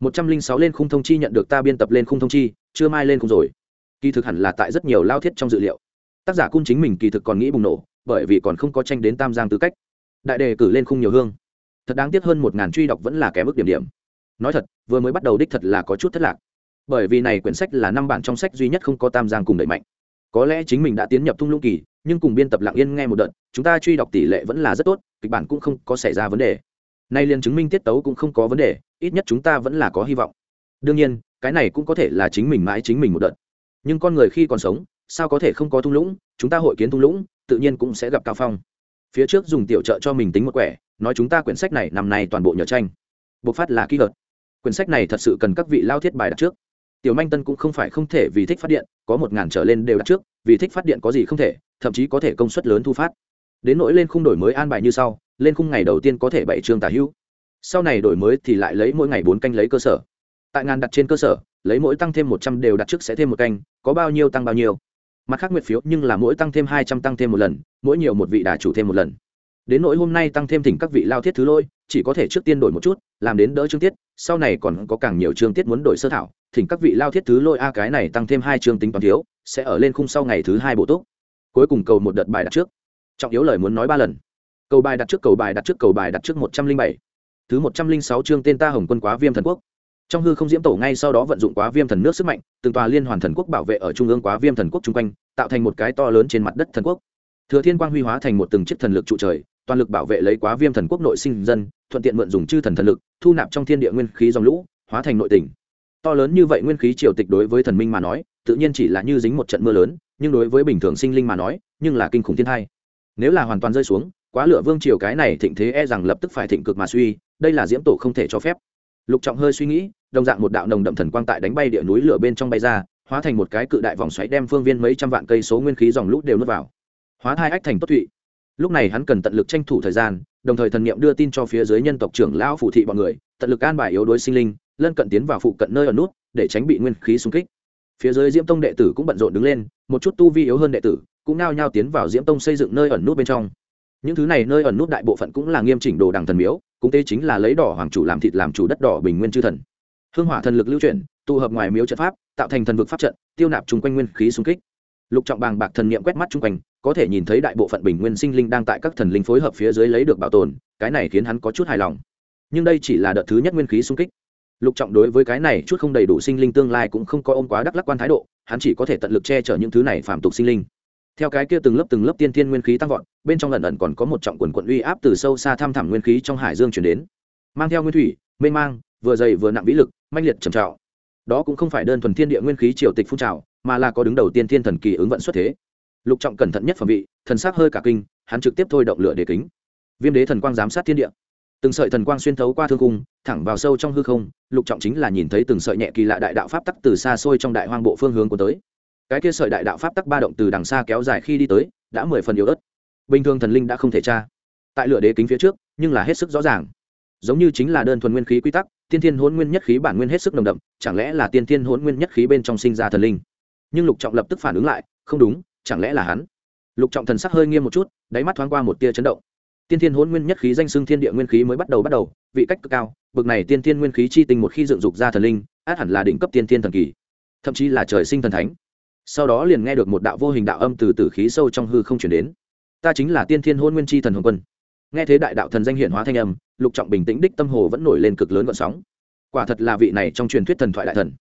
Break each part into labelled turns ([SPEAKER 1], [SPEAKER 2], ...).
[SPEAKER 1] một trăm linh sáu lên khung thông chi nhận được ta biên tập lên khung thông chi chưa mai lên khung rồi. Kỳ thực hẳn là tại rất nhiều lao thiết trong dự liệu. Tác giả cung chính mình kỳ thực còn nghĩ bùng nổ, bởi vì còn không có tranh đến tam giang tư cách. Đại đề cử lên khung nhiều hương. Thật đáng tiếc hơn một ngàn truy đọc vẫn là kém mức điểm điểm. Nói thật, vừa mới bắt đầu đích thật là có chút thất lạc. Bởi vì này quyển sách là năm bản trong sách duy nhất không có tam giang cùng đẩy mạnh. Có lẽ chính mình đã tiến nhập thung lũng kỳ, nhưng cùng biên tập lặng yên nghe một đợt, chúng ta truy đọc tỷ lệ vẫn là rất tốt, kịch bản cũng không có xảy ra vấn đề. Nay liền chứng minh tiết tấu cũng không có vấn đề ít nhất chúng ta vẫn là có hy vọng. Đương nhiên, cái này cũng có thể là chính mình mãi chính mình một đợt. Nhưng con người khi còn sống, sao có thể không có thung lũng? Chúng ta hội kiến thung lũng, tự nhiên cũng sẽ gặp cao phong. Phía trước dùng tiểu trợ cho mình tính một quẻ, nói chúng ta quyển sách này năm nay toàn bộ nhờ tranh. Bộc phát là kỹ thuật. Quyển sách này thật sự cần các vị lao thiết bài đặt trước. Tiểu manh tân cũng không phải không thể vì thích phát điện, có một ngàn trở lên đều đặt trước, vì thích phát điện có gì không thể, thậm chí có thể công suất lớn thu phát. Đến nỗi lên khung đổi mới an bài như sau, lên khung ngày đầu tiên có thể bảy chương tả hữu sau này đổi mới thì lại lấy mỗi ngày bốn canh lấy cơ sở. Tại ngàn đặt trên cơ sở, lấy mỗi tăng thêm một trăm đều đặt trước sẽ thêm một canh, có bao nhiêu tăng bao nhiêu. Mặt khác nguyệt phiếu, nhưng là mỗi tăng thêm hai trăm tăng thêm một lần, mỗi nhiều một vị đà chủ thêm một lần. Đến nỗi hôm nay tăng thêm thỉnh các vị lao thiết thứ lôi, chỉ có thể trước tiên đổi một chút, làm đến đỡ chương tiết, sau này còn có càng nhiều chương tiết muốn đổi sơ thảo, thỉnh các vị lao thiết thứ lôi a, cái này tăng thêm hai chương tính toán thiếu, sẽ ở lên khung sau ngày thứ hai bộ tốt cuối cùng cầu một đợt bài đặt trước. Trọng yếu lời muốn nói ba lần. Cầu bài đặt trước, cầu bài đặt trước, cầu bài đặt trước một trăm linh bảy thứ một trăm linh sáu chương tên ta hồng quân quá viêm thần quốc. Trong hư không diễm tổ ngay sau đó vận dụng quá viêm thần nước sức mạnh, từng tòa liên hoàn thần quốc bảo vệ ở trung ương quá viêm thần quốc chung quanh, tạo thành một cái to lớn trên mặt đất thần quốc. Thừa thiên quang huy hóa thành một từng chiếc thần lực trụ trời, toàn lực bảo vệ lấy quá viêm thần quốc nội sinh dân, thuận tiện mượn dùng chư thần thần lực, thu nạp trong thiên địa nguyên khí dòng lũ, hóa thành nội tỉnh to lớn như vậy nguyên khí triều tịch đối với thần minh mà nói, tự nhiên chỉ là như dính một trận mưa lớn, nhưng đối với bình thường sinh linh mà nói, nhưng là kinh khủng thiên thai nếu là hoàn toàn rơi xuống, quá lửa vương triều cái này thịnh thế e rằng lập tức phải thịnh cực mà suy đây là diễm tổ không thể cho phép. Lục trọng hơi suy nghĩ, đồng dạng một đạo nồng đậm thần quang tại đánh bay địa núi lửa bên trong bay ra, hóa thành một cái cự đại vòng xoáy đem phương viên mấy trăm vạn cây số nguyên khí dòng lũ đều nuốt vào. Hóa thai ách thành tốt thụy. Lúc này hắn cần tận lực tranh thủ thời gian, đồng thời thần niệm đưa tin cho phía dưới nhân tộc trưởng lão phủ thị bọn người, tận lực an bài yếu đối sinh linh, lân cận tiến vào phụ cận nơi ở nút, để tránh bị nguyên khí xung kích. Phía dưới diễm tông đệ tử cũng bận rộn đứng lên, một chút tu vi yếu hơn đệ tử, cũng nao nhao tiến vào diễm tông xây dựng nơi ẩn nút bên trong. Những thứ này nơi ẩn nút đại bộ phận cũng là nghiêm chỉnh đồ đằng thần miếu cũng tê chính là lấy đỏ hoàng chủ làm thịt làm chủ đất đỏ bình nguyên chư thần. Hương hỏa thần lực lưu chuyển, tụ hợp ngoài miếu trận pháp, tạo thành thần vực pháp trận, tiêu nạp chung quanh nguyên khí xung kích. Lục trọng bàng bạc thần niệm quét mắt chung quanh, có thể nhìn thấy đại bộ phận bình nguyên sinh linh đang tại các thần linh phối hợp phía dưới lấy được bảo tồn, cái này khiến hắn có chút hài lòng. Nhưng đây chỉ là đợt thứ nhất nguyên khí xung kích. Lục trọng đối với cái này chút không đầy đủ sinh linh tương lai cũng không có ôm quá đắc lắc quan thái độ, hắn chỉ có thể tận lực che chở những thứ này phạm tục sinh linh theo cái kia từng lớp từng lớp tiên thiên nguyên khí tăng vọt, bên trong lần ẩn còn có một trọng quần quận uy áp từ sâu xa thăm thẳm nguyên khí trong hải dương chuyển đến. Mang theo nguyên thủy, mênh mang, vừa dày vừa nặng vĩ lực manh liệt trầm trọng. Đó cũng không phải đơn thuần thiên địa nguyên khí triều tịch phun trào, mà là có đứng đầu tiên thiên thần kỳ ứng vận xuất thế. Lục trọng cẩn thận nhất phẩm vị, thần sắc hơi cả kinh, hắn trực tiếp thôi động lửa để kính. Viêm đế thần quang giám sát thiên địa. Từng sợi thần quang xuyên thấu qua thương cung, thẳng vào sâu trong hư không, lục trọng chính là nhìn thấy từng sợi nhẹ kỳ lạ đại đạo pháp tắc từ xa xôi trong đại hoang bộ phương hướng của tới cái kia sợi đại đạo pháp tắc ba động từ đằng xa kéo dài khi đi tới, đã mười phần yếu ớt. Bình thường thần linh đã không thể tra. Tại lửa đế kính phía trước, nhưng là hết sức rõ ràng. Giống như chính là đơn thuần nguyên khí quy tắc, tiên thiên hôn nguyên nhất khí bản nguyên hết sức nồng đậm, chẳng lẽ là tiên thiên hôn nguyên nhất khí bên trong sinh ra thần linh? Nhưng lục trọng lập tức phản ứng lại, không đúng, chẳng lẽ là hắn? Lục trọng thần sắc hơi nghiêm một chút, đáy mắt thoáng qua một tia chấn động. Tiên thiên hôn nguyên nhất khí danh xưng thiên địa nguyên khí mới bắt đầu bắt đầu, vị cách cực cao, bực này tiên thiên nguyên khí chi tình một khi dựng dục ra thần linh, át hẳn là đỉnh cấp tiên thiên thần kỳ, thậm chí là trời sinh thần thánh sau đó liền nghe được một đạo vô hình đạo âm từ tử khí sâu trong hư không chuyển đến. Ta chính là tiên thiên hôn nguyên chi thần hồng quân. Nghe thế đại đạo thần danh hiển hóa thanh âm, lục trọng bình tĩnh đích tâm hồ vẫn nổi lên cực lớn gọn sóng. Quả thật là vị này trong truyền thuyết thần thoại đại thần.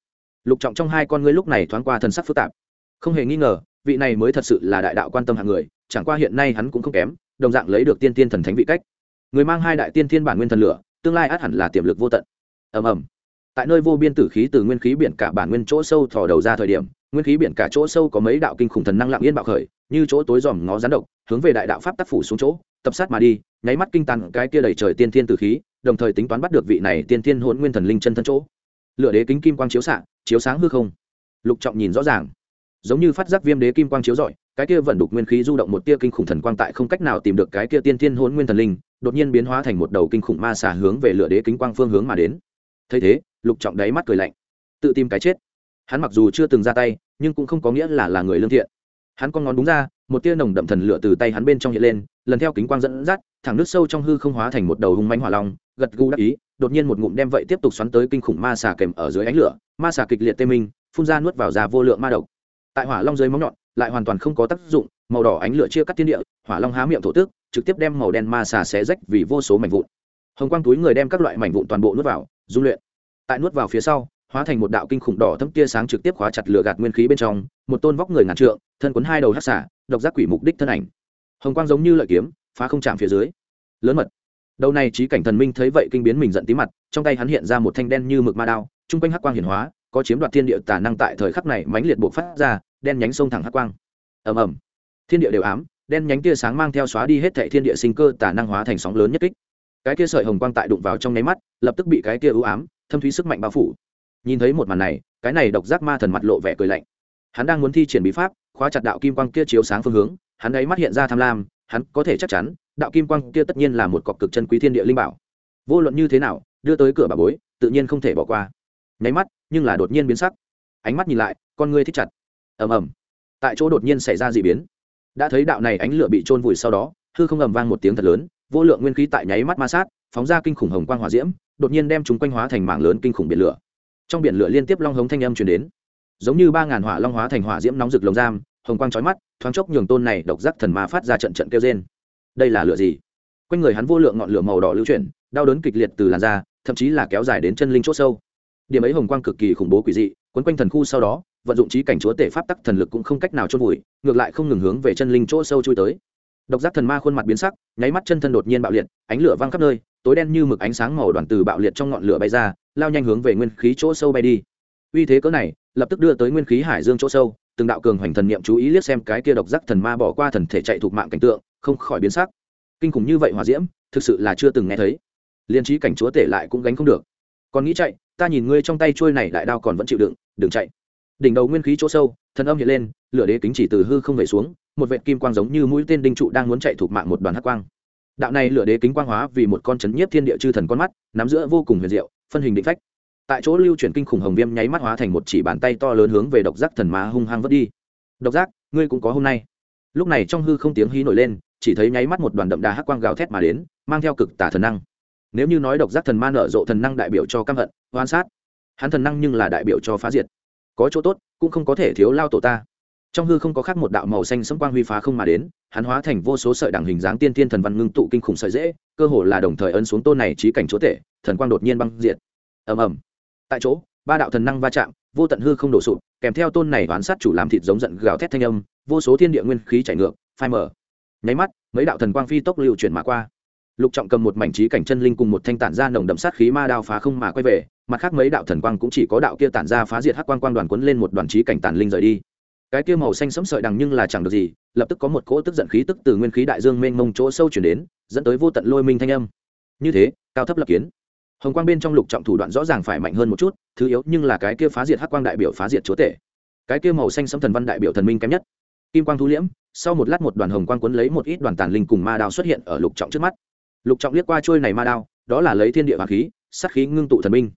[SPEAKER 1] Lục trọng trong hai con ngươi lúc này thoáng qua thần sắc phức tạp. Không hề nghi ngờ, vị này mới thật sự là đại đạo quan tâm hạng người, chẳng qua hiện nay hắn cũng không kém, đồng dạng lấy được tiên tiên thần thánh vị cách. Người mang hai đại tiên thiên bản nguyên thần lửa, tương lai át hẳn là tiềm lực vô tận. Ầm ầm. Tại nơi vô biên tử khí từ nguyên khí biển cả bản nguyên chỗ sâu thò đầu ra thời điểm nguyên khí biển cả chỗ sâu có mấy đạo kinh khủng thần năng lặng yên bạo khởi, như chỗ tối dòm ngó rán độc, hướng về đại đạo pháp tác phủ xuống chỗ, tập sát mà đi, nháy mắt kinh tàn cái kia đầy trời tiên thiên tử khí, đồng thời tính toán bắt được vị này tiên thiên hỗn nguyên thần linh chân thân chỗ. Lửa đế kính kim quang chiếu xạ, chiếu sáng hư không. Lục trọng nhìn rõ ràng, giống như phát giác viêm đế kim quang chiếu rọi, cái kia vận đục nguyên khí du động một tia kinh khủng thần quang tại không cách nào tìm được cái kia tiên thiên hỗn nguyên thần linh, đột nhiên biến hóa thành một đầu kinh khủng ma xà hướng về lửa đế kính quang phương hướng mà đến. Thấy thế, lục trọng đáy mắt cười lạnh, tự tìm cái chết hắn mặc dù chưa từng ra tay, nhưng cũng không có nghĩa là là người lương thiện. Hắn con ngón đúng ra, một tia nồng đậm thần lửa từ tay hắn bên trong hiện lên, lần theo kính quang dẫn dắt, thẳng nước sâu trong hư không hóa thành một đầu hung manh hỏa long, gật gù đắc ý, đột nhiên một ngụm đem vậy tiếp tục xoắn tới kinh khủng ma xà kèm ở dưới ánh lửa, ma xà kịch liệt tê minh, phun ra nuốt vào ra vô lượng ma độc. Tại hỏa long dưới móng nhọn, lại hoàn toàn không có tác dụng, màu đỏ ánh lửa chia cắt thiên địa, hỏa long há miệng thổ tước trực tiếp đem màu đen ma xà xé rách vì vô số mảnh vụn. Hồng quang túi người đem các loại mảnh vụn toàn bộ nuốt vào dung luyện. Tại nuốt vào phía sau hóa thành một đạo kinh khủng đỏ thâm tia sáng trực tiếp khóa chặt lửa gạt nguyên khí bên trong, một tôn vóc người ngàn trượng, thân quấn hai đầu hát xả độc giác quỷ mục đích thân ảnh. Hồng quang giống như lợi kiếm, phá không chạm phía dưới. Lớn mật. Đầu này trí cảnh thần minh thấy vậy kinh biến mình giận tí mặt, trong tay hắn hiện ra một thanh đen như mực ma đao chung quanh hắc quang hiển hóa, có chiếm đoạt thiên địa tả năng tại thời khắc này mãnh liệt buộc phát ra, đen nhánh sông thẳng hắc quang. Ầm ầm. Thiên địa đều ám, đen nhánh tia sáng mang theo xóa đi hết thệ thiên địa sinh cơ tả năng hóa thành sóng lớn nhất kích. Cái kia sợi hồng quang tại đụng vào trong nháy mắt, lập tức bị cái kia ưu ám, thâm thúy sức mạnh bao phủ nhìn thấy một màn này, cái này độc giác ma thần mặt lộ vẻ cười lạnh. Hắn đang muốn thi triển bí pháp, khóa chặt đạo kim quang kia chiếu sáng phương hướng, hắn ấy mắt hiện ra tham lam, hắn có thể chắc chắn, đạo kim quang kia tất nhiên là một cọc cực chân quý thiên địa linh bảo. Vô luận như thế nào, đưa tới cửa bà bối, tự nhiên không thể bỏ qua. Nháy mắt, nhưng là đột nhiên biến sắc. Ánh mắt nhìn lại, con ngươi thích chặt. Ầm ầm. Tại chỗ đột nhiên xảy ra d ị biến. Đã thấy đạo này ánh lửa bị trôn vùi sau đó, hư không ầm vang một tiếng thật lớn, vô lượng nguyên khí tại nháy mắt ma sát, phóng ra kinh khủng hồng quang hỏa diễm, đột nhiên đem chúng quanh hóa thành mảng lớn kinh khủng biển lửa trong biển lửa liên tiếp long hống thanh âm truyền đến. Giống như ba ngàn hỏa long hóa thành hỏa diễm nóng rực lồng giam, hồng quang chói mắt, thoáng chốc nhường tôn này độc giác thần ma phát ra trận trận kêu trên đây là lửa gì? Quanh người hắn vô lượng ngọn lửa màu đỏ lưu chuyển, đau đớn kịch liệt từ làn da, thậm chí là kéo dài đến chân linh c h ỗ sâu. Điểm ấy hồng quang cực kỳ khủng bố quỷ dị, quấn quanh thần khu sau đó, vận dụng trí cảnh chúa tể pháp tắc thần lực cũng không cách nào chôn vùi, ngược lại không ngừng hướng về chân linh chỗ sâu chui tới. Độc giác thần ma khuôn mặt biến sắc, nháy mắt chân thân đột nhiên bạo liệt, ánh lửa văng khắp nơi tối đen như mực ánh sáng màu đoàn từ bạo liệt trong ngọn lửa bay ra, lao nhanh hướng về nguyên khí chỗ sâu bay đi. Uy thế cỡ này, lập tức đưa tới nguyên khí hải dương chỗ sâu, từng đạo cường hoành thần niệm chú ý liếc xem cái kia độc giác thần ma bỏ qua thần thể chạy thuộc mạng cảnh tượng, không khỏi biến sắc. Kinh khủng như vậy hòa diễm, thực sự là chưa từng nghe thấy. Liên trí cảnh chúa tể lại cũng gánh không được. Còn nghĩ chạy, ta nhìn ngươi trong tay trôi này đại đao còn vẫn chịu đựng, đừng chạy. Đỉnh đầu nguyên khí chỗ sâu, thần âm hiện lên, lửa đế kính chỉ từ hư không về xuống, một vệt kim quang giống như mũi tên đinh trụ đang muốn chạy thuộc mạng một đoàn hắc quang đạo này lửa đế kính quang hóa vì một con chấn nhiếp thiên địa chư thần con mắt, nắm giữa vô cùng huyền diệu, phân hình định phách. Tại chỗ lưu chuyển kinh khủng hồng viêm nháy mắt hóa thành một chỉ bàn tay to lớn hướng về độc giác thần má hung hăng vứt đi. Độc giác, ngươi cũng có hôm nay. Lúc này trong hư không tiếng hí nổi lên, chỉ thấy nháy mắt một đoàn đậm đà hắc quang gào thét mà đến, mang theo cực tả thần năng. Nếu như nói độc giác thần ma nở rộ thần năng đại biểu cho căm hận, oan sát, hắn thần năng nhưng là đại biểu cho phá diệt. Có chỗ tốt, cũng không có thể thiếu lao tổ ta trong hư không có khác một đạo màu xanh sẫm quang huy phá không mà đến, hắn hóa thành vô số sợi đẳng hình dáng tiên tiên thần văn ngưng tụ kinh khủng sợi dễ, cơ hồ là đồng thời ấn xuống tôn này trí cảnh chúa tể thần quang đột nhiên băng diệt. Ầm ầm. Tại chỗ, ba đạo thần năng va chạm, vô tận hư không đổ sụp, kèm theo tôn này đoán sát chủ làm thịt giống giận gào thét thanh âm, vô số thiên địa nguyên khí chảy ngược, phai mở nháy mắt, mấy đạo thần quang phi tốc lưu chuyển mà qua. Lục trọng cầm một mảnh trí cảnh chân linh cùng một thanh tản ra nồng đậm sát khí ma đao phá không mà quay về, mặt khác mấy đạo thần quang cũng chỉ có đạo kia tản ra phá diệt hắc quang quang đoàn quấn lên một đoàn trí cảnh tản linh rời đi cái kia màu xanh sẫm sợi đằng nhưng là chẳng được gì, lập tức có một cỗ tức giận khí tức từ nguyên khí đại dương mênh mông chỗ sâu chuyển đến, dẫn tới vô tận lôi minh thanh âm. Như thế, cao thấp lập kiến. Hồng quang bên trong lục trọng thủ đoạn rõ ràng phải mạnh hơn một chút, thứ yếu nhưng là cái kia phá diệt hắc quang đại biểu phá diệt chúa tể. Cái kia màu xanh sẫm thần văn đại biểu thần minh kém nhất. Kim quang thu liễm, sau một lát một đoàn hồng quang quấn lấy một ít đoàn tàn linh cùng ma đao xuất hiện ở lục trọng trước mắt. Lục trọng liếc qua trôi này ma đao, đó là lấy thiên địa hoàng khí, sát khí ngưng tụ thần minh.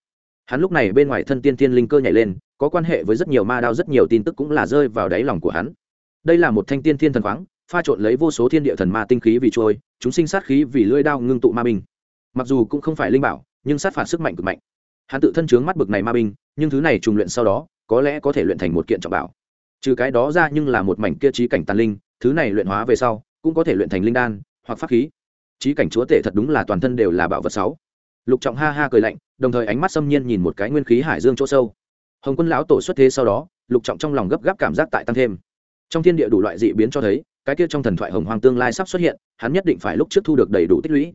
[SPEAKER 1] Hắn lúc này bên ngoài thân tiên tiên linh cơ nhảy lên có quan hệ với rất nhiều ma đao, rất nhiều tin tức cũng là rơi vào đáy lòng của hắn. Đây là một thanh tiên thiên thần khoáng, pha trộn lấy vô số thiên địa thần ma tinh khí vì trôi, chúng sinh sát khí vì lưỡi đao ngưng tụ ma binh. Mặc dù cũng không phải linh bảo, nhưng sát phạt sức mạnh cực mạnh. Hắn tự thân chướng mắt bực này ma binh, nhưng thứ này trùng luyện sau đó, có lẽ có thể luyện thành một kiện trọng bảo. Trừ cái đó ra nhưng là một mảnh kia trí cảnh tàn linh, thứ này luyện hóa về sau, cũng có thể luyện thành linh đan, hoặc pháp khí. Trí cảnh chúa tể thật đúng là toàn thân đều là bảo vật sáu. Lục trọng ha ha cười lạnh, đồng thời ánh mắt xâm nhiên nhìn một cái nguyên khí hải dương chỗ sâu hồng quân lão tổ xuất thế sau đó, lục trọng trong lòng gấp gáp cảm giác tại tăng thêm. Trong thiên địa đủ loại dị biến cho thấy, cái kia trong thần thoại hồng hoang tương lai sắp xuất hiện, hắn nhất định phải lúc trước thu được đầy đủ tích lũy.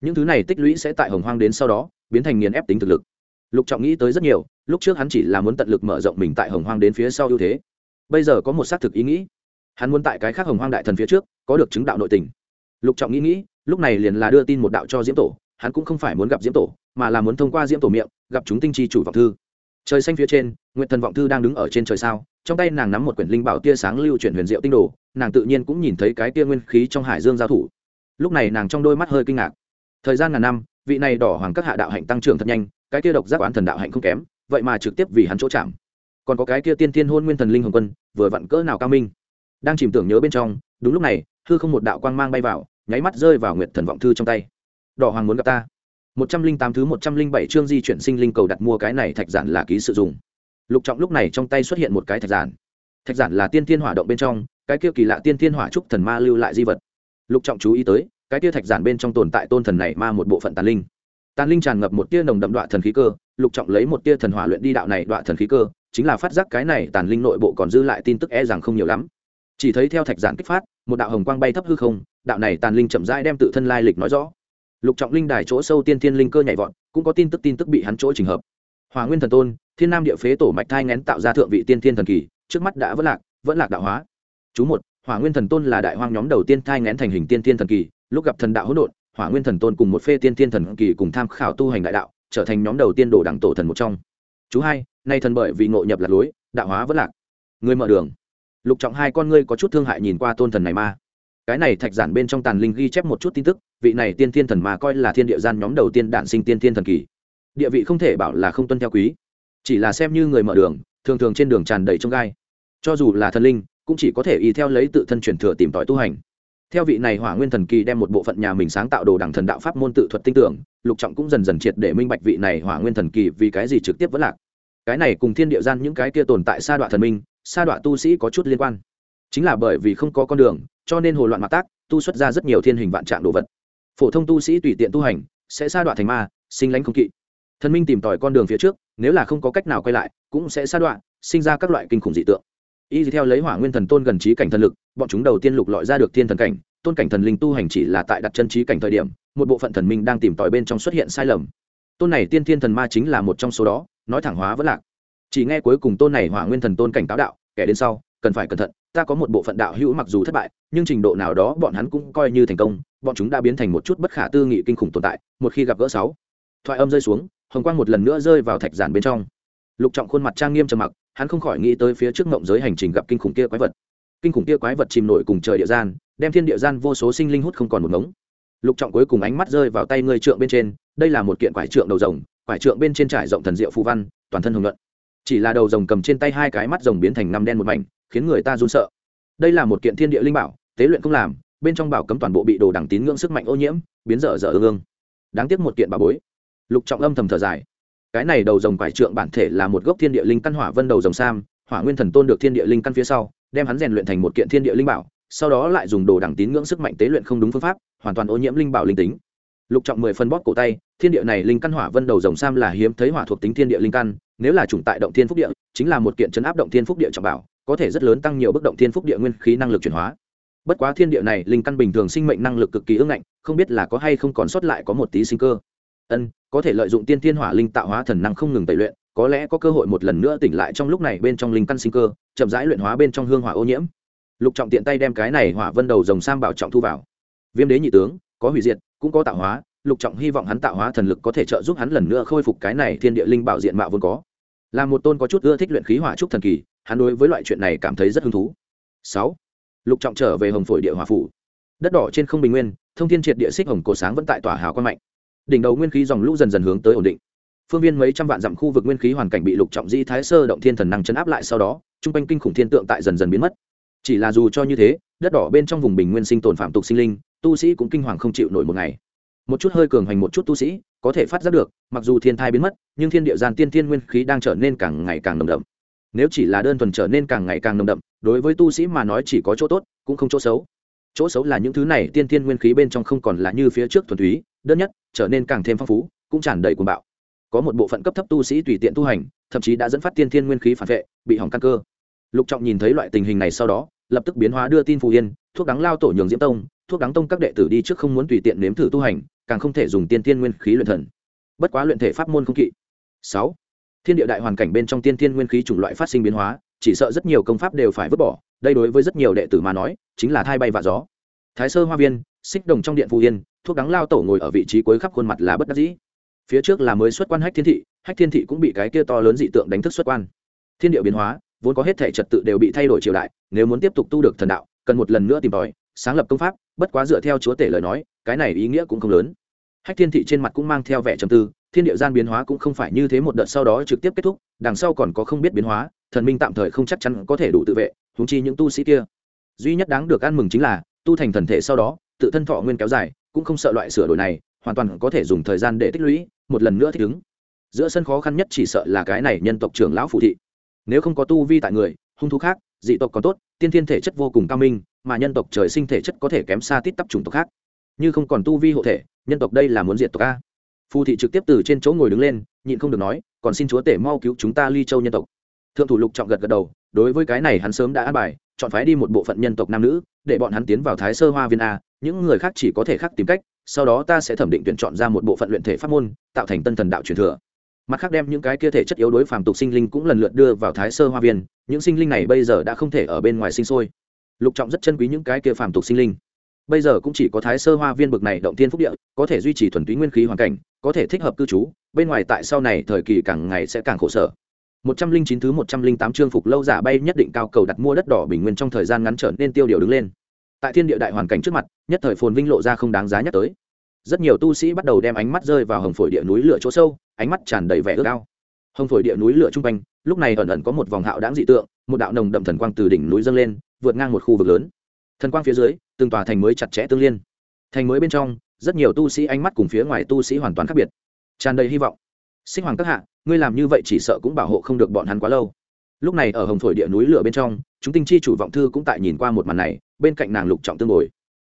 [SPEAKER 1] Những thứ này tích lũy sẽ tại hồng hoang đến sau đó, biến thành nghiền ép tính thực lực. Lục trọng nghĩ tới rất nhiều, lúc trước hắn chỉ là muốn tận lực mở rộng mình tại hồng hoang đến phía sau ưu thế. Bây giờ có một xác thực ý nghĩ. Hắn muốn tại cái khác hồng hoang đại thần phía trước, có được chứng đạo nội tình. Lục trọng nghĩ nghĩ, lúc này liền là đưa tin một đạo cho diễm tổ, hắn cũng không phải muốn gặp diễm tổ, mà là muốn thông qua diễm tổ miệng, gặp chúng tinh chi chủ vọng thư trời xanh phía trên nguyện thần vọng thư đang đứng ở trên trời sao? Trong tay nàng nắm một quyển linh bảo tia sáng lưu chuyển huyền diệu tinh đồ, nàng tự nhiên cũng nhìn thấy cái tia nguyên khí trong hải dương giao thủ. Lúc này nàng trong đôi mắt hơi kinh ngạc. Thời gian ngàn năm, vị này đỏ hoàng các hạ đạo hạnh tăng trưởng thật nhanh, cái tia độc giác oán thần đạo hạnh không kém, vậy mà trực tiếp vì hắn chỗ chạm. Còn có cái kia tiên tiên hôn nguyên thần linh hồng quân, vừa vặn cỡ nào cao minh. Đang chìm tưởng nhớ bên trong, đúng lúc này, hư không một đạo quang mang bay vào, nháy mắt rơi vào nguyện thần vọng thư trong tay. Đỏ hoàng muốn gặp ta một trăm linh tám thứ một trăm linh bảy chương di chuyển sinh linh cầu đặt mua cái này thạch giản là ký sử dụng lục trọng lúc này trong tay xuất hiện một cái thạch giản. Thạch giản là tiên thiên hỏa động bên trong, cái kia kỳ lạ tiên thiên hỏa trúc thần ma lưu lại di vật. Lục trọng chú ý tới, cái kia thạch giản bên trong tồn tại tôn thần này ma một bộ phận tàn linh. Tàn linh tràn ngập một tia nồng đậm đoạn thần khí cơ, lục trọng lấy một tia thần hỏa luyện đi đạo này đoạn thần khí cơ, chính là phát giác cái này tàn linh nội bộ còn dư lại tin tức e rằng không nhiều lắm. Chỉ thấy theo thạch giản kích phát, một đạo hồng quang bay thấp hư không, đạo này tàn linh chậm rãi đem tự thân lai lịch nói rõ lục trọng linh đài chỗ sâu tiên thiên linh cơ nhảy vọt, cũng có tin tức tin tức bị hắn chỗ trình hợp. Hòa nguyên thần tôn, thiên nam địa phế tổ mạch thai ngén tạo ra thượng vị tiên thiên thần kỳ, trước mắt đã vẫn lạc vẫn lạc đạo hóa. Chú một, hỏa nguyên thần tôn là đại hoang nhóm đầu tiên thai ngén thành hình tiên thiên thần kỳ, lúc gặp thần đạo hỗn độn, hỏa nguyên thần tôn cùng một phê tiên thiên thần kỳ cùng tham khảo tu hành đại đạo, trở thành nhóm đầu tiên đổ đẳng tổ thần một trong. Chú hai, nay thần bởi vì ngộ nhập lạc lối, đạo hóa vẫn lạc. Người mở đường. Lục trọng hai con ngươi có chút thương hại nhìn qua tôn thần này ma cái này thạch giản bên trong tàn linh ghi chép một chút tin tức, vị này tiên thiên thần mà coi là thiên địa gian nhóm đầu tiên đản sinh tiên thiên thần kỳ. Địa vị không thể bảo là không tuân theo quý. Chỉ là xem như người mở đường, thường thường trên đường tràn đầy trong gai. Cho dù là thần linh, cũng chỉ có thể y theo lấy tự thân truyền thừa tìm tòi tu hành. Theo vị này hỏa nguyên thần kỳ đem một bộ phận nhà mình sáng tạo đồ đẳng thần đạo pháp môn tự thuật tinh tưởng, lục trọng cũng dần dần triệt để minh bạch vị này hỏa nguyên thần kỳ vì cái gì trực tiếp vẫn lạc. Cái này cùng thiên địa gian những cái kia tồn tại sa đoạn thần minh, sa đoạn tu sĩ có chút liên quan chính là bởi vì không có con đường, cho nên hồ loạn mạc tác, tu xuất ra rất nhiều thiên hình vạn trạng đồ vật. Phổ thông tu sĩ tùy tiện tu hành, sẽ sa đoạn thành ma, sinh lãnh không kỵ. Thần minh tìm tòi con đường phía trước, nếu là không có cách nào quay lại, cũng sẽ sa đoạn sinh ra các loại kinh khủng dị tượng. Y theo lấy hỏa nguyên thần tôn gần trí cảnh thần lực, bọn chúng đầu tiên lục lọi ra được thiên thần cảnh, tôn cảnh thần linh tu hành chỉ là tại đặt chân trí cảnh thời điểm, một bộ phận thần minh đang tìm tòi bên trong xuất hiện sai lầm. Tôn này tiên thiên thần ma chính là một trong số đó, nói thẳng hóa vẫn lạc. Chỉ nghe cuối cùng tôn này hỏa nguyên thần tôn cảnh cáo đạo, kẻ đến sau cần phải cẩn thận, ta có một bộ phận đạo hữu mặc dù thất bại, nhưng trình độ nào đó bọn hắn cũng coi như thành công, bọn chúng đã biến thành một chút bất khả tư nghị kinh khủng tồn tại, một khi gặp gỡ sáu, thoại âm rơi xuống, hồng quang một lần nữa rơi vào thạch giản bên trong. Lục trọng khuôn mặt trang nghiêm trầm mặc, hắn không khỏi nghĩ tới phía trước mộng giới hành trình gặp kinh khủng kia quái vật. Kinh khủng kia quái vật chìm nổi cùng trời địa gian, đem thiên địa gian vô số sinh linh hút không còn một ngống. Lục trọng cuối cùng ánh mắt rơi vào tay người trượng bên trên, đây là một kiện quải trượng đầu rồng, quải trượng bên trên trải rộng thần diệu phù văn, toàn thân hồng luận chỉ là đầu rồng cầm trên tay hai cái mắt rồng biến thành năm đen một mảnh khiến người ta run sợ. Đây là một kiện thiên địa linh bảo, tế luyện không làm, bên trong bảo cấm toàn bộ bị đồ đẳng tín ngưỡng sức mạnh ô nhiễm, biến dở dở ương ương. Đáng tiếc một kiện bảo bối. Lục trọng âm thầm thở dài. Cái này đầu rồng quải trượng bản thể là một gốc thiên địa linh căn hỏa vân đầu rồng sam, hỏa nguyên thần tôn được thiên địa linh căn phía sau, đem hắn rèn luyện thành một kiện thiên địa linh bảo, sau đó lại dùng đồ đẳng tín ngưỡng sức mạnh tế luyện không đúng phương pháp, hoàn toàn ô nhiễm linh bảo linh tính. Lục trọng mười phân bóp cổ tay, thiên địa này linh căn hỏa vân đầu rồng sam là hiếm thấy hỏa thuộc tính thiên địa linh căn, nếu là chủng tại động thiên phúc địa, chính là một kiện chấn áp động thiên phúc địa trọng bảo có thể rất lớn tăng nhiều bức động thiên phúc địa nguyên khí năng lực chuyển hóa. Bất quá thiên địa này, linh căn bình thường sinh mệnh năng lực cực kỳ ưng ngạnh, không biết là có hay không còn sót lại có một tí sinh cơ. Ân, có thể lợi dụng tiên thiên hỏa linh tạo hóa thần năng không ngừng tẩy luyện, có lẽ có cơ hội một lần nữa tỉnh lại trong lúc này bên trong linh căn sinh cơ, chậm rãi luyện hóa bên trong hương hỏa ô nhiễm. Lục trọng tiện tay đem cái này hỏa vân đầu dòng sam bảo trọng thu vào. Viêm đế nhị tướng, có hủy diệt, cũng có tạo hóa, lục trọng hy vọng hắn tạo hóa thần lực có thể trợ giúp hắn lần nữa khôi phục cái này thiên địa linh bảo diện mạo vốn có. Là một tôn có chút ưa thích luyện khí hỏa trúc thần kỳ hắn đối với loại chuyện này cảm thấy rất hứng thú. Sáu, lục trọng trở về hồng phổi địa hỏa phủ. Đất đỏ trên không bình nguyên, thông thiên triệt địa xích hồng cổ sáng vẫn tại tỏa hào quan mạnh. Đỉnh đầu nguyên khí dòng lũ dần dần hướng tới ổn định. Phương viên mấy trăm vạn dặm khu vực nguyên khí hoàn cảnh bị lục trọng di thái sơ động thiên thần năng chấn áp lại sau đó, trung quanh kinh khủng thiên tượng tại dần dần biến mất. Chỉ là dù cho như thế, đất đỏ bên trong vùng bình nguyên sinh tồn phạm tục sinh linh, tu sĩ cũng kinh hoàng không chịu nổi một ngày. Một chút hơi cường hành một chút tu sĩ, có thể phát giác được, mặc dù thiên thai biến mất, nhưng thiên địa gian tiên thiên nguyên khí đang trở nên càng ngày càng nồng đậm nếu chỉ là đơn thuần trở nên càng ngày càng nồng đậm, đối với tu sĩ mà nói chỉ có chỗ tốt, cũng không chỗ xấu. Chỗ xấu là những thứ này tiên thiên nguyên khí bên trong không còn là như phía trước thuần túy, đơn nhất, trở nên càng thêm phong phú, cũng tràn đầy cuồng bạo. Có một bộ phận cấp thấp tu sĩ tùy tiện tu hành, thậm chí đã dẫn phát tiên thiên nguyên khí phản vệ, bị hỏng căn cơ. Lục trọng nhìn thấy loại tình hình này sau đó, lập tức biến hóa đưa tin phù yên, thuốc đắng lao tổ nhường diễm tông, thuốc đắng tông các đệ tử đi trước không muốn tùy tiện nếm thử tu hành, càng không thể dùng tiên thiên nguyên khí luyện thần. Bất quá luyện thể pháp môn không kỵ. Sáu thiên địa đại hoàn cảnh bên trong tiên thiên nguyên khí chủng loại phát sinh biến hóa, chỉ sợ rất nhiều công pháp đều phải vứt bỏ, đây đối với rất nhiều đệ tử mà nói, chính là thai bay vạ gió. Thái sơ hoa viên, xích đồng trong điện phù yên, thuốc đắng lao tổ ngồi ở vị trí cuối khắp khuôn mặt là bất đắc dĩ. Phía trước là mới xuất quan hách thiên thị, hách thiên thị cũng bị cái kia to lớn dị tượng đánh thức xuất quan. Thiên địa biến hóa, vốn có hết thể trật tự đều bị thay đổi triều đại, nếu muốn tiếp tục tu được thần đạo, cần một lần nữa tìm tòi, sáng lập công pháp, bất quá dựa theo chúa tể lời nói, cái này ý nghĩa cũng không lớn. Hách thiên thị trên mặt cũng mang theo vẻ trầm tư thiên địa gian biến hóa cũng không phải như thế một đợt sau đó trực tiếp kết thúc, đằng sau còn có không biết biến hóa, thần minh tạm thời không chắc chắn có thể đủ tự vệ húng chi những tu sĩ kia. Duy nhất đáng được ăn mừng chính là, tu thành thần thể sau đó, tự thân thọ nguyên kéo dài, cũng không sợ loại sửa đổi này, hoàn toàn có thể dùng thời gian để tích lũy, một lần nữa thích ứng. Giữa sân khó khăn nhất chỉ sợ là cái này nhân tộc trưởng lão phụ thị. Nếu không có tu vi tại người, hung thú khác, dị tộc còn tốt, tiên thiên thể chất vô cùng cao minh, mà nhân tộc trời sinh thể chất có thể kém xa tít tắp chủng tộc khác. Như không còn tu vi hộ thể, nhân tộc đây là muốn diệt tộc a phù thị trực tiếp từ trên chỗ ngồi đứng lên, nhịn không được nói, còn xin chúa tể mau cứu chúng ta ly châu nhân tộc. Thượng thủ lục trọng gật gật đầu, đối với cái này hắn sớm đã an bài, chọn phái đi một bộ phận nhân tộc nam nữ, để bọn hắn tiến vào thái sơ hoa viên a, những người khác chỉ có thể khác tìm cách, sau đó ta sẽ thẩm định tuyển chọn ra một bộ phận luyện thể pháp môn, tạo thành tân thần đạo truyền thừa. Mặt khác đem những cái kia thể chất yếu đối phàm tục sinh linh cũng lần lượt đưa vào thái sơ hoa viên, những sinh linh này bây giờ đã không thể ở bên ngoài sinh sôi. Lục trọng rất chân quý những cái kia phàm tục sinh linh. Bây giờ cũng chỉ có thái sơ hoa viên bực này động tiên phúc địa, có thể duy trì thuần túy nguyên khí hoàn cảnh có thể thích hợp cư trú, bên ngoài tại sau này thời kỳ càng ngày sẽ càng khổ sở. Một trăm linh chín thứ một trăm linh tám chương phục lâu giả bay nhất định cao cầu đặt mua đất đỏ bình nguyên trong thời gian ngắn trở nên tiêu điều đứng lên. Tại thiên địa đại hoàn cảnh trước mặt, nhất thời phồn vinh lộ ra không đáng giá nhắc tới. Rất nhiều tu sĩ bắt đầu đem ánh mắt rơi vào hồng phổi địa núi lửa chỗ sâu, ánh mắt tràn đầy vẻ ước ao. Hồng phổi địa núi lửa trung quanh, lúc này ẩn ẩn có một vòng hạo đáng dị tượng, một đạo nồng đậm thần quang từ đỉnh núi dâng lên, vượt ngang một khu vực lớn. Thần quang phía dưới, từng tòa thành mới chặt chẽ tương liên. Thành mới bên trong rất nhiều tu sĩ ánh mắt cùng phía ngoài tu sĩ hoàn toàn khác biệt. Tràn đầy hy vọng. Sinh hoàng các hạ, ngươi làm như vậy chỉ sợ cũng bảo hộ không được bọn hắn quá lâu. Lúc này ở hồng thổi địa núi lửa bên trong, chúng tinh chi chủ vọng thư cũng tại nhìn qua một màn này, bên cạnh nàng lục trọng tương ngồi.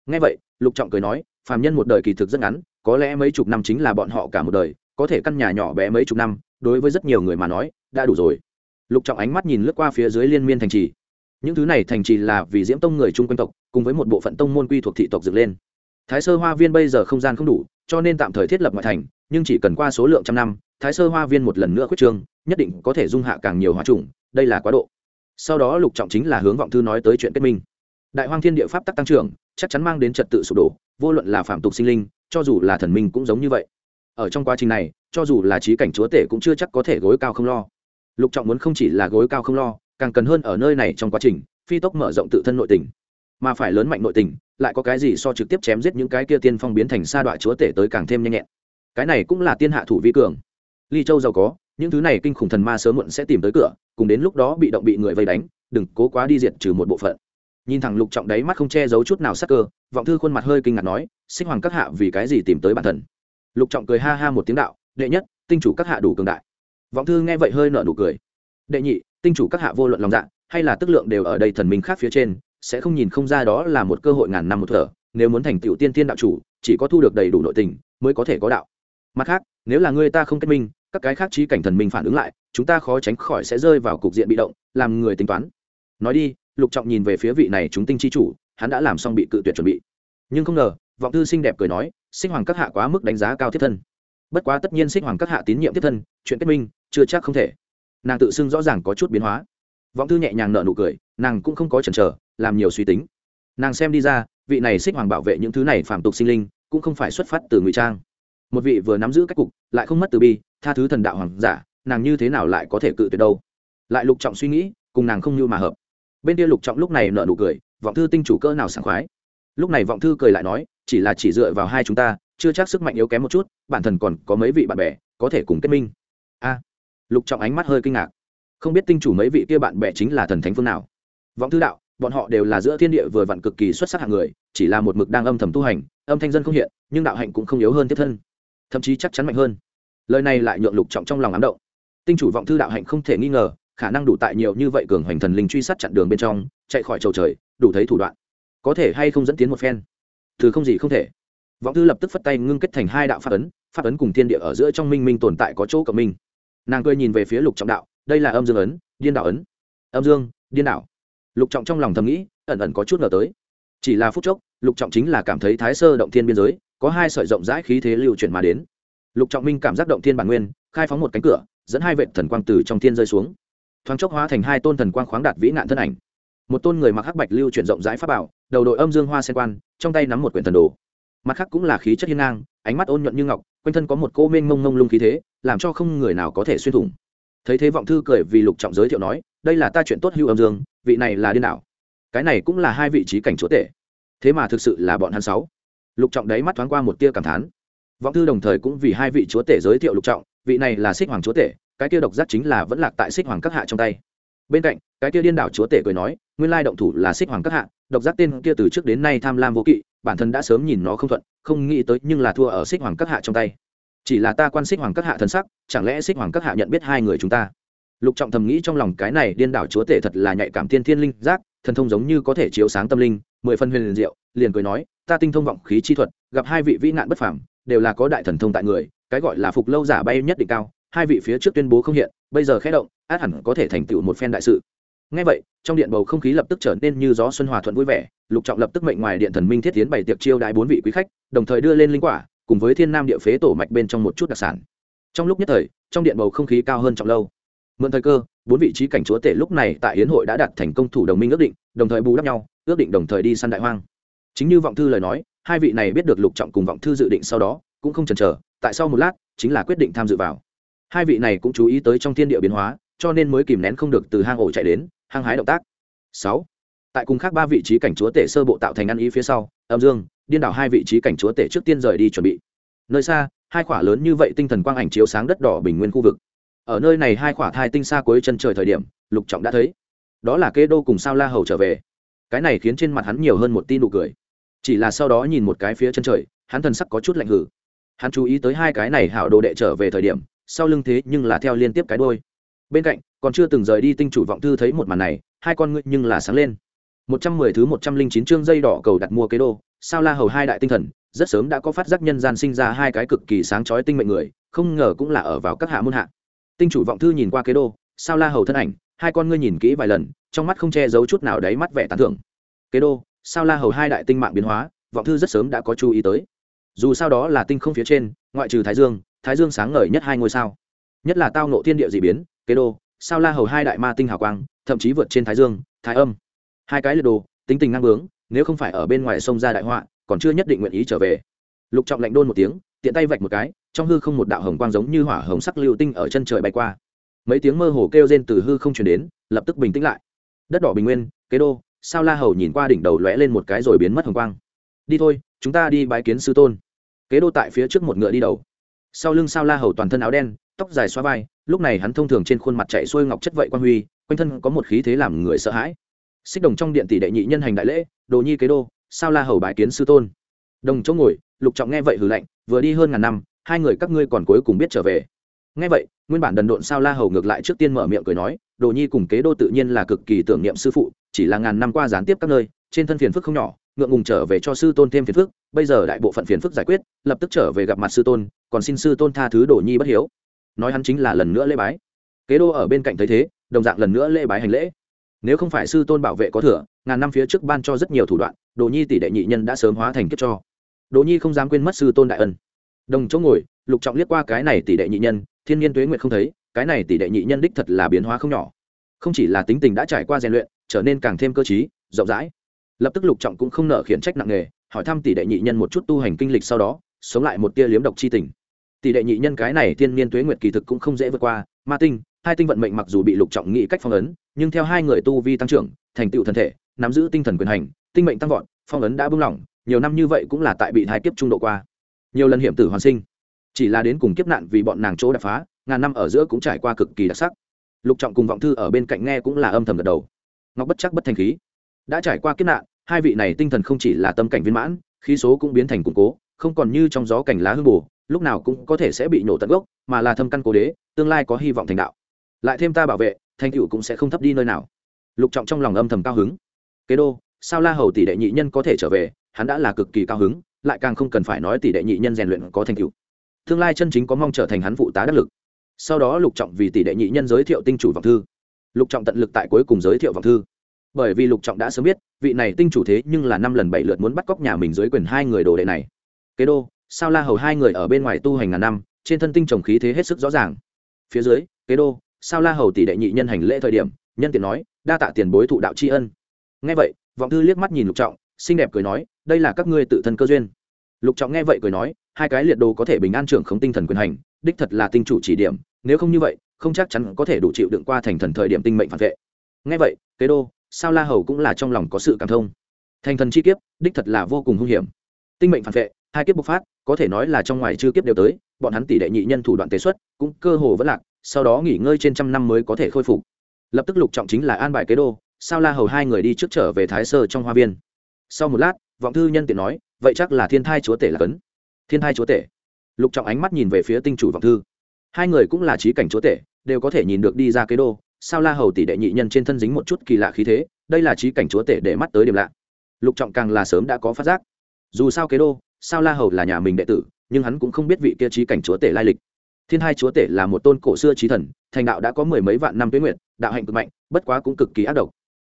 [SPEAKER 1] Ngay vậy, lục trọng cười nói, phàm nhân một đời kỳ thực rất ngắn, có lẽ mấy chục năm chính là bọn họ cả một đời, có thể căn nhà nhỏ bé mấy chục năm, đối với rất nhiều người mà nói, đã đủ rồi. Lục trọng ánh mắt nhìn lướt qua phía dưới liên miên thành trì. Những thứ này thành trì là vì diễm tông người chung quanh tộc, cùng với một bộ phận tông môn quy thuộc thị tộc dựng lên thái sơ hoa viên bây giờ không gian không đủ, cho nên tạm thời thiết lập ngoại thành, nhưng chỉ cần qua số lượng trăm năm, thái sơ hoa viên một lần nữa khuyết trương, nhất định có thể dung hạ càng nhiều hóa trùng đây là quá độ. Sau đó lục trọng chính là hướng vọng thư nói tới chuyện kết minh. Đại hoang thiên địa pháp tắc tăng trưởng, chắc chắn mang đến trật tự sụp đổ, vô luận là phạm tục sinh linh, cho dù là thần minh cũng giống như vậy. Ở trong quá trình này, cho dù là trí cảnh chúa tể cũng chưa chắc có thể gối cao không lo. Lục trọng muốn không chỉ là gối cao không lo, càng cần hơn ở nơi này trong quá trình, phi tốc mở rộng tự thân nội tình mà phải lớn mạnh nội tình, lại có cái gì so trực tiếp chém giết những cái kia tiên phong biến thành sa đoạn chúa tể tới càng thêm nhanh nhẹn. Cái này cũng là tiên hạ thủ vi cường. Ly châu giàu có, những thứ này kinh khủng thần ma sớm muộn sẽ tìm tới cửa, cùng đến lúc đó bị động bị người vây đánh, đừng cố quá đi diệt trừ một bộ phận. Nhìn thẳng lục trọng đấy mắt không che giấu chút nào sắc cơ, vọng thư khuôn mặt hơi kinh ngạc nói sinh hoàng các hạ vì cái gì tìm tới bản thân? Lục trọng cười ha ha một tiếng đạo, đệ nhất, tinh chủ các hạ đủ cường đại. Vọng thư nghe vậy hơi nở nụ cười. Đệ nhị, tinh chủ các hạ vô luận lòng dạ hay là tức lượng đều ở đây thần minh khác phía trên sẽ không nhìn không ra đó là một cơ hội ngàn năm một thở, nếu muốn thành tựu tiên tiên đạo chủ, chỉ có thu được đầy đủ nội tình, mới có thể có đạo. Mặt khác, nếu là người ta không kết minh, các cái khác trí cảnh thần minh phản ứng lại, chúng ta khó tránh khỏi sẽ rơi vào cục diện bị động, làm người tính toán. Nói đi, lục trọng nhìn về phía vị này chúng tinh chi chủ, hắn đã làm xong bị cự tuyệt chuẩn bị. Nhưng không ngờ, vọng thư xinh đẹp cười nói sinh hoàng các hạ quá mức đánh giá cao thiết thân. Bất quá tất nhiên sinh hoàng các hạ tín nhiệm thiết thân, chuyện kết minh, chưa chắc không thể. Nàng tự xưng rõ ràng có chút biến hóa. Vọng thư nhẹ nhàng nợ nụ cười, nàng cũng không có chần chờ làm nhiều suy tính. Nàng xem đi ra, vị này xích hoàng bảo vệ những thứ này phạm tục sinh linh, cũng không phải xuất phát từ ngụy trang. Một vị vừa nắm giữ cách cục, lại không mất từ bi, tha thứ thần đạo hoàng giả, nàng như thế nào lại có thể cự tuyệt đâu? Lại lục trọng suy nghĩ, cùng nàng không như mà hợp. Bên kia lục trọng lúc này nợ nụ cười, vọng thư tinh chủ cơ nào sảng khoái. Lúc này vọng thư cười lại nói, chỉ là chỉ dựa vào hai chúng ta, chưa chắc sức mạnh yếu kém một chút, bản thân còn có mấy vị bạn bè, có thể cùng kết minh. A. Lục trọng ánh mắt hơi kinh ngạc. Không biết tinh chủ mấy vị kia bạn bè chính là thần thánh phương nào? Vọng thư đạo bọn họ đều là giữa thiên địa vừa vặn cực kỳ xuất sắc hạng người, chỉ là một mực đang âm thầm tu hành, âm thanh dân không hiện, nhưng đạo hạnh cũng không yếu hơn tiếp thân, thậm chí chắc chắn mạnh hơn. Lời này lại nhượng lục trọng trong lòng ám động. Tinh chủ vọng thư đạo hạnh không thể nghi ngờ, khả năng đủ tại nhiều như vậy cường hoành thần linh truy sát chặn đường bên trong, chạy khỏi chầu trời, đủ thấy thủ đoạn. Có thể hay không dẫn tiến một phen? Thứ không gì không thể. Vọng thư lập tức phất tay ngưng kết thành hai đạo pháp ấn pháp ấn cùng thiên địa ở giữa trong minh minh tồn tại có chỗ cộng minh. Nàng cười nhìn về phía lục trọng đạo, đây là âm dương ấn, điên đạo ấn. Âm dương, điên đạo lục trọng trong lòng thầm nghĩ, ẩn ẩn có chút ngờ tới. Chỉ là phút chốc, lục trọng chính là cảm thấy thái sơ động thiên biên giới, có hai sợi rộng rãi khí thế lưu chuyển mà đến. Lục trọng minh cảm giác động thiên bản nguyên, khai phóng một cánh cửa, dẫn hai vệ thần quang từ trong thiên rơi xuống. Thoáng chốc hóa thành hai tôn thần quang khoáng đạt vĩ nạn thân ảnh. Một tôn người mặc hắc bạch lưu chuyển rộng rãi pháp bảo, đầu đội âm dương hoa sen quan, trong tay nắm một quyển thần đồ. Mặt khác cũng là khí chất hiên ngang, ánh mắt ôn nhuận như ngọc, quanh thân có một cô mênh mông mông lung khí thế, làm cho không người nào có thể xuyên thủng. Thấy thế vọng thư cười vì lục trọng giới thiệu nói, đây là ta chuyện tốt hưu âm dương vị này là điên đảo. Cái này cũng là hai vị trí cảnh chúa tể. Thế mà thực sự là bọn hắn sáu. Lục trọng đấy mắt thoáng qua một tia cảm thán. Vọng thư đồng thời cũng vì hai vị chúa tể giới thiệu lục trọng, vị này là xích hoàng chúa tể, cái kia độc giác chính là vẫn lạc tại xích hoàng các hạ trong tay. Bên cạnh, cái kia điên đảo chúa tể cười nói, nguyên lai động thủ là xích hoàng các hạ, độc giác tên kia từ trước đến nay tham lam vô kỵ, bản thân đã sớm nhìn nó không thuận, không nghĩ tới nhưng là thua ở xích hoàng các hạ trong tay. Chỉ là ta quan xích hoàng các hạ thân sắc, chẳng lẽ xích hoàng các hạ nhận biết hai người chúng ta? Lục trọng thầm nghĩ trong lòng cái này điên đảo chúa tể thật là nhạy cảm tiên thiên linh giác, thần thông giống như có thể chiếu sáng tâm linh, mười phân huyền liền diệu, liền cười nói, ta tinh thông vọng khí chi thuật, gặp hai vị vĩ nạn bất phảm đều là có đại thần thông tại người, cái gọi là phục lâu giả bay nhất định cao, hai vị phía trước tuyên bố không hiện, bây giờ khẽ động, át hẳn có thể thành tựu một phen đại sự. Ngay vậy, trong điện bầu không khí lập tức trở nên như gió xuân hòa thuận vui vẻ, lục trọng lập tức mệnh ngoài điện thần minh thiết tiến bày tiệc chiêu đại bốn vị quý khách, đồng thời đưa lên linh quả, cùng với thiên nam địa phế tổ mạch bên trong một chút đặc sản. Trong lúc nhất thời, trong điện bầu không khí cao hơn trọng lâu mượn thời cơ, bốn vị trí cảnh chúa tể lúc này tại hiến hội đã đạt thành công thủ đồng minh ước định, đồng thời bù đắp nhau, ước định đồng thời đi săn đại hoang. Chính như vọng thư lời nói, hai vị này biết được lục trọng cùng vọng thư dự định sau đó, cũng không chần chờ, tại sau một lát, chính là quyết định tham dự vào. Hai vị này cũng chú ý tới trong thiên địa biến hóa, cho nên mới kìm nén không được từ hang ổ chạy đến hang hái động tác. Sáu, tại cùng khác ba vị trí cảnh chúa tể sơ bộ tạo thành ăn ý phía sau, âm dương, điên đảo hai vị trí cảnh chúa tể trước tiên rời đi chuẩn bị. Nơi xa, hai khỏa lớn như vậy tinh thần quang ảnh chiếu sáng đất đỏ bình nguyên khu vực ở nơi này hai khỏa thai tinh xa cuối chân trời thời điểm, lục trọng đã thấy. Đó là kế đô cùng sao la hầu trở về. Cái này khiến trên mặt hắn nhiều hơn một tin nụ cười. Chỉ là sau đó nhìn một cái phía chân trời, hắn thần sắc có chút lạnh hử hắn chú ý tới hai cái này hảo đồ đệ trở về thời điểm, sau lưng thế nhưng là theo liên tiếp cái đôi bên cạnh, còn chưa từng rời đi tinh chủ vọng thư thấy một màn này, hai con ngươi nhưng là sáng lên. Một trăm mười thứ một trăm linh chín chương dây đỏ cầu đặt mua kế đô, sao la hầu hai đại tinh thần, rất sớm đã có phát giác nhân gian sinh ra hai cái cực kỳ sáng chói tinh mệnh người, không ngờ cũng là ở vào các hạ môn hạ tinh chủ vọng thư nhìn qua kế đô, sao la hầu thân ảnh, hai con ngươi nhìn kỹ vài lần, trong mắt không che giấu chút nào đáy mắt vẻ tán thưởng. Kế đô, sao la hầu hai đại tinh mạng biến hóa, vọng thư rất sớm đã có chú ý tới. Dù sao đó là tinh không phía trên, ngoại trừ thái dương thái dương sáng ngời nhất hai ngôi sao. Nhất là tao nộ thiên địa d ị biến, kế đô, sao la hầu hai đại ma tinh hào quang, thậm chí vượt trên thái dương, thái âm. Hai cái liệt đồ, tính tình ngang bướng, nếu không phải ở bên ngoài sông ra đại họa, còn chưa nhất định nguyện ý trở về. Lục trọng lạnh đôn một tiếng tiện tay vạch một cái, trong hư không một đạo hồng quang giống như hỏa hồng sắc lưu tinh ở chân trời bay qua. Mấy tiếng mơ hồ kêu rên từ hư không chuyển đến, lập tức bình tĩnh lại. Đất đỏ bình nguyên, kế đô, sao la hầu nhìn qua đỉnh đầu lóe lên một cái rồi biến mất hồng quang. Đi thôi, chúng ta đi bái kiến sư tôn. Kế đô tại phía trước một ngựa đi đầu. Sau lưng sao la hầu toàn thân áo đen, tóc dài xoa vai, lúc này hắn thông thường trên khuôn mặt chạy xuôi ngọc chất vậy quan huy, quanh thân có một khí thế làm người sợ hãi. Xích đồng trong điện tỷ đệ nhị nhân hành đại lễ, đồ nhi kế đô, sao la hầu bái kiến sư tôn. Đồng chỗ ngồi lục trọng nghe vậy hừ lạnh, vừa đi hơn ngàn năm, hai người các ngươi còn cuối cùng biết trở về. Nghe vậy, nguyên bản đần độn sao la hầu ngược lại trước tiên mở miệng cười nói, đồ nhi cùng kế đô tự nhiên là cực kỳ tưởng niệm sư phụ, chỉ là ngàn năm qua gián tiếp các nơi, trên thân phiền phức không nhỏ, ngượng ngùng trở về cho sư tôn thêm phiền phức, bây giờ đại bộ phận phiền phức giải quyết, lập tức trở về gặp mặt sư tôn, còn xin sư tôn tha thứ đồ nhi bất hiếu. Nói hắn chính là lần nữa lễ bái. Kế đô ở bên cạnh thấy thế, đồng dạng lần nữa lễ bái hành lễ. Nếu không phải sư tôn bảo vệ có thừa, ngàn năm phía trước ban cho rất nhiều thủ đoạn, đồ nhi tỷ đệ nhị nhân đã sớm hóa thành kiếp cho. Đỗ nhi không dám quên mất sư tôn đại ân. Đồng chỗ ngồi, lục trọng liếc qua cái này tỷ đệ nhị nhân, thiên nhiên tuế nguyệt không thấy, cái này tỷ đệ nhị nhân đích thật là biến hóa không nhỏ. Không chỉ là tính tình đã trải qua rèn luyện, trở nên càng thêm cơ t rộng rãi. Lập tức lục trọng cũng không nợ khiển trách nặng nề, hỏi thăm tỷ đệ nhị nhân một chút tu hành kinh lịch sau đó, sống lại một tia liếm độc chi tình. Tỷ đệ nhị nhân cái này thiên niên tuế nguyệt kỳ thực cũng không dễ vượt qua, ma tinh, hai tinh vận mệnh mặc dù bị lục trọng nghĩ cách phong ấn, nhưng theo hai người tu vi tăng trưởng, thành tựu thân thể, nắm giữ tinh thần quyền hành, tinh mệnh tăng vọt, phong ấn đã buông lỏng nhiều năm như vậy cũng là tại bị hai kiếp trung độ qua. Nhiều lần hiểm tử hoàn sinh, chỉ là đến cùng kiếp nạn vì bọn nàng chỗ đập phá, ngàn năm ở giữa cũng trải qua cực kỳ đặc sắc. Lục trọng cùng vọng thư ở bên cạnh nghe cũng là âm thầm gật đầu. Ngọc bất chắc bất thành khí, đã trải qua kiếp nạn, hai vị này tinh thần không chỉ là tâm cảnh viên mãn, khí số cũng biến thành củng cố, không còn như trong gió cảnh lá hương bù, lúc nào cũng có thể sẽ bị nổ tận gốc, mà là thâm căn cố đế, tương lai có hy vọng thành đạo. Lại thêm ta bảo vệ thanh cựu cũng sẽ không thấp đi nơi nào. Lục trọng trong lòng âm thầm cao hứng. Kế đô, sao la hầu tỷ đệ nhị nhân có thể trở về hắn đã là cực kỳ cao hứng, lại càng không cần phải nói tỷ đệ nhị nhân rèn luyện có thành tựu. Tương lai chân chính có mong trở thành hắn phụ tá đắc lực. Sau đó lục trọng vì tỷ đệ nhị nhân giới thiệu tinh chủ vọng thư. Lục trọng tận lực tại cuối cùng giới thiệu vọng thư. Bởi vì lục trọng đã sớm biết, vị này tinh chủ thế nhưng là năm lần bảy lượt muốn bắt cóc nhà mình dưới quyền hai người đồ đệ này. Kế đô, sao la hầu hai người ở bên ngoài tu hành ngàn năm, trên thân tinh trồng khí thế hết sức rõ ràng. Phía dưới, kế đô, sao la hầu tỷ đệ nhị nhân hành lễ thời điểm, nhân tiện nói, đa tạ tiền bối thụ đạo tri ân. Nghe vậy, vọng thư liếc mắt nhìn lục trọng, xinh đẹp cười nói đây là các ngươi tự thân cơ duyên. Lục trọng nghe vậy cười nói, hai cái liệt đồ có thể bình an trưởng không tinh thần quyền hành, đích thật là tinh chủ chỉ điểm, nếu không như vậy, không chắc chắn có thể đủ chịu đựng qua thành thần thời điểm tinh mệnh phản vệ. Nghe vậy, kế đô, sao la hầu cũng là trong lòng có sự cảm thông. Thành thần chi kiếp, đích thật là vô cùng hung hiểm. Tinh mệnh phản vệ, hai kiếp bộc phát, có thể nói là trong ngoài chưa kiếp đều tới, bọn hắn tỷ đệ nhị nhân thủ đoạn tế xuất, cũng cơ hồ vẫn lạc, sau đó nghỉ ngơi trên trăm năm mới có thể khôi phục. Lập tức lục trọng chính là an bài kế đô, sao la hầu hai người đi trước trở về thái sơ trong hoa viên. Sau một lát vọng thư nhân tiện nói, vậy chắc là thiên thai chúa tể là cấn. Thiên thai chúa tể. Lục trọng ánh mắt nhìn về phía tinh chủ vọng thư. Hai người cũng là trí cảnh chúa tể, đều có thể nhìn được đi ra kế đô, sao la hầu tỷ đệ nhị nhân trên thân dính một chút kỳ lạ khí thế, đây là trí cảnh chúa tể để mắt tới điểm lạ. Lục trọng càng là sớm đã có phát giác. Dù sao kế đô, sao la hầu là nhà mình đệ tử, nhưng hắn cũng không biết vị kia trí cảnh chúa tể lai lịch. Thiên hai chúa tể là một tôn cổ xưa trí thần, thành đạo đã có mười mấy vạn năm tuyến nguyện đạo hạnh cực mạnh, bất quá cũng cực kỳ ác độc.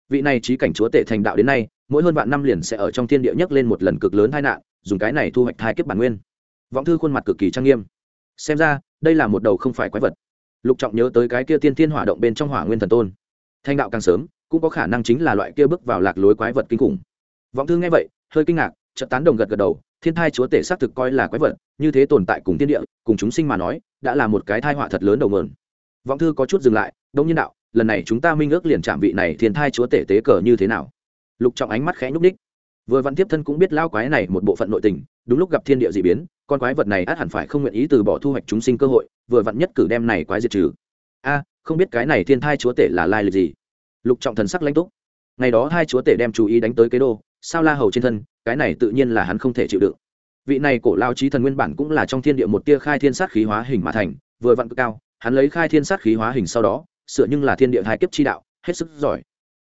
[SPEAKER 1] Vị này trí cảnh chúa tể thành đạo đến nay mỗi hơn vạn năm liền sẽ ở trong thiên địa nhấc lên một lần cực lớn tai nạn, dùng cái này thu hoạch thai kiếp bản nguyên. Vọng thư khuôn mặt cực kỳ trang nghiêm. Xem ra, đây là một đầu không phải quái vật. Lục trọng nhớ tới cái kia tiên thiên hỏa động bên trong hỏa nguyên thần tôn. Thanh đạo càng sớm, cũng có khả năng chính là loại kia bước vào lạc lối quái vật kinh khủng. Vọng thư nghe vậy, hơi kinh ngạc, chợt tán đồng gật gật đầu, thiên thai chúa tể xác thực coi là quái vật, như thế tồn tại cùng thiên địa, cùng chúng sinh mà nói, đã là một cái thai họa thật lớn đầu mượn vọng thư có chút dừng lại, đông nhiên đạo, lần này chúng ta minh ước liền chạm vị này thiên thai chúa tể tế cờ như thế nào? Lục trọng ánh mắt khẽ nhúc ních vừa văn tiếp thân cũng biết lao quái này một bộ phận nội tình, đúng lúc gặp thiên địa d ị biến, con quái vật này át hẳn phải không nguyện ý từ bỏ thu hoạch chúng sinh cơ hội, vừa vặn nhất cử đem này quái diệt trừ. A, không biết cái này thiên thai chúa tể là lai lịch gì? Lục trọng thần sắc lãnh túc. Ngày đó hai chúa tể đem chú ý đánh tới kế đô, sao la hầu trên thân, cái này tự nhiên là hắn không thể chịu đựng. Vị này cổ lao trí thần nguyên bản cũng là trong thiên địa một tia khai thiên sát khí hóa hình mà thành, vừa vặn cực cao, hắn lấy khai thiên sát khí hóa hình sau đó, sửa nhưng là thiên địa hai kiếp chi đạo, hết sức giỏi.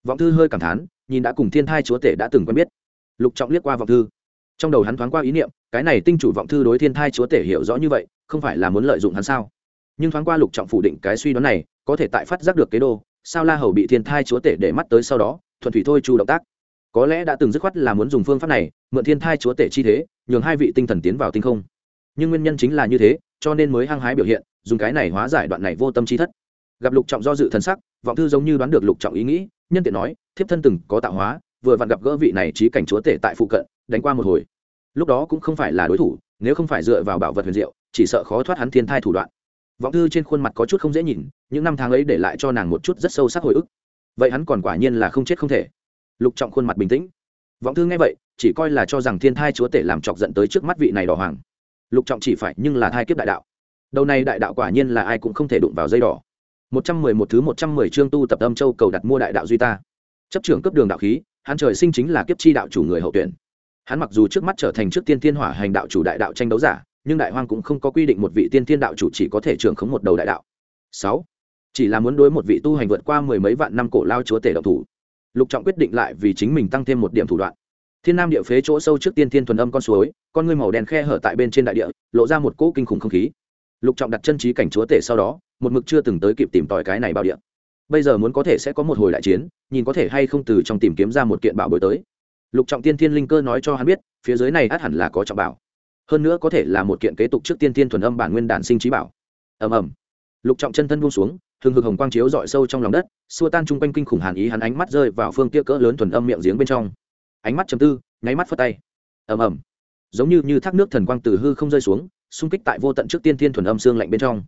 [SPEAKER 1] Vọng thư hơi cảm thán nhìn đã cùng thiên thai chúa tể đã từng quen biết. Lục trọng liếc qua vọng thư. Trong đầu hắn thoáng qua ý niệm, cái này tinh chủ vọng thư đối thiên thai chúa tể hiểu rõ như vậy, không phải là muốn lợi dụng hắn sao? Nhưng thoáng qua lục trọng phủ định cái suy đoán này, có thể tại phát giác được kế đô, sao la hầu bị thiên thai chúa tể để mắt tới sau đó, thuận thủy thôi chu động tác. Có lẽ đã từng dứt khoát là muốn dùng phương pháp này, mượn thiên thai chúa tể chi thế, nhường hai vị tinh thần tiến vào tinh không. Nhưng nguyên nhân chính là như thế, cho nên mới hăng hái biểu hiện, dùng cái này hóa giải đoạn này vô tâm chi thất. Gặp lục trọng do dự thần sắc, vọng thư giống như đoán được lục trọng ý nghĩ nhân tiện nói, thiếp thân từng có tạo hóa, vừa vặn gặp gỡ vị này trí cảnh chúa tể tại phụ cận, đánh qua một hồi. Lúc đó cũng không phải là đối thủ, nếu không phải dựa vào bảo vật huyền diệu, chỉ sợ khó thoát hắn thiên thai thủ đoạn. Vọng thư trên khuôn mặt có chút không dễ nhìn, những năm tháng ấy để lại cho nàng một chút rất sâu sắc hồi ức. Vậy hắn còn quả nhiên là không chết không thể. Lục trọng khuôn mặt bình tĩnh. Vọng thư nghe vậy, chỉ coi là cho rằng thiên thai chúa tể làm chọc dẫn tới trước mắt vị này đỏ hoàng. Lục trọng chỉ phải nhưng là thai kiếp đại đạo. Đầu này đại đạo quả nhiên là ai cũng không thể đụng vào dây đỏ một trăm mười một thứ một trăm mười chương tu tập âm châu cầu đặt mua đại đạo duy ta. Chấp trưởng cấp đường đạo khí, hắn trời sinh chính là kiếp chi đạo chủ người hậu tuyển. Hắn mặc dù trước mắt trở thành trước tiên tiên hỏa hành đạo chủ đại đạo tranh đấu giả, nhưng đại hoang cũng không có quy định một vị tiên tiên đạo chủ chỉ có thể trưởng khống một đầu đại đạo. Sáu, chỉ là muốn đối một vị tu hành vượt qua mười mấy vạn năm cổ lao chúa tể đạo thủ. Lục trọng quyết định lại vì chính mình tăng thêm một điểm thủ đoạn. Thiên nam địa phế chỗ sâu trước tiên tiên thuần âm con suối, con ngươi màu đen khe hở tại bên trên đại địa, lộ ra một cỗ kinh khủng không khí. Lục trọng đặt chân trí cảnh chúa tể sau đó một mực chưa từng tới kịp tìm tòi cái này bảo địa. Bây giờ muốn có thể sẽ có một hồi đại chiến, nhìn có thể hay không từ trong tìm kiếm ra một kiện bảo bối tới. Lục trọng tiên thiên linh cơ nói cho hắn biết, phía dưới này át hẳn là có trọng bảo. Hơn nữa có thể là một kiện kế tục trước tiên thiên thuần âm bản nguyên đản sinh trí bảo. Ầm ầm. Lục trọng chân thân buông xuống thường hực hồng quang chiếu dọi sâu trong lòng đất, xua tan chung quanh kinh khủng hàn ý hắn ánh mắt rơi vào phương kia cỡ lớn thuần âm miệng giếng bên trong. Ánh mắt chầm tư, nháy mắt phất tay. Ầm ầm. Giống như như thác nước thần quang từ hư không rơi xuống, xung kích tại vô tận trước tiên thiên thuần âm xương lạnh bên trong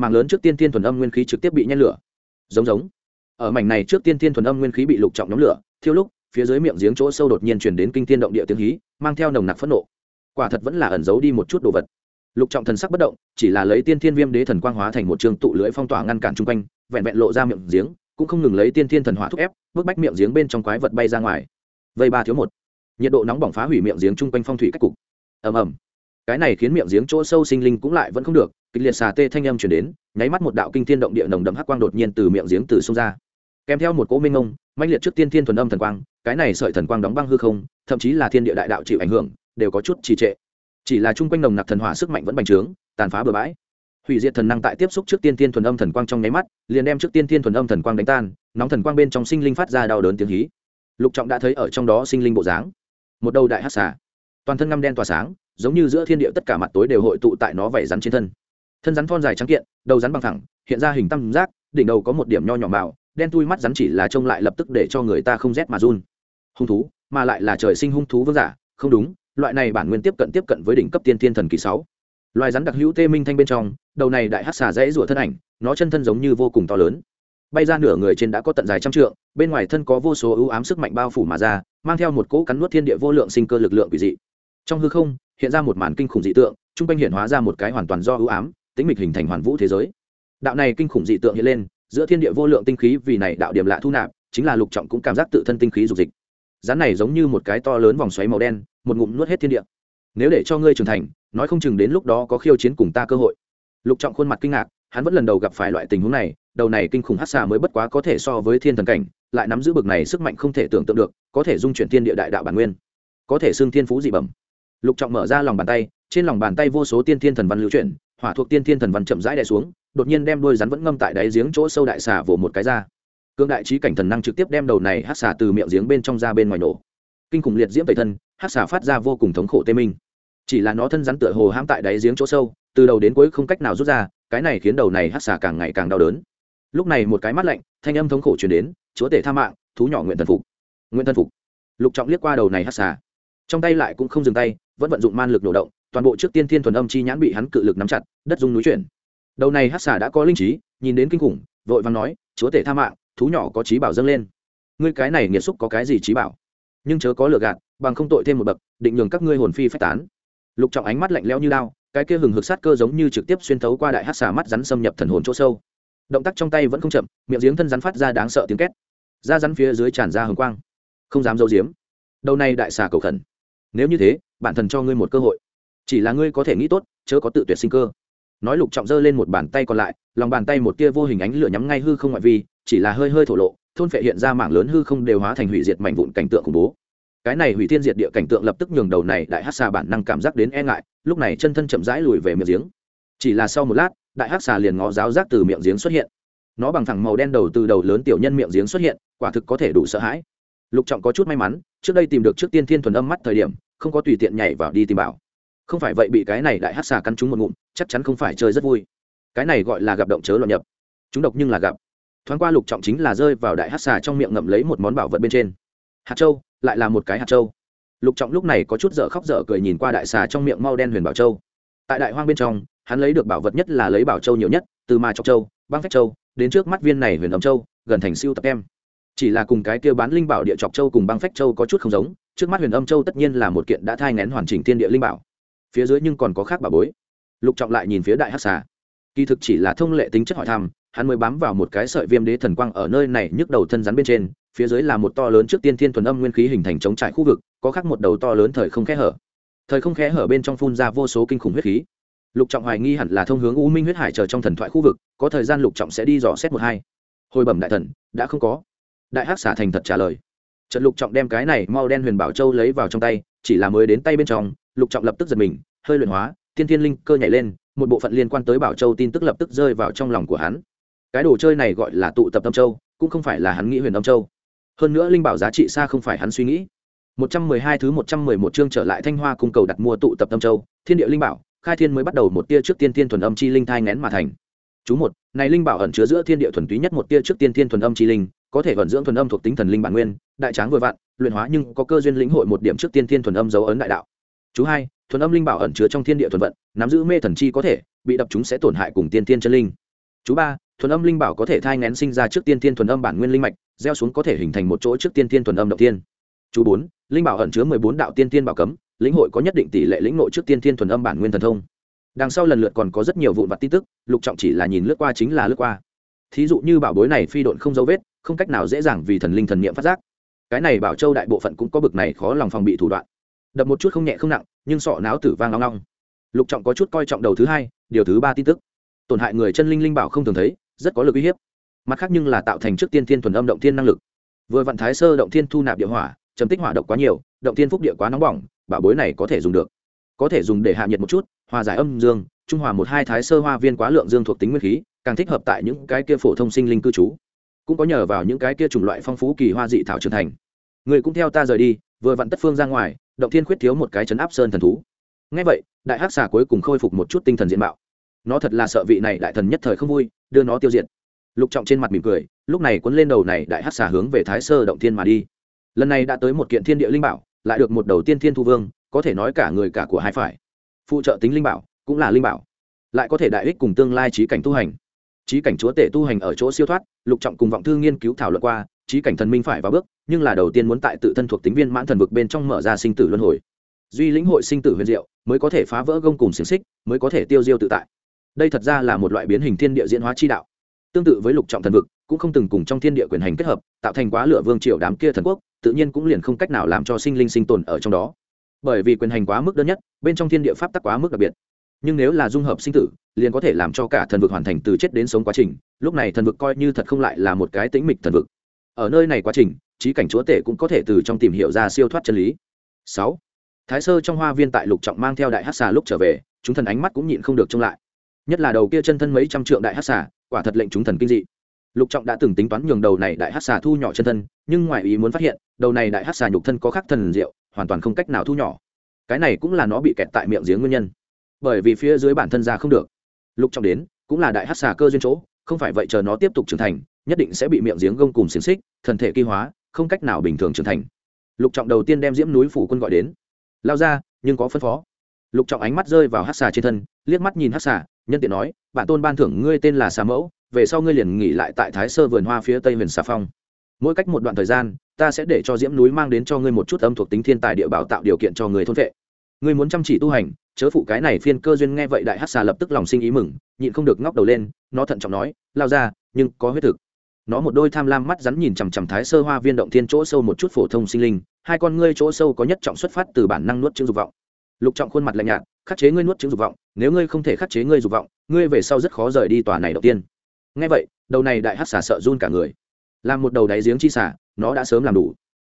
[SPEAKER 1] mảng lớn trước tiên thiên thuần âm nguyên khí trực tiếp bị nhen lửa. Giống giống. Ở mảnh này trước tiên thiên thuần âm nguyên khí bị lục trọng nhóm lửa, thiêu lúc, phía dưới miệng giếng chỗ sâu đột nhiên chuyển đến kinh tiên động địa tiếng hí, mang theo nồng nặc phẫn nộ. Quả thật vẫn là ẩn giấu đi một chút đồ vật. Lục trọng thần sắc bất động, chỉ là lấy tiên thiên viêm đế thần quang hóa thành một trường tụ lưỡi phong tỏa ngăn cản chung quanh, vẹn vẹn lộ ra miệng giếng, cũng không ngừng lấy tiên thiên thần hỏa thúc ép, bức bách miệng giếng bên trong quái vật bay ra ngoài. Vây ba thiếu một. Nhiệt độ nóng bỏng phá hủy miệng giếng chung quanh phong thủy cách cục. Ầm ầm cái này khiến miệng giếng chỗ sâu sinh linh cũng lại vẫn không được, kịch liệt xà tê thanh âm chuyển đến, nháy mắt một đạo kinh thiên động địa nồng đậm hắc quang đột nhiên từ miệng giếng từ sông ra. Kèm theo một cỗ minh ngông manh liệt trước tiên thiên thuần âm thần quang, cái này sợi thần quang đóng băng hư không, thậm chí là thiên địa đại đạo chịu ảnh hưởng, đều có chút trì trệ. Chỉ là chung quanh nồng nặc thần hỏa sức mạnh vẫn bành trướng, tàn phá bừa bãi. Hủy diệt thần năng tại tiếp xúc trước tiên thiên thuần âm thần quang trong nháy mắt, liền đem trước tiên thiên thuần âm thần quang đánh tan, nóng thần quang bên trong sinh linh phát ra đau đớn tiếng hí. Lục trọng đã thấy ở trong đó sinh linh bộ dáng. Một đầu đại hắc xà. Toàn thân ngăm đen tỏa sáng giống như giữa thiên địa tất cả mặt tối đều hội tụ tại nó vảy rắn trên thân. Thân rắn thon dài trắng kiện, đầu rắn bằng thẳng, hiện ra hình tam giác, đỉnh đầu có một điểm nho nhỏ màu, đen tui mắt rắn chỉ là trông lại lập tức để cho người ta không rét mà run. Hung thú, mà lại là trời sinh hung thú vương giả, không đúng, loại này bản nguyên tiếp cận tiếp cận với đỉnh cấp tiên thiên thần kỳ sáu. Loài rắn đặc hữu tê minh thanh bên trong, đầu này đại hát xà dãy rủa thân ảnh, nó chân thân giống như vô cùng to lớn. Bay ra nửa người trên đã có tận dài trăm trượng, bên ngoài thân có vô số ưu ám sức mạnh bao phủ mà ra, mang theo một cỗ cắn nuốt thiên địa vô lượng sinh cơ lực lượng quỷ dị. Trong hư không hiện ra một màn kinh khủng dị tượng trung quanh hiện hóa ra một cái hoàn toàn do ưu ám tính mịch hình thành hoàn vũ thế giới. Đạo này kinh khủng dị tượng hiện lên, giữa thiên địa vô lượng tinh khí vì này đạo điểm lạ thu nạp, chính là lục trọng cũng cảm giác tự thân tinh khí dục dịch. Rắn này giống như một cái to lớn vòng xoáy màu đen, một ngụm nuốt hết thiên địa. Nếu để cho ngươi trưởng thành, nói không chừng đến lúc đó có khiêu chiến cùng ta cơ hội. Lục trọng khuôn mặt kinh ngạc, hắn vẫn lần đầu gặp phải loại tình huống này, đầu này kinh khủng hát xà mới bất quá có thể so với thiên thần cảnh, lại nắm giữ bực này sức mạnh không thể tưởng tượng được, có thể dung chuyển thiên địa đại đạo bản nguyên, có thể xưng thiên phú dị bẩm lục trọng mở ra lòng bàn tay, trên lòng bàn tay vô số tiên thiên thần văn lưu chuyển, hỏa thuộc tiên thiên thần văn chậm rãi đè xuống, đột nhiên đem đôi rắn vẫn ngâm tại đáy giếng chỗ sâu đại xà vỗ một cái ra. Cương đại trí cảnh thần năng trực tiếp đem đầu này hát xà từ miệng giếng bên trong ra bên ngoài nổ. Kinh khủng liệt diễm tẩy thân hát xà phát ra vô cùng thống khổ tê minh. Chỉ là nó thân rắn tựa hồ hãm tại đáy giếng chỗ sâu, từ đầu đến cuối không cách nào rút ra, cái này khiến đầu này hát xà càng ngày càng đau đớn. Lúc này một cái mắt lạnh, thanh âm thống khổ chuyển đến, chúa tể tha mạng, thú nhỏ nguyện thần phục. Nguyện thần phục. Lục trọng liếc qua đầu này hát xà. Trong tay lại cũng không dừng tay vẫn vận dụng man lực nổ động, toàn bộ trước tiên thiên thuần âm chi nhãn bị hắn cự lực nắm chặt, đất dung núi chuyển. Đầu này hát xà đã có linh trí, nhìn đến kinh khủng, vội vàng nói, chúa tể tha mạng, thú nhỏ có trí bảo dâng lên. Ngươi cái này nghiệt xúc có cái gì trí bảo? Nhưng chớ có lừa gạt, bằng không tội thêm một bậc, định nhường các ngươi hồn phi phách tán. Lục trọng ánh mắt lạnh lẽo như lao cái kia hừng hực sát cơ giống như trực tiếp xuyên thấu qua đại hát xà mắt rắn xâm nhập thần hồn chỗ sâu. Động tác trong tay vẫn không chậm, miệng giếng thân rắn phát ra đáng sợ tiếng két. Da rắn phía dưới tràn ra hồng quang. Không dám dâu giếm. Đầu này đại xà cầu khẩn. Nếu như thế bản thần cho ngươi một cơ hội. Chỉ là ngươi có thể nghĩ tốt, chớ có tự tuyệt sinh cơ. Nói lục trọng giơ lên một bàn tay còn lại, lòng bàn tay một tia vô hình ánh lửa nhắm ngay hư không ngoại vi, chỉ là hơi hơi thổ lộ, thôn phệ hiện ra mảng lớn hư không đều hóa thành hủy diệt mảnh vụn cảnh tượng khủng bố. Cái này hủy thiên diệt địa cảnh tượng lập tức nhường đầu này đại hát xà bản năng cảm giác đến e ngại, lúc này chân thân chậm rãi lùi về miệng giếng. Chỉ là sau một lát, đại hát xà liền ngó giáo giác từ miệng giếng xuất hiện. Nó bằng thẳng màu đen đầu từ đầu lớn tiểu nhân miệng giếng xuất hiện, quả thực có thể đủ sợ hãi. Lục trọng có chút may mắn, trước đây tìm được trước tiên thiên thuần âm mắt thời điểm không có tùy tiện nhảy vào đi tìm bảo. Không phải vậy bị cái này đại hát xà căn trúng một ngụm, chắc chắn không phải chơi rất vui. Cái này gọi là gặp động chớ loạn nhập. Chúng độc nhưng là gặp. Thoáng qua lục trọng chính là rơi vào đại hát xà trong miệng ngậm lấy một món bảo vật bên trên. Hạt châu, lại là một cái hạt châu. Lục trọng lúc này có chút dở khóc dở cười nhìn qua đại xà trong miệng mau đen huyền bảo châu. Tại đại hoang bên trong, hắn lấy được bảo vật nhất là lấy bảo châu nhiều nhất, từ mà chọc châu, băng phách châu, đến trước mắt viên này huyền ấm châu, gần thành siêu tập em. Chỉ là cùng cái kia bán linh bảo địa chọc châu cùng băng phách châu có chút không giống trước mắt huyền âm châu tất nhiên là một kiện đã thai ngén hoàn chỉnh thiên địa linh bảo. Phía dưới nhưng còn có khác bà bối. Lục trọng lại nhìn phía đại hắc xà. Kỳ thực chỉ là thông lệ tính chất hỏi thăm, hắn mới bám vào một cái sợi viêm đế thần quang ở nơi này nhức đầu thân rắn bên trên, phía dưới là một to lớn trước tiên thiên thuần âm nguyên khí hình thành chống trải khu vực, có khác một đầu to lớn thời không khe hở. Thời không khe hở bên trong phun ra vô số kinh khủng huyết khí. Lục trọng hoài nghi hẳn là thông hướng u minh huyết hải chờ trong thần thoại khu vực, có thời gian lục trọng sẽ đi dò xét một hai. Hồi bẩm đại thần, đã không có. Đại hắc xả thành thật trả lời trận lục trọng đem cái này mau đen huyền bảo châu lấy vào trong tay, chỉ là mới đến tay bên trong, lục trọng lập tức giật mình, hơi luyện hóa, tiên thiên linh cơ nhảy lên, một bộ phận liên quan tới bảo châu tin tức lập tức rơi vào trong lòng của hắn. Cái đồ chơi này gọi là tụ tập tâm châu, cũng không phải là hắn nghĩ huyền âm châu. Hơn nữa linh bảo giá trị xa không phải hắn suy nghĩ. Một trăm mười hai thứ một trăm mười một chương trở lại thanh hoa cung cầu đặt mua tụ tập tâm châu, thiên địa linh bảo, khai thiên mới bắt đầu một tia trước tiên thiên thuần âm chi linh thai ngén mà thành. Chú một, này linh bảo ẩn chứa giữa thiên địa thuần túy nhất một tia trước tiên thiên thuần âm chi linh có thể vận dưỡng thuần âm thuộc tính thần linh bản nguyên, đại tráng vừa vặn luyện hóa nhưng có cơ duyên lĩnh hội một điểm trước tiên thiên thuần âm dấu ấn đại đạo. Chú hai, thuần âm linh bảo ẩn chứa trong thiên địa thuần vận, nắm giữ mê thần chi có thể, bị đập chúng sẽ tổn hại cùng tiên thiên chân linh. Chú ba, thuần âm linh bảo có thể thai ngén sinh ra trước tiên thiên thuần âm bản nguyên linh mạch, gieo xuống có thể hình thành một chỗ trước tiên thiên thuần âm động tiên chú bốn, linh bảo ẩn chứa mười bốn đạo tiên thiên bảo cấm, lĩnh hội có nhất định tỷ lệ lĩnh nội trước tiên thiên thuần âm bản nguyên thần thông. Đằng sau lần lượt còn có rất nhiều vụn vặt tin tức, lục trọng chỉ là nhìn lướt qua chính là lướt qua. Thí dụ như bảo bối này phi độn không dấu vết không cách nào dễ dàng vì thần linh thần niệm phát giác. Cái này bảo châu đại bộ phận cũng có bực này khó lòng phòng bị thủ đoạn. Đập một chút không nhẹ không nặng, nhưng sọ náo tử vang long long. Lục trọng có chút coi trọng đầu thứ hai, điều thứ ba tin tức. Tổn hại người chân linh linh bảo không thường thấy, rất có lực uy hiếp. Mặt khác nhưng là tạo thành trước tiên thiên thuần âm động thiên năng lực. Vừa vận thái sơ động thiên thu nạp địa hỏa chấm tích hỏa độc quá nhiều, động thiên phúc địa quá nóng bỏng, bảo bối này có thể dùng được. Có thể dùng để hạ nhiệt một chút, hòa giải âm dương, trung hòa một hai thái sơ hoa viên quá lượng dương thuộc tính nguyên khí, càng thích hợp tại những cái kia phổ thông sinh linh cư trú cũng có nhờ vào những cái kia chủng loại phong phú kỳ hoa dị thảo trưởng thành. Người cũng theo ta rời đi, vừa vặn tất phương ra ngoài, động thiên khuyết thiếu một cái chấn áp sơn thần thú. Ngay vậy, đại hắc xà cuối cùng khôi phục một chút tinh thần diện mạo. Nó thật là sợ vị này đại thần nhất thời không vui, đưa nó tiêu diệt. Lục trọng trên mặt mỉm cười, lúc này cuốn lên đầu này đại hắc xà hướng về thái sơ động thiên mà đi. Lần này đã tới một kiện thiên địa linh bảo, lại được một đầu tiên thiên thu vương, có thể nói cả người cả của hai phải. Phụ trợ tính linh bảo, cũng là linh bảo, lại có thể đại ích cùng tương lai trí cảnh tu hành trí cảnh chúa tể tu hành ở chỗ siêu thoát, lục trọng cùng vọng thư nghiên cứu thảo luận qua, trí cảnh thần minh phải vào bước, nhưng là đầu tiên muốn tại tự thân thuộc tính viên mãn thần vực bên trong mở ra sinh tử luân hồi. Duy lĩnh hội sinh tử huyền diệu, mới có thể phá vỡ gông cùng xiềng xích, mới có thể tiêu diêu tự tại. Đây thật ra là một loại biến hình thiên địa diễn hóa chi đạo. Tương tự với lục trọng thần vực, cũng không từng cùng trong thiên địa quyền hành kết hợp, tạo thành quá lửa vương triều đám kia thần quốc, tự nhiên cũng liền không cách nào làm cho sinh linh sinh tồn ở trong đó. Bởi vì quyền hành quá mức đơn nhất, bên trong thiên địa pháp tắc quá mức đặc biệt nhưng nếu là dung hợp sinh tử, liền có thể làm cho cả thần vực hoàn thành từ chết đến sống quá trình, lúc này thần vực coi như thật không lại là một cái tĩnh mịch thần vực. Ở nơi này quá trình, trí cảnh chúa tể cũng có thể từ trong tìm hiểu ra siêu thoát chân lý. Sáu, thái sơ trong hoa viên tại lục trọng mang theo đại hát xà lúc trở về, chúng thần ánh mắt cũng nhịn không được trông lại. Nhất là đầu kia chân thân mấy trăm trượng đại hát xà, quả thật lệnh chúng thần kinh dị. Lục trọng đã từng tính toán nhường đầu này đại hát xà thu nhỏ chân thân, nhưng ngoài ý muốn phát hiện, đầu này đại hát xà nhục thân có khắc thần diệu, hoàn toàn không cách nào thu nhỏ. Cái này cũng là nó bị kẹt tại miệng giếng nguyên nhân bởi vì phía dưới bản thân ra không được. Lục trọng đến, cũng là đại hát xà cơ duyên chỗ, không phải vậy chờ nó tiếp tục trưởng thành, nhất định sẽ bị miệng giếng gông cùng xiềng xích, thần thể kỳ hóa, không cách nào bình thường trưởng thành. Lục trọng đầu tiên đem diễm núi phủ quân gọi đến. Lao ra, nhưng có phân phó. Lục trọng ánh mắt rơi vào hát xà trên thân, liếc mắt nhìn hát xà, nhân tiện nói, bản tôn ban thưởng ngươi tên là xà mẫu, về sau ngươi liền nghỉ lại tại thái sơ vườn hoa phía tây huyền xà phong. Mỗi cách một đoạn thời gian, ta sẽ để cho diễm núi mang đến cho ngươi một chút âm thuộc tính thiên tài địa bảo tạo điều kiện cho người thôn vệ. Ngươi muốn chăm chỉ tu hành chớ phụ cái này phiên cơ duyên nghe vậy đại hát xà lập tức lòng sinh ý mừng, nhịn không được ngóc đầu lên, nó thận trọng nói, lao ra, nhưng có huyết thực. Nó một đôi tham lam mắt rắn nhìn chằm chằm thái sơ hoa viên động thiên chỗ sâu một chút phổ thông sinh linh, hai con ngươi chỗ sâu có nhất trọng xuất phát từ bản năng nuốt chứng dục vọng. Lục trọng khuôn mặt lạnh nhạt, khắc chế ngươi nuốt chứng dục vọng, nếu ngươi không thể khắc chế ngươi dục vọng, ngươi về sau rất khó rời đi tòa này đầu tiên. Ngay vậy, đầu này đại hát xà sợ run cả người. Làm một đầu đáy giếng chi xả nó đã sớm làm đủ.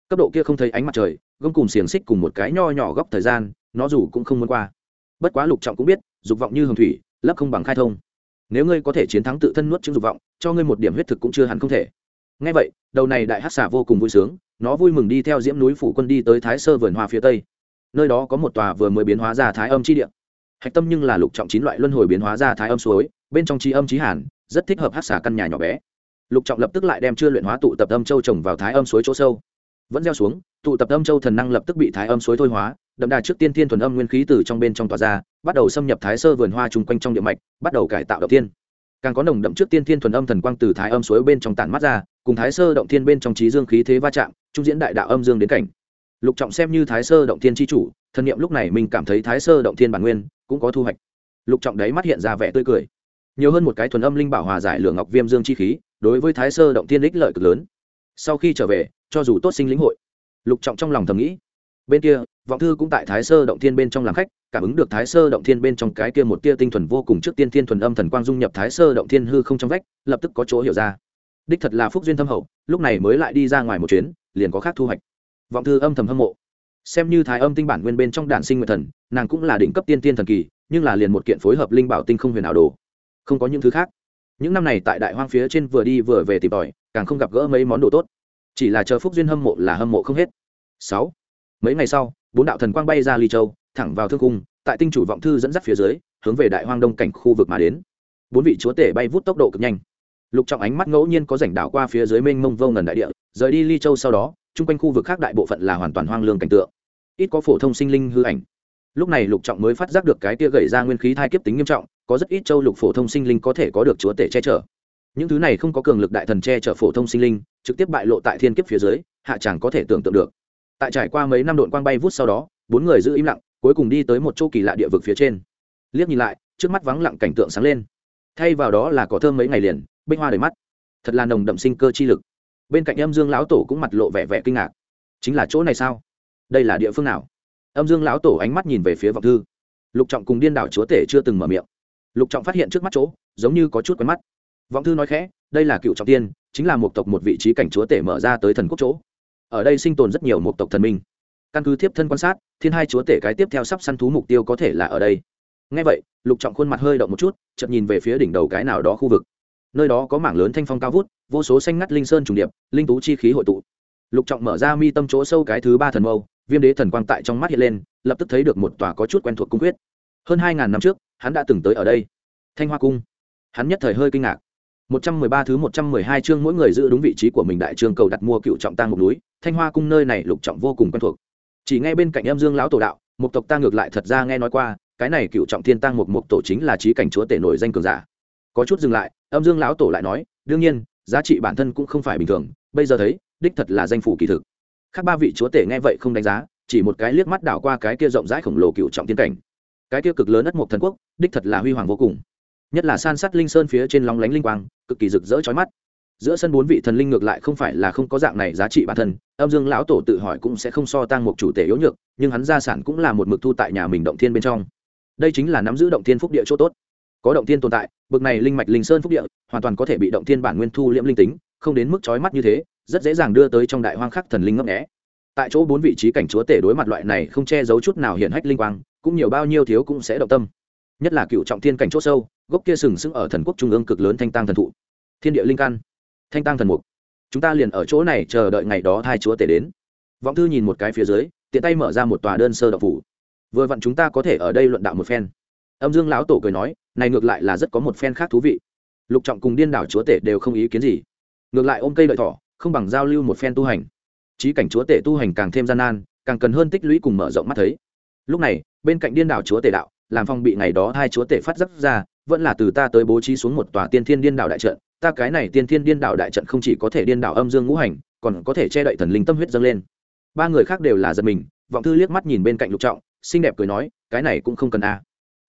[SPEAKER 1] Cấp độ kia không thấy ánh mặt trời, gông cùng xiềng xích cùng một cái nho nhỏ góc thời gian, nó dù cũng không muốn qua bất quá lục trọng cũng biết, dục vọng như hồng thủy, lấp không bằng khai thông. Nếu ngươi có thể chiến thắng tự thân nuốt chứng dục vọng, cho ngươi một điểm huyết thực cũng chưa hẳn không thể. Ngay vậy, đầu này đại hát xả vô cùng vui sướng, nó vui mừng đi theo diễm núi phủ quân đi tới thái sơ vườn hoa phía tây. Nơi đó có một tòa vừa mới biến hóa ra thái âm chi địa. Hạch tâm nhưng là lục trọng chín loại luân hồi biến hóa ra thái âm suối, bên trong trí âm trí hàn, rất thích hợp hát xả căn nhà nhỏ bé. Lục trọng lập tức lại đem chưa luyện hóa tụ tập âm châu trồng vào thái âm suối chỗ sâu. Vẫn gieo xuống, tụ tập âm châu thần năng lập tức bị thái âm suối thôi hóa đậm đà trước tiên thiên thuần âm nguyên khí từ trong bên trong tỏa ra, bắt đầu xâm nhập thái sơ vườn hoa chung quanh trong địa mạch, bắt đầu cải tạo động tiên càng có nồng đậm trước tiên thiên thuần âm thần quang từ thái âm suối bên trong tản mắt ra, cùng thái sơ động thiên bên trong trí dương khí thế va chạm, trung diễn đại đạo âm dương đến cảnh. Lục trọng xem như thái sơ động thiên tri chủ thân nhiệm lúc này mình cảm thấy thái sơ động thiên bản nguyên cũng có thu hoạch. Lục trọng đấy mắt hiện ra vẻ tươi cười. Nhiều hơn một cái thuần âm linh bảo hòa giải lửa ngọc viêm dương chi khí, đối với thái sơ động thiên ích lợi cực lớn. Sau khi trở về, cho dù tốt sinh lĩnh hội. Lục trọng trong lòng thầm nghĩ bên kia, vọng thư cũng tại thái sơ động thiên bên trong làm khách, cảm ứng được thái sơ động thiên bên trong cái kia một tia tinh thuần vô cùng trước tiên thiên thuần âm thần quang dung nhập thái sơ động thiên hư không trong vách, lập tức có chỗ hiểu ra. Đích thật là phúc duyên thâm hậu, lúc này mới lại đi ra ngoài một chuyến, liền có khác thu hoạch. Vọng thư âm thầm hâm mộ. Xem như thái âm tinh bản nguyên bên trong đản sinh nguyện thần, nàng cũng là đỉnh cấp tiên tiên thần kỳ, nhưng là liền một kiện phối hợp linh bảo tinh không huyền ảo đồ. Không có những thứ khác. Những năm này tại đại hoang phía trên vừa đi vừa về tìm tòi, càng không gặp gỡ mấy món đồ tốt. Chỉ là chờ phúc duyên hâm mộ là hâm mộ không hết. Sáu mấy ngày sau, bốn đạo thần quang bay ra ly châu, thẳng vào thương cung tại tinh chủ vọng thư dẫn dắt phía dưới, hướng về đại hoang đông cảnh khu vực mà đến. Bốn vị chúa tể bay vút tốc độ cực nhanh. Lục trọng ánh mắt ngẫu nhiên có rảnh đảo qua phía dưới mênh mông vô ngần đại địa, rời đi ly châu sau đó, chung quanh khu vực khác đại bộ phận là hoàn toàn hoang lương cảnh tượng. Ít có phổ thông sinh linh hư ảnh. Lúc này lục trọng mới phát giác được cái tia gầy ra nguyên khí thai kiếp tính nghiêm trọng, có rất ít châu lục phổ thông sinh linh có thể có được chúa tể che chở. Những thứ này không có cường lực đại thần che chở phổ thông sinh linh, trực tiếp bại lộ tại thiên kiếp phía dưới, hạ chẳng có thể tưởng tượng được tại trải qua mấy năm đội quang bay vút sau đó, bốn người giữ im lặng, cuối cùng đi tới một chỗ kỳ lạ địa vực phía trên. Liếc nhìn lại, trước mắt vắng lặng cảnh tượng sáng lên. Thay vào đó là cỏ thơm mấy ngày liền binh hoa đầy mắt. Thật là nồng đậm sinh cơ chi lực. Bên cạnh âm dương lão tổ cũng mặt lộ vẻ vẻ kinh ngạc. Chính là chỗ này sao? Đây là địa phương nào? Âm dương lão tổ ánh mắt nhìn về phía vọng thư. Lục trọng cùng điên đảo chúa tể chưa từng mở miệng. Lục trọng phát hiện trước mắt chỗ, giống như có chút quen mắt. Vọng thư nói khẽ, đây là cựu trọng tiên, chính là một tộc một vị trí cảnh chúa tể mở ra tới thần quốc chỗ ở đây sinh tồn rất nhiều một tộc thần minh. Căn cứ tiếp thân quan sát, thiên hai chúa tể cái tiếp theo sắp săn thú mục tiêu có thể là ở đây. Ngay vậy, lục trọng khuôn mặt hơi động một chút chậm nhìn về phía đỉnh đầu cái nào đó khu vực. Nơi đó có mảng lớn thanh phong cao vút, vô số xanh ngắt linh sơn trùng điệp, linh tú chi khí hội tụ. Lục trọng mở ra mi tâm chỗ sâu cái thứ ba thần mâu, viêm đế thần quang tại trong mắt hiện lên, lập tức thấy được một tòa có chút quen thuộc cung quyết. Hơn hai ngàn năm trước, hắn đã từng tới ở đây. Thanh hoa cung. Hắn nhất thời hơi kinh ngạc. Một trăm mười ba thứ một trăm mười hai chương mỗi người giữ đúng vị trí của mình đại trương cầu đặt mua cựu trọng tăng một núi thanh hoa cung nơi này lục trọng vô cùng quen thuộc. Chỉ ngay bên cạnh em dương lão tổ đạo một tộc ta ngược lại thật ra nghe nói qua, cái này cựu trọng thiên tăng một một tổ chính là trí cảnh chúa tể nổi danh cường giả. Có chút dừng lại, âm dương lão tổ lại nói, đương nhiên, giá trị bản thân cũng không phải bình thường, bây giờ thấy, đích thật là danh phủ kỳ thực. Khác ba vị chúa tể nghe vậy không đánh giá, chỉ một cái liếc mắt đảo qua cái kia rộng rãi khổng lồ cựu trọng tiên cảnh. Cái kia cực lớn ất một thần quốc, đích thật là huy hoàng vô cùng. Nhất là san sát linh sơn phía trên lóng lánh linh quang, cực kỳ rực rỡ chói mắt giữa sân bốn vị thần linh ngược lại không phải là không có dạng này giá trị bản thân, âm dương lão tổ tự hỏi cũng sẽ không so tăng một chủ tể yếu nhược, nhưng hắn gia sản cũng là một mực thu tại nhà mình động thiên bên trong. Đây chính là nắm giữ động thiên phúc địa chỗ tốt. Có động thiên tồn tại, bực này linh mạch linh sơn phúc địa, hoàn toàn có thể bị động thiên bản nguyên thu liễm linh tính, không đến mức chói mắt như thế, rất dễ dàng đưa tới trong đại hoang khắc thần linh ngấp nghẽ tại chỗ bốn vị trí cảnh chúa tể đối mặt loại này không che giấu chút nào hiển hách linh quang, cũng nhiều bao nhiêu thiếu cũng sẽ động tâm. Nhất là cựu trọng thiên cảnh chỗ sâu, gốc kia sừng sững ở thần quốc trung ương cực lớn thanh tăng thần thụ. Thiên địa linh căn thanh tăng thần mục. Chúng ta liền ở chỗ này chờ đợi ngày đó hai chúa tể đến. Vọng thư nhìn một cái phía dưới, tiện tay mở ra một tòa đơn sơ đậu phủ. Vừa vặn chúng ta có thể ở đây luận đạo một phen. Âm dương lão tổ cười nói, này ngược lại là rất có một phen khác thú vị. Lục trọng cùng điên đảo chúa tể đều không ý kiến gì. Ngược lại ôm cây đợi thỏ, không bằng giao lưu một phen tu hành. Trí cảnh chúa tể tu hành càng thêm gian nan, càng cần hơn tích lũy cùng mở rộng mắt thấy. Lúc này, bên cạnh điên đảo chúa tể đạo, làm phong bị ngày đó hai chúa tể phát giác ra, vẫn là từ ta tới bố trí xuống một tòa tiên thiên điên đảo đại trận ta cái này tiên thiên điên đảo đại trận không chỉ có thể điên đảo âm dương ngũ hành, còn có thể che đậy thần linh tâm huyết dâng lên. Ba người khác đều là giật mình, vọng thư liếc mắt nhìn bên cạnh lục trọng, xinh đẹp cười nói, cái này cũng không cần a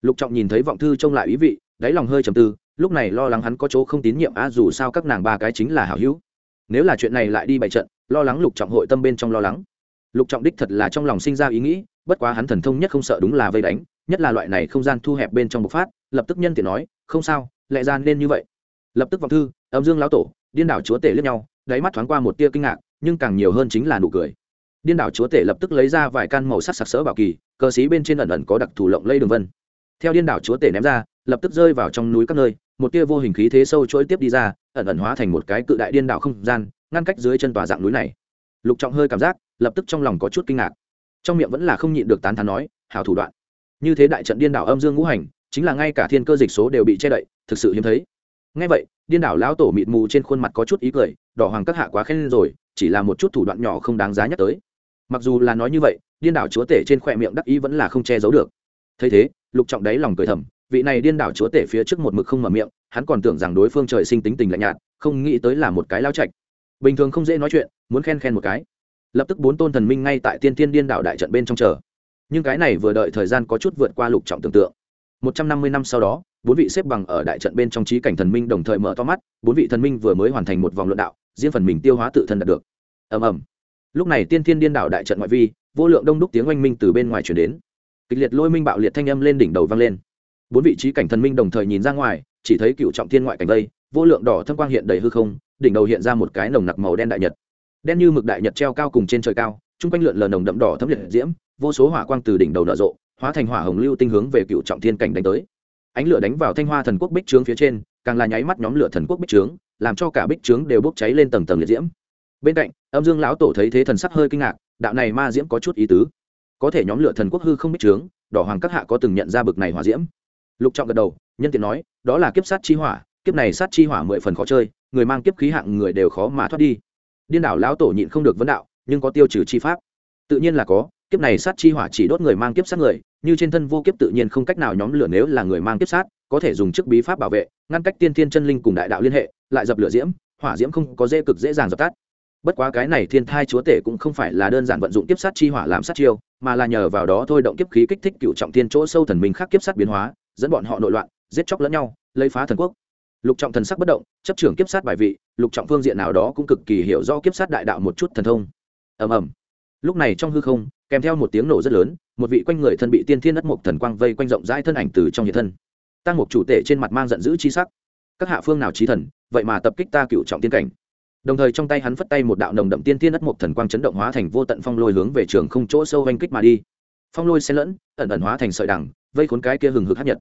[SPEAKER 1] lục trọng nhìn thấy vọng thư trông lại ý vị, đáy lòng hơi trầm tư, lúc này lo lắng hắn có chỗ không tín nhiệm a dù sao các nàng ba cái chính là hảo hữu. Nếu là chuyện này lại đi bày trận, lo lắng lục trọng hội tâm bên trong lo lắng. Lục trọng đích thật là trong lòng sinh ra ý nghĩ, bất quá hắn thần thông nhất không sợ đúng là vây đánh, nhất là loại này không gian thu hẹp bên trong bộc phát, lập tức nhân tiện nói, không sao, lẽ ra nên như vậy lập tức vọng thư, âm dương lão tổ, điên đảo chúa tể lướt nhau, đáy mắt thoáng qua một tia kinh ngạc, nhưng càng nhiều hơn chính là nụ cười. Điên đảo chúa tể lập tức lấy ra vài căn màu sắc sặc sỡ bảo kỳ, cờ xí bên trên ẩn ẩn có đặc thù lộng lây đường vân. Theo điên đảo chúa tể ném ra, lập tức rơi vào trong núi các nơi, một tia vô hình khí thế sâu chuỗi tiếp đi ra, ẩn ẩn hóa thành một cái cự đại điên đảo không gian, ngăn cách dưới chân tòa dạng núi này. Lục trọng hơi cảm giác, lập tức trong lòng có chút kinh ngạc. Trong miệng vẫn là không nhịn được tán thán nói, hảo thủ đoạn. Như thế đại trận điên đảo âm dương ngũ hành, chính là ngay cả thiên cơ dịch số đều bị che đậy, thực sự hiếm thấy ngay vậy, điên đảo lão tổ mịt mù trên khuôn mặt có chút ý cười, đỏ hoàng các hạ quá khen rồi, chỉ là một chút thủ đoạn nhỏ không đáng giá nhắc tới. Mặc dù là nói như vậy, điên đảo chúa tể trên khỏe miệng đắc ý vẫn là không che giấu được. Thấy thế, lục trọng đáy lòng cười thầm, vị này điên đảo chúa tể phía trước một mực không mở miệng, hắn còn tưởng rằng đối phương trời sinh tính tình lạnh nhạt, không nghĩ tới là một cái lao trạch. Bình thường không dễ nói chuyện, muốn khen khen một cái. Lập tức bốn tôn thần minh ngay tại tiên tiên điên đảo đại trận bên trong chờ. Nhưng cái này vừa đợi thời gian có chút vượt qua lục trọng tưởng tượng. Một trăm năm mươi năm sau đó bốn vị xếp bằng ở đại trận bên trong trí cảnh thần minh đồng thời mở to mắt bốn vị thần minh vừa mới hoàn thành một vòng luận đạo riêng phần mình tiêu hóa tự thân đạt được. Ầm ầm. Lúc này tiên thiên điên đảo đại trận ngoại vi vô lượng đông đúc tiếng oanh minh từ bên ngoài chuyển đến. Kịch liệt lôi minh bạo liệt thanh âm lên đỉnh đầu vang lên. Bốn vị trí cảnh thần minh đồng thời nhìn ra ngoài chỉ thấy cựu trọng thiên ngoại cảnh đây, vô lượng đỏ thâm quang hiện đầy hư không đỉnh đầu hiện ra một cái nồng nặc màu đen đại nhật. Đen như mực đại nhật treo cao cùng trên trời cao chung quanh lượn lờ nồng đậm đỏ thấm liệt diễm vô số hỏa quang từ đỉnh đầu nở rộ hóa thành hỏa hồng lưu tinh hướng về cựu trọng thiên cảnh đánh tới ánh lửa đánh vào thanh hoa thần quốc bích trướng phía trên, càng là nháy mắt nhóm lửa thần quốc bích trướng, làm cho cả bích trướng đều bốc cháy lên tầng tầng liệt diễm. Bên cạnh, âm dương lão tổ thấy thế thần sắc hơi kinh ngạc, đạo này ma diễm có chút ý tứ. Có thể nhóm lửa thần quốc hư không bích trướng, đỏ hoàng các hạ có từng nhận ra bực này hỏa diễm. Lục trọng gật đầu, nhân tiện nói, đó là kiếp sát chi hỏa, kiếp này sát chi hỏa mười phần khó chơi, người mang kiếp khí hạng người đều khó mà thoát đi. Điên đảo lão tổ nhịn không được vấn đạo, nhưng có tiêu trừ chi pháp? Tự nhiên là có kiếp này sát chi hỏa chỉ đốt người mang kiếp sát người, như trên thân vô kiếp tự nhiên không cách nào nhóm lửa nếu là người mang kiếp sát, có thể dùng chức bí pháp bảo vệ, ngăn cách tiên thiên chân linh cùng đại đạo liên hệ, lại dập lửa diễm, hỏa diễm không có dễ cực dễ dàng dập tắt. Bất quá cái này thiên thai chúa tể cũng không phải là đơn giản vận dụng kiếp sát chi hỏa làm sát chiêu, mà là nhờ vào đó thôi động kiếp khí kích thích cựu trọng thiên chỗ sâu thần minh khác kiếp sát biến hóa, dẫn bọn họ nội loạn, giết chóc lẫn nhau, lấy phá thần quốc. Lục trọng thần sắc bất động, chấp trưởng kiếp sát bài vị, lục trọng phương diện nào đó cũng cực kỳ hiểu do kiếp sát đại đạo một chút thần thông. Ầm ầm lúc này trong hư không, kèm theo một tiếng nổ rất lớn, một vị quanh người thân bị tiên thiên đất mục thần quang vây quanh rộng rãi thân ảnh từ trong nhiệt thân. Tăng mục chủ tể trên mặt mang giận dữ chi sắc. Các hạ phương nào trí thần, vậy mà tập kích ta cựu trọng tiên cảnh. Đồng thời trong tay hắn phất tay một đạo nồng đậm tiên tiên đất mục thần quang chấn động hóa thành vô tận phong lôi hướng về trường không chỗ sâu oanh kích mà đi. Phong lôi xen lẫn, ẩn ẩn hóa thành sợi đằng, vây khốn cái kia hừng hực hát nhật.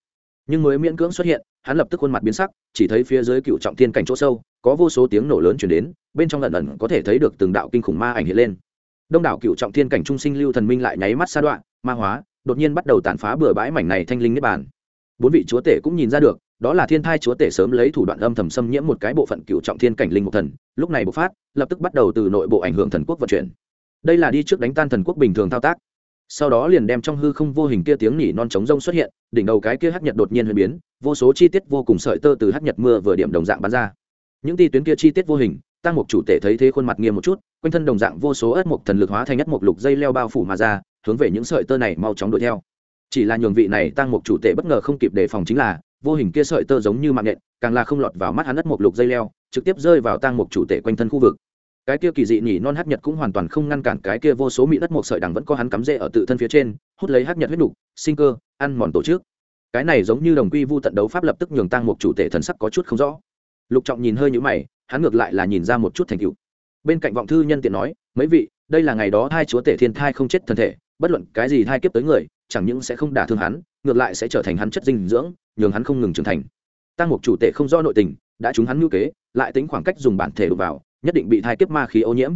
[SPEAKER 1] Nhưng mới miễn cưỡng xuất hiện, hắn lập tức khuôn mặt biến sắc, chỉ thấy phía dưới cựu trọng tiên cảnh chỗ sâu, có vô số tiếng nổ lớn chuyển đến, bên trong lần ẩn có thể thấy được từng đạo kinh khủng ma ảnh hiện lên đông đảo cựu trọng thiên cảnh trung sinh lưu thần minh lại nháy mắt xa đoạn ma hóa, đột nhiên bắt đầu tàn phá bừa bãi mảnh này thanh linh niết bàn. Bốn vị chúa tể cũng nhìn ra được, đó là thiên thai chúa tể sớm lấy thủ đoạn âm thầm xâm nhiễm một cái bộ phận cựu trọng thiên cảnh linh mục thần, lúc này bộc phát, lập tức bắt đầu từ nội bộ ảnh hưởng thần quốc vận chuyển. Đây là đi trước đánh tan thần quốc bình thường thao tác. Sau đó liền đem trong hư không vô hình kia tiếng nỉ non trống rông xuất hiện, đỉnh đầu cái kia hắc nhật đột nhiên huyền biến, vô số chi tiết vô cùng sợi tơ từ hắc nhật mưa vừa điểm đồng dạng bắn ra. Những ti tuyến kia chi tiết vô hình tăng mục chủ tể thấy thế khuôn mặt nghiêm một chút, quanh thân đồng dạng vô số ớt mục thần lực hóa thành ất mục lục dây leo bao phủ mà ra, hướng về những sợi tơ này mau chóng đuổi theo. Chỉ là nhường vị này tăng mục chủ tể bất ngờ không kịp đề phòng chính là, vô hình kia sợi tơ giống như mạng nhện, càng là không lọt vào mắt hắn đất mục lục dây leo, trực tiếp rơi vào tang mục chủ tể quanh thân khu vực. Cái kia kỳ dị nhỉ non hắc nhật cũng hoàn toàn không ngăn cản cái kia vô số mỹ đất một sợi đằng vẫn có hắn cắm rễ ở tự thân phía trên, hút lấy hắc nhật huyết đủ. sinh cơ, ăn mòn tổ chức. Cái này giống như đồng quy vu tận đấu pháp lập tức nhường tang mục chủ tể thần sắc có chút không rõ. Lục trọng nhìn hơi nhũ mày hắn ngược lại là nhìn ra một chút thành tựu. Bên cạnh vọng thư nhân tiện nói, mấy vị, đây là ngày đó hai chúa tể thiên thai không chết thân thể, bất luận cái gì thai kiếp tới người, chẳng những sẽ không đả thương hắn, ngược lại sẽ trở thành hắn chất dinh dưỡng, nhường hắn không ngừng trưởng thành. Tăng mục chủ tể không do nội tình, đã chúng hắn ngữ kế, lại tính khoảng cách dùng bản thể đục vào, nhất định bị thai kiếp ma khí ô nhiễm.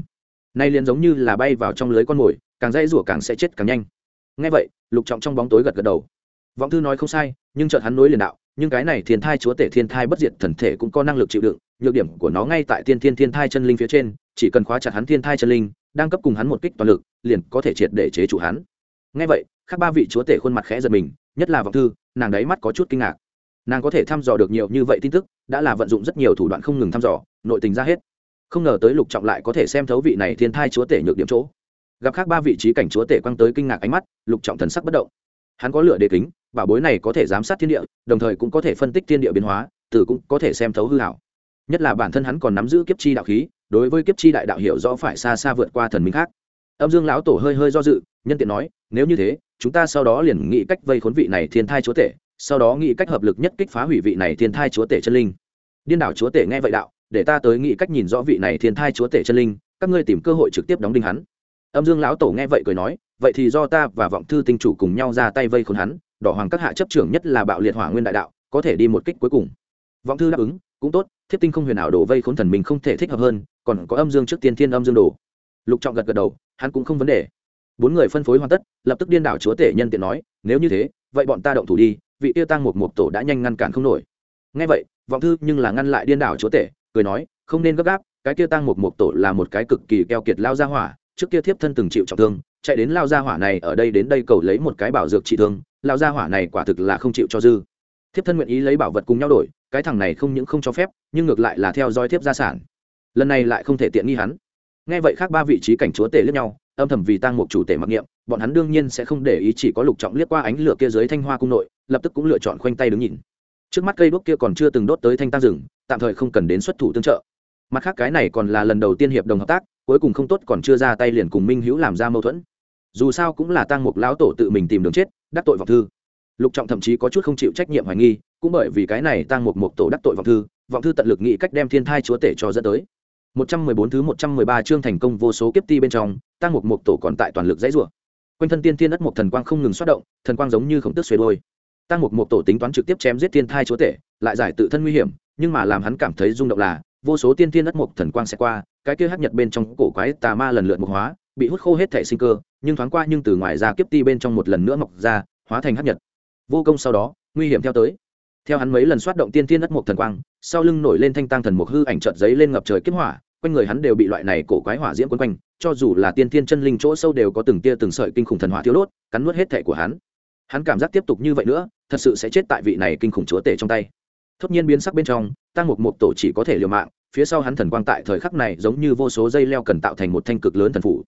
[SPEAKER 1] Nay liền giống như là bay vào trong lưới con mồi, càng dây rủa càng sẽ chết càng nhanh. Ngay vậy, lục trọng trong bóng tối gật gật đầu. Vọng thư nói không sai, nhưng chợt hắn nối liền đạo, nhưng cái này thiên thai chúa tể thiên thai bất diệt thần thể cũng có năng lực chịu đựng nhược điểm của nó ngay tại tiên thiên thiên thai chân linh phía trên, chỉ cần khóa chặt hắn thiên thai chân linh, đang cấp cùng hắn một kích toàn lực, liền có thể triệt để chế chủ hắn. Ngay vậy các ba vị chúa tể khuôn mặt khẽ giật mình, nhất là vọng thư, nàng đáy mắt có chút kinh ngạc. Nàng có thể thăm dò được nhiều như vậy tin tức, đã là vận dụng rất nhiều thủ đoạn không ngừng thăm dò, nội tình ra hết. Không ngờ tới lục trọng lại có thể xem thấu vị này thiên thai chúa tể nhược điểm chỗ. Gặp khác ba vị trí cảnh chúa tể quăng tới kinh ngạc ánh mắt, lục trọng thần sắc bất động. Hắn có lửa đề kính, bảo bối này có thể giám sát thiên địa, đồng thời cũng có thể phân tích thiên địa biến hóa từ cũng có thể xem thấu hư hảo nhất là bản thân hắn còn nắm giữ kiếp chi đạo khí, đối với kiếp chi đại đạo hiểu rõ phải xa xa vượt qua thần minh khác. Âm dương lão tổ hơi hơi do dự, nhân tiện nói, nếu như thế, chúng ta sau đó liền nghĩ cách vây khốn vị này thiên thai chúa tể, sau đó nghĩ cách hợp lực nhất kích phá hủy vị này thiên thai chúa tể chân linh. Điên đảo chúa tể nghe vậy đạo, để ta tới nghĩ cách nhìn rõ vị này thiên thai chúa tể chân linh, các ngươi tìm cơ hội trực tiếp đóng đinh hắn. Âm dương lão tổ nghe vậy cười nói, vậy thì do ta và vọng thư tinh chủ cùng nhau ra tay vây khốn hắn, đỏ hoàng các hạ chấp trưởng nhất là bạo liệt hỏa nguyên đại đạo, có thể đi một kích cuối cùng. Vọng thư đáp ứng cũng tốt, thiếp tinh không huyền ảo đổ vây khốn thần mình không thể thích hợp hơn, còn có âm dương trước tiên thiên âm dương đồ. Lục trọng gật gật đầu, hắn cũng không vấn đề. Bốn người phân phối hoàn tất, lập tức điên đảo chúa tể nhân tiện nói, nếu như thế, vậy bọn ta động thủ đi, vị tiêu tăng một một tổ đã nhanh ngăn cản không nổi. Ngay vậy, vọng thư nhưng là ngăn lại điên đảo chúa tể, cười nói, không nên gấp gáp, cái kia tăng một một tổ là một cái cực kỳ keo kiệt lao ra hỏa, trước kia thiếp thân từng chịu trọng thương, chạy đến lao gia hỏa này ở đây đến đây cầu lấy một cái bảo dược trị thương, lao gia hỏa này quả thực là không chịu cho dư. Thiếp thân nguyện ý lấy bảo vật cùng nhau đổi cái thằng này không những không cho phép, nhưng ngược lại là theo dõi thiếp gia sản. Lần này lại không thể tiện nghi hắn. Nghe vậy khác ba vị trí cảnh chúa tể lẫn nhau, âm thầm vì tăng một chủ tể mặc niệm, bọn hắn đương nhiên sẽ không để ý chỉ có lục trọng liếc qua ánh lửa kia dưới thanh hoa cung nội, lập tức cũng lựa chọn khoanh tay đứng nhìn. Trước mắt cây đuốc kia còn chưa từng đốt tới thanh tăng rừng, tạm thời không cần đến xuất thủ tương trợ. Mặt khác cái này còn là lần đầu tiên hiệp đồng hợp tác, cuối cùng không tốt còn chưa ra tay liền cùng minh hữu làm ra mâu thuẫn. Dù sao cũng là tăng mục lão tổ tự mình tìm đường chết, đắc tội vọng thư lục trọng thậm chí có chút không chịu trách nhiệm hoài nghi, cũng bởi vì cái này tăng mục mục tổ đắc tội vọng thư vọng thư tận lực nghĩ cách đem thiên thai chúa tể cho dẫn tới. 114 thứ 113 chương thành công vô số kiếp ti bên trong tăng mục mục tổ còn tại toàn lực dãy rủa. Quanh thân tiên tiên đất mục thần quang không ngừng xoát động, thần quang giống như khổng tức xuề đôi. Tăng mục mục tổ tính toán trực tiếp chém giết thiên thai chúa tể, lại giải tự thân nguy hiểm, nhưng mà làm hắn cảm thấy rung động là, vô số tiên tiên đất mục thần quang sẽ qua, cái kia hắc nhật bên trong cổ quái tà ma lần lượt mục hóa, bị hút khô hết thể sinh cơ, nhưng thoáng qua nhưng từ ngoài ra kiếp ti bên trong một lần nữa mọc ra, hóa thành hắc nhật vô công sau đó, nguy hiểm theo tới. Theo hắn mấy lần xoát động tiên thiên đất mục thần quang, sau lưng nổi lên thanh tăng thần mục hư ảnh trợt giấy lên ngập trời kiếp hỏa, quanh người hắn đều bị loại này cổ quái hỏa diễm quấn quanh, cho dù là tiên thiên chân linh chỗ sâu đều có từng tia từng sợi kinh khủng thần hỏa thiếu đốt, cắn nuốt hết thể của hắn. Hắn cảm giác tiếp tục như vậy nữa, thật sự sẽ chết tại vị này kinh khủng chúa tể trong tay. Thốt nhiên biến sắc bên trong tăng một mục tổ chỉ có thể liều mạng, phía sau hắn thần quang tại thời khắc này giống như vô số dây leo cần tạo thành một thanh cực lớn thần phủ.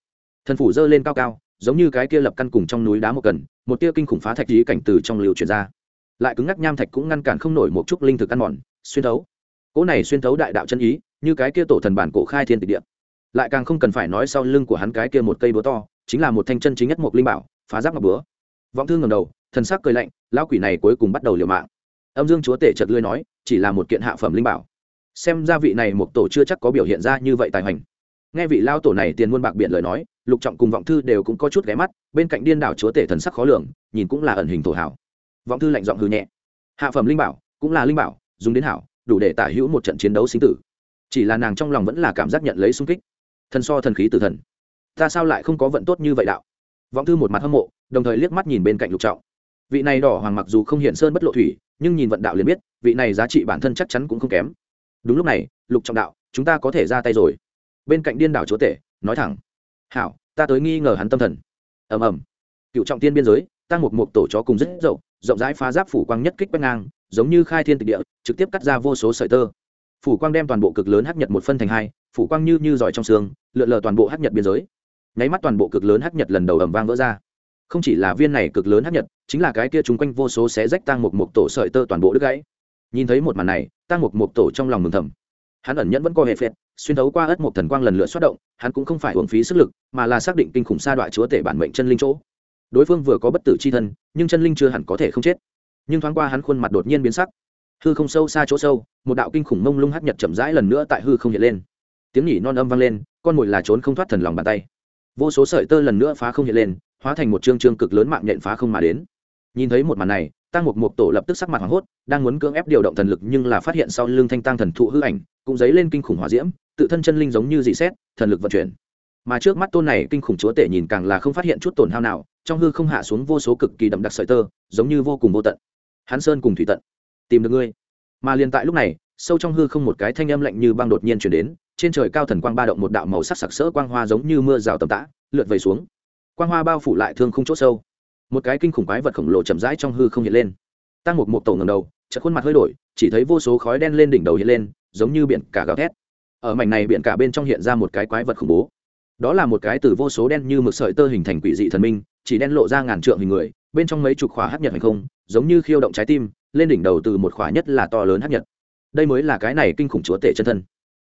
[SPEAKER 1] Thần phủ giơ lên cao cao giống như cái kia lập căn cùng trong núi đá một cần, một tia kinh khủng phá thạch ý cảnh từ trong liều chuyển ra. Lại cứng ngắc nham thạch cũng ngăn cản không nổi một chút linh thực ăn mòn, xuyên thấu. Cỗ này xuyên thấu đại đạo chân ý, như cái kia tổ thần bản cổ khai thiên tịch địa. Lại càng không cần phải nói sau lưng của hắn cái kia một cây búa to, chính là một thanh chân chính nhất một linh bảo, phá giáp ngọc búa. Vọng thương ngầm đầu, thần sắc cười lạnh, lão quỷ này cuối cùng bắt đầu liều mạng. Âm dương chúa tể chợt lươi nói, chỉ là một kiện hạ phẩm linh bảo. Xem ra vị này một tổ chưa chắc có biểu hiện ra như vậy tài hành nghe vị lao tổ này tiền muôn bạc biện lời nói, lục trọng cùng vọng thư đều cũng có chút ghé mắt, bên cạnh điên đảo chúa tể thần sắc khó lường, nhìn cũng là ẩn hình thổ hảo vọng thư lạnh giọng hư nhẹ. Hạ phẩm linh bảo, cũng là linh bảo, dùng đến hảo, đủ để tả hữu một trận chiến đấu sinh tử. Chỉ là nàng trong lòng vẫn là cảm giác nhận lấy sung kích. Thần so thần khí tử thần. Ta sao lại không có vận tốt như vậy đạo? Vọng thư một mặt hâm mộ, đồng thời liếc mắt nhìn bên cạnh lục trọng. Vị này đỏ hoàng mặc dù không hiện sơn bất lộ thủy, nhưng nhìn vận đạo liền biết, vị này giá trị bản thân chắc chắn cũng không kém. Đúng lúc này, lục trọng đạo, chúng ta có thể ra tay rồi bên cạnh điên đảo chúa tể, nói thẳng, hảo, ta tới nghi ngờ hắn tâm thần. Ầm ầm. Cựu trọng tiên biên giới, tăng một một tổ chó cùng rất rộng rộng rãi phá giáp phủ quang nhất kích quét ngang, giống như khai thiên tịch địa, trực tiếp cắt ra vô số sợi tơ. Phủ quang đem toàn bộ cực lớn hắc nhật một phân thành hai, phủ quang như như giỏi trong xương, lượn lờ toàn bộ hắc nhật biên giới. Nháy mắt toàn bộ cực lớn hắc nhật lần đầu ầm vang vỡ ra. Không chỉ là viên này cực lớn hắc nhật, chính là cái kia chúng quanh vô số xé rách tăng một một tổ sợi tơ toàn bộ đứt gãy. Nhìn thấy một màn này, tăng một một tổ trong lòng mừng thầm. Hắn ẩn nhẫn vẫn coi hệ phệt xuyên thấu qua ất một thần quang lần lượt xuất động, hắn cũng không phải hưởng phí sức lực, mà là xác định kinh khủng sa đoạn chúa tể bản mệnh chân linh chỗ. Đối phương vừa có bất tử c h i thân, nhưng chân linh chưa hẳn có thể không chết. Nhưng thoáng qua hắn khuôn mặt đột nhiên biến sắc. Hư không sâu xa chỗ sâu, một đạo kinh khủng mông lung hắt nhật chậm rãi lần nữa tại hư không hiện lên. Tiếng nhỉ non âm vang lên, con mồi là trốn không thoát thần lòng bàn tay. Vô số sợi tơ lần nữa phá không hiện lên, hóa thành một chương trương cực lớn mạng nhện phá không mà đến. Nhìn thấy một màn này, tăng một mục tổ lập tức sắc mặt hoảng hốt, đang muốn cưỡng ép điều động thần lực nhưng là phát hiện sau lưng thanh tăng thần thụ hư ảnh, cũng dấy lên kinh khủng hỏa diễm tự thân chân linh giống như dị xét, thần lực vận chuyển. Mà trước mắt tôn này kinh khủng chúa tể nhìn càng là không phát hiện chút tổn hao nào, trong hư không hạ xuống vô số cực kỳ đậm đặc sợi tơ, giống như vô cùng vô tận. Hắn sơn cùng thủy tận, tìm được ngươi. Mà liền tại lúc này, sâu trong hư không một cái thanh âm lạnh như băng đột nhiên chuyển đến, trên trời cao thần quang ba động một đạo màu sắc sặc sỡ quang hoa giống như mưa rào tầm tã, lượt vầy xuống. Quang hoa bao phủ lại thương không chỗ sâu. Một cái kinh khủng quái vật khổng lồ chậm rãi trong hư không hiện lên. Tăng một một tổ ngầm đầu, chợt khuôn mặt hơi đổi, chỉ thấy vô số khói đen lên đỉnh đầu hiện lên, giống như biển cả gào thét ở mảnh này biển cả bên trong hiện ra một cái quái vật khủng bố. Đó là một cái từ vô số đen như mực sợi tơ hình thành quỷ dị thần minh, chỉ đen lộ ra ngàn trượng hình người, bên trong mấy chục khỏa hát nhật hành không, giống như khiêu động trái tim, lên đỉnh đầu từ một khỏa nhất là to lớn hát nhật. Đây mới là cái này kinh khủng chúa tể chân thân.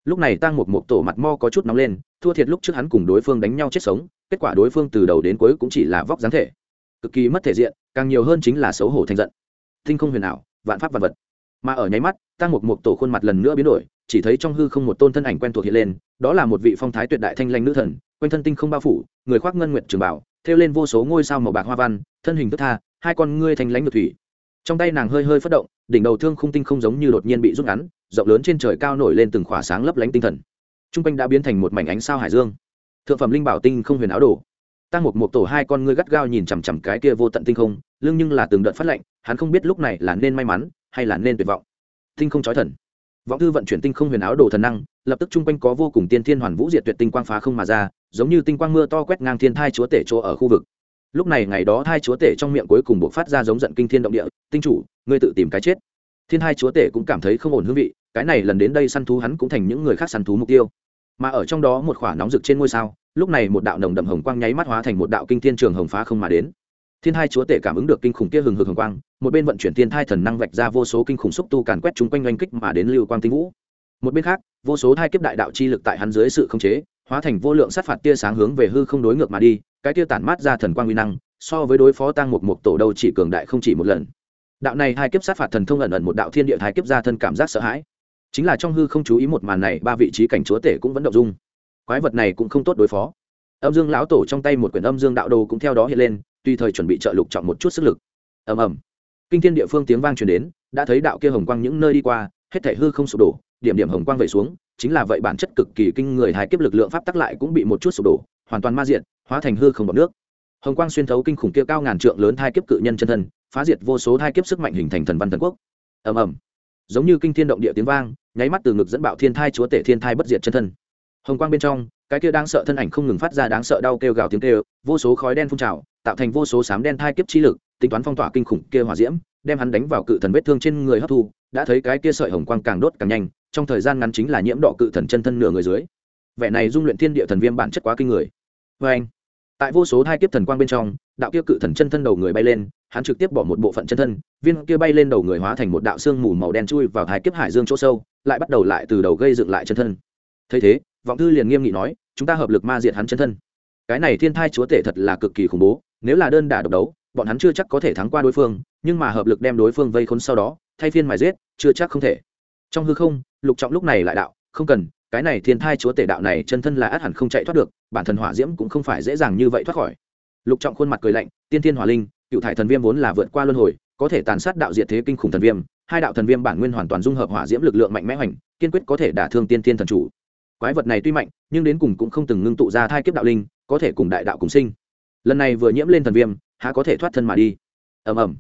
[SPEAKER 1] Lúc này tăng một một tổ mặt mo có chút nóng lên, thua thiệt lúc trước hắn cùng đối phương đánh nhau chết sống, kết quả đối phương từ đầu đến cuối cũng chỉ là vóc dáng thể. Cực kỳ mất thể diện, càng nhiều hơn chính là xấu hổ thành giận. Thinh không huyền ảo, vạn pháp vật vật. Mà ở nháy mắt tăng một một tổ khuôn mặt lần nữa biến đổi chỉ thấy trong hư không một tôn thân ảnh quen thuộc hiện lên, đó là một vị phong thái tuyệt đại thanh lanh nữ thần, quanh thân tinh không bao phủ, người khoác ngân nguyệt trường bảo, thêu lên vô số ngôi sao màu bạc hoa văn, thân hình thức tha, hai con ngươi thanh lãnh như thủy. Trong tay nàng hơi hơi phất động, đỉnh đầu thương không tinh không giống như đột nhiên bị rút ngắn, rộng lớn trên trời cao nổi lên từng khỏa sáng lấp lánh tinh thần. T r u n g quanh đã biến thành một mảnh ánh sao hải dương. Thượng phẩm linh bảo tinh không huyền áo đồ. Tăng một một tổ hai con ngươi gắt gao nhìn chằm chằm cái kia vô tận tinh không, lưng nhưng là từng đợt phát lệnh hắn không biết lúc này là nên may mắn, hay là nên tuyệt vọng. Tinh không trói thần. Võng thư vận chuyển tinh không huyền áo đồ thần năng, lập tức chung quanh có vô cùng tiên thiên hoàn vũ diệt tuyệt tinh quang phá không mà ra, giống như tinh quang mưa to quét ngang thiên thai chúa tể chỗ ở khu vực. Lúc này ngày đó hai chúa tể trong miệng cuối cùng buộc phát ra giống giận kinh thiên động địa, tinh chủ, ngươi tự tìm cái chết. Thiên hai chúa tể cũng cảm thấy không ổn hương vị, cái này lần đến đây săn thú hắn cũng thành những người khác săn thú mục tiêu. Mà ở trong đó một khoảng nóng rực trên ngôi sao, lúc này một đạo nồng đậm hồng quang nháy mắt hóa thành một đạo kinh thiên trường hồng phá không mà đến thiên hai chúa tể cảm ứng được kinh khủng kia hừng hực hồng quang, một bên vận chuyển thiên thai thần năng vạch ra vô số kinh khủng xúc tu càn quét chúng quanh oanh kích mà đến lưu quang tinh vũ. Một bên khác, vô số thai kiếp đại đạo chi lực tại hắn dưới sự khống chế, hóa thành vô lượng sát phạt tia sáng hướng về hư không đối ngược mà đi, cái tia tản mát ra thần quang uy năng, so với đối phó tăng một một tổ đầu chỉ cường đại không chỉ một lần. Đạo này hai kiếp sát phạt thần thông ẩn ẩn một đạo thiên địa hai kiếp ra thân cảm giác sợ hãi. Chính là trong hư không chú ý một màn này, ba vị trí cảnh chúa tể cũng vẫn động dung. Quái vật này cũng không tốt đối phó. Âm dương lão tổ trong tay một quyển âm dương đạo đồ cũng theo đó hiện lên tùy thời chuẩn bị trợ lục trọng một chút sức lực. Ầm ầm. Kinh thiên địa phương tiếng vang truyền đến, đã thấy đạo kia hồng quang những nơi đi qua, hết thể hư không sụp đổ, điểm điểm hồng quang vẩy xuống, chính là vậy bản chất cực kỳ kinh người hai kiếp lực lượng pháp tắc lại cũng bị một chút sụp đổ, hoàn toàn ma diện hóa thành hư không bọc nước. Hồng quang xuyên thấu kinh khủng kia cao ngàn trượng lớn thai kiếp cự nhân chân thân, phá diệt vô số thai kiếp sức mạnh hình thành thần văn thần quốc. Ầm ầm. Giống như kinh thiên động địa tiếng vang, nháy mắt từ ngực dẫn bạo thiên thai chúa tể thiên thai bất diệt chân thân. Hồng quang bên trong cái kia đang sợ thân ảnh không ngừng phát ra đáng sợ đau kêu gào tiếng kêu, vô số khói đen phun trào, tạo thành vô số sám đen thai kiếp chi lực, tính toán phong tỏa kinh khủng kia hỏa diễm, đem hắn đánh vào cự thần vết thương trên người hấp thu, đã thấy cái kia sợi hồng quang càng đốt càng nhanh, trong thời gian ngắn chính là nhiễm đỏ cự thần chân thân nửa người dưới. Vẻ này dung luyện thiên địa thần viêm bản chất quá kinh người. Vê anh, tại vô số hai kiếp thần quang bên trong, đạo kia cự thần chân thân đầu người bay lên, hắn trực tiếp bỏ một bộ phận chân thân, viên kia bay lên đầu người hóa thành một đạo xương mù màu đen chui vào hai kiếp hải dương chỗ sâu, lại bắt đầu lại từ đầu gây dựng lại chân thân. Thấy thế, vọng thư liền nghiêm nghị nói chúng ta hợp lực ma diệt hắn chân thân. Cái này thiên thai chúa tể thật là cực kỳ khủng bố, nếu là đơn đả độc đấu, bọn hắn chưa chắc có thể thắng qua đối phương, nhưng mà hợp lực đem đối phương vây khốn sau đó, thay phiên mài giết, chưa chắc không thể. Trong hư không, lục trọng lúc này lại đạo, không cần, cái này thiên thai chúa tể đạo này chân thân là át hẳn không chạy thoát được, bản thân hỏa diễm cũng không phải dễ dàng như vậy thoát khỏi. Lục trọng khuôn mặt cười lạnh, tiên thiên hỏa linh, cựu thải thần viêm vốn là vượt qua luân hồi, có thể tàn sát đạo diệt thế kinh khủng thần viêm, hai đạo thần viêm bản nguyên hoàn toàn dung hợp hỏa diễm lực lượng mạnh mẽ hoành, kiên quyết có thể đả thương tiên thiên thần chủ quái vật này tuy mạnh, nhưng đến cùng cũng không từng ngưng tụ ra thai kiếp đạo linh, có thể cùng đại đạo cùng sinh. Lần này vừa nhiễm lên thần viêm, há có thể thoát thân mà đi? Ầm ầm.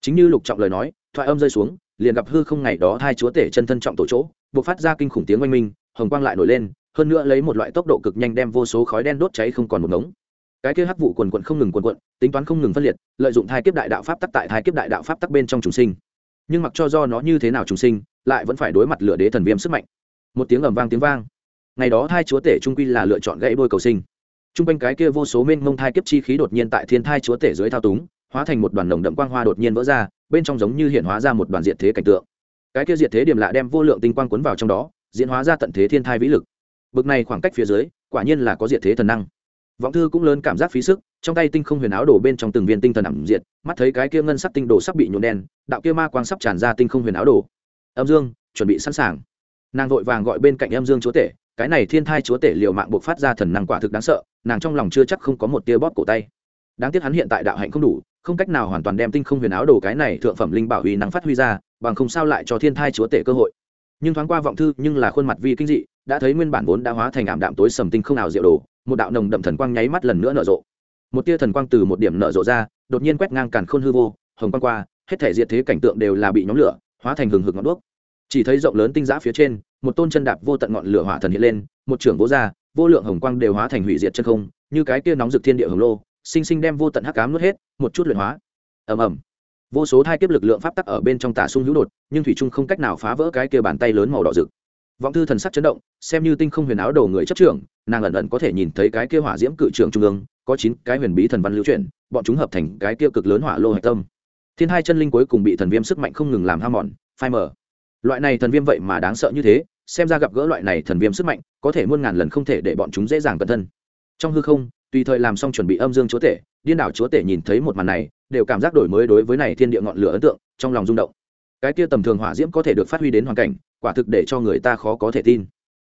[SPEAKER 1] Chính như lục trọng lời nói, thoại âm rơi xuống, liền gặp hư không ngày đó thai chúa tể chân thân trọng tổ chỗ, buộc phát ra kinh khủng tiếng oanh minh, hồng quang lại nổi lên, hơn nữa lấy một loại tốc độ cực nhanh đem vô số khói đen đốt cháy không còn một ngống. Cái kia hắc vụ quần quận không ngừng quần quận tính toán không ngừng phân liệt, lợi dụng thai kiếp đại đạo pháp tắc tại thai kiếp đại đạo pháp tắc bên trong trùng sinh. Nhưng mặc cho do nó như thế nào trùng sinh, lại vẫn phải đối mặt lửa đế thần viêm sức mạnh. Một tiếng ầm vang tiếng vang ngày đó hai chúa tể trung quy là lựa chọn gãy đôi cầu sinh. T r u n g quanh cái kia vô số mênh mông thai kiếp chi khí đột nhiên tại thiên thai chúa tể dưới thao túng, hóa thành một đoàn nồng đậm quang hoa đột nhiên vỡ ra, bên trong giống như hiện hóa ra một đoàn diệt thế cảnh tượng. Cái kia diệt thế điểm lạ đem vô lượng tinh quang cuốn vào trong đó, diễn hóa ra tận thế thiên thai vĩ lực. Bực này khoảng cách phía dưới, quả nhiên là có diệt thế thần năng. Vọng thư cũng lớn cảm giác phí sức, trong tay tinh không huyền áo đổ bên trong từng viên tinh thần ẩm diệt, mắt thấy cái kia ngân sắc tinh đồ sắp bị nhuộn đen, đạo kia ma quang sắp tràn ra tinh không huyền áo đổ. Âm dương, chuẩn bị sẵn sàng. Nàng vội vàng gọi bên cạnh âm dương chúa tể cái này thiên thai chúa tể liều mạng buộc phát ra thần năng quả thực đáng sợ, nàng trong lòng chưa chắc không có một tia bóp cổ tay. Đáng tiếc hắn hiện tại đạo hạnh không đủ, không cách nào hoàn toàn đem tinh không huyền áo đồ cái này thượng phẩm linh bảo uy năng phát huy ra, bằng không sao lại cho thiên thai chúa tể cơ hội. Nhưng thoáng qua vọng thư, nhưng là khuôn mặt vi kinh dị, đã thấy nguyên bản vốn đã hóa thành ảm đạm tối sầm tinh không nào diệu đồ, một đạo nồng đậm thần quang nháy mắt lần nữa nở rộ. Một tia thần quang từ một điểm nở rộ ra, đột nhiên quét ngang càn khôn hư vô, hồng quang qua, hết thể diệt thế cảnh tượng đều là bị nhóm lửa, hóa thành hừng hực ngọn đuốc chỉ thấy rộng lớn tinh giã phía trên, một tôn chân đạp vô tận ngọn lửa hỏa thần hiện lên, một trưởng vô gia, vô lượng hồng quang đều hóa thành hủy diệt chân không, như cái kia nóng rực thiên địa hồng lô, sinh sinh đem vô tận hắc cám nuốt hết, một chút luyện hóa. Ầm ầm. Vô số thai kiếp lực lượng pháp tắc ở bên trong tả sung hữu đột, nhưng thủy trung không cách nào phá vỡ cái kia bàn tay lớn màu đỏ rực. Vọng thư thần sắc chấn động, xem như tinh không huyền áo đầu người chấp trưởng, nàng ẩn ẩn có thể nhìn thấy cái kia hỏa diễm cự trưởng trung ương, có chín cái huyền bí thần văn lưu chuyển, bọn chúng hợp thành cái kia cực lớn hỏa lô hạch tâm. Thiên hai chân linh cuối cùng bị thần viêm sức mạnh không ngừng làm ham mòn, phai mở loại này thần viêm vậy mà đáng sợ như thế, xem ra gặp gỡ loại này thần viêm sức mạnh, có thể muôn ngàn lần không thể để bọn chúng dễ dàng cẩn thân. Trong hư không, tùy thời làm xong chuẩn bị âm dương chúa tể, điên đảo chúa tể nhìn thấy một màn này, đều cảm giác đổi mới đối với này thiên địa ngọn lửa ấn tượng, trong lòng rung động. Cái kia tầm thường hỏa diễm có thể được phát huy đến hoàn cảnh, quả thực để cho người ta khó có thể tin.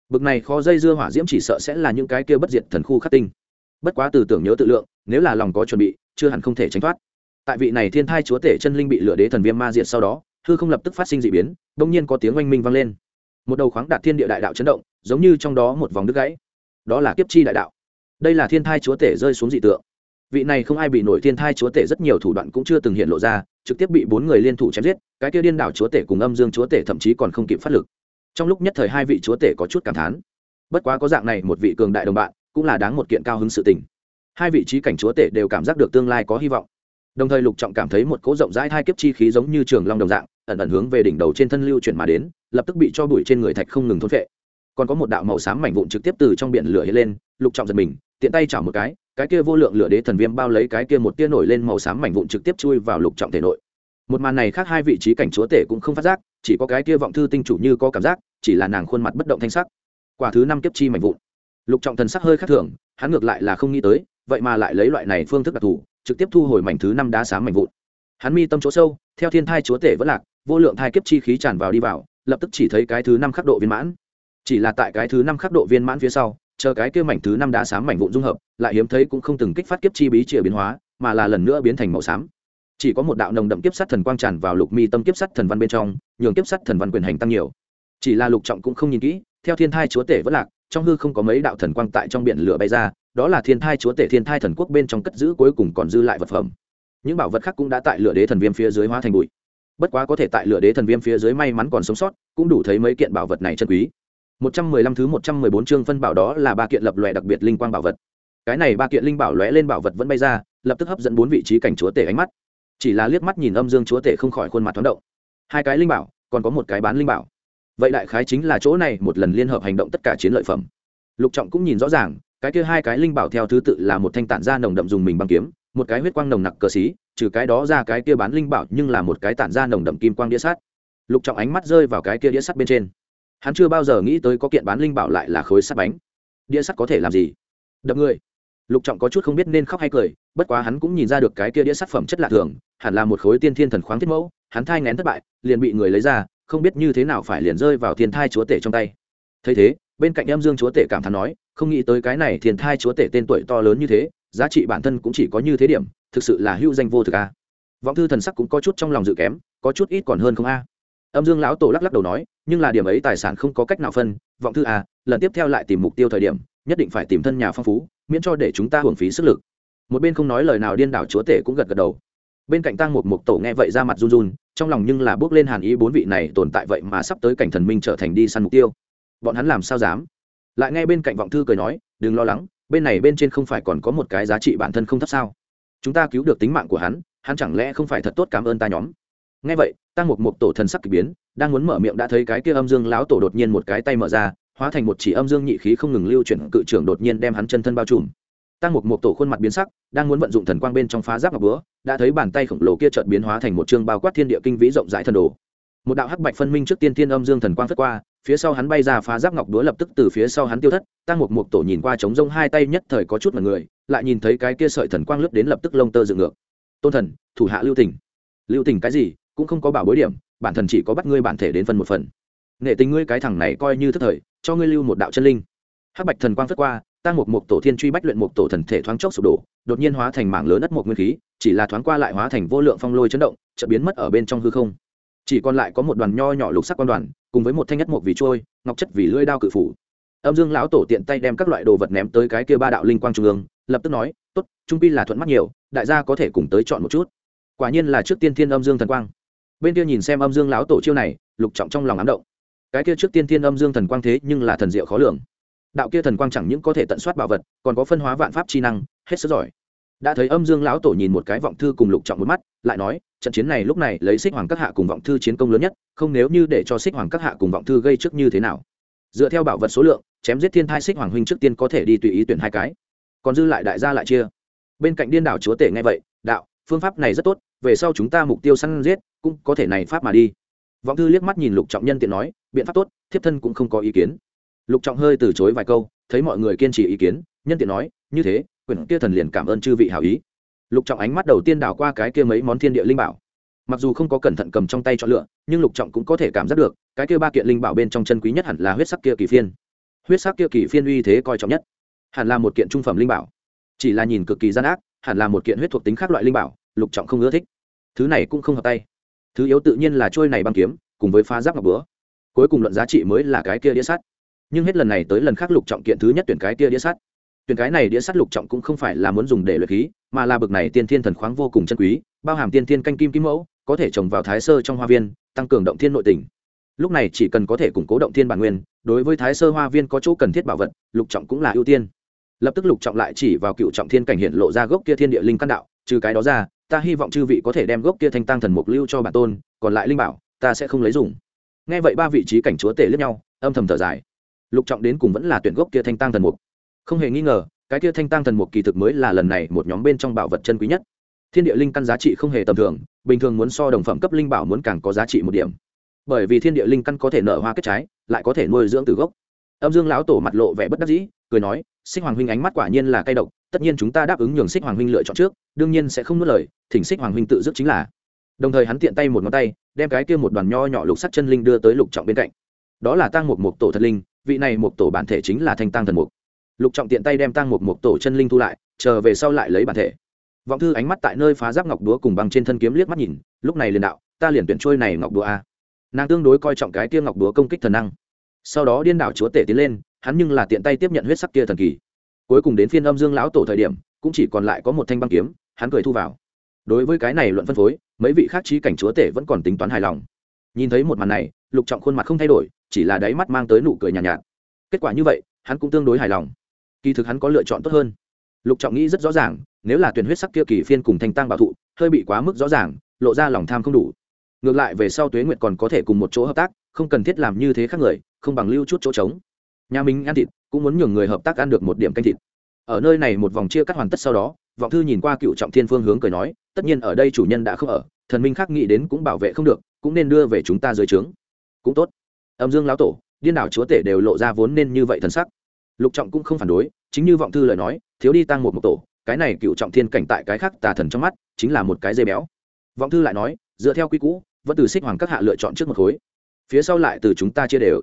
[SPEAKER 1] Bực này khó dây dưa hỏa diễm chỉ sợ sẽ là những cái kia bất diệt thần khu khắc tinh. Bất quá từ tưởng nhớ tự lượng, nếu là lòng có chuẩn bị, chưa hẳn không thể tránh thoát. Tại vị này thiên thai chúa tể chân linh bị lửa đế thần viêm ma diệt sau đó hư không lập tức phát sinh d ị biến đ ỗ n g nhiên có tiếng oanh minh vang lên. Một đầu khoáng đạt thiên địa đại đạo chấn động, giống như trong đó một vòng đứt gãy. Đó là kiếp chi đại đạo. Đây là thiên thai chúa tể rơi xuống dị tượng. Vị này không ai bị nổi thiên thai chúa tể rất nhiều thủ đoạn cũng chưa từng hiện lộ ra, trực tiếp bị bốn người liên thủ chém giết, cái kia điên đảo chúa tể cùng âm dương chúa tể thậm chí còn không kịp phát lực. Trong lúc nhất thời hai vị chúa tể có chút cảm thán. Bất quá có dạng này một vị cường đại đồng bạn, cũng là đáng một kiện cao hứng sự tình. Hai vị trí cảnh chúa tể đều cảm giác được tương lai có hy vọng đồng thời lục trọng cảm thấy một cỗ rộng rãi hai kiếp chi khí giống như trường long đồng dạng, ẩn ẩn hướng về đỉnh đầu trên thân lưu chuyển mà đến, lập tức bị cho bụi trên người thạch không ngừng thôn phệ. Còn có một đạo màu xám mảnh vụn trực tiếp từ trong biển lửa hiện lên, lục trọng giật mình, tiện tay chảo một cái cái kia vô lượng lửa đế thần viêm bao lấy cái kia một tia nổi lên màu xám mảnh vụn trực tiếp chui vào lục trọng thể nội. Một màn này khác hai vị trí cảnh chúa tể cũng không phát giác, chỉ có cái kia vọng thư tinh chủ như có cảm giác, chỉ là nàng khuôn mặt bất động thanh sắc. Quả thứ năm kiếp chi mảnh vụn. Lục trọng thần sắc hơi khác thường, hắn ngược lại là không nghĩ tới, vậy mà lại lấy loại này phương thức đặc thù trực tiếp thu hồi mảnh thứ năm đá sáng mảnh vụn. Hắn mi tâm chỗ sâu, theo thiên thai chúa tể vẫn lạc, vô lượng thai kiếp chi khí tràn vào đi vào, lập tức chỉ thấy cái thứ năm khắc độ viên mãn. Chỉ là tại cái thứ năm khắc độ viên mãn phía sau, chờ cái kia mảnh thứ năm đá sáng mảnh vụn dung hợp, lại hiếm thấy cũng không từng kích phát kiếp chi bí chìa biến hóa, mà là lần nữa biến thành màu xám. Chỉ có một đạo nồng đậm kiếp sắt thần quang tràn vào lục mi tâm kiếp sắt thần văn bên trong, nhường kiếp sắt thần văn quyền hành tăng nhiều. Chỉ là lục trọng cũng không nhìn kỹ, theo thiên thai chúa tể vẫn lạc, trong hư không có mấy đạo thần quang tại trong biển lửa bay ra đó là thiên thai chúa tể thiên thai thần quốc bên trong cất giữ cuối cùng còn dư lại vật phẩm. Những bảo vật khác cũng đã tại lửa đế thần viêm phía dưới hóa thành bụi. Bất quá có thể tại lửa đế thần viêm phía dưới may mắn còn sống sót, cũng đủ thấy mấy kiện bảo vật này chân quý. Một trăm mười lăm thứ một trăm mười bốn chương phân bảo đó là ba kiện lập lòe đặc biệt linh quang bảo vật. Cái này ba kiện linh bảo lóe lên bảo vật vẫn bay ra, lập tức hấp dẫn bốn vị trí cảnh chúa tể ánh mắt. Chỉ là liếc mắt nhìn âm dương chúa tể không khỏi khuôn mặt thoáng động. Hai cái linh bảo, còn có một cái bán linh bảo. Vậy đại khái chính là chỗ này một lần liên hợp hành động tất cả chiến lợi phẩm. Lục trọng cũng nhìn rõ ràng cái kia hai cái linh bảo theo thứ tự là một thanh tản ra nồng đậm dùng mình băng kiếm, một cái huyết quang nồng nặc cờ xí, trừ cái đó ra cái kia bán linh bảo nhưng là một cái tản ra nồng đậm kim quang đĩa sắt. Lục trọng ánh mắt rơi vào cái kia đĩa sắt bên trên. Hắn chưa bao giờ nghĩ tới có kiện bán linh bảo lại là khối sắt bánh. Đĩa sắt có thể làm gì? Đập người. Lục trọng có chút không biết nên khóc hay cười, bất quá hắn cũng nhìn ra được cái kia đĩa sắt phẩm chất lạ thường, hẳn là một khối tiên thiên thần khoáng thiết mẫu, hắn thai ngén thất bại, liền bị người lấy ra, không biết như thế nào phải liền rơi vào thiên thai chúa tể trong tay. Thấy thế bên cạnh em dương chúa tể cảm thán nói, không nghĩ tới cái này thiên thai chúa tể tên tuổi to lớn như thế, giá trị bản thân cũng chỉ có như thế điểm, thực sự là hữu danh vô thực a. Vọng thư thần sắc cũng có chút trong lòng dự kém, có chút ít còn hơn không a. Âm dương lão tổ lắc lắc đầu nói, nhưng là điểm ấy tài sản không có cách nào phân, vọng thư a lần tiếp theo lại tìm mục tiêu thời điểm, nhất định phải tìm thân nhà phong phú, miễn cho để chúng ta hưởng phí sức lực. Một bên không nói lời nào điên đảo chúa tể cũng gật gật đầu. Bên cạnh tăng một mục tổ nghe vậy ra mặt run run, trong lòng nhưng là bước lên hàn ý bốn vị này tồn tại vậy mà sắp tới cảnh thần minh trở thành đi săn mục tiêu bọn hắn làm sao dám? Lại nghe bên cạnh vọng thư cười nói, đừng lo lắng, bên này bên trên không phải còn có một cái giá trị bản thân không thấp sao? Chúng ta cứu được tính mạng của hắn hắn chẳng lẽ không phải thật tốt cảm ơn ta nhóm? Nghe vậy, tăng một một tổ thần sắc k ỳ biến, đang muốn mở miệng đã thấy cái kia âm dương lão tổ đột nhiên một cái tay mở ra, hóa thành một chỉ âm dương nhị khí không ngừng lưu chuyển, cự trưởng đột nhiên đem hắn chân thân bao trùm. Tăng một một tổ khuôn mặt biến sắc, đang muốn vận dụng thần quang bên trong phá giáp ngọc búa, đã thấy bàn tay khổng lồ kia chợt biến hóa thành một chương bao quát thiên địa kinh vĩ rộng rãi thần đồ. Một đạo hắc bạch phân minh trước tiên thiên âm dương thần quang phất qua phía sau hắn bay ra phá giáp ngọc đũa lập tức từ phía sau hắn tiêu thất tăng một một tổ nhìn qua trống rông hai tay nhất thời có chút mật người, lại nhìn thấy cái kia sợi thần quang lướt đến lập tức lông tơ dựng ngược. Tôn thần, thủ hạ lưu tình. Lưu tình cái gì? Cũng không có bảo bối điểm, bản thần chỉ có bắt ngươi bản thể đến phần một phần. Nghệ tình ngươi cái thằng này coi như thất thời, cho ngươi lưu một đạo chân linh. Hắc bạch thần quang phất qua tăng một một tổ thiên truy bách luyện một tổ thần thể thoáng chốc sụp đổ, đột nhiên hóa thành mảng lớn đất một nguyên khí, chỉ là thoáng qua lại hóa thành vô lượng phong lôi chấn động, chợt biến mất ở bên trong hư không chỉ còn lại có một đoàn nho nhỏ lục sắc quan đoàn, cùng với một thanh nhất một vì trôi, ngọc chất vì lưỡi đao cự phủ. Âm dương lão tổ tiện tay đem các loại đồ vật ném tới cái kia ba đạo linh quang trung ương, lập tức nói, tốt, trung pi là thuận mắt nhiều, đại gia có thể cùng tới chọn một chút. Quả nhiên là trước tiên thiên âm dương thần quang. Bên kia nhìn xem âm dương lão tổ chiêu này, lục trọng trong lòng ám động. Cái kia trước tiên thiên âm dương thần quang thế nhưng là thần diệu khó lường. Đạo kia thần quang chẳng những có thể tận soát bảo vật, còn có phân hóa vạn pháp chi năng, hết sức giỏi đã thấy âm dương lão tổ nhìn một cái vọng thư cùng lục trọng một mắt, lại nói, trận chiến này lúc này lấy xích hoàng các hạ cùng vọng thư chiến công lớn nhất, không nếu như để cho xích hoàng các hạ cùng vọng thư gây trước như thế nào. Dựa theo bảo vật số lượng, chém giết thiên thai xích hoàng huynh trước tiên có thể đi tùy ý tuyển hai cái. Còn dư lại đại gia lại chia. Bên cạnh điên đảo chúa tể nghe vậy, đạo, phương pháp này rất tốt, về sau chúng ta mục tiêu săn giết, cũng có thể này pháp mà đi. Vọng thư liếc mắt nhìn lục trọng nhân tiện nói, biện pháp tốt, thiếp thân cũng không có ý kiến. Lục trọng hơi từ chối vài câu, thấy mọi người kiên trì ý kiến, nhân tiện nói, như thế quyển kia thần liền cảm ơn chư vị hảo ý. Lục trọng ánh mắt đầu tiên đảo qua cái kia mấy món thiên địa linh bảo. Mặc dù không có cẩn thận cầm trong tay chọn lựa, nhưng lục trọng cũng có thể cảm giác được, cái kia ba kiện linh bảo bên trong chân quý nhất hẳn là huyết sắc kia kỳ phiên. Huyết sắc kia kỳ phiên uy thế coi trọng nhất, hẳn là một kiện trung phẩm linh bảo. Chỉ là nhìn cực kỳ gian ác, hẳn là một kiện huyết thuộc tính khác loại linh bảo, lục trọng không ưa thích. Thứ này cũng không hợp tay. Thứ yếu tự nhiên là trôi này băng kiếm, cùng với phá giáp ngọc búa. Cuối cùng luận giá trị mới là cái kia đĩa sắt. Nhưng hết lần này tới lần khác lục trọng kiện thứ nhất tuyển cái kia đĩa sắt tuyển cái này đĩa sắt lục trọng cũng không phải là muốn dùng để luyện khí, mà là bực này tiên thiên thần khoáng vô cùng chân quý, bao hàm tiên thiên canh kim kim mẫu, có thể trồng vào thái sơ trong hoa viên, tăng cường động thiên nội tình. Lúc này chỉ cần có thể củng cố động thiên bản nguyên, đối với thái sơ hoa viên có chỗ cần thiết bảo vật, lục trọng cũng là ưu tiên. Lập tức lục trọng lại chỉ vào cựu trọng thiên cảnh hiện lộ ra gốc kia thiên địa linh căn đạo, trừ cái đó ra, ta hy vọng chư vị có thể đem gốc kia thanh tăng thần mục lưu cho bản tôn, còn lại linh bảo, ta sẽ không lấy dùng. Nghe vậy ba vị trí cảnh chúa tể lẫn nhau, âm thầm thở dài. Lục trọng đến cùng vẫn là tuyển gốc kia thanh tăng thần mục không hề nghi ngờ, cái kia thanh tăng thần mục kỳ thực mới là lần này một nhóm bên trong bảo vật chân quý nhất. Thiên địa linh căn giá trị không hề tầm thường, bình thường muốn so đồng phẩm cấp linh bảo muốn càng có giá trị một điểm. Bởi vì thiên địa linh căn có thể nở hoa kết trái, lại có thể nuôi dưỡng từ gốc. Âm dương lão tổ mặt lộ vẻ bất đắc dĩ, cười nói, xích hoàng huynh ánh mắt quả nhiên là cay độc, tất nhiên chúng ta đáp ứng nhường xích hoàng huynh lựa chọn trước, đương nhiên sẽ không nuốt lời, thỉnh xích hoàng huynh tự dứt chính là. Đồng thời hắn tiện tay một ngón tay, đem cái kia một đoàn nho nhỏ lục sắt chân linh đưa tới lục trọng bên cạnh. Đó là tang một một tổ thật linh, vị này một tổ bản thể chính là thanh tăng thần mục lục trọng tiện tay đem tang một một tổ chân linh thu lại chờ về sau lại lấy bản thể. Vọng thư ánh mắt tại nơi phá giáp ngọc đúa cùng bằng trên thân kiếm liếc mắt nhìn lúc này liền đạo ta liền tuyển trôi này ngọc đúa a. Nàng tương đối coi trọng cái kia ngọc đúa công kích thần năng. Sau đó điên đảo chúa tể tiến lên hắn nhưng là tiện tay tiếp nhận huyết sắc kia thần kỳ. Cuối cùng đến phiên âm dương lão tổ thời điểm cũng chỉ còn lại có một thanh băng kiếm hắn cười thu vào. Đối với cái này luận phân phối mấy vị khác trí cảnh chúa tể vẫn còn tính toán hài lòng. Nhìn thấy một màn này lục trọng khuôn mặt không thay đổi chỉ là đáy mắt mang tới nụ cười nhàn nhạt, nhạt. Kết quả như vậy hắn cũng tương đối hài lòng kỳ thực hắn có lựa chọn tốt hơn. Lục trọng nghĩ rất rõ ràng, nếu là tuyển huyết sắc kia kỳ phiên cùng thanh tăng bảo thụ, hơi bị quá mức rõ ràng, lộ ra lòng tham không đủ. Ngược lại về sau tuế nguyệt còn có thể cùng một chỗ hợp tác, không cần thiết làm như thế khác người, không bằng lưu chút chỗ trống. Nhà mình ăn thịt, cũng muốn nhường người hợp tác ăn được một điểm canh thịt. Ở nơi này một vòng chia cắt hoàn tất sau đó, vọng thư nhìn qua cựu trọng thiên phương hướng cười nói, tất nhiên ở đây chủ nhân đã không ở, thần minh khác nghĩ đến cũng bảo vệ không được, cũng nên đưa về chúng ta dưới trướng. Cũng tốt. Âm dương lão tổ, điên đảo chúa tể đều lộ ra vốn nên như vậy thần sắc lục trọng cũng không phản đối, chính như vọng thư lời nói, thiếu đi tăng một một tổ, cái này cựu trọng thiên cảnh tại cái khác tà thần trong mắt, chính là một cái dây béo. Vọng thư lại nói, dựa theo quy cũ, vẫn từ xích hoàng các hạ lựa chọn trước một khối. Phía sau lại từ chúng ta chia đều.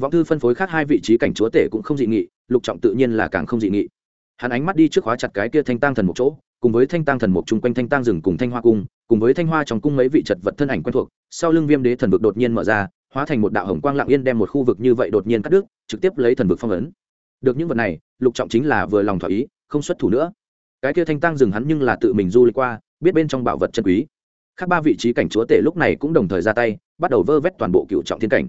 [SPEAKER 1] Vọng thư phân phối khác hai vị trí cảnh chúa tể cũng không dị nghị, lục trọng tự nhiên là càng không dị nghị. Hắn ánh mắt đi trước khóa chặt cái kia thanh tăng thần một chỗ, cùng với thanh tăng thần một chung quanh thanh tăng rừng cùng thanh hoa cung, cùng với thanh hoa trong cung mấy vị chật vật thân ảnh quen thuộc, sau lưng viêm đế thần vực đột nhiên mở ra, hóa thành một đạo hồng quang lặng yên đem một khu vực như vậy đột nhiên cắt đứt, trực tiếp lấy thần vực phong ấn được những vật này, lục trọng chính là vừa lòng thỏa ý, không xuất thủ nữa. Cái kia thanh tăng dừng hắn nhưng là tự mình du lịch qua, biết bên trong bảo vật chân quý. Khác ba vị trí cảnh chúa tể lúc này cũng đồng thời ra tay, bắt đầu vơ vét toàn bộ cựu trọng thiên cảnh.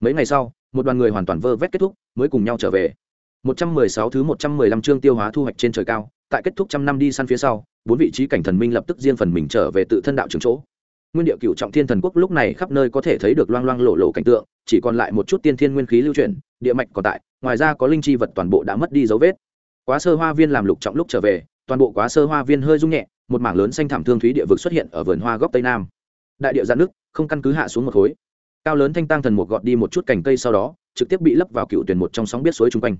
[SPEAKER 1] Mấy ngày sau, một đoàn người hoàn toàn vơ vét kết thúc, mới cùng nhau trở về. 116 thứ 115 chương tiêu hóa thu hoạch trên trời cao, tại kết thúc trăm năm đi săn phía sau, bốn vị trí cảnh thần minh lập tức riêng phần mình trở về tự thân đạo trường chỗ nguyên địa cựu trọng thiên thần quốc lúc này khắp nơi có thể thấy được loang loang lộ lộ cảnh tượng, chỉ còn lại một chút tiên thiên nguyên khí lưu chuyển, địa mạch còn tại, ngoài ra có linh chi vật toàn bộ đã mất đi dấu vết. Quá sơ hoa viên làm lục trọng lúc trở về, toàn bộ quá sơ hoa viên hơi rung nhẹ, một mảng lớn xanh thảm thương thúy địa vực xuất hiện ở vườn hoa góc tây nam. Đại địa giãn nước không căn cứ hạ xuống một khối. Cao lớn thanh tăng thần một gọt đi một chút cành cây sau đó, trực tiếp bị lấp vào cựu tuyển một trong sóng biết suối chung quanh.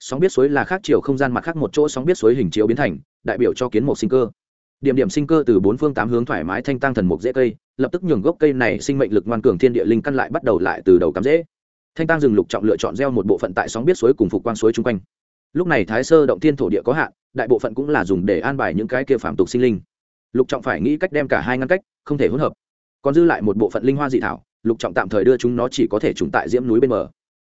[SPEAKER 1] Sóng biết suối là khác chiều không gian mặt khác một chỗ sóng biết suối hình chiếu biến thành, đại biểu cho kiến một sinh cơ điểm điểm sinh cơ từ bốn phương tám hướng thoải mái thanh tăng thần mục dễ cây, lập tức nhường gốc cây này sinh mệnh lực ngoan cường thiên địa linh căn lại bắt đầu lại từ đầu cắm dễ. Thanh tăng rừng lục trọng lựa chọn gieo một bộ phận tại sóng biết suối cùng phục quang suối chung quanh. Lúc này thái sơ động thiên thổ địa có hạn, đại bộ phận cũng là dùng để an bài những cái kia phạm tục sinh linh. Lục trọng phải nghĩ cách đem cả hai ngăn cách, không thể hỗn hợp. Còn dư lại một bộ phận linh hoa dị thảo, lục trọng tạm thời đưa chúng nó chỉ có thể trùng tại diễm núi bên bờ.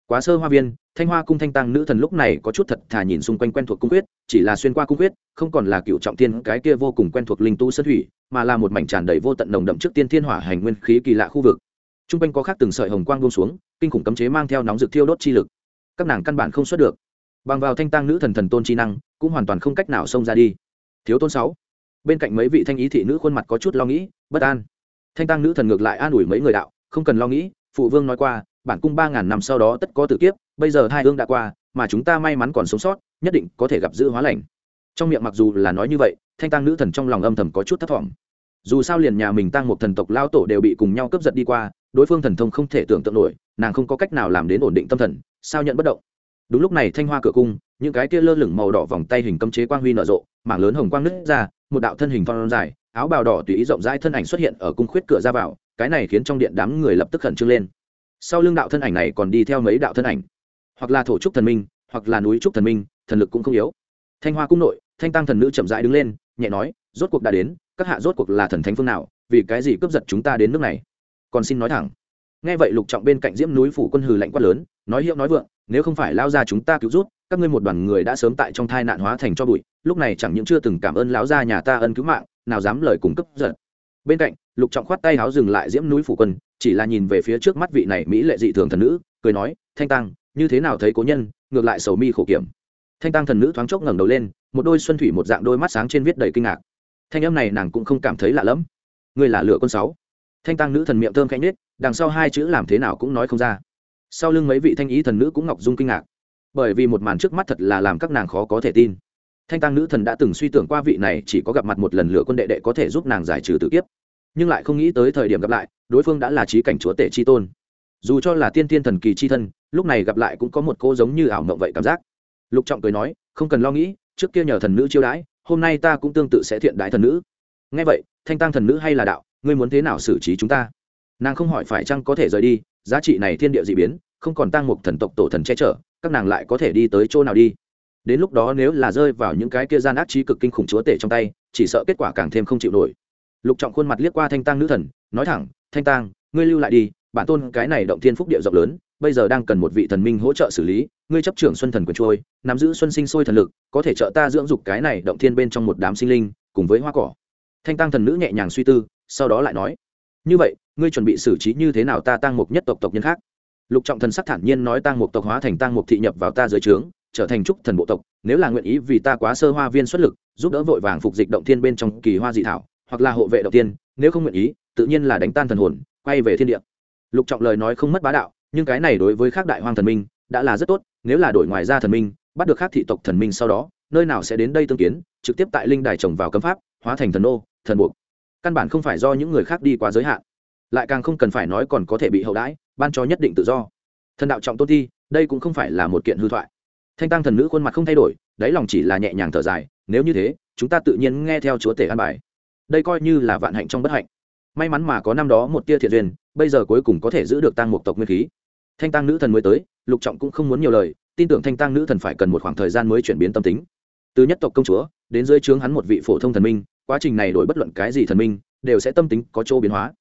[SPEAKER 1] Quá sơ hoa viên thanh hoa cung thanh tăng nữ thần lúc này có chút thật thà nhìn xung quanh quen thuộc cung quyết, chỉ là xuyên qua cung quyết, không còn là cựu trọng tiên, cái kia vô cùng quen thuộc linh tu sơn thủy, mà là một mảnh tràn đầy vô tận nồng đậm trước tiên thiên hỏa hành nguyên khí kỳ lạ khu vực. T r u n g quanh có khác từng sợi hồng quang buông xuống, kinh khủng cấm chế mang theo nóng rực thiêu đốt chi lực. Các nàng căn bản không xuất được. Bằng vào thanh tăng nữ thần thần tôn chi năng, cũng hoàn toàn không cách nào xông ra đi. Thiếu tôn sáu. Bên cạnh mấy vị thanh ý thị nữ khuôn mặt có chút lo nghĩ, bất an. Thanh tăng nữ thần ngược lại an ủi mấy người đạo, không cần lo nghĩ, phụ vương nói qua bản cung ba ngàn năm sau đó tất có tử kiếp, bây giờ hai hương đã qua, mà chúng ta may mắn còn sống sót, nhất định có thể gặp giữ hóa lành. Trong miệng mặc dù là nói như vậy, thanh tăng nữ thần trong lòng âm thầm có chút thất vọng dù sao liền nhà mình tăng một thần tộc lao tổ đều bị cùng nhau cướp giật đi qua, đối phương thần thông không thể tưởng tượng nổi, nàng không có cách nào làm đến ổn định tâm thần, sao nhận bất động? Đúng lúc này thanh hoa cửa cung, những cái kia lơ lửng màu đỏ vòng tay hình cấm chế quang huy nở rộ, mảng lớn hồng quang nứt ra, một đạo thân hình phong dài, áo bào đỏ tùy ý rộng rãi thân ảnh xuất hiện ở cung khuyết cửa ra vào, cái này khiến trong điện đám người lập tức khẩn trương lên sau lưng đạo thân ảnh này còn đi theo mấy đạo thân ảnh. Hoặc là thổ trúc thần minh, hoặc là núi trúc thần minh, thần lực cũng không yếu. Thanh hoa cung nội, thanh tăng thần nữ chậm rãi đứng lên, nhẹ nói, rốt cuộc đã đến, các hạ rốt cuộc là thần thánh phương nào, vì cái gì cướp giật chúng ta đến nước này? Còn xin nói thẳng. Nghe vậy lục trọng bên cạnh diễm núi phủ quân hừ lạnh quát lớn, nói hiệu nói vượng, nếu không phải lao ra chúng ta cứu rút các ngươi một đoàn người đã sớm tại trong thai nạn hóa thành cho bụi, lúc này chẳng những chưa từng cảm ơn lão gia nhà ta ân cứu mạng, nào dám lời cùng cấp giật. Bên cạnh, lục trọng khoát tay háo dừng lại diễm núi phủ quân chỉ là nhìn về phía trước mắt vị này mỹ lệ dị thường thần nữ, cười nói, thanh tăng, như thế nào thấy cố nhân, ngược lại sầu mi khổ kiểm. Thanh tăng thần nữ thoáng chốc ngẩng đầu lên, một đôi xuân thủy một dạng đôi mắt sáng trên viết đầy kinh ngạc. Thanh âm này nàng cũng không cảm thấy lạ lẫm. Người là lửa con sáu. Thanh tăng nữ thần miệng thơm khẽ nết đằng sau hai chữ làm thế nào cũng nói không ra. Sau lưng mấy vị thanh ý thần nữ cũng ngọc dung kinh ngạc. Bởi vì một màn trước mắt thật là làm các nàng khó có thể tin. Thanh tăng nữ thần đã từng suy tưởng qua vị này chỉ có gặp mặt một lần lửa quân đệ đệ có thể giúp nàng giải trừ tự kiếp nhưng lại không nghĩ tới thời điểm gặp lại, đối phương đã là trí cảnh chúa tể chi tôn. Dù cho là tiên tiên thần kỳ chi thân, lúc này gặp lại cũng có một cô giống như ảo mộng vậy cảm giác. Lục trọng cười nói, không cần lo nghĩ, trước kia nhờ thần nữ chiêu đãi, hôm nay ta cũng tương tự sẽ thiện đại thần nữ. Nghe vậy, thanh tăng thần nữ hay là đạo, ngươi muốn thế nào xử trí chúng ta? Nàng không hỏi phải chăng có thể rời đi, giá trị này thiên địa d ị biến, không còn tăng một thần tộc tổ thần che chở, các nàng lại có thể đi tới chỗ nào đi? Đến lúc đó nếu là rơi vào những cái kia gian ác trí cực kinh khủng chúa tể trong tay, chỉ sợ kết quả càng thêm không chịu nổi lục trọng khuôn mặt liếc qua thanh tăng nữ thần, nói thẳng, thanh tăng ngươi lưu lại đi, bản tôn cái này động thiên phúc địa rộng lớn, bây giờ đang cần một vị thần minh hỗ trợ xử lý, ngươi chấp trưởng xuân thần quyền trôi, nắm giữ xuân sinh sôi thần lực, có thể trợ ta dưỡng dục cái này động thiên bên trong một đám sinh linh, cùng với hoa cỏ. Thanh tăng thần nữ nhẹ nhàng suy tư, sau đó lại nói, như vậy, ngươi chuẩn bị xử trí như thế nào ta tăng mục nhất tộc tộc nhân khác? Lục trọng thần sắc thản nhiên nói tăng mục tộc hóa thành tăng mục thị nhập vào ta dưới trướng, trở thành trúc thần bộ tộc, nếu là nguyện ý vì ta quá sơ hoa viên xuất lực, giúp đỡ vội vàng phục dịch động thiên bên trong kỳ hoa dị thảo hoặc là hộ vệ đầu tiên, nếu không nguyện ý, tự nhiên là đánh tan thần hồn, quay về thiên địa. Lục trọng lời nói không mất bá đạo, nhưng cái này đối với khác đại hoang thần minh, đã là rất tốt, nếu là đổi ngoài ra thần minh, bắt được khác thị tộc thần minh sau đó, nơi nào sẽ đến đây tương kiến, trực tiếp tại linh đài trồng vào cấm pháp, hóa thành thần nô, thần buộc. Căn bản không phải do những người khác đi quá giới hạn. Lại càng không cần phải nói còn có thể bị hậu đãi, ban cho nhất định tự do. Thần đạo trọng tôn thi đây cũng không phải là một kiện hư thoại. Thanh tăng thần nữ khuôn mặt không thay đổi, đáy lòng chỉ là nhẹ nhàng thở dài, nếu như thế, chúng ta tự nhiên nghe theo chúa tể an bài đây coi như là vạn hạnh trong bất hạnh. May mắn mà có năm đó một tia thiện duyên, bây giờ cuối cùng có thể giữ được tăng một tộc nguyên khí. Thanh tăng nữ thần mới tới, lục trọng cũng không muốn nhiều lời, tin tưởng thanh tăng nữ thần phải cần một khoảng thời gian mới chuyển biến tâm tính. Từ nhất tộc công chúa, đến dưới trướng hắn một vị phổ thông thần minh, quá trình này đổi bất luận cái gì thần minh, đều sẽ tâm tính có chỗ biến hóa.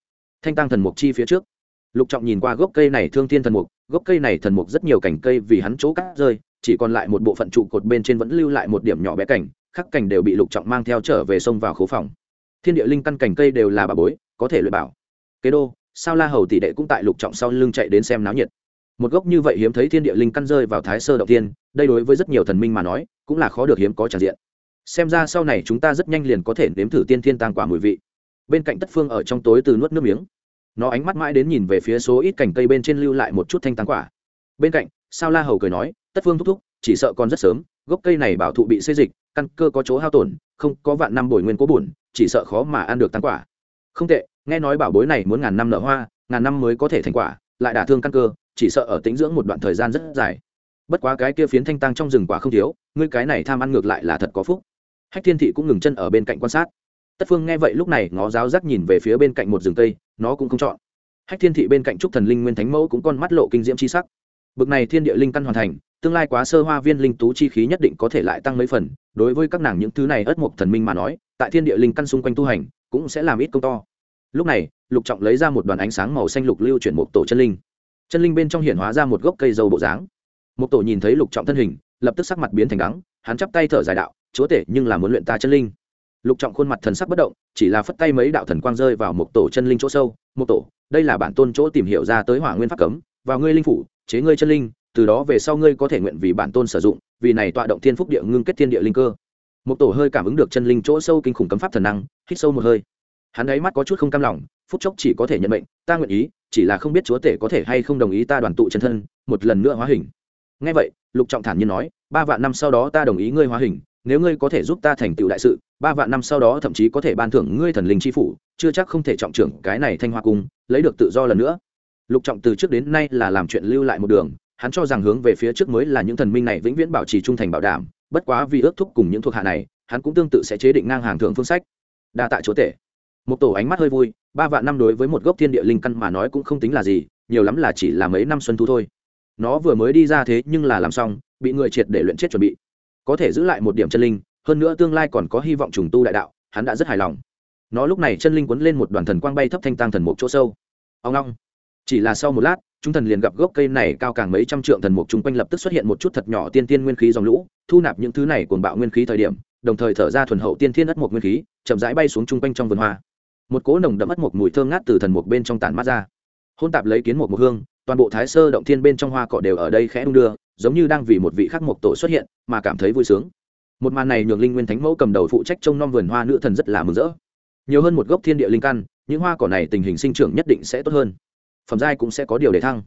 [SPEAKER 1] Thanh tăng thần mục chi phía trước. Lục trọng nhìn qua gốc cây này thương thiên thần mục, gốc cây này thần mục rất nhiều cành cây vì hắn chỗ cắt rơi, chỉ còn lại một bộ phận trụ cột bên trên vẫn lưu lại một điểm nhỏ bé cảnh khắc cảnh đều bị lục trọng mang theo trở về sông vào khố phòng thiên địa linh căn cành cây đều là bà bối, có thể luyện bảo. Kế đô, sao la hầu tỷ đệ cũng tại lục trọng sau lưng chạy đến xem náo nhiệt. Một gốc như vậy hiếm thấy thiên địa linh căn rơi vào thái sơ động tiên đây đối với rất nhiều thần minh mà nói, cũng là khó được hiếm có tràn diện. Xem ra sau này chúng ta rất nhanh liền có thể nếm thử tiên thiên tàng quả mùi vị. Bên cạnh tất phương ở trong tối từ nuốt nước miếng. Nó ánh mắt mãi đến nhìn về phía số ít cành cây bên trên lưu lại một chút thanh tàng quả. Bên cạnh, sao la hầu cười nói, tất phương thúc thúc, chỉ sợ còn rất sớm, gốc cây này bảo thụ bị xê dịch, căn cơ có chỗ hao tổn, không có vạn năm bồi nguyên cố bùn chỉ sợ khó mà ăn được tăng quả. Không tệ, nghe nói bảo bối này muốn ngàn năm nở hoa, ngàn năm mới có thể thành quả, lại đả thương căn cơ, chỉ sợ ở tính dưỡng một đoạn thời gian rất dài. Bất quá cái kia phiến thanh tăng trong rừng quả không thiếu, ngươi cái này tham ăn ngược lại là thật có phúc. Hách thiên thị cũng ngừng chân ở bên cạnh quan sát. Tất phương nghe vậy lúc này ngó giáo giác nhìn về phía bên cạnh một rừng cây, nó cũng không chọn. Hách thiên thị bên cạnh trúc thần linh nguyên thánh mẫu cũng con mắt lộ kinh diễm chi sắc. Bực này thiên địa linh căn hoàn thành, tương lai quá sơ hoa viên linh tú chi khí nhất định có thể lại tăng mấy phần, đối với các nàng những thứ này ất mộc thần minh mà nói tại thiên địa linh căn xung quanh tu hành, cũng sẽ làm ít công to. Lúc này, lục trọng lấy ra một đoàn ánh sáng màu xanh lục lưu chuyển một tổ chân linh. Chân linh bên trong hiện hóa ra một gốc cây dâu bộ dáng. Một tổ nhìn thấy lục trọng thân hình, lập tức sắc mặt biến thành đắng, hắn chắp tay thở dài đạo, chúa tể, nhưng là muốn luyện ta chân linh. Lục trọng khuôn mặt thần sắc bất động, chỉ là phất tay mấy đạo thần quang rơi vào một tổ chân linh chỗ sâu, một tổ, đây là bản tôn chỗ tìm hiểu ra tới hỏa nguyên pháp cấm, vào ngươi linh phủ, chế ngươi chân linh, từ đó về sau ngươi có thể nguyện vì bản tôn sử dụng, vì này tọa động thiên phúc địa ngưng kết thiên địa linh cơ một tổ hơi cảm ứng được chân linh chỗ sâu kinh khủng cấm pháp thần năng, hít sâu một hơi. Hắn ấy mắt có chút không cam lòng, phút chốc chỉ có thể nhận mệnh, ta nguyện ý, chỉ là không biết chúa tể có thể hay không đồng ý ta đoàn tụ chân thân, một lần nữa hóa hình. Ngay vậy, lục trọng thản nhiên nói, ba vạn năm sau đó ta đồng ý ngươi hóa hình, nếu ngươi có thể giúp ta thành tựu đại sự, ba vạn năm sau đó thậm chí có thể ban thưởng ngươi thần linh chi phủ, chưa chắc không thể trọng trưởng cái này thanh hoa cung, lấy được tự do lần nữa. Lục trọng từ trước đến nay là làm chuyện lưu lại một đường, hắn cho rằng hướng về phía trước mới là những thần minh này vĩnh viễn bảo trì trung thành bảo đảm bất quá vì ước thúc cùng những thuộc hạ này, hắn cũng tương tự sẽ chế định ngang hàng thượng phương sách. Đa tại chúa tể. Một tổ ánh mắt hơi vui, ba vạn năm đối với một gốc thiên địa linh căn mà nói cũng không tính là gì, nhiều lắm là chỉ là mấy năm xuân thu thôi. Nó vừa mới đi ra thế nhưng là làm xong, bị người triệt để luyện chết chuẩn bị. Có thể giữ lại một điểm chân linh, hơn nữa tương lai còn có hy vọng trùng tu đại đạo, hắn đã rất hài lòng. Nó lúc này chân linh quấn lên một đoàn thần quang bay thấp thanh tăng thần mục chỗ sâu. Ông long. Chỉ là sau một lát chúng thần liền gặp gốc cây này cao càng mấy trăm trượng thần mục chung quanh lập tức xuất hiện một chút thật nhỏ tiên tiên nguyên khí dòng lũ, thu nạp những thứ này cuồng bạo nguyên khí thời điểm, đồng thời thở ra thuần hậu tiên thiên ất mục nguyên khí, chậm rãi bay xuống chung quanh trong vườn hoa. Một cỗ nồng đậm ất mục mùi thơm ngát từ thần mục bên trong tản mát ra. Hôn tạp lấy kiến mục hương, toàn bộ thái sơ động thiên bên trong hoa cỏ đều ở đây khẽ đung đưa, giống như đang vì một vị khắc mục tổ xuất hiện, mà cảm thấy vui sướng. Một màn này nhường linh nguyên thánh mẫu cầm đầu phụ trách trông nom vườn hoa nữ thần rất là mừng rỡ. Nhiều hơn một gốc thiên địa linh căn, những hoa cỏ này tình hình sinh trưởng nhất định sẽ tốt hơn phẩm giai cũng sẽ có điều để thăng,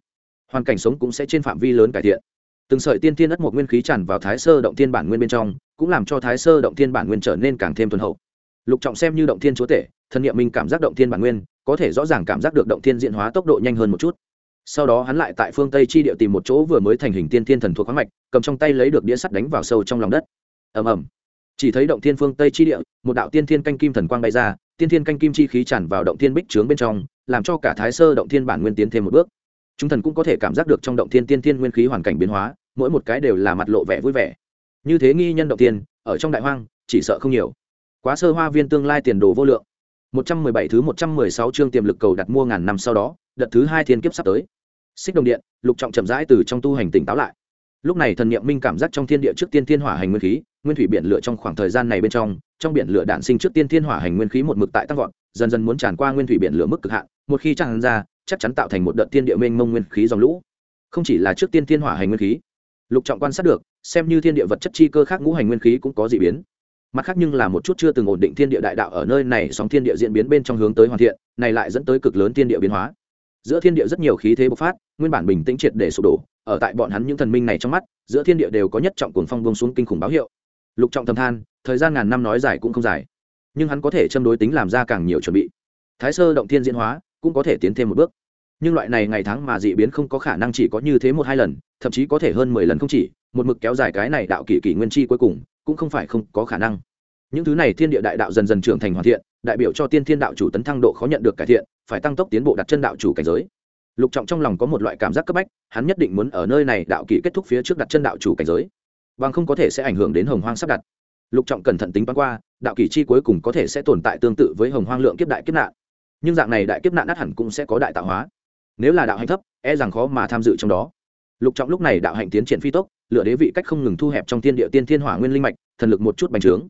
[SPEAKER 1] hoàn cảnh sống cũng sẽ trên phạm vi lớn cải thiện. Từng sợi tiên thiên ất một nguyên khí tràn vào thái sơ động thiên bản nguyên bên trong, cũng làm cho thái sơ động thiên bản nguyên trở nên càng thêm thuần hậu. Lục trọng xem như động thiên chúa tể, thân nhiệm minh cảm giác động thiên bản nguyên, có thể rõ ràng cảm giác được động thiên diện hóa tốc độ nhanh hơn một chút. Sau đó hắn lại tại phương tây chi địa tìm một chỗ vừa mới thành hình tiên thiên thần thuộc khoáng mạch, cầm trong tay lấy được đĩa sắt đánh vào sâu trong lòng đất. Ầm ầm. Chỉ thấy động thiên phương tây chi địa, một đạo tiên thiên canh kim thần quang bay ra, tiên thiên canh kim chi khí tràn vào động thiên bích trướng bên trong làm cho cả thái sơ động thiên bản nguyên tiến thêm một bước. Chúng thần cũng có thể cảm giác được trong động thiên tiên thiên nguyên khí hoàn cảnh biến hóa, mỗi một cái đều là mặt lộ vẻ vui vẻ. Như thế nghi nhân động tiên ở trong đại hoang, chỉ sợ không nhiều. Quá sơ hoa viên tương lai tiền đồ vô lượng. 117 thứ 116 chương tiềm lực cầu đặt mua ngàn năm sau đó, đợt thứ hai thiên kiếp sắp tới. Xích đồng điện, lục trọng chậm rãi từ trong tu hành tỉnh táo lại. Lúc này thần niệm minh cảm giác trong thiên địa trước tiên thiên hỏa hành nguyên khí, nguyên thủy biển lửa trong khoảng thời gian này bên trong trong biển lửa đạn sinh trước tiên thiên hỏa hành nguyên khí một mực tại tăng vọt, dần dần muốn tràn qua nguyên thủy biển lửa mức cực hạn một khi tràn ra, chắc chắn tạo thành một đợt tiên địa mênh mông nguyên khí dòng lũ. Không chỉ là trước tiên thiên hỏa hành nguyên khí. Lục trọng quan sát được, xem như thiên địa vật chất chi cơ khác ngũ hành nguyên khí cũng có dị biến. Mặt khác nhưng là một chút chưa từng ổn định thiên địa đại đạo ở nơi này sóng thiên địa diễn biến bên trong hướng tới hoàn thiện, này lại dẫn tới cực lớn thiên địa biến hóa. Giữa thiên địa rất nhiều khí thế bộc phát, nguyên bản bình tĩnh triệt để sụp đổ, ở tại bọn hắn những thần minh này trong mắt, giữa thiên địa đều có nhất trọng cuồng phong bông xuống kinh khủng báo hiệu. Lục trọng thầm than, thời gian ngàn năm nói dài cũng không dài. Nhưng hắn có thể châm đối tính làm ra càng nhiều chuẩn bị. Thái sơ động thiên diễn hóa cũng có thể tiến thêm một bước. Nhưng loại này ngày tháng mà dị biến không có khả năng chỉ có như thế một hai lần, thậm chí có thể hơn mười lần không chỉ, một mực kéo dài cái này đạo kỷ kỷ nguyên chi cuối cùng, cũng không phải không có khả năng. Những thứ này thiên địa đại đạo dần dần trưởng thành hoàn thiện, đại biểu cho tiên thiên đạo chủ tấn thăng độ khó nhận được cải thiện, phải tăng tốc tiến bộ đặt chân đạo chủ cảnh giới. Lục trọng trong lòng có một loại cảm giác cấp bách, hắn nhất định muốn ở nơi này đạo kỷ kết thúc phía trước đặt chân đạo chủ cảnh giới. Bằng không có thể sẽ ảnh hưởng đến hồng hoang sắp đặt. Lục trọng cẩn thận tính toán qua, đạo kỷ chi cuối cùng có thể sẽ tồn tại tương tự với hồng hoang lượng kiếp đại kiếp nạn nhưng dạng này đại kiếp nạn át hẳn cũng sẽ có đại tạo hóa. Nếu là đạo hạnh thấp e rằng khó mà tham dự trong đó. Lục trọng lúc này đạo hạnh tiến triển phi tốc lựa đế vị cách không ngừng thu hẹp trong thiên địa tiên thiên hỏa nguyên linh mạch, thần lực một chút bành trướng.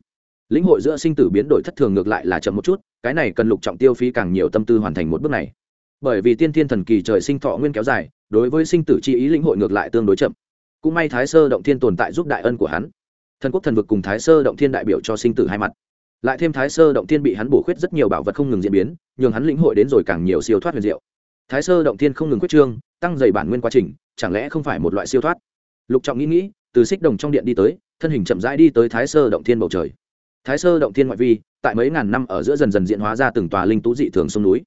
[SPEAKER 1] Lĩnh hội giữa sinh tử biến đổi thất thường ngược lại là chậm một chút, cái này cần lục trọng tiêu phí càng nhiều tâm tư hoàn thành một bước này. Bởi vì tiên thiên thần kỳ trời sinh thọ nguyên kéo dài, đối với sinh tử chi ý lĩnh hội ngược lại tương đối chậm. Cũng may thái sơ động thiên tồn tại giúp đại ân của hắn. Thần quốc thần vực cùng thái sơ động thiên đại biểu cho sinh tử hai mặt lại thêm thái sơ động thiên bị hắn bổ khuyết rất nhiều bảo vật không ngừng diễn biến, nhường hắn lĩnh hội đến rồi càng nhiều siêu thoát huyền diệu. Thái sơ động thiên không ngừng quyết trương, tăng dày bản nguyên quá trình, chẳng lẽ không phải một loại siêu thoát? Lục trọng nghĩ nghĩ, từ xích đồng trong điện đi tới, thân hình chậm rãi đi tới thái sơ động thiên bầu trời. Thái sơ động thiên ngoại vi, tại mấy ngàn năm ở giữa dần dần diễn hóa ra từng tòa linh tú dị thường sông núi.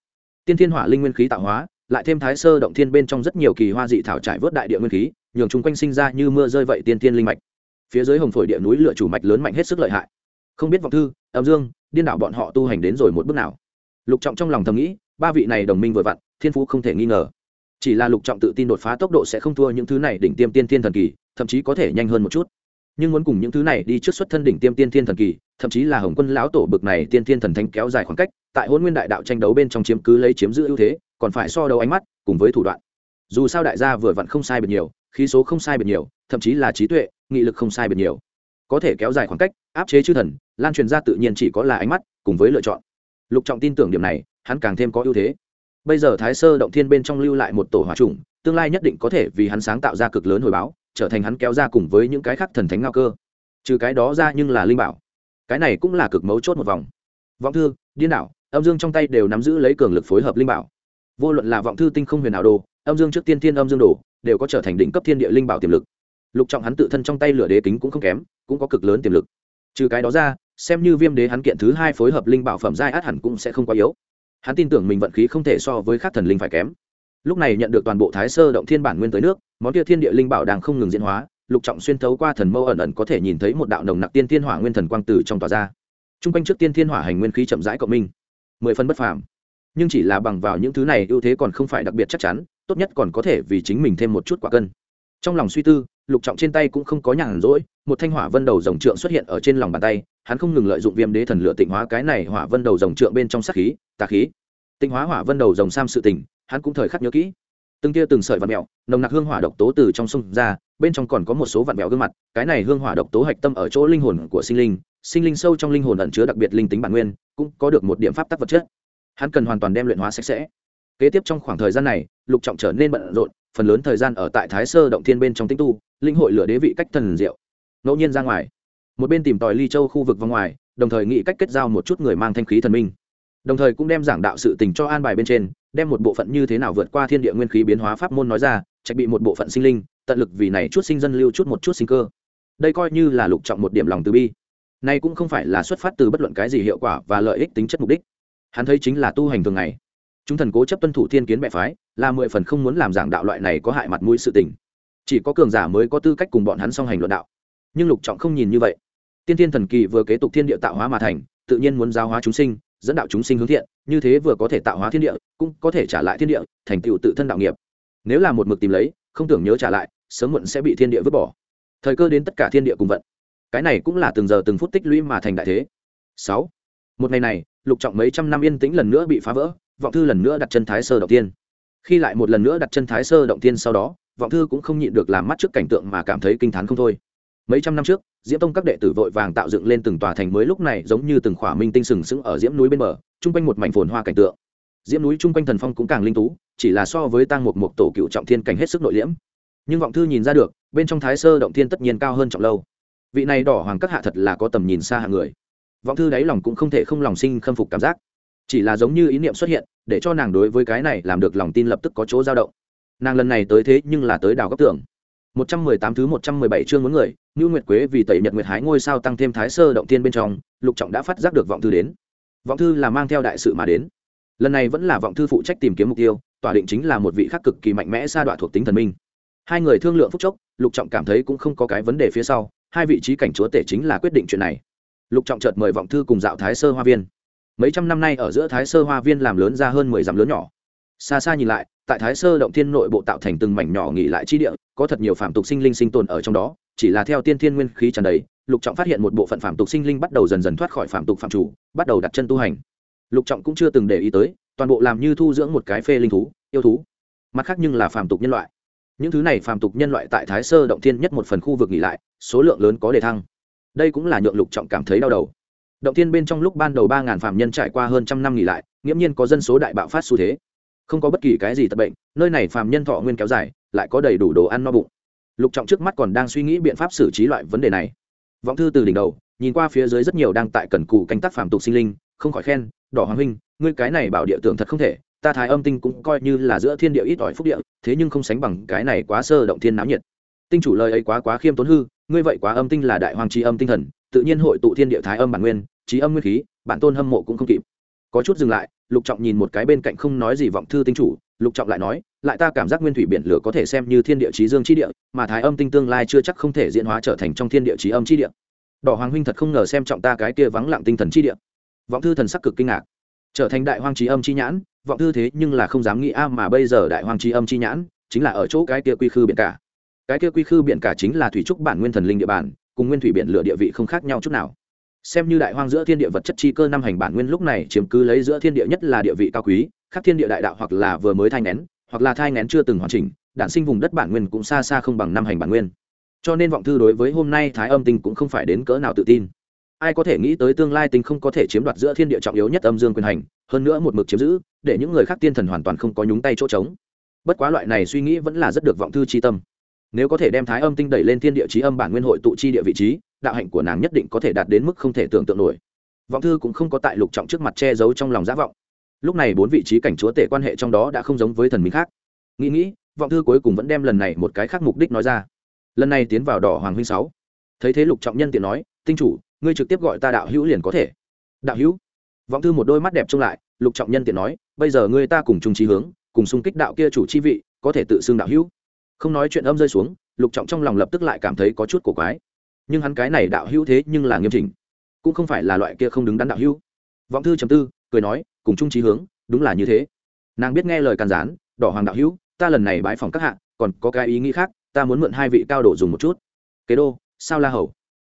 [SPEAKER 1] Tiên thiên hỏa linh nguyên khí tạo hóa, lại thêm thái sơ động thiên bên trong rất nhiều kỳ hoa dị thảo trải vớt đại địa nguyên khí, nhường chung quanh sinh ra như mưa rơi vậy tiên thiên linh mạch. Phía dưới hồng phổi địa núi lựa chủ mạch lớn mạnh hết sức lợi hại không biết vọng thư, âm dương, điên đảo bọn họ tu hành đến rồi một bước nào. Lục trọng trong lòng thầm nghĩ, ba vị này đồng minh vừa vặn, thiên phú không thể nghi ngờ. Chỉ là lục trọng tự tin đột phá tốc độ sẽ không thua những thứ này đỉnh tiêm tiên thiên thần kỳ, thậm chí có thể nhanh hơn một chút. Nhưng muốn cùng những thứ này đi trước xuất thân đỉnh tiêm tiên thiên thần kỳ, thậm chí là hồng quân lão tổ bực này tiên thiên thần thánh kéo dài khoảng cách, tại hôn nguyên đại đạo tranh đấu bên trong chiếm cứ lấy chiếm giữ ưu thế, còn phải so đấu ánh mắt, cùng với thủ đoạn. Dù sao đại gia vừa vặn không sai biệt nhiều, khí số không sai biệt nhiều, thậm chí là trí tuệ, nghị lực không sai biệt nhiều có thể kéo dài khoảng cách, áp chế chư thần, lan truyền ra tự nhiên chỉ có là ánh mắt, cùng với lựa chọn. Lục trọng tin tưởng điểm này, hắn càng thêm có ưu thế. Bây giờ thái sơ động thiên bên trong lưu lại một tổ hỏa trùng tương lai nhất định có thể vì hắn sáng tạo ra cực lớn hồi báo, trở thành hắn kéo ra cùng với những cái khác thần thánh ngao cơ. Trừ cái đó ra nhưng là linh bảo. Cái này cũng là cực mấu chốt một vòng. Vọng thư, điên đảo, âm dương trong tay đều nắm giữ lấy cường lực phối hợp linh bảo. Vô luận là vọng thư tinh không huyền ảo đồ, âm dương trước tiên thiên âm dương đồ, đều có trở thành đỉnh cấp thiên địa linh bảo tiềm lực lục trọng hắn tự thân trong tay lửa đế kính cũng không kém, cũng có cực lớn tiềm lực. Trừ cái đó ra, xem như viêm đế hắn kiện thứ hai phối hợp linh bảo phẩm giai át hẳn cũng sẽ không quá yếu. Hắn tin tưởng mình vận khí không thể so với các thần linh phải kém. Lúc này nhận được toàn bộ thái sơ động thiên bản nguyên tới nước, món kia thiên địa linh bảo đang không ngừng diễn hóa, lục trọng xuyên thấu qua thần mâu ẩn ẩn có thể nhìn thấy một đạo nồng nặc tiên thiên hỏa nguyên thần quang tử trong tòa ra. T r u n g quanh trước tiên thiên hỏa hành nguyên khí chậm rãi cộng minh. Mười phân bất phàm. Nhưng chỉ là bằng vào những thứ này ưu thế còn không phải đặc biệt chắc chắn, tốt nhất còn có thể vì chính mình thêm một chút quả cân. Trong lòng suy tư lục trọng trên tay cũng không có nhàn rỗi, một thanh hỏa vân đầu dòng trượng xuất hiện ở trên lòng bàn tay, hắn không ngừng lợi dụng viêm đế thần lửa tịnh hóa cái này hỏa vân đầu dòng trượng bên trong sắc khí, tà khí. Tịnh hóa hỏa vân đầu dòng sam sự tình, hắn cũng thời khắc nhớ kỹ. Từng tia từng sợi vạn mẹo nồng nặc hương hỏa độc tố từ trong sông ra, bên trong còn có một số vạn mẹo gương mặt, cái này hương hỏa độc tố hạch tâm ở chỗ linh hồn của sinh linh sinh linh sâu trong linh hồn ẩn chứa đặc biệt linh tính bản nguyên, cũng có được một điểm pháp tắc vật chất. Hắn cần hoàn toàn đem luyện hóa sạch sẽ. Kế tiếp trong khoảng thời gian này, lục trọng trở nên bận rộn phần lớn thời gian ở tại thái sơ động thiên bên trong tinh tu, linh hội lửa đế vị cách thần diệu. Ngẫu nhiên ra ngoài, một bên tìm tòi ly châu khu vực vòng ngoài, đồng thời nghĩ cách kết giao một chút người mang thanh khí thần minh. Đồng thời cũng đem giảng đạo sự tình cho an bài bên trên, đem một bộ phận như thế nào vượt qua thiên địa nguyên khí biến hóa pháp môn nói ra, trạch bị một bộ phận sinh linh, tận lực vì này chút sinh dân lưu chút một chút sinh cơ. Đây coi như là lục trọng một điểm lòng từ bi. Nay cũng không phải là xuất phát từ bất luận cái gì hiệu quả và lợi ích tính chất mục đích. Hắn thấy chính là tu hành thường ngày chúng thần cố chấp tuân thủ thiên kiến mẹ phái, là mười phần không muốn làm giảng đạo loại này có hại mặt mũi sự tình. Chỉ có cường giả mới có tư cách cùng bọn hắn song hành luận đạo. Nhưng lục trọng không nhìn như vậy. Tiên thiên thần kỳ vừa kế tục thiên địa tạo hóa mà thành, tự nhiên muốn giáo hóa chúng sinh, dẫn đạo chúng sinh hướng thiện, như thế vừa có thể tạo hóa thiên địa, cũng có thể trả lại thiên địa, thành tựu tự thân đạo nghiệp. Nếu là một mực tìm lấy, không tưởng nhớ trả lại, sớm muộn sẽ bị thiên địa vứt bỏ. Thời cơ đến tất cả thiên địa cùng vận. Cái này cũng là từng giờ từng phút tích lũy mà thành đại thế. Sáu. Một ngày này, lục trọng mấy trăm năm yên tĩnh lần nữa bị phá vỡ vọng thư lần nữa đặt chân thái sơ động tiên. Khi lại một lần nữa đặt chân thái sơ động tiên sau đó, vọng thư cũng không nhịn được làm mắt trước cảnh tượng mà cảm thấy kinh t h á n không thôi. Mấy trăm năm trước, diễm tông các đệ tử vội vàng tạo dựng lên từng tòa thành mới lúc này giống như từng khỏa minh tinh sừng sững ở diễm núi bên bờ, chung quanh một mảnh phồn hoa cảnh tượng. Diễm núi chung quanh thần phong cũng càng linh tú, chỉ là so với tăng một một tổ cựu trọng thiên cảnh hết sức nội liễm. Nhưng vọng thư nhìn ra được, bên trong thái sơ động thiên tất nhiên cao hơn trọng lâu. Vị này đỏ hoàng các hạ thật là có tầm nhìn xa hạng người. Vọng thư đáy lòng cũng không thể không lòng sinh khâm phục cảm giác. Chỉ là giống như ý niệm xuất hiện để cho nàng đối với cái này làm được lòng tin lập tức có chỗ dao động nàng lần này tới thế nhưng là tới đào góc tưởng 118 thứ 117 chương muốn người, Nưu Nguyệt Quế vì tẩy nhật nguyệt hái ngôi sao tăng thêm thái sơ động tiên bên trong, Lục Trọng đã phát giác được vọng thư đến. Vọng thư là mang theo đại sự mà đến. Lần này vẫn là vọng thư phụ trách tìm kiếm mục tiêu, tỏa định chính là một vị khác cực kỳ mạnh mẽ sa đoạn thuộc tính thần minh. Hai người thương lượng phúc chốc, Lục Trọng cảm thấy cũng không có cái vấn đề phía sau, hai vị trí cảnh chúa tể chính là quyết định chuyện này. Lục Trọng chợt mời vọng thư cùng dạo Thái Sơ Hoa Viên. Mấy trăm năm nay ở giữa Thái Sơ Hoa Viên làm lớn ra hơn 10 dặm lớn nhỏ. Xa xa nhìn lại, tại thái sơ động thiên nội bộ tạo thành từng mảnh nhỏ nghỉ lại chi địa có thật nhiều phạm tục sinh linh sinh tồn ở trong đó chỉ là theo tiên thiên nguyên khí tràn đầy lục trọng phát hiện một bộ phận phạm tục sinh linh bắt đầu dần dần thoát khỏi phạm tục phạm chủ bắt đầu đặt chân tu hành. Lục trọng cũng chưa từng để ý tới toàn bộ làm như thu dưỡng một cái phê linh thú yêu thú. Mặt khác nhưng là phạm tục nhân loại. Những thứ này phạm tục nhân loại tại thái sơ động thiên nhất một phần khu vực nghỉ lại số lượng lớn có đề thăng. Đây cũng là nhượng lục trọng cảm thấy đau đầu động thiên bên trong lúc ban đầu ba ngàn phạm nhân trải qua hơn trăm năm nghỉ lại, nghiễm nhiên có dân số đại bạo phát xu thế. Không có bất kỳ cái gì tật bệnh, nơi này phạm nhân thọ nguyên kéo dài, lại có đầy đủ đồ ăn no bụng. Lục trọng trước mắt còn đang suy nghĩ biện pháp xử trí loại vấn đề này. Vọng thư từ đỉnh đầu, nhìn qua phía dưới rất nhiều đang tại cần cù canh tác phạm tục sinh linh, không khỏi khen, đỏ hoàng huynh, ngươi cái này bảo địa tưởng thật không thể, ta thái âm tinh cũng coi như là giữa thiên địa ít ỏi phúc địa, thế nhưng không sánh bằng cái này quá sơ động thiên náo nhiệt. Tinh chủ lời ấy quá quá khiêm tốn hư, ngươi vậy quá âm tinh là đại hoàng tri âm tinh thần, tự nhiên hội tụ thiên địa thái âm bản nguyên trí âm nguyên khí, bản tôn hâm mộ cũng không kịp. Có chút dừng lại, lục trọng nhìn một cái bên cạnh không nói gì vọng thư tinh chủ, lục trọng lại nói, lại ta cảm giác nguyên thủy biển lửa có thể xem như thiên địa trí dương chi địa, mà thái âm tinh tương lai chưa chắc không thể diễn hóa trở thành trong thiên địa trí âm chi địa. Đỏ hoàng huynh thật không ngờ xem trọng ta cái kia vắng lặng tinh thần chi địa. Vọng thư thần sắc cực kinh ngạc. Trở thành đại hoàng trí âm chi nhãn, vọng thư thế nhưng là không dám nghĩ a, mà bây giờ đại hoàng trí âm chi nhãn chính là ở chỗ cái kia quy khư biển cả. Cái kia quy khư biển cả chính là thủy trúc bản nguyên thần linh địa bàn, cùng nguyên thủy biển lửa địa vị không khác nhau chút nào xem như đại hoang giữa thiên địa vật chất chi cơ năm hành bản nguyên lúc này chiếm cứ lấy giữa thiên địa nhất là địa vị cao quý khác thiên địa đại đạo hoặc là vừa mới thai ngén hoặc là thai ngén chưa từng hoàn chỉnh, đản sinh vùng đất bản nguyên cũng xa xa không bằng năm hành bản nguyên. Cho nên vọng thư đối với hôm nay thái âm tinh cũng không phải đến cỡ nào tự tin. Ai có thể nghĩ tới tương lai tinh không có thể chiếm đoạt giữa thiên địa trọng yếu nhất âm dương quyền hành, hơn nữa một mực chiếm giữ, để những người khác tiên thần hoàn toàn không có nhúng tay chỗ trống. Bất quá loại này suy nghĩ vẫn là rất được vọng thư chi tâm nếu có thể đem thái âm tinh đẩy lên thiên địa trí âm bản nguyên hội tụ chi địa vị trí, đạo hạnh của nàng nhất định có thể đạt đến mức không thể tưởng tượng nổi. Vọng thư cũng không có tại lục trọng trước mặt che giấu trong lòng giả vọng. Lúc này bốn vị trí cảnh chúa tể quan hệ trong đó đã không giống với thần minh khác. Nghĩ nghĩ, vọng thư cuối cùng vẫn đem lần này một cái khác mục đích nói ra. Lần này tiến vào đỏ hoàng huynh sáu. Thấy thế lục trọng nhân tiện nói, tinh chủ, ngươi trực tiếp gọi ta đạo hữu liền có thể. Đạo hữu? Vọng thư một đôi mắt đẹp trông lại, lục trọng nhân tiện nói, bây giờ ngươi ta cùng chung trí hướng, cùng xung kích đạo kia chủ chi vị, có thể tự xưng đạo hữu không nói chuyện âm rơi xuống, lục trọng trong lòng lập tức lại cảm thấy có chút cổ quái. Nhưng hắn cái này đạo hữu thế nhưng là nghiêm chỉnh, cũng không phải là loại kia không đứng đắn đạo hữu. Vọng thư chấm tư, cười nói, cùng chung trí hướng, đúng là như thế. Nàng biết nghe lời càn gián, đỏ hoàng đạo hữu, ta lần này bãi phòng các hạ, còn có cái ý nghĩ khác, ta muốn mượn hai vị cao độ dùng một chút. Kế đô, sao la hầu?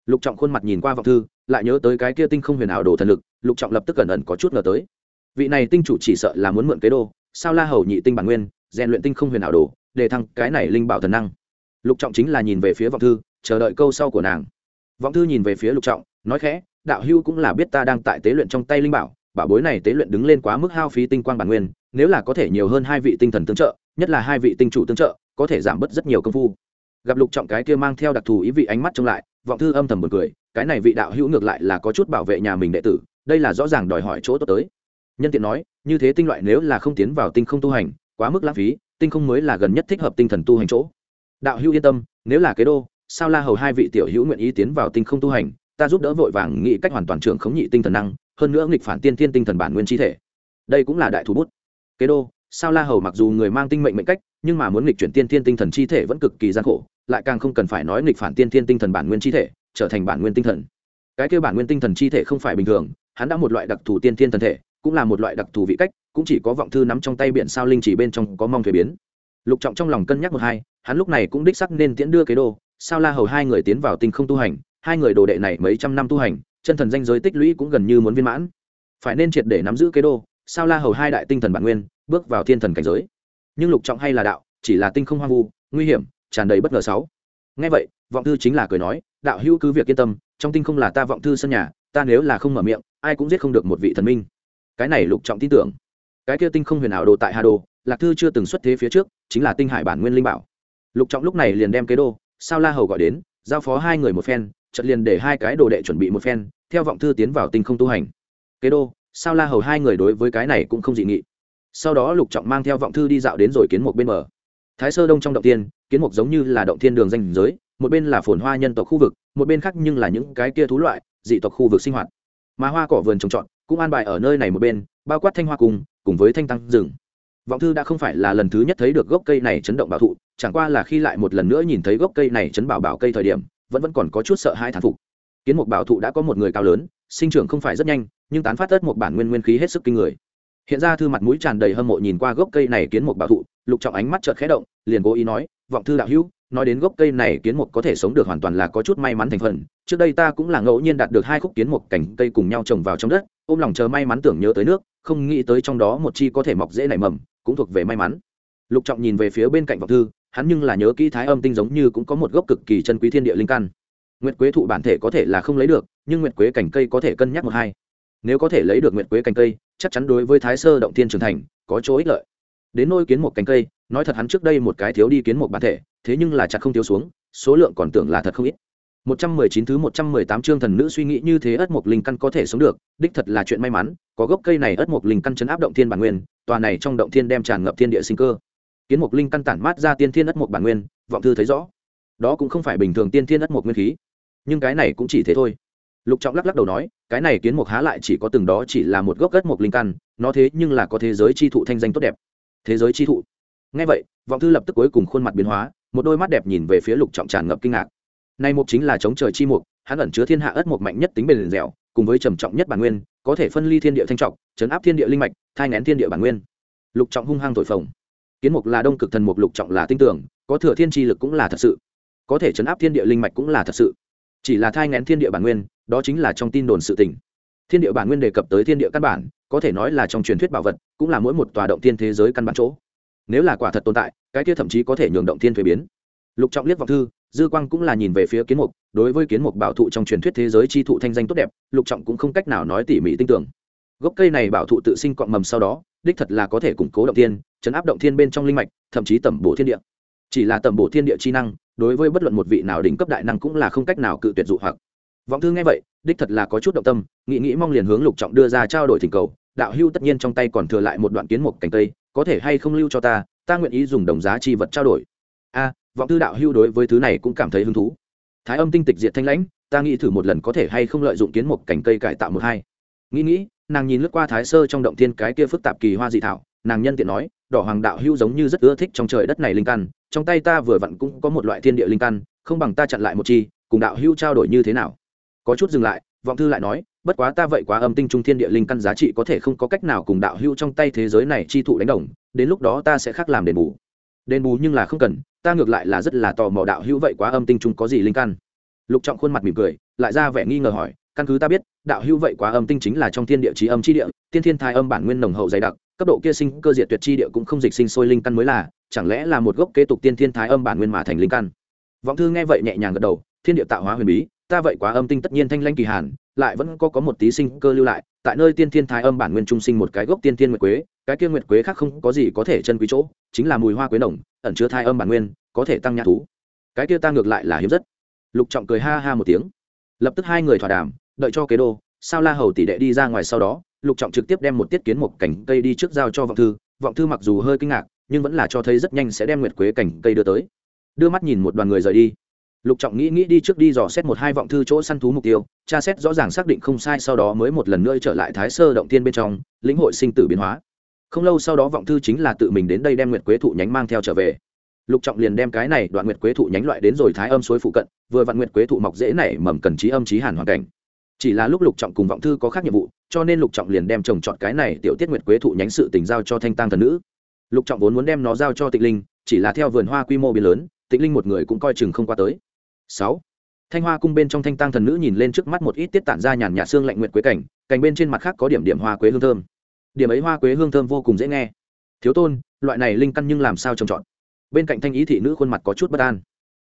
[SPEAKER 1] Lục trọng khuôn mặt nhìn qua vọng thư, lại nhớ tới cái kia tinh không huyền ảo đồ thần lực, lục trọng lập tức cẩn ẩn có chút ngờ tới. Vị này tinh chủ chỉ sợ là muốn mượn kế đô, sao la hầu nhị tinh bản nguyên, rèn luyện tinh không huyền ảo đồ để thăng cái này linh bảo thần năng. Lục trọng chính là nhìn về phía vọng thư, chờ đợi câu sau của nàng. Vọng thư nhìn về phía lục trọng, nói khẽ, đạo hưu cũng là biết ta đang tại tế luyện trong tay linh bảo bảo bối này tế luyện đứng lên quá mức hao phí tinh quang bản nguyên, nếu là có thể nhiều hơn hai vị tinh thần tương trợ, nhất là hai vị tinh chủ tương trợ, có thể giảm bớt rất nhiều công phu. Gặp lục trọng cái kia mang theo đặc thù ý vị ánh mắt trông lại, vọng thư âm thầm một cười, cái này vị đạo hữu ngược lại là có chút bảo vệ nhà mình đệ tử, đây là rõ ràng đòi hỏi chỗ tốt tới. Nhân tiện nói, như thế tinh loại nếu là không tiến vào tinh không tu hành, quá mức lãng phí tinh không mới là gần nhất thích hợp tinh thần tu hành chỗ. Đạo hữu yên tâm, nếu là kế đô, sao la hầu hai vị tiểu hữu nguyện ý tiến vào tinh không tu hành, ta giúp đỡ vội vàng nghĩ cách hoàn toàn trưởng khống nhị tinh thần năng, hơn nữa nghịch phản tiên thiên tinh thần bản nguyên chi thể. Đây cũng là đại thủ bút. Kế đô, sao la hầu mặc dù người mang tinh mệnh mệnh cách, nhưng mà muốn nghịch chuyển tiên thiên tinh thần chi thể vẫn cực kỳ gian khổ, lại càng không cần phải nói nghịch phản tiên thiên tinh thần bản nguyên chi thể, trở thành bản nguyên tinh thần. Cái kêu bản nguyên tinh thần chi thể không phải bình thường, hắn đã một loại đặc thù tiên thiên thần thể, cũng là một loại đặc thù vị cách cũng chỉ có vọng thư nắm trong tay biển sao linh chỉ bên trong có mong thuế biến. Lục trọng trong lòng cân nhắc một hai, hắn lúc này cũng đích sắc nên tiễn đưa kế đô. Sao la hầu hai người tiến vào tinh không tu hành, hai người đồ đệ này mấy trăm năm tu hành, chân thần danh giới tích lũy cũng gần như muốn viên mãn. Phải nên triệt để nắm giữ kế đô, sao la hầu hai đại tinh thần bản nguyên, bước vào thiên thần cảnh giới. Nhưng lục trọng hay là đạo, chỉ là tinh không hoang vu, nguy hiểm, tràn đầy bất ngờ sáu. Ngay vậy, vọng thư chính là cười nói, đạo hữu cứ việc yên tâm, trong tinh không là ta vọng thư sân nhà, ta nếu là không mở miệng, ai cũng giết không được một vị thần minh. Cái này lục trọng tin tưởng cái kia tinh không huyền ảo đồ tại hà đồ, lạc thư chưa từng xuất thế phía trước, chính là tinh hải bản nguyên linh bảo. Lục trọng lúc này liền đem kế đô, sao la hầu gọi đến, giao phó hai người một phen, chợt liền để hai cái đồ đệ chuẩn bị một phen, theo vọng thư tiến vào tinh không tu hành. Kế đô, sao la hầu hai người đối với cái này cũng không dị nghị. Sau đó lục trọng mang theo vọng thư đi dạo đến rồi kiến một bên bờ. Thái sơ đông trong động tiên, kiến mục giống như là động thiên đường danh giới, một bên là phồn hoa nhân tộc khu vực, một bên khác nhưng là những cái kia thú loại, dị tộc khu vực sinh hoạt. Mà hoa cỏ vườn trồng trọt cũng an bài ở nơi này một bên, bao quát thanh hoa cùng cùng với thanh tăng rừng. Vọng thư đã không phải là lần thứ nhất thấy được gốc cây này chấn động bảo thụ, chẳng qua là khi lại một lần nữa nhìn thấy gốc cây này chấn bảo bảo cây thời điểm, vẫn vẫn còn có chút sợ hai thán phục. Kiến một bảo thụ đã có một người cao lớn, sinh trưởng không phải rất nhanh, nhưng tán phát tất một bản nguyên nguyên khí hết sức kinh người. Hiện ra thư mặt mũi tràn đầy hâm mộ nhìn qua gốc cây này kiến một bảo thụ, lục trọng ánh mắt chợt khẽ động, liền cố ý nói, vọng thư đạo hữu, nói đến gốc cây này kiến mục có thể sống được hoàn toàn là có chút may mắn thành phần. Trước đây ta cũng là ngẫu nhiên đạt được hai khúc kiến mục cành cây cùng nhau trồng vào trong đất, ôm lòng chờ may mắn tưởng nhớ tới nước không nghĩ tới trong đó một chi có thể mọc dễ nảy mầm, cũng thuộc về may mắn. Lục trọng nhìn về phía bên cạnh vọng thư, hắn nhưng là nhớ kỹ thái âm tinh giống như cũng có một gốc cực kỳ chân quý thiên địa linh căn. Nguyệt quế thụ bản thể có thể là không lấy được, nhưng nguyệt quế cành cây có thể cân nhắc một hai. Nếu có thể lấy được nguyệt quế cành cây, chắc chắn đối với thái sơ động thiên trưởng thành, có chỗ ích lợi. Đến nôi kiến một cành cây, nói thật hắn trước đây một cái thiếu đi kiến một bản thể, thế nhưng là chặt không thiếu xuống, số lượng còn tưởng là thật không ít. 119 thứ 118 chương thần nữ suy nghĩ như thế ất mục linh căn có thể sống được, đích thật là chuyện may mắn, có gốc cây này ất mục linh căn chấn áp động thiên bản nguyên, tòa này trong động thiên đem tràn ngập thiên địa sinh cơ. Kiến mục linh căn tản mát ra tiên thiên ất mục bản nguyên, vọng thư thấy rõ. đó cũng không phải bình thường tiên thiên ất một nguyên khí nhưng cái này cũng chỉ thế thôi lục trọng lắc lắc đầu nói cái này kiến mục há lại chỉ có từng đó chỉ là một gốc ất một linh căn nó thế nhưng là có thế giới chi thụ thanh danh tốt đẹp thế giới chi thụ nghe vậy vọng thư lập tức cuối cùng khuôn mặt biến hóa một đôi mắt đẹp nhìn về phía lục trọng tràn ngập kinh ngạc nay mục chính là chống trời chi mục, hắn ẩn chứa thiên hạ ất mục mạnh nhất tính bền dẻo, cùng với trầm trọng nhất bản nguyên, có thể phân ly thiên địa thanh trọng chấn áp thiên địa linh mạch, thai ngén thiên địa bản nguyên. Lục trọng hung hăng thổi phồng. Kiến mục là đông cực thần mục, lục trọng là tinh tưởng có thừa thiên tri lực cũng là thật sự. Có thể chấn áp thiên địa linh mạch cũng là thật sự. Chỉ là thai ngén thiên địa bản nguyên, đó chính là trong tin đồn sự tình. Thiên địa bản nguyên đề cập tới thiên địa căn bản, có thể nói là trong truyền thuyết bảo vật, cũng là mỗi một tòa động thiên thế giới căn bản chỗ. Nếu là quả thật tồn tại, cái kia thậm chí có thể nhường động thiên thuế biến. Lục trọng liếc vọng thư dư quang cũng là nhìn về phía kiến mục, đối với kiến mục bảo thụ trong truyền thuyết thế giới chi thụ thanh danh tốt đẹp, lục trọng cũng không cách nào nói tỉ mỉ tinh tưởng. Gốc cây này bảo thụ tự sinh cọn mầm sau đó, đích thật là có thể củng cố động thiên, chấn áp động thiên bên trong linh mạch, thậm chí tẩm bổ thiên địa. Chỉ là tẩm bổ thiên địa chi năng, đối với bất luận một vị nào đỉnh cấp đại năng cũng là không cách nào cự tuyệt dụ hoặc. Vọng thư nghe vậy, đích thật là có chút động tâm, nghĩ nghĩ mong liền hướng lục trọng đưa ra trao đổi thỉnh cầu, đạo hưu tất nhiên trong tay còn thừa lại một đoạn kiến mục cành cây, có thể hay không lưu cho ta ta nguyện ý dùng đồng giá chi vật trao đổi vọng thư đạo hưu đối với thứ này cũng cảm thấy hứng thú. Thái âm tinh tịch diệt thanh lãnh, ta nghĩ thử một lần có thể hay không lợi dụng kiến mục cành cây cải tạo một hai. Nghĩ nghĩ, nàng nhìn lướt qua thái sơ trong động thiên cái kia phức tạp kỳ hoa dị thảo, nàng nhân tiện nói, đỏ hoàng đạo hưu giống như rất ưa thích trong trời đất này linh căn, trong tay ta vừa vặn cũng có một loại thiên địa linh căn, không bằng ta chặn lại một chi, cùng đạo hưu trao đổi như thế nào? Có chút dừng lại, vọng thư lại nói, bất quá ta vậy quá âm tinh trung thiên địa linh căn giá trị có thể không có cách nào cùng đạo hưu trong tay thế giới này chi thụ đánh đồng, đến lúc đó ta sẽ khác làm đền bù. Đền bù nhưng là không cần ta ngược lại là rất là tò mò đạo hữu vậy quá âm tinh trung có gì linh căn. Lục trọng khuôn mặt mỉm cười, lại ra vẻ nghi ngờ hỏi, căn cứ ta biết, đạo hữu vậy quá âm tinh chính là trong thiên địa trí âm chi địa, tiên thiên thai âm bản nguyên nồng hậu dày đặc, cấp độ kia sinh cơ diệt tuyệt chi địa cũng không dịch sinh sôi linh căn mới là, chẳng lẽ là một gốc kế tục tiên thiên thái âm bản nguyên mà thành linh căn? Vọng thư nghe vậy nhẹ nhàng gật đầu, thiên địa tạo hóa huyền bí, ta vậy quá âm tinh tất nhiên thanh lanh kỳ hàn lại vẫn có có một tí sinh cơ lưu lại, tại nơi tiên thiên thái âm bản nguyên trung sinh một cái gốc tiên thiên nguyệt quế, cái kia nguyệt quế khác không có gì có thể chân quý chỗ, chính là mùi hoa quế nồng, ẩn chứa thai âm bản nguyên, có thể tăng nhã thú. Cái kia ta ngược lại là hiếm rất. Lục trọng cười ha ha một tiếng. Lập tức hai người thỏa đàm, đợi cho kế đô, sao la hầu tỷ đệ đi ra ngoài sau đó, lục trọng trực tiếp đem một tiết kiến một cảnh cây đi trước giao cho vọng thư. Vọng thư mặc dù hơi kinh ngạc, nhưng vẫn là cho thấy rất nhanh sẽ đem nguyệt quế cảnh cây đưa tới. Đưa mắt nhìn một đoàn người rời đi lục trọng nghĩ nghĩ đi trước đi dò xét một hai vọng thư chỗ săn thú mục tiêu, tra xét rõ ràng xác định không sai, sau đó mới một lần nữa trở lại thái sơ động tiên bên trong, lĩnh hội sinh tử biến hóa. Không lâu sau đó vọng thư chính là tự mình đến đây đem nguyệt quế thụ nhánh mang theo trở về. Lục trọng liền đem cái này đoạn nguyệt quế thụ nhánh loại đến rồi thái âm suối phụ cận, vừa vặn nguyệt quế thụ mọc dễ nảy mầm cần trí âm trí hàn hoàn cảnh. Chỉ là lúc lục trọng cùng vọng thư có khác nhiệm vụ, cho nên lục trọng liền đem trồng chọn cái này tiểu tiết nguyệt quế thụ nhánh sự tình giao cho thanh tăng thần nữ. Lục trọng vốn muốn đem nó giao cho tịnh linh, chỉ là theo vườn hoa quy mô biến lớn, tịnh linh một người cũng coi chừng không qua tới sáu. Thanh hoa cung bên trong thanh tăng thần nữ nhìn lên trước mắt một ít tiết tản ra nhàn nhạt xương lạnh nguyệt quế cảnh, cành bên trên mặt khác có điểm điểm hoa quế hương thơm. Điểm ấy hoa quế hương thơm vô cùng dễ nghe. Thiếu tôn, loại này linh căn nhưng làm sao trồng trọt? Bên cạnh thanh ý thị nữ khuôn mặt có chút bất an.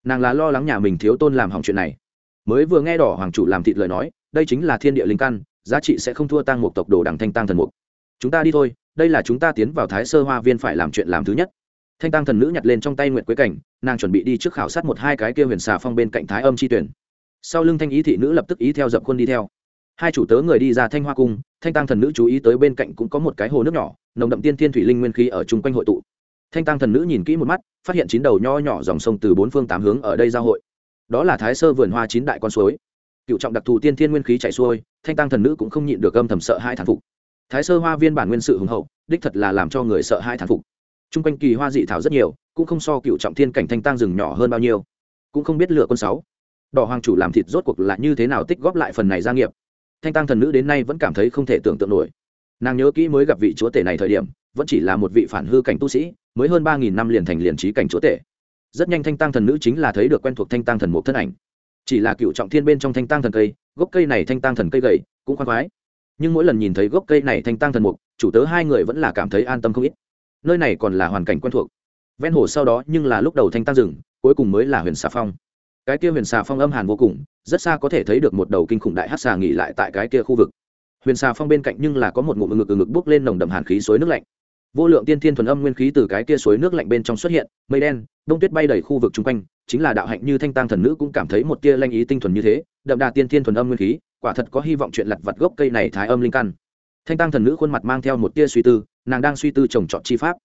[SPEAKER 1] Nàng là lo lắng nhà mình thiếu tôn làm hỏng chuyện này. Mới vừa nghe đỏ hoàng chủ làm thịt lời nói, đây chính là thiên địa linh căn, giá trị sẽ không thua tăng một tộc đồ đằng thanh tăng thần mục. Chúng ta đi thôi, đây là chúng ta tiến vào thái sơ hoa viên phải làm chuyện làm thứ nhất thanh tăng thần nữ nhặt lên trong tay nguyệt quế cảnh, nàng chuẩn bị đi trước khảo sát một hai cái kia huyền xà phong bên cạnh thái âm chi tuyển. Sau lưng thanh ý thị nữ lập tức ý theo dập khuôn đi theo. Hai chủ tớ người đi ra thanh hoa cung, thanh tăng thần nữ chú ý tới bên cạnh cũng có một cái hồ nước nhỏ, nồng đậm tiên thiên thủy linh nguyên khí ở chung quanh hội tụ. Thanh tăng thần nữ nhìn kỹ một mắt, phát hiện chín đầu nho nhỏ dòng sông từ bốn phương tám hướng ở đây giao hội. Đó là thái sơ vườn hoa chín đại con suối. Cựu trọng đặc thù tiên thiên nguyên khí chạy xuôi, thanh tăng thần nữ cũng không nhịn được âm thầm sợ hai thản phục. Thái sơ hoa viên bản nguyên sự hùng hậu, đích thật là làm cho người sợ hai thản phục t r u n g quanh kỳ hoa dị thảo rất nhiều, cũng không so cựu trọng thiên cảnh thanh tang rừng nhỏ hơn bao nhiêu. Cũng không biết lựa quân sáu. Đỏ hoàng chủ làm thịt rốt cuộc là như thế nào tích góp lại phần này gia nghiệp. Thanh tang thần nữ đến nay vẫn cảm thấy không thể tưởng tượng nổi. Nàng nhớ kỹ mới gặp vị chúa tể này thời điểm, vẫn chỉ là một vị phản hư cảnh tu sĩ, mới hơn ba nghìn năm liền thành liền trí cảnh chúa tể. Rất nhanh thanh tang thần nữ chính là thấy được quen thuộc thanh tang thần một thân ảnh. Chỉ là cựu trọng thiên bên trong thanh tang thần cây, gốc cây này thanh tang thần cây gầy, cũng khoan khoái. Nhưng mỗi lần nhìn thấy gốc cây này thanh tang thần mục, chủ tớ hai người vẫn là cảm thấy an tâm không ít nơi này còn là hoàn cảnh quen thuộc. Ven hồ sau đó nhưng là lúc đầu thanh tăng rừng, cuối cùng mới là huyền xà phong. Cái kia huyền xà phong âm hàn vô cùng, rất xa có thể thấy được một đầu kinh khủng đại hát xà nghỉ lại tại cái kia khu vực. Huyền xà phong bên cạnh nhưng là có một ngụm ngực ngực bốc lên nồng đậm hàn khí suối nước lạnh. Vô lượng tiên thiên thuần âm nguyên khí từ cái kia suối nước lạnh bên trong xuất hiện, mây đen, đông tuyết bay đầy khu vực chung quanh, chính là đạo hạnh như thanh tăng thần nữ cũng cảm thấy một tia lanh ý tinh thuần như thế, đậm đà tiên thiên thuần âm nguyên khí, quả thật có hy vọng chuyện lặt vặt gốc cây này thái âm linh căn. Thanh tăng thần nữ khuôn mặt mang theo một tia suy tư nàng đang suy tư trồng trọt chi pháp.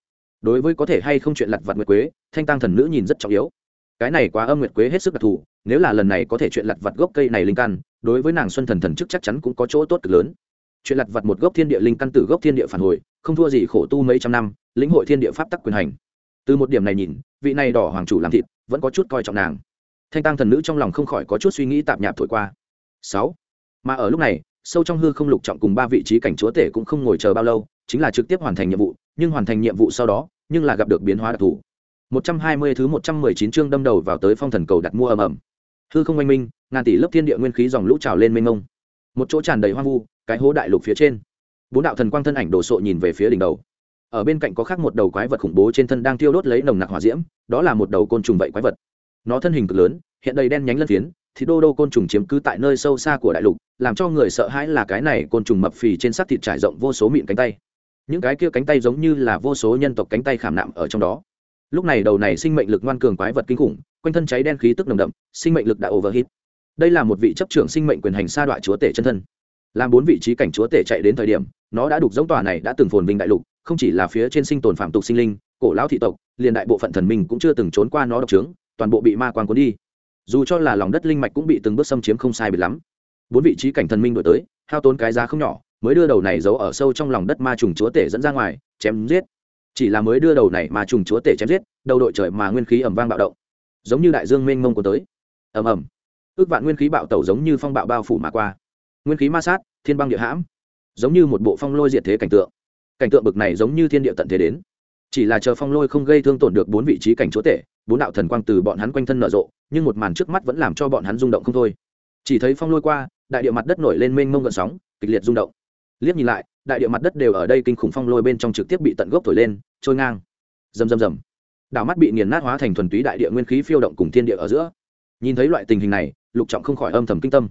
[SPEAKER 1] Đối với có thể hay không chuyện lặt vặt nguyệt quế, thanh tăng thần nữ nhìn rất trọng yếu. Cái này quá âm nguyệt quế hết sức đặc thù, nếu là lần này có thể chuyện lặt vặt gốc cây này linh căn, đối với nàng xuân thần thần chức chắc chắn cũng có chỗ tốt cực lớn. Chuyện lặt vặt một gốc thiên địa linh căn từ gốc thiên địa phản hồi, không thua gì khổ tu mấy trăm năm, lĩnh hội thiên địa pháp tắc quyền hành. Từ một điểm này nhìn, vị này đỏ hoàng chủ làm thịt, vẫn có chút coi trọng nàng. Thanh tăng thần nữ trong lòng không khỏi có chút suy nghĩ tạp nhạp thổi qua. Sáu. Mà ở lúc này, sâu trong hư không lục trọng cùng ba vị trí cảnh chúa tể cũng không ngồi chờ bao lâu chính là trực tiếp hoàn thành nhiệm vụ, nhưng hoàn thành nhiệm vụ sau đó, nhưng là gặp được biến hóa đặc thù. 120 thứ 119 chương đâm đầu vào tới phong thần cầu đặt mua ầm ầm. Hư không oanh minh, ngàn tỷ lớp thiên địa nguyên khí dòng lũ trào lên mênh mông. Một chỗ tràn đầy hoang vu, cái hố đại lục phía trên. Bốn đạo thần quang thân ảnh đồ sộ nhìn về phía đỉnh đầu. Ở bên cạnh có khác một đầu quái vật khủng bố trên thân đang tiêu đốt lấy nồng nặc hỏa diễm, đó là một đầu côn trùng vậy quái vật. Nó thân hình cực lớn, hiện đầy đen nhánh lân phiến, thì đô đô côn trùng chiếm cứ tại nơi sâu xa của đại lục, làm cho người sợ hãi là cái này côn trùng mập phì trên xác thịt trải rộng vô số mịn cánh tay những cái kia cánh tay giống như là vô số nhân tộc cánh tay khảm nạm ở trong đó. Lúc này đầu này sinh mệnh lực ngoan cường quái vật kinh khủng, quanh thân cháy đen khí tức nồng đậm, sinh mệnh lực đã overhit đây là một vị chấp trưởng sinh mệnh quyền hành sa đoạn chúa tể chân thân. Làm bốn vị trí cảnh chúa tể chạy đến thời điểm, nó đã đục giống tòa này đã từng phồn vinh đại lục, không chỉ là phía trên sinh tồn phạm tục sinh linh, cổ lão thị tộc, liền đại bộ phận thần minh cũng chưa từng trốn qua nó độc trướng, toàn bộ bị ma quan cuốn đi. Dù cho là lòng đất linh mạch cũng bị từng bước xâm chiếm không sai biệt lắm. Bốn vị trí cảnh thần minh đổi tới, hao tốn cái giá không nhỏ mới đưa đầu này giấu ở sâu trong lòng đất ma trùng chúa tể dẫn ra ngoài, chém giết. Chỉ là mới đưa đầu này mà trùng chúa tể chém giết, đầu đội trời mà nguyên khí ẩm vang bạo động. Giống như đại dương mênh mông của tới. Ầm ầm. Ước vạn nguyên khí bạo tẩu giống như phong bạo bao phủ mà qua. Nguyên khí ma sát, thiên băng địa hãm. Giống như một bộ phong lôi diệt thế cảnh tượng. Cảnh tượng bực này giống như thiên địa tận thế đến. Chỉ là chờ phong lôi không gây thương tổn được bốn vị trí cảnh chúa tể, bốn đạo thần quang từ bọn hắn quanh thân nở rộ, nhưng một màn trước mắt vẫn làm cho bọn hắn rung động không thôi. Chỉ thấy phong lôi qua, đại địa mặt đất nổi lên mênh mông gợn sóng, kịch liệt rung động liếc nhìn lại, đại địa mặt đất đều ở đây kinh khủng phong lôi bên trong trực tiếp bị tận gốc thổi lên, trôi ngang. Rầm rầm rầm. Đảo mắt bị nghiền nát hóa thành thuần túy đại địa nguyên khí phiêu động cùng thiên địa ở giữa. Nhìn thấy loại tình hình này, lục trọng không khỏi âm thầm kinh tâm.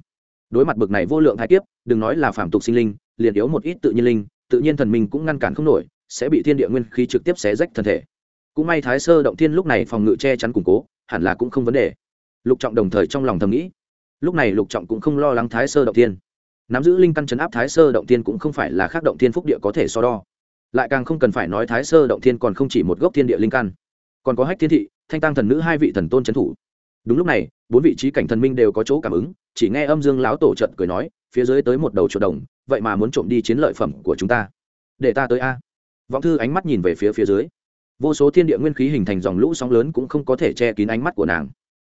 [SPEAKER 1] Đối mặt bực này vô lượng thái kiếp, đừng nói là phạm tục sinh linh, liền yếu một ít tự nhiên linh, tự nhiên thần minh cũng ngăn cản không nổi, sẽ bị thiên địa nguyên khí trực tiếp xé rách thân thể. Cũng may thái sơ động thiên lúc này phòng ngự che chắn củng cố, hẳn là cũng không vấn đề. Lục trọng đồng thời trong lòng thầm nghĩ. Lúc này lục trọng cũng không lo lắng thái sơ động thiên nắm giữ linh căn chấn áp thái sơ động thiên cũng không phải là khác động thiên phúc địa có thể so đo. Lại càng không cần phải nói thái sơ động thiên còn không chỉ một gốc thiên địa linh căn, còn có hách thiên thị, thanh tăng thần nữ hai vị thần tôn trấn thủ. Đúng lúc này, bốn vị trí cảnh thần minh đều có chỗ cảm ứng, chỉ nghe âm dương lão tổ trận cười nói, phía dưới tới một đầu chuột đồng, vậy mà muốn trộm đi chiến lợi phẩm của chúng ta. Để ta tới a. Vọng thư ánh mắt nhìn về phía phía dưới. Vô số thiên địa nguyên khí hình thành dòng lũ sóng lớn cũng không có thể che kín ánh mắt của nàng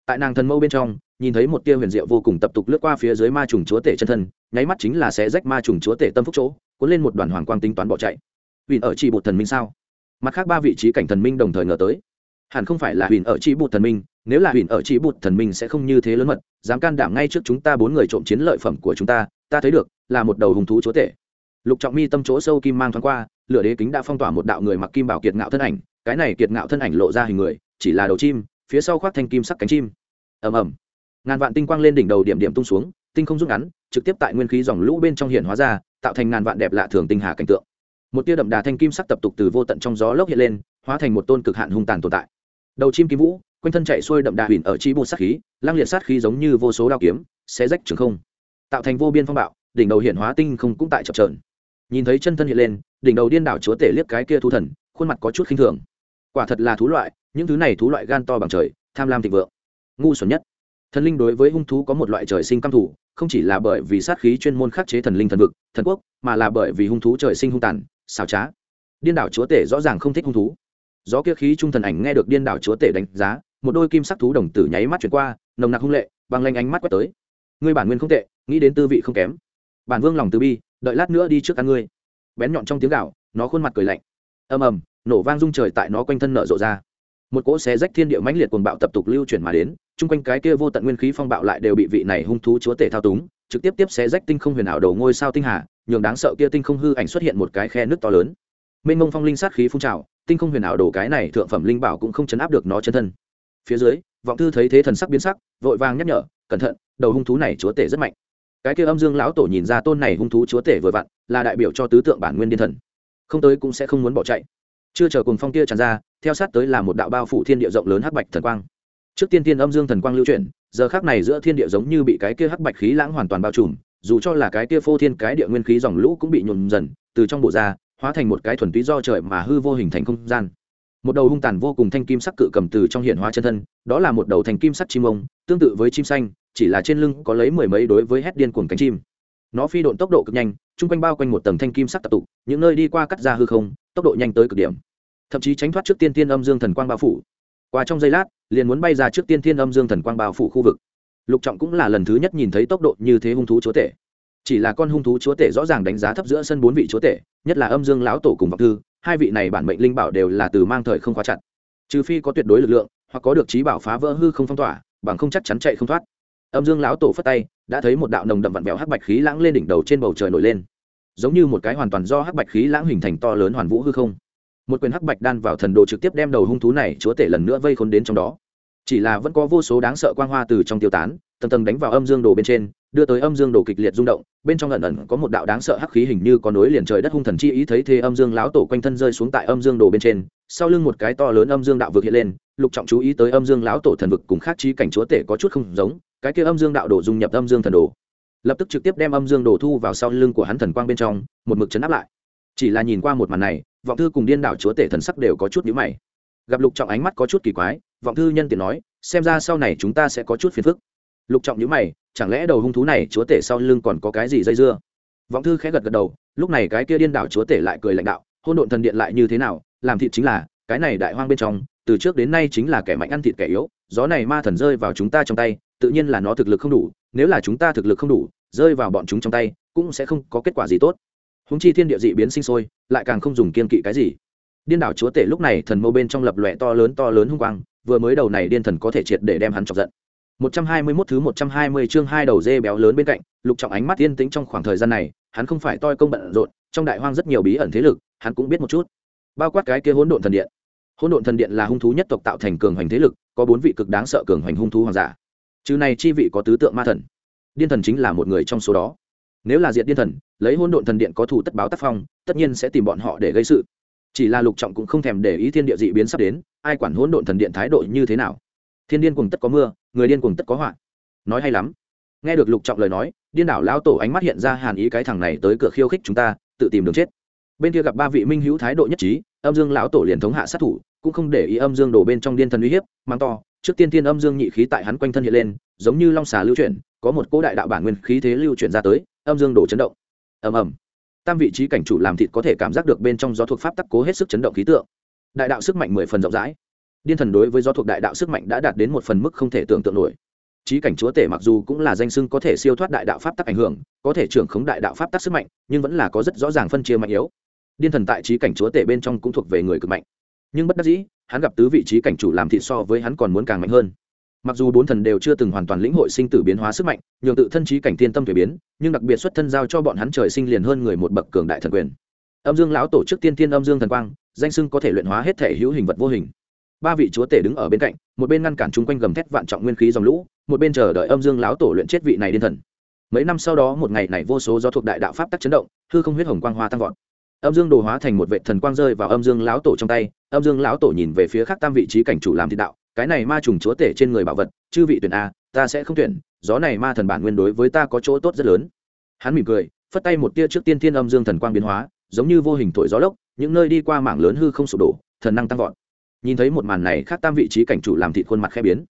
[SPEAKER 1] tại nàng thần mâu bên trong, nhìn thấy một tia huyền diệu vô cùng tập tục lướt qua phía dưới ma trùng chúa tể chân thân, nháy mắt chính là sẽ rách ma trùng chúa tể tâm phúc chỗ, cuốn lên một đoàn hoàng quang tính toán bỏ chạy. Huỳnh ở chỉ bột thần minh sao? Mặt khác ba vị trí cảnh thần minh đồng thời ngờ tới. Hẳn không phải là huỳnh ở chỉ bột thần minh, nếu là huỳnh ở chỉ bột thần minh sẽ không như thế lớn mật, dám can đảm ngay trước chúng ta bốn người trộm chiến lợi phẩm của chúng ta ta thấy được, là một đầu hùng thú chúa tể. Lục trọng mi tâm chỗ sâu kim mang thoáng qua, lửa đế kính đã phong tỏa một đạo người mặc kim bảo kiệt ngạo thân ảnh, cái này kiệt ngạo thân ảnh lộ ra hình người, chỉ là đầu chim phía sau khoác thanh kim sắc cánh chim. Ầm ầm. Ngàn vạn tinh quang lên đỉnh đầu điểm điểm tung xuống, tinh không rút ngắn, trực tiếp tại nguyên khí dòng lũ bên trong hiện hóa ra, tạo thành ngàn vạn đẹp lạ thường tinh hà cảnh tượng. Một tia đậm đà thanh kim sắc tập tục từ vô tận trong gió lốc hiện lên, hóa thành một tôn cực hạn hung tàn tồn tại. Đầu chim kim vũ, quanh thân chạy xuôi đậm đà huỳnh ở chi bột sát khí, lang liệt sát khí giống như vô số đao kiếm, xé rách trường không. Tạo thành vô biên phong bạo, đỉnh đầu hiện hóa tinh không cũng tại chập trờn nhìn thấy chân thân hiện lên, đỉnh đầu điên đảo chúa tể liếc cái kia thu thần, khuôn mặt có chút khinh thường. Quả thật là thú loại những thứ này thú loại gan to bằng trời, tham lam thịnh vượng. Ngu xuẩn nhất. Thần linh đối với hung thú có một loại trời sinh căm thủ không chỉ là bởi vì sát khí chuyên môn khắc chế thần linh thần vực, thần quốc, mà là bởi vì hung thú trời sinh hung tàn xào trá. Điên đảo chúa tể rõ ràng không thích hung thú. Gió kia khí trung thần ảnh nghe được điên đảo chúa tể đánh giá, một đôi kim sắc thú đồng tử nháy mắt chuyển qua, nồng nặc hung lệ bằng lanh ánh mắt quét tới. Ngươi bản nguyên không tệ, nghĩ đến tư vị không kém. Bản vương lòng từ bi, đợi lát nữa đi trước ăn ngươi. Bén nhọn trong tiếng gạo nó khuôn mặt cười lạnh. Ầm ầm, nổ vang rung trời tại nó quanh thân nở rộ ra một cỗ xé rách thiên địa mãnh liệt cuồng bạo tập tục lưu chuyển mà đến, chung quanh cái kia vô tận nguyên khí phong bạo lại đều bị vị này hung thú chúa tể thao túng, trực tiếp tiếp xé rách tinh không huyền ảo đầu ngôi sao tinh hà, nhường đáng sợ kia tinh không hư ảnh xuất hiện một cái khe nước to lớn. Mênh mông phong linh sát khí phun trào, tinh không huyền ảo đồ cái này thượng phẩm linh bảo cũng không chấn áp được nó chân thân. Phía dưới, vọng thư thấy thế thần sắc biến sắc, vội vàng nhắc nhở, cẩn thận, đầu hung thú này chúa tể rất mạnh. Cái kia âm dương lão tổ nhìn ra tôn này hung thú chúa tể vừa vặn, là đại biểu cho tứ tượng bản nguyên điên thần. Không tới cũng sẽ không muốn bỏ chạy. Chưa chờ cùng phong kia tràn ra theo sát tới là một đạo bao phủ thiên địa rộng lớn hắc bạch thần quang. Trước tiên tiên âm dương thần quang lưu chuyển, giờ khác này giữa thiên địa giống như bị cái kia hắc bạch khí lãng hoàn toàn bao trùm, dù cho là cái kia phô thiên cái địa nguyên khí dòng lũ cũng bị nhuộm dần, từ trong bộ ra, hóa thành một cái thuần túy do trời mà hư vô hình thành không gian. Một đầu hung tàn vô cùng thanh kim sắc cự cầm từ trong hiện hóa chân thân, đó là một đầu thanh kim sắc chim ông, tương tự với chim xanh, chỉ là trên lưng có lấy mười mấy đối với hét điên cuồng cánh chim. Nó phi độn tốc độ cực nhanh, chung quanh bao quanh một tầng thanh kim sắc tập tụ, những nơi đi qua cắt ra hư không, tốc độ nhanh tới cực điểm thậm chí tránh thoát trước tiên thiên âm dương thần quang bao phủ. Qua trong giây lát, liền muốn bay ra trước tiên thiên âm dương thần quang bao phủ khu vực. Lục trọng cũng là lần thứ nhất nhìn thấy tốc độ như thế hung thú chúa tể. Chỉ là con hung thú chúa tể rõ ràng đánh giá thấp giữa sân bốn vị chúa tể, nhất là âm dương lão tổ cùng vọng thư, hai vị này bản mệnh linh bảo đều là từ mang thời không khóa chặt. Trừ phi có tuyệt đối lực lượng, hoặc có được trí bảo phá vỡ hư không phong tỏa, bằng không chắc chắn chạy không thoát. Âm dương lão tổ phất tay, đã thấy một đạo nồng đậm vặn vẹo hắc bạch khí lãng lên đỉnh đầu trên bầu trời nổi lên. Giống như một cái hoàn toàn do hắc bạch khí lãng hình thành to lớn hoàn vũ hư không một quyền hắc bạch đan vào thần đồ trực tiếp đem đầu hung thú này chúa tể lần nữa vây khốn đến trong đó. Chỉ là vẫn có vô số đáng sợ quang hoa từ trong tiêu tán, tầng tầng đánh vào âm dương đồ bên trên, đưa tới âm dương đồ kịch liệt rung động, bên trong ẩn ẩn có một đạo đáng sợ hắc khí hình như có nối liền trời đất hung thần chi ý thấy thế âm dương lão tổ quanh thân rơi xuống tại âm dương đồ bên trên, sau lưng một cái to lớn âm dương đạo vực hiện lên, lục trọng chú ý tới âm dương lão tổ thần vực cùng khác chi cảnh chúa tể có chút không giống, cái kia âm dương đạo đồ dung nhập âm dương thần đồ. Lập tức trực tiếp đem âm dương đồ thu vào sau lưng của hắn thần quang bên trong, một mực chấn áp lại. Chỉ là nhìn qua một màn này vọng thư cùng điên đảo chúa tể thần sắc đều có chút nhíu mày. Gặp lục trọng ánh mắt có chút kỳ quái, vọng thư nhân tiện nói, xem ra sau này chúng ta sẽ có chút phiền phức. Lục trọng nhíu mày, chẳng lẽ đầu hung thú này chúa tể sau lưng còn có cái gì dây dưa? Vọng thư khẽ gật gật đầu, lúc này cái kia điên đảo chúa tể lại cười lãnh đạo hôn độn thần điện lại như thế nào? Làm thịt chính là, cái này đại hoang bên trong, từ trước đến nay chính là kẻ mạnh ăn thịt kẻ yếu, gió này ma thần rơi vào chúng ta trong tay, tự nhiên là nó thực lực không đủ, nếu là chúng ta thực lực không đủ, rơi vào bọn chúng trong tay, cũng sẽ không có kết quả gì tốt húng chi thiên địa dị biến sinh sôi lại càng không dùng kiên kỵ cái gì điên đảo chúa tể lúc này thần mâu bên trong lập lòe to lớn to lớn hung quang vừa mới đầu này điên thần có thể triệt để đem hắn chọc giận 121 thứ 120 chương hai đầu dê béo lớn bên cạnh, Lục Trọng ánh mắt yên tĩnh trong khoảng thời gian này, hắn không phải toi công bận rộn, trong đại hoang rất nhiều bí ẩn thế lực, hắn cũng biết một chút. Bao quát cái kia hỗn độn thần điện. Hỗn độn thần điện là hung thú nhất tộc tạo thành cường hoành thế lực, có bốn vị cực đáng sợ cường hoành hung thú hoàng giả. Chứ này chi vị có tứ tượng ma thần. Điên thần chính là một người trong số đó. Nếu là diệt điên thần, lấy hôn độn thần điện có thủ tất báo tác phong, tất nhiên sẽ tìm bọn họ để gây sự. Chỉ là Lục Trọng cũng không thèm để ý thiên địa dị biến sắp đến, ai quản hỗn độn thần điện thái độ như thế nào. Thiên điên cùng tất có mưa người điên cùng tất có họa. Nói hay lắm. Nghe được lục trọng lời nói điên đảo lão tổ ánh mắt hiện ra hàn ý cái thằng này tới cửa khiêu khích chúng ta tự tìm đường chết. Bên kia gặp ba vị minh hữu thái độ nhất trí âm dương lão tổ liền thống hạ sát thủ cũng không để ý âm dương đổ bên trong điên thần uy hiếp mang to trước tiên tiên âm dương nhị khí tại hắn quanh thân hiện lên giống như long xà lưu chuyển có một cỗ đại đạo bản nguyên khí thế lưu chuyển ra tới âm dương đổ chấn động. Ầm ầm. Tam vị trí cảnh chủ làm thịt có thể cảm giác được bên trong gió thuộc pháp tắc cố hết sức chấn động khí tượng. Đại đạo sức mạnh mười phần rộng rãi. Điên thần đối với do thuộc đại đạo sức mạnh đã đạt đến một phần mức không thể tưởng tượng nổi. Trí cảnh chúa tể mặc dù cũng là danh sưng có thể siêu thoát đại đạo pháp tắc ảnh hưởng, có thể trưởng khống đại đạo pháp tắc sức mạnh, nhưng vẫn là có rất rõ ràng phân chia mạnh yếu. Điên thần tại trí cảnh chúa tể bên trong cũng thuộc về người cực mạnh. Nhưng bất đắc dĩ, hắn gặp tứ vị trí cảnh chủ làm thịt so với hắn còn muốn càng mạnh hơn mặc dù bốn thần đều chưa từng hoàn toàn lĩnh hội sinh tử biến hóa sức mạnh, nhường tự thân trí cảnh thiên tâm thuế biến, nhưng đặc biệt xuất thân giao cho bọn hắn trời sinh liền hơn người một bậc cường đại thần quyền. Âm dương lão tổ chức tiên tiên âm dương thần quang, danh sưng có thể luyện hóa hết thể hữu hình vật vô hình. Ba vị chúa tể đứng ở bên cạnh, một bên ngăn cản chung quanh gầm thét vạn trọng nguyên khí dòng lũ, một bên chờ đợi âm dương lão tổ luyện chết vị này điên thần. Mấy năm sau đó một ngày này vô số do thuộc đại đạo pháp tắc chấn động, hư không huyết hồng quang hoa tăng vọt. Âm dương đồ hóa thành một vệ thần quang rơi vào âm dương lão tổ trong tay, âm dương lão tổ nhìn về phía khác tam vị trí cảnh chủ làm thị đạo cái này ma trùng chúa tể trên người bảo vật, chư vị tuyển a, ta sẽ không tuyển, gió này ma thần bản nguyên đối với ta có chỗ tốt rất lớn. Hắn mỉm cười, phất tay một tia trước tiên thiên âm dương thần quang biến hóa, giống như vô hình thổi gió lốc, những nơi đi qua mảng lớn hư không sụp đổ, thần năng tăng vọt. Nhìn thấy một màn này khác tam vị trí cảnh chủ làm thịt khuôn mặt khẽ biến.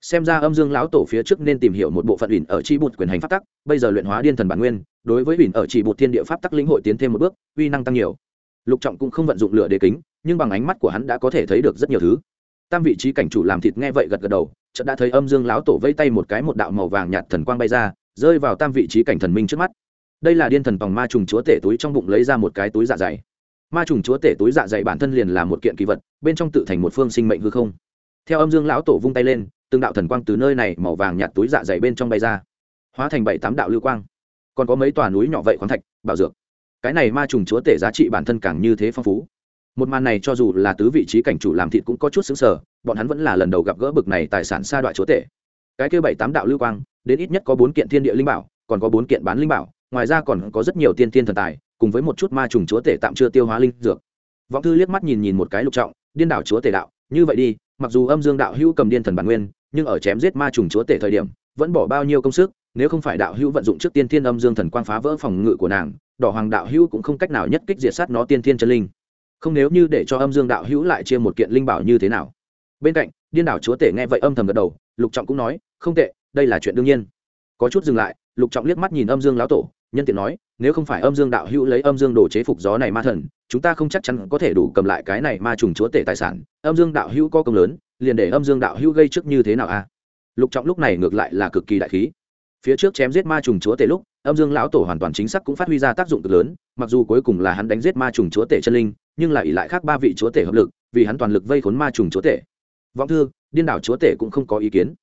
[SPEAKER 1] Xem ra âm dương lão tổ phía trước nên tìm hiểu một bộ phận ủy ở chi bụt quyền hành pháp tắc, bây giờ luyện hóa điên thần bản nguyên, đối với ủy ở chi bụt thiên địa pháp tắc lĩnh hội tiến thêm một bước, uy năng tăng nhiều. Lục trọng cũng không vận dụng lửa đề kính, nhưng bằng ánh mắt của hắn đã có thể thấy được rất nhiều thứ tam vị trí cảnh chủ làm thịt nghe vậy gật gật đầu, chợt đã thấy âm dương lão tổ vây tay một cái một đạo màu vàng nhạt thần quang bay ra, rơi vào tam vị trí cảnh thần minh trước mắt. Đây là điên thần tòng ma trùng chúa tể túi trong bụng lấy ra một cái túi dạ dày. Ma trùng chúa tể túi dạ dày bản thân liền là một kiện kỳ vật, bên trong tự thành một phương sinh mệnh hư không. Theo âm dương lão tổ vung tay lên, từng đạo thần quang từ nơi này màu vàng nhạt túi dạ dày bên trong bay ra, hóa thành bảy tám đạo lưu quang. Còn có mấy tòa núi nhỏ vậy khoáng thạch, bảo dược. Cái này ma trùng chúa tể giá trị bản thân càng như thế phong phú một màn này cho dù là tứ vị trí cảnh chủ làm thịt cũng có chút xứng sở bọn hắn vẫn là lần đầu gặp gỡ bực này tài sản xa đoạn chúa tể. Cái kêu bảy tám đạo lưu quang, đến ít nhất có bốn kiện thiên địa linh bảo, còn có bốn kiện bán linh bảo, ngoài ra còn có rất nhiều tiên thiên thần tài, cùng với một chút ma trùng chúa tể tạm chưa tiêu hóa linh dược. Vọng thư liếc mắt nhìn nhìn một cái lục trọng, điên đảo chúa tể đạo, như vậy đi, mặc dù âm dương đạo hữu cầm điên thần bản nguyên, nhưng ở chém giết ma trùng chúa tể thời điểm, vẫn bỏ bao nhiêu công sức, nếu không phải đạo hữu vận dụng trước tiên thiên âm dương thần quang phá vỡ phòng ngự của nàng, đỏ hoàng đạo hữu cũng không cách nào nhất kích diệt sát nó tiên thiên chân linh không nếu như để cho âm dương đạo hữu lại chia một kiện linh bảo như thế nào. Bên cạnh, điên đảo chúa tể nghe vậy âm thầm gật đầu, lục trọng cũng nói, không tệ, đây là chuyện đương nhiên. Có chút dừng lại, lục trọng liếc mắt nhìn âm dương lão tổ, nhân tiện nói, nếu không phải âm dương đạo hữu lấy âm dương đồ chế phục gió này ma thần, chúng ta không chắc chắn có thể đủ cầm lại cái này ma trùng chúa tể tài sản. Âm dương đạo hữu có công lớn, liền để âm dương đạo hữu gây trước như thế nào a lục trọng lúc này ngược lại là cực kỳ đại khí. Phía trước chém giết ma trùng chúa tể lúc, âm dương lão tổ hoàn toàn chính xác cũng phát huy ra tác dụng cực lớn, mặc dù cuối cùng là hắn đánh giết ma trùng chúa tể chân linh nhưng lại ỷ lại khác ba vị chúa tể hợp lực, vì hắn toàn lực vây khốn ma trùng chúa tể. Vọng thư, điên đảo chúa tể cũng không có ý kiến.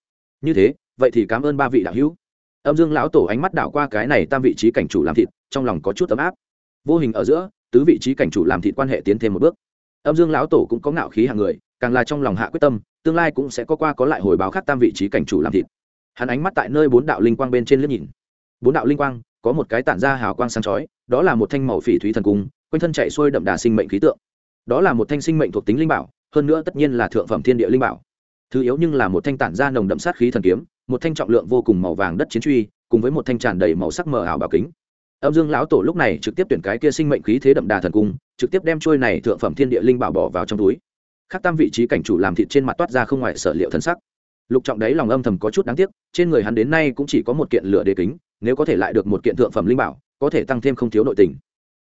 [SPEAKER 1] Như thế, vậy thì cảm ơn ba vị đạo hữu. Âm dương lão tổ ánh mắt đảo qua cái này tam vị trí cảnh chủ làm thịt, trong lòng có chút ấm áp. Vô hình ở giữa, tứ vị trí cảnh chủ làm thịt quan hệ tiến thêm một bước. Âm dương lão tổ cũng có ngạo khí hàng người, càng là trong lòng hạ quyết tâm, tương lai cũng sẽ có qua có lại hồi báo khác tam vị trí cảnh chủ làm thịt. Hắn ánh mắt tại nơi bốn đạo linh quang bên trên liếc nhìn. Bốn đạo linh quang, có một cái tản ra hào quang sáng chói, đó là một thanh màu phỉ thúy thần cung quanh thân chạy xuôi đậm đà sinh mệnh khí tượng. Đó là một thanh sinh mệnh thuộc tính linh bảo, hơn nữa tất nhiên là thượng phẩm thiên địa linh bảo. Thứ yếu nhưng là một thanh tản ra nồng đậm sát khí thần kiếm, một thanh trọng lượng vô cùng màu vàng đất chiến truy, cùng với một thanh tràn đầy màu sắc mờ ảo bảo kính. Âm dương lão tổ lúc này trực tiếp tuyển cái kia sinh mệnh khí thế đậm đà thần cung, trực tiếp đem trôi này thượng phẩm thiên địa linh bảo bỏ vào trong túi. Khắc tam vị trí cảnh chủ làm thịt trên mặt toát ra không ngoài sở liệu thân sắc. Lục trọng đấy lòng âm thầm có chút đáng tiếc, trên người hắn đến nay cũng chỉ có một kiện lửa đề kính, nếu có thể lại được một kiện thượng phẩm linh bảo, có thể tăng thêm không thiếu nội tình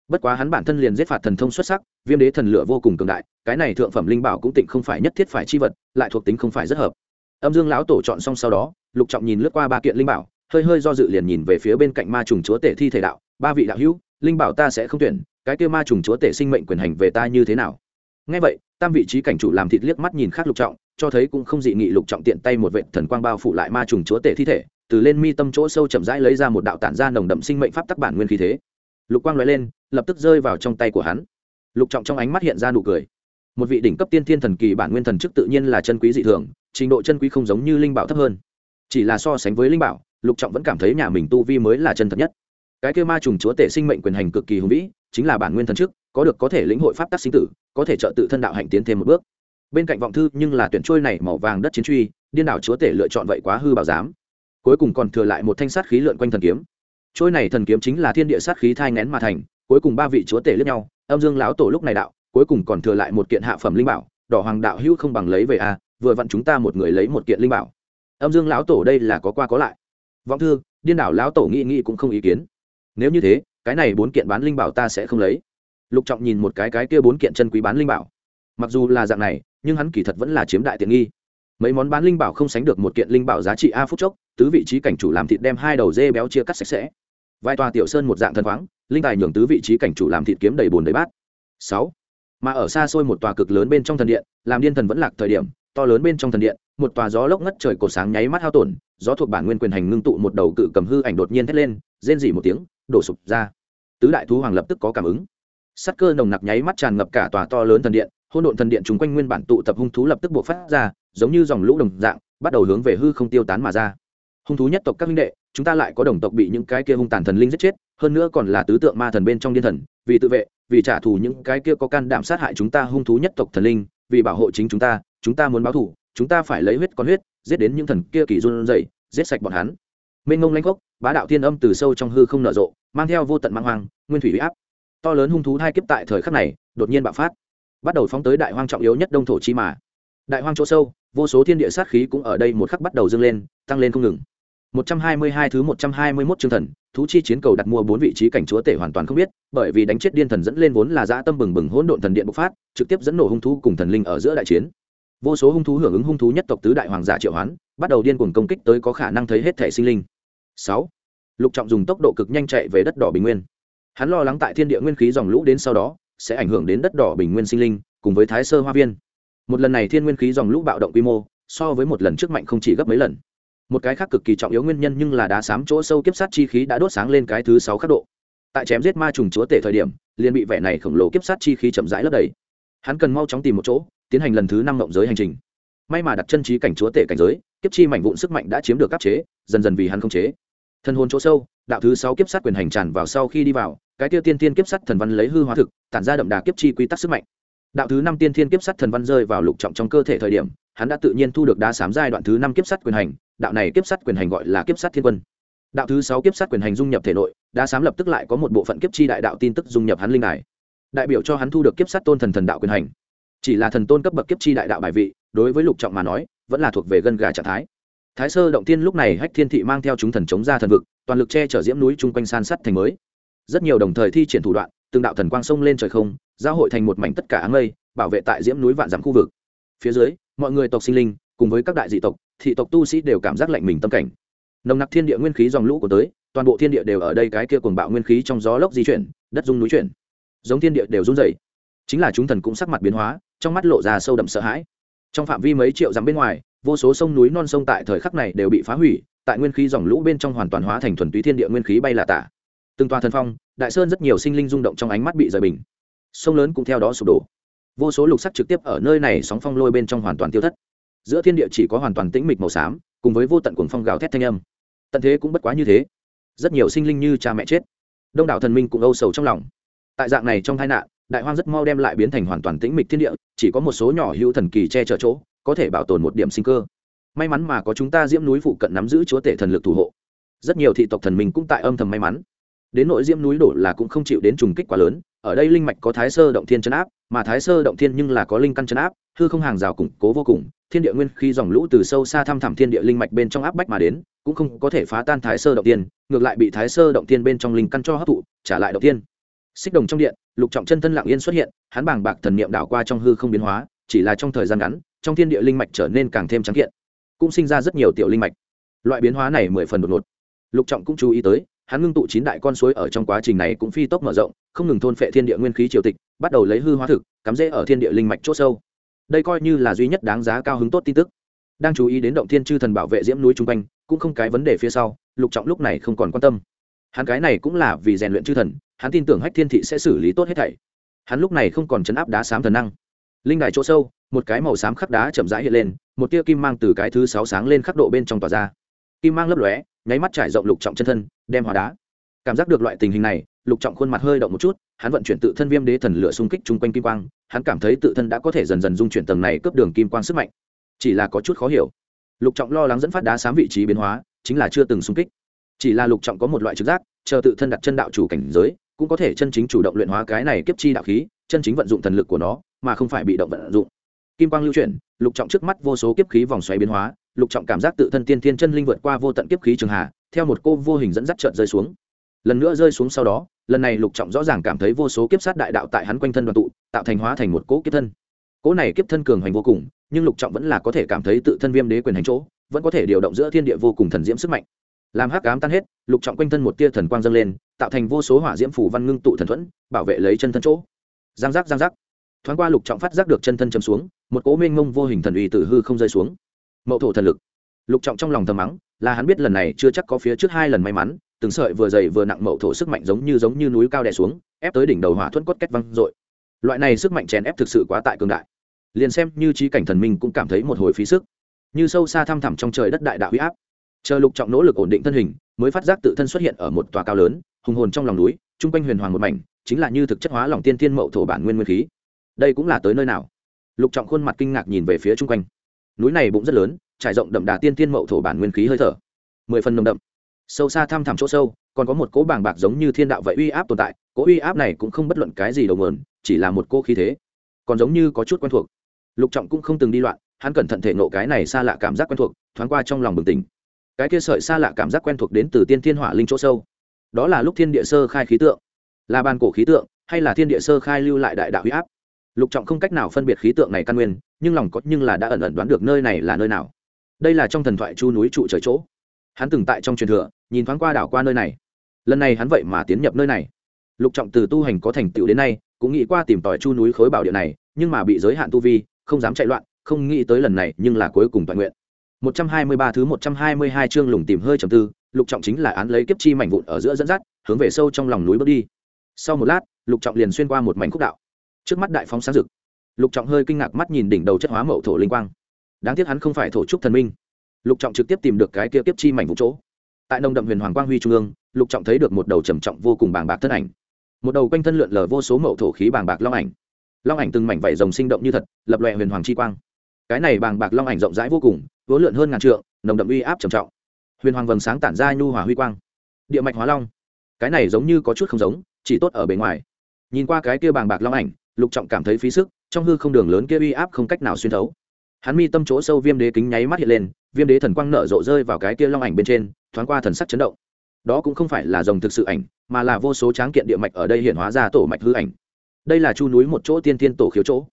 [SPEAKER 1] bất quá hắn bản thân liền giết phạt thần thông xuất sắc, viêm đế thần lửa vô cùng cường đại, cái này thượng phẩm linh bảo cũng tịnh không phải nhất thiết phải chi vật, lại thuộc tính không phải rất hợp. Âm dương lão tổ chọn xong sau đó, lục trọng nhìn lướt qua ba kiện linh bảo, hơi hơi do dự liền nhìn về phía bên cạnh ma trùng chúa tể thi thể đạo, ba vị đạo hữu, linh bảo ta sẽ không tuyển, cái kia ma trùng chúa tể sinh mệnh quyền hành về ta như thế nào? Ngay vậy, tam vị trí cảnh chủ làm thịt liếc mắt nhìn khác lục trọng, cho thấy cũng không dị nghị lục trọng tiện tay một vệ thần quang bao phủ lại ma trùng chúa tể thi thể, từ lên mi tâm chỗ sâu chậm rãi lấy ra một đạo tản ra nồng đậm sinh mệnh pháp tắc bản nguyên khí thế lục quang l lên, lập tức rơi vào trong tay của hắn. Lục trọng trong ánh mắt hiện ra nụ cười. Một vị đỉnh cấp tiên thiên thần kỳ bản nguyên thần chức tự nhiên là chân quý dị thường, trình độ chân quý không giống như linh bảo thấp hơn. Chỉ là so sánh với linh bảo, lục trọng vẫn cảm thấy nhà mình tu vi mới là chân thật nhất. Cái kêu ma trùng chúa tể sinh mệnh quyền hành cực kỳ hùng vĩ, chính là bản nguyên thần chức, có được có thể lĩnh hội pháp tắc sinh tử, có thể trợ tự thân đạo hạnh tiến thêm một bước. Bên cạnh vọng thư, nhưng là tuyển trôi này màu vàng đất chiến truy, điên đảo chúa tể lựa chọn vậy quá hư bảo giám cuối cùng còn thừa lại một thanh sát khí lượn quanh thần kiếm trôi này thần kiếm chính là thiên địa sát khí thai ngén mà thành cuối cùng ba vị chúa tể lướt nhau âm dương lão tổ lúc này đạo cuối cùng còn thừa lại một kiện hạ phẩm linh bảo đỏ hoàng đạo hữu không bằng lấy về a à, vừa vặn chúng ta một người lấy một kiện linh bảo. Âm dương lão tổ đây là có qua có lại. Vọng thư điên đảo lão tổ nghĩ nghĩ cũng không ý kiến. Nếu như thế cái này bốn kiện bán linh bảo ta sẽ không lấy. Lục trọng nhìn một cái cái kia bốn kiện chân quý bán linh bảo. Mặc dù là dạng này nhưng hắn kỳ thật vẫn là chiếm đại tiện nghi. Mấy món bán linh bảo không sánh được một kiện linh bảo giá trị a phút chốc tứ vị trí cảnh chủ làm thịt đem hai đầu dê béo chia cắt sạch sẽ vài tòa tiểu sơn một dạng thần khoáng, linh tài nhường tứ vị trí cảnh chủ làm thịt kiếm đầy bùn đầy bát. Sáu. Mà ở xa xôi một tòa cực lớn bên trong thần điện, làm điên thần vẫn lạc thời điểm, to lớn bên trong thần điện, một tòa gió lốc ngất trời cổ sáng nháy mắt hao tổn, gió thuộc bản nguyên quyền hành ngưng tụ một đầu cự cầm hư ảnh đột nhiên thét lên, rên dỉ một tiếng, đổ sụp ra. Tứ đại thú hoàng lập tức có cảm ứng. Sắt cơ nồng nặc nháy mắt tràn ngập cả tòa to lớn thần điện hôn độn thần điện chúng quanh nguyên bản tụ tập hung thú lập tức buộc phát ra, giống như dòng lũ đồng dạng, bắt đầu hướng về hư không tiêu tán mà ra hung thú nhất tộc các minh đệ, chúng ta lại có đồng tộc bị những cái kia hung tàn thần linh giết chết, hơn nữa còn là tứ tượng ma thần bên trong điên thần, vì tự vệ, vì trả thù những cái kia có can đảm sát hại chúng ta hung thú nhất tộc thần linh, vì bảo hộ chính chúng ta chúng ta muốn báo thù, chúng ta phải lấy huyết con huyết, giết đến những thần kia kỳ run dậy giết sạch bọn hắn. Mênh ngông lanh gốc bá đạo thiên âm từ sâu trong hư không nở rộ, mang theo vô tận mang hoang, nguyên thủy huy áp. To lớn hung thú hai kiếp tại thời khắc này, đột nhiên bạo phát, bắt đầu phóng tới đại hoang trọng yếu nhất đông thổ chi mà. Đại hoang chỗ sâu, vô số thiên địa sát khí cũng ở đây một khắc bắt đầu dâng lên, tăng lên không ngừng. 122 thứ 121 chương thần, thú chi chiến cầu đặt mua bốn vị trí cảnh chúa tể hoàn toàn không biết, bởi vì đánh chết điên thần dẫn lên vốn là dã tâm bừng bừng hỗn độn thần điện bộc phát, trực tiếp dẫn nổ hung thú cùng thần linh ở giữa đại chiến. Vô số hung thú hưởng ứng hung thú nhất tộc tứ đại hoàng giả triệu hoán, bắt đầu điên cuồng công kích tới có khả năng thấy hết thể sinh linh. 6. Lục Trọng dùng tốc độ cực nhanh chạy về đất đỏ bình nguyên. Hắn lo lắng tại thiên địa nguyên khí dòng lũ đến sau đó, sẽ ảnh hưởng đến đất đỏ bình nguyên sinh linh, cùng với Thái Sơ Hoa Viên. Một lần này thiên nguyên khí dòng lũ bạo động quy mô, so với một lần trước mạnh không chỉ gấp mấy lần một cái khác cực kỳ trọng yếu nguyên nhân nhưng là đá sám chỗ sâu kiếp sát chi khí đã đốt sáng lên cái thứ sáu khắc độ. Tại chém giết ma trùng chúa tể thời điểm, liền bị vẻ này khổng lồ kiếp sát chi khí chậm rãi lấp đầy. Hắn cần mau chóng tìm một chỗ, tiến hành lần thứ năm ngộng giới hành trình. May mà đặt chân trí cảnh chúa tể cảnh giới, kiếp chi mảnh vụn sức mạnh đã chiếm được áp chế, dần dần vì hắn không chế. Thân hồn chỗ sâu, đạo thứ sáu kiếp sát quyền hành tràn vào sau khi đi vào, cái tiêu tiên tiên kiếp sát thần văn lấy hư hóa thực, tản ra đậm đà kiếp chi quy tắc sức mạnh. Đạo thứ năm tiên thiên kiếp sát thần văn rơi vào lục trọng trong cơ thể thời điểm hắn đã tự nhiên thu được đá sám giai đoạn thứ năm kiếp sát quyền hành, đạo này kiếp sát quyền hành gọi là kiếp sát thiên quân. Đạo thứ sáu kiếp sát quyền hành dung nhập thể nội, đá sám lập tức lại có một bộ phận kiếp chi đại đạo tin tức dung nhập hắn linh đài. Đại biểu cho hắn thu được kiếp sát tôn thần thần đạo quyền hành. Chỉ là thần tôn cấp bậc kiếp chi đại đạo bài vị, đối với lục trọng mà nói, vẫn là thuộc về gân gà trạng thái. Thái sơ động tiên lúc này hách thiên thị mang theo chúng thần chống ra thần vực, toàn lực che chở diễm núi chung quanh san sắt thành mới. Rất nhiều đồng thời thi triển thủ đoạn, từng đạo thần quang sông lên trời không giao hội thành một mảnh tất cả áng mây, bảo vệ tại diễm núi vạn dặm khu vực. Phía dưới mọi người tộc sinh linh, cùng với các đại dị tộc, thị tộc tu sĩ đều cảm giác lạnh mình tâm cảnh. Nồng nặc thiên địa nguyên khí dòng lũ của tới, toàn bộ thiên địa đều ở đây cái kia cuồng bạo nguyên khí trong gió lốc di chuyển, đất dung núi chuyển. Giống thiên địa đều run dày chính là chúng thần cũng sắc mặt biến hóa, trong mắt lộ ra sâu đậm sợ hãi. Trong phạm vi mấy triệu dặm bên ngoài, vô số sông núi non sông tại thời khắc này đều bị phá hủy, tại nguyên khí dòng lũ bên trong hoàn toàn hóa thành thuần túy thiên địa nguyên khí bay là tả. Từng tòa thần phong, đại sơn rất nhiều sinh linh rung động trong ánh mắt bị rời bình. Sông lớn cũng theo đó sụp đổ vô số lục sắc trực tiếp ở nơi này sóng phong lôi bên trong hoàn toàn tiêu thất. Giữa thiên địa chỉ có hoàn toàn tĩnh mịch màu xám, cùng với vô tận cuồng phong gào thét thanh âm. Tận thế cũng bất quá như thế. Rất nhiều sinh linh như cha mẹ chết. Đông đảo thần minh cũng âu sầu trong lòng. Tại dạng này trong tai nạn, đại hoang rất mau đem lại biến thành hoàn toàn tĩnh mịch thiên địa, chỉ có một số nhỏ hữu thần kỳ che chở chỗ, có thể bảo tồn một điểm sinh cơ. May mắn mà có chúng ta diễm núi phụ cận nắm giữ chúa tể thần lực thủ hộ. Rất nhiều thị tộc thần minh cũng tại âm thầm may mắn đến nội diễm núi đổ là cũng không chịu đến trùng kích quá lớn, ở đây linh mạch có thái sơ động thiên chấn áp, mà thái sơ động thiên nhưng là có linh căn chấn áp, hư không hàng rào củng cố vô cùng, thiên địa nguyên khi dòng lũ từ sâu xa thăm thẳm thiên địa linh mạch bên trong áp bách mà đến, cũng không có thể phá tan thái sơ động tiên ngược lại bị thái sơ động tiên bên trong linh căn cho hấp thụ, trả lại động tiên xích đồng trong điện, lục trọng chân thân lặng yên xuất hiện, hắn bàng bạc thần niệm đảo qua trong hư không biến hóa, chỉ là trong thời gian ngắn, trong thiên địa linh mạch trở nên càng thêm trắng kiện, cũng sinh ra rất nhiều tiểu linh mạch. Loại biến hóa này mười phần đột ngột. Lục trọng cũng chú ý tới hắn ngưng tụ chín đại con suối ở trong quá trình này cũng phi tốc mở rộng, không ngừng thôn phệ thiên địa nguyên khí triều tịch, bắt đầu lấy hư hóa thực, cắm rễ ở thiên địa linh mạch c h ỗ sâu. Đây coi như là duy nhất đáng giá cao hứng tốt tin tức. Đang chú ý đến động thiên chư thần bảo vệ diễm núi chung quanh, cũng không cái vấn đề phía sau, lục trọng lúc này không còn quan tâm. Hắn cái này cũng là vì rèn luyện chư thần, hắn tin tưởng hách thiên thị sẽ xử lý tốt hết thảy. Hắn lúc này không còn chấn áp đá sám thần năng. Linh đài chỗ sâu, một cái màu xám khắc đá chậm rãi hiện lên, một tia kim mang từ cái thứ sáu sáng lên khắc độ bên trong tòa ra. Kim mang lấp lóe nháy mắt trải rộng lục trọng chân thân, đem hòa đá. Cảm giác được loại tình hình này, lục trọng khuôn mặt hơi động một chút, hắn vận chuyển tự thân viêm đế thần lửa xung kích chung quanh kim quang, hắn cảm thấy tự thân đã có thể dần dần dung chuyển tầng này cướp đường kim quang sức mạnh. Chỉ là có chút khó hiểu. Lục trọng lo lắng dẫn phát đá sám vị trí biến hóa, chính là chưa từng xung kích. Chỉ là lục trọng có một loại trực giác, chờ tự thân đặt chân đạo chủ cảnh giới, cũng có thể chân chính chủ động luyện hóa cái này kiếp chi đạo khí, chân chính vận dụng thần lực của nó, mà không phải bị động vận dụng. Kim quang lưu chuyển, lục trọng trước mắt vô số kiếp khí vòng xoáy biến hóa lục trọng cảm giác tự thân tiên thiên chân linh vượt qua vô tận kiếp khí trường hà, theo một cô vô hình dẫn dắt trợn rơi xuống. Lần nữa rơi xuống sau đó, lần này lục trọng rõ ràng cảm thấy vô số kiếp sát đại đạo tại hắn quanh thân đoàn tụ, tạo thành hóa thành một cỗ kiếp thân. Cỗ này kiếp thân cường hành vô cùng, nhưng lục trọng vẫn là có thể cảm thấy tự thân viêm đế quyền hành chỗ, vẫn có thể điều động giữa thiên địa vô cùng thần diễm sức mạnh. Làm hắc cám tan hết, lục trọng quanh thân một tia thần quang dâng lên, tạo thành vô số hỏa diễm phủ văn ngưng tụ thần thuẫn, bảo vệ lấy chân thân chỗ. Giang giác giang giác. Thoáng qua lục trọng phát giác được chân thân chấm xuống, một cỗ mênh mông vô hình thần uy tử hư không rơi xuống mậu thổ thần lực. Lục trọng trong lòng thầm mắng, là hắn biết lần này chưa chắc có phía trước hai lần may mắn, từng sợi vừa dày vừa nặng mậu thổ sức mạnh giống như giống như núi cao đè xuống, ép tới đỉnh đầu hỏa thuẫn cốt kết văng dội. Loại này sức mạnh chèn ép thực sự quá tại cường đại. Liền xem như trí cảnh thần minh cũng cảm thấy một hồi phí sức. Như sâu xa thăm thẳm trong trời đất đại đạo huy áp. Chờ lục trọng nỗ lực ổn định thân hình, mới phát giác tự thân xuất hiện ở một tòa cao lớn, hùng hồn trong lòng núi chung quanh huyền hoàng một mảnh, chính là như thực chất hóa lòng tiên thiên mậu thổ bản nguyên nguyên khí. Đây cũng là tới nơi nào? Lục trọng khuôn mặt kinh ngạc nhìn về phía chung quanh núi này bụng rất lớn, trải rộng đậm đà tiên tiên mậu thổ bản nguyên khí hơi thở. Mười phần nồng đậm. Sâu xa thăm thẳm chỗ sâu, còn có một cỗ bàng bạc giống như thiên đạo vậy uy áp tồn tại, cỗ uy áp này cũng không bất luận cái gì đầu nguồn, chỉ là một cỗ khí thế. Còn giống như có chút quen thuộc. Lục trọng cũng không từng đi loạn, hắn cẩn thận thể nộ cái này xa lạ cảm giác quen thuộc, thoáng qua trong lòng bừng tỉnh. Cái kia sợi xa lạ cảm giác quen thuộc đến từ tiên thiên hỏa linh chỗ sâu. Đó là lúc thiên địa sơ khai khí tượng. Là bàn cổ khí tượng, hay là thiên địa sơ khai lưu lại đại đạo huy áp? Lục trọng không cách nào phân biệt khí tượng này căn nguyên nhưng lòng có nhưng là đã ẩn ẩn đoán được nơi này là nơi nào. Đây là trong thần thoại chu núi trụ trời chỗ. Hắn từng tại trong truyền thừa nhìn thoáng qua đảo qua nơi này. Lần này hắn vậy mà tiến nhập nơi này. Lục trọng từ tu hành có thành tựu đến nay cũng nghĩ qua tìm tòi chu núi khối bảo địa này nhưng mà bị giới hạn tu vi không dám chạy loạn không nghĩ tới lần này nhưng là cuối cùng toàn nguyện. 123 thứ 122 chương lùng tìm hơi trầm tư, Lục Trọng chính là án lấy kiếp chi mảnh vụn ở giữa dẫn dắt, hướng về sâu trong lòng núi bước đi. Sau một lát, Lục Trọng liền xuyên qua một mảnh khúc đạo. Trước mắt đại phóng sáng rực. Lục Trọng hơi kinh ngạc mắt nhìn đỉnh đầu chất hóa mậu thổ linh quang. Đáng tiếc hắn không phải thổ trúc thần minh. Lục Trọng trực tiếp tìm được cái kia kiếp chi mảnh vụn chỗ. Tại nông đậm huyền hoàng quang huy trung ương, Lục Trọng thấy được một đầu trầm trọng vô cùng bàng bạc thân ảnh. Một đầu quanh thân lượn lờ vô số mậu thổ khí bàng bạc long ảnh. Long ảnh từng mảnh vảy rồng sinh động như thật, lập loè huyền hoàng chi quang. Cái này bàng bạc long ảnh rộng rãi vô cùng, vỗ lượn hơn ngàn trượng nồng đậm uy áp trầm trọng huyền hoàng vầng sáng tản ra nhu hòa huy quang địa mạch hóa long cái này giống như có chút không giống chỉ tốt ở bề ngoài nhìn qua cái kia bàng bạc long ảnh lục trọng cảm thấy phí sức, trong hư không đường lớn kia uy áp không cách nào xuyên thấu. Hắn mi tâm chỗ sâu viêm đế kính nháy mắt hiện lên, viêm đế thần quang nở rộ rơi vào cái kia long ảnh bên trên, thoáng qua thần sắc chấn động. Đó cũng không phải là dòng thực sự ảnh, mà là vô số tráng kiện địa mạch ở đây hiện hóa ra tổ mạch hư ảnh. Đây là chu núi một chỗ tiên tiên tổ khiếu chỗ.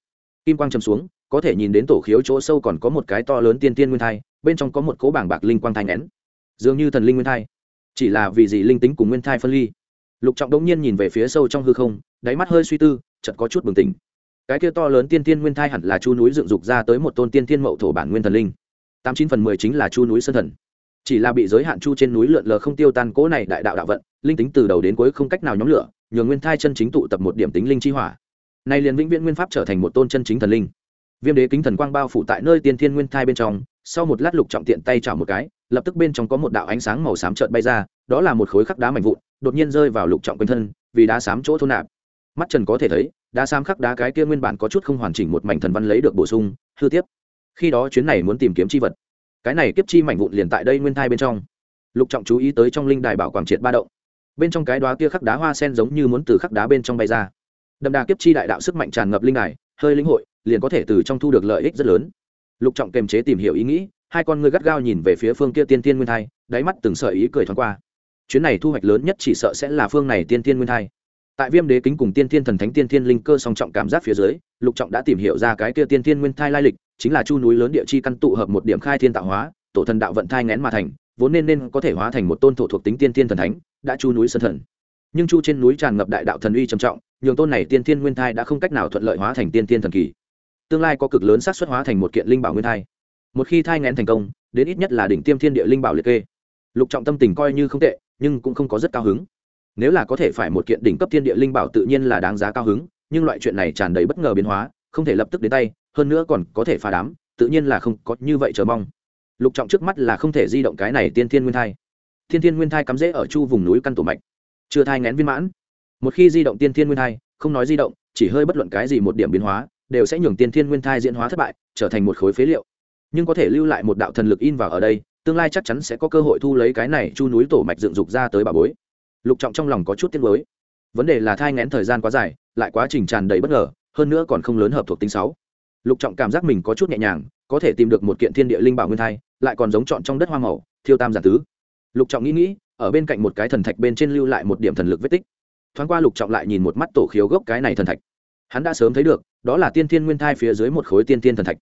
[SPEAKER 1] Kim quang chầm xuống, có thể nhìn đến tổ khiếu chỗ sâu còn có một cái to lớn tiên tiên nguyên thai, bên trong có một cố bảng bạc linh quang thai nén. Dường như thần linh nguyên thai. Chỉ là vì gì linh tính cùng nguyên thai phân ly. Lục trọng đống nhiên nhìn về phía sâu trong hư không, đáy mắt hơi suy tư chợt có chút bừng tỉnh. Cái kia to lớn tiên tiên nguyên thai hẳn là chu núi dựng dục ra tới một tôn tiên tiên mậu thổ bản nguyên thần linh. Tám chín phần mười chính là chu núi sơn thần. Chỉ là bị giới hạn chu trên núi lượn lờ không tiêu tan cố này đại đạo đạo vận, linh tính từ đầu đến cuối không cách nào nhóm lửa, nhường nguyên thai chân chính tụ tập một điểm tính linh chi hỏa. Nay liền vĩnh viễn nguyên pháp trở thành một tôn chân chính thần linh. Viêm đế kính thần quang bao phủ tại nơi tiên thiên nguyên thai bên trong, sau một lát lục trọng tiện tay chảo một cái, lập tức bên trong có một đạo ánh sáng màu xám trợn bay ra, đó là một khối khắc đá mạnh vụn, đột nhiên rơi vào lục trọng quanh thân, vì đá xám chỗ thôn nạp mắt trần có thể thấy, đá xám khắc đá cái kia nguyên bản có chút không hoàn chỉnh một mảnh thần văn lấy được bổ sung, hư tiếp. Khi đó chuyến này muốn tìm kiếm chi vật. Cái này kiếp chi mảnh vụn liền tại đây nguyên thai bên trong. Lục trọng chú ý tới trong linh đài bảo quảng triệt ba động. Bên trong cái đoá kia khắc đá hoa sen giống như muốn từ khắc đá bên trong bay ra. Đậm đà kiếp chi đại đạo sức mạnh tràn ngập linh đài, hơi lĩnh hội, liền có thể từ trong thu được lợi ích rất lớn. Lục trọng kềm chế tìm hiểu ý nghĩ, hai con ngươi gắt gao nhìn về phía phương kia tiên tiên nguyên thai, đáy mắt từng sợi ý cười thoáng qua. Chuyến này thu hoạch lớn nhất chỉ sợ sẽ là phương này tiên tiên nguyên thai tại viêm đế kính cùng tiên thiên thần thánh, tiên thiên linh cơ song trọng cảm giác phía dưới, lục trọng đã tìm hiểu ra cái kia tiên thiên nguyên thai lai lịch, chính là chu núi lớn địa chi căn tụ hợp một điểm khai thiên tạo hóa, tổ thần đạo vận thai ngén mà thành, vốn nên nên có thể hóa thành một tôn thổ thuộc tính tiên thiên thần thánh, đã chu núi sơn thần. Nhưng chu trên núi tràn ngập đại đạo thần uy trầm trọng, nhường tôn này tiên thiên nguyên thai đã không cách nào thuận lợi hóa thành tiên thiên thần kỳ. Tương lai có cực lớn xác suất hóa thành một kiện linh bảo nguyên thai. Một khi thai ngén thành công, đến ít nhất là đỉnh tiêm thiên địa linh bảo liệt kê. Lục trọng tâm tình coi như không tệ, nhưng cũng không có rất cao hứng nếu là có thể phải một kiện đỉnh cấp thiên địa linh bảo tự nhiên là đáng giá cao hứng, nhưng loại chuyện này tràn đầy bất ngờ biến hóa, không thể lập tức đến tay, hơn nữa còn có thể phá đám, tự nhiên là không có như vậy chờ mong. Lục trọng trước mắt là không thể di động cái này tiên thiên nguyên thai. Thiên thiên nguyên thai cắm rễ ở chu vùng núi căn tổ mạch. Chưa thai ngén viên mãn. Một khi di động tiên thiên nguyên thai, không nói di động, chỉ hơi bất luận cái gì một điểm biến hóa, đều sẽ nhường tiên thiên nguyên thai diễn hóa thất bại, trở thành một khối phế liệu. Nhưng có thể lưu lại một đạo thần lực in vào ở đây, tương lai chắc chắn sẽ có cơ hội thu lấy cái này chu núi tổ mạch dựng dục ra tới bà bối lục trọng trong lòng có chút tiếc lối vấn đề là thai ngén thời gian quá dài, lại quá trình tràn đầy bất ngờ, hơn nữa còn không lớn hợp thuộc tính sáu. Lục trọng cảm giác mình có chút nhẹ nhàng, có thể tìm được một kiện thiên địa linh bảo nguyên thai, lại còn giống chọn trong đất hoa màu, thiêu tam giản tứ. Lục trọng nghĩ nghĩ, ở bên cạnh một cái thần thạch bên trên lưu lại một điểm thần lực vết tích. Thoáng qua lục trọng lại nhìn một mắt tổ khiếu gốc cái này thần thạch. Hắn đã sớm thấy được, đó là tiên thiên nguyên thai phía dưới một khối tiên thiên thần thạch.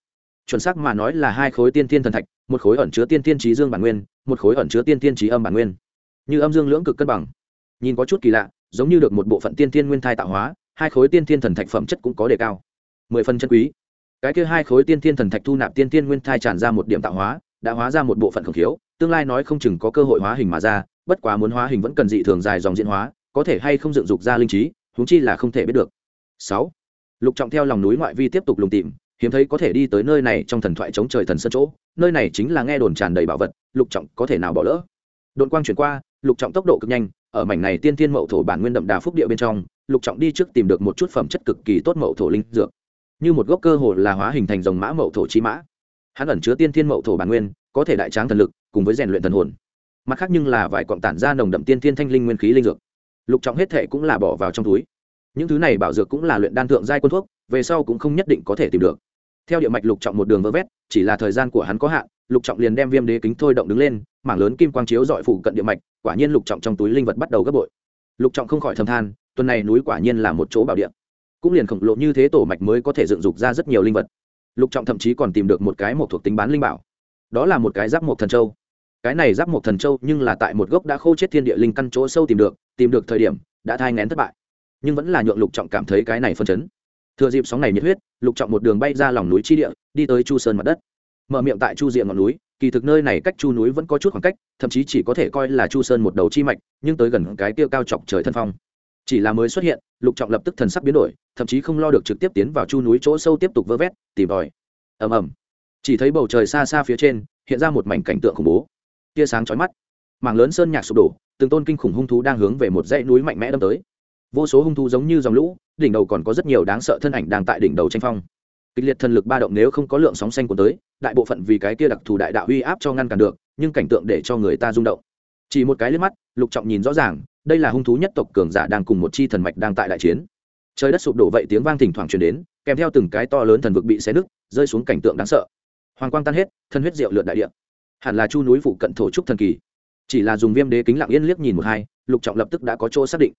[SPEAKER 1] Chuẩn xác mà nói là hai khối tiên thiên thần thạch, một khối ẩn chứa tiên thiên trí dương bản nguyên, một khối ẩn chứa tiên thiên trí âm bản nguyên. Như âm dương lưỡng cực cân bằng nhìn có chút kỳ lạ, giống như được một bộ phận tiên thiên nguyên thai tạo hóa, hai khối tiên thiên thần thạch phẩm chất cũng có đề cao. Mười phần chân quý. Cái kia hai khối tiên thiên thần thạch thu nạp tiên thiên nguyên thai tràn ra một điểm tạo hóa, đã hóa ra một bộ phận khổng khiếu, tương lai nói không chừng có cơ hội hóa hình mà ra, bất quá muốn hóa hình vẫn cần dị thường dài dòng diễn hóa, có thể hay không dựng dục ra linh trí húng chi là không thể biết được. Sáu. Lục trọng theo lòng núi ngoại vi tiếp tục lùng tìm, hiếm thấy có thể đi tới nơi này trong thần thoại chống trời thần sân chỗ, nơi này chính là nghe đồn tràn đầy bảo vật, lục trọng có thể nào bỏ lỡ? Đồn quang chuyển qua lục trọng tốc độ cực nhanh, ở mảnh này tiên Thiên mậu thổ bản nguyên đậm đà phúc địa bên trong, lục trọng đi trước tìm được một chút phẩm chất cực kỳ tốt mậu thổ linh dược. Như một gốc cơ hồ là hóa hình thành dòng mã mậu thổ chi mã. Hắn ẩn chứa tiên Thiên mậu thổ bản nguyên, có thể đại tráng thần lực, cùng với rèn luyện thần hồn. Mặt khác nhưng là vài cọng tản ra nồng đậm tiên Thiên thanh linh nguyên khí linh dược. Lục trọng hết thệ cũng là bỏ vào trong túi. Những thứ này bảo dược cũng là luyện đan thượng giai quân thuốc, về sau cũng không nhất định có thể tìm được. Theo địa mạch lục trọng một đường vơ vét, chỉ là thời gian của hắn có hạn, lục trọng liền đem viêm đế kính thôi động đứng lên, mảng lớn kim quang chiếu dọi phủ cận địa mạch quả nhiên lục trọng trong túi linh vật bắt đầu gấp bội. Lục trọng không khỏi thầm than, tuần này núi quả nhiên là một chỗ bảo địa. Cũng liền khổng lộ như thế tổ mạch mới có thể dựng dục ra rất nhiều linh vật. Lục trọng thậm chí còn tìm được một cái một thuộc tính bán linh bảo. Đó là một cái giáp một thần châu. Cái này giáp một thần châu nhưng là tại một gốc đã khô chết thiên địa linh căn chỗ sâu tìm được tìm được thời điểm, đã thai ngén thất bại. Nhưng vẫn là nhượng lục trọng cảm thấy cái này phân chấn. Thừa dịp sóng này nhiệt huyết, lục trọng một đường bay ra lòng núi chi địa, đi tới chu sơn mặt đất. Mở miệng tại chu diện ngọn núi kỳ thực nơi này cách chu núi vẫn có chút khoảng cách, thậm chí chỉ có thể coi là chu sơn một đầu chi mạch, nhưng tới gần cái tiêu cao chọc trời thân phong. Chỉ là mới xuất hiện, lục trọng lập tức thần sắc biến đổi, thậm chí không lo được trực tiếp tiến vào chu núi chỗ sâu tiếp tục vơ vét, tìm tòi ầm ầm. Chỉ thấy bầu trời xa xa phía trên, hiện ra một mảnh cảnh tượng khủng bố. Tia sáng chói mắt. Mảng lớn sơn nhạc sụp đổ, từng tôn kinh khủng hung thú đang hướng về một dãy núi mạnh mẽ đâm tới. Vô số hung thú giống như dòng lũ, đỉnh đầu còn có rất nhiều đáng sợ thân ảnh đang tại đỉnh đầu tranh phong kịch liệt thần lực ba động nếu không có lượng sóng xanh của tới, đại bộ phận vì cái kia đặc thù đại đạo uy áp cho ngăn cản được, nhưng cảnh tượng để cho người ta rung động. Chỉ một cái liếc mắt, lục trọng nhìn rõ ràng, đây là hung thú nhất tộc cường giả đang cùng một chi thần mạch đang tại đại chiến. Trời đất sụp đổ vậy tiếng vang thỉnh thoảng truyền đến, kèm theo từng cái to lớn thần vực bị xé nứt, rơi xuống cảnh tượng đáng sợ. Hoàng quang tan hết, thân huyết diệu lượn đại địa. Hẳn là chu núi phụ cận thổ trúc thần kỳ. Chỉ là dùng viêm đế kính lặng yên liếc nhìn một hai, lục trọng lập tức đã có chỗ xác định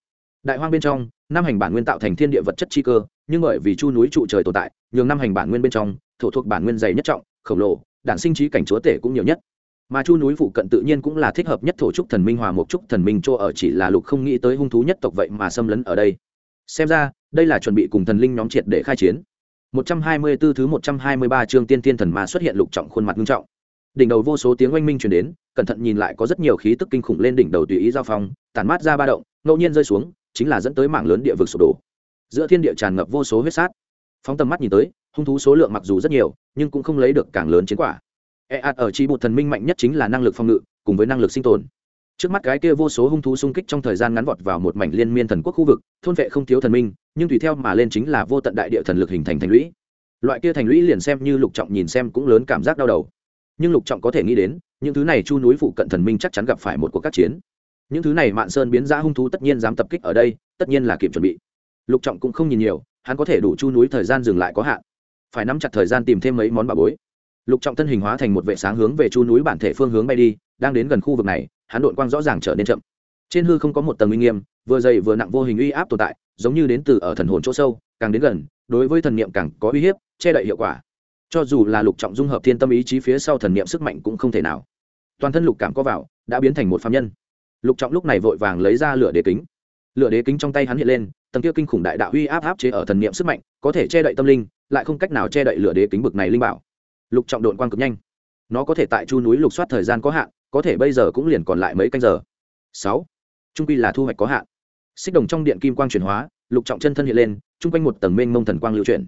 [SPEAKER 1] đại hoang bên trong, năm hành bản nguyên tạo thành thiên địa vật chất chi cơ, nhưng bởi vì chu núi trụ trời tồn tại, nhường năm hành bản nguyên bên trong, thổ thuộc bản nguyên dày nhất trọng, khổng lồ, đản sinh trí cảnh chúa tể cũng nhiều nhất. Mà chu núi phụ cận tự nhiên cũng là thích hợp nhất thổ trúc thần minh, hòa một trúc thần minh chỗ ở chỉ là lục không nghĩ tới hung thú nhất tộc vậy mà xâm lấn ở đây. Xem ra, đây là chuẩn bị cùng thần linh nhóm triệt để khai chiến. 124 thứ 123 chương tiên tiên thần ma xuất hiện lục trọng khuôn mặt nghiêm trọng. Đỉnh đầu vô số tiếng oanh minh truyền đến, cẩn thận nhìn lại có rất nhiều khí tức kinh khủng lên đỉnh đầu tùy ý giao phong tàn mát ra ba động, ngẫu nhiên rơi xuống chính là dẫn tới mảng lớn địa vực sụp đổ. Giữa thiên địa tràn ngập vô số huyết sát. Phóng tầm mắt nhìn tới, hung thú số lượng mặc dù rất nhiều, nhưng cũng không lấy được càng lớn chiến quả. E ạt ở chi bột thần minh mạnh nhất chính là năng lực phòng ngự, cùng với năng lực sinh tồn. Trước mắt cái kia vô số hung thú xung kích trong thời gian ngắn vọt vào một mảnh liên miên thần quốc khu vực, thôn vệ không thiếu thần minh, nhưng tùy theo mà lên chính là vô tận đại địa thần lực hình thành thành lũy. Loại kia thành lũy liền xem như lục trọng nhìn xem cũng lớn cảm giác đau đầu. Nhưng lục trọng có thể nghĩ đến, những thứ này chu núi phụ cận thần minh chắc chắn gặp phải một cuộc các chiến những thứ này mạn sơn biến ra hung thú tất nhiên dám tập kích ở đây, tất nhiên là kịp chuẩn bị. Lục trọng cũng không nhìn nhiều, hắn có thể đủ chu núi thời gian dừng lại có hạn. Phải nắm chặt thời gian tìm thêm mấy món bà bối. Lục trọng thân hình hóa thành một vệ sáng hướng về chu núi bản thể phương hướng bay đi, đang đến gần khu vực này, hắn đội quang rõ ràng trở nên chậm. Trên hư không có một tầng uy nghiêm, vừa dày vừa nặng vô hình uy áp tồn tại, giống như đến từ ở thần hồn chỗ sâu, càng đến gần, đối với thần niệm càng có uy hiếp, che đậy hiệu quả. Cho dù là lục trọng dung hợp thiên tâm ý chí phía sau thần niệm sức mạnh cũng không thể nào. Toàn thân lục cảm có vào, đã biến thành một phạm nhân lục trọng lúc này vội vàng lấy ra lửa đế kính. Lửa đế kính trong tay hắn hiện lên, tầng kia kinh khủng đại đạo uy áp áp chế ở thần niệm sức mạnh, có thể che đậy tâm linh, lại không cách nào che đậy lửa đế kính bực này linh bảo. Lục trọng đội quang cực nhanh. Nó có thể tại chu núi lục soát thời gian có hạn, có thể bây giờ cũng liền còn lại mấy canh giờ. Sáu. Trung quy là thu hoạch có hạn. Xích đồng trong điện kim quang chuyển hóa, lục trọng chân thân hiện lên, chung quanh một tầng mênh mông thần quang lưu chuyển.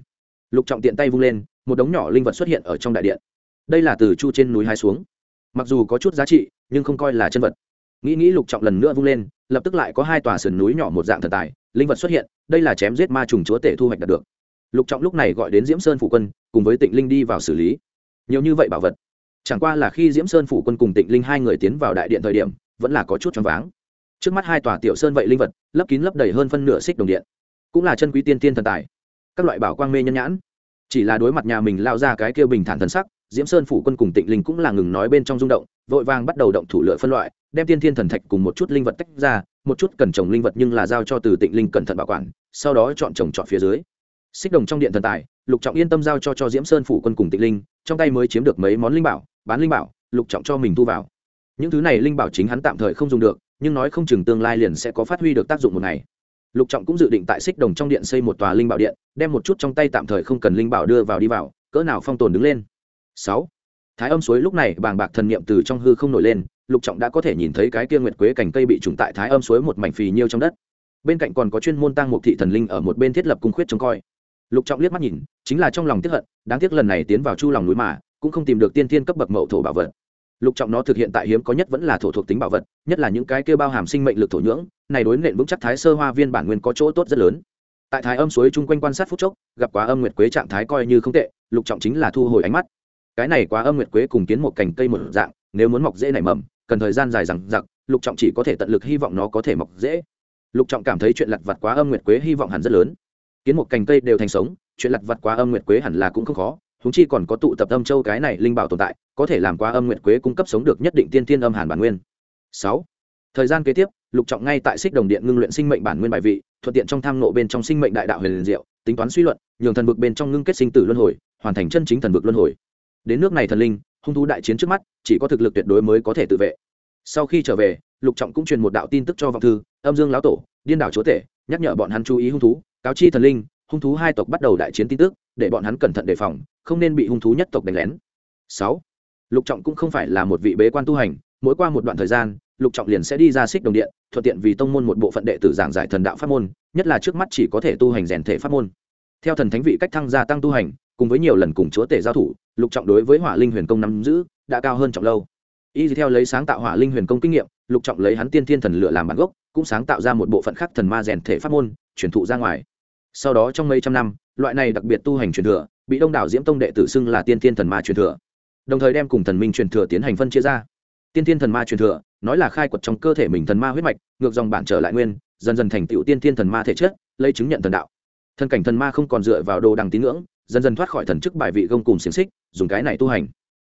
[SPEAKER 1] Lục trọng tiện tay vung lên, một đống nhỏ linh vật xuất hiện ở trong đại điện. Đây là từ chu trên núi hai xuống. Mặc dù có chút giá trị, nhưng không coi là chân vật nghĩ nghĩ lục trọng lần nữa vung lên, lập tức lại có hai tòa sườn núi nhỏ một dạng thần tài, linh vật xuất hiện, đây là chém giết ma trùng chúa tể thu hoạch đạt được. Lục trọng lúc này gọi đến diễm sơn phủ quân, cùng với tịnh linh đi vào xử lý. Nhiều như vậy bảo vật. Chẳng qua là khi diễm sơn phủ quân cùng tịnh linh hai người tiến vào đại điện thời điểm, vẫn là có chút choáng váng. Trước mắt hai tòa tiểu sơn vậy linh vật, lấp kín lấp đầy hơn phân nửa xích đồng điện. Cũng là chân quý tiên tiên thần tài. Các loại bảo quang mê nhân nhãn. Chỉ là đối mặt nhà mình lao ra cái kêu bình thản thần sắc diễm sơn phủ quân cùng tịnh linh cũng là ngừng nói bên trong rung động, vội vàng bắt đầu động thủ lựa phân loại, đem tiên thiên thần thạch cùng một chút linh vật tách ra, một chút cần trồng linh vật nhưng là giao cho từ tịnh linh cẩn thận bảo quản, sau đó chọn trồng chọn phía dưới. Xích đồng trong điện thần tài, lục trọng yên tâm giao cho cho diễm sơn phủ quân cùng tịnh linh, trong tay mới chiếm được mấy món linh bảo, bán linh bảo, lục trọng cho mình thu vào. Những thứ này linh bảo chính hắn tạm thời không dùng được, nhưng nói không chừng tương lai liền sẽ có phát huy được tác dụng một ngày. Lục trọng cũng dự định tại xích đồng trong điện xây một tòa linh bảo điện, đem một chút trong tay tạm thời không cần linh bảo đưa vào đi vào, cỡ nào phong tồn đứng lên sáu. Thái âm suối lúc này bàng bạc thần niệm từ trong hư không nổi lên, lục trọng đã có thể nhìn thấy cái kia nguyệt quế cành cây bị trùng tại thái âm suối một mảnh phì nhiêu trong đất. Bên cạnh còn có chuyên môn tăng một thị thần linh ở một bên thiết lập cung khuyết trông coi. Lục trọng liếc mắt nhìn, chính là trong lòng tiếc hận, đáng tiếc lần này tiến vào chu lòng núi mà, cũng không tìm được tiên thiên cấp bậc mậu thổ bảo vật. Lục trọng nó thực hiện tại hiếm có nhất vẫn là thổ thuộc tính bảo vật, nhất là những cái kia bao hàm sinh mệnh lực thổ nhưỡng, này đối nện vững chắc thái sơ hoa viên bản nguyên có chỗ tốt rất lớn. Tại thái âm suối chung quanh quan sát phút chốc, gặp quá âm nguyệt quế trạng thái coi như không tệ, lục trọng chính là thu hồi ánh mắt cái này quá âm nguyệt quế cùng kiến một cành cây một dạng, nếu muốn mọc dễ nảy mầm, cần thời gian dài rằng giặc lục trọng chỉ có thể tận lực hy vọng nó có thể mọc dễ. Lục trọng cảm thấy chuyện lặt vặt quá âm nguyệt quế hy vọng hẳn rất lớn. Kiến một cành cây đều thành sống, chuyện lặt vặt quá âm nguyệt quế hẳn là cũng không khó húng chi còn có tụ tập âm châu cái này linh bảo tồn tại, có thể làm quá âm nguyệt quế cung cấp sống được nhất định tiên tiên âm hàn bản nguyên. Sáu. Thời gian kế tiếp, lục trọng ngay tại xích đồng điện ngưng luyện sinh mệnh bản nguyên bài vị, thuận tiện trong tham nộ bên trong sinh mệnh đại đạo huyền liền diệu, tính toán suy luận, nhường thần vực bên trong ngưng kết sinh tử luân hồi, hoàn thành chân chính thần vực luân hồi đến nước này thần linh, hung thú đại chiến trước mắt, chỉ có thực lực tuyệt đối mới có thể tự vệ. Sau khi trở về, lục trọng cũng truyền một đạo tin tức cho vọng thư, âm dương lão tổ, điên đảo chúa tể, nhắc nhở bọn hắn chú ý hung thú, cáo chi thần linh, hung thú hai tộc bắt đầu đại chiến tin tức, để bọn hắn cẩn thận đề phòng, không nên bị hung thú nhất tộc đánh lén. Sáu. Lục trọng cũng không phải là một vị bế quan tu hành, mỗi qua một đoạn thời gian, lục trọng liền sẽ đi ra xích đồng điện, thuận tiện vì tông môn một bộ phận đệ tử giảng giải thần đạo pháp môn, nhất là trước mắt chỉ có thể tu hành rèn thể pháp môn. Theo thần thánh vị cách thăng gia tăng tu hành cùng với nhiều lần cùng chúa tể giao thủ, lục trọng đối với hỏa linh huyền công nắm giữ đã cao hơn trọng lâu. Y theo lấy sáng tạo hỏa linh huyền công kinh nghiệm, lục trọng lấy hắn tiên thiên thần lửa làm bản gốc, cũng sáng tạo ra một bộ phận khác thần ma rèn thể pháp môn, truyền thụ ra ngoài. Sau đó trong mấy trăm năm, loại này đặc biệt tu hành truyền thừa, bị đông đảo diễm tông đệ tử xưng là tiên thiên thần ma truyền thừa. Đồng thời đem cùng thần minh truyền thừa tiến hành phân chia ra. Tiên thiên thần ma truyền thừa, nói là khai quật trong cơ thể mình thần ma huyết mạch, ngược dòng bản trở lại nguyên, dần dần thành tựu tiên thiên thần ma thể chất, lấy chứng nhận thần đạo. Thần cảnh thần ma không còn dựa vào đồ đằng tín ngưỡng dần dần thoát khỏi thần chức bài vị gông cùng xiềng xích, dùng cái này tu hành.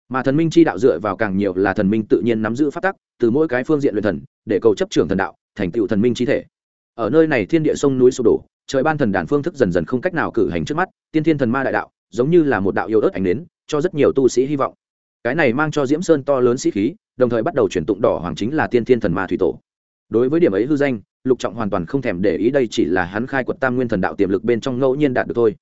[SPEAKER 1] Mà thần minh chi đạo dựa vào càng nhiều là thần minh tự nhiên nắm giữ phát tắc, từ mỗi cái phương diện luyện thần, để cầu chấp trưởng thần đạo, thành tựu thần minh chi thể. Ở nơi này thiên địa sông núi sụp đổ, trời ban thần đàn phương thức dần dần không cách nào cử hành trước mắt, tiên thiên thần ma đại đạo, giống như là một đạo yêu ớt ảnh đến cho rất nhiều tu sĩ hy vọng. Cái này mang cho diễm sơn to lớn sĩ khí, đồng thời bắt đầu chuyển tụng đỏ hoàng chính là tiên thiên thần ma thủy tổ. Đối với điểm ấy hư danh, lục trọng hoàn toàn không thèm để ý đây chỉ là hắn khai quật tam nguyên thần đạo tiềm lực bên trong ngẫu nhiên đạt được thôi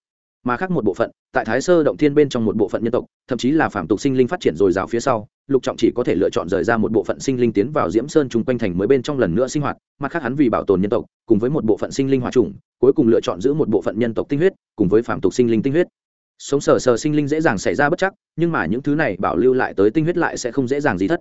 [SPEAKER 1] mà khác một bộ phận, tại thái sơ động thiên bên trong một bộ phận nhân tộc, thậm chí là phạm tục sinh linh phát triển dồi dào phía sau, lục trọng chỉ có thể lựa chọn rời ra một bộ phận sinh linh tiến vào diễm sơn chung quanh thành mới bên trong lần nữa sinh hoạt, mặt khác hắn vì bảo tồn nhân tộc, cùng với một bộ phận sinh linh hòa trùng cuối cùng lựa chọn giữ một bộ phận nhân tộc tinh huyết, cùng với phạm tục sinh linh tinh huyết. Sống sờ sờ sinh linh dễ dàng xảy ra bất chắc, nhưng mà những thứ này bảo lưu lại tới tinh huyết lại sẽ không dễ dàng gì thất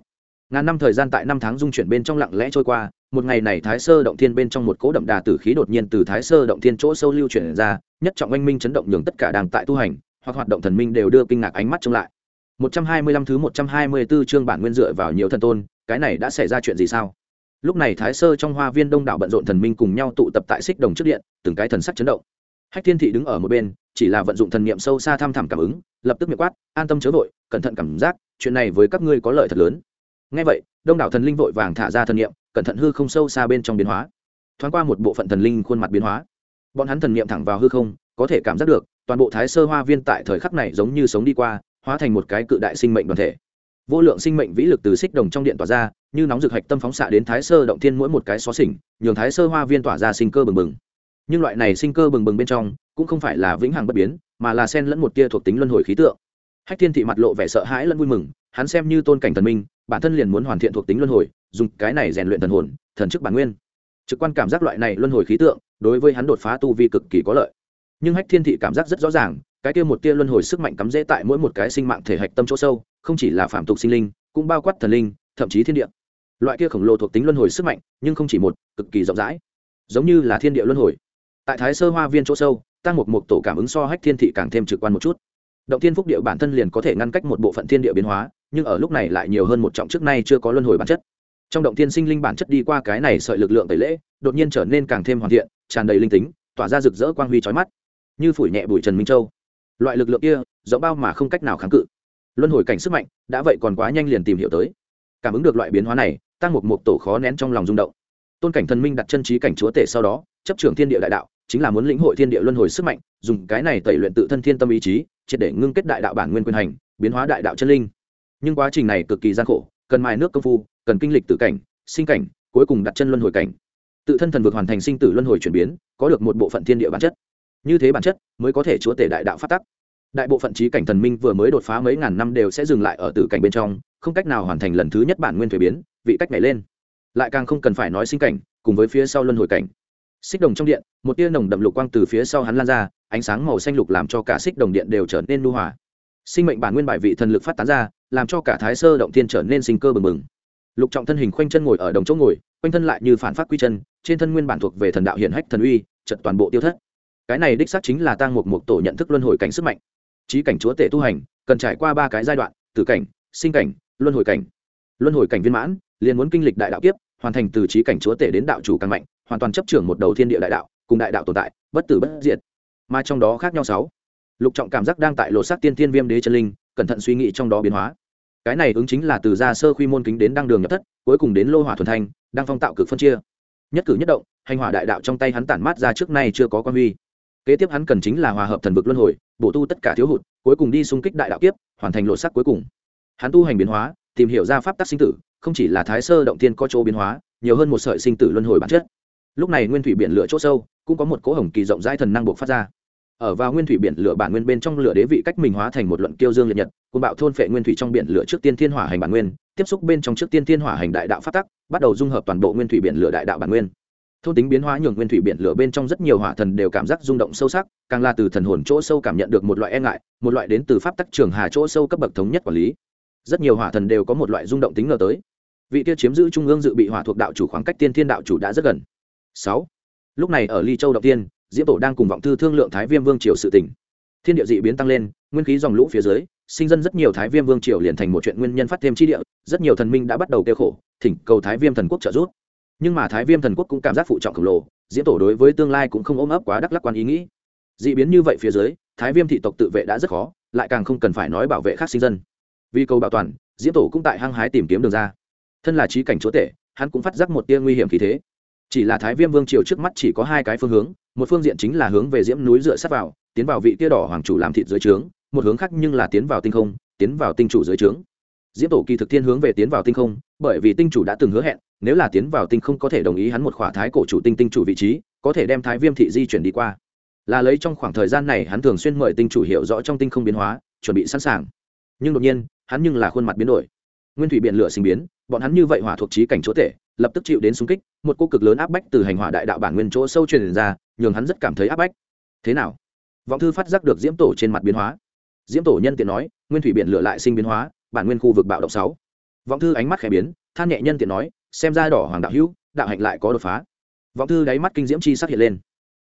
[SPEAKER 1] ngàn năm thời gian tại năm tháng dung chuyển bên trong lặng lẽ trôi qua, một ngày này thái sơ động thiên bên trong một cỗ đậm đà tử khí đột nhiên từ thái sơ động thiên chỗ sâu lưu chuyển ra, nhất trọng anh minh chấn động nhường tất cả đang tại tu hành, hoặc hoạt động thần minh đều đưa kinh ngạc ánh mắt trông lại. 125 thứ 124 chương bản nguyên dựa vào nhiều thần tôn, cái này đã xảy ra chuyện gì sao? Lúc này thái sơ trong hoa viên đông đảo bận rộn thần minh cùng nhau tụ tập tại xích đồng trước điện, từng cái thần sắc chấn động. Hách thiên thị đứng ở một bên, chỉ là vận dụng thần niệm sâu xa tham thẳm cảm ứng, lập tức miệng quát, an tâm chớ vội, cẩn thận cảm giác, chuyện này với các ngươi có lợi thật lớn ngay vậy, đông đảo thần linh vội vàng thả ra thần niệm, cẩn thận hư không sâu xa bên trong biến hóa. Thoáng qua một bộ phận thần linh khuôn mặt biến hóa. Bọn hắn thần niệm thẳng vào hư không, có thể cảm giác được, toàn bộ thái sơ hoa viên tại thời khắc này giống như sống đi qua, hóa thành một cái cự đại sinh mệnh đoàn thể. Vô lượng sinh mệnh vĩ lực từ xích đồng trong điện tỏa ra, như nóng rực hạch tâm phóng xạ đến thái sơ động thiên mỗi một cái xó xỉnh, nhường thái sơ hoa viên tỏa ra sinh cơ bừng bừng. Nhưng loại này sinh cơ bừng bừng bên trong, cũng không phải là vĩnh hằng bất biến, mà là sen lẫn một tia thuộc tính luân hồi khí tượng. Hách thiên thị mặt lộ vẻ sợ hãi lẫn vui mừng, hắn xem như tôn cảnh thần minh bản thân liền muốn hoàn thiện thuộc tính luân hồi, dùng cái này rèn luyện thần hồn, thần chức bản nguyên. Trực quan cảm giác loại này luân hồi khí tượng, đối với hắn đột phá tu vi cực kỳ có lợi. Nhưng hách thiên thị cảm giác rất rõ ràng, cái kia một tia luân hồi sức mạnh cắm rễ tại mỗi một cái sinh mạng thể hạch tâm chỗ sâu, không chỉ là phạm tục sinh linh, cũng bao quát thần linh, thậm chí thiên địa. Loại kia khổng lồ thuộc tính luân hồi sức mạnh, nhưng không chỉ một, cực kỳ rộng rãi. Giống như là thiên địa luân hồi. Tại thái sơ hoa viên chỗ sâu, tăng một một tổ cảm ứng so hách thiên thị càng thêm trực quan một chút. Động thiên phúc địa bản thân liền có thể ngăn cách một bộ phận thiên địa biến hóa nhưng ở lúc này lại nhiều hơn một trọng trước nay chưa có luân hồi bản chất. Trong động thiên sinh linh bản chất đi qua cái này sợi lực lượng tẩy lễ, đột nhiên trở nên càng thêm hoàn thiện, tràn đầy linh tính, tỏa ra rực rỡ quang huy trói mắt. Như phủi nhẹ bụi trần minh châu. Loại lực lượng kia rõ bao mà không cách nào kháng cự. Luân hồi cảnh sức mạnh, đã vậy còn quá nhanh liền tìm hiểu tới. Cảm ứng được loại biến hóa này, tăng một một tổ khó nén trong lòng rung động. Tôn cảnh thần minh đặt chân trí cảnh chúa tể sau đó, chấp trưởng thiên địa đại đạo, chính là muốn lĩnh hội thiên địa luân hồi sức mạnh, dùng cái này tẩy luyện tự thân thiên tâm ý chí, triệt để ngưng kết đại đạo bản nguyên quyền hành, biến hóa đại đạo chân linh nhưng quá trình này cực kỳ gian khổ, cần mài nước công phu, cần kinh lịch tự cảnh, sinh cảnh, cuối cùng đặt chân luân hồi cảnh. Tự thân thần vực hoàn thành sinh tử luân hồi chuyển biến, có được một bộ phận thiên địa bản chất. Như thế bản chất mới có thể chúa tể đại đạo phát tắc. Đại bộ phận trí cảnh thần minh vừa mới đột phá mấy ngàn năm đều sẽ dừng lại ở tử cảnh bên trong, không cách nào hoàn thành lần thứ nhất bản nguyên thuế biến, vị cách nhảy lên. Lại càng không cần phải nói sinh cảnh, cùng với phía sau luân hồi cảnh. Xích đồng trong điện, một tia nồng đậm lục quang từ phía sau hắn lan ra, ánh sáng màu xanh lục làm cho cả xích đồng điện đều trở nên nu hòa sinh mệnh bản nguyên bài vị thần lực phát tán ra, làm cho cả thái sơ động thiên trở nên sinh cơ bừng bừng. Lục trọng thân hình khoanh chân ngồi ở đồng chỗ ngồi, quanh thân lại như phản phát quy chân, trên thân nguyên bản thuộc về thần đạo hiển hách thần uy trận toàn bộ tiêu thất. Cái này đích xác chính là tăng một một tổ nhận thức luân hồi cảnh sức mạnh. Trí cảnh chúa tể tu hành, cần trải qua ba cái giai đoạn, tử cảnh, sinh cảnh, luân hồi cảnh. Luân hồi cảnh viên mãn, liền muốn kinh lịch đại đạo kiếp, hoàn thành từ trí cảnh chúa tể đến đạo chủ càng mạnh, hoàn toàn chấp trưởng một đầu thiên địa đại đạo, cùng đại đạo tồn tại, bất tử bất diệt. Mà trong đó khác nhau sáu lục trọng cảm giác đang tại lộ xác tiên tiên viêm đế chân linh, cẩn thận suy nghĩ trong đó biến hóa. Cái này ứng chính là từ gia sơ khuy môn kính đến đăng đường nhập thất, cuối cùng đến lô hỏa thuần thanh, đang phong tạo cực phân chia. Nhất cử nhất động, hành hỏa đại đạo trong tay hắn tản mát ra trước nay chưa có quan huy. Kế tiếp hắn cần chính là hòa hợp thần vực luân hồi, bổ tu tất cả thiếu hụt, cuối cùng đi xung kích đại đạo kiếp, hoàn thành lộ sắc cuối cùng. Hắn tu hành biến hóa, tìm hiểu ra pháp tắc sinh tử, không chỉ là thái sơ động tiên có chỗ biến hóa, nhiều hơn một sợi sinh tử luân hồi bản chất. Lúc này nguyên thủy biển lửa chỗ sâu, cũng có một cỗ hồng kỳ rộng rãi thần năng buộc phát ra ở vào nguyên thủy biển lửa bản nguyên bên trong lửa đế vị cách mình hóa thành một luận kiêu dương liệt nhật côn bạo thôn phệ nguyên thủy trong biển lửa trước tiên thiên hỏa hành bản nguyên, tiếp xúc bên trong trước tiên thiên hỏa hành đại đạo phát tắc, bắt đầu dung hợp toàn bộ nguyên thủy biển lửa đại đạo bản nguyên. Thôn tính biến hóa nhường nguyên thủy biển lửa bên trong rất nhiều hỏa thần đều cảm giác rung động sâu sắc, càng là từ thần hồn chỗ sâu cảm nhận được một loại e ngại, một loại đến từ pháp tắc trường hà chỗ sâu cấp bậc thống nhất quản lý. Rất nhiều hỏa thần đều có một loại rung động tính ngờ tới. Vị kia chiếm giữ trung ương dự bị hỏa thuộc đạo chủ khoảng cách tiên thiên đạo chủ đã rất gần. Sáu. Lúc này ở ly châu đầu tiên diễm tổ đang cùng vọng thư thương lượng thái viêm vương triều sự tỉnh thiên địa dị biến tăng lên, nguyên khí dòng lũ phía dưới, sinh dân rất nhiều thái viêm vương triều liền thành một chuyện nguyên nhân phát thêm chi địa, rất nhiều thần minh đã bắt đầu kêu khổ, thỉnh cầu thái viêm thần quốc trợ giúp. Nhưng mà thái viêm thần quốc cũng cảm giác phụ trọng khổng lồ, diễm tổ đối với tương lai cũng không ôm ấp quá đắc lắc quan ý nghĩ. D ị biến như vậy phía dưới, thái viêm thị tộc tự vệ đã rất khó, lại càng không cần phải nói bảo vệ khác sinh dân. Vì cầu bảo toàn, diễm tổ cũng tại hăng hái tìm kiếm đường ra. Thân là trí cảnh chúa tể, hắn cũng phát giác một tia nguy hiểm khí thế chỉ là thái viêm vương triều trước mắt chỉ có hai cái phương hướng, một phương diện chính là hướng về diễm núi dựa sát vào, tiến vào vị tia đỏ hoàng chủ làm thịt dưới trướng, một hướng khác nhưng là tiến vào tinh không, tiến vào tinh chủ dưới trướng. Diễm tổ kỳ thực thiên hướng về tiến vào tinh không, bởi vì tinh chủ đã từng hứa hẹn, nếu là tiến vào tinh không có thể đồng ý hắn một khỏa thái cổ chủ tinh tinh chủ vị trí, có thể đem thái viêm thị di chuyển đi qua. Là lấy trong khoảng thời gian này hắn thường xuyên mời tinh chủ hiểu rõ trong tinh không biến hóa, chuẩn bị sẵn sàng. Nhưng đột nhiên, hắn nhưng là khuôn mặt biến đổi. Nguyên thủy biển lửa sinh biến, bọn hắn như vậy hỏa thuộc trí cảnh chúa tể lập tức chịu đến xung kích, một cô cực lớn áp bách từ hành hỏa đại đạo bản nguyên chỗ sâu truyền ra, nhường hắn rất cảm thấy áp bách. Thế nào? Vọng thư phát giác được diễm tổ trên mặt biến hóa. Diễm tổ nhân tiện nói, nguyên thủy biển lửa lại sinh biến hóa, bản nguyên khu vực bạo động sáu. Vọng thư ánh mắt khẽ biến, than nhẹ nhân tiện nói, xem ra đỏ hoàng đạo hữu, đạo hạnh lại có đột phá. Vọng thư đáy mắt kinh diễm chi sắc hiện lên.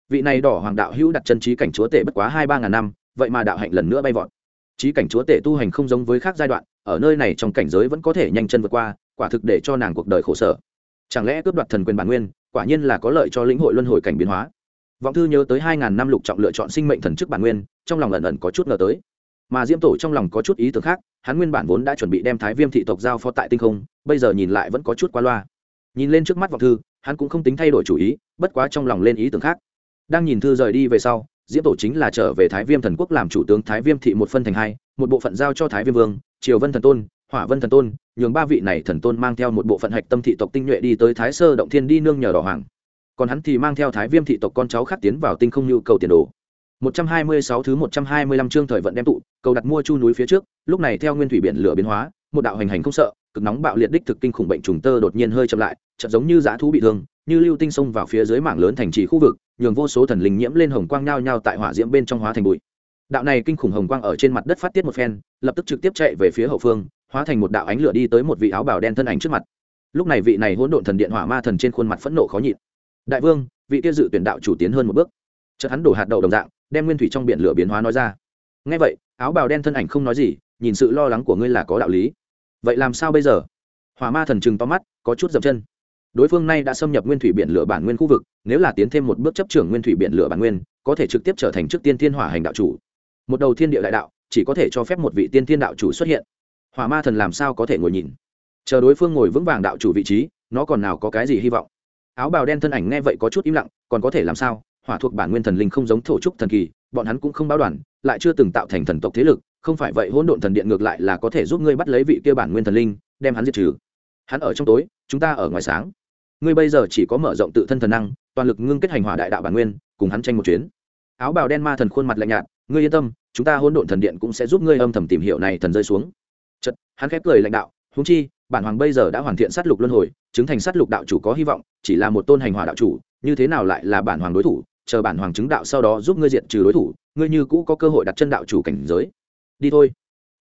[SPEAKER 1] Vị này đỏ hoàng đạo hữu đặt chân trí cảnh chúa tể bất quá hai ba ngàn năm, vậy mà đạo hạnh lần nữa bay vọt. Trí cảnh chúa tể tu hành không giống với khác giai đoạn, ở nơi này trong cảnh giới vẫn có thể nhanh chân vượt qua, quả thực để cho nàng cuộc đời khổ sở chẳng lẽ cướp đoạt thần quyền bản nguyên, quả nhiên là có lợi cho lĩnh hội luân hồi cảnh biến hóa? Vọng thư nhớ tới hai ngàn năm lục trọng lựa chọn sinh mệnh thần chức bản nguyên, trong lòng ẩn ẩn có chút ngờ tới. Mà diễm tổ trong lòng có chút ý tưởng khác, hắn nguyên bản vốn đã chuẩn bị đem thái viêm thị tộc giao phó tại tinh không, bây giờ nhìn lại vẫn có chút qua loa. Nhìn lên trước mắt vọng thư, hắn cũng không tính thay đổi chủ ý, bất quá trong lòng lên ý tưởng khác. Đang nhìn thư rời đi về sau diễm tổ chính là trở về thái viêm thần quốc làm chủ tướng thái viêm thị một phân thành hai, một bộ phận giao cho thái viêm vương, triều vân thần tôn hỏa vân thần tôn nhường ba vị này thần tôn mang theo một bộ phận hạch tâm thị tộc tinh nhuệ đi tới thái sơ động thiên đi nương nhờ đỏ hoàng còn hắn thì mang theo thái viêm thị tộc con cháu khác tiến vào tinh không nhu cầu tiền đồ 126 thứ 125 chương thời vận đem tụ, cầu đặt mua chu núi phía trước, lúc này theo nguyên thủy biển lửa biến hóa, một đạo hành hành không sợ, cực nóng bạo liệt đích thực kinh khủng bệnh trùng tơ đột nhiên hơi chậm lại, chợt giống như dã thú bị thương, như lưu tinh xông vào phía dưới mảng lớn thành trì khu vực, nhường vô số thần linh nhiễm lên hồng quang nhao nhao tại hỏa diễm bên trong hóa thành bụi. Đạo này kinh khủng hồng quang ở trên mặt đất phát tiết một phen, lập tức trực tiếp chạy về phía hậu phương, hóa thành một đạo ánh lửa đi tới một vị áo bào đen thân ảnh trước mặt. Lúc này vị này hỗn độn thần điện hỏa ma thần trên khuôn mặt phẫn nộ khó nhịn. Đại vương, vị kia dự tuyển đạo chủ tiến hơn một bước. Chợt hắn đổ hạt đậu đồng dạng, đem nguyên thủy trong biển lửa biến hóa nói ra ngay vậy áo bào đen thân ảnh không nói gì nhìn sự lo lắng của ngươi là có đạo lý vậy làm sao bây giờ hỏa ma thần chừng to mắt có chút dập chân đối phương nay đã xâm nhập nguyên thủy biển lửa bản nguyên khu vực nếu là tiến thêm một bước chấp trưởng nguyên thủy biển lửa bản nguyên có thể trực tiếp trở thành trước tiên thiên hỏa hành đạo chủ một đầu thiên địa đại đạo chỉ có thể cho phép một vị tiên thiên đạo chủ xuất hiện hỏa ma thần làm sao có thể ngồi nhìn? Chờ đối phương ngồi vững vàng đạo chủ vị trí, nó còn nào có cái gì hy vọng? Áo bào đen thân ảnh nghe vậy có chút im lặng, còn có thể làm sao? Hỏa thuộc bản nguyên thần linh không giống thổ trúc thần kỳ, bọn hắn cũng không báo đoàn, lại chưa từng tạo thành thần tộc thế lực, không phải vậy hỗn độn thần điện ngược lại là có thể giúp ngươi bắt lấy vị kia bản nguyên thần linh, đem hắn diệt trừ. Hắn ở trong tối, chúng ta ở ngoài sáng. Ngươi bây giờ chỉ có mở rộng tự thân thần năng, toàn lực ngưng kết hành hỏa đại đạo bản nguyên, cùng hắn tranh một chuyến. Áo bào đen ma thần khuôn mặt lạnh nhạt, ngươi yên tâm, chúng ta hỗn độn thần điện cũng sẽ giúp ngươi âm thầm tìm hiểu này thần rơi xuống chật hắn khép cười lãnh đạo húng chi, bản hoàng bây giờ đã hoàn thiện sát lục luân hồi, chứng thành sát lục đạo chủ có hy vọng, chỉ là một tôn hành hỏa đạo chủ, như thế nào lại là bản hoàng đối thủ? Chờ bản hoàng chứng đạo sau đó giúp ngươi diện trừ đối thủ, ngươi như cũ có cơ hội đặt chân đạo chủ cảnh giới. Đi thôi.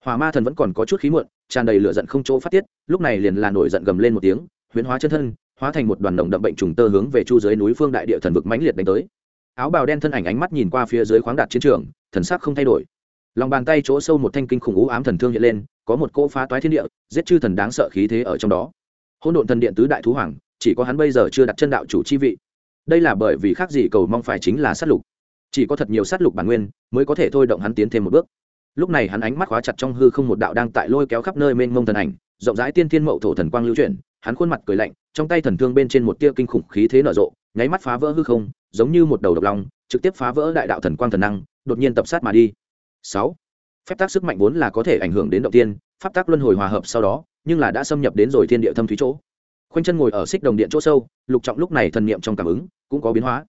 [SPEAKER 1] Hỏa ma thần vẫn còn có chút khí muộn, tràn đầy lửa giận không chỗ phát tiết, lúc này liền là nổi giận gầm lên một tiếng, huyễn hóa chân thân, hóa thành một đoàn đồng đậm bệnh trùng tơ hướng về chu dưới núi phương đại địa thần vực mãnh liệt đánh tới. Áo bào đen thân ảnh ánh mắt nhìn qua phía dưới khoáng đạt chiến trường, thần sắc không thay đổi lòng bàn tay chỗ sâu một thanh kinh khủng ú ám thần thương hiện lên, có một cỗ phá toái thiên địa, giết chư thần đáng sợ khí thế ở trong đó. Hôn độn thần điện tứ đại thú hoàng, chỉ có hắn bây giờ chưa đặt chân đạo chủ chi vị. Đây là bởi vì khác gì cầu mong phải chính là sát lục. Chỉ có thật nhiều sát lục bản nguyên, mới có thể thôi động hắn tiến thêm một bước. Lúc này hắn ánh mắt khóa chặt trong hư không một đạo đang tại lôi kéo khắp nơi mênh mông thần ảnh, rộng rãi tiên thiên mậu thổ thần quang lưu chuyển, hắn khuôn mặt cười lạnh, trong tay thần thương bên trên một tia kinh khủng khí thế nở rộ, nháy mắt phá vỡ hư không, giống như một đầu độc lòng trực tiếp phá vỡ đại đạo thần quang thần năng, đột nhiên tập sát mà đi sáu. Phép tác sức mạnh vốn là có thể ảnh hưởng đến động tiên, pháp tác luân hồi hòa hợp sau đó, nhưng là đã xâm nhập đến rồi thiên địa thâm thúy chỗ. Khoanh chân ngồi ở xích đồng điện chỗ sâu, lục trọng lúc này thần niệm trong cảm ứng, cũng có biến hóa.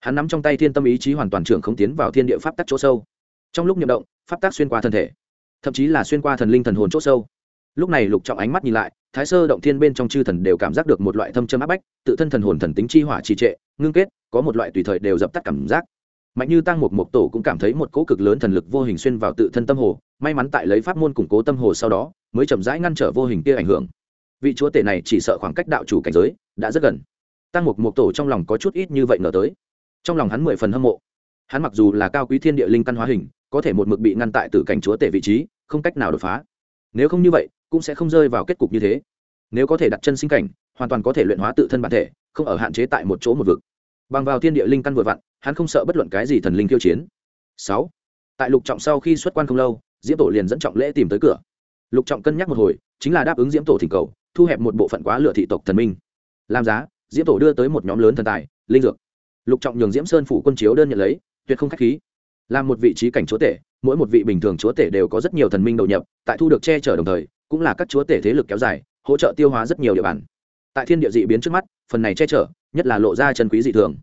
[SPEAKER 1] Hắn nắm trong tay thiên tâm ý chí hoàn toàn trưởng không tiến vào thiên địa pháp tắc chỗ sâu. Trong lúc nhậm động, pháp tắc xuyên qua thân thể, thậm chí là xuyên qua thần linh thần hồn chỗ sâu. Lúc này lục trọng ánh mắt nhìn lại, thái sơ động thiên bên trong chư thần đều cảm giác được một loại thâm châm áp bách, tự thân thần hồn thần tính chi hỏa trì trệ, ngưng kết, có một loại tùy thời đều dập tắt cảm giác mạnh như tăng một mộc tổ cũng cảm thấy một cỗ cực lớn thần lực vô hình xuyên vào tự thân tâm hồ, may mắn tại lấy pháp môn củng cố tâm hồ sau đó, mới chậm rãi ngăn trở vô hình kia ảnh hưởng. Vị chúa tể này chỉ sợ khoảng cách đạo chủ cảnh giới đã rất gần. Tăng một mộc tổ trong lòng có chút ít như vậy ngờ tới. Trong lòng hắn mười phần hâm mộ. Hắn mặc dù là cao quý thiên địa linh căn hóa hình, có thể một mực bị ngăn tại từ cảnh chúa tể vị trí, không cách nào đột phá. Nếu không như vậy, cũng sẽ không rơi vào kết cục như thế. Nếu có thể đặt chân sinh cảnh, hoàn toàn có thể luyện hóa tự thân bản thể, không ở hạn chế tại một chỗ một vực. Bằng vào thiên địa linh căn vừa vặn hắn không sợ bất luận cái gì thần linh khiêu chiến. Sáu, tại lục trọng sau khi xuất quan không lâu, diễm tổ liền dẫn trọng lễ tìm tới cửa. Lục trọng cân nhắc một hồi, chính là đáp ứng diễm tổ thỉnh cầu, thu hẹp một bộ phận quá lựa thị tộc thần minh. Làm giá, diễm tổ đưa tới một nhóm lớn thần tài, linh dược. Lục trọng nhường diễm sơn phủ quân chiếu đơn nhận lấy, tuyệt không k h á c h khí. Làm một vị trí cảnh chúa tể, mỗi một vị bình thường chúa tể đều có rất nhiều thần minh đầu nhập, tại thu được che chở đồng thời, cũng là các chúa tể thế lực kéo dài, hỗ trợ tiêu hóa rất nhiều địa bàn. Tại thiên địa dị biến trước mắt, phần này che chở, nhất là lộ ra chân quý dị thường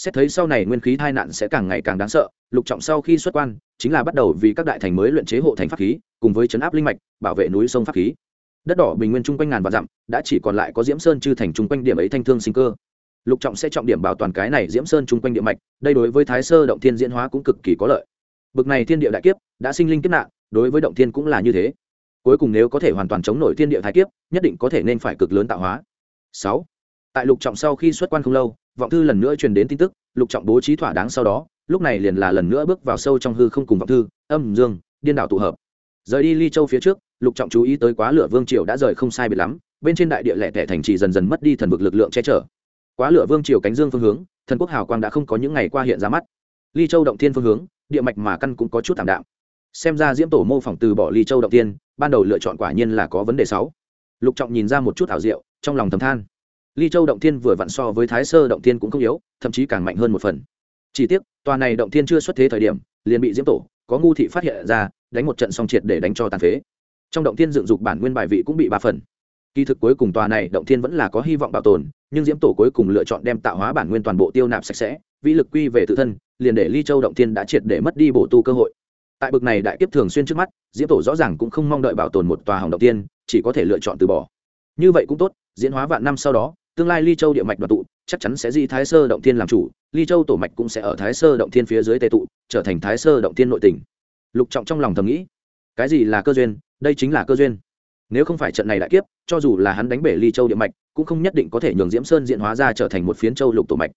[SPEAKER 1] xét thấy sau này nguyên khí tai nạn sẽ càng ngày càng đáng sợ, lục trọng sau khi xuất quan, chính là bắt đầu vì các đại thành mới luyện chế hộ thành pháp khí, cùng với chấn áp linh mạch, bảo vệ núi sông pháp khí. Đất đỏ bình nguyên chung quanh ngàn và dặm, đã chỉ còn lại có diễm sơn chư thành chung quanh điểm ấy thanh thương sinh cơ. Lục trọng sẽ trọng điểm bảo toàn cái này diễm sơn chung quanh địa mạch, đây đối với thái sơ động thiên diễn hóa cũng cực kỳ có lợi. Bực này thiên địa đại kiếp, đã sinh linh kiếp nạn, đối với động thiên cũng là như thế. Cuối cùng nếu có thể hoàn toàn chống nổi thiên địa thái kiếp, nhất định có thể nên phải cực lớn tạo hóa. Sáu tại lục trọng sau khi xuất quan không lâu, vọng thư lần nữa truyền đến tin tức, lục trọng bố trí thỏa đáng sau đó, lúc này liền là lần nữa bước vào sâu trong hư không cùng vọng thư, âm, dương, điên đảo tụ hợp. Rời đi ly châu phía trước, lục trọng chú ý tới quá lửa vương triều đã rời không sai biệt lắm, bên trên đại địa lẻ tẻ thành trì dần dần mất đi thần vực lực lượng che chở. Quá lửa vương triều cánh dương phương hướng, thần quốc hào quang đã không có những ngày qua hiện ra mắt. Ly châu động thiên phương hướng, địa mạch mà căn cũng có chút thảm đạm. Xem ra diễm tổ mô phỏng từ bỏ ly châu động tiên ban đầu lựa chọn quả nhiên là có vấn đề sáu lục trọng nhìn ra một chút ảo diệu, trong lòng thầm than ly châu động thiên vừa vặn so với thái sơ động thiên cũng không yếu, thậm chí càng mạnh hơn một phần. Chỉ tiếc, tòa này động thiên chưa xuất thế thời điểm, liền bị diễm tổ, có ngu thị phát hiện ra, đánh một trận song triệt để đánh cho tàn phế. Trong động thiên dựng dục bản nguyên bài vị cũng bị ba phần. Kỳ thực cuối cùng tòa này động thiên vẫn là có hy vọng bảo tồn, nhưng diễm tổ cuối cùng lựa chọn đem tạo hóa bản nguyên toàn bộ tiêu nạp sạch sẽ, vĩ lực quy về tự thân, liền để ly châu động thiên đã triệt để mất đi bổ tu cơ hội. Tại bực này đại kiếp thường xuyên trước mắt, diễm tổ rõ ràng cũng không mong đợi bảo tồn một tòa hồng động tiên chỉ có thể lựa chọn từ bỏ. Như vậy cũng tốt, diễn hóa vạn năm sau đó tương lai ly châu địa mạch đoàn tụ, chắc chắn sẽ di thái sơ động thiên làm chủ, ly châu tổ mạch cũng sẽ ở thái sơ động thiên phía dưới tề tụ, trở thành thái sơ động thiên nội tỉnh. Lục trọng trong lòng thầm nghĩ, cái gì là cơ duyên, đây chính là cơ duyên. Nếu không phải trận này đại kiếp, cho dù là hắn đánh bể ly châu địa mạch, cũng không nhất định có thể nhường diễm sơn diện hóa ra trở thành một phiến châu lục tổ mạch.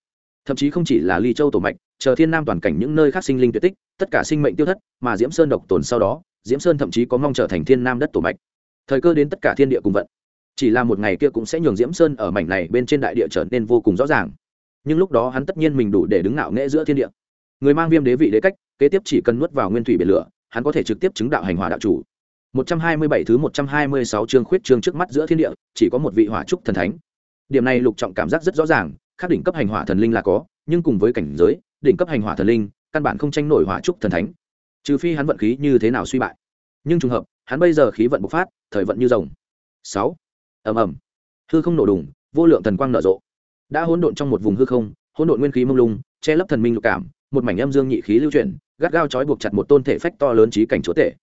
[SPEAKER 1] Thậm chí không chỉ là ly châu tổ mạch, chờ thiên nam toàn cảnh những nơi khác sinh linh tuyệt tích, tất cả sinh mệnh tiêu thất mà diễm sơn độc tồn sau đó, diễm sơn thậm chí có mong trở thành thiên nam đất tổ mạch. Thời cơ đến tất cả thiên địa cùng vận chỉ là một ngày kia cũng sẽ nhường diễm sơn ở mảnh này bên trên đại địa trở nên vô cùng rõ ràng. Nhưng lúc đó hắn tất nhiên mình đủ để đứng ngạo nghễ giữa thiên địa. Người mang viêm đế vị đế cách, kế tiếp chỉ cần nuốt vào nguyên thủy biển lửa, hắn có thể trực tiếp chứng đạo hành hỏa đạo chủ. 127 thứ 126 chương khuyết chương trước mắt giữa thiên địa, chỉ có một vị hỏa trúc thần thánh. Điểm này lục trọng cảm giác rất rõ ràng, khác đỉnh cấp hành hỏa thần linh là có, nhưng cùng với cảnh giới, đỉnh cấp hành hỏa thần linh, căn bản không tranh nổi hỏa trúc thần thánh. Trừ phi hắn vận khí như thế nào suy bại. Nhưng trùng hợp, hắn bây giờ khí vận bộc phát, thời vận như rồng. Sáu ầm ầm. Hư không nổ đùng, vô lượng thần quang nở rộ. Đã hỗn độn trong một vùng hư không, hỗn độn nguyên khí mông lung, che lấp thần minh lục cảm, một mảnh âm dương nhị khí lưu chuyển, gắt gao trói buộc chặt một tôn thể phách to lớn trí cảnh chúa tể.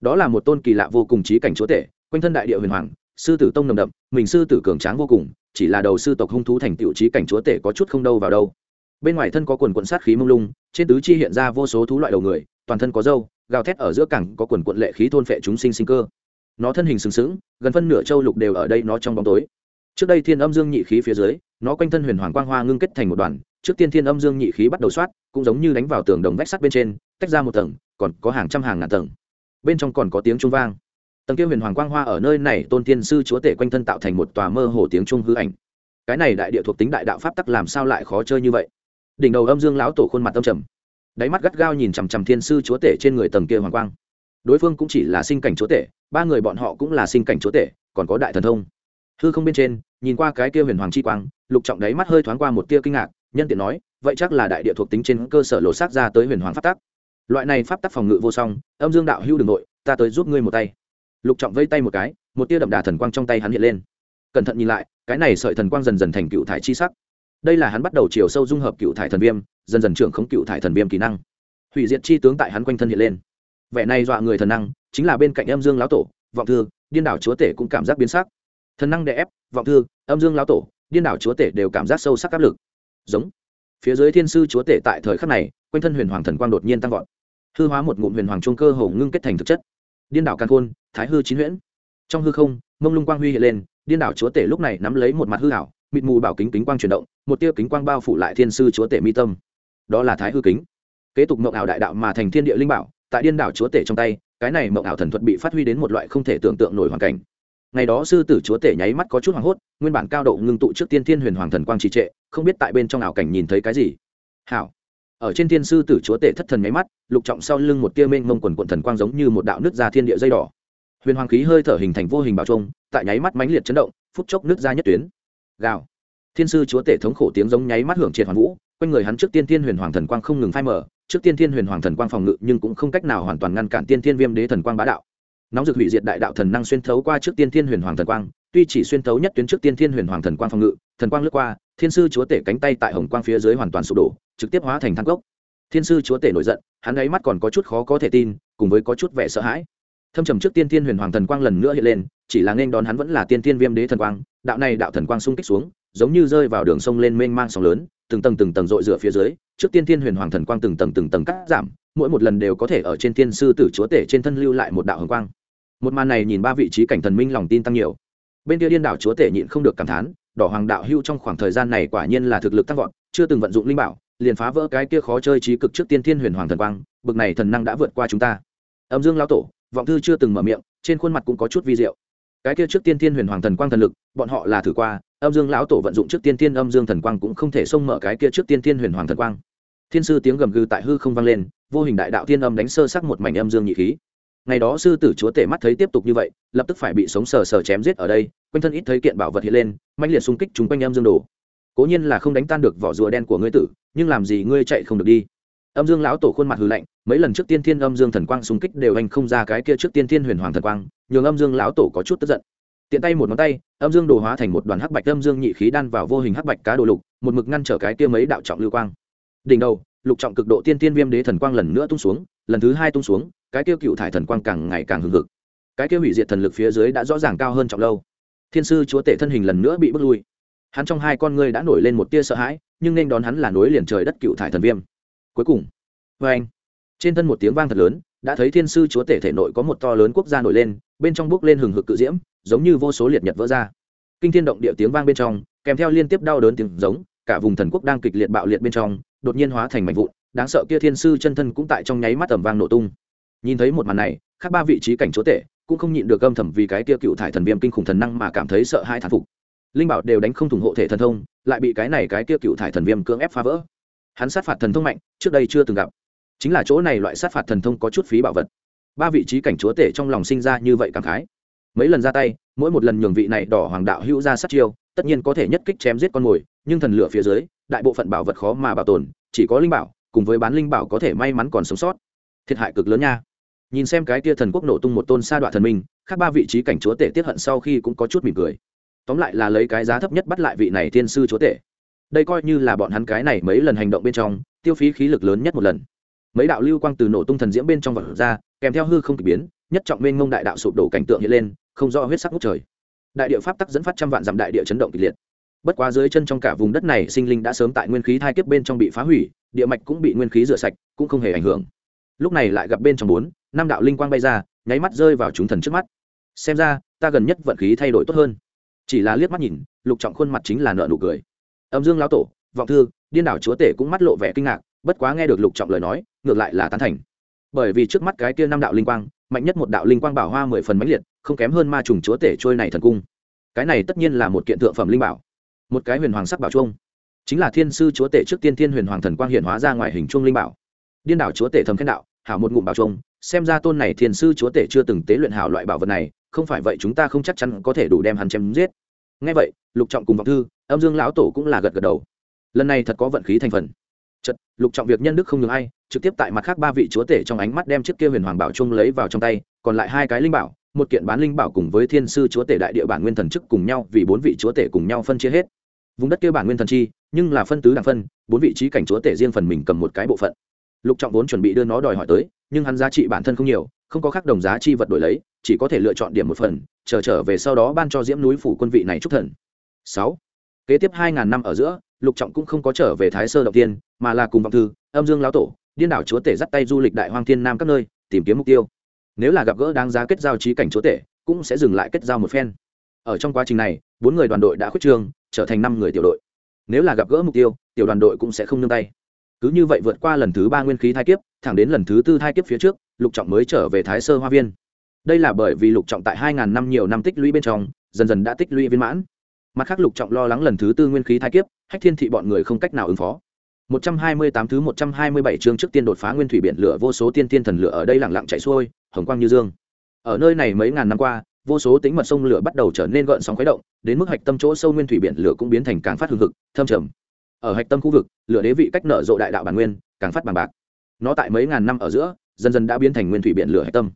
[SPEAKER 1] Đó là một tôn kỳ lạ vô cùng trí cảnh chúa tể, quanh thân đại địa huyền hoàng, sư tử tông nồng đậm, mình sư tử cường tráng vô cùng, chỉ là đầu sư tộc hung thú thành tiểu trí cảnh chúa tể có chút không đâu vào đâu. Bên ngoài thân có quần quận sát khí mông lung, trên tứ chi hiện ra vô số thú loại đầu người, toàn thân có dâu gào thét ở giữa cẳng có quần quận lệ khí thôn phệ chúng sinh sinh cơ nó thân hình sừng sững, gần phân nửa châu lục đều ở đây nó trong bóng tối. Trước đây thiên âm dương nhị khí phía dưới, nó quanh thân huyền hoàng quang hoa ngưng kết thành một đoàn, trước tiên thiên âm dương nhị khí bắt đầu soát cũng giống như đánh vào tường đồng vách sắt bên trên, tách ra một tầng, còn có hàng trăm hàng ngàn tầng. Bên trong còn có tiếng trung vang. Tầng kia huyền hoàng quang hoa ở nơi này, tôn tiên sư chúa tể quanh thân tạo thành một tòa mơ hồ tiếng trung hư ảnh. Cái này đại địa thuộc tính đại đạo pháp tắc làm sao lại khó chơi như vậy? Đỉnh đầu âm dương lão tổ khuôn mặt tâm trầm, đáy mắt gắt gao nhìn chằm chằm thiên sư chúa tể trên người tầng kia hoàng quang. Đối phương cũng chỉ là sinh cảnh chúa tể ba người bọn họ cũng là sinh cảnh chúa tể, còn có đại thần thông. Hư không bên trên, nhìn qua cái kia huyền hoàng chi quang, lục trọng đáy mắt hơi thoáng qua một tia kinh ngạc, nhân tiện nói, vậy chắc là đại địa thuộc tính trên cơ sở lộ xác ra tới huyền hoàng pháp tắc. Loại này pháp tắc phòng ngự vô song, âm dương đạo hưu đường nội, ta tới giúp ngươi một tay. Lục trọng vây tay một cái, một tia đậm đà thần quang trong tay hắn hiện lên. Cẩn thận nhìn lại, cái này sợi thần quang dần dần thành cựu thải chi sắc. Đây là hắn bắt đầu chiều sâu dung hợp cựu thải thần viêm, dần dần trưởng không cựu thải thần viêm kỹ năng. Hủy diệt chi tướng tại hắn quanh thân hiện lên vẻ này dọa người thần năng, chính là bên cạnh âm dương lão tổ, vọng thư, điên đảo chúa tể cũng cảm giác biến sắc. Thần năng đè ép, vọng thư, âm dương lão tổ, điên đảo chúa tể đều cảm giác sâu sắc áp lực. Giống. Phía dưới thiên sư chúa tể tại thời khắc này, quanh thân huyền hoàng thần quang đột nhiên tăng vọt. Hư hóa một ngụm huyền hoàng trung cơ hồ ngưng kết thành thực chất. Điên đảo càn khôn, thái hư chín huyễn. Trong hư không, mông lung quang huy hiện lên, điên đảo chúa tể lúc này nắm lấy một mặt hư hảo mịt mù bảo kính kính quang chuyển động, một tia kính quang bao phủ lại thiên sư chúa tể mi tâm. Đó là thái hư kính. Kế tục mộng ảo đại đạo mà thành thiên địa linh bảo tại điên đảo chúa tể trong tay cái này mộng ảo thần thuật bị phát huy đến một loại không thể tưởng tượng nổi hoàn cảnh. Ngày đó sư tử chúa tể nháy mắt có chút hoảng hốt nguyên bản cao độ ngưng tụ trước tiên thiên huyền hoàng thần quang trì trệ không biết tại bên trong ảo cảnh nhìn thấy cái gì. Hảo. Ở trên thiên sư tử chúa tể thất thần nháy mắt lục trọng sau lưng một tia mênh mông quần quận thần quang giống như một đạo nước ra thiên địa dây đỏ. Huyền hoàng khí hơi thở hình thành vô hình bảo trung, tại nháy mắt mãnh liệt chấn động phút chốc nước ra nhất tuyến. Gào. Thiên sư chúa tể thống khổ tiếng giống nháy mắt hưởng triệt hoàn vũ quanh người hắn trước tiên thiên huyền hoàng thần quang không ngừng phai mở trước tiên thiên huyền hoàng thần quang phòng ngự nhưng cũng không cách nào hoàn toàn ngăn cản tiên thiên viêm đế thần quang bá đạo. Nóng dược hủy diệt đại đạo thần năng xuyên thấu qua trước tiên thiên huyền hoàng thần quang, tuy chỉ xuyên thấu nhất tuyến trước tiên thiên huyền hoàng thần quang phòng ngự, thần quang lướt qua, thiên sư chúa tể cánh tay tại hồng quang phía dưới hoàn toàn sụp đổ, trực tiếp hóa thành thang cốc. Thiên sư chúa tể nổi giận, hắn ấy mắt còn có chút khó có thể tin, cùng với có chút vẻ sợ hãi. Thâm trầm trước tiên thiên huyền hoàng thần quang lần nữa hiện lên, chỉ là nên đón hắn vẫn là tiên thiên viêm đế thần quang, đạo này đạo thần quang xung kích xuống, giống như rơi vào đường sông lên mênh mang sóng lớn từng tầng từng tầng rội rửa phía dưới, trước tiên thiên huyền hoàng thần quang từng tầng từng tầng cắt giảm, mỗi một lần đều có thể ở trên thiên sư tử chúa tể trên thân lưu lại một đạo hồng quang. Một màn này nhìn ba vị trí cảnh thần minh lòng tin tăng nhiều. Bên kia điên đảo chúa tể nhịn không được cảm thán, đỏ hoàng đạo hưu trong khoảng thời gian này quả nhiên là thực lực tăng vọt, chưa từng vận dụng linh bảo, liền phá vỡ cái kia khó chơi trí cực trước tiên thiên huyền hoàng thần quang, bực này thần năng đã vượt qua chúng ta. Âm dương lão tổ, vọng thư chưa từng mở miệng, trên khuôn mặt cũng có chút vi diệu. Cái kia trước tiên thiên huyền hoàng thần quang thần lực, bọn họ là thử qua âm dương lão tổ vận dụng trước tiên thiên âm dương thần quang cũng không thể xông mở cái kia trước tiên thiên huyền hoàng thần quang. Thiên sư tiếng gầm gừ tại hư không vang lên, vô hình đại đạo thiên âm đánh sơ sắc một mảnh âm dương nhị khí. Ngày đó sư tử chúa tể mắt thấy tiếp tục như vậy, lập tức phải bị sống sờ sờ chém giết ở đây, quanh thân ít thấy kiện bảo vật hiện lên mạnh liệt xung kích chúng quanh âm dương đồ. Cố nhiên là không đánh tan được vỏ rùa đen của ngươi tử, nhưng làm gì ngươi chạy không được đi. Âm dương lão tổ khuôn mặt hư lạnh, mấy lần trước tiên thiên âm dương thần quang xung kích đều anh không ra cái kia trước tiên thiên huyền hoàng thần quang, nhường âm dương lão tổ có chút tức giận tiện tay một ngón tay, âm dương đồ hóa thành một đoàn hắc bạch âm dương nhị khí đan vào vô hình hắc bạch cá đồ lục, một mực ngăn trở cái kia mấy đạo trọng lưu quang. Đỉnh đầu, lục trọng cực độ tiên tiên viêm đế thần quang lần nữa tung xuống, lần thứ hai tung xuống, cái kia cựu thải thần quang càng ngày càng hừng hực. Cái kia hủy diệt thần lực phía dưới đã rõ ràng cao hơn trọng lâu. Thiên sư chúa tể thân hình lần nữa bị bước lui. Hắn trong hai con ngươi đã nổi lên một tia sợ hãi, nhưng nên đón hắn là nối liền trời đất cựu thải thần viêm. Cuối cùng vê anh. Trên thân một tiếng vang thật lớn, đã thấy thiên sư chúa tể thể nội có một to lớn quốc gia nổi lên, bên trong bước lên hừng hực cự diễm giống như vô số liệt nhật vỡ ra. Kinh thiên động địa tiếng vang bên trong, kèm theo liên tiếp đau đớn tiếng giống, cả vùng thần quốc đang kịch liệt bạo liệt bên trong, đột nhiên hóa thành mảnh vụn, đáng sợ kia thiên sư chân thân cũng tại trong nháy mắt tầm vang nổ tung. Nhìn thấy một màn này, khác ba vị trí cảnh chúa tể cũng không nhịn được âm thầm vì cái kia cựu thải thần viêm kinh khủng thần năng mà cảm thấy sợ hai thản phục. Linh bảo đều đánh không thủng hộ thể thần thông, lại bị cái này cái kia cựu thải thần viêm cưỡng ép phá vỡ. Hắn sát phạt thần thông mạnh, trước đây chưa từng gặp. Chính là chỗ này loại sát phạt thần thông có chút phí bảo vật. Ba vị trí cảnh chúa tể trong lòng sinh ra như vậy cảm khái mấy lần ra tay, mỗi một lần nhường vị này đỏ hoàng đạo hữu ra sát chiêu, tất nhiên có thể nhất kích chém giết con mồi, nhưng thần lửa phía dưới, đại bộ phận bảo vật khó mà bảo tồn, chỉ có linh bảo, cùng với bán linh bảo có thể may mắn còn sống sót. Thiệt hại cực lớn nha. Nhìn xem cái tia thần quốc nổ tung một tôn sa đoạn thần minh, khác ba vị trí cảnh chúa tể tiết hận sau khi cũng có chút mỉm cười. Tóm lại là lấy cái giá thấp nhất bắt lại vị này thiên sư chúa tể. Đây coi như là bọn hắn cái này mấy lần hành động bên trong, tiêu phí khí lực lớn nhất một lần. Mấy đạo lưu quang từ nổ tung thần diễm bên trong vật ra, kèm theo hư không k ỳ biến, nhất trọng bên ngông đại đạo sụp đổ cảnh tượng hiện lên không rõ huyết sắc ngút trời. Đại địa pháp tắc dẫn phát trăm vạn dặm đại địa chấn động kịch liệt. Bất quá dưới chân trong cả vùng đất này, sinh linh đã sớm tại nguyên khí thai kiếp bên trong bị phá hủy, địa mạch cũng bị nguyên khí rửa sạch, cũng không hề ảnh hưởng. Lúc này lại gặp bên trong bốn, năm đạo linh quang bay ra, nháy mắt rơi vào chúng thần trước mắt. Xem ra, ta gần nhất vận khí thay đổi tốt hơn. Chỉ là liếc mắt nhìn, lục trọng khuôn mặt chính là nợ nụ cười. Âm dương lão tổ, vọng thư, điên đảo chúa tể cũng mắt lộ vẻ kinh ngạc, bất quá nghe được lục trọng lời nói, ngược lại là tán thành. Bởi vì trước mắt cái kia năm đạo linh quang mạnh nhất một đạo linh quang bảo hoa mười phần mãnh liệt, không kém hơn ma trùng chúa tể trôi này thần cung. Cái này tất nhiên là một kiện thượng phẩm linh bảo. Một cái huyền hoàng sắc bảo chuông. Chính là thiên sư chúa tể trước tiên thiên huyền hoàng thần quang hiện hóa ra ngoài hình chuông linh bảo. Điên đảo chúa tể thầm khen đạo, hảo một ngụm bảo chuông, xem ra tôn này thiên sư chúa tể chưa từng tế luyện hảo loại bảo vật này, không phải vậy chúng ta không chắc chắn có thể đủ đem hắn chém giết. Ngay vậy, lục trọng cùng vọng thư, âm dương lão tổ cũng là gật gật đầu. Lần này thật có vận khí thành phần. Chật lục trọng việc nhân đức không ngừng ai trực tiếp tại mặt khác ba vị chúa tể trong ánh mắt đem chiếc kia huyền hoàng bảo chung lấy vào trong tay còn lại hai cái linh bảo một kiện bán linh bảo cùng với thiên sư chúa tể đại địa bản nguyên thần chức cùng nhau vì bốn vị chúa tể cùng nhau phân chia hết. Vùng đất kia bản nguyên thần chi nhưng là phân tứ đảng phân bốn vị trí cảnh chúa tể riêng phần mình cầm một cái bộ phận. Lục trọng vốn chuẩn bị đưa nó đòi hỏi tới nhưng hắn giá trị bản thân không nhiều không có khác đồng giá chi vật đổi lấy chỉ có thể lựa chọn điểm một phần chờ trở, trở về sau đó ban cho diễm núi phủ quân vị này trúc thần. Sáu. Kế tiếp hai ngàn năm ở giữa lục trọng cũng không có trở về thái sơ động tiên mà là cùng vọng thư âm dương lão tổ điên đảo chúa tể dắt tay du lịch đại hoang thiên nam các nơi, tìm kiếm mục tiêu. Nếu là gặp gỡ đáng giá kết giao trí cảnh chúa tể, cũng sẽ dừng lại kết giao một phen. Ở trong quá trình này, bốn người đoàn đội đã khuyết trương, trở thành năm người tiểu đội. Nếu là gặp gỡ mục tiêu, tiểu đoàn đội cũng sẽ không nương tay. Cứ như vậy vượt qua lần thứ ba nguyên khí thai kiếp, thẳng đến lần thứ tư thai kiếp phía trước, lục trọng mới trở về thái sơ hoa viên. Đây là bởi vì lục trọng tại hai ngàn năm nhiều năm tích lũy bên trong, dần dần đã tích lũy viên mãn. Mặt khác, lục trọng lo lắng lần thứ tư nguyên khí thai kiếp, hách thiên thị bọn người không cách nào ứng phó. 128 thứ 127 chương trước tiên đột phá nguyên thủy biển lửa vô số tiên tiên thần lửa ở đây lặng lặng chảy xuôi, hồng quang như dương. Ở nơi này mấy ngàn năm qua, vô số tính mật sông lửa bắt đầu trở nên gợn sóng khuấy động, đến mức hạch tâm chỗ sâu nguyên thủy biển lửa cũng biến thành càng phát hùng hực, thâm trầm. Ở hạch tâm khu vực, lửa đế vị cách nở rộ đại đạo bản nguyên, càng phát bằng bạc. Nó tại mấy ngàn năm ở giữa, dần dần đã biến thành nguyên thủy biển lửa hạch tâm.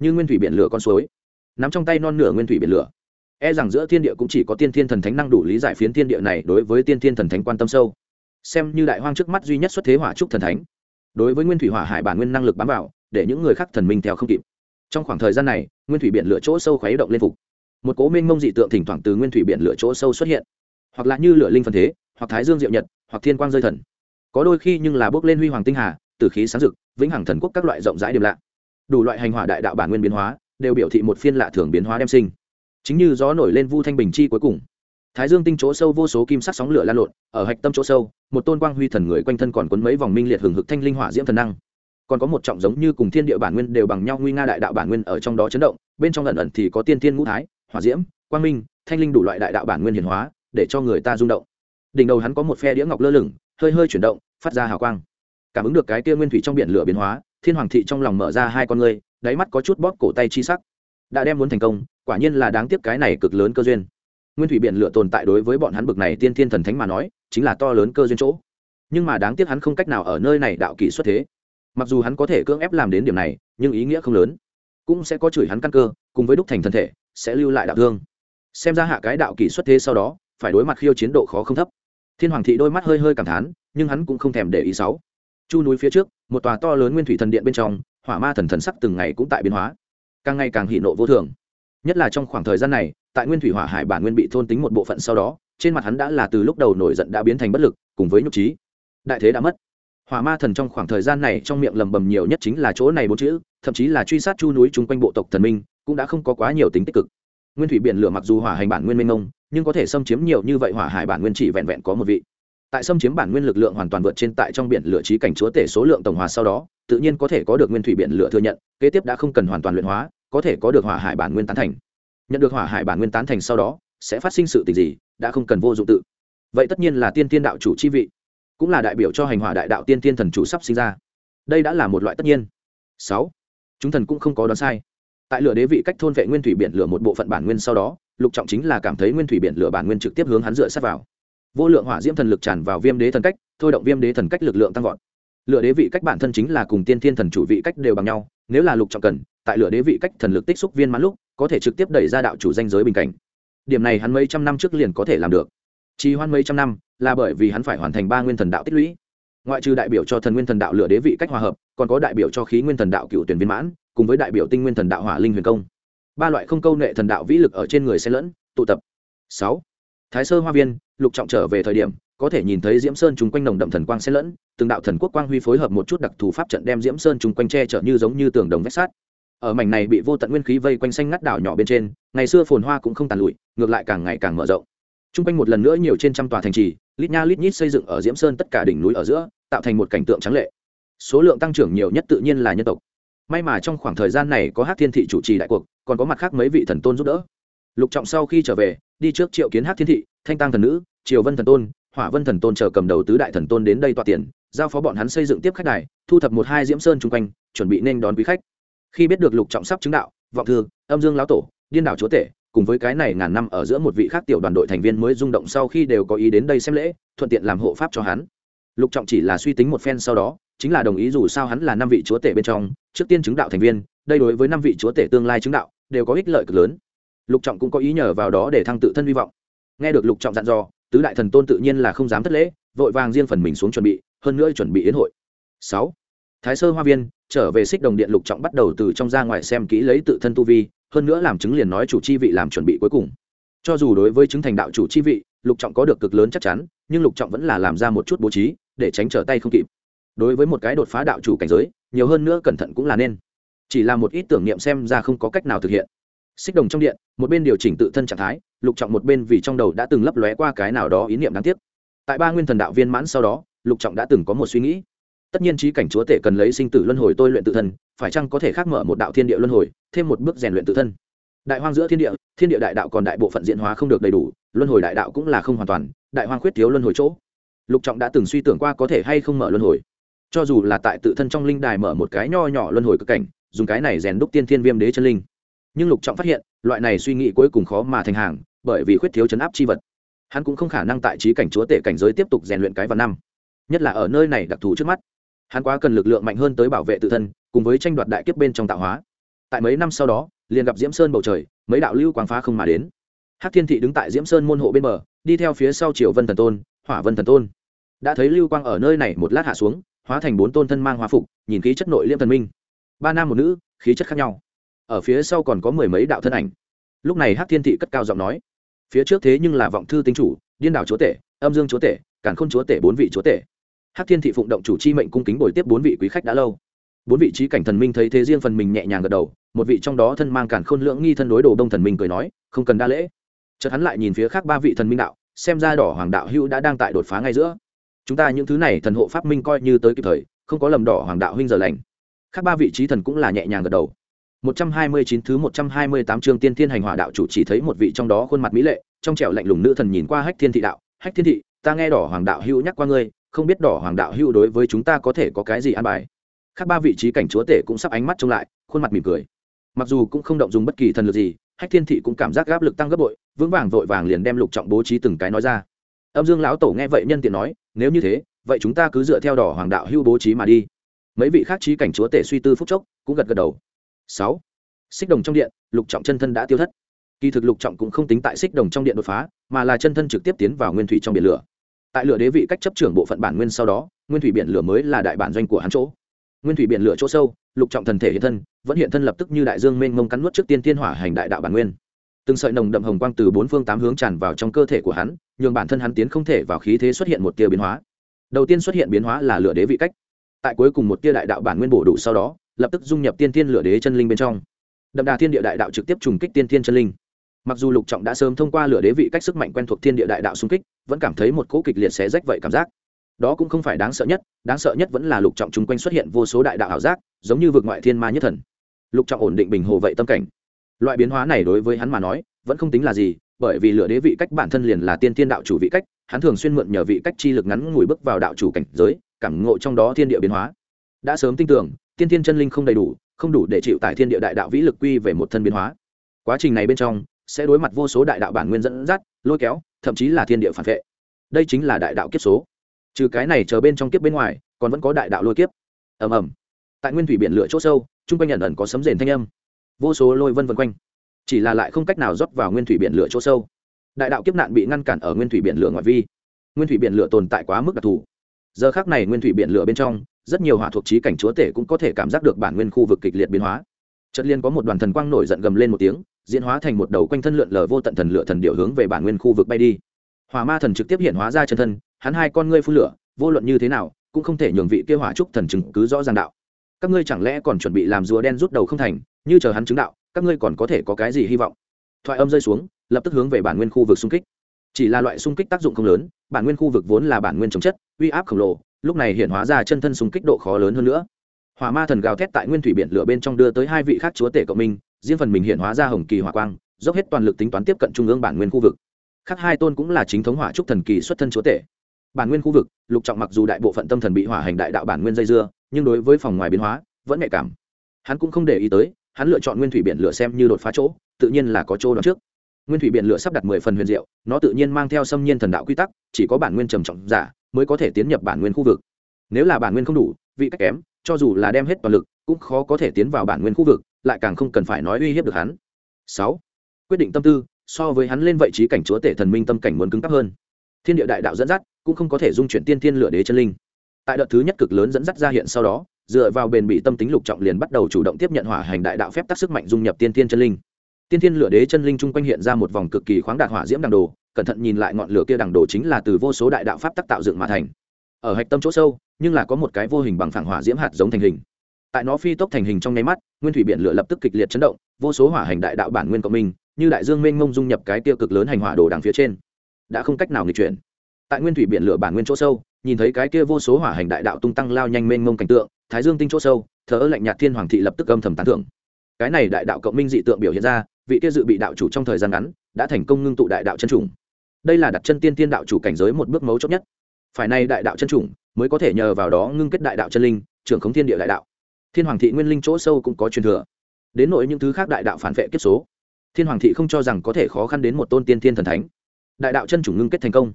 [SPEAKER 1] Như nguyên thủy biển lửa con suối, nắm trong tay non nửa nguyên thủy biển lửa. E rằng giữa thiên địa cũng chỉ có tiên thiên thần thánh năng đủ lý giải phiến thiên địa này đối với tiên thiên thần thánh quan tâm sâu xem như đại hoang trước mắt duy nhất xuất thế hỏa trúc thần thánh. Đối với nguyên thủy hỏa hải bản nguyên năng lực bám vào, để những người khác thần minh theo không kịp. Trong khoảng thời gian này, nguyên thủy biển lửa chỗ sâu khuấy động lên phục. Một cố minh mông dị tượng thỉnh thoảng từ nguyên thủy biển lửa chỗ sâu xuất hiện. Hoặc là như lửa linh phân thế, hoặc thái dương diệu nhật, hoặc thiên quang rơi thần. Có đôi khi nhưng là bước lên huy hoàng tinh hà, từ khí sáng rực, vĩnh hằng thần quốc các loại rộng rãi điểm lạ đủ loại hành hỏa đại đạo bản nguyên biến hóa, đều biểu thị một phiên lạ thường biến hóa đem sinh. Chính như gió nổi lên vu thanh bình chi cuối cùng thái dương tinh chỗ sâu vô số kim sắc sóng lửa lan lộn, ở hạch tâm chỗ sâu, một tôn quang huy thần người quanh thân còn quấn mấy vòng minh liệt hừng hực thanh linh hỏa diễm thần năng. Còn có một trọng giống như cùng thiên địa bản nguyên đều bằng nhau nguy nga đại đạo bản nguyên ở trong đó chấn động, bên trong lần ẩn thì có tiên thiên ngũ thái, hỏa diễm, quang minh, thanh linh đủ loại đại đạo bản nguyên hiển hóa, để cho người ta rung động. Đỉnh đầu hắn có một phe đĩa ngọc lơ lửng, hơi hơi chuyển động, phát ra hào quang. Cảm ứng được cái kia nguyên thủy trong biển lửa biến hóa, thiên hoàng thị trong lòng mở ra hai con ngươi, đáy mắt có chút bóp cổ tay chi sắc. Đã đem muốn thành công, quả nhiên là đáng tiếc cái này cực lớn cơ duyên nguyên thủy biển lửa tồn tại đối với bọn hắn bực này tiên thiên thần thánh mà nói, chính là to lớn cơ duyên chỗ. Nhưng mà đáng tiếc hắn không cách nào ở nơi này đạo kỷ xuất thế. Mặc dù hắn có thể cưỡng ép làm đến điểm này, nhưng ý nghĩa không lớn. Cũng sẽ có chửi hắn căn cơ, cùng với đúc thành thân thể, sẽ lưu lại đạo thương. Xem ra hạ cái đạo kỷ xuất thế sau đó, phải đối mặt khiêu chiến độ khó không thấp. Thiên hoàng thị đôi mắt hơi hơi cảm thán, nhưng hắn cũng không thèm để ý sáu chu núi phía trước, một tòa to lớn nguyên thủy thần điện bên trong, hỏa ma thần thần sắc từng ngày cũng tại biến hóa. Càng ngày càng hỉ nộ vô thường. Nhất là trong khoảng thời gian này tại nguyên thủy hỏa hải bản nguyên bị thôn tính một bộ phận sau đó, trên mặt hắn đã là từ lúc đầu nổi giận đã biến thành bất lực, cùng với nhục trí. Đại thế đã mất. Hỏa ma thần trong khoảng thời gian này trong miệng lầm bầm nhiều nhất chính là chỗ này bốn chữ, thậm chí là truy sát chu núi chung quanh bộ tộc thần minh, cũng đã không có quá nhiều tính tích cực. Nguyên thủy biển lửa mặc dù hỏa hành bản nguyên minh ông nhưng có thể xâm chiếm nhiều như vậy hỏa hải bản nguyên chỉ vẹn vẹn có một vị. Tại xâm chiếm bản nguyên lực lượng hoàn toàn vượt trên tại trong biển lửa trí cảnh chúa tể số lượng tổng hòa sau đó, tự nhiên có thể có được nguyên thủy biển lửa thừa nhận, kế tiếp đã không cần hoàn toàn luyện hóa, có thể có được hỏa hải bản nguyên tán thành nhận được hỏa hải bản nguyên tán thành sau đó, sẽ phát sinh sự tình gì, đã không cần vô dụng tự. Vậy tất nhiên là tiên tiên đạo chủ chi vị, cũng là đại biểu cho hành hỏa đại đạo tiên tiên thần chủ sắp sinh ra. Đây đã là một loại tất nhiên. Sáu, chúng thần cũng không có đoán sai. Tại lửa đế vị cách thôn vệ nguyên thủy biển lửa một bộ phận bản nguyên sau đó, lục trọng chính là cảm thấy nguyên thủy biển lửa bản nguyên trực tiếp hướng hắn dựa sát vào. Vô lượng hỏa diễm thần lực tràn vào viêm đế thần cách, thôi động viêm đế thần cách lực lượng tăng vọt. Lửa đế vị cách bản thân chính là cùng tiên thiên thần chủ vị cách đều bằng nhau, nếu là lục trọng cần, tại lửa đế vị cách thần lực tích xúc viên mãn lúc có thể trực tiếp đẩy ra đạo chủ danh giới bình cảnh. Điểm này hắn mấy trăm năm trước liền có thể làm được. Trì hoan mấy trăm năm là bởi vì hắn phải hoàn thành ba nguyên thần đạo tích lũy. Ngoại trừ đại biểu cho thần nguyên thần đạo lửa đế vị cách hòa hợp, còn có đại biểu cho khí nguyên thần đạo cựu tuyển viên mãn, cùng với đại biểu tinh nguyên thần đạo hỏa linh huyền công. Ba loại không câu nệ thần đạo vĩ lực ở trên người xen lẫn, tụ tập. Sáu, thái sơ hoa viên, lục trọng trở về thời điểm, có thể nhìn thấy diễm sơn chung quanh nồng đậm thần quang xen lẫn, từng đạo thần quốc quang huy phối hợp một chút đặc thù pháp trận đem diễm sơn chung quanh tre trở như giống như tường đồng vách sát ở mảnh này bị vô tận nguyên khí vây quanh xanh ngắt đảo nhỏ bên trên, ngày xưa phồn hoa cũng không tàn lụi, ngược lại càng ngày càng mở rộng. T r u n g quanh một lần nữa nhiều trên trăm tòa thành trì, lít nha lít nhít xây dựng ở diễm sơn tất cả đỉnh núi ở giữa, tạo thành một cảnh tượng trắng lệ. Số lượng tăng trưởng nhiều nhất tự nhiên là nhân tộc. May mà trong khoảng thời gian này có hát thiên thị chủ trì đại cuộc, còn có mặt khác mấy vị thần tôn giúp đỡ. Lục trọng sau khi trở về, đi trước triệu kiến hát thiên thị, thanh tăng thần nữ, triều vân thần tôn, hỏa vân thần tôn chờ cầm đầu tứ đại thần tôn đến đây tọa tiền, giao phó bọn hắn xây dựng tiếp khách đài, thu thập một hai diễm sơn chung quanh, chuẩn bị nên đón quý khách khi biết được lục trọng sắp chứng đạo, vọng thư, âm dương lão tổ, điên đảo chúa tể, cùng với cái này ngàn năm ở giữa một vị khác tiểu đoàn đội thành viên mới rung động sau khi đều có ý đến đây xem lễ, thuận tiện làm hộ pháp cho hắn. Lục trọng chỉ là suy tính một phen sau đó, chính là đồng ý dù sao hắn là năm vị chúa tể bên trong, trước tiên chứng đạo thành viên, đây đối với năm vị chúa tể tương lai chứng đạo, đều có ích lợi cực lớn. Lục trọng cũng có ý nhờ vào đó để thăng tự thân hy vọng. Nghe được lục trọng dặn dò, tứ đại thần tôn tự nhiên là không dám thất lễ, vội vàng riêng phần mình xuống chuẩn bị, hơn nữa chuẩn bị yến hội. Sáu. Thái sơ hoa viên trở về xích đồng điện lục trọng bắt đầu từ trong ra ngoài xem kỹ lấy tự thân tu vi, hơn nữa làm chứng liền nói chủ chi vị làm chuẩn bị cuối cùng. Cho dù đối với chứng thành đạo chủ chi vị, lục trọng có được cực lớn chắc chắn, nhưng lục trọng vẫn là làm ra một chút bố trí, để tránh trở tay không kịp. Đối với một cái đột phá đạo chủ cảnh giới, nhiều hơn nữa cẩn thận cũng là nên. Chỉ là một ít tưởng niệm xem ra không có cách nào thực hiện. Xích đồng trong điện, một bên điều chỉnh tự thân trạng thái, lục trọng một bên vì trong đầu đã từng lấp lóe qua cái nào đó ý niệm đáng tiếc. Tại ba nguyên thần đạo viên mãn sau đó, lục trọng đã từng có một suy nghĩ tất nhiên trí cảnh chúa tể cần lấy sinh tử luân hồi tôi luyện tự thân, phải chăng có thể khác mở một đạo thiên địa luân hồi, thêm một bước rèn luyện tự thân? Đại hoang giữa thiên địa thiên địa đại đạo còn đại bộ phận diễn hóa không được đầy đủ, luân hồi đại đạo cũng là không hoàn toàn, đại hoang khuyết thiếu luân hồi chỗ. Lục trọng đã từng suy tưởng qua có thể hay không mở luân hồi. Cho dù là tại tự thân trong linh đài mở một cái nho nhỏ luân hồi cực cảnh, dùng cái này rèn đúc tiên thiên viêm đế chân linh. Nhưng lục trọng phát hiện, loại này suy nghĩ cuối cùng khó mà thành hàng, bởi vì khuyết thiếu chấn áp chi vật. Hắn cũng không khả năng tại trí cảnh chúa tể cảnh giới tiếp tục rèn luyện cái vào năm, nhất là ở nơi này đặc thù trước mắt hắn quá cần lực lượng mạnh hơn tới bảo vệ tự thân, cùng với tranh đoạt đại kiếp bên trong tạo hóa. Tại mấy năm sau đó, liền gặp diễm sơn bầu trời, mấy đạo lưu quang phá không mà đến. Hắc thiên thị đứng tại diễm sơn môn hộ bên bờ, đi theo phía sau triều vân thần tôn, hỏa vân thần tôn. Đã thấy lưu quang ở nơi này một lát hạ xuống, hóa thành bốn tôn thân mang hóa phục, nhìn khí chất nội liêm thần minh. Ba nam một nữ, khí chất khác nhau. Ở phía sau còn có mười mấy đạo thân ảnh. Lúc này hắc thiên thị cất cao giọng nói, phía trước thế nhưng là vọng thư tính chủ, điên đảo chúa tể, âm dương chúa tể cản khôn chúa tể bốn vị chúa tể hắc thiên thị phụng động chủ chi mệnh cung kính bồi tiếp bốn vị quý khách đã lâu. Bốn vị trí cảnh thần minh thấy thế riêng phần mình nhẹ nhàng gật đầu, một vị trong đó thân mang cản khôn lưỡng nghi thân đối đồ đông thần minh cười nói, không cần đa lễ. Chợt hắn lại nhìn phía khác ba vị thần minh đạo, xem ra đỏ hoàng đạo hữu đã đang tại đột phá ngay giữa. Chúng ta những thứ này thần hộ pháp minh coi như tới kịp thời, không có lầm đỏ hoàng đạo huynh giờ lành. Khác ba vị trí thần cũng là nhẹ nhàng gật đầu. 129 thứ 128 chương tiên thiên hành hỏa đạo chủ chỉ thấy một vị trong đó khuôn mặt mỹ lệ, trong trẻo lạnh lùng nữ thần nhìn qua hách thiên thị đạo, hách thiên thị, ta nghe đỏ hoàng đạo hữu nhắc qua ngươi không biết đỏ hoàng đạo hữu đối với chúng ta có thể có cái gì an bài. Khác ba vị trí cảnh chúa tể cũng sắp ánh mắt trông lại, khuôn mặt mỉm cười. Mặc dù cũng không động dùng bất kỳ thần lực gì, hách thiên thị cũng cảm giác áp lực tăng gấp bội, vững vàng vội vàng liền đem lục trọng bố trí từng cái nói ra. Âm dương lão tổ nghe vậy nhân tiện nói, nếu như thế, vậy chúng ta cứ dựa theo đỏ hoàng đạo hưu bố trí mà đi. Mấy vị khác trí cảnh chúa tể suy tư phúc chốc, cũng gật gật đầu. Sáu. Xích đồng trong điện, lục trọng chân thân đã tiêu thất. Kỳ thực lục trọng cũng không tính tại xích đồng trong điện đột phá, mà là chân thân trực tiếp tiến vào nguyên thủy trong biển lửa tại lửa đế vị cách chấp trưởng bộ phận bản nguyên sau đó, nguyên thủy biển lửa mới là đại bản doanh của hắn chỗ. Nguyên thủy biển lửa chỗ sâu, lục trọng thần thể hiện thân, vẫn hiện thân lập tức như đại dương mênh mông cắn nuốt trước tiên thiên hỏa hành đại đạo bản nguyên. Từng sợi nồng đậm hồng quang từ bốn phương tám hướng tràn vào trong cơ thể của hắn, nhường bản thân hắn tiến không thể vào khí thế xuất hiện một tia biến hóa. Đầu tiên xuất hiện biến hóa là lửa đế vị cách. Tại cuối cùng một tia đại đạo bản nguyên bổ đủ sau đó, lập tức dung nhập tiên thiên lửa đế chân linh bên trong. Đậm đà thiên địa đại đạo trực tiếp trùng kích tiên thiên chân linh mặc dù lục trọng đã sớm thông qua lửa đế vị cách sức mạnh quen thuộc thiên địa đại đạo xung kích, vẫn cảm thấy một cỗ kịch liệt xé rách vậy cảm giác. Đó cũng không phải đáng sợ nhất, đáng sợ nhất vẫn là lục trọng chung quanh xuất hiện vô số đại đạo ảo giác, giống như vực ngoại thiên ma nhất thần. Lục trọng ổn định bình hồ vậy tâm cảnh. Loại biến hóa này đối với hắn mà nói, vẫn không tính là gì, bởi vì lửa đế vị cách bản thân liền là tiên thiên đạo chủ vị cách, hắn thường xuyên mượn nhờ vị cách chi lực ngắn ngủi bước vào đạo chủ cảnh giới, cảm ngộ trong đó thiên địa biến hóa. Đã sớm tin tưởng, tiên thiên chân linh không đầy đủ, không đủ để chịu tải thiên địa đại đạo vĩ lực quy về một thân biến hóa. Quá trình này bên trong sẽ đối mặt vô số đại đạo bản nguyên dẫn dắt, lôi kéo, thậm chí là thiên địa phản vệ. Đây chính là đại đạo kiếp số. Trừ cái này chờ bên trong kiếp bên ngoài, còn vẫn có đại đạo lôi kiếp. Ầm ầm. Tại nguyên thủy biển lửa chỗ sâu, chung quanh nhận ẩn có sấm rền thanh âm. Vô số lôi vân vân quanh. Chỉ là lại không cách nào rót vào nguyên thủy biển lửa chỗ sâu. Đại đạo kiếp nạn bị ngăn cản ở nguyên thủy biển lửa ngoại vi. Nguyên thủy biển lửa tồn tại quá mức đặc thù. Giờ khác này nguyên thủy biển lửa bên trong, rất nhiều hỏa thuộc trí cảnh chúa tể cũng có thể cảm giác được bản nguyên khu vực kịch liệt biến hóa. Chất liên có một đoàn thần quang nổi giận gầm lên một tiếng diễn hóa thành một đầu quanh thân lượn lờ vô tận thần lửa thần điệu hướng về bản nguyên khu vực bay đi. Hỏa ma thần trực tiếp hiện hóa ra chân thân, hắn hai con ngươi phun lửa, vô luận như thế nào, cũng không thể nhường vị kia hỏa trúc thần chứng cứ rõ ràng đạo. Các ngươi chẳng lẽ còn chuẩn bị làm rùa đen rút đầu không thành, như chờ hắn chứng đạo, các ngươi còn có thể có cái gì hy vọng? Thoại âm rơi xuống, lập tức hướng về bản nguyên khu vực xung kích. Chỉ là loại xung kích tác dụng không lớn, bản nguyên khu vực vốn là bản nguyên chống chất, uy áp khổng lồ, lúc này hiện hóa ra chân thân xung kích độ khó lớn hơn nữa. Hỏa ma thần gào thét tại nguyên thủy biển lửa bên trong đưa tới hai vị khác chúa tể cộng minh riêng phần mình hiện hóa ra hồng kỳ hỏa quang, dốc hết toàn lực tính toán tiếp cận trung ương bản nguyên khu vực. Khác hai tôn cũng là chính thống hỏa trúc thần kỳ xuất thân chúa tể. Bản nguyên khu vực, lục trọng mặc dù đại bộ phận tâm thần bị hỏa hành đại đạo bản nguyên dây dưa, nhưng đối với phòng ngoài biến hóa, vẫn nhạy cảm. Hắn cũng không để ý tới, hắn lựa chọn nguyên thủy biển lửa xem như đột phá chỗ, tự nhiên là có chỗ đó trước. Nguyên thủy biển lửa sắp đặt mười phần huyền diệu, nó tự nhiên mang theo xâm nhiên thần đạo quy tắc, chỉ có bản nguyên trầm trọng giả mới có thể tiến nhập bản nguyên khu vực. Nếu là bản nguyên không đủ, vị cách kém, cho dù là đem hết toàn lực, cũng khó có thể tiến vào bản nguyên khu vực lại càng không cần phải nói uy hiếp được hắn. Sáu, quyết định tâm tư, so với hắn lên vị trí cảnh chúa tể thần minh tâm cảnh muốn cứng cấp hơn. Thiên địa đại đạo dẫn dắt, cũng không có thể dung chuyển tiên thiên lửa đế chân linh. Tại đợt thứ nhất cực lớn dẫn dắt ra hiện sau đó, dựa vào bền bị tâm tính lục trọng liền bắt đầu chủ động tiếp nhận hỏa hành đại đạo phép tác sức mạnh dung nhập tiên thiên chân linh. Tiên thiên lửa đế chân linh chung quanh hiện ra một vòng cực kỳ khoáng đạt hỏa diễm đằng đồ, cẩn thận nhìn lại ngọn lửa kia đằng đồ chính là từ vô số đại đạo pháp tác tạo dựng mà thành. Ở hạch tâm chỗ sâu, nhưng là có một cái vô hình bằng phẳng hỏa diễm hạt giống thành hình tại nó phi tốc thành hình trong nháy mắt, nguyên thủy biển lửa lập tức kịch liệt chấn động, vô số hỏa hành đại đạo bản nguyên cộng minh, như đại dương mênh mông dung nhập cái tiêu cực lớn hành hỏa đồ đằng phía trên. Đã không cách nào nghịch chuyển. Tại nguyên thủy biển lửa bản nguyên chỗ sâu, nhìn thấy cái kia vô số hỏa hành đại đạo tung tăng lao nhanh mênh mông cảnh tượng, thái dương tinh chỗ sâu thở lạnh nhạt thiên hoàng thị lập tức âm thầm tán thưởng. Cái này đại đạo cộng minh dị tượng biểu hiện ra, vị kia dự bị đạo chủ trong thời gian ngắn, đã thành công ngưng tụ đại đạo chân trùng đây là đặt chân tiên tiên đạo chủ cảnh giới một bước mấu chốt nhất. Phải này đại đạo chân trùng mới có thể nhờ vào đó ngưng kết đại đạo chân linh, trưởng khống thiên địa đại đạo thiên hoàng thị nguyên linh chỗ sâu cũng có truyền thừa. Đến nội những thứ khác đại đạo phản vệ kiếp số, thiên hoàng thị không cho rằng có thể khó khăn đến một tôn tiên thiên thần thánh. Đại đạo chân chủng ngưng kết thành công.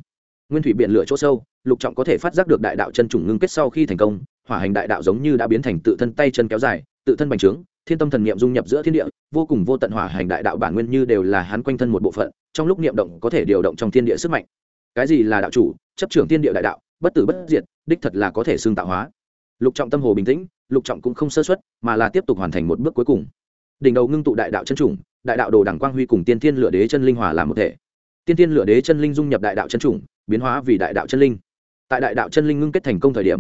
[SPEAKER 1] Nguyên thủy biện lửa chỗ sâu, lục trọng có thể phát giác được đại đạo chân chủng ngưng kết sau khi thành công, hỏa hành đại đạo giống như đã biến thành tự thân tay chân kéo dài, tự thân bành trướng, thiên tâm thần niệm dung nhập giữa thiên địa, vô cùng vô tận hỏa hành đại đạo bản nguyên như đều là hắn quanh thân một bộ phận, trong lúc niệm động có thể điều động trong thiên địa sức mạnh. Cái gì là đạo chủ, chấp trưởng thiên địa đại đạo, bất tử bất diệt, đích thật là có thể xương tạo hóa lục trọng tâm hồ bình tĩnh, lục trọng cũng không sơ xuất mà là tiếp tục hoàn thành một bước cuối cùng. Đỉnh đầu ngưng tụ đại đạo chân chủng, đại đạo đồ đẳng quang huy cùng tiên thiên lửa đế chân linh hòa làm một thể. Tiên thiên lửa đế chân linh dung nhập đại đạo chân chủng, biến hóa vì đại đạo chân linh. Tại đại đạo chân linh ngưng kết thành công thời điểm,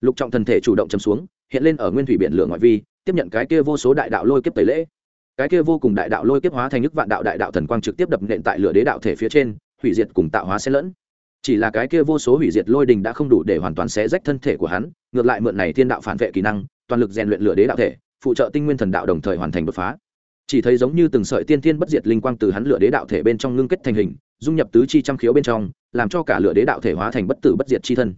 [SPEAKER 1] lục trọng thần thể chủ động chấm xuống, hiện lên ở nguyên thủy biển lửa ngoại vi, tiếp nhận cái kia vô số đại đạo lôi kiếp tẩy lễ. Cái kia vô cùng đại đạo lôi kiếp hóa thành nước vạn đạo đại đạo thần quang trực tiếp đập nện tại lửa đế đạo thể phía trên, hủy diệt cùng tạo hóa xen lẫn chỉ là cái kia vô số hủy diệt lôi đình đã không đủ để hoàn toàn xé rách thân thể của hắn, ngược lại mượn này thiên đạo phản vệ kỹ năng, toàn lực rèn luyện lửa đế đạo thể, phụ trợ tinh nguyên thần đạo đồng thời hoàn thành đột phá. Chỉ thấy giống như từng sợi tiên thiên bất diệt linh quang từ hắn lửa đế đạo thể bên trong ngưng kết thành hình, dung nhập tứ chi trăm khiếu bên trong, làm cho cả lửa đế đạo thể hóa thành bất tử bất diệt chi thân.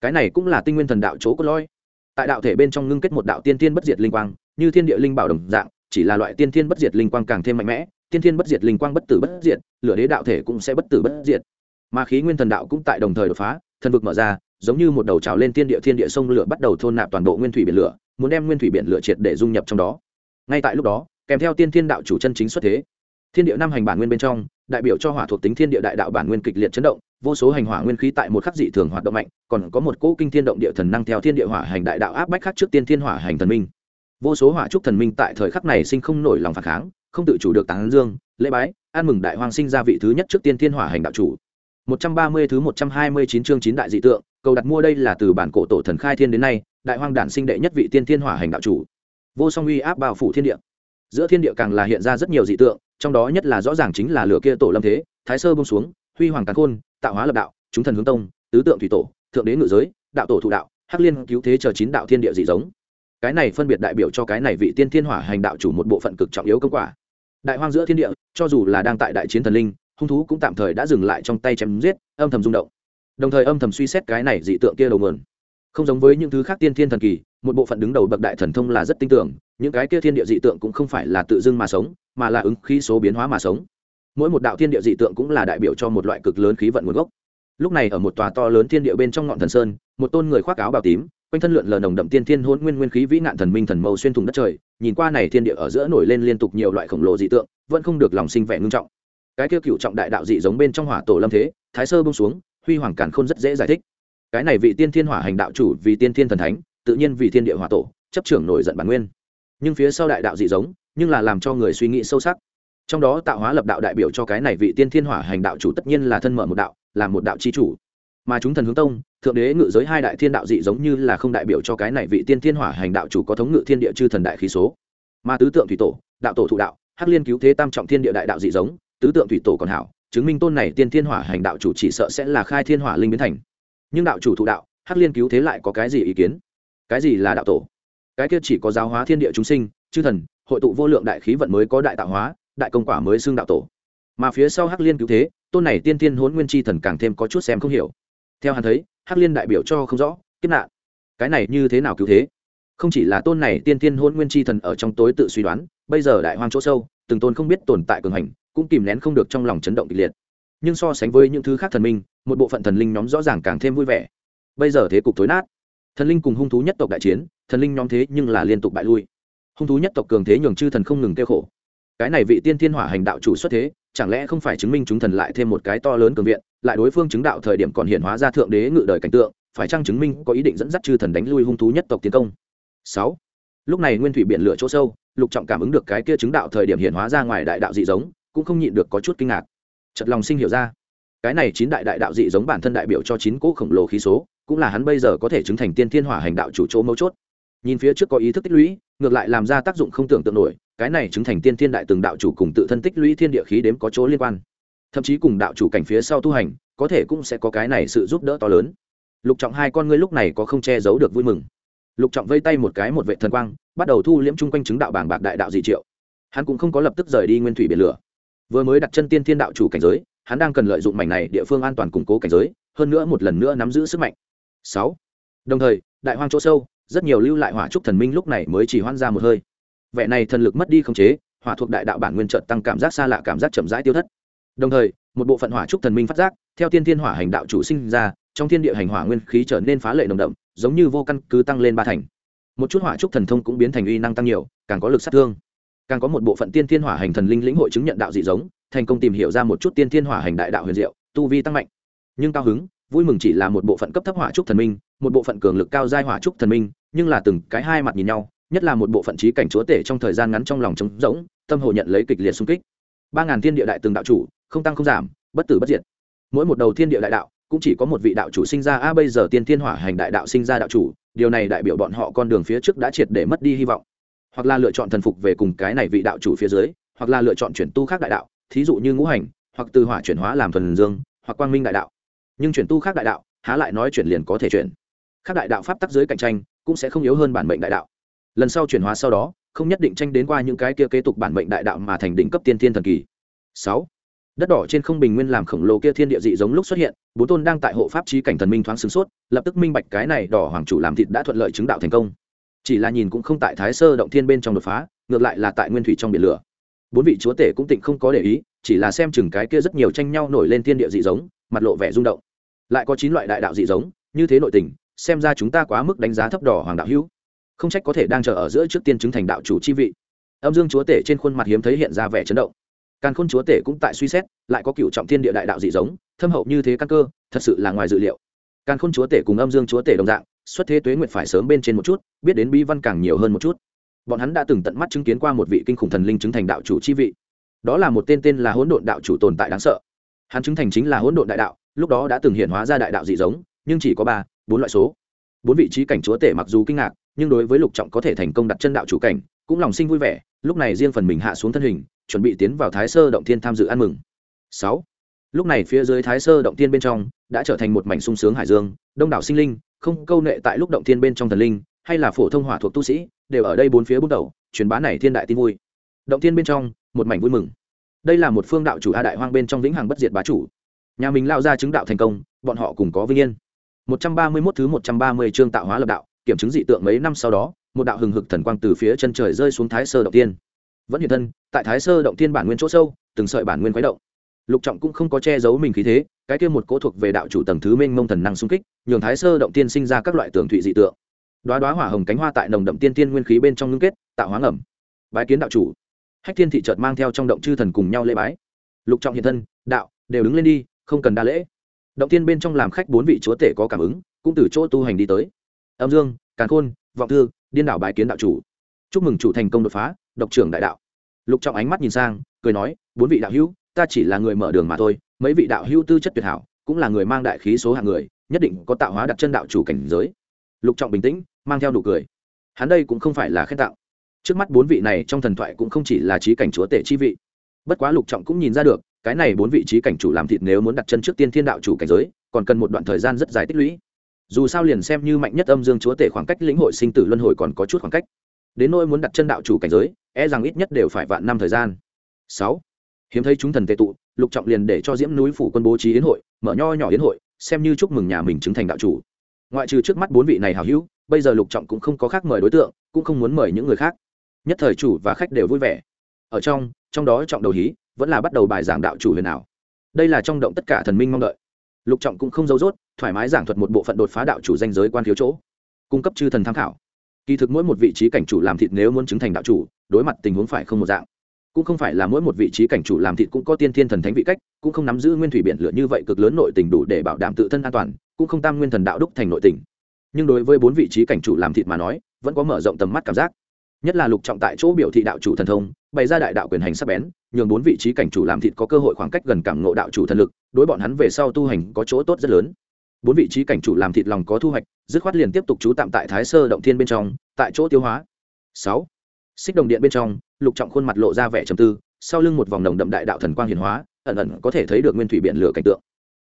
[SPEAKER 1] Cái này cũng là tinh nguyên thần đạo chỗ cốt lõi. Tại đạo thể bên trong ngưng kết một đạo tiên thiên bất diệt linh quang, như thiên địa linh bảo đồng dạng, chỉ là loại tiên thiên bất diệt linh quang càng thêm mạnh mẽ, tiên thiên bất diệt linh quang bất tử bất diệt, lửa đế đạo thể cũng sẽ bất tử bất diệt mà khí nguyên thần đạo cũng tại đồng thời đột phá, thần vực mở ra, giống như một đầu trào lên thiên địa thiên địa sông lửa bắt đầu thôn nạp toàn bộ nguyên thủy biển lửa, muốn đem nguyên thủy biển lửa triệt để dung nhập trong đó. Ngay tại lúc đó, kèm theo tiên thiên đạo chủ chân chính xuất thế, thiên địa năm hành bản nguyên bên trong, đại biểu cho hỏa thuộc tính thiên địa đại đạo bản nguyên kịch liệt chấn động, vô số hành hỏa nguyên khí tại một khắc dị thường hoạt động mạnh, còn có một cỗ kinh thiên động địa thần năng theo thiên địa hỏa hành đại đạo áp bách khắc trước tiên thiên hỏa hành thần minh. Vô số hỏa trúc thần minh tại thời khắc này sinh không nổi lòng phản kháng, không tự chủ được tán dương, lễ bái, an mừng đại hoàng sinh ra vị thứ nhất trước tiên thiên hỏa hành đạo chủ. 130 thứ 129 chương 9 đại dị tượng, cầu đặt mua đây là từ bản cổ tổ thần khai thiên đến nay, đại hoang đản sinh đệ nhất vị tiên thiên hỏa hành đạo chủ. Vô song uy áp bao phủ thiên địa. Giữa thiên địa càng là hiện ra rất nhiều dị tượng, trong đó nhất là rõ ràng chính là lửa kia tổ lâm thế, thái sơ buông xuống, huy hoàng càn khôn, tạo hóa lập đạo, chúng thần hướng tông, tứ tượng thủy tổ, thượng đế ngự giới, đạo tổ thụ đạo, hắc liên cứu thế chờ chín đạo thiên địa dị giống. Cái này phân biệt đại biểu cho cái này vị tiên thiên hỏa hành đạo chủ một bộ phận cực trọng yếu công quả. Đại hoang giữa thiên địa, cho dù là đang tại đại chiến thần linh, hung thú cũng tạm thời đã dừng lại trong tay chém giết, âm thầm rung động. Đồng thời âm thầm suy xét cái này dị tượng kia đầu nguồn không giống với những thứ khác tiên thiên thần kỳ, một bộ phận đứng đầu bậc đại thần thông là rất tin tưởng, những cái kia thiên địa dị tượng cũng không phải là tự dưng mà sống, mà là ứng khí số biến hóa mà sống. Mỗi một đạo thiên địa dị tượng cũng là đại biểu cho một loại cực lớn khí vận nguồn gốc. Lúc này ở một tòa to lớn thiên địa bên trong ngọn thần sơn, một tôn người khoác áo bào tím, quanh thân lượn lờ nồng đậm tiên thiên hôn nguyên nguyên khí vĩ nạn thần minh thần mâu xuyên thủng đất trời, nhìn qua này thiên địa ở giữa nổi lên liên tục nhiều loại khổng lồ dị tượng, vẫn không được lòng sinh vẻ ngưng trọng cái kia cựu trọng đại đạo dị giống bên trong hỏa tổ lâm thế, thái sơ bông xuống, huy hoàng càn khôn rất dễ giải thích. Cái này vị tiên thiên hỏa hành đạo chủ vì tiên thiên thần thánh, tự nhiên vì thiên địa hỏa tổ, chấp trưởng nổi giận bản nguyên. Nhưng phía sau đại đạo dị giống, nhưng là làm cho người suy nghĩ sâu sắc. Trong đó tạo hóa lập đạo đại biểu cho cái này vị tiên thiên hỏa hành đạo chủ tất nhiên là thân mở một đạo, là một đạo chi chủ. Mà chúng thần hướng tông, thượng đế ngự giới hai đại thiên đạo dị giống như là không đại biểu cho cái này vị tiên thiên hỏa hành đạo chủ có thống ngự thiên địa chư thần đại khí số. Mà tứ tượng thủy tổ, đạo tổ thụ đạo, hắc liên cứu thế tam trọng thiên địa đại đạo dị giống tứ tượng thủy tổ còn hảo, chứng minh tôn này tiên thiên hỏa hành đạo chủ chỉ sợ sẽ là khai thiên hỏa linh biến thành. Nhưng đạo chủ thụ đạo, hắc liên cứu thế lại có cái gì ý kiến? Cái gì là đạo tổ? Cái kia chỉ có giáo hóa thiên địa chúng sinh, chư thần, hội tụ vô lượng đại khí vận mới có đại tạo hóa, đại công quả mới xưng đạo tổ. Mà phía sau hắc liên cứu thế, tôn này tiên thiên hôn nguyên chi thần càng thêm có chút xem không hiểu. Theo hắn thấy, hắc liên đại biểu cho không rõ, kiếp nạn. Cái này như thế nào cứu thế? Không chỉ là tôn này tiên thiên hôn nguyên chi thần ở trong tối tự suy đoán, bây giờ đại hoang chỗ sâu, từng tôn không biết tồn tại cường hành cũng kìm nén không được trong lòng chấn động kịch liệt. Nhưng so sánh với những thứ khác thần minh, một bộ phận thần linh nhóm rõ ràng càng thêm vui vẻ. Bây giờ thế cục tối nát. Thần linh cùng hung thú nhất tộc đại chiến, thần linh nhóm thế nhưng là liên tục bại lui. Hung thú nhất tộc cường thế nhường chư thần không ngừng kêu khổ. Cái này vị tiên thiên hỏa hành đạo chủ xuất thế, chẳng lẽ không phải chứng minh chúng thần lại thêm một cái to lớn cường viện, lại đối phương chứng đạo thời điểm còn hiện hóa ra thượng đế ngự đời cảnh tượng, phải chăng chứng minh có ý định dẫn dắt chư thần đánh lui hung thú nhất tộc tiến công? Sáu. Lúc này nguyên thủy biển lửa chỗ sâu, lục trọng cảm ứng được cái kia chứng đạo thời điểm hiện hóa ra ngoài đại đạo dị giống cũng không nhịn được có chút kinh ngạc. Chật lòng sinh hiểu ra, cái này chín đại đại đạo dị giống bản thân đại biểu cho chín cỗ khổng lồ khí số, cũng là hắn bây giờ có thể chứng thành tiên thiên hỏa hành đạo chủ chỗ mấu chốt. Nhìn phía trước có ý thức tích lũy, ngược lại làm ra tác dụng không tưởng tượng nổi, cái này chứng thành tiên thiên đại từng đạo chủ cùng tự thân tích lũy thiên địa khí đếm có chỗ liên quan. Thậm chí cùng đạo chủ cảnh phía sau tu hành, có thể cũng sẽ có cái này sự giúp đỡ to lớn. Lục trọng hai con ngươi lúc này có không che giấu được vui mừng. Lục trọng vây tay một cái một vệ thần quang, bắt đầu thu liễm chung quanh chứng đạo bảng bạc đại đạo dị triệu. Hắn cũng không có lập tức rời đi nguyên thủy biển lửa vừa mới đặt chân tiên thiên đạo chủ cảnh giới, hắn đang cần lợi dụng mảnh này địa phương an toàn củng cố cảnh giới, hơn nữa một lần nữa nắm giữ sức mạnh. Sáu. Đồng thời, đại hoang chỗ sâu, rất nhiều lưu lại hỏa trúc thần minh lúc này mới chỉ hoan ra một hơi. Vẻ này thần lực mất đi không chế, hỏa thuộc đại đạo bản nguyên trợt tăng cảm giác xa lạ, cảm giác chậm rãi tiêu thất. Đồng thời, một bộ phận hỏa trúc thần minh phát giác, theo tiên thiên hỏa hành đạo chủ sinh ra, trong thiên địa hành hỏa nguyên khí trở nên phá lệ nồng đậm, giống như vô căn cứ tăng lên ba thành. Một chút hỏa trúc thần thông cũng biến thành uy năng tăng nhiều, càng có lực sát thương càng có một bộ phận tiên thiên hỏa hành thần linh lĩnh hội chứng nhận đạo dị giống, thành công tìm hiểu ra một chút tiên thiên hỏa hành đại đạo huyền diệu, tu vi tăng mạnh. Nhưng cao hứng, vui mừng chỉ là một bộ phận cấp thấp hỏa trúc thần minh, một bộ phận cường lực cao giai hỏa trúc thần minh, nhưng là từng cái hai mặt nhìn nhau, nhất là một bộ phận trí cảnh chúa tể trong thời gian ngắn trong lòng trống rỗng, tâm hồ nhận lấy kịch liệt xung kích. Ba ngàn thiên địa đại từng đạo chủ, không tăng không giảm, bất tử bất diệt. Mỗi một đầu thiên địa đại đạo, cũng chỉ có một vị đạo chủ sinh ra, a bây giờ tiên thiên hỏa hành đại đạo sinh ra đạo chủ, điều này đại biểu bọn họ con đường phía trước đã triệt để mất đi hy vọng hoặc là lựa chọn thần phục về cùng cái này vị đạo chủ phía dưới, hoặc là lựa chọn chuyển tu khác đại đạo, thí dụ như ngũ hành, hoặc từ hỏa chuyển hóa làm thuần dương, hoặc quang minh đại đạo. Nhưng chuyển tu khác đại đạo, há lại nói chuyển liền có thể chuyển. Khác đại đạo pháp tắc giới cạnh tranh, cũng sẽ không yếu hơn bản mệnh đại đạo. Lần sau chuyển hóa sau đó, không nhất định tranh đến qua những cái kia kế tục bản mệnh đại đạo mà thành đỉnh cấp tiên thiên thần kỳ. Sáu. Đất đỏ trên không bình nguyên làm khổng lồ kia thiên địa dị giống lúc xuất hiện, bốn tôn đang tại hộ pháp trí cảnh thần minh thoáng sửng sốt, lập tức minh bạch cái này đỏ hoàng chủ làm thịt đã thuận lợi chứng đạo thành công chỉ là nhìn cũng không tại thái sơ động thiên bên trong đột phá, ngược lại là tại nguyên thủy trong biển lửa. Bốn vị chúa tể cũng tịnh không có để ý, chỉ là xem chừng cái kia rất nhiều tranh nhau nổi lên thiên địa dị giống, mặt lộ vẻ rung động. Lại có chín loại đại đạo dị giống, như thế nội tình, xem ra chúng ta quá mức đánh giá thấp đỏ hoàng đạo hữu. Không trách có thể đang chờ ở giữa trước tiên chứng thành đạo chủ chi vị. Âm dương chúa tể trên khuôn mặt hiếm thấy hiện ra vẻ chấn động. Càn khôn chúa tể cũng tại suy xét, lại có cựu trọng thiên địa đại đạo dị giống, thâm hậu như thế căn cơ, thật sự là ngoài dự liệu. Càn khôn chúa tể cùng âm dương chúa tể đồng dạng xuất thế tuế nguyệt phải sớm bên trên một chút, biết đến bi văn càng nhiều hơn một chút. Bọn hắn đã từng tận mắt chứng kiến qua một vị kinh khủng thần linh chứng thành đạo chủ chi vị. Đó là một tên tên là hỗn độn đạo chủ tồn tại đáng sợ. Hắn chứng thành chính là hỗn độn đại đạo, lúc đó đã từng hiện hóa ra đại đạo dị giống, nhưng chỉ có ba, bốn loại số. Bốn vị trí cảnh chúa tể mặc dù kinh ngạc, nhưng đối với lục trọng có thể thành công đặt chân đạo chủ cảnh, cũng lòng sinh vui vẻ, lúc này riêng phần mình hạ xuống thân hình, chuẩn bị tiến vào thái sơ động thiên tham dự ăn mừng. Sáu. Lúc này phía dưới thái sơ động thiên bên trong, đã trở thành một mảnh sung sướng hải dương, đông đảo sinh linh không câu nệ tại lúc động thiên bên trong thần linh, hay là phổ thông hỏa thuộc tu sĩ, đều ở đây bốn phía bút đầu, truyền bá này thiên đại tin vui. Động thiên bên trong, một mảnh vui mừng. Đây là một phương đạo chủ a đại hoang bên trong vĩnh hằng bất diệt bá chủ. Nhà mình lao ra chứng đạo thành công, bọn họ cùng có vinh yên. 131 thứ 130 chương tạo hóa lập đạo, kiểm chứng dị tượng mấy năm sau đó, một đạo hừng hực thần quang từ phía chân trời rơi xuống thái sơ động tiên vẫn hiện thân, tại thái sơ động tiên bản nguyên chỗ sâu, từng sợi bản nguyên quái động lục trọng cũng không có che giấu mình khí thế, cái kia một cố thuộc về đạo chủ tầng thứ mênh mông thần năng xung kích, nhường thái sơ động tiên sinh ra các loại tường thụy dị tượng. Đoá đoá hỏa hồng cánh hoa tại nồng đậm tiên tiên nguyên khí bên trong ngưng kết, tạo hóa ngầm. Bái kiến đạo chủ. Hách thiên thị trợt mang theo trong động chư thần cùng nhau lễ bái. Lục trọng hiện thân, đạo, đều đứng lên đi, không cần đa lễ. Động tiên bên trong làm khách bốn vị chúa tể có cảm ứng, cũng từ chỗ tu hành đi tới. Âm dương, càn khôn, vọng thư, điên đảo bái kiến đạo chủ. Chúc mừng chủ thành công đột phá, độc trưởng đại đạo. Lục trọng ánh mắt nhìn sang, cười nói, bốn vị đạo hữu ta chỉ là người mở đường mà thôi, mấy vị đạo hữu tư chất tuyệt hảo, cũng là người mang đại khí số hạng người, nhất định có tạo hóa đặt chân đạo chủ cảnh giới. Lục trọng bình tĩnh, mang theo nụ cười. Hắn đây cũng không phải là khen tạo trước mắt bốn vị này trong thần thoại cũng không chỉ là trí cảnh chúa tể chi vị. Bất quá lục trọng cũng nhìn ra được, cái này bốn vị trí cảnh chủ làm thịt nếu muốn đặt chân trước tiên thiên đạo chủ cảnh giới, còn cần một đoạn thời gian rất dài tích lũy. Dù sao liền xem như mạnh nhất âm dương chúa tể khoảng cách lĩnh hội sinh tử luân hồi còn có chút khoảng cách. Đến nỗi muốn đặt chân đạo chủ cảnh giới e rằng ít nhất đều phải vạn năm thời gian. Sáu hiếm thấy chúng thần tệ tụ, lục trọng liền để cho diễm núi phủ quân bố trí yến hội, mở nho nhỏ yến hội, xem như chúc mừng nhà mình chứng thành đạo chủ. Ngoại trừ trước mắt bốn vị này hào hữu, bây giờ lục trọng cũng không có khác mời đối tượng, cũng không muốn mời những người khác. Nhất thời chủ và khách đều vui vẻ. Ở trong trong đó trọng đầu hí vẫn là bắt đầu bài giảng đạo chủ huyền ảo. Đây là trong động tất cả thần minh mong đợi. Lục trọng cũng không giấu dốt thoải mái giảng thuật một bộ phận đột phá đạo chủ danh giới quan thiếu chỗ. Cung cấp chư thần tham khảo. Kỳ thực mỗi một vị trí cảnh chủ làm thịt nếu muốn chứng thành đạo chủ, đối mặt tình huống phải không một dạng cũng không phải là mỗi một vị trí cảnh chủ làm thịt cũng có tiên thiên thần thánh vị cách, cũng không nắm giữ nguyên thủy biển lửa như vậy cực lớn nội tình đủ để bảo đảm tự thân an toàn, cũng không tam nguyên thần đạo đúc thành nội tình. Nhưng đối với bốn vị trí cảnh chủ làm thịt mà nói, vẫn có mở rộng tầm mắt cảm giác. Nhất là lục trọng tại chỗ biểu thị đạo chủ thần thông, bày ra đại đạo quyền hành sắc bén, nhường bốn vị trí cảnh chủ làm thịt có cơ hội khoảng cách gần cảm ngộ đạo chủ thần lực, đối bọn hắn về sau tu hành có chỗ tốt rất lớn. Bốn vị trí cảnh chủ làm thịt lòng có thu hoạch, dứt khoát liền tiếp tục trú tạm tại thái sơ động thiên bên trong, tại chỗ tiêu hóa. Sáu. Xích đồng điện bên trong lục trọng khuôn mặt lộ ra vẻ trầm tư, sau lưng một vòng nồng đậm đại đạo thần quang hiền hóa, ẩn ẩn có thể thấy được nguyên thủy biển lửa cảnh tượng.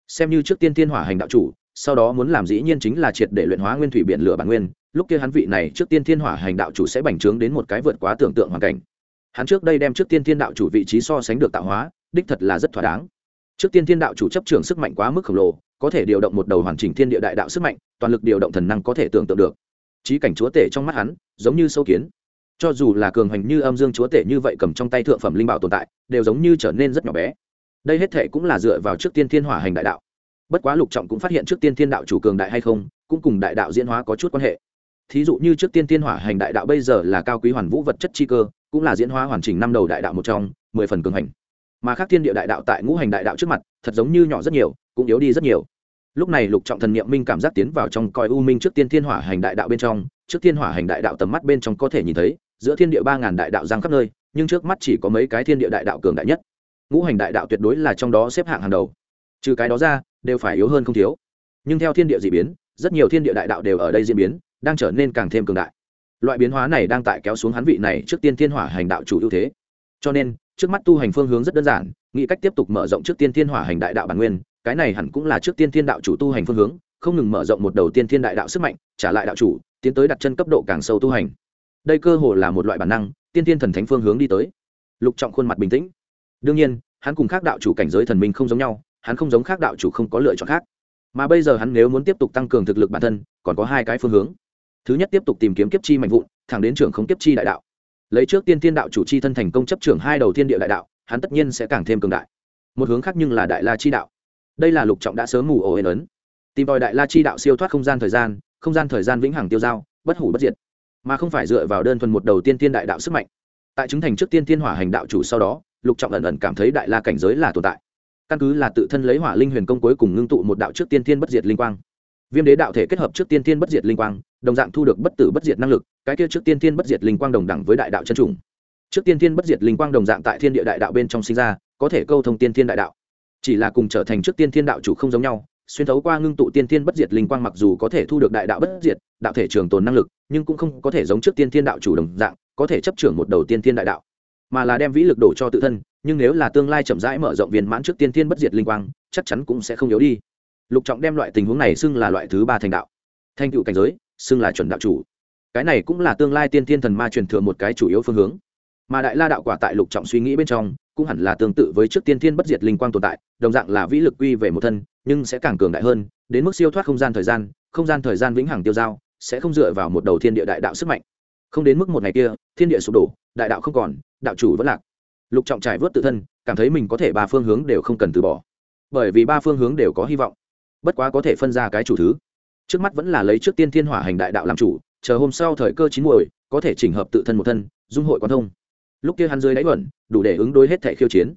[SPEAKER 1] Xem như trước tiên thiên hỏa hành đạo chủ, sau đó muốn làm dĩ nhiên chính là triệt để luyện hóa nguyên thủy biển lửa bản nguyên, lúc kia hắn vị này trước tiên thiên hỏa hành đạo chủ sẽ bành trướng đến một cái vượt quá tưởng tượng hoàn cảnh. Hắn trước đây đem trước tiên thiên đạo chủ vị trí so sánh được tạo hóa, đích thật là rất thỏa đáng. Trước tiên thiên đạo chủ chấp trường sức mạnh quá mức khổng lồ, có thể điều động một đầu hoàn chỉnh thiên địa đại đạo sức mạnh, toàn lực điều động thần năng có thể tưởng tượng được. Trí cảnh chúa tể trong mắt hắn, giống như sâu kiến cho dù là cường hành như âm dương chúa tể như vậy cầm trong tay thượng phẩm linh bảo tồn tại, đều giống như trở nên rất nhỏ bé. Đây hết thể cũng là dựa vào trước tiên thiên hỏa hành đại đạo. Bất quá lục trọng cũng phát hiện trước tiên thiên đạo chủ cường đại hay không, cũng cùng đại đạo diễn hóa có chút quan hệ. Thí dụ như trước tiên thiên hỏa hành đại đạo bây giờ là cao quý hoàn vũ vật chất chi cơ, cũng là diễn hóa hoàn chỉnh năm đầu đại đạo một trong, mười phần cường hành. Mà khác thiên địa đại đạo tại ngũ hành đại đạo trước mặt, thật giống như nhỏ rất nhiều, cũng yếu đi rất nhiều. Lúc này lục trọng thần niệm minh cảm giác tiến vào trong coi u minh trước tiên thiên hỏa hành đại đạo bên trong, trước tiên hỏa hành đại đạo tầm mắt bên trong có thể nhìn thấy giữa thiên địa ba ngàn đại đạo giang khắp nơi, nhưng trước mắt chỉ có mấy cái thiên địa đại đạo cường đại nhất. Ngũ hành đại đạo tuyệt đối là trong đó xếp hạng hàng đầu. Trừ cái đó ra, đều phải yếu hơn không thiếu. Nhưng theo thiên địa d ị biến, rất nhiều thiên địa đại đạo đều ở đây diễn biến, đang trở nên càng thêm cường đại. Loại biến hóa này đang tại kéo xuống hắn vị này trước tiên thiên hỏa hành đạo chủ ưu thế. Cho nên, trước mắt tu hành phương hướng rất đơn giản, nghĩ cách tiếp tục mở rộng trước tiên thiên hỏa hành đại đạo bản nguyên, cái này hẳn cũng là trước tiên thiên đạo chủ tu hành phương hướng, không ngừng mở rộng một đầu tiên thiên đại đạo sức mạnh, trả lại đạo chủ, tiến tới đặt chân cấp độ càng sâu tu hành đây cơ hồ là một loại bản năng, tiên thiên thần thánh phương hướng đi tới. Lục trọng khuôn mặt bình tĩnh. Đương nhiên, hắn cùng khác đạo chủ cảnh giới thần minh không giống nhau, hắn không giống khác đạo chủ không có lựa chọn khác. Mà bây giờ hắn nếu muốn tiếp tục tăng cường thực lực bản thân, còn có hai cái phương hướng. Thứ nhất tiếp tục tìm kiếm kiếp chi mạnh vụn, thẳng đến trưởng không kiếp chi đại đạo. Lấy trước tiên thiên đạo chủ chi thân thành công chấp trưởng hai đầu thiên địa đại đạo, hắn tất nhiên sẽ càng thêm cường đại. Một hướng khác nhưng là đại la chi đạo. Đây là lục trọng đã sớm ngủ ổ ên ấn. Tìm tòi đại la chi đạo siêu thoát không gian thời gian, không gian thời gian vĩnh hằng tiêu dao, bất hủ bất diệt mà không phải dựa vào đơn thuần một đầu tiên thiên đại đạo sức mạnh. Tại chứng thành trước tiên thiên hỏa hành đạo chủ sau đó, lục trọng ẩn ẩn cảm thấy đại la cảnh giới là tồn tại. Căn cứ là tự thân lấy hỏa linh huyền công cuối cùng ngưng tụ một đạo trước tiên thiên bất diệt linh quang. Viêm đế đạo thể kết hợp trước tiên thiên bất diệt linh quang, đồng dạng thu được bất tử bất diệt năng lực, cái kia trước tiên thiên bất diệt linh quang đồng đẳng với đại đạo chân trùng. Trước tiên thiên bất diệt linh quang đồng dạng tại thiên địa đại đạo bên trong sinh ra, có thể câu thông tiên thiên đại đạo. Chỉ là cùng trở thành trước tiên thiên đạo chủ không giống nhau, xuyên thấu qua ngưng tụ tiên thiên bất diệt linh quang mặc dù có thể thu được đại đạo bất diệt, đạo thể trường tồn năng lực nhưng cũng không có thể giống trước tiên thiên đạo chủ đồng dạng, có thể chấp trưởng một đầu tiên thiên đại đạo, mà là đem vĩ lực đổ cho tự thân, nhưng nếu là tương lai chậm rãi mở rộng viên mãn trước tiên thiên bất diệt linh quang, chắc chắn cũng sẽ không yếu đi. Lục trọng đem loại tình huống này xưng là loại thứ ba thành đạo. Thanh cựu cảnh giới, xưng là chuẩn đạo chủ. Cái này cũng là tương lai tiên thiên thần ma truyền thừa một cái chủ yếu phương hướng. Mà đại la đạo quả tại lục trọng suy nghĩ bên trong, cũng hẳn là tương tự với trước tiên thiên bất diệt linh quang tồn tại, đồng dạng là vĩ lực quy về một thân, nhưng sẽ càng cường đại hơn, đến mức siêu thoát không gian thời gian, không gian thời gian vĩnh hằng tiêu dao sẽ không dựa vào một đầu thiên địa đại đạo sức mạnh. Không đến mức một ngày kia, thiên địa sụp đổ, đại đạo không còn, đạo chủ vẫn lạc. Lục trọng trải vớt tự thân, cảm thấy mình có thể ba phương hướng đều không cần từ bỏ. Bởi vì ba phương hướng đều có hy vọng. Bất quá có thể phân ra cái chủ thứ. Trước mắt vẫn là lấy trước tiên thiên hỏa hành đại đạo làm chủ, chờ hôm sau thời cơ chín muồi, có thể chỉnh hợp tự thân một thân, dung hội quan thông. Lúc kia hắn rơi đáy bẩn đủ để ứng đối hết thẻ khiêu chiến.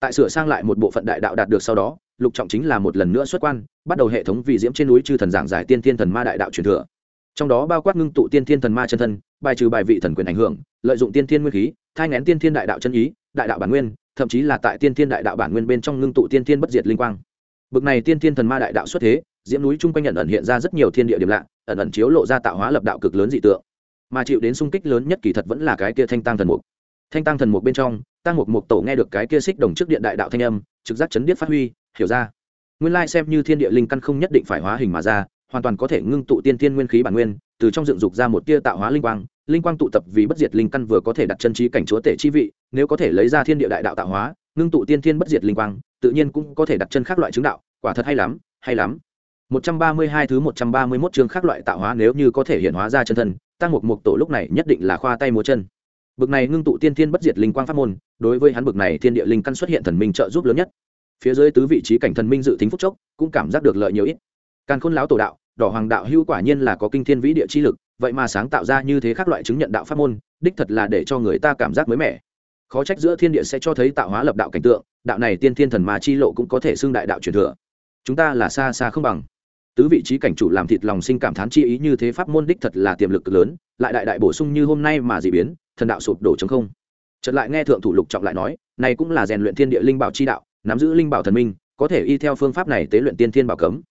[SPEAKER 1] Tại sửa sang lại một bộ phận đại đạo đạt được sau đó, lục trọng chính là một lần nữa xuất quan, bắt đầu hệ thống vị diễm trên núi chư thần giảng giải tiên thiên thần ma đại đạo truyền thừa trong đó bao quát ngưng tụ tiên thiên thần ma chân thân, bài trừ bài vị thần quyền ảnh hưởng, lợi dụng tiên thiên nguyên khí, thai ngén tiên thiên đại đạo chân ý, đại đạo bản nguyên, thậm chí là tại tiên thiên đại đạo bản nguyên bên trong ngưng tụ tiên thiên bất diệt linh quang. Bực này tiên thiên thần ma đại đạo xuất thế, diễm núi chung quanh nhận ẩn hiện ra rất nhiều thiên địa điểm lạ, ẩn ẩn chiếu lộ ra tạo hóa lập đạo cực lớn dị tượng. Mà chịu đến sung kích lớn nhất kỳ thật vẫn là cái kia thanh tăng thần mục. Thanh tăng thần mục bên trong, tăng mục mục tổ nghe được cái kia xích đồng trước điện đại đạo thanh âm, trực giác chấn điếc phát huy, hiểu ra. Nguyên lai xem như thiên địa linh căn không nhất định phải hóa hình mà ra hoàn toàn có thể ngưng tụ tiên thiên nguyên khí bản nguyên, từ trong dựng dục ra một tia tạo hóa linh quang linh quang tụ tập vì bất diệt linh căn vừa có thể đặt chân trí cảnh chúa tể chi vị, nếu có thể lấy ra thiên địa đại đạo tạo hóa, ngưng tụ tiên thiên bất diệt linh quang, tự nhiên cũng có thể đặt chân khác loại chứng đạo, quả thật hay lắm hay lắm. 132 thứ 131 chương khác loại tạo hóa nếu như có thể hiện hóa ra chân thân, tăng một mục tổ lúc này nhất định là khoa tay múa chân. Bực này ngưng tụ tiên thiên bất diệt linh quang pháp môn, đối với hắn bực này thiên địa linh căn xuất hiện thần minh trợ giúp lớn nhất. Phía dưới tứ vị trí cảnh thần minh dự tính phúc chốc, cũng cảm giác được lợi nhiều ít. Càn khôn lão tổ đạo đỏ hoàng đạo hưu quả nhiên là có kinh thiên vĩ địa chi lực, vậy mà sáng tạo ra như thế các loại chứng nhận đạo pháp môn, đích thật là để cho người ta cảm giác mới mẻ. Khó trách giữa thiên địa sẽ cho thấy tạo hóa lập đạo cảnh tượng, đạo này tiên thiên thần mà chi lộ cũng có thể xưng đại đạo truyền thừa. Chúng ta là xa xa không bằng. Tứ vị trí cảnh chủ làm thịt lòng sinh cảm thán chi ý như thế pháp môn đích thật là tiềm lực lớn, lại đại đại bổ sung như hôm nay mà dị biến, thần đạo sụp đổ chống không. Trật lại nghe thượng thủ lục trọng lại nói, này cũng là rèn luyện thiên địa linh bảo chi đạo, nắm giữ linh bảo thần minh, có thể y theo phương pháp này tế luyện tiên thiên bảo cấm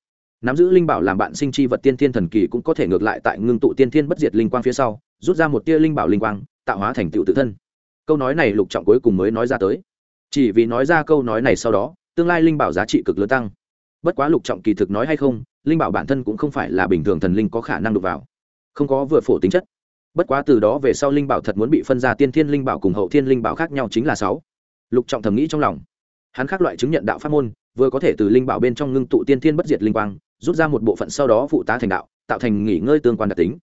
[SPEAKER 1] nắm giữ linh bảo làm bạn sinh chi vật tiên thiên thần kỳ cũng có thể ngược lại tại ngưng tụ tiên thiên bất diệt linh quang phía sau, rút ra một tia linh bảo linh quang, tạo hóa thành tựu tự thân. Câu nói này lục trọng cuối cùng mới nói ra tới. Chỉ vì nói ra câu nói này sau đó, tương lai linh bảo giá trị cực lớn tăng. Bất quá lục trọng kỳ thực nói hay không, linh bảo bản thân cũng không phải là bình thường thần linh có khả năng đụng vào. Không có vừa phổ tính chất. Bất quá từ đó về sau linh bảo thật muốn bị phân ra tiên thiên linh bảo cùng hậu thiên linh bảo khác nhau chính là sáu. Lục trọng thầm nghĩ trong lòng. Hắn khác loại chứng nhận đạo pháp môn vừa có thể từ linh bảo bên trong ngưng tụ tiên thiên bất diệt linh quang, rút ra một bộ phận sau đó phụ tá thành đạo, tạo thành nghỉ ngơi tương quan đặc tính.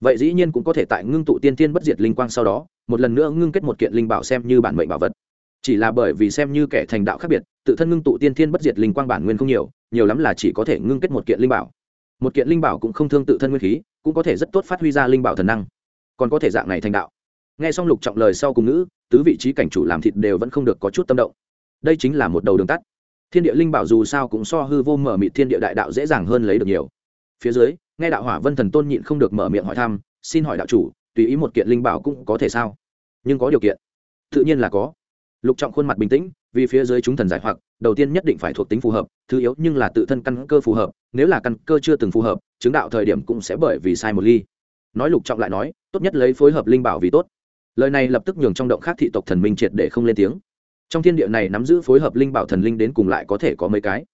[SPEAKER 1] Vậy dĩ nhiên cũng có thể tại ngưng tụ tiên thiên bất diệt linh quang sau đó, một lần nữa ngưng kết một kiện linh bảo xem như bản mệnh bảo vật. Chỉ là bởi vì xem như kẻ thành đạo khác biệt, tự thân ngưng tụ tiên thiên bất diệt linh quang bản nguyên không nhiều nhiều lắm là chỉ có thể ngưng kết một kiện linh bảo. Một kiện linh bảo cũng không thương tự thân nguyên khí, cũng có thể rất tốt phát huy ra linh bảo thần năng. Còn có thể dạng này thành đạo. Nghe xong lục trọng lời sau cùng ngữ, tứ vị trí cảnh chủ làm thịt đều vẫn không được có chút tâm động. Đây chính là một đầu đường tắt thiên địa linh bảo dù sao cũng so hư vô mở mịt thiên địa đại đạo dễ dàng hơn lấy được nhiều. Phía dưới, nghe đạo hỏa vân thần tôn nhịn không được mở miệng hỏi thăm, xin hỏi đạo chủ, tùy ý một kiện linh bảo cũng có thể sao? Nhưng có điều kiện. Tự nhiên là có. Lục trọng khuôn mặt bình tĩnh, vì phía dưới chúng thần giải hoặc, đầu tiên nhất định phải thuộc tính phù hợp, thứ yếu nhưng là tự thân căn cơ phù hợp, nếu là căn cơ chưa từng phù hợp, chứng đạo thời điểm cũng sẽ bởi vì sai một ly. Nói lục trọng lại nói, tốt nhất lấy phối hợp linh bảo vì tốt. Lời này lập tức nhường trong động khác thị tộc thần minh triệt để không lên tiếng trong thiên địa này nắm giữ phối hợp linh bảo thần linh đến cùng lại có thể có mấy cái?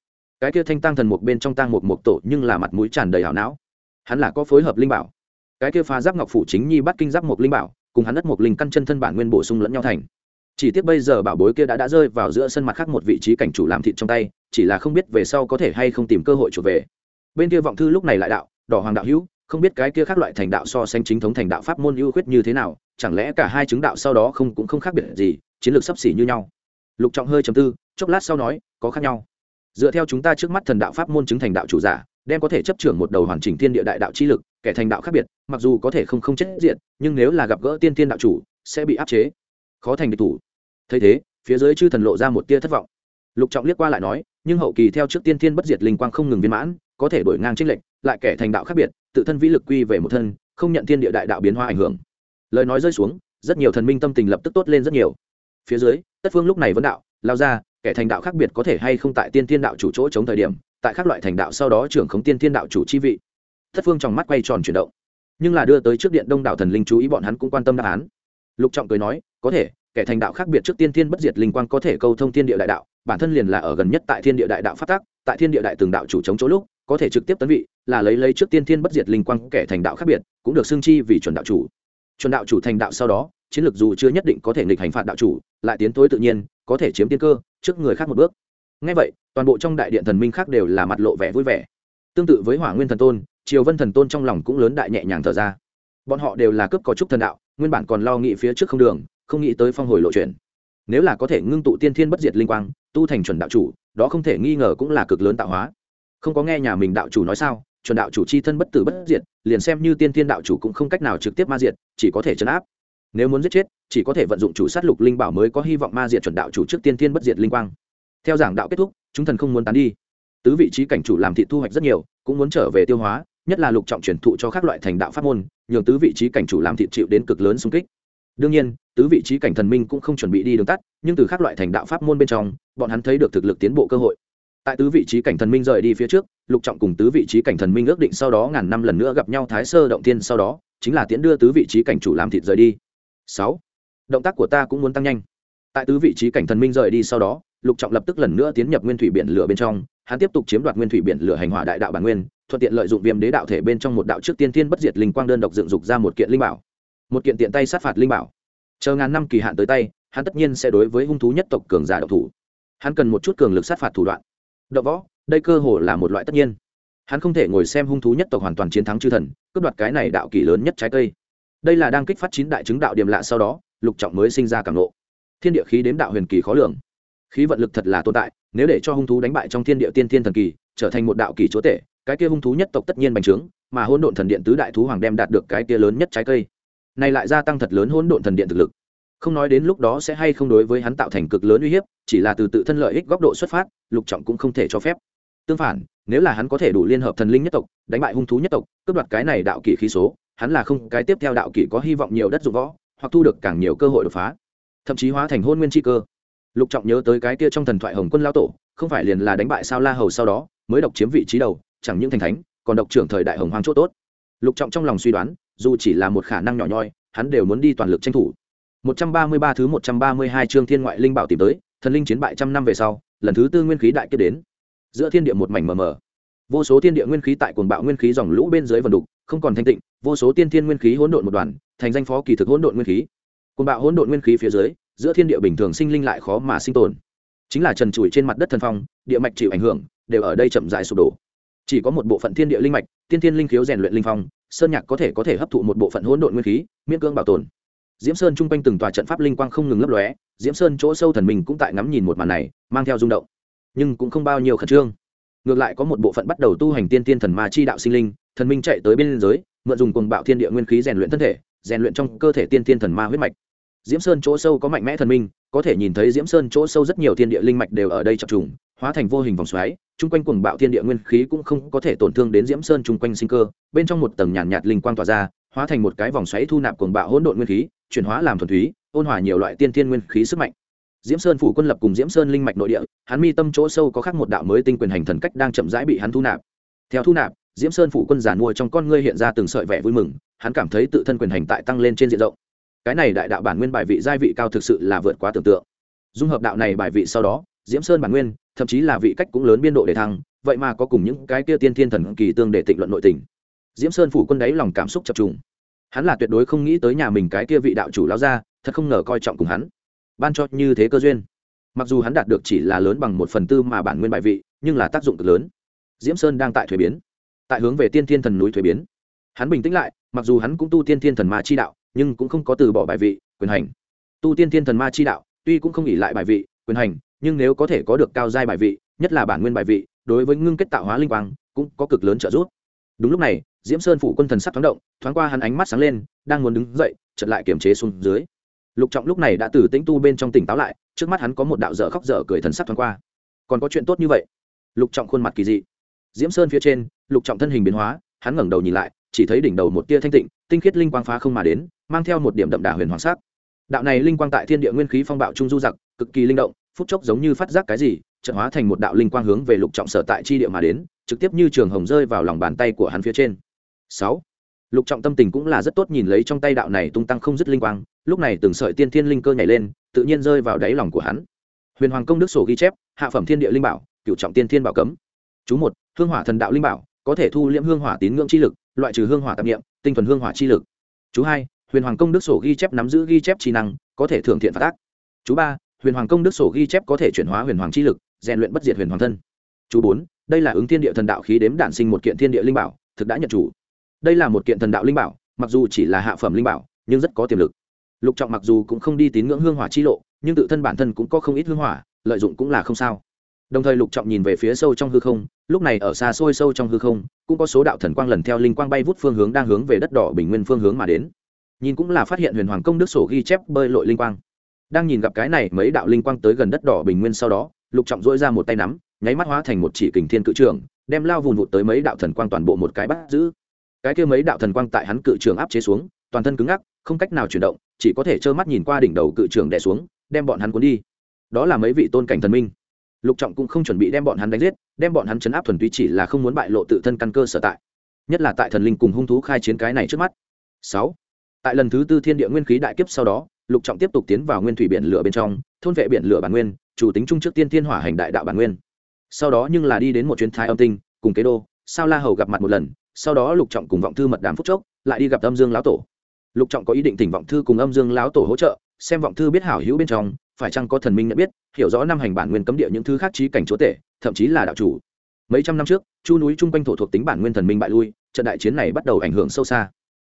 [SPEAKER 1] Cái kia thanh tăng thần mục bên trong tăng mục mục tổ nhưng là mặt mũi tràn đầy hảo não. Hắn là có phối hợp linh bảo. Cái kia phá giáp ngọc phủ chính nhi bắt kinh giáp mục linh bảo, cùng hắn đất mục linh căn chân thân bản nguyên bổ sung lẫn nhau thành. Chỉ tiếc bây giờ bảo bối kia đã đã rơi vào giữa sân mặt khác một vị trí cảnh chủ làm thịt trong tay, chỉ là không biết về sau có thể hay không tìm cơ hội trở về. Bên kia vọng thư lúc này lại đạo, đỏ hoàng đạo hữu, không biết cái kia khác loại thành đạo so sánh chính thống thành đạo pháp môn ưu khuyết như thế nào, chẳng lẽ cả hai chứng đạo sau đó không cũng không khác biệt gì, chiến lược sắp xỉ như nhau? Lục trọng hơi chầm tư, chốc lát sau nói, có khác nhau. Dựa theo chúng ta trước mắt thần đạo pháp môn chứng thành đạo chủ giả, đem có thể chấp trưởng một đầu hoàn chỉnh thiên địa đại đạo chi lực, kẻ thành đạo khác biệt, mặc dù có thể không không chết diện, nhưng nếu là gặp gỡ tiên tiên đạo chủ, sẽ bị áp chế. Khó thành địch thủ. Thấy thế, phía dưới chư thần lộ ra một tia thất vọng. Lục trọng liếc qua lại nói, nhưng hậu kỳ theo trước tiên thiên bất diệt linh quang không ngừng viên mãn, có thể đổi ngang trích lệnh lại kẻ thành đạo khác biệt, tự thân vĩ lực quy về một thân, không nhận thiên địa đại đạo biến hóa ảnh hưởng. Lời nói rơi xuống, rất nhiều thần minh tâm tình lập tức tốt lên rất nhiều. Phía dưới tất phương lúc này vẫn đạo, lao ra, kẻ thành đạo khác biệt có thể hay không tại tiên thiên đạo chủ chỗ chống thời điểm, tại các loại thành đạo sau đó trưởng khống tiên thiên đạo chủ chi vị? Tất phương trong mắt quay tròn chuyển động. Nhưng là đưa tới trước điện đông đảo thần linh chú ý bọn hắn cũng quan tâm đáp án. Lục trọng cười nói, có thể, kẻ thành đạo khác biệt trước tiên thiên bất diệt linh quang có thể câu thông thiên địa đại đạo, bản thân liền là ở gần nhất tại thiên địa đại đạo phát tác tại thiên địa đại từng đạo chủ chống chỗ lúc, có thể trực tiếp tấn vị, là lấy lấy trước tiên thiên bất diệt linh quang kẻ thành đạo khác biệt, cũng được xưng chi vì chuẩn đạo chủ. Chuẩn đạo chủ thành đạo sau đó chiến lược dù chưa nhất định có thể nghịch hành phạt đạo chủ, lại tiến tối tự nhiên, có thể chiếm tiên cơ, trước người khác một bước. Ngay vậy, toàn bộ trong đại điện thần minh khác đều là mặt lộ vẻ vui vẻ. Tương tự với hỏa nguyên thần tôn, triều vân thần tôn trong lòng cũng lớn đại nhẹ nhàng thở ra. Bọn họ đều là cấp có trúc thần đạo, nguyên bản còn lo nghĩ phía trước không đường, không nghĩ tới phong hồi lộ chuyển nếu là có thể ngưng tụ tiên thiên bất diệt linh quang, tu thành chuẩn đạo chủ, đó không thể nghi ngờ cũng là cực lớn tạo hóa. Không có nghe nhà mình đạo chủ nói sao, chuẩn đạo chủ c h i thân bất tử bất diệt, liền xem như tiên thiên đạo chủ cũng không cách nào trực tiếp ma diệt, chỉ có thể chấn áp nếu muốn giết chết, chỉ có thể vận dụng chủ sát lục linh bảo mới có hy vọng ma diệt chuẩn đạo chủ trước tiên thiên bất diệt linh quang. Theo giảng đạo kết thúc, chúng thần không muốn tán đi. Tứ vị trí cảnh chủ làm thị thu hoạch rất nhiều, cũng muốn trở về tiêu hóa, nhất là lục trọng truyền thụ cho các loại thành đạo pháp môn, nhường tứ vị trí cảnh chủ làm thị chịu đến cực lớn xung kích. Đương nhiên, tứ vị trí cảnh thần minh cũng không chuẩn bị đi đường tắt, nhưng từ các loại thành đạo pháp môn bên trong, bọn hắn thấy được thực lực tiến bộ cơ hội. Tại tứ vị trí cảnh thần minh rời đi phía trước, lục trọng cùng tứ vị trí cảnh thần minh ước định sau đó ngàn năm lần nữa gặp nhau thái sơ động tiên sau đó, chính là tiễn đưa tứ vị trí cảnh chủ làm thịt rời đi sáu. Động tác của ta cũng muốn tăng nhanh. Tại tứ vị trí cảnh thần minh rời đi sau đó, lục trọng lập tức lần nữa tiến nhập nguyên thủy biển lửa bên trong, hắn tiếp tục chiếm đoạt nguyên thủy biển lửa hành hỏa đại đạo bản nguyên, thuận tiện lợi dụng viêm đế đạo thể bên trong một đạo trước tiên thiên bất diệt linh quang đơn độc dựng dục ra một kiện linh bảo. Một kiện tiện tay sát phạt linh bảo. Chờ ngàn năm kỳ hạn tới tay, hắn tất nhiên sẽ đối với hung thú nhất tộc cường giả độc thủ. Hắn cần một chút cường lực sát phạt thủ đoạn. Đậu võ, đây cơ hồ là một loại tất nhiên. Hắn không thể ngồi xem hung thú nhất tộc hoàn toàn chiến thắng chư thần, cướp đoạt cái này đạo kỳ lớn nhất trái cây đây là đang kích phát chín đại chứng đạo điểm lạ sau đó, lục trọng mới sinh ra cảm nộ thiên địa khí đếm đạo huyền kỳ khó lường. Khí vận lực thật là tồn tại, nếu để cho hung thú đánh bại trong thiên địa tiên thiên thần kỳ, trở thành một đạo kỳ chúa tể, cái kia hung thú nhất tộc tất nhiên bành trướng, mà hỗn độn thần điện tứ đại thú hoàng đem đạt được cái kia lớn nhất trái cây. Này lại gia tăng thật lớn hỗn độn thần điện thực lực. Không nói đến lúc đó sẽ hay không đối với hắn tạo thành cực lớn uy hiếp, chỉ là từ tự thân lợi ích góc độ xuất phát, lục trọng cũng không thể cho phép. Tương phản, nếu là hắn có thể đủ liên hợp thần linh nhất tộc, đánh bại hung thú nhất tộc, cướp đoạt cái này đạo kỳ khí số hắn là không cái tiếp theo đạo kỷ có hy vọng nhiều đất dụng võ hoặc thu được càng nhiều cơ hội đột phá thậm chí hóa thành hôn nguyên chi cơ lục trọng nhớ tới cái kia trong thần thoại hồng quân lao tổ không phải liền là đánh bại sao la hầu sau đó mới độc chiếm vị trí đầu chẳng những thành thánh còn độc trưởng thời đại hồng hoang c h ỗ t ố t lục trọng trong lòng suy đoán dù chỉ là một khả năng nhỏ nhoi hắn đều muốn đi toàn lực tranh thủ 133 thứ 132 chương Thiên ngoại linh bảo tìm tới, thần linh chiến bại trăm năm về sau, lần thứ tư nguyên khí đại kết đến. Giữa thiên địa một mảnh mờ mờ. Vô số thiên địa nguyên khí tại cuồng bạo nguyên khí dòng lũ bên dưới vần đục, không còn thanh tịnh, vô số tiên thiên nguyên khí hỗn độn một đoàn, thành danh phó kỳ thực hỗn độn nguyên khí. Côn bạo hỗn độn nguyên khí phía dưới, giữa thiên địa bình thường sinh linh lại khó mà sinh tồn. chính là trần trụi trên mặt đất thần phong địa mạch chịu ảnh hưởng đều ở đây chậm rãi sụp đổ chỉ có một bộ phận thiên địa linh mạch tiên thiên linh khiếu rèn luyện linh phong sơn nhạc có thể có thể hấp thụ một bộ phận hỗn độn nguyên khí miễn cưỡng bảo tồn diễm sơn chung quanh từng tòa trận pháp linh quang không ngừng lấp lóe diễm sơn chỗ sâu thần mình cũng tại ngắm nhìn một màn này mang theo rung động nhưng cũng không bao nhiêu khẩn trương ngược lại có một bộ phận bắt đầu tu hành tiên tiên thần ma chi đạo sinh linh thần minh chạy tới bên giới mượn dùng cùng bạo thiên địa nguyên khí rèn luyện thân thể rèn luyện trong cơ thể tiên thiên thần ma huyết mạch. Diễm sơn chỗ sâu có mạnh mẽ thần minh có thể nhìn thấy diễm sơn chỗ sâu rất nhiều thiên địa linh mạch đều ở đây chập trùng hóa thành vô hình vòng xoáy chung quanh cuồng bạo thiên địa nguyên khí cũng không có thể tổn thương đến diễm sơn chung quanh sinh cơ. Bên trong một tầng nhàn nhạt, nhạt linh quang tỏa ra hóa thành một cái vòng xoáy thu nạp cuồng bạo hỗn độn nguyên khí chuyển hóa làm thuần túy ôn hòa nhiều loại tiên thiên nguyên khí sức mạnh. Diễm sơn phủ quân lập cùng diễm sơn linh mạch nội địa hắn mi tâm chỗ sâu có khác một đạo mới tinh quyền hành thần cách đang chậm rãi bị hắn thu nạp. Theo thu nạp diễm sơn phủ quân giàn mua trong con ngươi hiện ra từng sợi vẻ vui mừng, hắn cảm thấy tự thân quyền hành tại tăng lên trên diện rộng. Cái này đại đạo bản nguyên bài vị giai vị cao thực sự là vượt quá tưởng tượng. Dung hợp đạo này bài vị sau đó, diễm sơn bản nguyên, thậm chí là vị cách cũng lớn biên độ để thăng, vậy mà có cùng những cái kia tiên thiên thần kỳ tương để tịnh luận nội tình. Diễm sơn phủ quân đấy lòng cảm xúc chập trùng. Hắn là tuyệt đối không nghĩ tới nhà mình cái kia vị đạo chủ lao ra thật không ngờ coi trọng cùng hắn. Ban cho như thế cơ duyên. Mặc dù hắn đạt được chỉ là lớn bằng một phần tư mà bản nguyên bài vị, nhưng là tác dụng cực lớn. Diễm sơn đang tại thuế biến tại hướng về tiên thiên thần núi thuế biến. Hắn bình tĩnh lại, mặc dù hắn cũng tu tiên thiên thần ma chi đạo, nhưng cũng không có từ bỏ bài vị, quyền hành. Tu tiên thiên thần ma chi đạo, tuy cũng không nghỉ lại bài vị, quyền hành, nhưng nếu có thể có được cao giai bài vị, nhất là bản nguyên bài vị, đối với ngưng kết tạo hóa linh quang, cũng có cực lớn trợ giúp. Đúng lúc này, diễm sơn phủ quân thần sắc thoáng động, thoáng qua hắn ánh mắt sáng lên, đang muốn đứng dậy chật lại kiềm chế xuống dưới. Lục trọng lúc này đã từ tĩnh tu bên trong tỉnh táo lại, trước mắt hắn có một đạo dở khóc dở cười thần sắc thoáng qua. Còn có chuyện tốt như vậy? Lục trọng khuôn mặt kỳ dị diễm sơn phía trên, lục trọng thân hình biến hóa, hắn ngẩng đầu nhìn lại, chỉ thấy đỉnh đầu một tia thanh tịnh, tinh khiết linh quang phá không mà đến, mang theo một điểm đậm đà huyền hoàng sắc. Đạo này linh quang tại thiên địa nguyên khí phong bạo trung du giặc, cực kỳ linh động, phút chốc giống như phát giác cái gì trận hóa thành một đạo linh quang hướng về lục trọng sở tại chi địa mà đến, trực tiếp như trường hồng rơi vào lòng bàn tay của hắn phía trên. Sáu. Lục trọng tâm tình cũng là rất tốt nhìn lấy trong tay đạo này tung tăng không dứt linh quang, lúc này từng sợi tiên thiên linh cơ nhảy lên, tự nhiên rơi vào đáy lòng của hắn. Huyền hoàng công đức sổ ghi chép, hạ phẩm thiên địa linh bảo cựu trọng tiên thiên bảo cấm chú một, hương hỏa thần đạo linh bảo, có thể thu liễm hương hỏa tín ngưỡng chi lực, loại trừ hương hỏa tạp nghiệm tinh thuần hương hỏa chi lực. Chú hai, huyền hoàng công đức sổ ghi chép nắm giữ ghi chép trí năng, có thể thưởng thiện phát tác chú ba, huyền hoàng công đức sổ ghi chép có thể chuyển hóa huyền hoàng chi lực, rèn luyện bất diệt huyền hoàng thân. Chú bốn, đây là ứng thiên địa thần đạo khí đếm đản sinh một kiện thiên địa linh bảo, thực đã nhận chủ. Đây là một kiện thần đạo linh bảo, mặc dù chỉ là hạ phẩm linh bảo, nhưng rất có tiềm lực. Lục trọng mặc dù cũng không đi tín ngưỡng hương hỏa chi lộ, nhưng tự thân bản thân cũng có không ít hương hỏa, lợi dụng cũng là không sao. Đồng thời lục trọng nhìn về phía sâu trong hư không lúc này ở xa xôi sâu trong hư không, cũng có số đạo thần quang lần theo linh quang bay vút phương hướng đang hướng về đất đỏ bình nguyên phương hướng mà đến. Nhìn cũng là phát hiện huyền hoàng công đức sổ ghi chép bơi lội linh quang. Đang nhìn gặp cái này, mấy đạo linh quang tới gần đất đỏ bình nguyên sau đó, lục trọng dỗi ra một tay nắm, nháy mắt hóa thành một chỉ kình thiên cự trường, đem lao vùn vụt tới mấy đạo thần quang toàn bộ một cái bắt giữ. Cái kia mấy đạo thần quang tại hắn cự trường áp chế xuống, toàn thân cứng ngắc, không cách nào chuyển động, chỉ có thể trơ mắt nhìn qua đỉnh đầu cự trường đè xuống, đem bọn hắn cuốn đi. Đó là mấy vị tôn cảnh thần minh lục trọng cũng không chuẩn bị đem bọn hắn đánh giết, đem bọn hắn chấn áp thuần túy chỉ là không muốn bại lộ tự thân căn cơ sở tại. Nhất là tại thần linh cùng hung thú khai chiến cái này trước mắt. Sáu. Tại lần thứ tư thiên địa nguyên khí đại kiếp sau đó, lục trọng tiếp tục tiến vào nguyên thủy biển lửa bên trong, thôn vệ biển lửa bản nguyên, chủ tính trung trước tiên thiên hỏa hành đại đạo bản nguyên. Sau đó nhưng là đi đến một chuyến thái âm tinh, cùng kế đô, sao la hầu gặp mặt một lần, sau đó lục trọng cùng vọng thư mật đàm phúc chốc, lại đi gặp âm dương lão tổ. Lục trọng có ý định tỉnh vọng thư cùng âm dương lão tổ hỗ trợ, xem vọng thư biết hảo hữu bên trong phải chăng có thần minh nhận biết, hiểu rõ năm hành bản nguyên cấm địa những thứ khác trí cảnh chúa tể, thậm chí là đạo chủ. Mấy trăm năm trước, chu núi chung quanh thổ thuộc tính bản nguyên thần minh bại lui, trận đại chiến này bắt đầu ảnh hưởng sâu xa.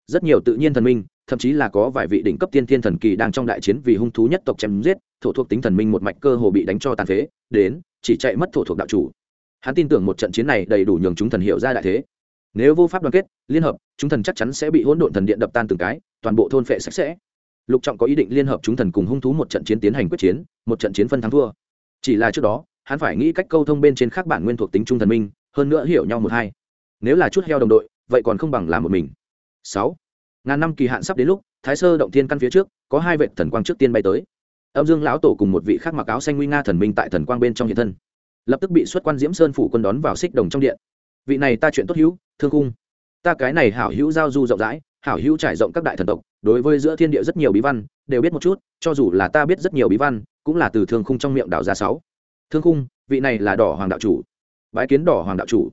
[SPEAKER 1] Rất nhiều tự nhiên thần minh, thậm chí là có vài vị đỉnh cấp tiên thiên thần kỳ đang trong đại chiến vì hung thú nhất tộc chém giết, thổ thuộc tính thần minh một mạch cơ hồ bị đánh cho tàn phế, đến, chỉ chạy mất thổ thuộc đạo chủ. Hắn tin tưởng một trận chiến này đầy đủ nhường chúng thần hiểu ra đại thế. Nếu vô pháp đoàn kết, liên hợp, chúng thần chắc chắn sẽ bị hỗn độn thần điện đập tan từng cái, toàn bộ thôn phệ sạch sẽ lục trọng có ý định liên hợp chúng thần cùng hung thú một trận chiến tiến hành quyết chiến, một trận chiến phân thắng thua. Chỉ là trước đó, hắn phải nghĩ cách câu thông bên trên các bản nguyên thuộc tính trung thần minh, hơn nữa hiểu nhau một hai. Nếu là chút heo đồng đội, vậy còn không bằng làm một mình. Sáu. Ngàn năm kỳ hạn sắp đến lúc, thái sơ động thiên căn phía trước, có hai vệ thần quang trước tiên bay tới. Âm dương lão tổ cùng một vị khác mặc áo xanh nguy nga thần minh tại thần quang bên trong hiện thân. Lập tức bị xuất quan diễm sơn phủ quân đón vào xích đồng trong điện. Vị này ta chuyện tốt hữu, thương cung ta cái này hảo hữu giao du rộng rãi hảo hữu trải rộng các đại thần tộc, đối với giữa thiên địa rất nhiều bí văn, đều biết một chút, cho dù là ta biết rất nhiều bí văn, cũng là từ thương khung trong miệng đạo gia sáu. Thương khung, vị này là đỏ hoàng đạo chủ. Bái kiến đỏ hoàng đạo chủ.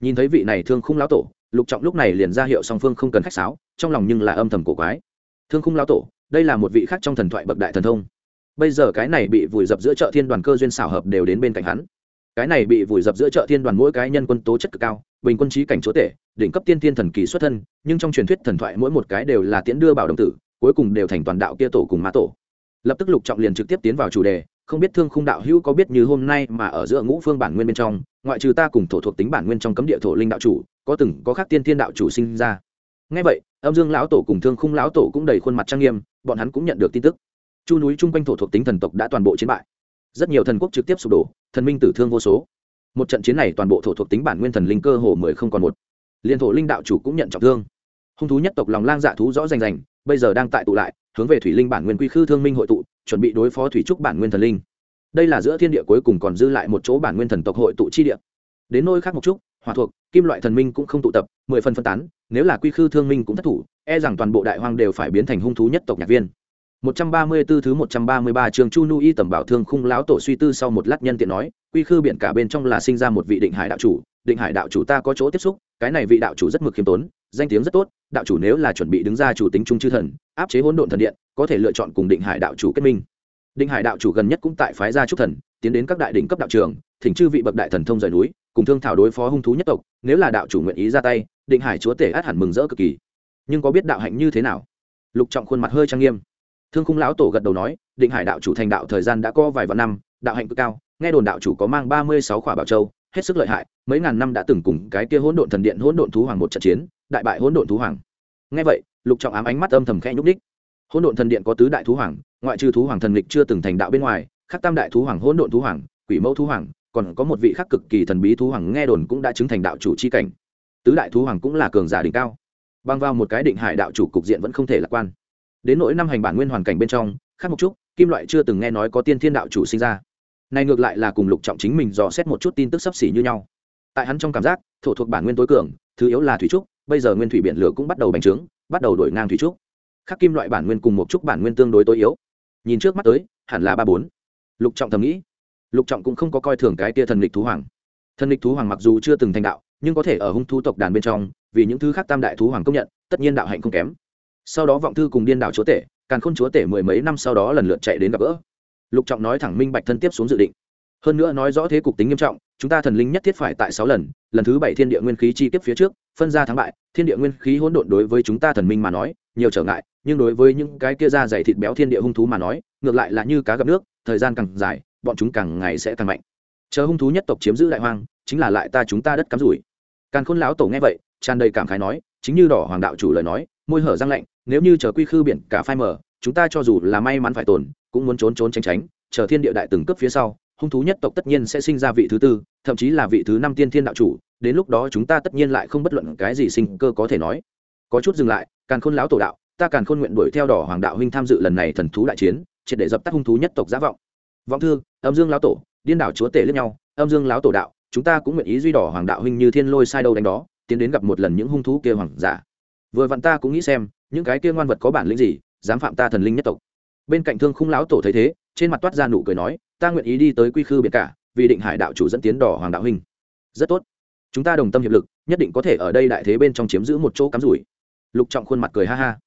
[SPEAKER 1] Nhìn thấy vị này thương khung lão tổ, lục trọng lúc này liền ra hiệu song phương không cần khách sáo, trong lòng nhưng là âm thầm cổ quái. Thương khung lão tổ, đây là một vị khác trong thần thoại bậc đại thần thông. Bây giờ cái này bị vùi dập giữa chợ thiên đoàn cơ duyên xảo hợp đều đến bên cạnh hắn cái này bị vùi dập giữa chợ thiên đoàn mỗi cái nhân quân tố chất cực cao, bình quân trí cảnh chúa tể, đỉnh cấp tiên thiên thần kỳ xuất thân, nhưng trong truyền thuyết thần thoại mỗi một cái đều là tiễn đưa bảo đồng tử, cuối cùng đều thành toàn đạo kia tổ cùng mã tổ. Lập tức lục trọng liền trực tiếp tiến vào chủ đề, không biết thương khung đạo hữu có biết như hôm nay mà ở giữa ngũ phương bản nguyên bên trong, ngoại trừ ta cùng thổ thuộc tính bản nguyên trong cấm địa thổ linh đạo chủ, có từng có khác tiên thiên đạo chủ sinh ra. Ngay vậy, âm dương lão tổ cùng thương khung lão tổ cũng đầy khuôn mặt trang nghiêm, bọn hắn cũng nhận được tin tức. Chu núi chung quanh thổ thuộc tính thần tộc đã toàn bộ chiến bại rất nhiều thần quốc trực tiếp sụp đổ, thần minh tử thương vô số. Một trận chiến này toàn bộ thổ thuộc tính bản nguyên thần linh cơ hồ mười không còn một. Liên thổ linh đạo chủ cũng nhận trọng thương. Hung thú nhất tộc lòng lang dạ thú rõ rành rành, bây giờ đang tại tụ lại, hướng về thủy linh bản nguyên quy khư thương minh hội tụ, chuẩn bị đối phó thủy trúc bản nguyên thần linh. Đây là giữa thiên địa cuối cùng còn dư lại một chỗ bản nguyên thần tộc hội tụ chi địa. Đến nơi khác một chút hòa thuộc, kim loại thần minh cũng không tụ tập, mười phần phân tán, nếu là quy khư thương minh cũng thất thủ e rằng toàn bộ đại hoang đều phải biến thành hung thú nhất tộc nhạc viên. 134 thứ 133 trường Chu Nu Y tầm bảo thương khung lão tổ suy tư sau một lát nhân tiện nói, quy khư biển cả bên trong là sinh ra một vị định hải đạo chủ, định hải đạo chủ ta có chỗ tiếp xúc, cái này vị đạo chủ rất mực khiêm tốn, danh tiếng rất tốt, đạo chủ nếu là chuẩn bị đứng ra chủ tính trung chư thần, áp chế hỗn độn thần điện, có thể lựa chọn cùng định hải đạo chủ kết minh. Định hải đạo chủ gần nhất cũng tại phái gia trúc thần, tiến đến các đại đỉnh cấp đạo trường, thỉnh chư vị bậc đại thần thông rời núi, cùng thương thảo đối phó hung thú nhất tộc, nếu là đạo chủ nguyện ý ra tay, định hải chúa tể át hẳn mừng rỡ cực kỳ. Nhưng có biết đạo hạnh như thế nào? Lục Trọng khuôn mặt hơi trang nghiêm thương khung lão tổ gật đầu nói, định hải đạo chủ thành đạo thời gian đã có vài vạn năm, đạo hạnh cực cao, nghe đồn đạo chủ có mang ba mươi sáu khỏa bảo châu, hết sức lợi hại, mấy ngàn năm đã từng cùng cái kia hỗn độn thần điện, hỗn độn thú hoàng một trận chiến, đại bại hỗn độn thú hoàng. Nghe vậy, lục trọng ám ánh mắt âm thầm khẽ nhúc đích hỗn độn thần điện có tứ đại thú hoàng, ngoại trừ thú hoàng thần lịch chưa từng thành đạo bên ngoài khắc tam đại thú hoàng hỗn độn thú hoàng, quỷ mẫu thú hoàng, còn có một vị khác cực kỳ thần bí thú hoàng nghe đồn cũng đã chứng thành đạo chủ chi cảnh. Tứ đại thú hoàng cũng là cường giả đỉnh cao. Băng vào một cái định hải đạo chủ cục diện vẫn không thể lạc quan đến nỗi năm hành bản nguyên hoàn cảnh bên trong, khác một chút, kim loại chưa từng nghe nói có tiên thiên đạo chủ sinh ra. Này ngược lại là cùng lục trọng chính mình dò xét một chút tin tức sấp xỉ như nhau. Tại hắn trong cảm giác, thổ thuộc bản nguyên tối cường, thứ yếu là thủy trúc, bây giờ nguyên thủy biển lửa cũng bắt đầu bành trướng, bắt đầu đổi ngang thủy trúc. Khác kim loại bản nguyên cùng một chút bản nguyên tương đối tối yếu. Nhìn trước mắt tới, hẳn là ba bốn. Lục trọng thầm nghĩ. Lục trọng cũng không có coi thường cái tia thần lịch thú hoàng. Thần lịch thú hoàng mặc dù chưa từng thành đạo, nhưng có thể ở hung thu tộc đàn bên trong, vì những thứ khác tam đại thú hoàng công nhận, tất nhiên đạo hạnh không kém sau đó vọng thư cùng điên đảo chúa tể, càn khôn chúa tể mười mấy năm sau đó lần lượt chạy đến gặp gỡ. Lục trọng nói thẳng minh bạch thân tiếp xuống dự định. Hơn nữa nói rõ thế cục tính nghiêm trọng, chúng ta thần linh nhất thiết phải tại sáu lần lần thứ bảy thiên địa nguyên khí chi tiếp phía trước, phân ra thắng bại, thiên địa nguyên khí hỗn độn đối với chúng ta thần minh mà nói, nhiều trở ngại, nhưng đối với những cái kia da dày thịt béo thiên địa hung thú mà nói, ngược lại là như cá gặp nước, thời gian càng dài, bọn chúng càng ngày sẽ càng mạnh. Chờ hung thú nhất tộc chiếm giữ đại hoang, chính là lại ta chúng ta đất cắm rủi. Càn khôn lão tổ nghe vậy, tràn đầy cảm khái nói, chính như đỏ hoàng đạo chủ lời nói, môi hở răng lạnh nếu như chờ quy khư biển cả phai mở chúng ta cho dù là may mắn phải tồn, cũng muốn trốn trốn tránh tránh, chờ thiên địa đại từng cấp phía sau, hung thú nhất tộc tất nhiên sẽ sinh ra vị thứ tư, thậm chí là vị thứ năm tiên thiên đạo chủ, đến lúc đó chúng ta tất nhiên lại không bất luận cái gì sinh cơ có thể nói. Có chút dừng lại, càn khôn lão tổ đạo, ta càn khôn nguyện đuổi theo đỏ hoàng đạo huynh tham dự lần này thần thú đại chiến, triệt để dập tắt hung thú nhất tộc giả vọng. Vọng thư, âm dương lão tổ, điên đảo chúa tể lẫn nhau, âm dương lão tổ đạo, chúng ta cũng nguyện ý duy đỏ hoàng đạo huynh như thiên lôi sai đâu đánh đó, tiến đến gặp một lần những hung thú kia hoàng giả. Vừa vặn ta cũng nghĩ xem những cái kia ngoan vật có bản lĩnh gì, dám phạm ta thần linh nhất tộc. Bên cạnh thương khung lão tổ thấy thế, trên mặt toát ra nụ cười nói, ta nguyện ý đi tới quy khư biệt cả, vì định hải đạo chủ dẫn tiến đỏ hoàng đạo huynh. Rất tốt. Chúng ta đồng tâm hiệp lực, nhất định có thể ở đây đại thế bên trong chiếm giữ một chỗ cắm rủi. Lục trọng khuôn mặt cười ha ha.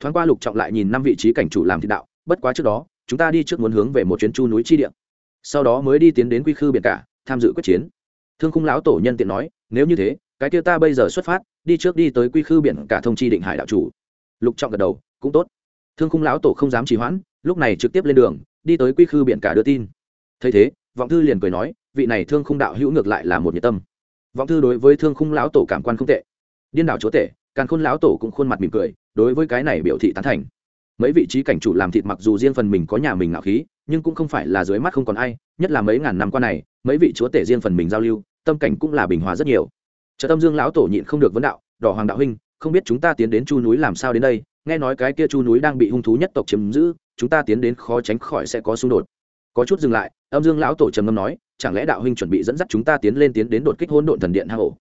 [SPEAKER 1] Thoáng qua lục trọng lại nhìn năm vị trí cảnh chủ làm thị đạo, bất quá trước đó, chúng ta đi trước muốn hướng về một chuyến chu núi chi địa. Sau đó mới đi tiến đến quy khư biệt cả, tham dự quyết chiến. Thương khung lão tổ nhân tiện nói, nếu như thế, cái kia ta bây giờ xuất phát, đi trước đi tới quy khư biển cả thông chi định hải đạo chủ lục trọng gật đầu, cũng tốt. Thương khung lão tổ không dám trì hoãn, lúc này trực tiếp lên đường, đi tới quy khư biển cả đưa tin. Thấy thế, vọng thư liền cười nói, vị này thương khung đạo hữu ngược lại là một nhiệt tâm. Vọng thư đối với thương khung lão tổ cảm quan không tệ. Điên đảo chúa tể càng khôn lão tổ cũng khuôn mặt mỉm cười, đối với cái này biểu thị tán thành. Mấy vị trí cảnh chủ làm thịt mặc dù riêng phần mình có nhà mình ngạo khí, nhưng cũng không phải là dưới mắt không còn ai, nhất là mấy ngàn năm qua này, mấy vị chúa tể riêng phần mình giao lưu, tâm cảnh cũng là bình hòa rất nhiều. Trợ tâm dương lão tổ nhịn không được vấn đạo, đỏ hoàng đạo huynh không biết chúng ta tiến đến chu núi làm sao đến đây, nghe nói cái kia chu núi đang bị hung thú nhất tộc chiếm giữ, chúng ta tiến đến khó tránh khỏi sẽ có xung đột. Có chút dừng lại, âm dương lão tổ trầm ngâm nói, chẳng lẽ đạo huynh chuẩn bị dẫn dắt chúng ta tiến lên tiến đến đột kích hôn độn thần điện hang ổ?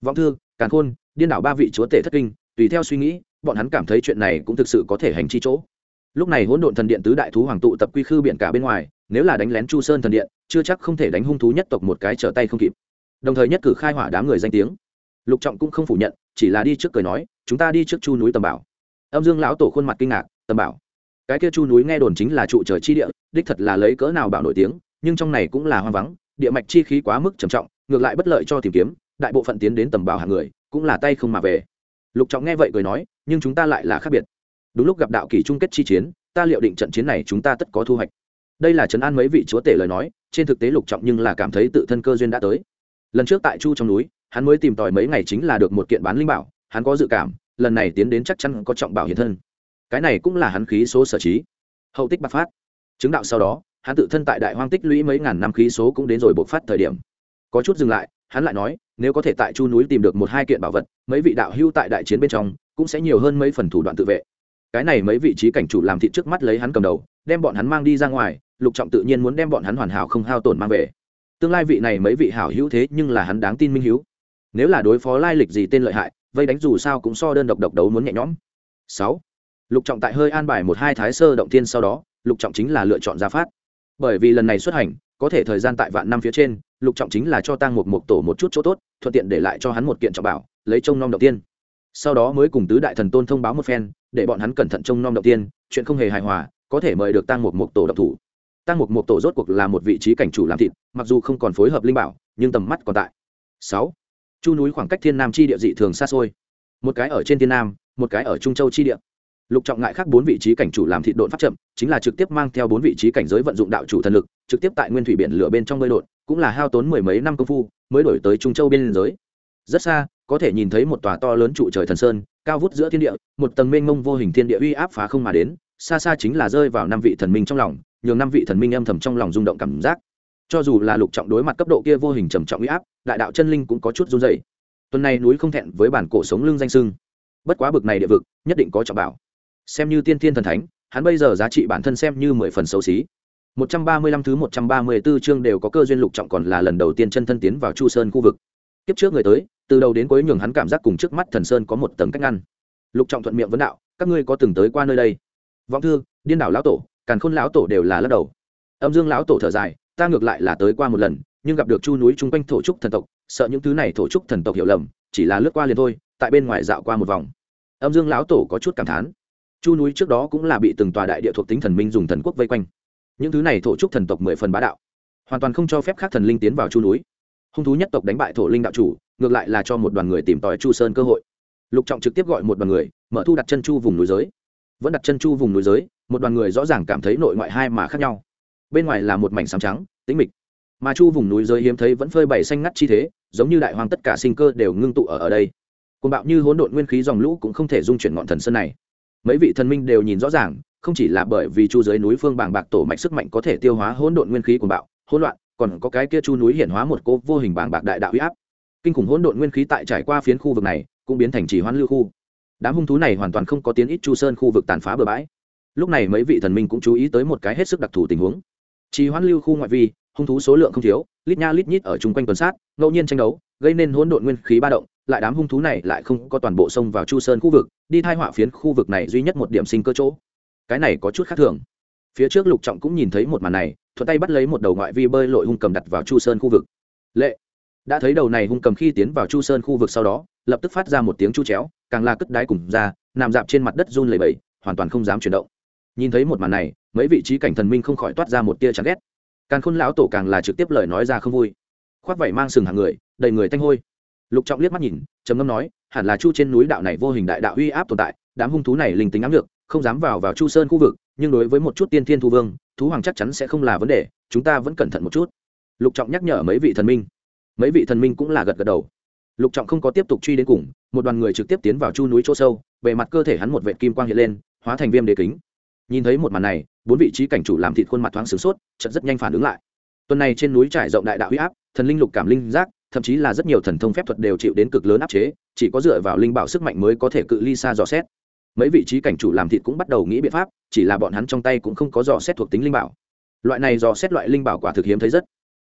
[SPEAKER 1] Vọng thư, càn khôn, điên đảo ba vị chúa tể thất kinh, tùy theo suy nghĩ, bọn hắn cảm thấy chuyện này cũng thực sự có thể hành chi chỗ. Lúc này hỗn độn thần điện tứ đại thú hoàng tụ tập quy khư biển cả bên ngoài, nếu là đánh lén chu sơn thần điện, chưa chắc không thể đánh hung thú nhất tộc một cái trở tay không kịp. Đồng thời nhất cử khai hỏa đám người danh tiếng lục trọng cũng không phủ nhận, chỉ là đi trước cười nói, chúng ta đi trước chu núi tầm bảo. Âm dương lão tổ khuôn mặt kinh ngạc, tầm bảo? Cái kia chu núi nghe đồn chính là trụ trời chi địa, đích thật là lấy cỡ nào bảo nổi tiếng, nhưng trong này cũng là hoang vắng, địa mạch chi khí quá mức trầm trọng, ngược lại bất lợi cho tìm kiếm, đại bộ phận tiến đến tầm bảo hàng người, cũng là tay không mà về. Lục trọng nghe vậy cười nói, nhưng chúng ta lại là khác biệt. Đúng lúc gặp đạo kỳ chung kết chi chiến, ta liệu định trận chiến này chúng ta tất có thu hoạch. Đây là trấn an mấy vị chúa tể lời nói, trên thực tế lục trọng nhưng là cảm thấy tự thân cơ duyên đã tới. Lần trước tại chu trong núi hắn mới tìm tòi mấy ngày chính là được một kiện bán linh bảo, hắn có dự cảm, lần này tiến đến chắc chắn có trọng bảo hiện thân. Cái này cũng là hắn khí số sở trí. Hậu tích bạc phát. Chứng đạo sau đó, hắn tự thân tại đại hoang tích lũy mấy ngàn năm khí số cũng đến rồi bộc phát thời điểm. Có chút dừng lại, hắn lại nói, nếu có thể tại chu núi tìm được một hai kiện bảo vật, mấy vị đạo hưu tại đại chiến bên trong cũng sẽ nhiều hơn mấy phần thủ đoạn tự vệ. Cái này mấy vị trí cảnh chủ làm thị trước mắt lấy hắn cầm đầu, đem bọn hắn mang đi ra ngoài, lục trọng tự nhiên muốn đem bọn hắn hoàn hảo không hao tổn mang về. Tương lai vị này mấy vị hảo hữu thế nhưng là hắn đáng tin minh hữu nếu là đối phó lai lịch gì tên lợi hại, vây đánh dù sao cũng so đơn độc độc đấu muốn nhẹ nhõm. Sáu, lục trọng tại hơi an bài một hai thái sơ động tiên sau đó, lục trọng chính là lựa chọn ra phát. Bởi vì lần này xuất hành, có thể thời gian tại vạn năm phía trên, lục trọng chính là cho tăng một mục tổ một chút chỗ tốt, thuận tiện để lại cho hắn một kiện trọng bảo, lấy trông nom động tiên. Sau đó mới cùng tứ đại thần tôn thông báo một phen, để bọn hắn cẩn thận trông nom động tiên, chuyện không hề hài hòa, có thể mời được tăng một mục tổ độc thủ. Tăng một mục tổ rốt cuộc là một vị trí cảnh chủ làm thịt, mặc dù không còn phối hợp linh bảo, nhưng tầm mắt còn tại. Sáu chu núi khoảng cách thiên nam chi địa dị thường xa xôi. Một cái ở trên thiên nam, một cái ở trung châu chi địa. Lục trọng ngại khác bốn vị trí cảnh chủ làm thịt độn phát chậm, chính là trực tiếp mang theo bốn vị trí cảnh giới vận dụng đạo chủ thần lực, trực tiếp tại nguyên thủy biển lửa bên trong bơi đột cũng là hao tốn mười mấy năm công phu, mới đổi tới trung châu biên giới. Rất xa, có thể nhìn thấy một tòa to lớn trụ trời thần sơn, cao vút giữa thiên địa, một tầng mênh mông vô hình thiên địa uy áp phá không mà đến, xa xa chính là rơi vào năm vị thần minh trong lòng, nhường năm vị thần minh âm thầm trong lòng rung động cảm giác cho dù là lục trọng đối mặt cấp độ kia vô hình trầm trọng uy áp đại đạo chân linh cũng có chút run dày tuần này núi không thẹn với bản cổ sống lưng danh sưng bất quá bực này địa vực nhất định có trọng bảo xem như tiên thiên thần thánh hắn bây giờ giá trị bản thân xem như mười phần xấu xí một trăm ba mươi lăm thứ một trăm ba mươi 134 chương đều có cơ duyên lục trọng còn là lần đầu tiên chân thân tiến vào Chu Sơn khu vực. Kiếp trước người tới, từ đầu đến cuối nhường hắn cảm giác cùng trước mắt Thần Sơn có một tầng cách ngăn. Lục trọng thuận miệng vấn đạo, các ngươi có từng tới qua nơi đây? Vọng thư, Điên đảo lão tổ, Càn Khôn lão tổ đều là lắc đầu. Âm Dương lão tổ thở dài, ta ngược lại là tới qua một lần, nhưng gặp được chu núi chung quanh thổ trúc thần tộc, sợ những thứ này thổ trúc thần tộc hiểu lầm, chỉ là lướt qua liền thôi, tại bên ngoài dạo qua một vòng. Âm Dương lão tổ có chút cảm thán. Chu núi trước đó cũng là bị từng tòa đại địa thuộc tính thần minh dùng thần quốc vây quanh. Những thứ này thổ trúc thần tộc mười phần bá đạo hoàn toàn không cho phép khác thần linh tiến vào chu núi. Hung thú nhất tộc đánh bại thổ linh đạo chủ ngược lại là cho một đoàn người tìm tòi chu sơn cơ hội. Lục trọng trực tiếp gọi một đoàn người mở thu đặt chân chu vùng núi giới. Vẫn đặt chân chu vùng núi giới một đoàn người rõ ràng cảm thấy nội ngoại hai mà khác nhau bên ngoài là một mảnh sám trắng, tĩnh mịch. Mà chu vùng núi giới hiếm thấy vẫn phơi bày xanh ngắt chi thế, giống như đại hoàng tất cả sinh cơ đều ngưng tụ ở ở đây. Côn bạo như hỗn độn nguyên khí dòng lũ cũng không thể dung chuyển ngọn thần sơn này. Mấy vị thần minh đều nhìn rõ ràng, không chỉ là bởi vì chu dưới núi phương bàng bạc tổ mạch sức mạnh có thể tiêu hóa hỗn độn nguyên khí của bạo, hỗn loạn, còn có cái kia chu núi hiển hóa một cô vô hình bàng bạc đại đạo huy áp. Kinh khủng hỗn độn nguyên khí tại trải qua phiến khu vực này, cũng biến thành chỉ hoán lưu khu. Đám hung thú này hoàn toàn không có tiến ít chu sơn khu vực tàn phá bừa bãi. Lúc này mấy vị thần minh cũng chú ý tới một cái hết sức đặc thù tình huống chỉ hoán lưu khu ngoại vi, hung thú số lượng không thiếu, lít nha lít nhít ở chung quanh tuần sát, ngẫu nhiên tranh đấu, gây nên hỗn độn nguyên khí ba động, lại đám hung thú này lại không có toàn bộ sông vào chu sơn khu vực, đi thai họa phiến khu vực này duy nhất một điểm sinh cơ chỗ. Cái này có chút khác thường. Phía trước lục trọng cũng nhìn thấy một màn này, thuận tay bắt lấy một đầu ngoại vi bơi lội hung cầm đặt vào chu sơn khu vực. Lệ. Đã thấy đầu này hung cầm khi tiến vào chu sơn khu vực sau đó, lập tức phát ra một tiếng chu chéo, càng là cất đái cùng ra, nằm dạp trên mặt đất run lầy bầy hoàn toàn không dám chuyển động. Nhìn thấy một màn này mấy vị trí cảnh thần minh không khỏi toát ra một tia chán ghét. Càng khôn lão tổ càng là trực tiếp lời nói ra không vui. Khoác vảy mang sừng hàng người, đầy người tanh hôi. Lục trọng liếc mắt nhìn, trầm ngâm nói, hẳn là chu trên núi đạo này vô hình đại đạo uy áp tồn tại, đám hung thú này linh tính ám được không dám vào vào chu sơn khu vực, nhưng đối với một chút tiên thiên thu vương, thú hoàng chắc chắn sẽ không là vấn đề, chúng ta vẫn cẩn thận một chút. Lục trọng nhắc nhở mấy vị thần minh. Mấy vị thần minh cũng là gật gật đầu. Lục trọng không có tiếp tục truy đến cùng, một đoàn người trực tiếp tiến vào chu núi chỗ sâu, bề mặt cơ thể hắn một vệ kim quang hiện lên, hóa thành viêm đế kính. Nhìn thấy một màn này bốn vị trí cảnh chủ làm thịt khuôn mặt thoáng sửng sốt, chợt rất nhanh phản ứng lại. Tuần này trên núi trải rộng đại đạo huy áp, thần linh lục cảm linh giác, thậm chí là rất nhiều thần thông phép thuật đều chịu đến cực lớn áp chế, chỉ có dựa vào linh bảo sức mạnh mới có thể cự ly xa dò xét. Mấy vị trí cảnh chủ làm thịt cũng bắt đầu nghĩ biện pháp, chỉ là bọn hắn trong tay cũng không có dò xét thuộc tính linh bảo. Loại này dò xét loại linh bảo quả thực hiếm thấy rất.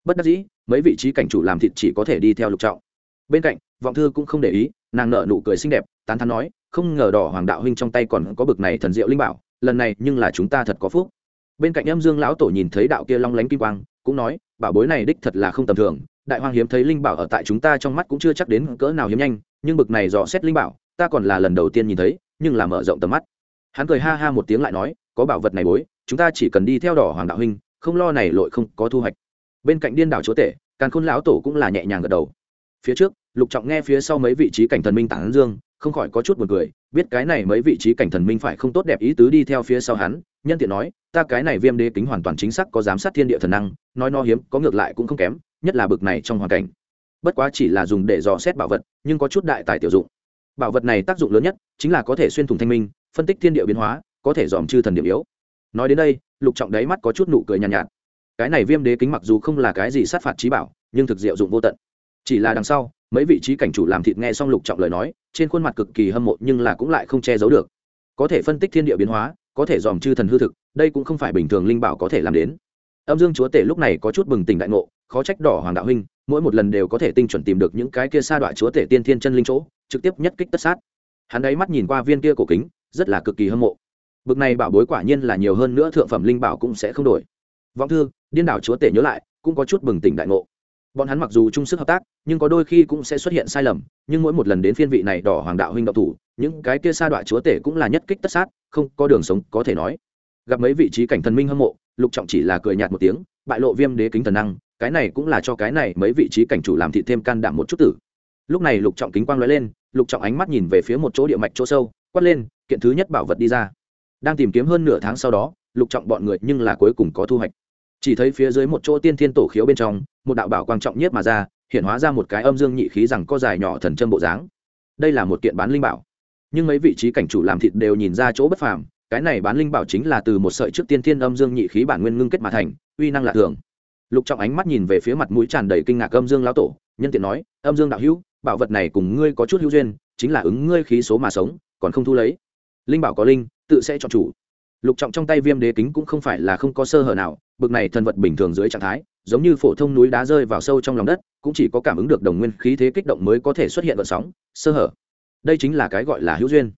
[SPEAKER 1] Bất đắc dĩ, mấy vị trí cảnh chủ làm thịt chỉ có thể đi theo lục trọng. Bên cạnh, vọng thư cũng không để ý, nàng nở nụ cười xinh đẹp, tán thắn nói, không ngờ đỏ hoàng đạo huynh trong tay còn có bực này thần diệu linh bảo lần này nhưng là chúng ta thật có phúc. Bên cạnh âm dương lão tổ nhìn thấy đạo kia long lánh kim quang, cũng nói, bảo bối này đích thật là không tầm thường, đại hoàng hiếm thấy linh bảo ở tại chúng ta trong mắt cũng chưa chắc đến cỡ nào hiếm nhanh, nhưng bực này dò xét linh bảo, ta còn là lần đầu tiên nhìn thấy, nhưng là mở rộng tầm mắt. Hắn cười ha ha một tiếng lại nói, có bảo vật này bối, chúng ta chỉ cần đi theo đỏ hoàng đạo huynh, không lo này lội không có thu hoạch. Bên cạnh điên đảo chúa tể, càn khôn lão tổ cũng là nhẹ nhàng gật đầu. Phía trước, lục trọng nghe phía sau mấy vị trí cảnh thần minh tản dương không khỏi có chút buồn cười biết cái này mấy vị trí cảnh thần minh phải không tốt đẹp ý tứ đi theo phía sau hắn nhân tiện nói ta cái này viêm đế kính hoàn toàn chính xác có giám sát thiên địa thần năng nói no hiếm có ngược lại cũng không kém nhất là bực này trong hoàn cảnh. Bất quá chỉ là dùng để dò xét bảo vật nhưng có chút đại tài tiểu dụng. Bảo vật này tác dụng lớn nhất chính là có thể xuyên thủng thanh minh phân tích thiên địa biến hóa có thể dòm chư thần điểm yếu. Nói đến đây lục trọng đáy mắt có chút nụ cười nhàn nhạt, nhạt. Cái này viêm đế kính mặc dù không là cái gì sát phạt trí bảo nhưng thực diệu dụng vô tận. Chỉ là đằng sau mấy vị trí cảnh chủ làm thịt nghe xong lục trọng lời nói, trên khuôn mặt cực kỳ hâm mộ nhưng là cũng lại không che giấu được. Có thể phân tích thiên địa biến hóa, có thể dòm chư thần hư thực, đây cũng không phải bình thường linh bảo có thể làm đến. Âm dương chúa tể lúc này có chút bừng tỉnh đại ngộ, khó trách đỏ hoàng đạo huynh, mỗi một lần đều có thể tinh chuẩn tìm được những cái kia sa đoạn chúa tể tiên thiên chân linh chỗ, trực tiếp nhất kích tất sát. Hắn ấy mắt nhìn qua viên kia cổ kính, rất là cực kỳ hâm mộ. Bực này bảo bối quả nhiên là nhiều hơn nữa thượng phẩm linh bảo cũng sẽ không đổi. Vọng thư, điên đảo chúa tể nhớ lại, cũng có chút bừng tỉnh đại ngộ bọn hắn mặc dù chung sức hợp tác, nhưng có đôi khi cũng sẽ xuất hiện sai lầm, nhưng mỗi một lần đến phiên vị này đỏ hoàng đạo huynh đạo thủ, những cái kia sa đoạn chúa tể cũng là nhất kích tất sát, không có đường sống có thể nói. Gặp mấy vị trí cảnh thần minh hâm mộ, lục trọng chỉ là cười nhạt một tiếng, bại lộ viêm đế kính thần năng, cái này cũng là cho cái này mấy vị trí cảnh chủ làm thị thêm can đảm một chút tử. Lúc này lục trọng kính quang lóe lên, lục trọng ánh mắt nhìn về phía một chỗ địa mạch chỗ sâu, quát lên, kiện thứ nhất bảo vật đi ra. Đang tìm kiếm hơn nửa tháng sau đó, lục trọng bọn người nhưng là cuối cùng có thu hoạch chỉ thấy phía dưới một chỗ tiên thiên tổ khiếu bên trong, một đạo bảo quan trọng nhất mà ra, hiện hóa ra một cái âm dương nhị khí rằng có dài nhỏ thần châm bộ dáng. Đây là một kiện bán linh bảo. Nhưng mấy vị trí cảnh chủ làm thịt đều nhìn ra chỗ bất phàm, cái này bán linh bảo chính là từ một sợi trước tiên thiên âm dương nhị khí bản nguyên ngưng kết mà thành, uy năng lạ thường. Lục trọng ánh mắt nhìn về phía mặt mũi tràn đầy kinh ngạc âm dương lão tổ, nhân tiện nói, âm dương đạo hữu, bảo vật này cùng ngươi có chút hữu duyên, chính là ứng ngươi khí số mà sống, còn không thu lấy. Linh bảo có linh, tự sẽ chọn chủ. Lục trọng trong tay viêm đế kính cũng không phải là không có sơ hở nào bực này thần vật bình thường dưới trạng thái, giống như phổ thông núi đá rơi vào sâu trong lòng đất, cũng chỉ có cảm ứng được đồng nguyên khí thế kích động mới có thể xuất hiện vận sóng, sơ hở. Đây chính là cái gọi là hữu duyên.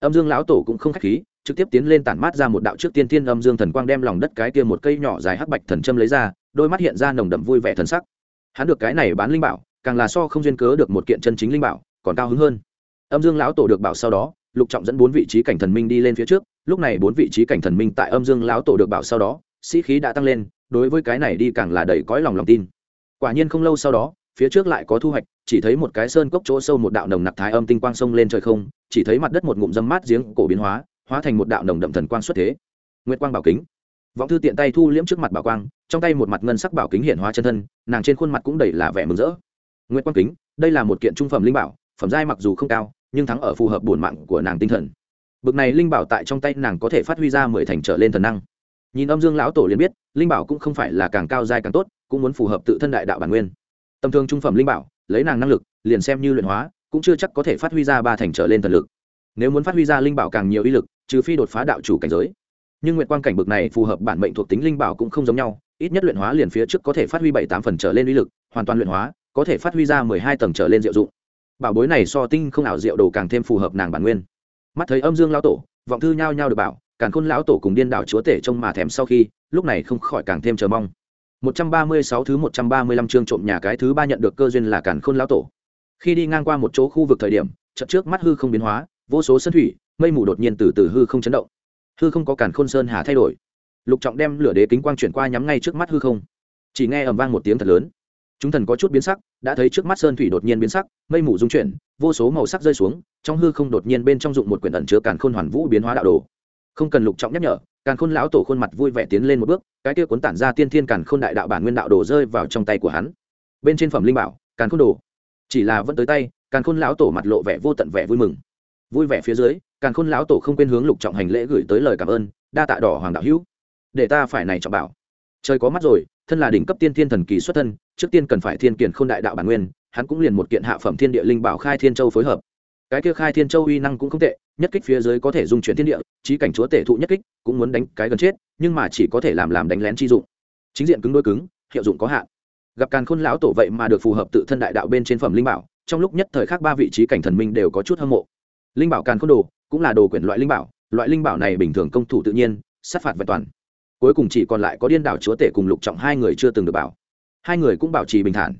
[SPEAKER 1] Âm dương lão tổ cũng không khách khí, trực tiếp tiến lên tản mát ra một đạo trước tiên thiên âm dương thần quang đem lòng đất cái kia một cây nhỏ dài hắc bạch thần châm lấy ra, đôi mắt hiện ra nồng đậm vui vẻ thần sắc. Hắn được cái này bán linh bảo, càng là so không duyên cớ được một kiện chân chính linh bảo, còn cao hứng hơn. Âm dương lão tổ được bảo sau đó, lục trọng dẫn bốn vị trí cảnh thần minh đi lên phía trước, lúc này bốn vị trí cảnh thần minh tại âm dương lão tổ được bảo sau đó sĩ khí đã tăng lên, đối với cái này đi càng là đầy cõi lòng lòng tin. Quả nhiên không lâu sau đó, phía trước lại có thu hoạch, chỉ thấy một cái sơn cốc chỗ sâu một đạo nồng nặc thái âm tinh quang sông lên trời không, chỉ thấy mặt đất một ngụm dâm mát giếng cổ biến hóa hóa thành một đạo nồng đậm thần quang xuất thế. Nguyệt quang bảo kính. Vọng thư tiện tay thu liễm trước mặt bảo quang, trong tay một mặt ngân sắc bảo kính hiện hóa chân thân, nàng trên khuôn mặt cũng đầy là vẻ mừng rỡ. Nguyệt quang kính, đây là một kiện trung phẩm linh bảo, phẩm giai mặc dù không cao, nhưng thắng ở phù hợp bổn mạng của nàng tinh thần. Bực này linh bảo tại trong tay nàng có thể phát huy ra mười thành trở lên thần năng nhìn âm dương lão tổ liền biết, linh bảo cũng không phải là càng cao dai càng tốt, cũng muốn phù hợp tự thân đại đạo bản nguyên. Tầm thường trung phẩm linh bảo, lấy nàng năng lực, liền xem như luyện hóa, cũng chưa chắc có thể phát huy ra ba thành trở lên thần lực. Nếu muốn phát huy ra linh bảo càng nhiều uy lực, trừ phi đột phá đạo chủ cảnh giới. Nhưng nguyện quan cảnh bực này phù hợp bản mệnh thuộc tính linh bảo cũng không giống nhau, ít nhất luyện hóa liền phía trước có thể phát huy bảy tám phần trở lên uy lực, hoàn toàn luyện hóa, có thể phát huy ra mười hai tầng trở lên diệu dụng. Bảo bối này so tinh không ảo diệu đồ càng thêm phù hợp nàng bản nguyên. Mắt thấy âm dương lão tổ, vọng thư nhao nhao được bảo càng khôn lão tổ cùng điên đảo chúa tể trông mà thèm sau khi, lúc này không khỏi càng thêm chờ mong. 136 thứ 135 chương trộm nhà cái thứ ba nhận được cơ duyên là càn khôn lão tổ. Khi đi ngang qua một chỗ khu vực thời điểm, chợt trước mắt hư không biến hóa, vô số sân thủy, mây mù đột nhiên từ từ hư không chấn động. Hư không có càn khôn sơn hà thay đổi. Lục trọng đem lửa đế kính quang chuyển qua nhắm ngay trước mắt hư không. Chỉ nghe ầm vang một tiếng thật lớn. Chúng thần có chút biến sắc, đã thấy trước mắt sơn thủy đột nhiên biến sắc, mây mù dung chuyển, vô số màu sắc rơi xuống, trong hư không đột nhiên bên trong dụng một quyển ẩn chứa càn khôn hoàn vũ biến hóa đạo đồ không cần lục trọng nhắc nhở, càn khôn lão tổ khuôn mặt vui vẻ tiến lên một bước, cái kia cuốn tản ra tiên thiên càn khôn đại đạo bản nguyên đạo đồ rơi vào trong tay của hắn. Bên trên phẩm linh bảo, càn khôn đồ. Chỉ là vẫn tới tay, càn khôn lão tổ mặt lộ vẻ vô tận vẻ vui mừng. Vui vẻ phía dưới, càn khôn lão tổ không quên hướng lục trọng hành lễ gửi tới lời cảm ơn, đa tạ đỏ hoàng đạo hữu. Để ta phải này trọng bảo. Trời có mắt rồi, thân là đỉnh cấp tiên thiên thần kỳ xuất thân, trước tiên cần phải thiên kiền khôn đại đạo bản nguyên, hắn cũng liền một kiện hạ phẩm thiên địa linh bảo khai thiên châu phối hợp cái kia khai thiên châu uy năng cũng không tệ, nhất kích phía dưới có thể dung chuyển thiên địa trí cảnh chúa tể thụ nhất kích, cũng muốn đánh cái gần chết, nhưng mà chỉ có thể làm làm đánh lén chi dụng. Chính diện cứng đôi cứng, hiệu dụng có hạn. Gặp càn khôn lão tổ vậy mà được phù hợp tự thân đại đạo bên trên phẩm linh bảo, trong lúc nhất thời khác ba vị trí cảnh thần minh đều có chút hâm mộ. Linh bảo càn khôn đồ, cũng là đồ quyển loại linh bảo, loại linh bảo này bình thường công thủ tự nhiên, sát phạt vẹn toàn. Cuối cùng chỉ còn lại có điên đảo chúa tể cùng lục trọng hai người chưa từng được bảo. Hai người cũng bảo trì bình thản.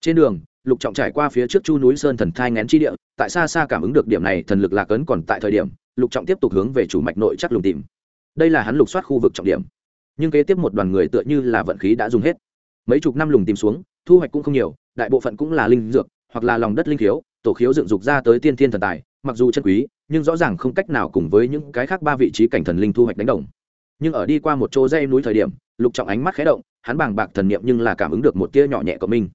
[SPEAKER 1] Trên đường lục trọng trải qua phía trước chu núi sơn thần thai ngén chi địa, tại xa xa cảm ứng được điểm này, thần lực lạc ấn còn tại thời điểm, lục trọng tiếp tục hướng về chủ mạch nội chắc lùng tìm. Đây là hắn lục soát khu vực trọng điểm. Nhưng kế tiếp một đoàn người tựa như là vận khí đã dùng hết. Mấy chục năm lùng tìm xuống, thu hoạch cũng không nhiều, đại bộ phận cũng là linh dược, hoặc là lòng đất linh khiếu, tổ khiếu dựng dục ra tới tiên thiên thần tài, mặc dù chân quý, nhưng rõ ràng không cách nào cùng với những cái khác ba vị trí cảnh thần linh thu hoạch đánh đồng. Nhưng ở đi qua một chỗ dây núi thời điểm, lục trọng ánh mắt khé động, hắn bàng bạc thần niệm nhưng là cảm ứng được một tia nhỏ nhẹ của mình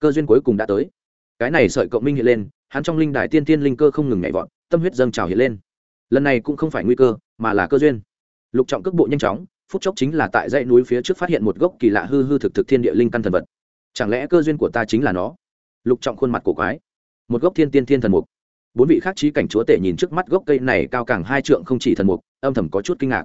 [SPEAKER 1] cơ duyên cuối cùng đã tới. Cái này sợi cộng minh hiện lên, hắn trong linh đài tiên tiên linh cơ không ngừng nhảy vọt, tâm huyết dâng trào hiện lên. Lần này cũng không phải nguy cơ, mà là cơ duyên. Lục trọng cước bộ nhanh chóng, phút chốc chính là tại dãy núi phía trước phát hiện một gốc kỳ lạ hư hư thực thực thiên địa linh căn thần vật. Chẳng lẽ cơ duyên của ta chính là nó? Lục trọng khuôn mặt cổ quái. Một gốc thiên tiên thiên thần mục. Bốn vị khác trí cảnh chúa tể nhìn trước mắt gốc cây này cao càng hai trượng không chỉ thần mục, âm thầm có chút kinh ngạc.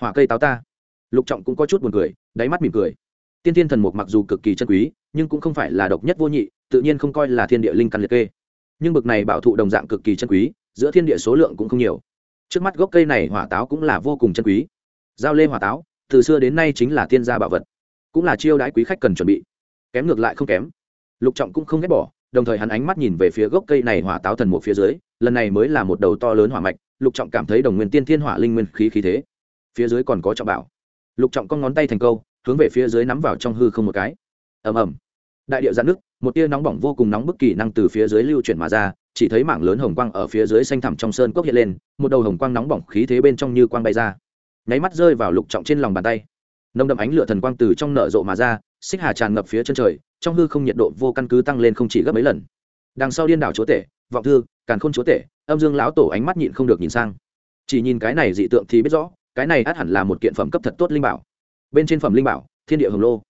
[SPEAKER 1] Hỏa cây táo ta. Lục trọng cũng có chút buồn cười, đáy mắt mỉm cười. Tiên tiên thần mục mặc dù cực kỳ chân quý nhưng cũng không phải là độc nhất vô nhị, tự nhiên không coi là thiên địa linh căn liệt kê. Nhưng bực này bảo thụ đồng dạng cực kỳ chân quý, giữa thiên địa số lượng cũng không nhiều. Trước mắt gốc cây này hỏa táo cũng là vô cùng chân quý. Giao lê hỏa táo, từ xưa đến nay chính là tiên gia bảo vật, cũng là chiêu đãi quý khách cần chuẩn bị. Kém ngược lại không kém. Lục trọng cũng không ghét bỏ, đồng thời hắn ánh mắt nhìn về phía gốc cây này hỏa táo thần một phía dưới, lần này mới là một đầu to lớn hỏa mạch, lục trọng cảm thấy đồng nguyên tiên thiên hỏa linh nguyên khí khí thế, phía dưới còn có trọng bảo. Lục trọng con ngón tay thành câu, hướng về phía dưới nắm vào trong hư không một cái ầm ầm. Đại điệu giãn nước một tia nóng bỏng vô cùng nóng bức kỳ năng từ phía dưới lưu chuyển mà ra, chỉ thấy mảng lớn hồng quang ở phía dưới xanh thẳm trong sơn cốc hiện lên, một đầu hồng quang nóng bỏng khí thế bên trong như quang bay ra. Nháy mắt rơi vào lục trọng trên lòng bàn tay. Nông đậm ánh lửa thần quang từ trong nở rộ mà ra, xích hà tràn ngập phía chân trời, trong hư không nhiệt độ vô căn cứ tăng lên không chỉ gấp mấy lần. Đằng sau điên đảo chúa tể, vọng thư, càn khôn chúa tể, âm dương lão tổ ánh mắt nhịn không được nhìn sang. Chỉ nhìn cái này dị tượng thì biết rõ, cái này át hẳn là một kiện phẩm cấp thật tốt linh bảo. Bên trên phẩm linh bảo, thiên địa hồng lô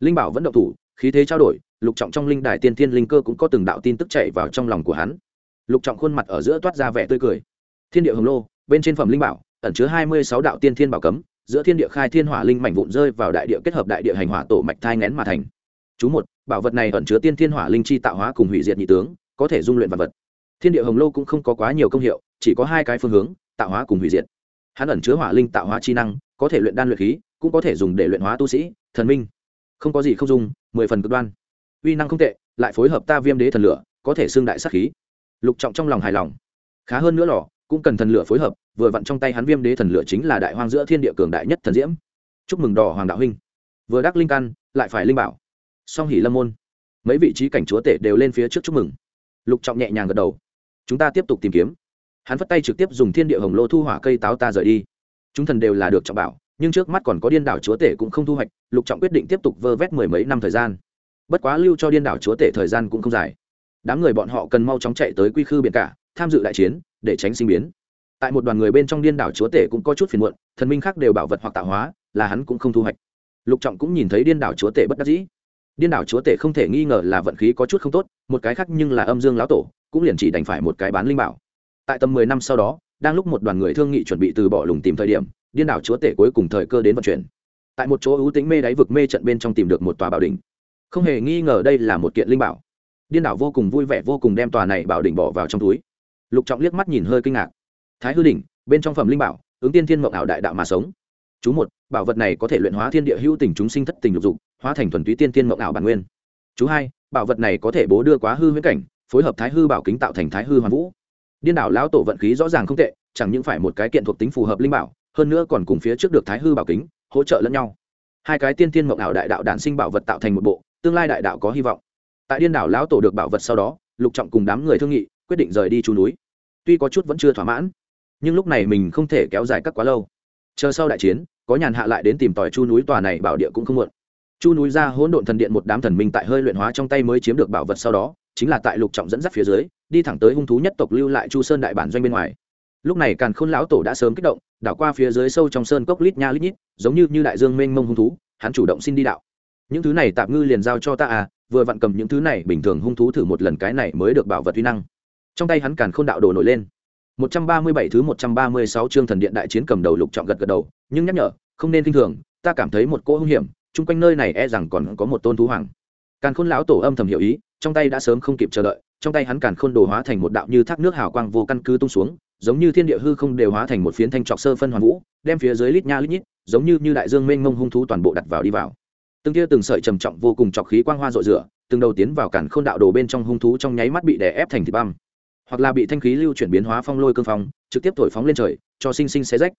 [SPEAKER 1] linh bảo vẫn động thủ, khí thế trao đổi, lục trọng trong linh đài tiên thiên linh cơ cũng có từng đạo tin tức chạy vào trong lòng của hắn. Lục trọng khuôn mặt ở giữa toát ra vẻ tươi cười. Thiên địa hồng lô, bên trên phẩm linh bảo, ẩn chứa hai mươi sáu đạo tiên thiên bảo cấm, giữa thiên địa khai thiên hỏa linh mảnh vụn rơi vào đại địa kết hợp đại địa hành hỏa tổ mạch thai ngén mà thành. Chú một, bảo vật này ẩn chứa tiên thiên hỏa linh chi tạo hóa cùng hủy diệt nhị tướng, có thể dung luyện vật vật. Thiên địa hồng lô cũng không có quá nhiều công hiệu, chỉ có hai cái phương hướng, tạo hóa cùng hủy diệt. Hắn ẩn chứa hỏa linh tạo hóa chi năng, có thể luyện đan luyện khí, cũng có thể dùng để luyện hóa tu sĩ, thần minh không có gì không dùng mười phần cực đoan. Uy năng không tệ, lại phối hợp ta viêm đế thần lửa, có thể xương đại sắc khí. Lục trọng trong lòng hài lòng. Khá hơn nữa lò, cũng cần thần lửa phối hợp, vừa vặn trong tay hắn viêm đế thần lửa chính là đại hoang giữa thiên địa cường đại nhất thần diễm. Chúc mừng đỏ hoàng đạo huynh. Vừa đắc linh căn, lại phải linh bảo. Song hỉ lâm môn. Mấy vị trí cảnh chúa tể đều lên phía trước chúc mừng. Lục trọng nhẹ nhàng gật đầu. Chúng ta tiếp tục tìm kiếm. Hắn vất tay trực tiếp dùng thiên địa hồng lô thu hỏa cây táo ta rời đi. Chúng thần đều là được trọng bảo nhưng trước mắt còn có điên đảo chúa tể cũng không thu hoạch, lục trọng quyết định tiếp tục vơ vét mười mấy năm thời gian. Bất quá lưu cho điên đảo chúa tể thời gian cũng không dài. Đám người bọn họ cần mau chóng chạy tới quy khư biển cả, tham dự đại chiến, để tránh sinh biến. Tại một đoàn người bên trong điên đảo chúa tể cũng có chút phiền muộn, thần minh khác đều bảo vật hoặc tạo hóa, là hắn cũng không thu hoạch. Lục trọng cũng nhìn thấy điên đảo chúa tể bất đắc dĩ. Điên đảo chúa tể không thể nghi ngờ là vận khí có chút không tốt, một cái khác nhưng là âm dương lão tổ, cũng liền chỉ đành phải một cái bán linh bảo. Tại tầm mười năm sau đó, đang lúc một đoàn người thương nghị chuẩn bị từ bỏ lùng tìm thời điểm điên đảo chúa tể cuối cùng thời cơ đến vận chuyển. Tại một chỗ ưu tính mê đáy vực mê trận bên trong tìm được một tòa bảo đỉnh. Không hề nghi ngờ đây là một kiện linh bảo. Điên đảo vô cùng vui vẻ vô cùng đem tòa này bảo đỉnh bỏ vào trong túi. Lục trọng liếc mắt nhìn hơi kinh ngạc. Thái hư đỉnh, bên trong phẩm linh bảo, ứng tiên thiên mộng ảo đại đạo mà sống. Chú một, bảo vật này có thể luyện hóa thiên địa hữu tình chúng sinh thất tình lục dục, hóa thành thuần túy tiên thiên mộng ảo bản nguyên. Chú hai, bảo vật này có thể bố đưa quá hư huyễn cảnh, phối hợp thái hư bảo kính tạo thành thái hư hoàn vũ. Điên đảo lão tổ vận khí rõ ràng không tệ, chẳng những phải một cái kiện thuộc tính phù hợp linh bảo hơn nữa còn cùng phía trước được thái hư bảo kính hỗ trợ lẫn nhau. Hai cái tiên thiên mộng ảo đại đạo đản sinh bảo vật tạo thành một bộ, tương lai đại đạo có hy vọng. Tại điên đảo lão tổ được bảo vật sau đó, lục trọng cùng đám người thương nghị, quyết định rời đi chu núi. Tuy có chút vẫn chưa thỏa mãn, nhưng lúc này mình không thể kéo dài các quá lâu. Chờ sau đại chiến, có nhàn hạ lại đến tìm tòi chu núi tòa này bảo địa cũng không muộn. Chu núi ra hỗn độn thần điện một đám thần minh tại hơi luyện hóa trong tay mới chiếm được bảo vật sau đó, chính là tại lục trọng dẫn dắt phía dưới, đi thẳng tới hung thú nhất tộc lưu lại chu sơn đại bản doanh bên ngoài lúc này càn khôn lão tổ đã sớm kích động, đảo qua phía dưới sâu trong sơn cốc lít nha lít nhít, giống như như đại dương mênh mông hung thú, hắn chủ động xin đi đạo. Những thứ này tạm ngư liền giao cho ta à vừa vặn cầm những thứ này bình thường hung thú thử một lần cái này mới được bảo vật uy năng. Trong tay hắn càn khôn đạo đồ nổi lên. 137 thứ 136 chương thần điện đại chiến cầm đầu lục trọng gật gật đầu, nhưng nhắc nhở, không nên kinh thường, ta cảm thấy một cỗ hung hiểm, chung quanh nơi này e rằng còn có một tôn thú hoàng. Càn khôn lão tổ âm thầm hiểu ý, trong tay đã sớm không kịp chờ đợi, trong tay hắn càn khôn đồ hóa thành một đạo như thác nước hào quang vô căn cứ tung xuống giống như thiên địa hư không đều hóa thành một phiến thanh trọc sơ phân hoàn vũ, đem phía dưới lít nha lít nhít, giống như như đại dương mênh mông hung thú toàn bộ đặt vào đi vào. Từng tia từng sợi trầm trọng vô cùng trọc khí quang hoa rội rửa, từng đầu tiến vào cản khôn đạo đồ bên trong hung thú trong nháy mắt bị đè ép thành thịt băm. Hoặc là bị thanh khí lưu chuyển biến hóa phong lôi cương phong, trực tiếp thổi phóng lên trời, cho sinh sinh xé rách.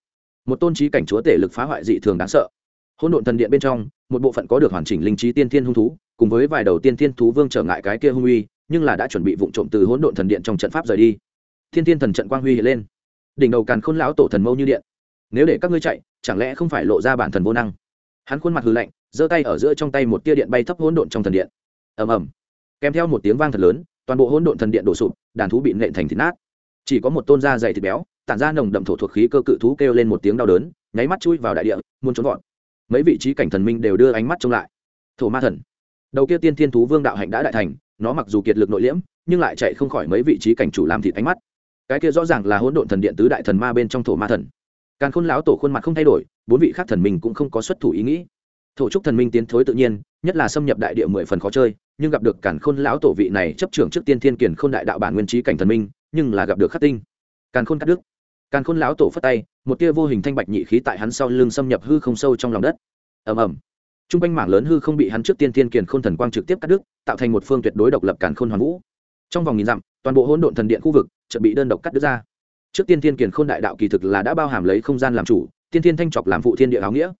[SPEAKER 1] Một tôn trí cảnh chúa tể lực phá hoại dị thường đáng sợ. Hỗn độn thần điện bên trong, một bộ phận có được hoàn chỉnh linh trí tiên thiên hung thú, cùng với vài đầu tiên thiên thú vương trở ngại cái kia hung uy, nhưng là đã chuẩn bị vụ trộm từ hỗn độn thần điện trong trận pháp rời đi thiên thiên thần trận quang huy hiện lên. Đỉnh đầu càn khôn lão tổ thần mâu như điện. Nếu để các ngươi chạy, chẳng lẽ không phải lộ ra bản thần vô năng? Hắn khuôn mặt hư lạnh, giơ tay ở giữa trong tay một tia điện bay thấp hỗn độn trong thần điện. Ầm ầm. Kèm theo một tiếng vang thật lớn, toàn bộ hỗn độn thần điện đổ sụp, đàn thú bị nện thành thịt nát. Chỉ có một tôn da dày thịt béo, tản ra nồng đậm thổ thuộc khí cơ cự thú kêu lên một tiếng đau đớn, nháy mắt chui vào đại địa, muốn trốn gọn. Mấy vị trí cảnh thần minh đều đưa ánh mắt trông lại. Thổ ma thần. Đầu kia tiên thiên thú vương đạo hạnh đã đại thành, nó mặc dù kiệt lực nội liễm, nhưng lại chạy không khỏi mấy vị trí cảnh chủ làm thịt ánh mắt cái kia rõ ràng là hỗn độn thần điện tứ đại thần ma bên trong thổ ma thần. Càn khôn lão tổ khuôn mặt không thay đổi, bốn vị khác thần minh cũng không có xuất thủ ý nghĩ. Thổ trúc thần minh tiến thối tự nhiên, nhất là xâm nhập đại địa mười phần khó chơi, nhưng gặp được càn khôn lão tổ vị này chấp trưởng trước tiên thiên kiển khôn đại đạo bản nguyên trí cảnh thần minh, nhưng là gặp được khắc tinh. Càn khôn cắt đức càn khôn lão tổ phất tay, một tia vô hình thanh bạch nhị khí tại hắn sau lưng xâm nhập hư không sâu trong lòng đất. Ầm ầm. T r u n g quanh mảng lớn hư không bị hắn trước tiên thiên kiển khôn thần quang trực tiếp cắt đứt, tạo thành một phương tuyệt đối độc lập càn khôn hoàng vũ trong vòng nghìn dặm, toàn bộ hỗn độn thần điện khu vực chuẩn bị đơn độc cắt đứt ra. Trước tiên thiên kiền khôn đại đạo kỳ thực là đã bao hàm lấy không gian làm chủ, tiên thiên thanh chọc làm phụ thiên địa áo nghĩa.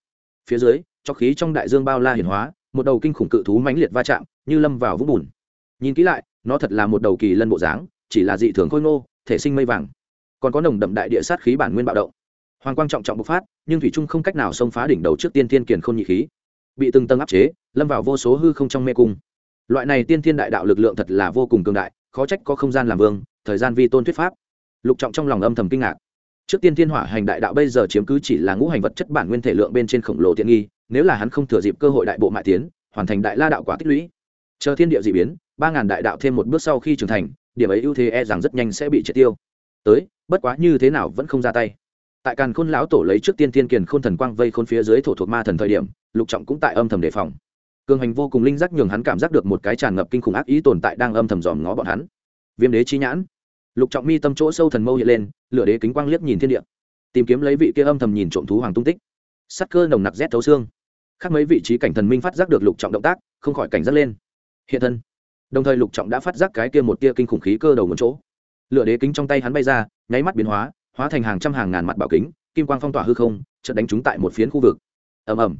[SPEAKER 1] Phía dưới cho khí trong đại dương bao la hiển hóa, một đầu kinh khủng cự thú mãnh liệt va chạm, như lâm vào vũng bùn. Nhìn kỹ lại, nó thật là một đầu kỳ lân bộ dáng, chỉ là dị thường khôi ngô, thể sinh mây vàng. Còn có nồng đậm đại địa sát khí bản nguyên bạo động. Hoàng quang trọng trọng bộc phát, nhưng thủy trung không cách nào xông phá đỉnh đầu trước tiên thiên kiền khôn nhị khí. Bị từng tầng áp chế, lâm vào vô số hư không trong mê cung. Loại này tiên thiên đại đạo lực lượng thật là vô cùng cường đại khó trách có không gian làm vương, thời gian vi tôn thuyết pháp. Lục trọng trong lòng âm thầm kinh ngạc. Trước tiên thiên hỏa hành đại đạo bây giờ chiếm cứ chỉ là ngũ hành vật chất bản nguyên thể lượng bên trên khổng lồ tiện nghi, nếu là hắn không thừa dịp cơ hội đại bộ mại tiến, hoàn thành đại la đạo quả tích lũy. Chờ thiên địa d ị biến, ba ngàn đại đạo thêm một bước sau khi trưởng thành, điểm ấy ưu thế e rằng rất nhanh sẽ bị triệt tiêu. Tới, bất quá như thế nào vẫn không ra tay. Tại càn khôn lão tổ lấy trước tiên thiên kiền khôn thần quang vây khôn phía dưới thổ thuộc ma thần thời điểm, lục trọng cũng tại âm thầm đề phòng cường hành vô cùng linh giác nhường hắn cảm giác được một cái tràn ngập kinh khủng ác ý tồn tại đang âm thầm dòm ngó bọn hắn. Viêm đế chi nhãn. Lục trọng mi tâm chỗ sâu thần mâu hiện lên, lửa đế kính quang liếc nhìn thiên địa. Tìm kiếm lấy vị kia âm thầm nhìn trộm thú hoàng tung tích. Sắc cơ nồng nặc rét thấu xương. Khác mấy vị trí cảnh thần minh phát giác được lục trọng động tác, không khỏi cảnh giác lên. Hiện thân. Đồng thời lục trọng đã phát giác cái kia một tia kinh khủng khí cơ đầu một chỗ. Lửa đế kính trong tay hắn bay ra, nháy mắt biến hóa hóa thành hàng trăm hàng ngàn mặt bảo kính, kim quang phong tỏa hư không, chợt đánh chúng tại một phiến khu vực. Ầm ầm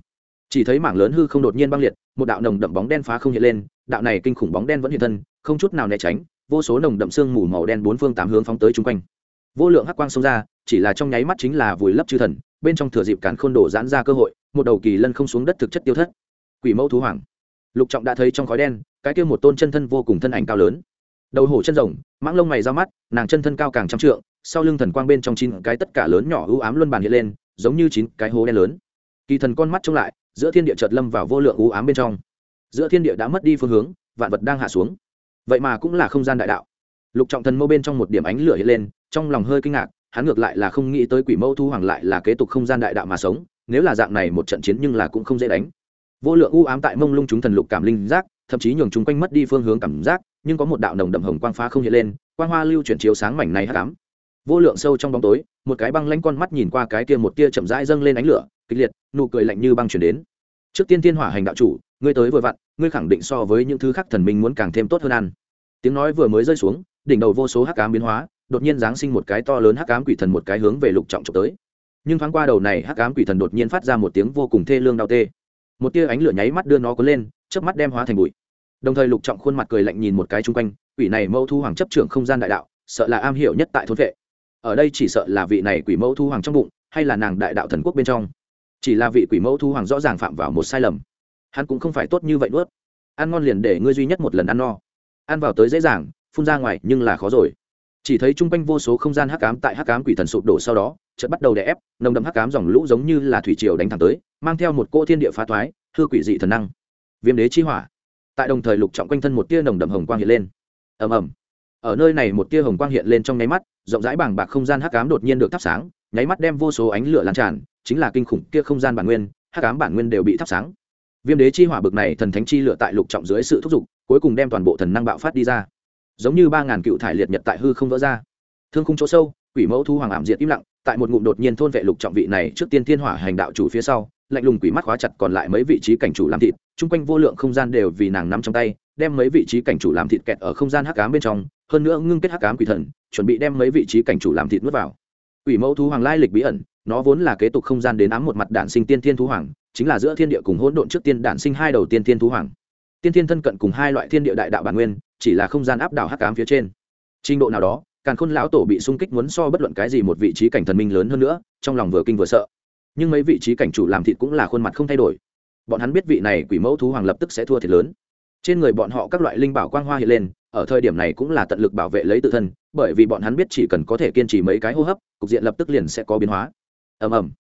[SPEAKER 1] chỉ thấy mảng lớn hư không đột nhiên băng liệt, một đạo nồng đậm bóng đen phá không hiện lên, đạo này kinh khủng bóng đen vẫn hiện thân, không chút nào né tránh, vô số nồng đậm sương mù màu đen bốn phương tám hướng phóng tới chung quanh. Vô lượng hắc quang xông ra, chỉ là trong nháy mắt chính là vùi lấp chư thần, bên trong thừa dịp cản khôn đổ giãn ra cơ hội, một đầu kỳ lân không xuống đất thực chất tiêu thất. Quỷ mẫu thú hoàng. Lục trọng đã thấy trong khói đen, cái kia một tôn chân thân vô cùng thân ảnh cao lớn. Đầu hổ chân rồng, mãng lông mày ra mắt, nàng chân thân cao càng trăm trượng, sau lưng thần quang bên trong chín cái tất cả lớn nhỏ ưu ám luân bàn hiện lên, giống như chín cái hố đen lớn. Kỳ thần con mắt trông lại giữa thiên địa chợt lâm vào vô lượng u ám bên trong. Giữa thiên địa đã mất đi phương hướng, vạn vật đang hạ xuống. Vậy mà cũng là không gian đại đạo. Lục trọng thần mâu bên trong một điểm ánh lửa hiện lên, trong lòng hơi kinh ngạc, hắn ngược lại là không nghĩ tới quỷ mâu thu hoàng lại là kế tục không gian đại đạo mà sống, nếu là dạng này một trận chiến nhưng là cũng không dễ đánh. Vô lượng u ám tại mông lung chúng thần lục cảm linh giác, thậm chí nhường chúng quanh mất đi phương hướng cảm giác, nhưng có một đạo nồng đậm hồng quang phá không hiện lên, quang hoa lưu chuyển chiếu sáng mảnh này hắc ám vô lượng sâu trong bóng tối, một cái băng lanh con mắt nhìn qua cái kia một tia chậm rãi dâng lên ánh lửa, kịch liệt, nụ cười lạnh như băng chuyển đến. Trước tiên tiên hỏa hành đạo chủ, ngươi tới vừa vặn, ngươi khẳng định so với những thứ khác thần minh muốn càng thêm tốt hơn ăn. Tiếng nói vừa mới rơi xuống, đỉnh đầu vô số hắc ám biến hóa, đột nhiên giáng sinh một cái to lớn hắc ám quỷ thần một cái hướng về lục trọng trộm tới. Nhưng thoáng qua đầu này hắc ám quỷ thần đột nhiên phát ra một tiếng vô cùng thê lương đau tê. Một tia ánh lửa nháy mắt đưa nó cuốn lên, chớp mắt đem hóa thành bụi. Đồng thời lục trọng khuôn mặt cười lạnh nhìn một cái chung quanh, quỷ này mẫu thu hoàng chấp trưởng không gian đại đạo, sợ là am hiểu nhất tại thôn vệ ở đây chỉ sợ là vị này quỷ mẫu thu hoàng trong bụng, hay là nàng đại đạo thần quốc bên trong. Chỉ là vị quỷ mẫu thu hoàng rõ ràng phạm vào một sai lầm. Hắn cũng không phải tốt như vậy nuốt. Ăn ngon liền để ngươi duy nhất một lần ăn no. Ăn vào tới dễ dàng, phun ra ngoài nhưng là khó rồi. Chỉ thấy chung quanh vô số không gian hắc ám tại hắc ám quỷ thần sụp đổ sau đó, chợt bắt đầu đè ép, nồng đậm hắc ám dòng lũ giống như là thủy triều đánh thẳng tới, mang theo một cỗ thiên địa phá thoái, hư quỷ dị thần năng. Viêm đế chi hỏa. Tại đồng thời lục trọng quanh thân một tia nồng đậm hồng quang hiện lên. Ầm ầm ở nơi này một tia hồng quang hiện lên trong nháy mắt, rộng rãi bảng bạc không gian hắc ám đột nhiên được thắp sáng, nháy mắt đem vô số ánh lửa lan tràn, chính là kinh khủng kia không gian bản nguyên, hắc ám bản nguyên đều bị thắp sáng. Viêm đế chi hỏa bực này thần thánh chi lửa tại lục trọng dưới sự thúc giục, cuối cùng đem toàn bộ thần năng bạo phát đi ra. Giống như ba ngàn cựu thải liệt nhật tại hư không vỡ ra. Thương khung chỗ sâu, quỷ mẫu thu hoàng ảm diệt im lặng, tại một ngụm đột nhiên thôn vệ lục trọng vị này trước tiên thiên hỏa hành đạo chủ phía sau, lạnh lùng quỷ mắt khóa chặt còn lại mấy vị trí cảnh chủ làm thịt, chung quanh vô lượng không gian đều vì nàng nắm trong tay, đem mấy vị trí cảnh chủ làm thịt kẹt ở không gian hắc ám bên trong hơn nữa ngưng kết hắc ám quỷ thần, chuẩn bị đem mấy vị trí cảnh chủ làm thịt nuốt vào. Quỷ mẫu thú hoàng lai lịch bí ẩn, nó vốn là kế tục không gian đến ám một mặt đản sinh tiên thiên thú hoàng, chính là giữa thiên địa cùng hỗn độn trước tiên đản sinh hai đầu tiên thiên thú hoàng. Tiên thiên thân cận cùng hai loại thiên địa đại đạo bản nguyên, chỉ là không gian áp đảo hắc ám phía trên. Trình độ nào đó, càn khôn lão tổ bị xung kích muốn so bất luận cái gì một vị trí cảnh thần minh lớn hơn nữa, trong lòng vừa kinh vừa sợ. Nhưng mấy vị trí cảnh chủ làm thịt cũng là khuôn mặt không thay đổi. Bọn hắn biết vị này quỷ mẫu thú hoàng lập tức sẽ thua thiệt lớn. Trên người bọn họ các loại linh bảo quang hoa hiện lên ở thời điểm này cũng là tận lực bảo vệ lấy tự thân bởi vì bọn hắn biết chỉ cần có thể kiên trì mấy cái hô hấp cục diện lập tức liền sẽ có biến hóa ầm ầm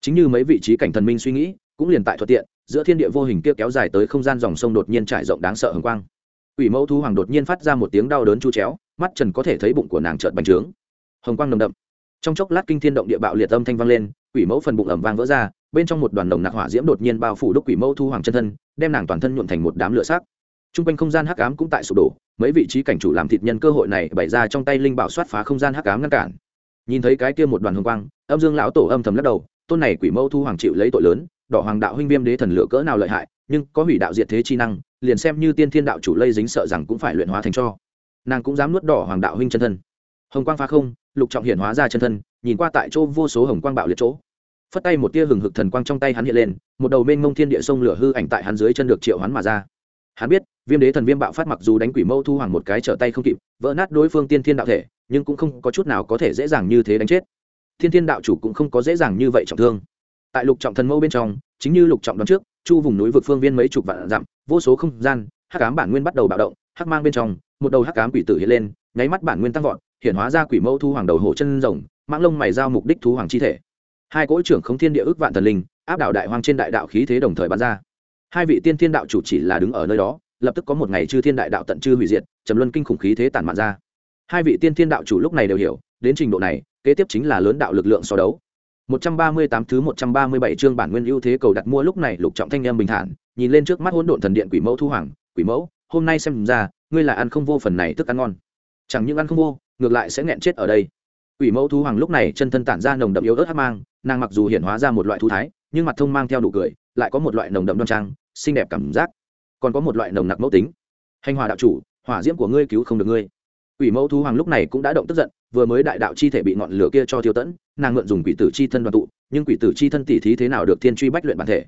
[SPEAKER 1] chính như mấy vị trí cảnh thần minh suy nghĩ cũng liền tại thuận tiện giữa thiên địa vô hình kia kéo dài tới không gian dòng sông đột nhiên trải rộng đáng sợ hồng quang Quỷ mẫu thú hoàng đột nhiên phát ra một tiếng đau đớn chu chéo, mắt Trần có thể thấy bụng của nàng chợt bành trướng. Hồng quang nồng đậm. Trong chốc lát kinh thiên động địa bạo liệt âm thanh vang lên, quỷ mẫu phần bụng ầm vang vỡ ra, bên trong một đoàn nồng nặc hỏa diễm đột nhiên bao phủ đúc quỷ mẫu Thu hoàng chân thân, đem nàng toàn thân nhuộn thành một đám lửa sắc. Trung quanh không gian hắc ám cũng tại sụp đổ, mấy vị trí cảnh chủ làm thịt nhân cơ hội này bày ra trong tay linh bảo xoát phá không gian hắc ám ngăn cản. Nhìn thấy cái kia một đoàn hồng quang, Âm Dương lão tổ âm thầm lắc đầu, tôn này quỷ mẫu thu hoàng chịu lấy tội lớn, đỏ hoàng đạo huynh viêm đế thần lửa cỡ nào lợi hại, nhưng có hủy đạo diệt thế chi năng, liền xem như tiên thiên đạo chủ lây dính sợ rằng cũng phải luyện hóa thành cho. Nàng cũng dám nuốt đỏ hoàng đạo huynh chân thân. Hồng quang phá không lục trọng hiển hóa ra chân thân nhìn qua tại chỗ vô số hồng quang bạo liệt chỗ. Phất tay một tia hừng hực thần quang trong tay hắn hiện lên một đầu mênh mông thiên địa sông lửa hư ảnh tại hắn dưới chân được triệu hắn mà ra hắn biết, viêm đế thần viêm bạo phát mặc dù đánh quỷ mâu thu hoàng một cái trở tay không kịp, vỡ nát đối phương tiên thiên đạo thể, nhưng cũng không có chút nào có thể dễ dàng như thế đánh chết. Thiên thiên đạo chủ cũng không có dễ dàng như vậy trọng thương. Tại lục trọng thần mâu bên trong, chính như lục trọng đoán trước, chu vùng núi vực phương viên mấy chục vạn dặm, vô số không gian, hắc ám bản nguyên bắt đầu bạo động, hắc mang bên trong, một đầu hắc ám quỷ tử hiện lên, nháy mắt bản nguyên tăng vọt, hiện hóa ra quỷ mâu thu hoàng đầu hổ chân rồng, mãng lông mày giao mục đích thú hoàng chi thể. Hai cỗ trưởng không thiên địa ước vạn thần linh, áp đảo đại hoàng trên đại đạo khí thế đồng thời bắn ra hai vị tiên thiên đạo chủ chỉ là đứng ở nơi đó lập tức có một ngày chư thiên đại đạo tận chư hủy diệt trầm luân kinh khủng khí thế tản mạn ra hai vị tiên thiên đạo chủ lúc này đều hiểu đến trình độ này kế tiếp chính là lớn đạo lực lượng so đấu 138 thứ 137 chương bản nguyên ưu thế cầu đặt mua lúc này Lục Trọng Thanh em bình thản, nhìn lên trước mắt hỗn độn thần điện quỷ mẫu thu hoàng, quỷ mẫu, hôm nay xem ra, ngươi là ăn không vô phần này tức ăn ngon. Chẳng những ăn không vô, ngược lại sẽ nghẹn chết ở đây. Quỷ mẫu thu hoàng lúc này chân thân tản ra nồng đậm yếu ớt hắc mang, nàng mặc dù hiện hóa ra một loại thú thái, nhưng mặt thông mang theo đủ cười, lại có một loại nồng đậm đoan trang, xinh đẹp cảm giác, còn có một loại nồng nặc mẫu tính. Hành hòa đạo chủ, hỏa diễm của ngươi cứu không được ngươi. Quỷ mẫu thú hoàng lúc này cũng đã động tức giận, vừa mới đại đạo chi thể bị ngọn lửa kia cho tiêu tẫn, nàng mượn dùng quỷ tử chi thân đoàn tụ, nhưng quỷ tử chi thân tỷ thí thế nào được thiên truy bách luyện bản thể.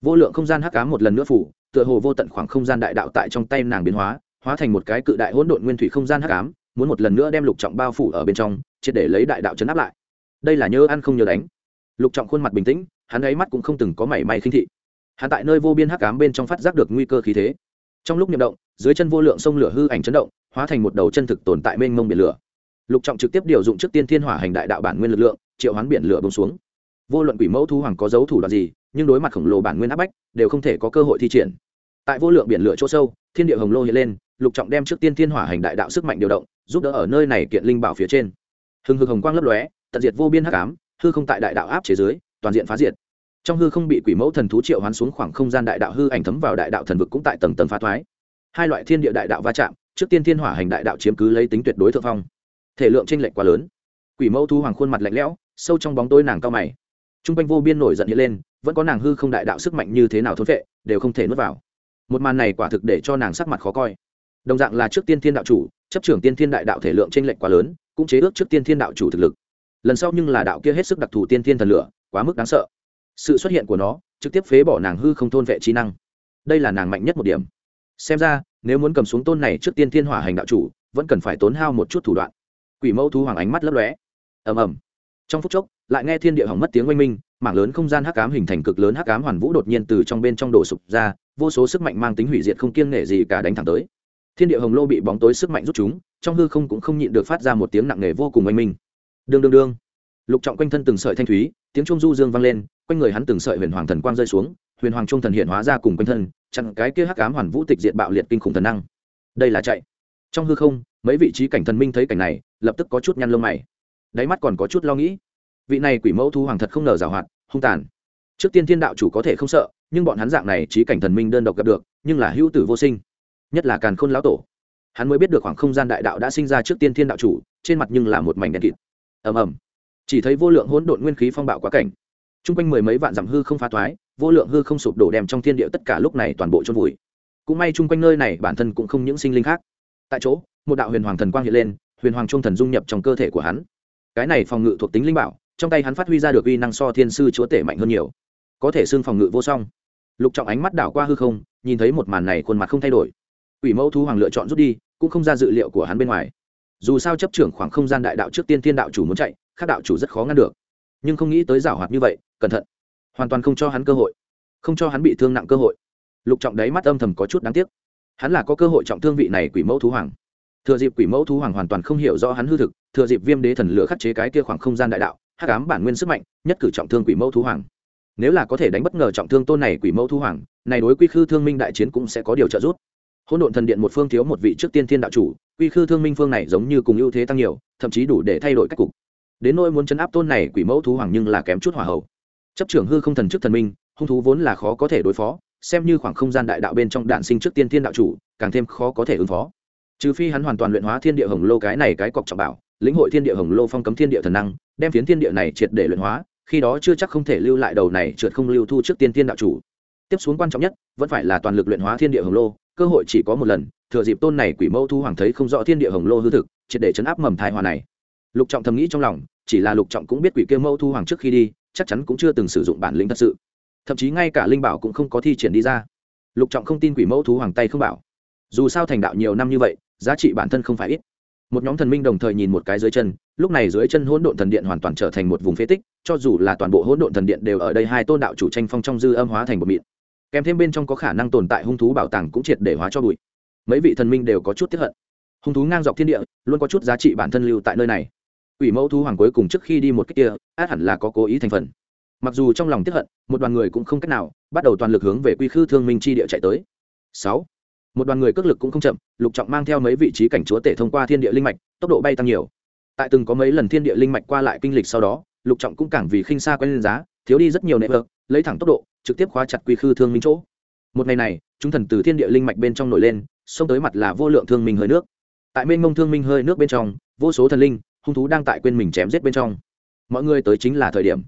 [SPEAKER 1] Vô lượng không gian hắc ám một lần nữa phủ, tựa hồ vô tận khoảng không gian đại đạo tại trong tay nàng biến hóa, hóa thành một cái cự đại hỗn độn nguyên thủy không gian hắc ám, muốn một lần nữa đem lục trọng bao phủ ở bên trong, triệt để lấy đại đạo chấn áp lại. Đây là nhớ ăn không nhớ đánh. Lục trọng khuôn mặt bình tĩnh, hắn ấy mắt cũng không từng có mảy may khinh thị. Hắn tại nơi vô biên hắc ám bên trong phát giác được nguy cơ khí thế. Trong lúc niệm động, dưới chân vô lượng sông lửa hư ảnh chấn động, hóa thành một đầu chân thực tồn tại mênh mông biển lửa lục trọng trực tiếp điều dụng trước tiên thiên hỏa hành đại đạo bản nguyên lực lượng triệu hoán biển lửa bông xuống vô luận quỷ mẫu thu hoàng có dấu thủ đoạn gì nhưng đối mặt khổng lồ bản nguyên áp bách đều không thể có cơ hội thi triển tại vô lượng biển lửa chỗ sâu thiên địa hồng lô hiện lên lục trọng đem trước tiên thiên hỏa hành đại đạo sức mạnh điều động giúp đỡ ở nơi này kiện linh bảo phía trên hừng hực hồng quang lấp lóe tận diệt vô biên hắc ám hư không tại đại đạo áp chế dưới toàn diện phá diệt. Trong hư không bị quỷ mẫu thần thú triệu hoán xuống khoảng không gian đại đạo hư ảnh thấm vào đại đạo thần vực cũng tại tầng tầng phá thoái. Hai loại thiên địa đại đạo va chạm, trước tiên thiên hỏa hành đại đạo chiếm cứ lấy tính tuyệt đối thượng phong. Thể lượng tranh lệch quá lớn. Quỷ mẫu thu hoàng khuôn mặt lạnh lẽo, sâu trong bóng tối nàng cao mày. T r u n g quanh vô biên nổi giận hiện lên, vẫn có nàng hư không đại đạo sức mạnh như thế nào thốn vệ đều không thể nuốt vào. Một màn này quả thực để cho nàng sắc mặt khó coi. Đồng dạng là trước tiên thiên đạo chủ, chấp trưởng tiên thiên đại đạo thể lượng tranh lệch quá lớn, cũng chế ước trước tiên thiên đạo chủ thực lực. Lần sau nhưng là đạo kia hết sức đặc thù tiên thiên thần lửa quá mức đáng sợ. Sự xuất hiện của nó trực tiếp phế bỏ nàng hư không thôn vệ trí năng. Đây là nàng mạnh nhất một điểm. Xem ra, nếu muốn cầm xuống tôn này trước tiên thiên hỏa hành đạo chủ, vẫn cần phải tốn hao một chút thủ đoạn. Quỷ mẫu thú hoàng ánh mắt lấp lóe. Ầm ầm. Trong phút chốc, lại nghe thiên địa hỏng mất tiếng oanh minh, mảng lớn không gian hắc ám hình thành cực lớn hắc ám hoàn vũ đột nhiên từ trong bên trong đổ sụp ra, vô số sức mạnh mang tính hủy diệt không kiêng nể gì cả đánh thẳng tới. Thiên địa hồng lô bị bóng tối sức mạnh rút chúng, trong hư không cũng không nhịn được phát ra một tiếng nặng nề vô cùng oanh minh. Đương đương đương. Lục trọng quanh thân từng sợi thanh thúy tiếng trung du dương vang lên, quanh người hắn từng sợi huyền hoàng thần quang rơi xuống, huyền hoàng trung thần hiện hóa ra cùng quanh thân, chặn cái kia hắc ám hoàn vũ tịch diệt bạo liệt kinh khủng thần năng. Đây là chạy. Trong hư không, mấy vị trí cảnh thần minh thấy cảnh này, lập tức có chút nhăn lông mày. Đáy mắt còn có chút lo nghĩ. Vị này quỷ mẫu thu hoàng thật không ngờ giảo hoạt, hung tàn. Trước tiên thiên đạo chủ có thể không sợ, nhưng bọn hắn dạng này trí cảnh thần minh đơn độc gặp được, nhưng là hữu tử vô sinh. Nhất là càn khôn lão tổ. Hắn mới biết được khoảng không gian đại đạo đã sinh ra trước tiên thiên đạo chủ, trên mặt nhưng là một mảnh đen kịt. Ầm ầm chỉ thấy vô lượng hỗn độn nguyên khí phong bạo quá cảnh. T r u n g quanh mười mấy vạn dặm hư không phá thoái, vô lượng hư không sụp đổ đem trong thiên địa tất cả lúc này toàn bộ trôn vùi. Cũng may chung quanh nơi này bản thân cũng không những sinh linh khác. Tại chỗ, một đạo huyền hoàng thần quang hiện lên, huyền hoàng trung thần dung nhập trong cơ thể của hắn. Cái này phòng ngự thuộc tính linh bảo, trong tay hắn phát huy ra được uy năng so thiên sư chúa tể mạnh hơn nhiều. Có thể xưng phòng ngự vô song. Lục trọng ánh mắt đảo qua hư không, nhìn thấy một màn này khuôn mặt không thay đổi. Quỷ mẫu thú hoàng lựa chọn rút đi, cũng không ra dự liệu của hắn bên ngoài. Dù sao chấp trưởng khoảng không gian đại đạo trước tiên thiên đạo chủ muốn chạy khác đạo chủ rất khó ngăn được. Nhưng không nghĩ tới giảo hoạt như vậy, cẩn thận. Hoàn toàn không cho hắn cơ hội. Không cho hắn bị thương nặng cơ hội. Lục trọng đấy mắt âm thầm có chút đáng tiếc. Hắn là có cơ hội trọng thương vị này quỷ mẫu thú hoàng. Thừa dịp quỷ mẫu thú hoàng hoàn toàn không hiểu rõ hắn hư thực, thừa dịp viêm đế thần lửa khắc chế cái kia khoảng không gian đại đạo hát cám bản nguyên sức mạnh, nhất cử trọng thương quỷ mẫu thú hoàng. Nếu là có thể đánh bất ngờ trọng thương tôn này quỷ mẫu thú hoàng, này đối quy khư thương minh đại chiến cũng sẽ có điều trợ giúp. Hỗn độn thần điện một phương thiếu một vị trước tiên thiên đạo chủ, quy khư thương minh phương này giống như cùng ưu thế tăng nhiều, thậm chí đủ để thay đổi cách cục đến nỗi muốn chấn áp tôn này quỷ mẫu thú hoàng nhưng là kém chút hỏa hậu. Chấp trưởng hư không thần trước thần minh, hung thú vốn là khó có thể đối phó, xem như khoảng không gian đại đạo bên trong đạn sinh trước tiên thiên đạo chủ, càng thêm khó có thể ứng phó. Trừ phi hắn hoàn toàn luyện hóa thiên địa hồng lô cái này cái cọc trọng bảo, lĩnh hội thiên địa hồng lô phong cấm thiên địa thần năng, đem phiến thiên địa này triệt để luyện hóa, khi đó chưa chắc không thể lưu lại đầu này trượt không lưu thu trước tiên thiên đạo chủ. Tiếp xuống quan trọng nhất, vẫn phải là toàn lực luyện hóa thiên địa hồng lô, cơ hội chỉ có một lần, thừa dịp tôn này quỷ mẫu thu hoàng thấy không rõ thiên địa hồng lô hư thực, triệt để chấn áp mầm thai hòa này. Lục trọng thầm nghĩ trong lòng chỉ là lục trọng cũng biết quỷ kia mẫu thu hoàng trước khi đi, chắc chắn cũng chưa từng sử dụng bản lĩnh thật sự. Thậm chí ngay cả linh bảo cũng không có thi triển đi ra. Lục trọng không tin quỷ mẫu thú hoàng tay không bảo. Dù sao thành đạo nhiều năm như vậy, giá trị bản thân không phải ít. Một nhóm thần minh đồng thời nhìn một cái dưới chân, lúc này dưới chân hỗn độn thần điện hoàn toàn trở thành một vùng phế tích, cho dù là toàn bộ hỗn độn thần điện đều ở đây hai tôn đạo chủ tranh phong trong dư âm hóa thành một mịn. Kèm thêm bên trong có khả năng tồn tại hung thú bảo tàng cũng triệt để hóa cho bụi. Mấy vị thần minh đều có chút tiếp hận. Hung thú ngang dọc thiên địa, luôn có chút giá trị bản thân lưu tại nơi này ủy mẫu thú hoàng cuối cùng trước khi đi một cách kia, át hẳn là có cố ý thành phần. Mặc dù trong lòng tiếp hận, một đoàn người cũng không cách nào, bắt đầu toàn lực hướng về quy khư thương minh chi địa chạy tới. Sáu. Một đoàn người cước lực cũng không chậm, lục trọng mang theo mấy vị trí cảnh chúa tể thông qua thiên địa linh mạch, tốc độ bay tăng nhiều. Tại từng có mấy lần thiên địa linh mạch qua lại kinh lịch sau đó, lục trọng cũng càng vì khinh xa quen lên giá, thiếu đi rất nhiều nệ vợt lấy thẳng tốc độ, trực tiếp khóa chặt quy khư thương minh chỗ. Một ngày này, chúng thần từ thiên địa linh mạch bên trong nổi lên, xông tới mặt là vô lượng thương minh hơi nước. Tại mênh mông thương minh hơi nước bên trong, vô số thần linh hung thú đang tại quên mình chém giết bên trong. Mọi người tới chính là thời điểm.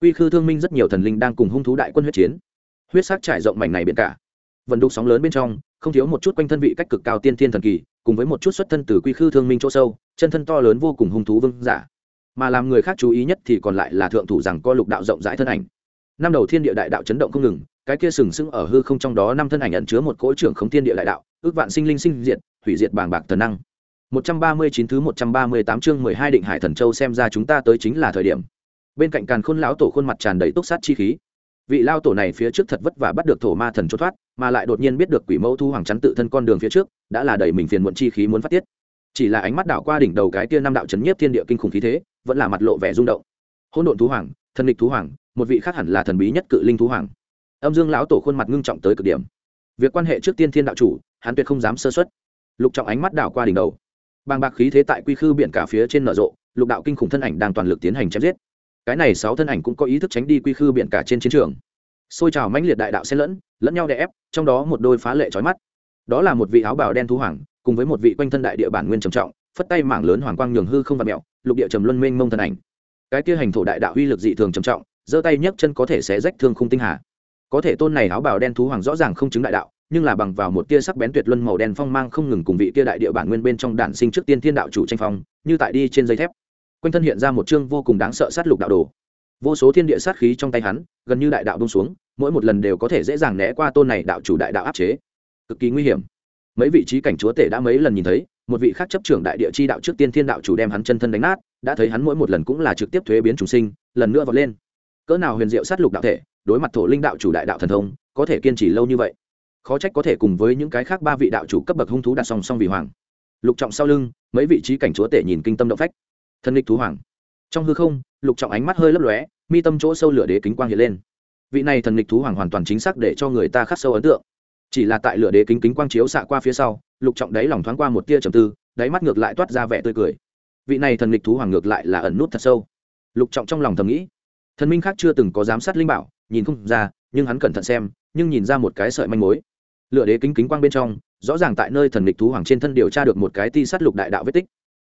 [SPEAKER 1] Quy khư thương minh rất nhiều thần linh đang cùng hung thú đại quân huyết chiến. Huyết sắc trải rộng mảnh này biển cả. Vận đục sóng lớn bên trong, không thiếu một chút quanh thân vị cách cực cao tiên thiên thần kỳ, cùng với một chút xuất thân từ quy khư thương minh chỗ sâu, chân thân to lớn vô cùng hung thú vương giả. Mà làm người khác chú ý nhất thì còn lại là thượng thủ rằng co lục đạo rộng rãi thân ảnh. Năm đầu thiên địa đại đạo chấn động không ngừng, cái kia sừng sững ở hư không trong đó năm thân ảnh ẩn chứa một cỗ trưởng không thiên địa đại đạo, ước vạn sinh linh sinh diệt, hủy diệt bàng bạc thần năng. 139 thứ 138 chương 12 định hải thần châu xem ra chúng ta tới chính là thời điểm. Bên cạnh càn khôn lão tổ khuôn mặt tràn đầy túc sát chi khí. Vị lao tổ này phía trước thật vất vả bắt được thổ ma thần trốn thoát, mà lại đột nhiên biết được quỷ mẫu thu hoàng chắn tự thân con đường phía trước, đã là đầy mình phiền muộn chi khí muốn phát tiết. Chỉ là ánh mắt đảo qua đỉnh đầu cái kia năm đạo chấn nhiếp thiên địa kinh khủng khí thế, vẫn là mặt lộ vẻ rung động. Hỗn độn thú hoàng, thần địch thú hoàng, một vị khác hẳn là thần bí nhất cự linh thú hoàng. Âm dương lão tổ khuôn mặt ngưng trọng tới cực điểm. Việc quan hệ trước tiên thiên đạo chủ, hắn tuyệt không dám sơ suất. Lục trọng ánh mắt đảo qua đỉnh đầu bàng bạc khí thế tại quy khư biển cả phía trên nở rộ, lục đạo kinh khủng thân ảnh đang toàn lực tiến hành chém giết. Cái này sáu thân ảnh cũng có ý thức tránh đi quy khư biển cả trên chiến trường. Xôi trào mãnh liệt đại đạo xen lẫn lẫn nhau đè ép, trong đó một đôi phá lệ trói mắt. Đó là một vị áo bào đen thú hoàng, cùng với một vị quanh thân đại địa bản nguyên trầm trọng, phất tay mảng lớn hoàng quang nhường hư không và mẹo lục địa trầm luân mênh mông thân ảnh. Cái kia hành thổ đại đạo uy lực dị thường trầm trọng, giơ tay nhấc chân có thể xé rách thương khung tinh hà. Có thể tôn này áo bào đen thú hoàng rõ ràng không chứng đại đạo nhưng là bằng vào một tia sắc bén tuyệt luân màu đen phong mang không ngừng cùng vị tia đại địa bản nguyên bên trong đản sinh trước tiên thiên đạo chủ tranh phong, như tại đi trên dây thép. Quanh thân hiện ra một chương vô cùng đáng sợ sát lục đạo đồ. Vô số thiên địa sát khí trong tay hắn, gần như đại đạo bông xuống, mỗi một lần đều có thể dễ dàng né qua tôn này đạo chủ đại đạo áp chế. Cực kỳ nguy hiểm. Mấy vị trí cảnh chúa tể đã mấy lần nhìn thấy, một vị khác chấp trưởng đại địa chi đạo trước tiên thiên đạo chủ đem hắn chân thân đánh nát, đã thấy hắn mỗi một lần cũng là trực tiếp thuế biến chủ sinh, lần nữa vọt lên. Cỡ nào huyền diệu sát lục đạo thể, đối mặt thổ linh đạo chủ đại đạo thần thông, có thể kiên trì lâu như vậy khó trách có thể cùng với những cái khác ba vị đạo chủ cấp bậc hung thú đặt song song vì hoàng. Lục trọng sau lưng, mấy vị trí cảnh chúa tể nhìn kinh tâm động phách. Thân lịch thú hoàng. Trong hư không, lục trọng ánh mắt hơi lấp lóe, mi tâm chỗ sâu lửa đế kính quang hiện lên. Vị này thần lịch thú hoàng hoàn toàn chính xác để cho người ta khắc sâu ấn tượng. Chỉ là tại lửa đế kính kính quang chiếu xạ qua phía sau, lục trọng đáy lòng thoáng qua một tia trầm tư, đáy mắt ngược lại toát ra vẻ tươi cười. Vị này thần lịch thú hoàng ngược lại là ẩn nút thật sâu. Lục trọng trong lòng thầm nghĩ, thần minh khác chưa từng có giám sát linh bảo, nhìn không ra, nhưng hắn cẩn thận xem, nhưng nhìn ra một cái sợi manh mối lựa đế kính kính quang bên trong, rõ ràng tại nơi thần lịch thú hoàng trên thân điều tra được một cái ti sát lục đại đạo vết tích.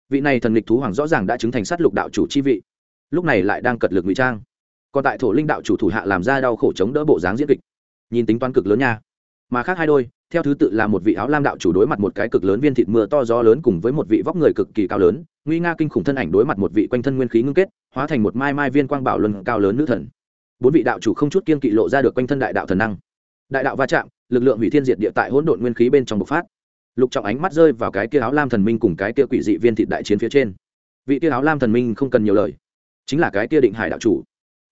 [SPEAKER 1] Vị này thần lịch thú hoàng rõ ràng đã chứng thành sát lục đạo chủ chi vị. Lúc này lại đang cật lực ngụy trang. Còn tại thổ linh đạo chủ thủ hạ làm ra đau khổ chống đỡ bộ dáng diễn kịch. Nhìn tính toán cực lớn nha. Mà khác hai đôi, theo thứ tự là một vị áo lam đạo chủ đối mặt một cái cực lớn viên thịt mưa to gió lớn cùng với một vị vóc người cực kỳ cao lớn, nguy nga kinh khủng thân ảnh đối mặt một vị quanh thân nguyên khí ngưng kết, hóa thành một mai mai viên quang bảo luân cao lớn nữ thần. Bốn vị đạo chủ không chút kiên kỵ lộ ra được quanh thân đại đạo thần năng đại đạo va chạm, lực lượng hủy thiên diệt địa tại hỗn độn nguyên khí bên trong bộc phát. Lục trọng ánh mắt rơi vào cái kia áo lam thần minh cùng cái kia quỷ dị viên thịt đại chiến phía trên. Vị kia áo lam thần minh không cần nhiều lời, chính là cái kia định hải đạo chủ.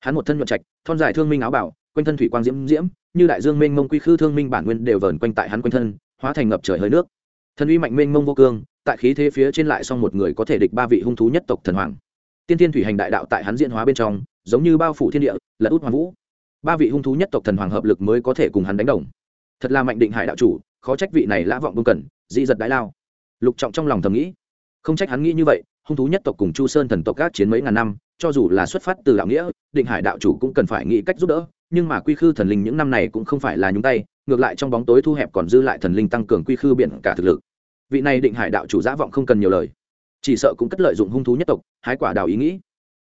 [SPEAKER 1] Hắn một thân nhuận trạch, thon dài thương minh áo bảo, quanh thân thủy quang diễm diễm, như đại dương mênh mông quy khư thương minh bản nguyên đều vờn quanh tại hắn quanh thân, hóa thành ngập trời hơi nước. Thần uy mạnh mênh mông vô cương, tại khí thế phía trên lại song một người có thể địch ba vị hung thú nhất tộc thần hoàng. Tiên tiên thủy hành đại đạo tại hắn diễn hóa bên trong, giống như bao phủ thiên địa, lật út hoàng vũ ba vị hung thú nhất tộc thần hoàng hợp lực mới có thể cùng hắn đánh đồng. Thật là mạnh định hải đạo chủ, khó trách vị này lã vọng bông cần dị giật đại lao. Lục trọng trong lòng thầm nghĩ, không trách hắn nghĩ như vậy, hung thú nhất tộc cùng chu sơn thần tộc các chiến mấy ngàn năm, cho dù là xuất phát từ đạo nghĩa, định hải đạo chủ cũng cần phải nghĩ cách giúp đỡ, nhưng mà quy khư thần linh những năm này cũng không phải là nhúng tay, ngược lại trong bóng tối thu hẹp còn dư lại thần linh tăng cường quy khư biển cả thực lực. Vị này định hải đạo chủ giả vọng không cần nhiều lời, chỉ sợ cũng cất lợi dụng hung thú nhất tộc, hái quả đào ý nghĩ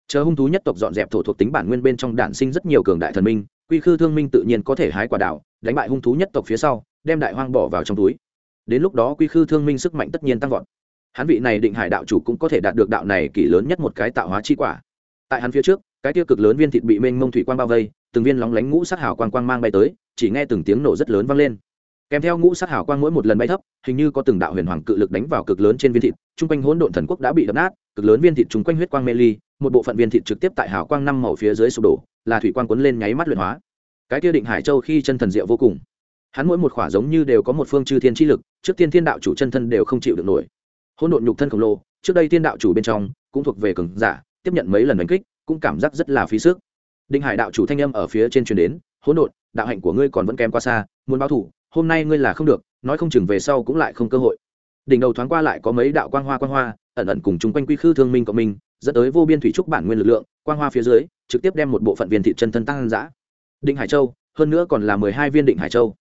[SPEAKER 1] chờ hung thú nhất tộc dọn dẹp thổ thuộc tính bản nguyên bên trong đản sinh rất nhiều cường đại thần minh, quy khư thương minh tự nhiên có thể hái quả đảo đánh bại hung thú nhất tộc phía sau, đem đại hoang bỏ vào trong túi. Đến lúc đó quy khư thương minh sức mạnh tất nhiên tăng vọt. Hắn vị này định hải đạo chủ cũng có thể đạt được đạo này kỷ lớn nhất một cái tạo hóa chi quả. Tại hắn phía trước, cái tiêu cực lớn viên thịt bị mênh mông thủy quang bao vây, từng viên lóng lánh ngũ sát hào quang quang mang bay tới, chỉ nghe từng tiếng nổ rất lớn vang lên kèm theo ngũ sát hào quang mỗi một lần bay thấp, hình như có từng đạo huyền hoàng cự lực đánh vào cực lớn trên viên thịt, chung quanh hỗn độn thần quốc đã bị đập nát, cực lớn viên thịt chung quanh huyết quang mê ly, một bộ phận viên thịt trực tiếp tại hào quang năm màu phía dưới sụp đổ, là thủy quang cuốn lên nháy mắt luyện hóa. Cái kia định hải châu khi chân thần diệu vô cùng. Hắn mỗi một khỏa giống như đều có một phương chư thiên chi lực, trước tiên thiên đạo chủ chân thân đều không chịu được nổi. Hỗn độn nhục thân khổng lồ, trước đây thiên đạo chủ bên trong cũng thuộc về cường giả, tiếp nhận mấy lần đánh kích, cũng cảm giác rất là phí sức. Định hải đạo chủ thanh âm ở phía trên truyền đến, hỗn độn, đạo hạnh của ngươi còn vẫn kém qua xa, muốn báo thủ hôm nay ngươi là không được, nói không chừng về sau cũng lại không cơ hội. Đỉnh đầu thoáng qua lại có mấy đạo quang hoa quang hoa, ẩn ẩn cùng chung quanh quy khư thương minh của mình dẫn tới vô biên thủy trúc bản nguyên lực lượng, quang hoa phía dưới, trực tiếp đem một bộ phận viên thị chân thân tăng giã định hải châu, hơn nữa còn là mười hai viên định hải châu.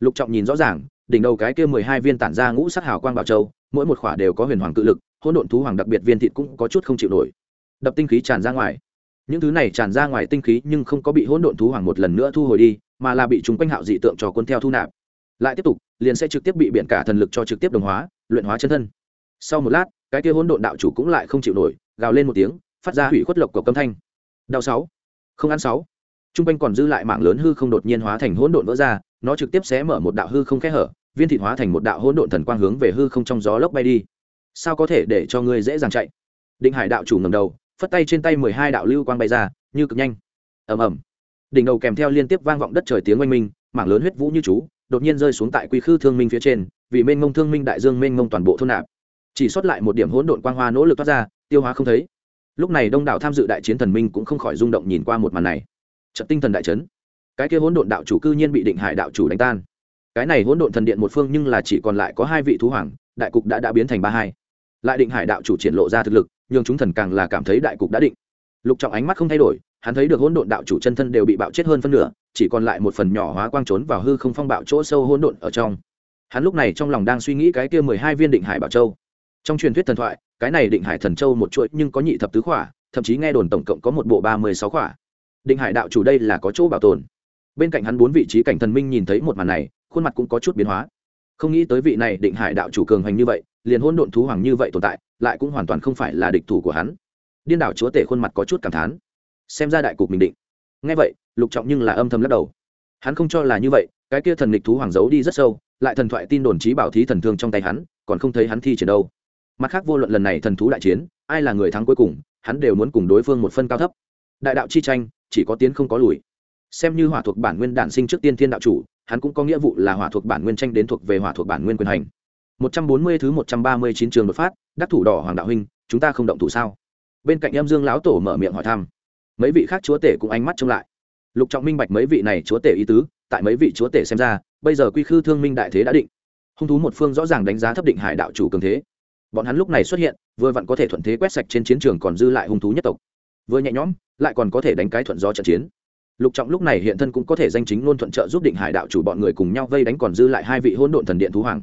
[SPEAKER 1] Lục trọng nhìn rõ ràng, đỉnh đầu cái kia mười hai viên tản ra ngũ sắc hào quang bảo châu, mỗi một khỏa đều có huyền hoàng cự lực, hỗn độn thú hoàng đặc biệt viên thịt cũng có chút không chịu nổi. Đập tinh khí tràn ra ngoài. Những thứ này tràn ra ngoài tinh khí nhưng không có bị hỗn độn thú hoàng một lần nữa thu hồi đi, mà là bị chúng quanh hạo dị tượng cho quân theo thu nạp lại tiếp tục, liền sẽ trực tiếp bị biện cả thần lực cho trực tiếp đồng hóa, luyện hóa chân thân. Sau một lát, cái kia hỗn độn đạo chủ cũng lại không chịu nổi, gào lên một tiếng, phát ra hủy khuất lộc của câm thanh. Đau sáu, không ăn sáu. T r u n g quanh còn dư lại mạng lớn hư không đột nhiên hóa thành hỗn độn vỡ ra, nó trực tiếp sẽ mở một đạo hư không kẽ hở, viên thịt hóa thành một đạo hỗn độn thần quang hướng về hư không trong gió lốc bay đi. Sao có thể để cho ngươi dễ dàng chạy? Định hải đạo chủ ngầm đầu, phất tay trên tay mười hai đạo lưu quang bay ra, như cực nhanh. Ầm ầm. Đỉnh đầu kèm theo liên tiếp vang vọng đất trời tiếng oanh minh, mảng lớn huyết vũ như chú đột nhiên rơi xuống tại quy khư thương minh phía trên, vì mênh mông thương minh đại dương mênh mông toàn bộ thôn nạp. Chỉ xuất lại một điểm hỗn độn quang hoa nỗ lực thoát ra, tiêu hóa không thấy. Lúc này đông đảo tham dự đại chiến thần minh cũng không khỏi rung động nhìn qua một màn này. Trận tinh thần đại chấn. Cái kia hỗn độn đạo chủ cư nhiên bị định hải đạo chủ đánh tan. Cái này hỗn độn thần điện một phương nhưng là chỉ còn lại có hai vị thú hoàng, đại cục đã đã biến thành ba hai. Lại định hải đạo chủ triển lộ ra thực lực nhưng chúng thần càng là cảm thấy đại cục đã định. Lục trọng ánh mắt không thay đổi hắn thấy được hỗn độn đạo chủ chân thân đều bị bạo chết hơn phân nửa, chỉ còn lại một phần nhỏ hóa quang trốn vào hư không phong bạo chỗ sâu hỗn độn ở trong. Hắn lúc này trong lòng đang suy nghĩ cái kia mười hai viên định hải bảo châu. Trong truyền thuyết thần thoại, cái này định hải thần châu một chuỗi nhưng có nhị thập tứ khỏa, thậm chí nghe đồn tổng cộng có một bộ ba mươi sáu khỏa. Định hải đạo chủ đây là có chỗ bảo tồn. Bên cạnh hắn bốn vị trí cảnh thần minh nhìn thấy một màn này, khuôn mặt cũng có chút biến hóa. Không nghĩ tới vị này định hải đạo chủ cường hành như vậy, liền hôn độn thú hoàng như vậy tồn tại, lại cũng hoàn toàn không phải là địch thủ của hắn. Điên đảo chúa tể khuôn mặt có chút cảm thán xem ra đại cục mình định. Ngay vậy, lục trọng nhưng là âm thầm lắc đầu. Hắn không cho là như vậy, cái kia thần địch thú hoàng giấu đi rất sâu, lại thần thoại tin đồn trí bảo thí thần thương trong tay hắn, còn không thấy hắn thi triển đâu. Mặt khác vô luận lần này thần thú đại chiến, ai là người thắng cuối cùng, hắn đều muốn cùng đối phương một phân cao thấp. Đại đạo chi tranh, chỉ có tiến không có lùi. Xem như hỏa thuộc bản nguyên đản sinh trước tiên thiên đạo chủ, hắn cũng có nghĩa vụ là hỏa thuộc bản nguyên tranh đến thuộc về hỏa thuộc bản nguyên quyền hành. 140 thứ 139 trường đột phát, đắc thủ đỏ hoàng đạo huynh, chúng ta không động thủ sao? Bên cạnh em dương lão tổ mở miệng hỏi thăm mấy vị khác chúa tể cũng ánh mắt trông lại. Lục trọng minh bạch mấy vị này chúa tể ý tứ, tại mấy vị chúa tể xem ra, bây giờ quy khư thương minh đại thế đã định. Hung thú một phương rõ ràng đánh giá thấp định hải đạo chủ cường thế. Bọn hắn lúc này xuất hiện, vừa vặn có thể thuận thế quét sạch trên chiến trường còn dư lại hung thú nhất tộc. Vừa nhẹ nhõm, lại còn có thể đánh cái thuận gió trận chiến. Lục trọng lúc này hiện thân cũng có thể danh chính luôn thuận trợ giúp định hải đạo chủ bọn người cùng nhau vây đánh còn dư lại hai vị hôn độn thần điện thú hoàng.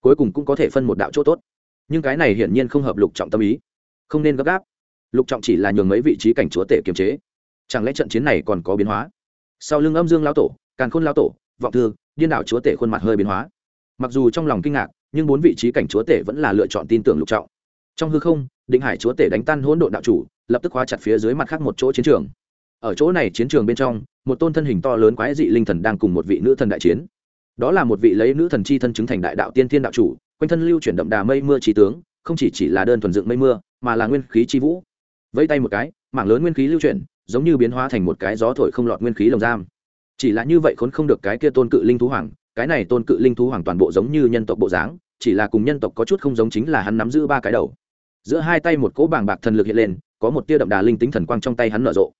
[SPEAKER 1] Cuối cùng cũng có thể phân một đạo chỗ tốt. Nhưng cái này hiển nhiên không hợp lục trọng tâm ý. Không nên gấp gáp lục trọng chỉ là nhường mấy vị trí cảnh chúa tể kiềm chế. Chẳng lẽ trận chiến này còn có biến hóa? Sau lưng âm dương lão tổ, càn khôn lão tổ, vọng thư, điên đảo chúa tể khuôn mặt hơi biến hóa. Mặc dù trong lòng kinh ngạc, nhưng bốn vị trí cảnh chúa tể vẫn là lựa chọn tin tưởng lục trọng. Trong hư không, định hải chúa tể đánh tan hỗn độn đạo chủ, lập tức khóa chặt phía dưới mặt khác một chỗ chiến trường. Ở chỗ này chiến trường bên trong, một tôn thân hình to lớn quái dị linh thần đang cùng một vị nữ thần đại chiến. Đó là một vị lấy nữ thần chi thân chứng thành đại đạo tiên thiên đạo chủ, quanh thân lưu chuyển đậm đà mây mưa trí tướng, không chỉ chỉ là đơn thuần dựng mây mưa, mà là nguyên khí chi vũ vẫy tay một cái, mảng lớn nguyên khí lưu chuyển, giống như biến hóa thành một cái gió thổi không lọt nguyên khí lồng giam. Chỉ là như vậy khốn không được cái kia tôn cự linh thú hoàng, cái này tôn cự linh thú hoàng toàn bộ giống như nhân tộc bộ dáng, chỉ là cùng nhân tộc có chút không giống chính là hắn nắm giữ ba cái đầu. Giữa hai tay một cỗ bàng bạc thần lực hiện lên, có một tia đậm đà linh tính thần quang trong tay hắn nở rộ.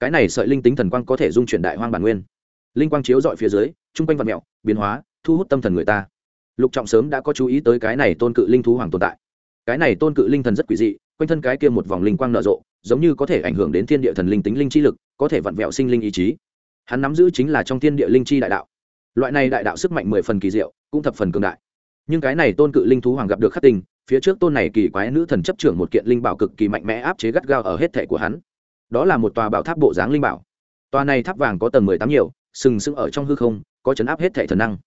[SPEAKER 1] Cái này sợi linh tính thần quang có thể dung chuyển đại hoang bản nguyên. Linh quang chiếu dọi phía dưới chung quanh vật mẹo, biến hóa, thu hút tâm thần người ta. Lục trọng sớm đã có chú ý tới cái này tôn cự linh thú hoàng tồn tại. Cái này tôn cự linh thần rất quỷ dị quanh thân cái kia một vòng linh quang nở rộ, giống như có thể ảnh hưởng đến thiên địa thần linh tính linh chi lực, có thể vặn vẹo sinh linh ý chí. Hắn nắm giữ chính là trong thiên địa linh chi đại đạo. Loại này đại đạo sức mạnh mười phần kỳ diệu, cũng thập phần cường đại. Nhưng cái này tôn cự linh thú hoàng gặp được khắc tình phía trước tôn này kỳ quái nữ thần chấp trưởng một kiện linh bảo cực kỳ mạnh mẽ áp chế gắt gao ở hết thể của hắn. Đó là một tòa bảo tháp bộ dáng linh bảo. Tòa này tháp vàng có tầng mười tám nhiều, sừng sững ở trong hư không, có chấn áp hết thể thần năng.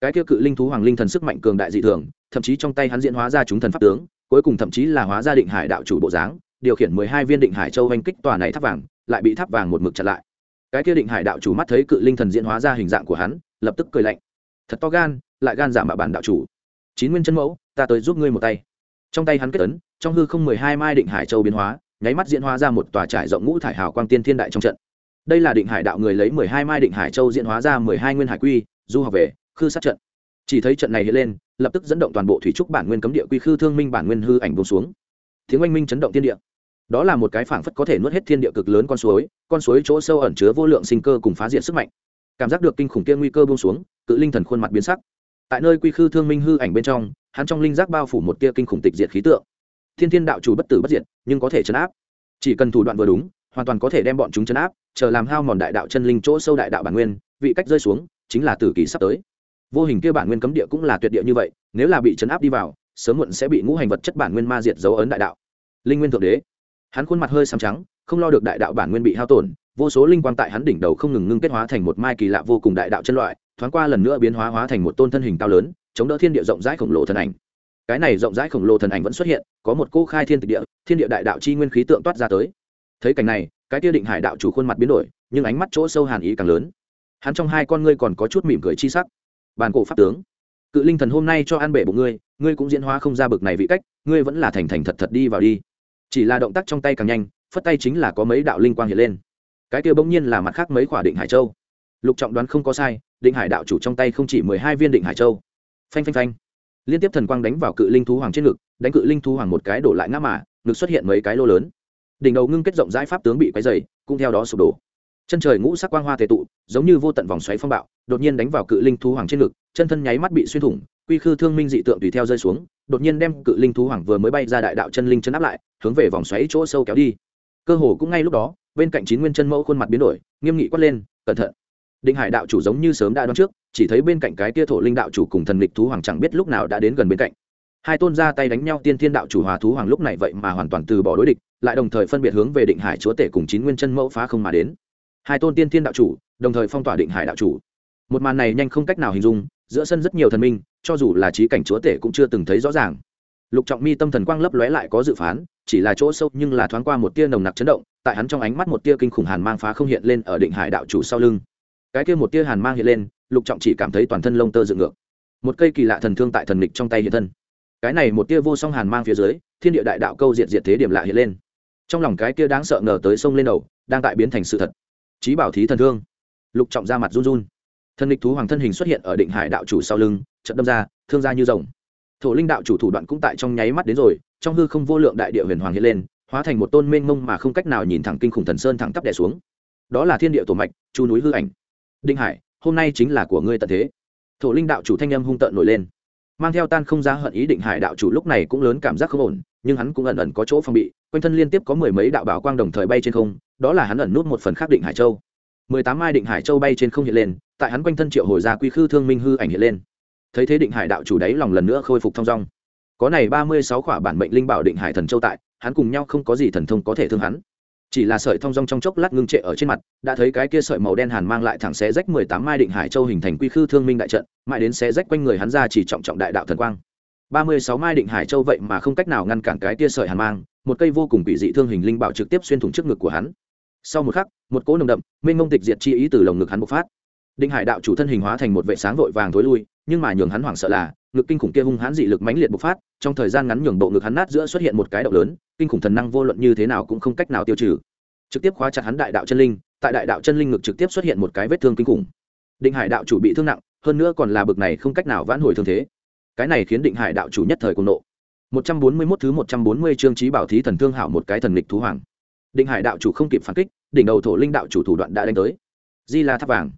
[SPEAKER 1] Cái kia cự linh thú hoàng linh thần sức mạnh cường đại dị thường, thậm chí trong tay hắn diễn hóa ra chúng thần pháp tướng cuối cùng thậm chí là hóa ra định hải đạo chủ bộ dáng, điều khiển mười hai viên định hải châu oanh kích tòa này tháp vàng, lại bị tháp vàng một mực chặn lại. Cái kia định hải đạo chủ mắt thấy cự linh thần diễn hóa ra hình dạng của hắn, lập tức cười lạnh. Thật to gan, lại gan giảm bạo bản đạo chủ. Chín nguyên chân mẫu, ta tới giúp ngươi một tay. Trong tay hắn kết ấn, trong hư không mười hai mai định hải châu biến hóa, nháy mắt diễn hóa ra một tòa trải rộng ngũ thải hào quang tiên thiên đại trong trận. Đây là định hải đạo người lấy mười hai mai định hải châu diễn hóa ra mười hai nguyên hải quy, du học về, khư sát trận. Chỉ thấy trận này hiện lên lập tức dẫn động toàn bộ thủy trúc bản nguyên cấm địa quy khư thương minh bản nguyên hư ảnh bông xuống. Tiếng oanh minh chấn động thiên địa. Đó là một cái phảng phất có thể nuốt hết thiên địa cực lớn con suối con suối chỗ sâu ẩn chứa vô lượng sinh cơ cùng phá diệt sức mạnh. Cảm giác được kinh khủng kia nguy cơ buông xuống, cự linh thần khuôn mặt biến sắc. Tại nơi quy khư thương minh hư ảnh bên trong, hắn trong linh giác bao phủ một tia kinh khủng tịch diệt khí tượng. Thiên thiên đạo chủ bất tử bất diệt, nhưng có thể chấn áp. Chỉ cần thủ đoạn vừa đúng, hoàn toàn có thể đem bọn chúng chấn áp, chờ làm hao mòn đại đạo chân linh chỗ sâu đại đạo bản nguyên, vị cách rơi xuống, chính là tử kỳ sắp tới vô hình kia bản nguyên cấm địa cũng là tuyệt địa như vậy, nếu là bị chấn áp đi vào, sớm muộn sẽ bị ngũ hành vật chất bản nguyên ma diệt dấu ấn đại đạo. Linh nguyên thượng đế. Hắn khuôn mặt hơi xám trắng, không lo được đại đạo bản nguyên bị hao tổn, vô số linh quang tại hắn đỉnh đầu không ngừng ngưng kết hóa thành một mai kỳ lạ vô cùng đại đạo chân loại, thoáng qua lần nữa biến hóa hóa thành một tôn thân hình cao lớn, chống đỡ thiên địa rộng rãi khổng lồ thần ảnh. Cái này rộng rãi khổng lồ thần ảnh vẫn xuất hiện, có một cô khai thiên tịch địa, thiên địa đại đạo chi nguyên khí tượng toát ra tới. Thấy cảnh này, cái tia định hải đạo chủ khuôn mặt biến đổi, nhưng ánh mắt chỗ sâu hàn ý càng lớn. Hắn trong hai con ngươi còn có chút mỉm cười chi sắc bàn cổ pháp tướng. Cự linh thần hôm nay cho ăn bể bụng ngươi ngươi cũng diễn hóa không ra bực này vị cách, ngươi vẫn là thành thành thật thật đi vào đi. Chỉ là động tác trong tay càng nhanh, phất tay chính là có mấy đạo linh quang hiện lên. Cái kia bỗng nhiên là mặt khác mấy khỏa định hải châu. Lục trọng đoán không có sai, định hải đạo chủ trong tay không chỉ mười hai viên định hải châu. Phanh phanh phanh. Liên tiếp thần quang đánh vào cự linh thú hoàng trên ngực, đánh cự linh thú hoàng một cái đổ lại ngã mà, ngực xuất hiện mấy cái lô lớn. Đỉnh đầu ngưng kết rộng rãi pháp tướng bị quấy dày cũng theo đó sụp đổ chân trời ngũ sắc quang hoa thể tụ, giống như vô tận vòng xoáy phong bạo, đột nhiên đánh vào cự linh thú hoàng trên ngực, chân thân nháy mắt bị xuyên thủng, quy khư thương minh dị tượng tùy theo rơi xuống, đột nhiên đem cự linh thú hoàng vừa mới bay ra đại đạo chân linh chân áp lại, hướng về vòng xoáy chỗ sâu kéo đi. Cơ hồ cũng ngay lúc đó, bên cạnh chín nguyên chân mẫu khuôn mặt biến đổi, nghiêm nghị quát lên, cẩn thận. Định hải đạo chủ giống như sớm đã đoán trước, chỉ thấy bên cạnh cái tia thổ linh đạo chủ cùng thần lịch thú hoàng chẳng biết lúc nào đã đến gần bên cạnh. Hai tôn ra tay đánh nhau tiên thiên đạo chủ hòa thú hoàng lúc này vậy mà hoàn toàn từ bỏ đối địch, lại đồng thời phân biệt hướng về định hải chúa tể cùng chín nguyên chân mẫu phá không mà đến hai tôn tiên thiên đạo chủ, đồng thời phong tỏa định hải đạo chủ. Một màn này nhanh không cách nào hình dung, giữa sân rất nhiều thần minh, cho dù là trí cảnh chúa tể cũng chưa từng thấy rõ ràng. Lục trọng mi tâm thần quang lấp lóe lại có dự phán, chỉ là chỗ sâu nhưng là thoáng qua một tia nồng nặc chấn động, tại hắn trong ánh mắt một tia kinh khủng hàn mang phá không hiện lên ở định hải đạo chủ sau lưng. Cái kia một tia hàn mang hiện lên, lục trọng chỉ cảm thấy toàn thân lông tơ dựng ngược. Một cây kỳ lạ thần thương tại thần nịch trong tay hiện thân. Cái này một tia vô song hàn mang phía dưới, thiên địa đại đạo câu diệt diệt thế điểm lạ hiện lên. Trong lòng cái kia đáng sợ ngờ tới sông lên đầu, đang tại biến thành sự thật trí bảo thí thần thương. Lục trọng ra mặt run run. Thần địch thú hoàng thân hình xuất hiện ở định hải đạo chủ sau lưng trận đâm ra, thương ra như rồng. Thổ linh đạo chủ thủ đoạn cũng tại trong nháy mắt đến rồi, trong hư không vô lượng đại địa huyền hoàng hiện lên, hóa thành một tôn mênh mông mà không cách nào nhìn thẳng kinh khủng thần sơn thẳng tắp đè xuống. Đó là thiên địa tổ mạch, chu núi hư ảnh. Định hải, hôm nay chính là của ngươi tận thế. Thổ linh đạo chủ thanh âm hung tợn nổi lên. Mang theo tan không giá hận ý định hải đạo chủ lúc này cũng lớn cảm giác không ổn, nhưng hắn cũng ẩn ẩn có chỗ phòng bị, quanh thân liên tiếp có mười mấy đạo bảo quang đồng thời bay trên không đó là hắn ẩn nút một phần khác định hải châu. Mười tám mai định hải châu bay trên không hiện lên, tại hắn quanh thân triệu hồi ra quy khư thương minh hư ảnh hiện lên. Thấy thế định hải đạo chủ đáy lòng lần nữa khôi phục thong dong. Có này ba mươi sáu khỏa bản mệnh linh bảo định hải thần châu tại, hắn cùng nhau không có gì thần thông có thể thương hắn. Chỉ là sợi thong dong trong chốc lát ngưng trệ ở trên mặt, đã thấy cái kia sợi màu đen hàn mang lại thẳng xé rách mười tám mai định hải châu hình thành quy khư thương minh đại trận, mãi đến xé rách quanh người hắn ra chỉ trọng trọng đại đạo thần quang. Ba mươi sáu mai định hải châu vậy mà không cách nào ngăn cản cái kia sợi hàn mang, một cây vô cùng bị dị thương hình linh bảo trực tiếp xuyên thủng trước ngực của hắn sau một khắc, một cỗ nồng đậm, mênh mông tịch diệt chi ý từ lồng ngực hắn bộc phát. Định hải đạo chủ thân hình hóa thành một vệ sáng vội vàng thối lui, nhưng mà nhường hắn hoảng sợ là, ngực kinh khủng kia hung hãn dị lực mãnh liệt bộc phát, trong thời gian ngắn nhường bộ ngực hắn nát giữa xuất hiện một cái động lớn, kinh khủng thần năng vô luận như thế nào cũng không cách nào tiêu trừ. Trực tiếp khóa chặt hắn đại đạo chân linh, tại đại đạo chân linh ngực trực tiếp xuất hiện một cái vết thương kinh khủng. Định hải đạo chủ bị thương nặng, hơn nữa còn là bực này không cách nào vãn hồi thương thế. Cái này khiến định hải đạo chủ nhất thời cùng nộ. 141 thứ 140 chương trí bảo thí thần thương hảo một cái thần lịch thú hoàng định hải đạo chủ không kịp phản kích, đỉnh đầu thổ linh đạo chủ thủ đoạn đã đánh tới. Di la tháp vàng.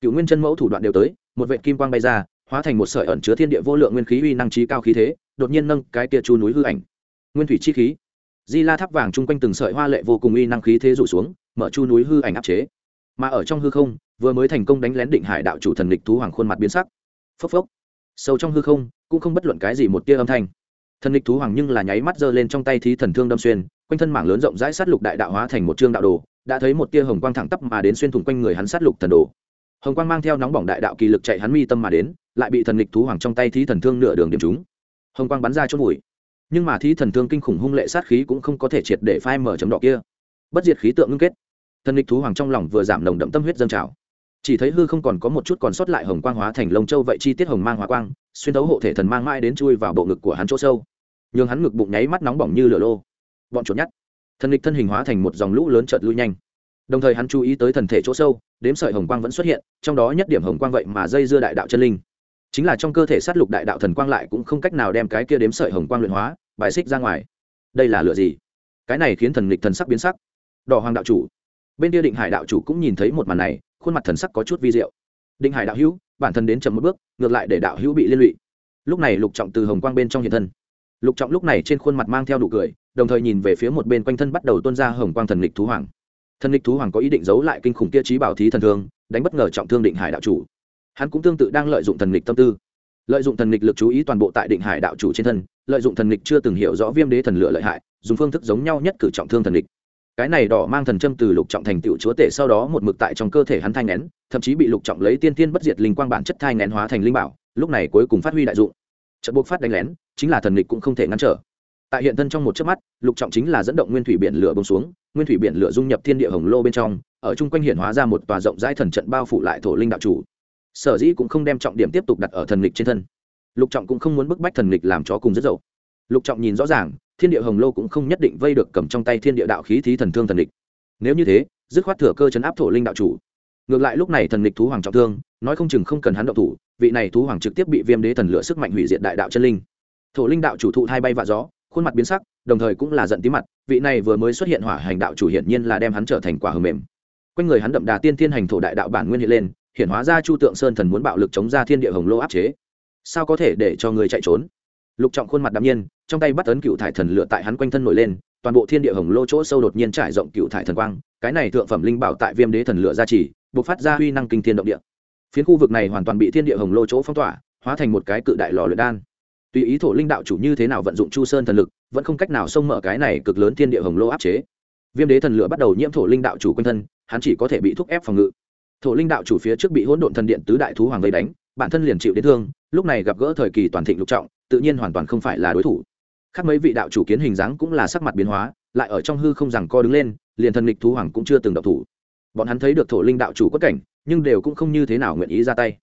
[SPEAKER 1] Cựu nguyên chân mẫu thủ đoạn đều tới, một vệ kim quang bay ra, hóa thành một sợi ẩn chứa thiên địa vô lượng nguyên khí uy năng trí cao khí thế, đột nhiên nâng cái tia chu núi hư ảnh. Nguyên thủy chi khí. Di la tháp vàng chung quanh từng sợi hoa lệ vô cùng uy năng khí thế rụ xuống, mở chu núi hư ảnh áp chế. Mà ở trong hư không, vừa mới thành công đánh lén định hải đạo chủ thần lịch thú hoàng khuôn mặt biến sắc. Phốc phốc. Sâu trong hư không, cũng không bất luận cái gì một tia âm thanh. Thần lịch thú hoàng nhưng là nháy mắt giơ lên trong tay thí thần thương đâm xuyên quanh thân mảng lớn rộng rãi sát lục đại đạo hóa thành một chương đạo đồ, đã thấy một tia hồng quang thẳng tắp mà đến xuyên thủng quanh người hắn sát lục thần đồ. Hồng quang mang theo nóng bỏng đại đạo kỳ lực chạy hắn mi tâm mà đến, lại bị thần lịch thú hoàng trong tay thí thần thương nửa đường điểm trúng. Hồng quang bắn ra chốt bụi. Nhưng mà thí thần thương kinh khủng hung lệ sát khí cũng không có thể triệt để phai mở chấm đỏ kia. Bất diệt khí tượng ngưng kết. Thần lịch thú hoàng trong lòng vừa giảm nồng đậm tâm huyết dâng trào. Chỉ thấy hư không còn có một chút còn sót lại hồng quang hóa thành lông châu vậy chi tiết hồng mang hóa quang, xuyên thấu hộ thể thần mang mãi đến chui vào bộ ngực của hắn chỗ sâu. Nhường hắn ngực bụng nháy mắt nóng bỏng như lửa lô bọn chuột nhắt. Thần lịch thân hình hóa thành một dòng lũ lớn chợt lui nhanh. Đồng thời hắn chú ý tới thần thể chỗ sâu, đếm sợi hồng quang vẫn xuất hiện, trong đó nhất điểm hồng quang vậy mà dây dưa đại đạo chân linh. Chính là trong cơ thể sát lục đại đạo thần quang lại cũng không cách nào đem cái kia đếm sợi hồng quang luyện hóa, bài xích ra ngoài. Đây là lựa gì? Cái này khiến thần lịch thần sắc biến sắc. Đỏ hoàng đạo chủ. Bên kia định hải đạo chủ cũng nhìn thấy một màn này, khuôn mặt thần sắc có chút vi diệu. Định hải đạo hữu, bản thân đến chậm một bước, ngược lại để đạo hữu bị liên lụy. Lúc này lục trọng từ hồng quang bên trong hiện thân. Lục trọng lúc này trên khuôn mặt mang theo nụ cười đồng thời nhìn về phía một bên quanh thân bắt đầu tuôn ra hồng quang thần lịch thú hoàng. Thần lịch thú hoàng có ý định giấu lại kinh khủng kia trí bảo thí thần thương, đánh bất ngờ trọng thương định hải đạo chủ. Hắn cũng tương tự đang lợi dụng thần lịch tâm tư. Lợi dụng thần lịch lực chú ý toàn bộ tại định hải đạo chủ trên thân, lợi dụng thần lịch chưa từng hiểu rõ viêm đế thần lửa lợi hại, dùng phương thức giống nhau nhất cử trọng thương thần lịch cái này đỏ mang thần châm từ lục trọng thành tựu chúa tể sau đó một mực tại trong cơ thể hắn thai nén thậm chí bị lục trọng lấy tiên tiên bất diệt linh quang bản chất thai nén hóa thành linh bảo, lúc này cuối cùng phát huy đại dụng. Trận buộc phát đánh lén, chính là thần lịch cũng không thể ngăn trở tại hiện thân trong một chớp mắt, lục trọng chính là dẫn động nguyên thủy biển lửa bông xuống, nguyên thủy biển lửa dung nhập thiên địa hồng lô bên trong, ở chung quanh hiện hóa ra một tòa rộng rãi thần trận bao phủ lại thổ linh đạo chủ. Sở dĩ cũng không đem trọng điểm tiếp tục đặt ở thần lịch trên thân. Lục trọng cũng không muốn bức bách thần lịch làm chó cùng rất dậu. Lục trọng nhìn rõ ràng, thiên địa hồng lô cũng không nhất định vây được cầm trong tay thiên địa đạo khí thí thần thương thần lịch nếu như thế, dứt khoát thừa cơ chấn áp thổ linh đạo chủ. Ngược lại lúc này thần lịch thú hoàng trọng thương, nói không chừng không cần hắn động thủ, vị này thú hoàng trực tiếp bị viêm đế thần lửa sức mạnh hủy diệt đại đạo chân linh. Thổ linh đạo chủ thụ hai bay vạ gió khuôn mặt biến sắc, đồng thời cũng là giận tí mặt, vị này vừa mới xuất hiện hỏa hành đạo chủ hiển nhiên là đem hắn trở thành quả hầm mềm. Quanh người hắn đậm đà tiên thiên hành thổ đại đạo bản nguyên hiện lên, hiển hóa ra chu tượng sơn thần muốn bạo lực chống ra thiên địa hồng lô áp chế. Sao có thể để cho người chạy trốn? Lục trọng khuôn mặt đ nhiên, trong tay bắt ấn cựu thải thần lửa tại hắn quanh thân nổi lên, toàn bộ thiên địa hồng lô chỗ sâu đột nhiên trải rộng cựu thải thần quang, cái này thượng phẩm linh bảo tại viêm đế thần lửa gia trì buộc phát ra huy năng kinh thiên động địa. Phiến khu vực này hoàn toàn bị thiên địa hồng lô chỗ phong tỏa, hóa thành một cái cự đại lò luyện đan tùy ý thổ linh đạo chủ như thế nào vận dụng chu sơn thần lực, vẫn không cách nào xông mở cái này cực lớn thiên địa hồng lô áp chế. Viêm đế thần lửa bắt đầu nhiễm thổ linh đạo chủ quanh thân, hắn chỉ có thể bị thúc ép phòng ngự. Thổ linh đạo chủ phía trước bị hỗn độn thần điện tứ đại thú hoàng vây đánh, bản thân liền chịu đến thương, lúc này gặp gỡ thời kỳ toàn thịnh lục trọng, tự nhiên hoàn toàn không phải là đối thủ. Khác mấy vị đạo chủ kiến hình dáng cũng là sắc mặt biến hóa, lại ở trong hư không rằng co đứng lên, liền thần lịch thú hoàng cũng chưa từng độc thủ. Bọn hắn thấy được thổ linh đạo chủ quất cảnh, nhưng đều cũng không như thế nào nguyện ý ra tay.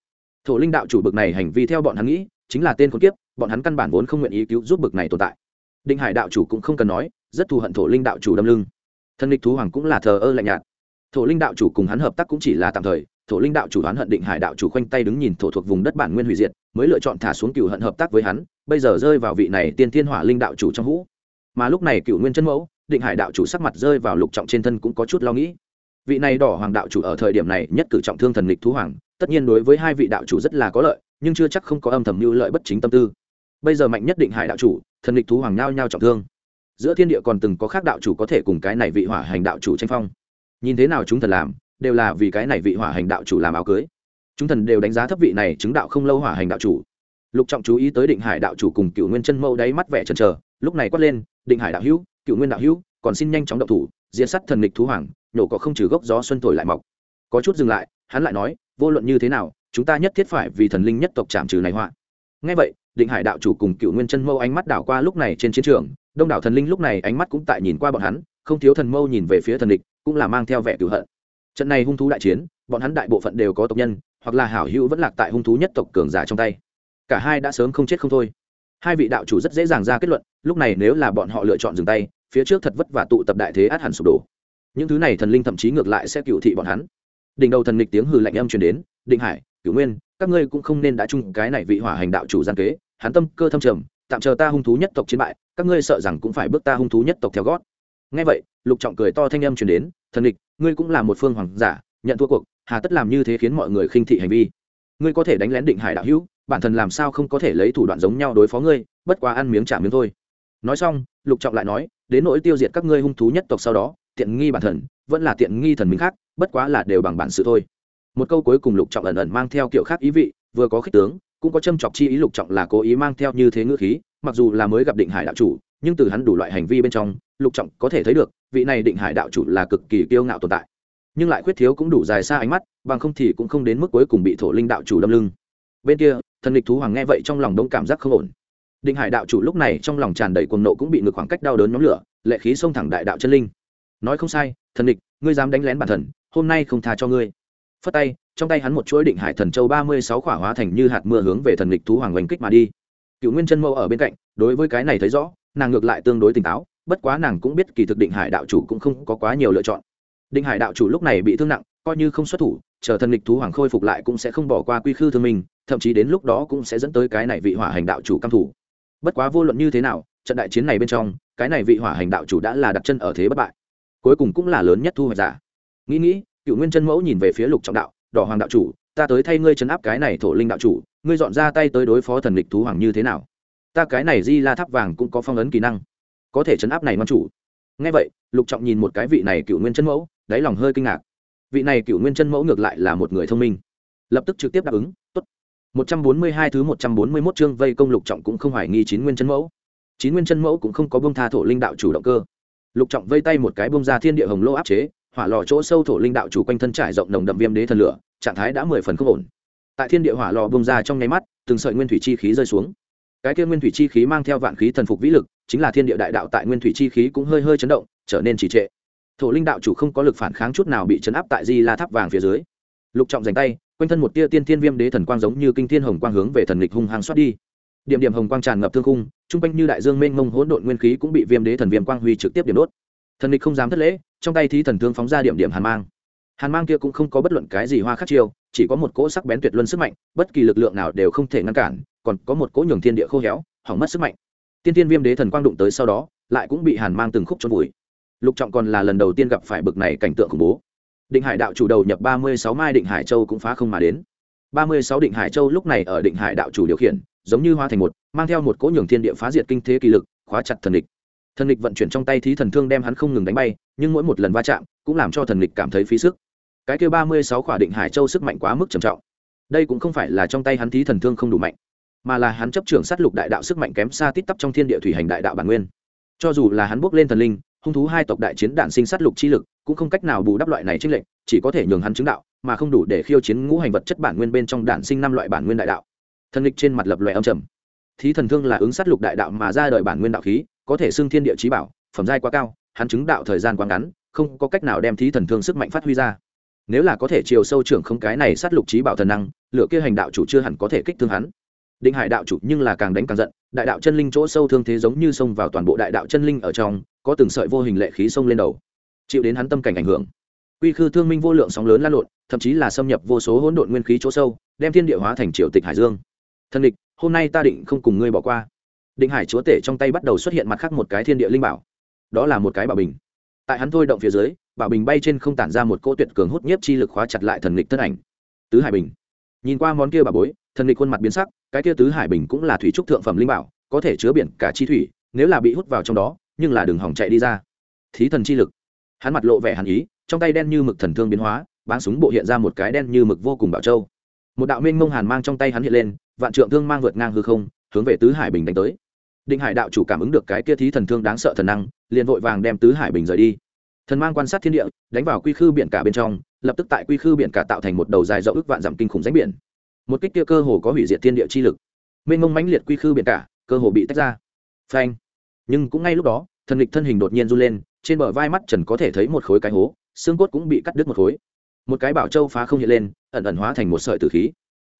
[SPEAKER 1] Thổ linh đạo chủ bực này hành vi theo bọn hắn nghĩ, chính là tên con kiếp bọn hắn căn bản vốn không nguyện ý cứu giúp bực này tồn tại. Định hải đạo chủ cũng không cần nói, rất thù hận thổ linh đạo chủ đâm lưng. Thần lịch thú hoàng cũng là thờ ơ lạnh nhạt. Thổ linh đạo chủ cùng hắn hợp tác cũng chỉ là tạm thời, thổ linh đạo chủ đoán hận định hải đạo chủ khoanh tay đứng nhìn thổ thuộc vùng đất bản nguyên hủy diệt, mới lựa chọn thả xuống cựu hận hợp tác với hắn, bây giờ rơi vào vị này tiên thiên hỏa linh đạo chủ trong hũ. Mà lúc này cựu nguyên chân mẫu, định hải đạo chủ sắc mặt rơi vào lục trọng trên thân cũng có chút lo nghĩ. Vị này đỏ hoàng đạo chủ ở thời điểm này nhất cử trọng thương thần lịch thú hoàng, tất nhiên đối với hai vị đạo chủ rất là có lợi, nhưng chưa chắc không có âm thầm mưu lợi bất chính tâm tư bây giờ mạnh nhất định hải đạo chủ, thần lịch thú hoàng nhao nhao trọng thương. Giữa thiên địa còn từng có khác đạo chủ có thể cùng cái này vị hỏa hành đạo chủ tranh phong. Nhìn thế nào chúng thần làm, đều là vì cái này vị hỏa hành đạo chủ làm áo cưới. Chúng thần đều đánh giá thấp vị này chứng đạo không lâu hỏa hành đạo chủ. Lục trọng chú ý tới định hải đạo chủ cùng cựu nguyên chân mâu đáy mắt vẻ trần trờ lúc này quát lên, định hải đạo hữu cựu nguyên đạo hữu, còn xin nhanh chóng động thủ diễn sắt thần lịch thú hoàng, nhổ có không trừ gốc gió xuân thổi lại mọc. Có chút dừng lại, hắn lại nói, vô luận như thế nào, chúng ta nhất thiết phải vì thần linh nhất tộc chạm trừ này họa. Ngay vậy định hải đạo chủ cùng cựu nguyên chân mâu ánh mắt đảo qua lúc này trên chiến trường, đông đảo thần linh lúc này ánh mắt cũng tại nhìn qua bọn hắn, không thiếu thần mâu nhìn về phía thần địch, cũng là mang theo vẻ cựu hận. Trận này hung thú đại chiến, bọn hắn đại bộ phận đều có tộc nhân, hoặc là hảo hữu vẫn lạc tại hung thú nhất tộc cường giả trong tay. Cả hai đã sớm không chết không thôi. Hai vị đạo chủ rất dễ dàng ra kết luận, lúc này nếu là bọn họ lựa chọn dừng tay, phía trước thật vất vả tụ tập đại thế át hẳn sụp đổ. Những thứ này thần linh thậm chí ngược lại sẽ cựu thị bọn hắn. Đỉnh đầu thần nghịch tiếng hừ lạnh âm truyền đến, định hải, cửu nguyên, các ngươi cũng không nên đã chung cái này vị hỏa hành đạo chủ gian kế hắn tâm cơ thâm trầm, tạm chờ ta hung thú nhất tộc chiến bại, các ngươi sợ rằng cũng phải bước ta hung thú nhất tộc theo gót. Ngay vậy, lục trọng cười to thanh âm truyền đến, thần địch ngươi cũng là một phương hoàng giả, nhận thua cuộc, hà tất làm như thế khiến mọi người khinh thị hành vi. Ngươi có thể đánh lén định hải đạo hữu, bản thân làm sao không có thể lấy thủ đoạn giống nhau đối phó ngươi, bất quá ăn miếng trả miếng thôi. Nói xong, lục trọng lại nói, đến nỗi tiêu diệt các ngươi hung thú nhất tộc sau đó, tiện nghi bản thần vẫn là tiện nghi thần minh khác, bất quá là đều bằng bản sự thôi. Một câu cuối cùng lục trọng ẩn ẩn mang theo kiểu khác ý vị, vừa có khích tướng cũng có châm chọc chi ý lục trọng là cố ý mang theo như thế ngữ khí, mặc dù là mới gặp định hải đạo chủ, nhưng từ hắn đủ loại hành vi bên trong, lục trọng có thể thấy được, vị này định hải đạo chủ là cực kỳ kiêu ngạo tồn tại. Nhưng lại khuyết thiếu cũng đủ dài xa ánh mắt, bằng không thì cũng không đến mức cuối cùng bị thổ linh đạo chủ đâm lưng. Bên kia, thần địch thú hoàng nghe vậy trong lòng đông cảm giác không ổn. Định hải đạo chủ lúc này trong lòng tràn đầy cuồng nộ cũng bị ngược khoảng cách đau đớn nhóm lửa, lệ khí xông thẳng đại đạo chân linh. Nói không sai, thần địch ngươi dám đánh lén bản thần, hôm nay không tha cho ngươi. Phất tay trong tay hắn một chuỗi định hải thần châu ba mươi sáu khỏa hóa thành như hạt mưa hướng về thần địch thú hoàng oanh kích mà đi. Cựu nguyên chân mâu ở bên cạnh, đối với cái này thấy rõ, nàng ngược lại tương đối tỉnh táo, bất quá nàng cũng biết kỳ thực định hải đạo chủ cũng không có quá nhiều lựa chọn. Định hải đạo chủ lúc này bị thương nặng, coi như không xuất thủ, chờ thần địch thú hoàng khôi phục lại cũng sẽ không bỏ qua quy khư thương mình, thậm chí đến lúc đó cũng sẽ dẫn tới cái này vị hỏa hành đạo chủ căm thủ. Bất quá vô luận như thế nào, trận đại chiến này bên trong, cái này vị hỏa hành đạo chủ đã là đặt chân ở thế bất bại. Cuối cùng cũng là lớn nhất thu hoạch giả. Nghĩ nghĩ, cựu nguyên chân mẫu nhìn về phía lục trọng đạo đỏ hoàng đạo chủ, ta tới thay ngươi chấn áp cái này thổ linh đạo chủ, ngươi dọn ra tay tới đối phó thần địch thú hoàng như thế nào? Ta cái này di la tháp vàng cũng có phong ấn kỹ năng, có thể chấn áp này ngon chủ. Ngay vậy, lục trọng nhìn một cái vị này cựu nguyên chân mẫu, đáy lòng hơi kinh ngạc. Vị này cựu nguyên chân mẫu ngược lại là một người thông minh. Lập tức trực tiếp đáp ứng, tốt. Một trăm bốn mươi hai thứ một trăm bốn mươi 141 chương vây công lục trọng cũng không hoài nghi chín nguyên chân mẫu. Chín nguyên chân mẫu cũng không có bông tha thổ linh đạo chủ động cơ. Lục trọng vây tay một cái bông ra thiên địa hồng lô áp chế hỏa lò chỗ sâu thổ linh đạo chủ quanh thân trải rộng nồng đậm viêm đế thần lửa, trạng thái đã mười phần không ổn. Tại thiên địa hỏa lò bông ra trong nháy mắt, từng sợi nguyên thủy chi khí rơi xuống. Cái kia nguyên thủy chi khí mang theo vạn khí thần phục vĩ lực, chính là thiên địa đại đạo tại nguyên thủy chi khí cũng hơi hơi chấn động, trở nên trì trệ. Thổ linh đạo chủ không có lực phản kháng chút nào bị chấn áp tại di la tháp vàng phía dưới. Lục trọng dành tay, quanh thân một tia tiên thiên viêm đế thần quang giống như kinh thiên hồng quang hướng về thần lịch hung hăng xoát đi. Điểm điểm hồng quang tràn ngập thương khung chung quanh như đại dương mênh mông hỗn độn nguyên khí cũng bị viêm đế thần viêm quang huy trực tiếp điểm đốt. Thần lịch không dám thất lễ trong tay thí thần thương phóng ra điểm điểm hàn mang. Hàn mang kia cũng không có bất luận cái gì hoa khắc chiêu, chỉ có một cỗ sắc bén tuyệt luân sức mạnh, bất kỳ lực lượng nào đều không thể ngăn cản, còn có một cỗ nhường thiên địa khô héo, hỏng mất sức mạnh. Tiên tiên viêm đế thần quang đụng tới sau đó, lại cũng bị hàn mang từng khúc trôn vùi. Lục trọng còn là lần đầu tiên gặp phải bực này cảnh tượng khủng bố. Định hải đạo chủ đầu nhập ba mươi sáu mai định hải châu cũng phá không mà đến. ba mươi sáu định hải châu lúc này ở định hải đạo chủ điều khiển, giống như hoa thành một, mang theo một cỗ nhường thiên địa phá diệt kinh thế kỳ lực, khóa chặt thần địch thần lịch vận chuyển trong tay thí thần thương đem hắn không ngừng đánh bay, nhưng mỗi một lần va chạm cũng làm cho thần lịch cảm thấy phí sức. Cái kêu ba mươi sáu khỏa định hải châu sức mạnh quá mức trầm trọng. Đây cũng không phải là trong tay hắn thí thần thương không đủ mạnh, mà là hắn chấp trưởng sát lục đại đạo sức mạnh kém xa tít tắp trong thiên địa thủy hành đại đạo bản nguyên. Cho dù là hắn bước lên thần linh, hung thú hai tộc đại chiến đạn sinh sát lục chi lực cũng không cách nào bù đắp loại này trích lệnh chỉ có thể nhường hắn chứng đạo, mà không đủ để khiêu chiến ngũ hành vật chất bản nguyên bên trong đạn sinh năm loại bản nguyên đại đạo. Thần lịch trên mặt lập loại âm trầm. Thí thần thương là ứng sát lục đại đạo mà ra đời bản nguyên đạo khí có thể xưng thiên địa trí bảo, phẩm giai quá cao, hắn chứng đạo thời gian quá ngắn, không có cách nào đem thí thần thương sức mạnh phát huy ra. Nếu là có thể chiều sâu trưởng không cái này sát lục trí bảo thần năng, lựa kia hành đạo chủ chưa hẳn có thể kích thương hắn. Định hải đạo chủ nhưng là càng đánh càng giận, đại đạo chân linh chỗ sâu thương thế giống như xông vào toàn bộ đại đạo chân linh ở trong, có từng sợi vô hình lệ khí xông lên đầu, chịu đến hắn tâm cảnh ảnh hưởng. Quy khư thương minh vô lượng sóng lớn lan lộn, thậm chí là xâm nhập vô số hỗn độn nguyên khí chỗ sâu, đem thiên địa hóa thành triều tịch hải dương. Thân địch, hôm nay ta định không cùng ngươi bỏ qua định hải chúa tể trong tay bắt đầu xuất hiện mặt khác một cái thiên địa linh bảo. Đó là một cái bảo bình. Tại hắn thôi động phía dưới, bảo bình bay trên không tản ra một cỗ tuyệt cường hút nhiếp chi lực khóa chặt lại thần lịch thân ảnh. Tứ hải bình. Nhìn qua món kia bà bối, thần lịch khuôn mặt biến sắc, cái kia tứ hải bình cũng là thủy trúc thượng phẩm linh bảo, có thể chứa biển cả chi thủy, nếu là bị hút vào trong đó, nhưng là đường hỏng chạy đi ra. Thí thần chi lực. Hắn mặt lộ vẻ hàn ý, trong tay đen như mực thần thương biến hóa bán súng bộ hiện ra một cái đen như mực vô cùng bảo châu. Một đạo minh mông hàn mang trong tay hắn hiện lên, vạn trượng thương mang vượt ngang hư không, hướng về tứ hải bình đánh tới định hải đạo chủ cảm ứng được cái kia thí thần thương đáng sợ thần năng, liền vội vàng đem tứ hải bình rời đi. Thần mang quan sát thiên địa, đánh vào quy khư biển cả bên trong, lập tức tại quy khư biển cả tạo thành một đầu dài rộng ước vạn dặm kinh khủng ránh biển. Một kích kia cơ hồ có hủy diệt thiên địa chi lực. Mênh mông mãnh liệt quy khư biển cả, cơ hồ bị tách ra. Phanh. Nhưng cũng ngay lúc đó, thần lịch thân hình đột nhiên run lên, trên bờ vai mắt trần có thể thấy một khối cái hố, xương cốt cũng bị cắt đứt một khối. Một cái bảo châu phá không hiện lên, ẩn ẩn hóa thành một sợi tử khí,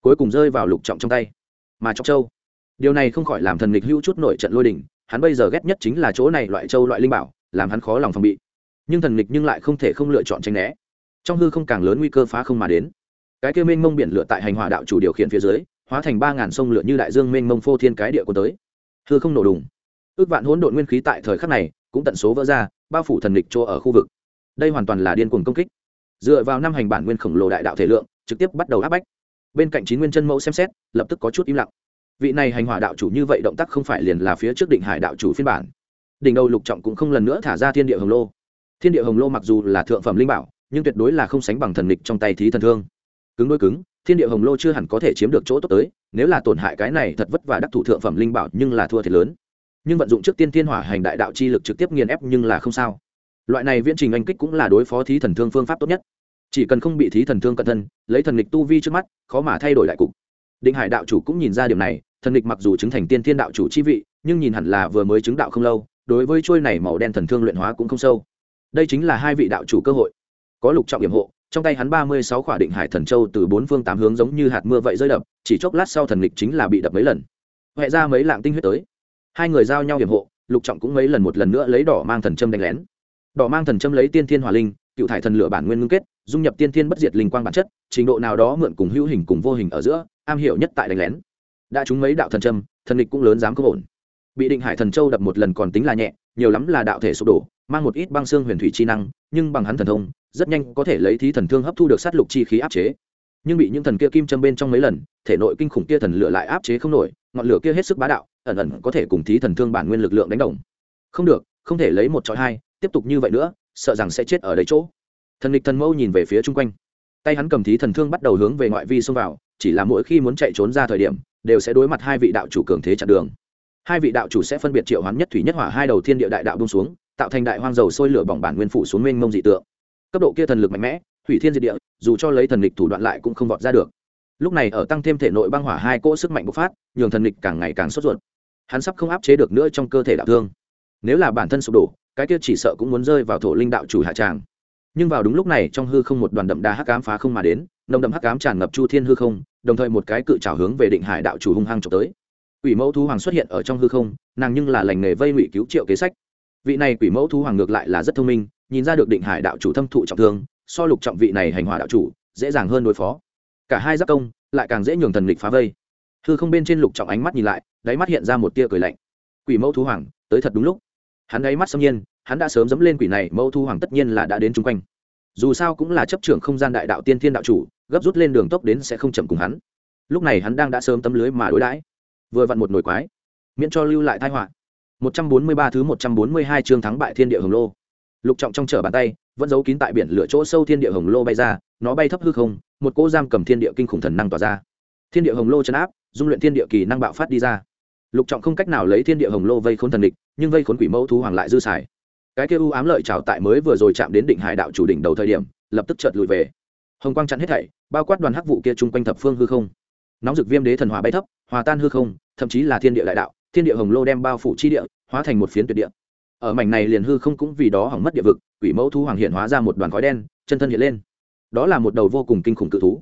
[SPEAKER 1] cuối cùng rơi vào lục trọng trong tay. Mà trọng châu điều này không khỏi làm thần lịch hữu chút nổi trận lôi đình, hắn bây giờ ghét nhất chính là chỗ này loại châu loại linh bảo, làm hắn khó lòng phòng bị. Nhưng thần lịch nhưng lại không thể không lựa chọn tranh né. Trong hư không càng lớn nguy cơ phá không mà đến. Cái kêu mênh mông biển lửa tại hành hòa đạo chủ điều khiển phía dưới, hóa thành ba ngàn sông lửa như đại dương mênh mông phô thiên cái địa của tới. Hư không nổ đùng. Ước vạn hỗn độn nguyên khí tại thời khắc này, cũng tận số vỡ ra, bao phủ thần lịch chỗ ở khu vực. Đây hoàn toàn là điên cuồng công kích. Dựa vào năm hành bản nguyên khổng lồ đại đạo thể lượng, trực tiếp bắt đầu áp bách. Bên cạnh chín nguyên chân mẫu xem xét, lập tức có chút im lặng vị này hành hỏa đạo chủ như vậy động tác không phải liền là phía trước định hải đạo chủ phiên bản. Đỉnh đầu lục trọng cũng không lần nữa thả ra thiên địa hồng lô. Thiên địa hồng lô mặc dù là thượng phẩm linh bảo, nhưng tuyệt đối là không sánh bằng thần lịch trong tay thí thần thương. Cứng đôi cứng, thiên địa hồng lô chưa hẳn có thể chiếm được chỗ tốt tới, nếu là tổn hại cái này thật vất vả đắc thủ thượng phẩm linh bảo nhưng là thua thiệt lớn. Nhưng vận dụng trước tiên thiên hỏa hành đại đạo chi lực trực tiếp nghiền ép nhưng là không sao. Loại này viễn trình anh kích cũng là đối phó thí thần thương phương pháp tốt nhất. Chỉ cần không bị thí thần thương cận thân, lấy thần lịch tu vi trước mắt, khó mà thay đổi đại cục định hải đạo chủ cũng nhìn ra điểm này, thần lịch mặc dù chứng thành tiên thiên đạo chủ chi vị, nhưng nhìn hẳn là vừa mới chứng đạo không lâu, đối với trôi này màu đen thần thương luyện hóa cũng không sâu. Đây chính là hai vị đạo chủ cơ hội. Có lục trọng điểm hộ, trong tay hắn ba mươi sáu khỏa định hải thần châu từ bốn phương tám hướng giống như hạt mưa vậy rơi đập, chỉ chốc lát sau thần lịch chính là bị đập mấy lần. Huệ ra mấy lạng tinh huyết tới. Hai người giao nhau hiểm hộ, lục trọng cũng mấy lần một lần nữa lấy đỏ mang thần châm đánh lén. Đỏ mang thần châm lấy tiên thiên hòa linh, cựu thải thần lửa bản nguyên ngưng kết, dung nhập tiên thiên bất diệt linh quang bản chất, trình độ nào đó mượn cùng hữu hình cùng vô hình ở giữa am hiểu nhất tại đánh lén. Đã trúng mấy đạo thần châm, thần địch cũng lớn dám không ổn. Bị định hải thần châu đập một lần còn tính là nhẹ, nhiều lắm là đạo thể sụp đổ, mang một ít băng xương huyền thủy chi năng, nhưng bằng hắn thần thông, rất nhanh có thể lấy thí thần thương hấp thu được sát lục chi khí áp chế. Nhưng bị những thần kia kim châm bên trong mấy lần, thể nội kinh khủng kia thần lửa lại áp chế không nổi, ngọn lửa kia hết sức bá đạo, ẩn ẩn có thể cùng thí thần thương bản nguyên lực lượng đánh đồng. Không được, không thể lấy một trọi hai, tiếp tục như vậy nữa, sợ rằng sẽ chết ở đấy chỗ. Thần địch thần mâu nhìn về phía chung quanh tay hắn cầm thí thần thương bắt đầu hướng về ngoại vi xông vào, chỉ là mỗi khi muốn chạy trốn ra thời điểm, đều sẽ đối mặt hai vị đạo chủ cường thế chặn đường. Hai vị đạo chủ sẽ phân biệt triệu hoán nhất thủy nhất hỏa hai đầu thiên địa đại đạo bông xuống, tạo thành đại hoang dầu sôi lửa bỏng bản nguyên phủ xuống mênh mông dị tượng. Cấp độ kia thần lực mạnh mẽ, thủy thiên diệt địa, dù cho lấy thần lịch thủ đoạn lại cũng không vọt ra được. Lúc này ở tăng thêm thể nội băng hỏa hai cỗ sức mạnh bộc phát, nhường thần lịch càng ngày càng sốt ruột. Hắn sắp không áp chế được nữa trong cơ thể đạo thương. Nếu là bản thân sụp đổ, cái kia chỉ sợ cũng muốn rơi vào thổ linh đạo chủ hạ tràng nhưng vào đúng lúc này trong hư không một đoàn đậm đà hắc ám phá không mà đến, nồng đậm hắc ám tràn ngập chu thiên hư không, đồng thời một cái cự trào hướng về định hải đạo chủ hung hăng trộm tới. Quỷ mẫu thú hoàng xuất hiện ở trong hư không, nàng nhưng là lành nghề vây ngụy cứu triệu kế sách. Vị này quỷ mẫu thú hoàng ngược lại là rất thông minh, nhìn ra được định hải đạo chủ thâm thụ trọng thương, so lục trọng vị này hành hòa đạo chủ, dễ dàng hơn đối phó. Cả hai giác công, lại càng dễ nhường thần lịch phá vây. Hư không bên trên lục trọng ánh mắt nhìn lại, đáy mắt hiện ra một tia cười lạnh. Quỷ mẫu thú hoàng, tới thật đúng lúc. Hắn đáy mắt xâm nhiên hắn đã sớm dẫm lên quỷ này, mẫu thú hoàng tất nhiên là đã đến chung quanh. Dù sao cũng là chấp trưởng không gian đại đạo tiên thiên đạo chủ, gấp rút lên đường tốc đến sẽ không chậm cùng hắn. Lúc này hắn đang đã sớm tấm lưới mà đối đãi. Vừa vặn một nồi quái, miễn cho lưu lại thai họa. Một trăm bốn mươi ba thứ một trăm bốn mươi hai chương thắng bại thiên địa hồng lô. Lục trọng trong trở bàn tay, vẫn giấu kín tại biển lửa chỗ sâu thiên địa hồng lô bay ra, nó bay thấp hư không, một cô giam cầm thiên địa kinh khủng thần năng tỏa ra. Thiên địa hồng lô chấn áp, dung luyện thiên địa kỳ năng bạo phát đi ra. Lục trọng không cách nào lấy thiên địa hồng lô vây khốn thần địch, nhưng vây khốn quỷ mẫu thú hoàng lại dư xài cái kia u ám lợi trào tại mới vừa rồi chạm đến định hải đạo chủ đỉnh đầu thời điểm, lập tức chợt lùi về. Hồng quang chặn hết thảy, bao quát đoàn hắc vụ kia chung quanh thập phương hư không. Nóng rực viêm đế thần hỏa bay thấp, hòa tan hư không, thậm chí là thiên địa đại đạo, thiên địa hồng lô đem bao phủ chi địa, hóa thành một phiến tuyệt địa. Ở mảnh này liền hư không cũng vì đó hỏng mất địa vực, quỷ mẫu thu hoàng hiện hóa ra một đoàn khói đen, chân thân hiện lên. Đó là một đầu vô cùng kinh khủng cự thú.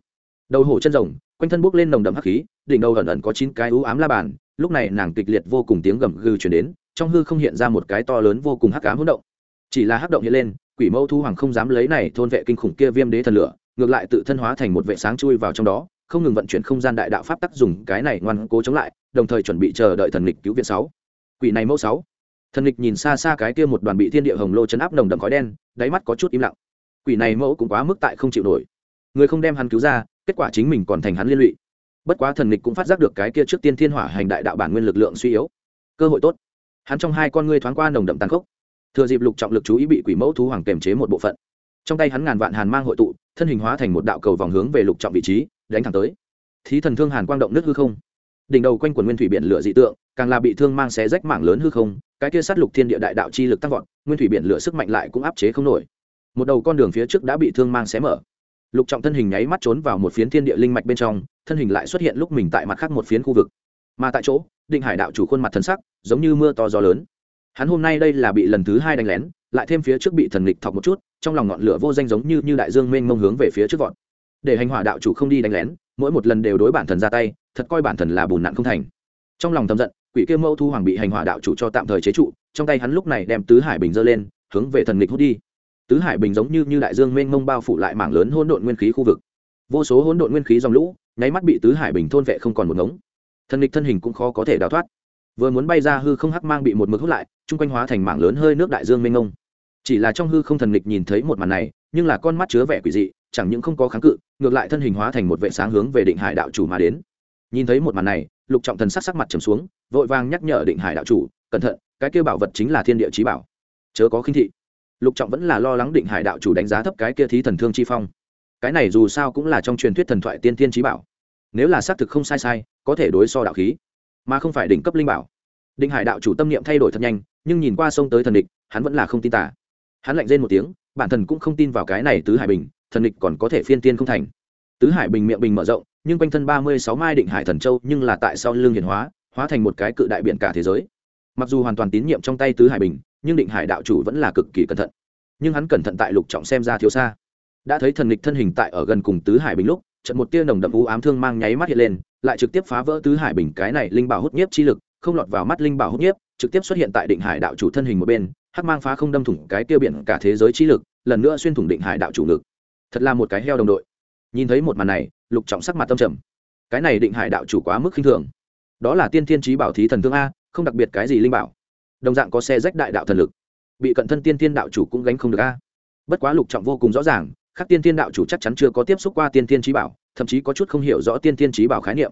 [SPEAKER 1] Đầu hổ chân rồng, quanh thân bốc lên nồng đậm hắc khí, đỉnh đầu ẩn ẩn có chín cái u ám la bàn, lúc này nàng kịch liệt vô cùng tiếng gầm gừ chuyển đến trong hư không hiện ra một cái to lớn vô cùng hắc ám hỗn động. Chỉ là hắc động hiện lên, quỷ mẫu thu hoàng không dám lấy này thôn vệ kinh khủng kia viêm đế thần lửa, ngược lại tự thân hóa thành một vệ sáng chui vào trong đó, không ngừng vận chuyển không gian đại đạo pháp tắc dùng cái này ngoan cố chống lại, đồng thời chuẩn bị chờ đợi thần lịch cứu viện sáu. Quỷ này mẫu sáu. Thần lịch nhìn xa xa cái kia một đoàn bị thiên địa hồng lô chấn áp nồng đậm khói đen, đáy mắt có chút im lặng. Quỷ này mẫu cũng quá mức tại không chịu nổi. Người không đem hắn cứu ra, kết quả chính mình còn thành hắn liên lụy. Bất quá thần lịch cũng phát giác được cái kia trước tiên thiên hỏa hành đại đạo bản nguyên lực lượng suy yếu. Cơ hội tốt hắn trong hai con ngươi thoáng qua nồng đậm tàn khốc. Thừa dịp lục trọng lực chú ý bị quỷ mẫu thú hoàng kềm chế một bộ phận. Trong tay hắn ngàn vạn hàn mang hội tụ, thân hình hóa thành một đạo cầu vòng hướng về lục trọng vị trí, đánh thẳng tới. Thí thần thương hàn quang động nước hư không. Đỉnh đầu quanh quần nguyên thủy biển lửa dị tượng, càng là bị thương mang xé rách mảng lớn hư không, cái kia sát lục thiên địa đại đạo chi lực tăng vọt, nguyên thủy biển lửa sức mạnh lại cũng áp chế không nổi. Một đầu con đường phía trước đã bị thương mang xé mở. Lục trọng thân hình nháy mắt trốn vào một phiến thiên địa linh mạch bên trong, thân hình lại xuất hiện lúc mình tại mặt khác một phiến khu vực. Mà tại chỗ định hải đạo chủ khuôn mặt thần sắc, giống như mưa to gió lớn. Hắn hôm nay đây là bị lần thứ hai đánh lén, lại thêm phía trước bị thần lịch thọc một chút, trong lòng ngọn lửa vô danh giống như như đại dương mênh mông hướng về phía trước vọt. Để hành hỏa đạo chủ không đi đánh lén, mỗi một lần đều đối bản thần ra tay, thật coi bản thần là bùn nặn không thành. Trong lòng thầm giận, quỷ kia mẫu thu hoàng bị hành hỏa đạo chủ cho tạm thời chế trụ, trong tay hắn lúc này đem tứ hải bình giơ lên, hướng về thần lịch hút đi. Tứ hải bình giống như như đại dương mênh mông bao phủ lại mảng lớn hỗn độn nguyên khí khu vực. Vô số hỗn độn nguyên khí dòng lũ, nháy mắt bị tứ hải bình thôn vệ không còn một ngống thần lịch thân hình cũng khó có thể đào thoát. Vừa muốn bay ra hư không hắc mang bị một mực hút lại, chung quanh hóa thành mảng lớn hơi nước đại dương mênh mông. Chỉ là trong hư không thần lịch nhìn thấy một màn này, nhưng là con mắt chứa vẻ quỷ dị, chẳng những không có kháng cự, ngược lại thân hình hóa thành một vệ sáng hướng về định hải đạo chủ mà đến. Nhìn thấy một màn này, lục trọng thần sắc sắc mặt trầm xuống, vội vàng nhắc nhở định hải đạo chủ, cẩn thận, cái kêu bảo vật chính là thiên địa trí bảo. Chớ có khinh thị. Lục trọng vẫn là lo lắng định hải đạo chủ đánh giá thấp cái kia thí thần thương chi phong. Cái này dù sao cũng là trong truyền thuyết thần thoại tiên tiên trí bảo. Nếu là xác thực không sai sai có thể đối so đạo khí, mà không phải đỉnh cấp linh bảo. Định hải đạo chủ tâm niệm thay đổi thật nhanh, nhưng nhìn qua sông tới thần địch, hắn vẫn là không tin tả hắn lạnh rên một tiếng, bản thân cũng không tin vào cái này tứ hải bình, thần địch còn có thể phiên tiên không thành. Tứ hải bình miệng bình mở rộng, nhưng quanh thân ba mươi sáu mai định hải thần châu nhưng là tại sau lưng hiển hóa hóa thành một cái cự đại biển cả thế giới. Mặc dù hoàn toàn tín nhiệm trong tay tứ hải bình, nhưng định hải đạo chủ vẫn là cực kỳ cẩn thận. Nhưng hắn cẩn thận tại lục trọng xem ra thiếu xa. Đã thấy thần địch thân hình tại ở gần cùng tứ hải bình lúc trận một tia nồng đậm u ám thương mang nháy mắt hiện lên, lại trực tiếp phá vỡ tứ hải bình cái này linh bảo hút nhiếp chi lực, không lọt vào mắt linh bảo hút nhiếp, trực tiếp xuất hiện tại định hải đạo chủ thân hình một bên, hắc mang phá không đâm thủng cái tiêu biển cả thế giới chi lực, lần nữa xuyên thủng định hải đạo chủ lực. thật là một cái heo đồng đội. Nhìn thấy một màn này, lục trọng sắc mặt tâm trầm. Cái này định hải đạo chủ quá mức khinh thường. Đó là tiên thiên chí bảo thí thần thương a, không đặc biệt cái gì linh bảo. Đồng dạng có xe rách đại đạo thần lực. Bị cận thân tiên thiên đạo chủ cũng gánh không được a. Bất quá lục trọng vô cùng rõ ràng khác tiên thiên đạo chủ chắc chắn chưa có tiếp xúc qua tiên thiên trí bảo, thậm chí có chút không hiểu rõ tiên thiên trí bảo khái niệm.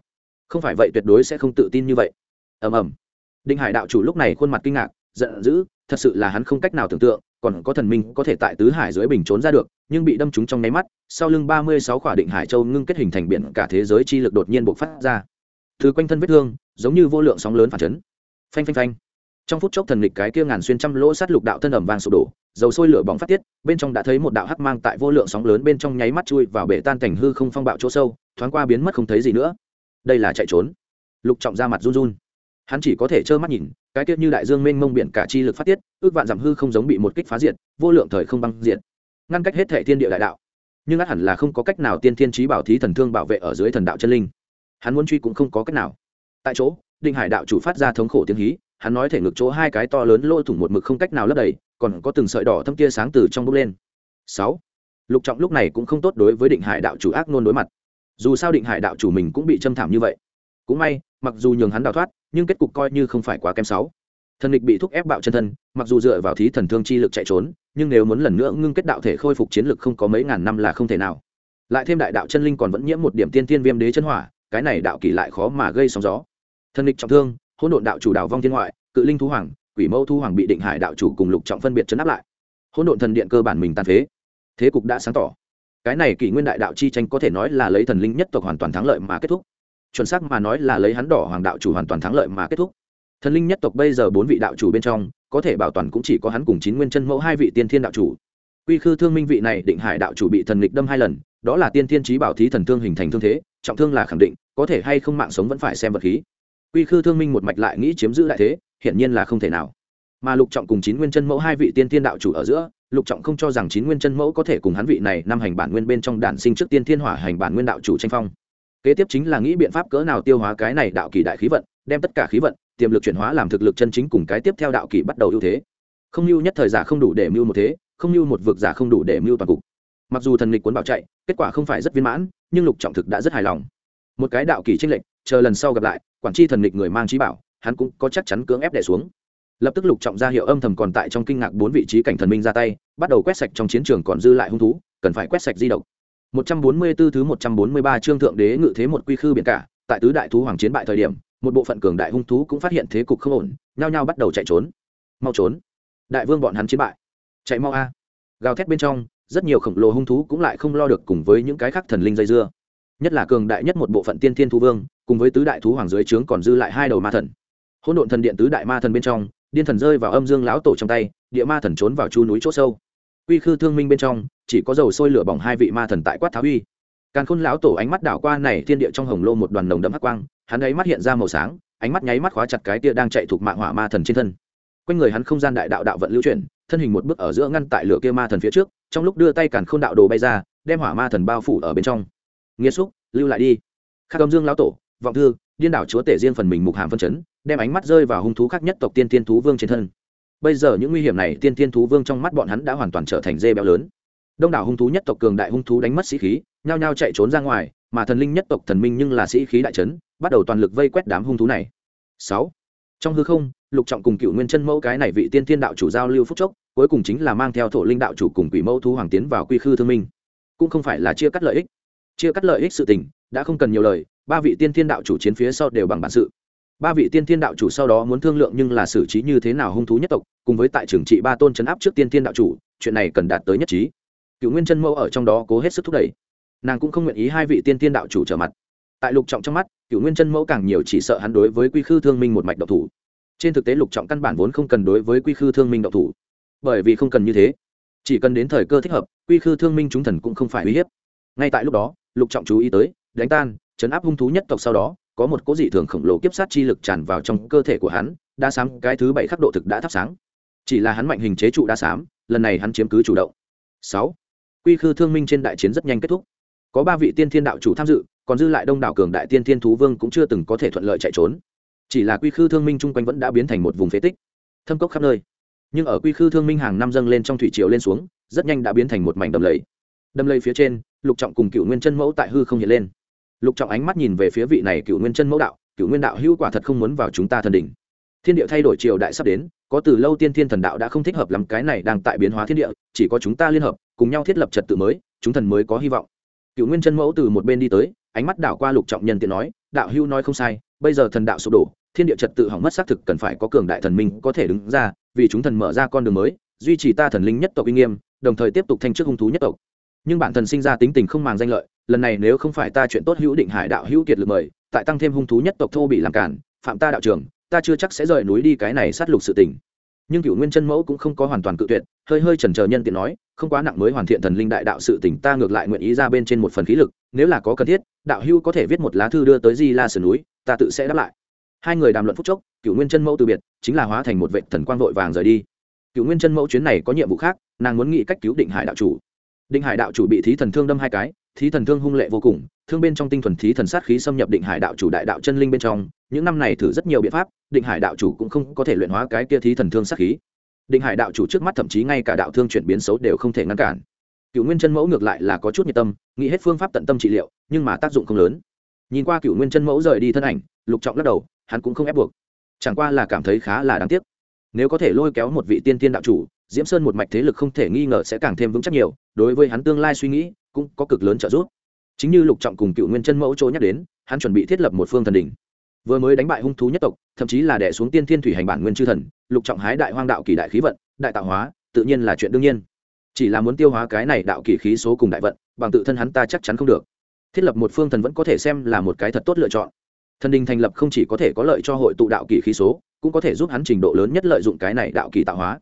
[SPEAKER 1] Không phải vậy tuyệt đối sẽ không tự tin như vậy. Ầm ầm. Định hải đạo chủ lúc này khuôn mặt kinh ngạc, giận dữ, thật sự là hắn không cách nào tưởng tượng, còn có thần minh có thể tại tứ hải dưới bình trốn ra được, nhưng bị đâm trúng trong nháy mắt, sau lưng ba mươi sáu khỏa định hải châu ngưng kết hình thành biển, cả thế giới chi lực đột nhiên bộc phát ra. Từ quanh thân vết thương, giống như vô lượng sóng lớn phản chấn. Phanh phanh phanh trong phút chốc thần lịch cái kia ngàn xuyên trăm lỗ sát lục đạo thân ẩm vàng sụp đổ, dầu sôi lửa bỏng phát tiết, bên trong đã thấy một đạo hắc mang tại vô lượng sóng lớn bên trong nháy mắt chui vào bể tan thành hư không phong bạo chỗ sâu, thoáng qua biến mất không thấy gì nữa. Đây là chạy trốn. Lục trọng ra mặt run run. Hắn chỉ có thể trơ mắt nhìn, cái tiết như đại dương mênh mông biển cả chi lực phát tiết, ước vạn giảm hư không giống bị một kích phá diệt, vô lượng thời không băng diệt. Ngăn cách hết thể thiên địa đại đạo. Nhưng ắt hẳn là không có cách nào tiên thiên trí bảo thí thần thương bảo vệ ở dưới thần đạo chân linh. Hắn muốn truy cũng không có cách nào. Tại chỗ định hải đạo chủ phát ra thống khổ tiếng hí hắn nói thể ngực chỗ hai cái to lớn lôi thủng một mực không cách nào lấp đầy, còn có từng sợi đỏ thâm tia sáng từ trong bốc lên. Sáu. Lục trọng lúc này cũng không tốt đối với định hải đạo chủ ác nôn đối mặt. Dù sao định hải đạo chủ mình cũng bị châm thảm như vậy. Cũng may, mặc dù nhường hắn đào thoát, nhưng kết cục coi như không phải quá kém sáu. Thần địch bị thúc ép bạo chân thân, mặc dù dựa vào thí thần thương chi lực chạy trốn, nhưng nếu muốn lần nữa ngưng kết đạo thể khôi phục chiến lực không có mấy ngàn năm là không thể nào. Lại thêm đại đạo chân linh còn vẫn nhiễm một điểm tiên tiên viêm đế chân hỏa, cái này đạo kỳ lại khó mà gây sóng gió. Thần địch trọng thương hỗn độn đạo chủ đảo vong thiên ngoại, cự linh thú hoàng, quỷ mẫu thu hoàng bị định hải đạo chủ cùng lục trọng phân biệt chấn áp lại. Hỗn độn thần điện cơ bản mình tàn phế. Thế cục đã sáng tỏ. Cái này kỷ nguyên đại đạo chi tranh có thể nói là lấy thần linh nhất tộc hoàn toàn thắng lợi mà kết thúc. Chuẩn xác mà nói là lấy hắn đỏ hoàng đạo chủ hoàn toàn thắng lợi mà kết thúc. Thần linh nhất tộc bây giờ bốn vị đạo chủ bên trong, có thể bảo toàn cũng chỉ có hắn cùng chín nguyên chân mẫu hai vị tiên thiên đạo chủ. Quy khư thương minh vị này định hải đạo chủ bị thần lịch đâm hai lần, đó là tiên thiên trí bảo thí thần thương hình thành thương thế, trọng thương là khẳng định, có thể hay không mạng sống vẫn phải xem vật khí quy khư thương minh một mạch lại nghĩ chiếm giữ lại thế, hiển nhiên là không thể nào. Mà lục trọng cùng chín nguyên chân mẫu hai vị tiên thiên đạo chủ ở giữa, lục trọng không cho rằng chín nguyên chân mẫu có thể cùng hắn vị này năm hành bản nguyên bên trong đản sinh trước tiên thiên hỏa hành bản nguyên đạo chủ tranh phong. Kế tiếp chính là nghĩ biện pháp cỡ nào tiêu hóa cái này đạo kỳ đại khí vận, đem tất cả khí vận, tiềm lực chuyển hóa làm thực lực chân chính cùng cái tiếp theo đạo kỳ bắt đầu ưu thế. Không mưu nhất thời giả không đủ để mưu một thế, không mưu một vực giả không đủ để mưu toàn cục. Mặc dù thần lịch cuốn bảo chạy, kết quả không phải rất viên mãn, nhưng lục trọng thực đã rất hài lòng. Một cái đạo kỳ tranh lệch, chờ lần sau gặp lại quản tri thần nghịch người mang trí bảo hắn cũng có chắc chắn cưỡng ép đẻ xuống lập tức lục trọng ra hiệu âm thầm còn tại trong kinh ngạc bốn vị trí cảnh thần minh ra tay bắt đầu quét sạch trong chiến trường còn dư lại hung thú cần phải quét sạch di động 144 thứ 143 chương thượng đế ngự thế một quy khư biển cả, tại tứ đại thú hoàng chiến bại thời điểm, một bộ phận cường đại hung thú cũng phát hiện thế cục không ổn, nhao nhao bắt đầu chạy trốn. Mau trốn. Đại vương bọn hắn chiến bại. Chạy mau a. Gào thét bên trong, rất nhiều khổng lồ hung thú cũng lại không lo được cùng với những cái khác thần linh dây dưa nhất là cường đại nhất một bộ phận tiên thiên thú vương, cùng với tứ đại thú hoàng dưới trướng còn dư lại hai đầu ma thần. Hỗn độn thần điện tứ đại ma thần bên trong, điên thần rơi vào âm dương lão tổ trong tay, địa ma thần trốn vào chu núi chỗ sâu. Quy khư thương minh bên trong, chỉ có dầu sôi lửa bỏng hai vị ma thần tại quát tháo uy. Càn khôn lão tổ ánh mắt đảo qua này thiên địa trong hồng lô một đoàn nồng đậm hắc quang, hắn ấy mắt hiện ra màu sáng, ánh mắt nháy mắt khóa chặt cái tia đang chạy thuộc mạng hỏa ma thần trên thân. Quanh người hắn không gian đại đạo đạo vận lưu chuyển, thân hình một bước ở giữa ngăn tại lửa kia ma thần phía trước, trong lúc đưa tay càn khôn đạo đồ bay ra, đem hỏa ma thần bao phủ ở bên trong nghĩa xúc, lưu lại đi. Khắc âm dương lão tổ, vọng thư, điên đảo chúa tể riêng phần mình mục hàm phân chấn, đem ánh mắt rơi vào hung thú khác nhất tộc tiên tiên thú vương trên thân. Bây giờ những nguy hiểm này tiên tiên thú vương trong mắt bọn hắn đã hoàn toàn trở thành dê béo lớn. Đông đảo hung thú nhất tộc cường đại hung thú đánh mất sĩ khí, nhao nhao chạy trốn ra ngoài, mà thần linh nhất tộc thần minh nhưng là sĩ khí đại trấn, bắt đầu toàn lực vây quét đám hung thú này. Sáu. Trong hư không, lục trọng cùng cựu nguyên chân mẫu cái này vị tiên thiên đạo chủ giao lưu phúc chốc, cuối cùng chính là mang theo thổ linh đạo chủ cùng quỷ mẫu thú hoàng tiến vào quy khư thương minh. Cũng không phải là chia cắt lợi ích chia cắt lợi ích sự tình, đã không cần nhiều lời, ba vị tiên thiên đạo chủ chiến phía sau đều bằng bản sự. Ba vị tiên thiên đạo chủ sau đó muốn thương lượng nhưng là xử trí như thế nào hung thú nhất tộc, cùng với tại trường trị ba tôn chấn áp trước tiên thiên đạo chủ, chuyện này cần đạt tới nhất trí. Cựu nguyên chân mẫu ở trong đó cố hết sức thúc đẩy. Nàng cũng không nguyện ý hai vị tiên thiên đạo chủ trở mặt. Tại lục trọng trong mắt, cựu nguyên chân mẫu càng nhiều chỉ sợ hắn đối với quy khư thương minh một mạch độc thủ. Trên thực tế lục trọng căn bản vốn không cần đối với quy khư thương minh độc thủ. Bởi vì không cần như thế. Chỉ cần đến thời cơ thích hợp, quy khư thương minh chúng thần cũng không phải uy hiếp ngay tại lúc đó, lục trọng chú ý tới, đánh tan, chấn áp hung thú nhất tộc sau đó, có một cố dị thường khổng lồ kiếp sát chi lực tràn vào trong cơ thể của hắn, đa sám cái thứ bảy khắc độ thực đã thắp sáng. Chỉ là hắn mạnh hình chế trụ đa sám lần này hắn chiếm cứ chủ động. Sáu, quy khư thương minh trên đại chiến rất nhanh kết thúc. Có ba vị tiên thiên đạo chủ tham dự, còn dư lại đông đảo cường đại tiên thiên thú vương cũng chưa từng có thể thuận lợi chạy trốn. Chỉ là quy khư thương minh chung quanh vẫn đã biến thành một vùng phế tích. Thâm cốc khắp nơi. Nhưng ở quy khư thương minh hàng năm dâng lên trong thủy triều lên xuống, rất nhanh đã biến thành một mảnh đầm lầy. Đầm lầy phía trên lục trọng cùng cựu nguyên chân mẫu tại hư không hiện lên. Lục trọng ánh mắt nhìn về phía vị này cựu nguyên chân mẫu đạo, cựu nguyên đạo hữu quả thật không muốn vào chúng ta thần đỉnh. Thiên địa thay đổi triều đại sắp đến, có từ lâu tiên thiên thần đạo đã không thích hợp làm cái này đang tại biến hóa thiên địa, chỉ có chúng ta liên hợp, cùng nhau thiết lập trật tự mới, chúng thần mới có hy vọng. Cựu nguyên chân mẫu từ một bên đi tới, ánh mắt đảo qua lục trọng nhân tiện nói, đạo hữu nói không sai, bây giờ thần đạo sụp đổ, thiên địa trật tự hỏng mất xác thực cần phải có cường đại thần minh có thể đứng ra, vì chúng thần mở ra con đường mới, duy trì ta thần linh nhất tộc uy nghiêm, đồng thời tiếp tục thanh chức hung thú nhất tộc nhưng bản thân sinh ra tính tình không màng danh lợi, lần này nếu không phải ta chuyện tốt hữu định hải đạo hữu kiệt lực mời, tại tăng thêm hung thú nhất tộc thô bị làm cản, phạm ta đạo trường, ta chưa chắc sẽ rời núi đi cái này sát lục sự tình. Nhưng cựu nguyên chân mẫu cũng không có hoàn toàn cự tuyệt, hơi hơi chần chờ nhân tiện nói, không quá nặng mới hoàn thiện thần linh đại đạo sự tỉnh ta ngược lại nguyện ý ra bên trên một phần khí lực, nếu là có cần thiết, đạo hưu có thể viết một lá thư đưa tới di la sườn núi, ta tự sẽ đáp lại. Hai người đàm luận phúc chốc, cựu nguyên chân mẫu từ biệt, chính là hóa thành một vệ thần quang vội vàng rời đi. Cựu nguyên chân mẫu chuyến này có nhiệm vụ khác, nàng muốn nghĩ cách cứu định hải đạo chủ định hải đạo chủ bị thí thần thương đâm hai cái, thí thần thương hung lệ vô cùng, thương bên trong tinh thuần thí thần sát khí xâm nhập định hải đạo chủ đại đạo chân linh bên trong, những năm này thử rất nhiều biện pháp, định hải đạo chủ cũng không có thể luyện hóa cái kia thí thần thương sát khí. Định hải đạo chủ trước mắt thậm chí ngay cả đạo thương chuyển biến xấu đều không thể ngăn cản. Cựu nguyên chân mẫu ngược lại là có chút nhiệt tâm, nghĩ hết phương pháp tận tâm trị liệu, nhưng mà tác dụng không lớn. Nhìn qua cựu nguyên chân mẫu rời đi thân ảnh, lục trọng lắc đầu, hắn cũng không ép buộc. Chẳng qua là cảm thấy khá là đáng tiếc. Nếu có thể lôi kéo một vị tiên tiên đạo chủ diễm sơn một mạch thế lực không thể nghi ngờ sẽ càng thêm vững chắc nhiều, đối với hắn tương lai suy nghĩ cũng có cực lớn trợ giúp. Chính như lục trọng cùng cựu nguyên chân mẫu chỗ nhắc đến, hắn chuẩn bị thiết lập một phương thần đỉnh. Vừa mới đánh bại hung thú nhất tộc, thậm chí là đẻ xuống tiên thiên thủy hành bản nguyên chư thần, lục trọng hái đại hoang đạo kỳ đại khí vận, đại tạo hóa, tự nhiên là chuyện đương nhiên. Chỉ là muốn tiêu hóa cái này đạo kỳ khí số cùng đại vận, bằng tự thân hắn ta chắc chắn không được. Thiết lập một phương thần vẫn có thể xem là một cái thật tốt lựa chọn. Thần đình thành lập không chỉ có thể có lợi cho hội tụ đạo kỳ khí số, cũng có thể giúp hắn trình độ lớn nhất lợi dụng cái này đạo kỳ tạo hóa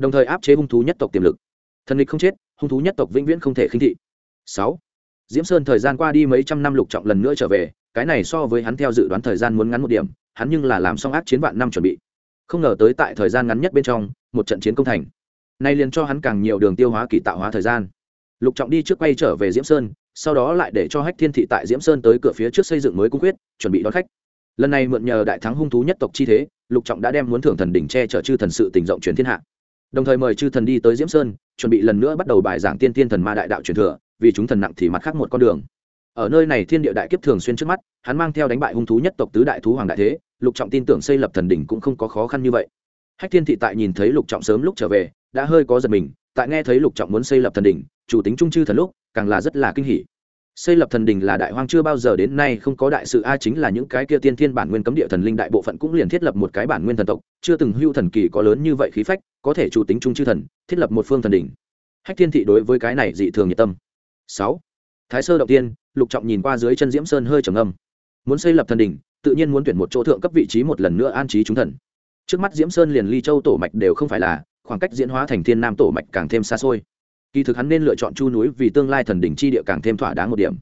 [SPEAKER 1] đồng thời áp chế hung thú nhất tộc tiềm lực. Thần địch không chết, hung thú nhất tộc vĩnh viễn không thể khinh thị. Sáu, diễm sơn thời gian qua đi mấy trăm năm lục trọng lần nữa trở về, cái này so với hắn theo dự đoán thời gian muốn ngắn một điểm, hắn nhưng là làm xong ác chiến vạn năm chuẩn bị. Không ngờ tới tại thời gian ngắn nhất bên trong, một trận chiến công thành. Nay liền cho hắn càng nhiều đường tiêu hóa kỳ tạo hóa thời gian. Lục trọng đi trước quay trở về diễm sơn, sau đó lại để cho hách thiên thị tại diễm sơn tới cửa phía trước xây dựng mới cung quyết, chuẩn bị đón khách. Lần này mượn nhờ đại thắng hung thú nhất tộc chi thế, lục trọng đã đem muốn thưởng thần đỉnh che chở chư thần sự tình rộng truyền thiên hạ đồng thời mời chư thần đi tới diễm sơn, chuẩn bị lần nữa bắt đầu bài giảng tiên tiên thần ma đại đạo truyền thừa, vì chúng thần nặng thì mặt khác một con đường. Ở nơi này thiên địa đại kiếp thường xuyên trước mắt, hắn mang theo đánh bại hung thú nhất tộc tứ đại thú hoàng đại thế, lục trọng tin tưởng xây lập thần đỉnh cũng không có khó khăn như vậy. Hách thiên thị tại nhìn thấy lục trọng sớm lúc trở về, đã hơi có giật mình, tại nghe thấy lục trọng muốn xây lập thần đỉnh, chủ tính trung chư thần lúc, càng là rất là kinh hỉ xây lập thần đình là đại hoang chưa bao giờ đến nay không có đại sự, a chính là những cái kia tiên thiên bản nguyên cấm địa thần linh đại bộ phận cũng liền thiết lập một cái bản nguyên thần tộc, chưa từng hưu thần kỳ có lớn như vậy khí phách, có thể chủ tính trung chư thần, thiết lập một phương thần đình. Hách thiên thị đối với cái này dị thường nhiệt tâm. Sáu. Thái sơ động tiên, lục trọng nhìn qua dưới chân diễm sơn hơi trầm âm muốn xây lập thần đình, tự nhiên muốn tuyển một chỗ thượng cấp vị trí một lần nữa an trí chúng thần. Trước mắt diễm sơn liền ly châu tổ mạch đều không phải là, khoảng cách diễn hóa thành thiên nam tổ mạch càng thêm xa xôi kỳ thực hắn nên lựa chọn chu núi vì tương lai thần đỉnh chi địa càng thêm thỏa đáng một điểm.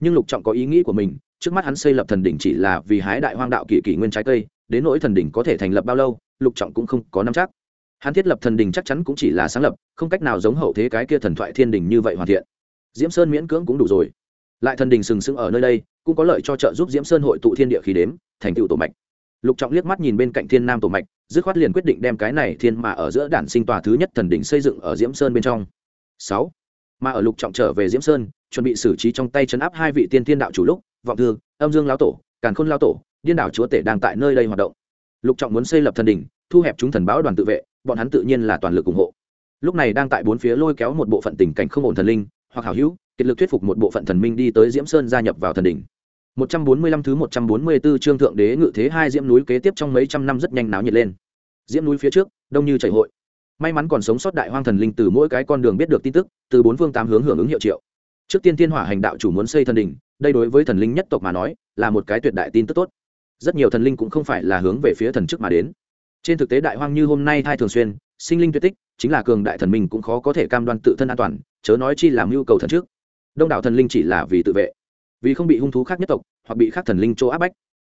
[SPEAKER 1] Nhưng lục trọng có ý nghĩ của mình, trước mắt hắn xây lập thần đỉnh chỉ là vì hái đại hoang đạo kỷ kỷ nguyên trái cây, đến nỗi thần đỉnh có thể thành lập bao lâu, lục trọng cũng không có nắm chắc. Hắn thiết lập thần đỉnh chắc chắn cũng chỉ là sáng lập, không cách nào giống hậu thế cái kia thần thoại thiên đình như vậy hoàn thiện. Diễm sơn miễn cưỡng cũng đủ rồi. Lại thần đình sừng sững ở nơi đây, cũng có lợi cho trợ giúp diễm sơn hội tụ thiên địa khí đếm, thành tựu tổ mạch. Lục trọng liếc mắt nhìn bên cạnh thiên nam tổ mạch, dứt khoát liền quyết định đem cái này thiên mà ở giữa đản sinh tòa thứ nhất thần đỉnh xây dựng ở diễm sơn bên trong sáu mà ở lục trọng trở về diễm sơn chuẩn bị xử trí trong tay chấn áp hai vị tiên thiên đạo chủ lúc vọng thương âm dương lão tổ càn khôn lão tổ điên đảo chúa tể đang tại nơi đây hoạt động lục trọng muốn xây lập thần đỉnh thu hẹp chúng thần báo đoàn tự vệ bọn hắn tự nhiên là toàn lực ủng hộ lúc này đang tại bốn phía lôi kéo một bộ phận tình cảnh không ổn thần linh hoặc hảo hữu kiệt lực thuyết phục một bộ phận thần minh đi tới diễm sơn gia nhập vào thần đỉnh 145 thứ 144 chương thượng đế ngự thế hai diễm núi kế tiếp trong mấy trăm năm rất nhanh náo nhiệt lên. Diễm núi phía trước, đông như chảy hội. May mắn còn sống sót đại hoang thần linh từ mỗi cái con đường biết được tin tức, từ bốn phương tám hướng hưởng ứng hiệu triệu. Trước tiên thiên hỏa hành đạo chủ muốn xây thần đình đây đối với thần linh nhất tộc mà nói, là một cái tuyệt đại tin tức tốt. Rất nhiều thần linh cũng không phải là hướng về phía thần trước mà đến. Trên thực tế đại hoang như hôm nay thai thường xuyên, sinh linh tuyệt tích, chính là cường đại thần minh cũng khó có thể cam đoan tự thân an toàn, chớ nói chi làm nhu cầu thần trước. Đông đảo thần linh chỉ là vì tự vệ vì không bị hung thú khác nhất tộc hoặc bị khác thần linh chỗ áp bách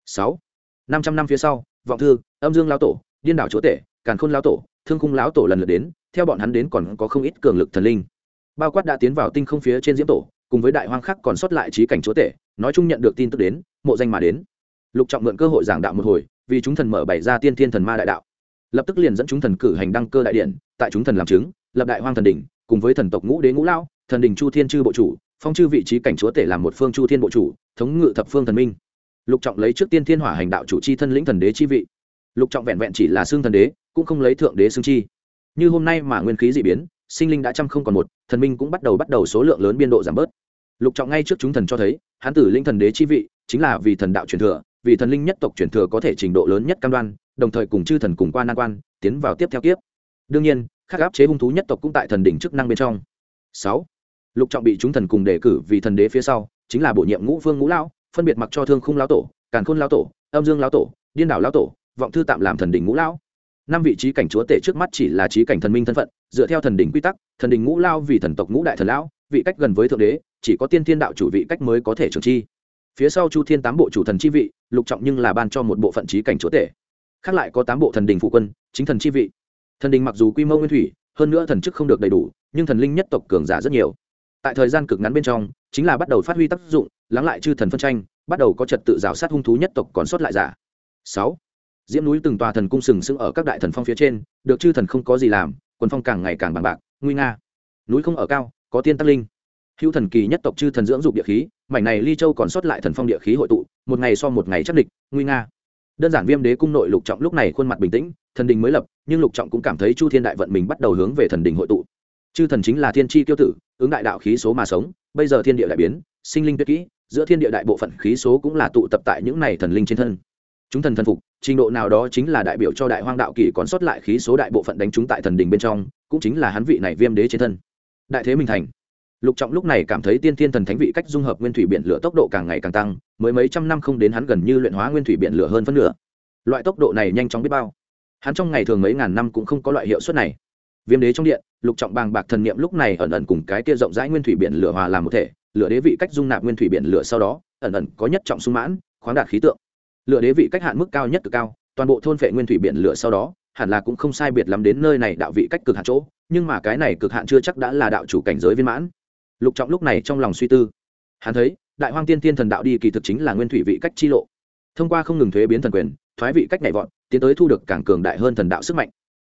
[SPEAKER 1] sáu năm trăm năm phía sau vọng thư âm dương lao tổ điên đảo chúa tể càn khôn lao tổ thương khung lão tổ lần lượt đến, theo bọn hắn đến còn có không ít cường lực thần linh. Bao quát đã tiến vào tinh không phía trên diễm tổ, cùng với đại hoang khắc còn sót lại trí cảnh chúa tể, nói chung nhận được tin tức đến, mộ danh mà đến. Lục trọng mượn cơ hội giảng đạo một hồi, vì chúng thần mở bày ra tiên thiên thần ma đại đạo. Lập tức liền dẫn chúng thần cử hành đăng cơ đại điện, tại chúng thần làm chứng, lập đại hoang thần đỉnh, cùng với thần tộc ngũ đế ngũ lao thần đình chu thiên chư bộ chủ, phong chư vị trí cảnh chúa tể làm một phương chu thiên bộ chủ, thống ngự thập phương thần minh. Lục trọng lấy trước tiên thiên hỏa hành đạo chủ chi thân lĩnh thần đế chi vị lục trọng vẹn vẹn chỉ là xương thần đế, cũng không lấy thượng đế xương chi. Như hôm nay mà nguyên khí dị biến, sinh linh đã trăm không còn một, thần minh cũng bắt đầu bắt đầu số lượng lớn biên độ giảm bớt. Lục trọng ngay trước chúng thần cho thấy hán tử linh thần đế chi vị, chính là vì thần đạo truyền thừa, vì thần linh nhất tộc truyền thừa có thể trình độ lớn nhất cam đoan, đồng thời cùng chư thần cùng quan nan quan, tiến vào tiếp theo kiếp. Đương nhiên khắc áp chế hung thú nhất tộc cũng tại thần đỉnh chức năng bên trong. Sáu, lục trọng bị chúng thần cùng đề cử vì thần đế phía sau, chính là bổ nhiệm ngũ vương ngũ lão, phân biệt mặc cho thương khung lão tổ, càn khôn lão tổ, âm dương lão tổ, điên đảo lão tổ vọng thư tạm làm thần đỉnh ngũ lão. Năm vị trí cảnh chúa tể trước mắt chỉ là trí cảnh thần minh thân phận, dựa theo thần đỉnh quy tắc, thần đỉnh ngũ lao vì thần tộc ngũ đại thần lão, vị cách gần với thượng đế, chỉ có tiên thiên đạo chủ vị cách mới có thể trưởng chi. Phía sau chu thiên tám bộ chủ thần chi vị, lục trọng nhưng là ban cho một bộ phận trí cảnh chúa tể. Khác lại có tám bộ thần đình phụ quân, chính thần chi vị. Thần đình mặc dù quy mô nguyên thủy, hơn nữa thần chức không được đầy đủ, nhưng thần linh nhất tộc cường giả rất nhiều. Tại thời gian cực ngắn bên trong, chính là bắt đầu phát huy tác dụng, lắng lại chư thần phân tranh, bắt đầu có trật tự rào sát hung thú nhất tộc còn sót lại giả. Sáu diễm núi từng tòa thần cung sừng sững ở các đại thần phong phía trên, được chư thần không có gì làm, quần phong càng ngày càng bằng bạc, nguy nga. Núi không ở cao, có tiên tăng linh. Hữu thần kỳ nhất tộc chư thần dưỡng dục địa khí, mảnh này ly châu còn sót lại thần phong địa khí hội tụ, một ngày so một ngày chắc địch, nguy nga. Đơn giản viêm đế cung nội lục trọng lúc này khuôn mặt bình tĩnh, thần đình mới lập, nhưng lục trọng cũng cảm thấy chu thiên đại vận mình bắt đầu hướng về thần đình hội tụ. Chư thần chính là thiên tri tiêu tử, ứng đại đạo khí số mà sống, bây giờ thiên địa đại biến, sinh linh tuyệt kỹ, giữa thiên địa đại bộ phận khí số cũng là tụ tập tại những này thần linh trên thân chúng thần thần phục, trình độ nào đó chính là đại biểu cho đại hoang đạo kỷ còn sót lại khí số đại bộ phận đánh chúng tại thần đình bên trong, cũng chính là hắn vị này viêm đế trên thân. Đại thế minh thành. Lục trọng lúc này cảm thấy tiên thiên thần thánh vị cách dung hợp nguyên thủy biển lửa tốc độ càng ngày càng tăng, mới mấy trăm năm không đến hắn gần như luyện hóa nguyên thủy biển lửa hơn phân nửa. Loại tốc độ này nhanh chóng biết bao. Hắn trong ngày thường mấy ngàn năm cũng không có loại hiệu suất này. Viêm đế trong điện, lục trọng bàng bạc thần niệm lúc này ẩn ẩn cùng cái kia rộng rãi nguyên thủy biển lửa hòa làm một thể, lửa đế vị cách dung nạp nguyên thủy biển lửa sau đó, ẩn ẩn có nhất trọng sung mãn, khoáng đạt khí tượng lửa đế vị cách hạn mức cao nhất cực cao, toàn bộ thôn phệ nguyên thủy biển lửa sau đó, hẳn là cũng không sai biệt lắm đến nơi này đạo vị cách cực hạn chỗ, nhưng mà cái này cực hạn chưa chắc đã là đạo chủ cảnh giới viên mãn. Lục trọng lúc này trong lòng suy tư. Hắn thấy, đại hoang tiên tiên thần đạo đi kỳ thực chính là nguyên thủy vị cách chi lộ. Thông qua không ngừng thuế biến thần quyền, thoái vị cách nhảy vọt, tiến tới thu được càng cường đại hơn thần đạo sức mạnh.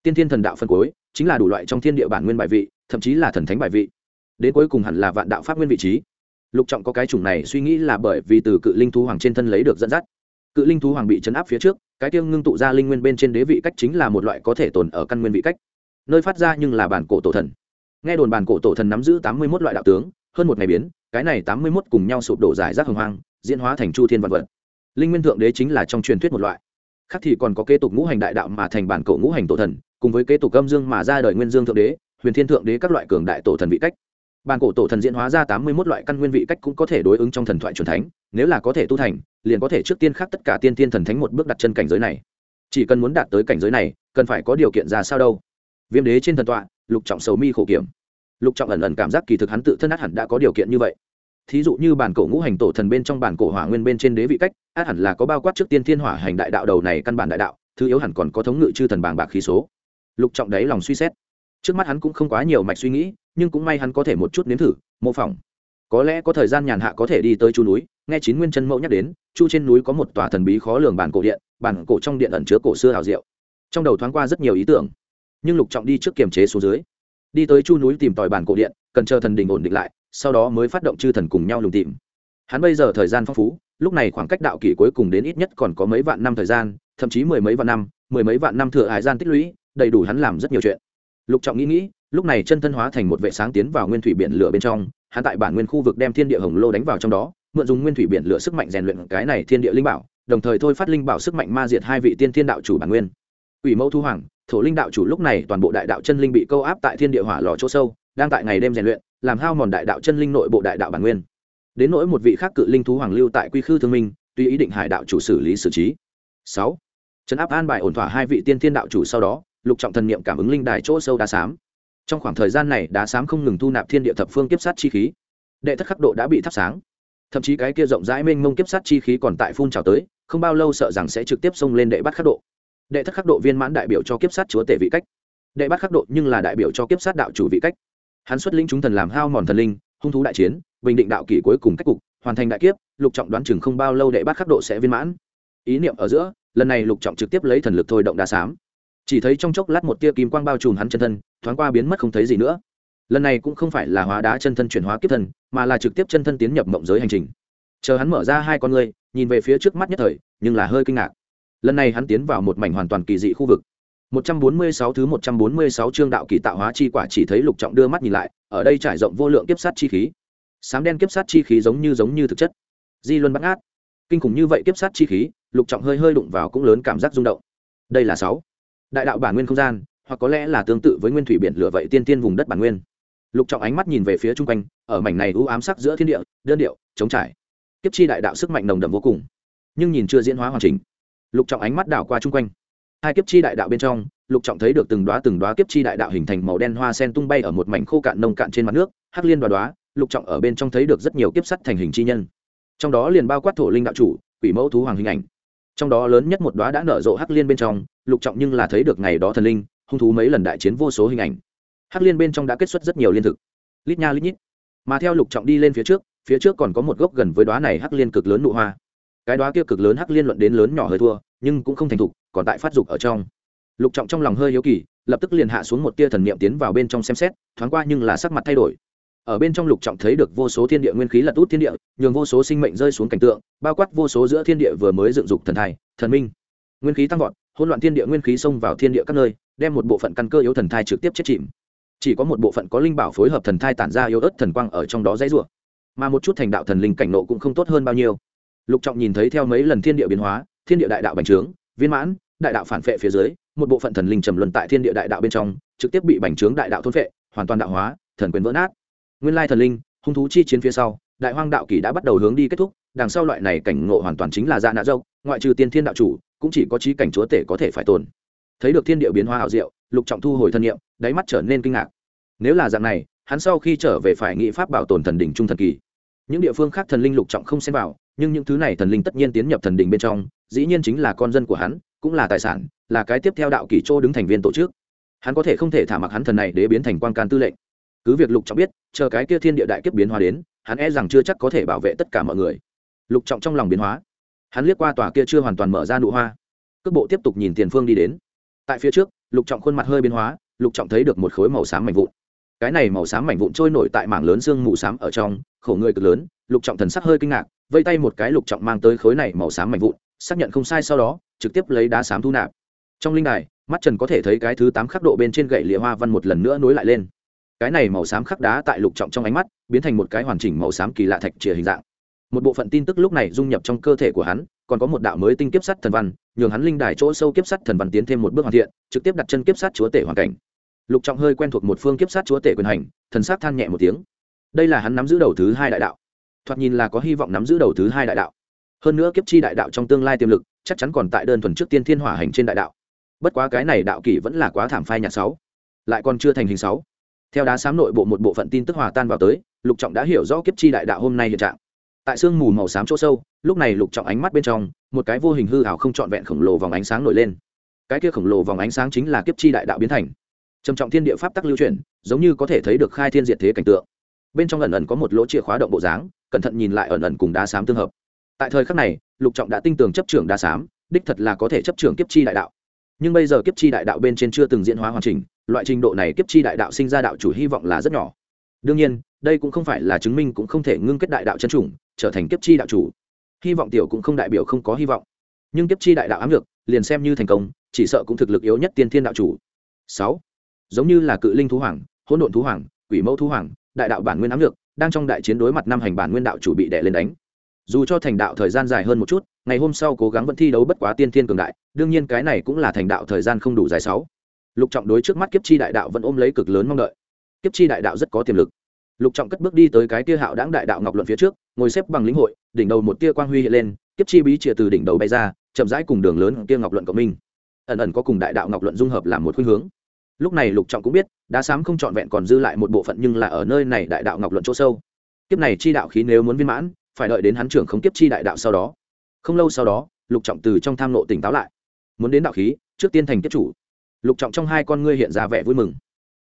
[SPEAKER 1] Tiên tiên thần đạo phân cuối, chính là đủ loại trong thiên địa bản nguyên bài vị, thậm chí là thần thánh bài vị. Đến cuối cùng hẳn là vạn đạo pháp nguyên vị trí. Lục trọng có cái chủng này suy nghĩ là bởi vì từ cự linh thú hoàng trên thân lấy được dẫn dắt cự linh thú hoàng bị chấn áp phía trước, cái tiêu ngưng tụ ra linh nguyên bên trên đế vị cách chính là một loại có thể tồn ở căn nguyên vị cách. Nơi phát ra nhưng là bản cổ tổ thần. Nghe đồn bản cổ tổ thần nắm giữ tám mươi một loại đạo tướng, hơn một ngày biến, cái này tám mươi một cùng nhau sụp đổ giải rác hồng hoang, diễn hóa thành chu thiên văn vật. Linh nguyên thượng đế chính là trong truyền thuyết một loại. Khác thì còn có kế tục ngũ hành đại đạo mà thành bản cổ ngũ hành tổ thần, cùng với kế tục âm dương mà ra đời nguyên dương thượng đế, huyền thiên thượng đế các loại cường đại tổ thần vị cách. Bản cổ tổ thần diễn hóa ra tám mươi một loại căn nguyên vị cách cũng có thể đối ứng trong thần thoại truyền thánh, nếu là có thể tu thành liền có thể trước tiên khác tất cả tiên tiên thần thánh một bước đặt chân cảnh giới này. Chỉ cần muốn đạt tới cảnh giới này, cần phải có điều kiện ra sao đâu. Viêm đế trên thần tọa, lục trọng sầu mi khổ kiểm. Lục trọng ẩn ẩn cảm giác kỳ thực hắn tự thân át hẳn đã có điều kiện như vậy. Thí dụ như bản cổ ngũ hành tổ thần bên trong bản cổ hỏa nguyên bên trên đế vị cách, át hẳn là có bao quát trước tiên thiên hỏa hành đại đạo đầu này căn bản đại đạo, thứ yếu hẳn còn có thống ngự chư thần bàng bạc khí số. Lục trọng đấy lòng suy xét. Trước mắt hắn cũng không quá nhiều mạch suy nghĩ, nhưng cũng may hắn có thể một chút nếm thử, mô phỏng. Có lẽ có thời gian nhàn hạ có thể đi tới chu núi nghe chín nguyên chân mẫu nhắc đến, chu trên núi có một tòa thần bí khó lường bản cổ điện, bản cổ trong điện ẩn chứa cổ xưa hào diệu. Trong đầu thoáng qua rất nhiều ý tưởng, nhưng lục trọng đi trước kiềm chế xuống dưới. Đi tới chu núi tìm tòi bản cổ điện, cần chờ thần đình ổn định lại, sau đó mới phát động chư thần cùng nhau lùng tìm. Hắn bây giờ thời gian phong phú, lúc này khoảng cách đạo kỷ cuối cùng đến ít nhất còn có mấy vạn năm thời gian, thậm chí mười mấy vạn năm, mười mấy vạn năm thừa hải gian tích lũy, đầy đủ hắn làm rất nhiều chuyện. Lục trọng nghĩ nghĩ, lúc này chân thân hóa thành một vệ sáng tiến vào nguyên thủy biển lửa bên trong, hắn tại bản nguyên khu vực đem thiên địa hồng lô đánh vào trong đó mượn dùng nguyên thủy biển lửa sức mạnh rèn luyện cái này thiên địa linh bảo, đồng thời thôi phát linh bảo sức mạnh ma diệt hai vị tiên thiên đạo chủ bản nguyên. Ủy mẫu thu hoàng, thổ linh đạo chủ lúc này toàn bộ đại đạo chân linh bị câu áp tại thiên địa hỏa lò chỗ sâu, đang tại ngày đêm rèn luyện, làm hao mòn đại đạo chân linh nội bộ đại đạo bản nguyên. Đến nỗi một vị khác cự linh thú hoàng lưu tại quy khư thương minh tuy ý định hải đạo chủ xử lý xử trí. Sáu. Trấn áp an bài ổn thỏa hai vị tiên thiên đạo chủ sau đó, lục trọng thần niệm cảm ứng linh đài chỗ sâu đá xám. Trong khoảng thời gian này, đá xám không ngừng thu nạp thiên địa thập phương tiếp sát chi khí. Đệ thất khắc độ đã bị thắp sáng thậm chí cái kia rộng rãi mênh mông kiếp sát chi khí còn tại phun trào tới, không bao lâu sợ rằng sẽ trực tiếp xông lên đệ bắt khắc độ. Đệ thất khắc độ viên mãn đại biểu cho kiếp sát chúa tể vị cách. Đệ bắt khắc độ nhưng là đại biểu cho kiếp sát đạo chủ vị cách. Hắn xuất linh chúng thần làm hao mòn thần linh, hung thú đại chiến, bình định đạo kỷ cuối cùng cách cục, hoàn thành đại kiếp, lục trọng đoán chừng không bao lâu đệ bắt khắc độ sẽ viên mãn. Ý niệm ở giữa, lần này lục trọng trực tiếp lấy thần lực thôi động đa xám. Chỉ thấy trong chốc lát một tia kim quang bao trùm hắn chân thân, thoáng qua biến mất không thấy gì nữa lần này cũng không phải là hóa đá chân thân chuyển hóa kiếp thần mà là trực tiếp chân thân tiến nhập mộng giới hành trình. Chờ hắn mở ra hai con ngươi, nhìn về phía trước mắt nhất thời, nhưng là hơi kinh ngạc. Lần này hắn tiến vào một mảnh hoàn toàn kỳ dị khu vực. 146 thứ 146 chương đạo kỳ tạo hóa chi quả chỉ thấy lục trọng đưa mắt nhìn lại, ở đây trải rộng vô lượng kiếp sát chi khí. Sám đen kiếp sát chi khí giống như giống như thực chất. Di luân bắt ngát. Kinh khủng như vậy kiếp sát chi khí, lục trọng hơi hơi đụng vào cũng lớn cảm giác rung động. Đây là sáu. Đại đạo bản nguyên không gian, hoặc có lẽ là tương tự với nguyên thủy biển lửa vậy tiên tiên vùng đất bản nguyên lục trọng ánh mắt nhìn về phía chung quanh, ở mảnh này u ám sắc giữa thiên địa, đơn điệu chống trải. Kiếp chi đại đạo sức mạnh nồng đậm vô cùng, nhưng nhìn chưa diễn hóa hoàn chỉnh. Lục trọng ánh mắt đảo qua chung quanh. Hai kiếp chi đại đạo bên trong, lục trọng thấy được từng đoá từng đoá kiếp chi đại đạo hình thành màu đen hoa sen tung bay ở một mảnh khô cạn nông cạn trên mặt nước, hắc liên đoá đoá lục trọng ở bên trong thấy được rất nhiều kiếp sắt thành hình chi nhân. Trong đó liền bao quát thổ linh đạo chủ, quỷ mẫu thú hoàng hình ảnh. Trong đó lớn nhất một đoá đã nở rộ hắc liên bên trong, lục trọng nhưng là thấy được ngày đó thần linh, hung thú mấy lần đại chiến vô số hình ảnh hắc liên bên trong đã kết xuất rất nhiều liên thực. Lít nha lít nhít. Mà theo lục trọng đi lên phía trước phía trước còn có một gốc gần với đoá này hắc liên cực lớn nụ hoa. Cái đoá kia cực lớn hắc liên luận đến lớn nhỏ hơi thua, nhưng cũng không thành thục, còn tại phát dục ở trong. Lục trọng trong lòng hơi hiếu kỳ, lập tức liền hạ xuống một tia thần niệm tiến vào bên trong xem xét, thoáng qua nhưng là sắc mặt thay đổi. Ở bên trong lục trọng thấy được vô số thiên địa nguyên khí lật út thiên địa, nhường vô số sinh mệnh rơi xuống cảnh tượng, bao quát vô số giữa thiên địa vừa mới dựng dục thần thai, thần minh. Nguyên khí tăng vọt, hỗn loạn thiên địa nguyên khí xông vào thiên địa các nơi, đem một bộ phận căn cơ yếu thần thai trực tiếp chết chìm chỉ có một bộ phận có linh bảo phối hợp thần thai tản ra yếu ớt thần quang ở trong đó dãy rủa, mà một chút thành đạo thần linh cảnh nộ cũng không tốt hơn bao nhiêu. Lục trọng nhìn thấy theo mấy lần thiên địa biến hóa, thiên địa đại đạo bành trướng, viên mãn, đại đạo phản phệ phía dưới, một bộ phận thần linh trầm luân tại thiên địa đại đạo bên trong, trực tiếp bị bành trướng đại đạo thôn phệ, hoàn toàn đạo hóa, thần quyền vỡ nát. Nguyên lai thần linh, hung thú chi chiến phía sau, đại hoang đạo kỳ đã bắt đầu hướng đi kết thúc, đằng sau loại này cảnh ngộ hoàn toàn chính là dạ nạ dâu ngoại trừ tiên thiên đạo chủ, cũng chỉ có trí cảnh chúa tể có thể phải tồn thấy được thiên địa biến hóa hảo diệu, lục trọng thu hồi thân nhiệm đáy mắt trở nên kinh ngạc. Nếu là dạng này, hắn sau khi trở về phải nghị pháp bảo tồn thần đỉnh trung thần kỳ. Những địa phương khác thần linh lục trọng không xem vào, nhưng những thứ này thần linh tất nhiên tiến nhập thần đỉnh bên trong, dĩ nhiên chính là con dân của hắn, cũng là tài sản, là cái tiếp theo đạo kỷ châu đứng thành viên tổ chức. Hắn có thể không thể thả mặc hắn thần này để biến thành quan can tư lệnh. Cứ việc lục trọng biết, chờ cái kia thiên địa đại kiếp biến hóa đến, hắn e rằng chưa chắc có thể bảo vệ tất cả mọi người. Lục trọng trong lòng biến hóa. Hắn liếc qua tòa kia chưa hoàn toàn mở ra nụ hoa. Cước bộ tiếp tục nhìn tiền phương đi đến tại phía trước, lục trọng khuôn mặt hơi biến hóa, lục trọng thấy được một khối màu xám mảnh vụn. Cái này màu xám mảnh vụn trôi nổi tại mảng lớn xương mù xám ở trong, khổ người cực lớn, lục trọng thần sắc hơi kinh ngạc, vây tay một cái lục trọng mang tới khối này màu xám mảnh vụn, xác nhận không sai sau đó, trực tiếp lấy đá xám thu nạp. Trong linh đài, mắt trần có thể thấy cái thứ tám khắc độ bên trên gậy lịa hoa văn một lần nữa nối lại lên. Cái này màu xám khắc đá tại lục trọng trong ánh mắt, biến thành một cái hoàn chỉnh màu xám kỳ lạ thạch chìa hình dạng. Một bộ phận tin tức lúc này dung nhập trong cơ thể của hắn còn có một đạo mới tinh kiếp sắt thần văn, nhường hắn linh đài chỗ sâu kiếp sắt thần văn tiến thêm một bước hoàn thiện, trực tiếp đặt chân kiếp sắt chúa tể hoàn cảnh. Lục trọng hơi quen thuộc một phương kiếp sát chúa tể quyền hành, thần sát than nhẹ một tiếng. Đây là hắn nắm giữ đầu thứ hai đại đạo. Thoạt nhìn là có hy vọng nắm giữ đầu thứ hai đại đạo. Hơn nữa kiếp chi đại đạo trong tương lai tiềm lực, chắc chắn còn tại đơn thuần trước tiên thiên hỏa hành trên đại đạo. Bất quá cái này đạo kỷ vẫn là quá thảm phai nhạt sáu, lại còn chưa thành hình sáu. Theo đá sám nội bộ một bộ phận tin tức hòa tan vào tới, lục trọng đã hiểu rõ kiếp chi đại đạo hôm nay hiện trạng tại sương mù màu xám chỗ sâu, lúc này lục trọng ánh mắt bên trong, một cái vô hình hư ảo không trọn vẹn khổng lồ vòng ánh sáng nổi lên. Cái kia khổng lồ vòng ánh sáng chính là kiếp chi đại đạo biến thành. Trầm trọng thiên địa pháp tắc lưu chuyển, giống như có thể thấy được khai thiên diệt thế cảnh tượng. Bên trong ẩn ẩn có một lỗ chìa khóa động bộ dáng, cẩn thận nhìn lại ẩn ẩn cùng đá xám tương hợp. Tại thời khắc này, lục trọng đã tinh tường chấp trưởng đá xám, đích thật là có thể chấp trưởng kiếp chi đại đạo. Nhưng bây giờ kiếp chi đại đạo bên trên chưa từng diễn hóa hoàn chỉnh, loại trình độ này kiếp chi đại đạo sinh ra đạo chủ hy vọng là rất nhỏ đương nhiên, đây cũng không phải là chứng minh cũng không thể ngưng kết đại đạo chân chủng, trở thành kiếp chi đạo chủ. Hy vọng tiểu cũng không đại biểu không có hy vọng. Nhưng kiếp chi đại đạo ám lược, liền xem như thành công, chỉ sợ cũng thực lực yếu nhất tiên thiên đạo chủ. Sáu, giống như là cự linh thú hoàng, hỗn độn thú hoàng, quỷ mẫu thú hoàng, đại đạo bản nguyên ám lược, đang trong đại chiến đối mặt năm hành bản nguyên đạo chủ bị đè lên đánh. Dù cho thành đạo thời gian dài hơn một chút, ngày hôm sau cố gắng vẫn thi đấu bất quá tiên thiên cường đại, đương nhiên cái này cũng là thành đạo thời gian không đủ dài sáu. Lục trọng đối trước mắt kiếp chi đại đạo vẫn ôm lấy cực lớn mong đợi kiếp chi đại đạo rất có tiềm lực. Lục trọng cất bước đi tới cái tia hạo đáng đại đạo ngọc luận phía trước, ngồi xếp bằng lĩnh hội, đỉnh đầu một tia quang huy hiện lên, kiếp chi bí chìa từ đỉnh đầu bay ra, chậm rãi cùng đường lớn tia ngọc luận cộng minh. Ẩn ẩn có cùng đại đạo ngọc luận dung hợp làm một khuynh hướng. Lúc này lục trọng cũng biết, đá sám không trọn vẹn còn dư lại một bộ phận nhưng là ở nơi này đại đạo ngọc luận chỗ sâu. Kiếp này chi đạo khí nếu muốn viên mãn, phải đợi đến hắn trưởng không kiếp chi đại đạo sau đó. Không lâu sau đó, lục trọng từ trong tham nộ tỉnh táo lại. Muốn đến đạo khí, trước tiên thành kiếp chủ. Lục trọng trong hai con ngươi hiện ra vẻ vui mừng.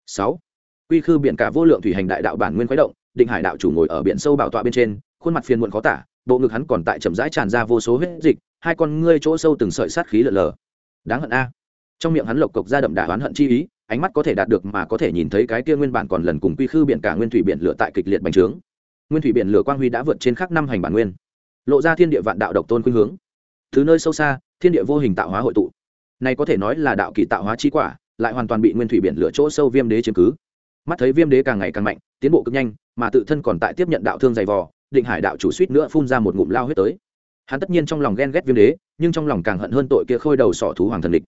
[SPEAKER 1] Sáu quy khư biển cả vô lượng thủy hành đại đạo bản nguyên khuấy động, định hải đạo chủ ngồi ở biển sâu bảo tọa bên trên, khuôn mặt phiền muộn khó tả, bộ ngực hắn còn tại chậm rãi tràn ra vô số huyết dịch, hai con ngươi chỗ sâu từng sợi sát khí lở lờ. Đáng hận a. Trong miệng hắn lộc cộc ra đậm đà oán hận chi ý, ánh mắt có thể đạt được mà có thể nhìn thấy cái kia nguyên bản còn lần cùng quy khư biển cả nguyên thủy biển lửa tại kịch liệt bành trướng. Nguyên thủy biển lửa quang huy đã vượt trên khắc năm hành bản nguyên. Lộ ra thiên địa vạn đạo độc tôn khuynh hướng. Thứ nơi sâu xa, thiên địa vô hình tạo hóa hội tụ. Này có thể nói là đạo kỳ tạo hóa chi quả, lại hoàn toàn bị nguyên thủy biển lửa chỗ sâu viêm đế chiếm cứ mắt thấy viêm đế càng ngày càng mạnh, tiến bộ cực nhanh, mà tự thân còn tại tiếp nhận đạo thương dày vò, định hải đạo chủ suýt nữa phun ra một ngụm lao huyết tới. Hắn tất nhiên trong lòng ghen ghét viêm đế, nhưng trong lòng càng hận hơn tội kia khôi đầu sỏ thú hoàng thần địch.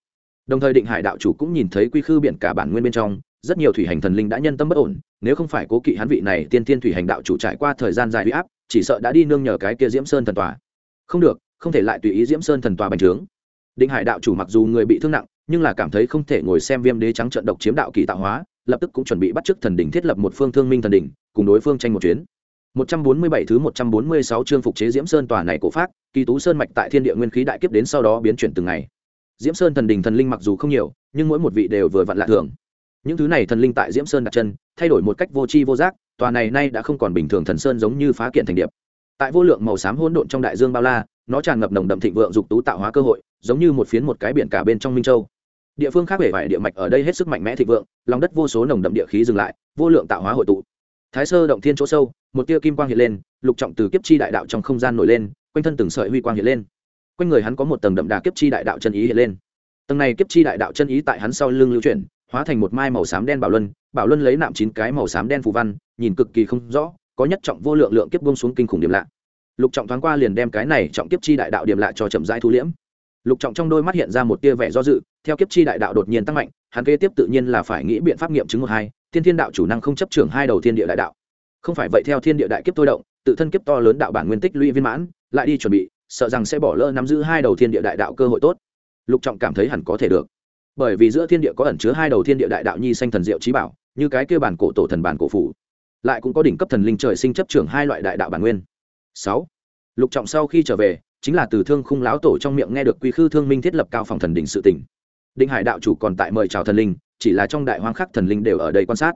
[SPEAKER 1] Đồng thời định hải đạo chủ cũng nhìn thấy quy khư biển cả bản nguyên bên trong, rất nhiều thủy hành thần linh đã nhân tâm bất ổn, nếu không phải cố kỵ hắn vị này tiên tiên thủy hành đạo chủ trải qua thời gian dài huy áp, chỉ sợ đã đi nương nhờ cái kia diễm sơn thần tòa. Không được, không thể lại tùy ý diễm sơn thần tòa bành trướng. Định hải đạo chủ mặc dù người bị thương nặng, nhưng là cảm thấy không thể ngồi xem viêm đế trắng trận độc chiếm đạo kỳ tạo hóa lập tức cũng chuẩn bị bắt chước thần đỉnh thiết lập một phương thương minh thần đỉnh cùng đối phương tranh một chuyến 147 thứ 146 chương phục chế Diễm Sơn tòa này cổ phát, kỳ tú sơn mạch tại thiên địa nguyên khí đại kiếp đến sau đó biến chuyển từng ngày. Diễm Sơn thần đình thần linh mặc dù không nhiều, nhưng mỗi một vị đều vừa vặn lạ thường. Những thứ này thần linh tại Diễm Sơn đặt chân, thay đổi một cách vô tri vô giác, tòa này nay đã không còn bình thường thần sơn giống như phá kiện thành điệp. Tại vô lượng màu xám hỗn độn trong đại dương bao la, nó tràn ngập nồng đậm thịnh vượng dục tú tạo hóa cơ hội, giống như một phiến một cái biển cả bên trong Minh Châu. Địa phương khác bể vải địa mạch ở đây hết sức mạnh mẽ thịnh vượng, lòng đất vô số nồng đậm địa khí dừng lại, vô lượng tạo hóa hội tụ. Thái Sơ động thiên chỗ sâu, một tia kim quang hiện lên, lục trọng từ kiếp chi đại đạo trong không gian nổi lên, quanh thân từng sợi huy quang hiện lên. Quanh người hắn có một tầng đậm đà kiếp chi đại đạo chân ý hiện lên. Tầng này kiếp chi đại đạo chân ý tại hắn sau lưng lưu chuyển, hóa thành một mai màu xám đen bảo luân, bảo luân lấy nạm chín cái màu xám đen phù văn, nhìn cực kỳ không rõ, có nhất trọng vô lượng lượng kiếp buông xuống kinh khủng điểm lạ. Lục trọng thoáng qua liền đem cái này trọng kiếp chi đại đạo điểm lạ cho chậm rãi thu liễm. Lục trọng trong đôi mắt hiện ra một tia vẻ do dự, theo kiếp chi đại đạo đột nhiên tăng mạnh, hắn kế tiếp tự nhiên là phải nghĩ biện pháp nghiệm chứng một hai, thiên thiên đạo chủ năng không chấp trưởng hai đầu thiên địa đại đạo. Không phải vậy theo thiên địa đại kiếp tôi động tự thân kiếp to lớn đạo bản nguyên tích lũy viên mãn lại đi chuẩn bị sợ rằng sẽ bỏ lỡ nắm giữ hai đầu thiên địa đại đạo cơ hội tốt. Lục trọng cảm thấy hẳn có thể được. Bởi vì giữa thiên địa có ẩn chứa hai đầu thiên địa đại đạo nhi sanh thần diệu trí bảo như cái kêu bản cổ tổ thần bản cổ phủ lại cũng có đỉnh cấp thần linh trời sinh chấp trưởng hai loại đại đạo bản nguyên. Sáu. Lục trọng sau khi trở về chính là từ thương khung lão tổ trong miệng nghe được quy khư thương minh thiết lập cao phòng thần đỉnh sự tỉnh định hải đạo chủ còn tại mời chào thần linh, chỉ là trong đại hoang khắc thần linh đều ở đây quan sát.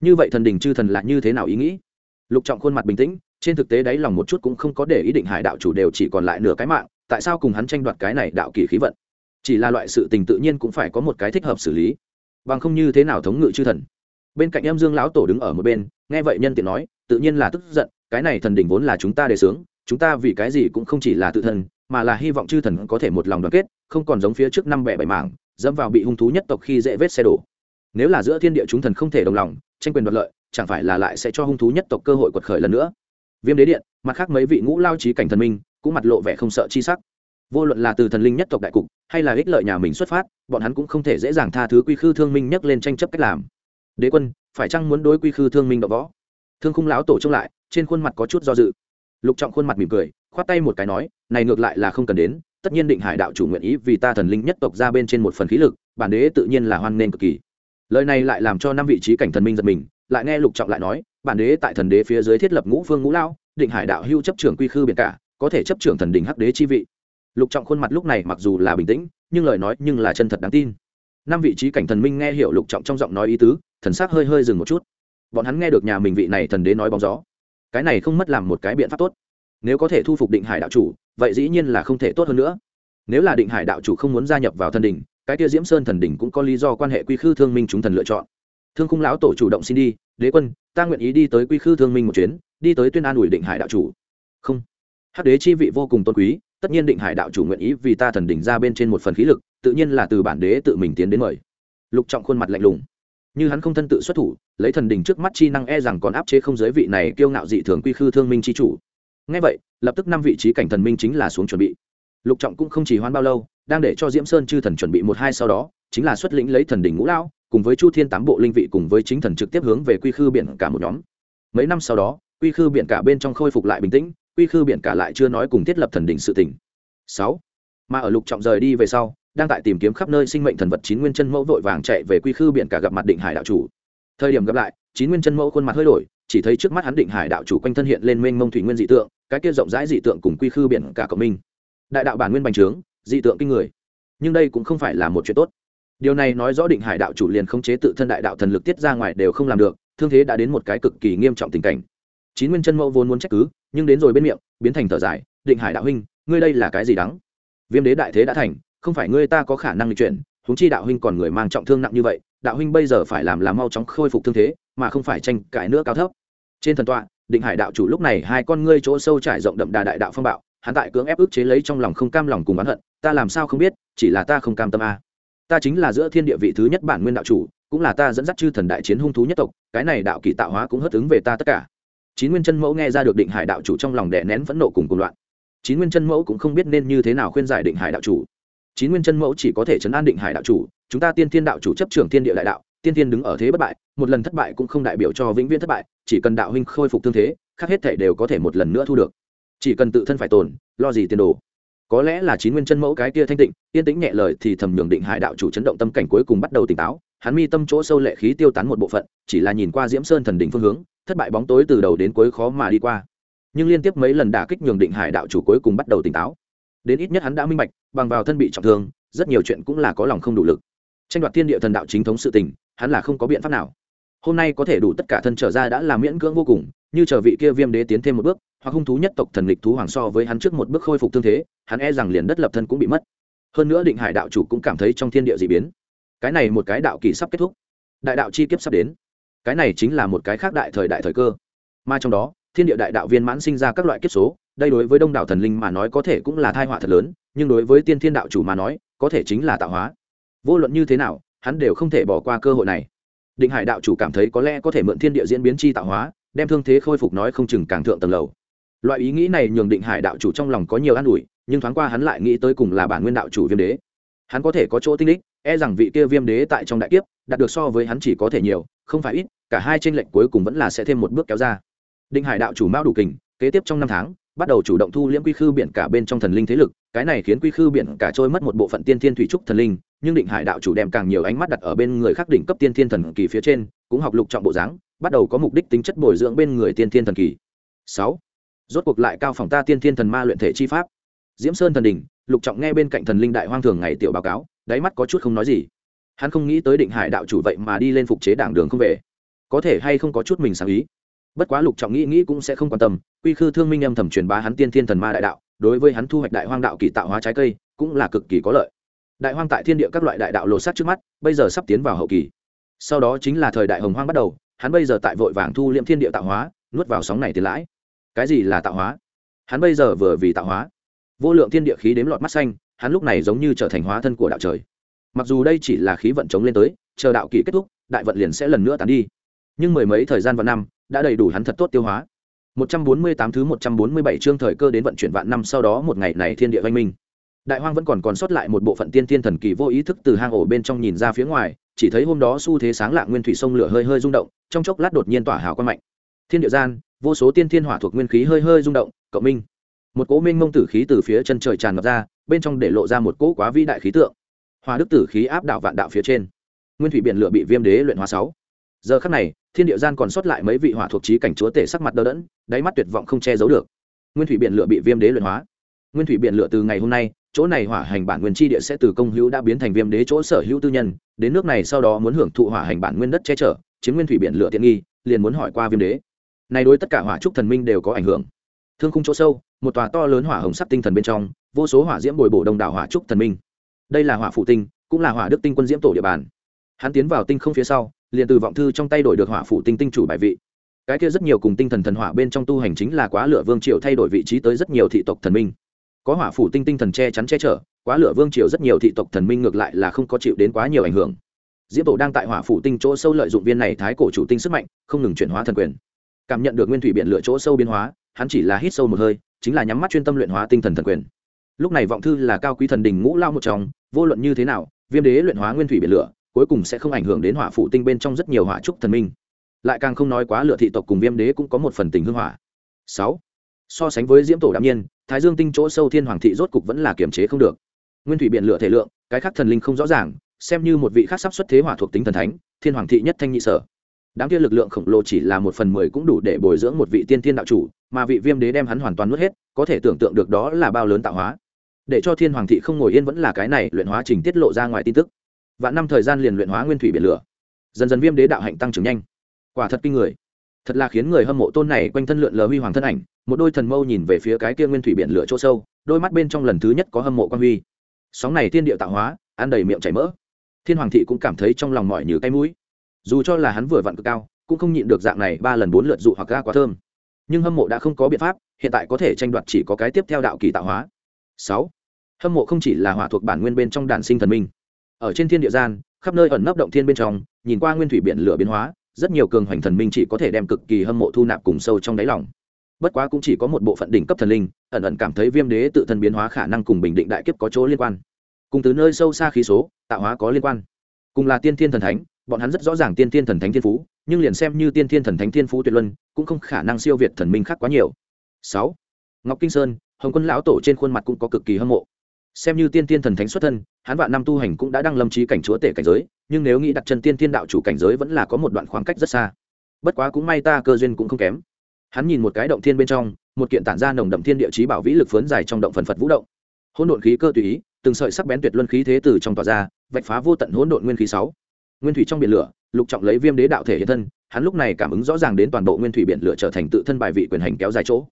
[SPEAKER 1] Như vậy thần đình chư thần là như thế nào ý nghĩ? Lục trọng khuôn mặt bình tĩnh, trên thực tế đáy lòng một chút cũng không có để ý định hải đạo chủ đều chỉ còn lại nửa cái mạng, tại sao cùng hắn tranh đoạt cái này đạo kỳ khí vận? Chỉ là loại sự tình tự nhiên cũng phải có một cái thích hợp xử lý. Bằng không như thế nào thống ngự chư thần? Bên cạnh em dương lão tổ đứng ở một bên, nghe vậy nhân tiện nói, tự nhiên là tức giận, cái này thần đình vốn là chúng ta đề xướng, chúng ta vì cái gì cũng không chỉ là tự thân, mà là hy vọng chư thần có thể một lòng đoàn kết, không còn giống phía trước năm bẻ bảy mảng dẫm vào bị hung thú nhất tộc khi dễ vết xe đổ. Nếu là giữa thiên địa chúng thần không thể đồng lòng, tranh quyền đoạt lợi, chẳng phải là lại sẽ cho hung thú nhất tộc cơ hội quật khởi lần nữa? Viêm đế điện, mặt khác mấy vị ngũ lao trí cảnh thần minh cũng mặt lộ vẻ không sợ chi sắc. Vô luận là từ thần linh nhất tộc đại cục, hay là ích lợi nhà mình xuất phát, bọn hắn cũng không thể dễ dàng tha thứ quy khư thương minh nhắc lên tranh chấp cách làm. Đế quân, phải chăng muốn đối quy khư thương minh đọ võ? Thương khung lão tổ trông lại, trên khuôn mặt có chút do dự. Lục trọng khuôn mặt mỉm cười, khoát tay một cái nói, này ngược lại là không cần đến tất nhiên định hải đạo chủ nguyện ý vì ta thần linh nhất tộc ra bên trên một phần khí lực, bản đế tự nhiên là hoan nghênh cực kỳ. Lời này lại làm cho năm vị trí cảnh thần minh giật mình, lại nghe lục trọng lại nói, bản đế tại thần đế phía dưới thiết lập ngũ phương ngũ lao định hải đạo hưu chấp trưởng quy khư biển cả, có thể chấp trưởng thần đình hắc đế chi vị. Lục trọng khuôn mặt lúc này mặc dù là bình tĩnh, nhưng lời nói nhưng là chân thật đáng tin. Năm vị trí cảnh thần minh nghe hiểu lục trọng trong giọng nói ý tứ, thần sắc hơi hơi dừng một chút. Bọn hắn nghe được nhà mình vị này thần đế nói bóng gió. Cái này không mất làm một cái biện pháp tốt nếu có thể thu phục định hải đạo chủ, vậy dĩ nhiên là không thể tốt hơn nữa. Nếu là định hải đạo chủ không muốn gia nhập vào thần đình cái kia diễm sơn thần đình cũng có lý do quan hệ quy khư thương minh chúng thần lựa chọn. Thương khung lão tổ chủ động xin đi, đế quân, ta nguyện ý đi tới quy khư thương minh một chuyến, đi tới tuyên an ủi định hải đạo chủ. Không. Hắc đế chi vị vô cùng tôn quý, tất nhiên định hải đạo chủ nguyện ý vì ta thần đỉnh ra bên trên một phần khí lực, tự nhiên là từ bản đế tự mình tiến đến mời. Lục trọng khuôn mặt lạnh lùng. Như hắn không thân tự xuất thủ, lấy thần đỉnh trước mắt chi năng e rằng còn áp chế không giới vị này kiêu ngạo dị thường quy khư thương minh chi chủ ngay vậy, lập tức năm vị trí cảnh thần minh chính là xuống chuẩn bị. Lục trọng cũng không chỉ hoan bao lâu, đang để cho diễm sơn chư thần chuẩn bị một hai sau đó, chính là xuất lĩnh lấy thần đỉnh ngũ lao cùng với chu thiên tám bộ linh vị cùng với chính thần trực tiếp hướng về quy khư biển cả một nhóm. Mấy năm sau đó, quy khư biển cả bên trong khôi phục lại bình tĩnh, quy khư biển cả lại chưa nói cùng thiết lập thần đỉnh sự tỉnh sáu, mà ở lục trọng rời đi về sau, đang tại tìm kiếm khắp nơi sinh mệnh thần vật chín nguyên chân mẫu vội vàng chạy về quy khư biển cả gặp mặt định hải đạo chủ. Thời điểm gặp lại, chín nguyên chân mẫu khuôn mặt hơi đổi chỉ thấy trước mắt hắn định hải đạo chủ quanh thân hiện lên mênh mông thủy nguyên dị tượng, cái kia rộng rãi dị tượng cùng quy khư biển cả cộng minh. Đại đạo bản nguyên bành trướng, dị tượng kinh người. Nhưng đây cũng không phải là một chuyện tốt. Điều này nói rõ định hải đạo chủ liền không chế tự thân đại đạo thần lực tiết ra ngoài đều không làm được, thương thế đã đến một cái cực kỳ nghiêm trọng tình cảnh. Chín nguyên chân mẫu vốn muốn trách cứ, nhưng đến rồi bên miệng, biến thành thở dài, định hải đạo huynh, ngươi đây là cái gì đắng? Viêm đế đại thế đã thành, không phải ngươi ta có khả năng lịch chuyển, huống chi đạo huynh còn người mang trọng thương nặng như vậy, đạo huynh bây giờ phải làm là mau chóng khôi phục thương thế, mà không phải tranh cãi nữa cao thấp trên thần tọa, định hải đạo chủ lúc này hai con ngươi chỗ sâu trải rộng đậm đà đại đạo phong bạo, hắn tại cưỡng ép ức chế lấy trong lòng không cam lòng cùng oán hận, ta làm sao không biết, chỉ là ta không cam tâm a. Ta chính là giữa thiên địa vị thứ nhất bản nguyên đạo chủ, cũng là ta dẫn dắt chư thần đại chiến hung thú nhất tộc, cái này đạo kỳ tạo hóa cũng hất ứng về ta tất cả. Chín nguyên chân mẫu nghe ra được định hải đạo chủ trong lòng đè nén phẫn nộ cùng cùng loạn. Chín nguyên chân mẫu cũng không biết nên như thế nào khuyên giải định hải đạo chủ. Chín nguyên chân mẫu chỉ có thể chấn an định hải đạo chủ, chúng ta tiên thiên đạo chủ chấp trưởng thiên địa đại đạo tiên thiên đứng ở thế bất bại, một lần thất bại cũng không đại biểu cho vĩnh viễn thất bại, chỉ cần đạo huynh khôi phục thương thế, khác hết thể đều có thể một lần nữa thu được. Chỉ cần tự thân phải tồn, lo gì tiền đồ. Có lẽ là chín nguyên chân mẫu cái kia thanh tịnh, yên tĩnh nhẹ lời thì thầm nhường định hải đạo chủ chấn động tâm cảnh cuối cùng bắt đầu tỉnh táo, hắn mi tâm chỗ sâu lệ khí tiêu tán một bộ phận, chỉ là nhìn qua diễm sơn thần đỉnh phương hướng, thất bại bóng tối từ đầu đến cuối khó mà đi qua. Nhưng liên tiếp mấy lần đả kích nhường định hải đạo chủ cuối cùng bắt đầu tỉnh táo. Đến ít nhất hắn đã minh bạch, bằng vào thân bị trọng thương, rất nhiều chuyện cũng là có lòng không đủ lực. Tranh đoạt thiên địa thần đạo chính thống sự tình hắn là không có biện pháp nào. Hôm nay có thể đủ tất cả thân trở ra đã là miễn cưỡng vô cùng, như chờ vị kia viêm đế tiến thêm một bước, hoặc hung thú nhất tộc thần lịch thú hoàng so với hắn trước một bước khôi phục thương thế, hắn e rằng liền đất lập thân cũng bị mất. Hơn nữa định hải đạo chủ cũng cảm thấy trong thiên địa d ị biến. Cái này một cái đạo kỳ sắp kết thúc. Đại đạo chi kiếp sắp đến. Cái này chính là một cái khác đại thời đại thời cơ. Mà trong đó, thiên địa đại đạo viên mãn sinh ra các loại kiếp số, đây đối với đông đảo thần linh mà nói có thể cũng là thai họa thật lớn, nhưng đối với tiên thiên đạo chủ mà nói, có thể chính là tạo hóa. Vô luận như thế nào hắn đều không thể bỏ qua cơ hội này. Định hải đạo chủ cảm thấy có lẽ có thể mượn thiên địa diễn biến chi tạo hóa, đem thương thế khôi phục nói không chừng càng thượng tầng lầu. Loại ý nghĩ này nhường định hải đạo chủ trong lòng có nhiều an ủi, nhưng thoáng qua hắn lại nghĩ tới cùng là bản nguyên đạo chủ viêm đế. Hắn có thể có chỗ tinh đích e rằng vị kia viêm đế tại trong đại kiếp, đạt được so với hắn chỉ có thể nhiều, không phải ít, cả hai tranh lệnh cuối cùng vẫn là sẽ thêm một bước kéo ra. Định hải đạo chủ mao đủ kình, kế tiếp trong năm tháng bắt đầu chủ động thu liễm quy khư biển cả bên trong thần linh thế lực. Cái này khiến quy khư biển cả trôi mất một bộ phận tiên thiên thủy trúc thần linh, nhưng định hải đạo chủ đem càng nhiều ánh mắt đặt ở bên người khác đỉnh cấp tiên thiên thần kỳ phía trên, cũng học lục trọng bộ dáng, bắt đầu có mục đích tính chất bồi dưỡng bên người tiên thiên thần kỳ. Sáu. Rốt cuộc lại cao phòng ta tiên thiên thần ma luyện thể chi pháp. Diễm sơn thần đình lục trọng nghe bên cạnh thần linh đại hoang thường ngày tiểu báo cáo, đáy mắt có chút không nói gì. Hắn không nghĩ tới định hải đạo chủ vậy mà đi lên phục chế đảng đường không về. Có thể hay không có chút mình sáng ý bất quá lục trọng nghĩ nghĩ cũng sẽ không quan tâm, quy khư thương minh âm thầm truyền bá hắn tiên thiên thần ma đại đạo, đối với hắn thu hoạch đại hoang đạo kỳ tạo hóa trái cây, cũng là cực kỳ có lợi. Đại hoang tại thiên địa các loại đại đạo lột sát trước mắt, bây giờ sắp tiến vào hậu kỳ. Sau đó chính là thời đại hồng hoang bắt đầu, hắn bây giờ tại vội vàng thu liệm thiên địa tạo hóa, nuốt vào sóng này tiền lãi. Cái gì là tạo hóa? Hắn bây giờ vừa vì tạo hóa. Vô lượng thiên địa khí đếm lọt mắt xanh, hắn lúc này giống như trở thành hóa thân của đạo trời. Mặc dù đây chỉ là khí vận chống lên tới, chờ đạo kỳ kết thúc, đại vận liền sẽ lần nữa tán đi nhưng mười mấy thời gian vạn năm, đã đầy đủ hắn thật tốt tiêu hóa. 148 thứ 147 chương thời cơ đến vận chuyển vạn năm sau đó một ngày này thiên địa văn minh. Đại hoang vẫn còn còn sót lại một bộ phận tiên tiên thần kỳ vô ý thức từ hang ổ bên trong nhìn ra phía ngoài, chỉ thấy hôm đó xu thế sáng lạng nguyên thủy sông lửa hơi hơi rung động, trong chốc lát đột nhiên tỏa hào quang mạnh. Thiên địa gian, vô số tiên thiên hỏa thuộc nguyên khí hơi hơi rung động, cộng minh. Một cỗ minh mông tử khí từ phía chân trời tràn ngập ra, bên trong để lộ ra một cỗ quá vĩ đại khí tượng. Hòa đức tử khí áp đảo vạn đạo phía trên. Nguyên thủy biển lửa bị viêm đế luyện hóa sáu. Giờ khắc này thiên địa gian còn sót lại mấy vị hỏa thuộc trí cảnh chúa tể sắc mặt đờ đẫn, đáy mắt tuyệt vọng không che giấu được. Nguyên thủy biển lửa bị viêm đế luyện hóa. Nguyên thủy biển lửa từ ngày hôm nay, chỗ này hỏa hành bản nguyên chi địa sẽ từ công hữu đã biến thành viêm đế chỗ sở hữu tư nhân, đến nước này sau đó muốn hưởng thụ hỏa hành bản nguyên đất che chở, chiếm nguyên thủy biển lửa tiện nghi, liền muốn hỏi qua viêm đế. Này đối tất cả hỏa trúc thần minh đều có ảnh hưởng. Thương khung chỗ sâu, một tòa to lớn hỏa hồng sắc tinh thần bên trong, vô số hỏa diễm bồi bổ đông đảo hỏa trúc thần minh. Đây là hỏa phụ tinh, cũng là hỏa đức tinh quân diễm tổ địa bàn. Hắn tiến vào tinh không phía sau liền từ vọng thư trong tay đổi được hỏa phủ tinh tinh chủ bài vị. Cái kia rất nhiều cùng tinh thần thần hỏa bên trong tu hành chính là quá lửa vương triều thay đổi vị trí tới rất nhiều thị tộc thần minh. Có hỏa phủ tinh tinh thần che chắn che chở, quá lửa vương triều rất nhiều thị tộc thần minh ngược lại là không có chịu đến quá nhiều ảnh hưởng. Diễm tổ đang tại hỏa phủ tinh chỗ sâu lợi dụng viên này thái cổ chủ tinh sức mạnh, không ngừng chuyển hóa thần quyền. Cảm nhận được nguyên thủy biển lửa chỗ sâu biến hóa, hắn chỉ là hít sâu một hơi, chính là nhắm mắt chuyên tâm luyện hóa tinh thần thần quyền. Lúc này vọng thư là cao quý thần đình ngũ lao một trong, vô luận như thế nào, viêm đế luyện hóa nguyên thủy biển lửa cuối cùng sẽ không ảnh hưởng đến hỏa phụ tinh bên trong rất nhiều hỏa trúc thần minh. Lại càng không nói quá lựa thị tộc cùng viêm đế cũng có một phần tình hương hỏa. Sáu, so sánh với diễm tổ đạm nhiên, thái dương tinh chỗ sâu thiên hoàng thị rốt cục vẫn là kiềm chế không được. Nguyên thủy biển lửa thể lượng, cái khác thần linh không rõ ràng, xem như một vị khác sắp xuất thế hỏa thuộc tính thần thánh, thiên hoàng thị nhất thanh nhị sở. Đáng kia lực lượng khổng lồ chỉ là một phần mười cũng đủ để bồi dưỡng một vị tiên thiên đạo chủ, mà vị viêm đế đem hắn hoàn toàn nuốt hết, có thể tưởng tượng được đó là bao lớn tạo hóa. Để cho thiên hoàng thị không ngồi yên vẫn là cái này luyện hóa trình tiết lộ ra ngoài tin tức vạn năm thời gian liền luyện hóa nguyên thủy biển lửa. Dần dần viêm đế đạo hạnh tăng trưởng nhanh. Quả thật kinh người. Thật là khiến người hâm mộ tôn này quanh thân lượn lờ huy hoàng thân ảnh, một đôi thần mâu nhìn về phía cái kia nguyên thủy biển lửa chỗ sâu, đôi mắt bên trong lần thứ nhất có hâm mộ quan huy. Sóng này thiên địa tạo hóa, ăn đầy miệng chảy mỡ. Thiên hoàng thị cũng cảm thấy trong lòng mỏi như cái mũi. Dù cho là hắn vừa vặn cực cao, cũng không nhịn được dạng này ba lần bốn lượt dụ hoặc ga quá thơm. Nhưng hâm mộ đã không có biện pháp, hiện tại có thể tranh đoạt chỉ có cái tiếp theo đạo kỳ tạo hóa. Sáu. Hâm mộ không chỉ là hỏa thuộc bản nguyên bên trong đàn sinh thần minh ở trên thiên địa gian, khắp nơi ẩn nấp động thiên bên trong, nhìn qua nguyên thủy biển lửa biến hóa, rất nhiều cường hoành thần minh chỉ có thể đem cực kỳ hâm mộ thu nạp cùng sâu trong đáy lòng. Bất quá cũng chỉ có một bộ phận đỉnh cấp thần linh, ẩn ẩn cảm thấy viêm đế tự thân biến hóa khả năng cùng bình định đại kiếp có chỗ liên quan. Cùng từ nơi sâu xa khí số, tạo hóa có liên quan. Cùng là tiên thiên thần thánh, bọn hắn rất rõ ràng tiên thiên thần thánh thiên phú, nhưng liền xem như tiên thiên thần thánh thiên phú tuyệt luân, cũng không khả năng siêu việt thần minh khác quá nhiều. Sáu, ngọc kinh sơn, hồng quân lão tổ trên khuôn mặt cũng có cực kỳ hâm mộ xem như tiên thiên thần thánh xuất thân, hắn vạn năm tu hành cũng đã đăng lâm trí cảnh chúa tể cảnh giới, nhưng nếu nghĩ đặt chân tiên thiên đạo chủ cảnh giới vẫn là có một đoạn khoảng cách rất xa. Bất quá cũng may ta cơ duyên cũng không kém. Hắn nhìn một cái động thiên bên trong, một kiện tản ra nồng đậm thiên địa chí bảo vĩ lực phấn dài trong động phần phật vũ động. Hỗn độn khí cơ tùy ý, từng sợi sắc bén tuyệt luân khí thế từ trong tỏa ra, vạch phá vô tận hỗn độn nguyên khí sáu. Nguyên thủy trong biển lửa, lục trọng lấy viêm đế đạo thể hiện thân, hắn lúc này cảm ứng rõ ràng đến toàn bộ nguyên thủy biển lửa trở thành tự thân bài vị quyền hành kéo dài chỗ.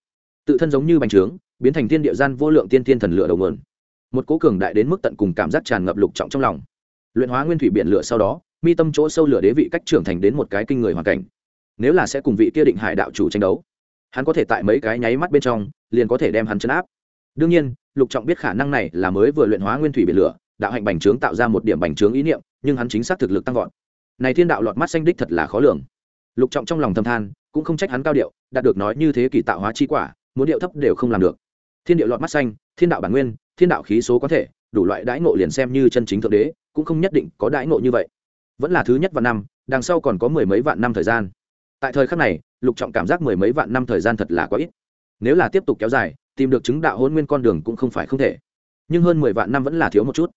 [SPEAKER 1] Tự thân giống như bành trướng, biến thành thiên địa gian vô lượng tiên thiên thần lửa đầu nguồn một cố cường đại đến mức tận cùng cảm giác tràn ngập lục trọng trong lòng. Luyện hóa nguyên thủy biển lửa sau đó, mi tâm chỗ sâu lửa đế vị cách trưởng thành đến một cái kinh người hoàn cảnh. Nếu là sẽ cùng vị kia định hải đạo chủ tranh đấu, hắn có thể tại mấy cái nháy mắt bên trong, liền có thể đem hắn chấn áp. Đương nhiên, lục trọng biết khả năng này là mới vừa luyện hóa nguyên thủy biển lửa, đạo hạnh bành trướng tạo ra một điểm bành trướng ý niệm, nhưng hắn chính xác thực lực tăng vọt. Này thiên đạo lọt mắt xanh đích thật là khó lường. Lục trọng trong lòng thầm than, cũng không trách hắn cao điệu, đạt được nói như thế kỳ tạo hóa chi quả, muốn điệu thấp đều không làm được. Thiên điệu lọt mắt xanh, thiên đạo bản nguyên thiên đạo khí số có thể, đủ loại đãi ngộ liền xem như chân chính thượng đế, cũng không nhất định có đãi ngộ như vậy. Vẫn là thứ nhất vạn năm, đằng sau còn có mười mấy vạn năm thời gian. Tại thời khắc này, lục trọng cảm giác mười mấy vạn năm thời gian thật là quá ít. Nếu là tiếp tục kéo dài, tìm được chứng đạo hôn nguyên con đường cũng không phải không thể. Nhưng hơn mười vạn năm vẫn là thiếu một chút.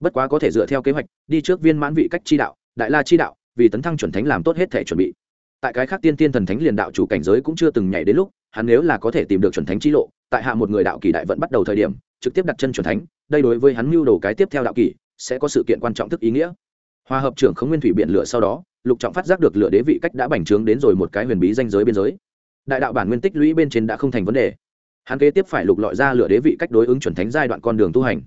[SPEAKER 1] Bất quá có thể dựa theo kế hoạch, đi trước viên mãn vị cách chi đạo, đại la chi đạo, vì tấn thăng chuẩn thánh làm tốt hết thể chuẩn bị. Tại cái khác tiên tiên thần thánh liền đạo chủ cảnh giới cũng chưa từng nhảy đến lúc, hắn nếu là có thể tìm được chuẩn thánh chi lộ, tại hạ một người đạo kỳ đại vẫn bắt đầu thời điểm trực tiếp đặt chân chuẩn thánh, đây đối với hắn mưu đồ cái tiếp theo đạo kỷ, sẽ có sự kiện quan trọng thức ý nghĩa. Hòa hợp trưởng không nguyên thủy biện lửa sau đó, lục trọng phát giác được lửa đế vị cách đã bành trướng đến rồi một cái huyền bí danh giới biên giới. Đại đạo bản nguyên tích lũy bên trên đã không thành vấn đề. Hắn kế tiếp phải lục lọi ra lửa đế vị cách đối ứng chuẩn thánh giai đoạn con đường tu hành.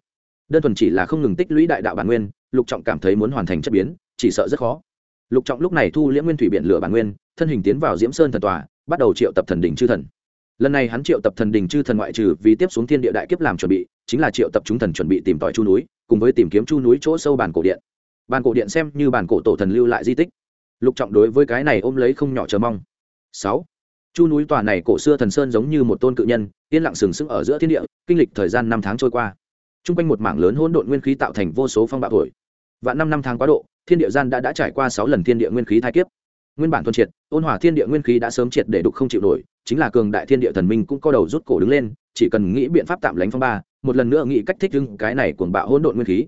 [SPEAKER 1] Đơn thuần chỉ là không ngừng tích lũy đại đạo bản nguyên, lục trọng cảm thấy muốn hoàn thành chất biến, chỉ sợ rất khó. Lục trọng lúc này thu liễm nguyên thủy biện lửa bản nguyên, thân hình tiến vào diễm sơn thần tòa, bắt đầu triệu tập thần đỉnh chư thần lần này hắn triệu tập thần đình chư thần ngoại trừ vì tiếp xuống thiên địa đại kiếp làm chuẩn bị, chính là triệu tập chúng thần chuẩn bị tìm tòi chu núi, cùng với tìm kiếm chu núi chỗ sâu bản cổ điện. Bản cổ điện xem như bản cổ tổ thần lưu lại di tích. Lục trọng đối với cái này ôm lấy không nhỏ chờ mong. Sáu, chu núi tòa này cổ xưa thần sơn giống như một tôn cự nhân, yên lặng sừng sững ở giữa thiên địa, kinh lịch thời gian năm tháng trôi qua. T r u n g quanh một mảng lớn hỗn độn nguyên khí tạo thành vô số phong bạo thổi. Và năm năm tháng quá độ, thiên địa gian đã đã trải qua sáu lần thiên địa nguyên khí thai kiếp nguyên bản thuần triệt, ôn hòa thiên địa nguyên khí đã sớm triệt để đục không chịu nổi, chính là cường đại thiên địa thần minh cũng có đầu rút cổ đứng lên, chỉ cần nghĩ biện pháp tạm lánh phong ba, một lần nữa nghĩ cách thích ứng cái này cuồng bạo hỗn độn nguyên khí.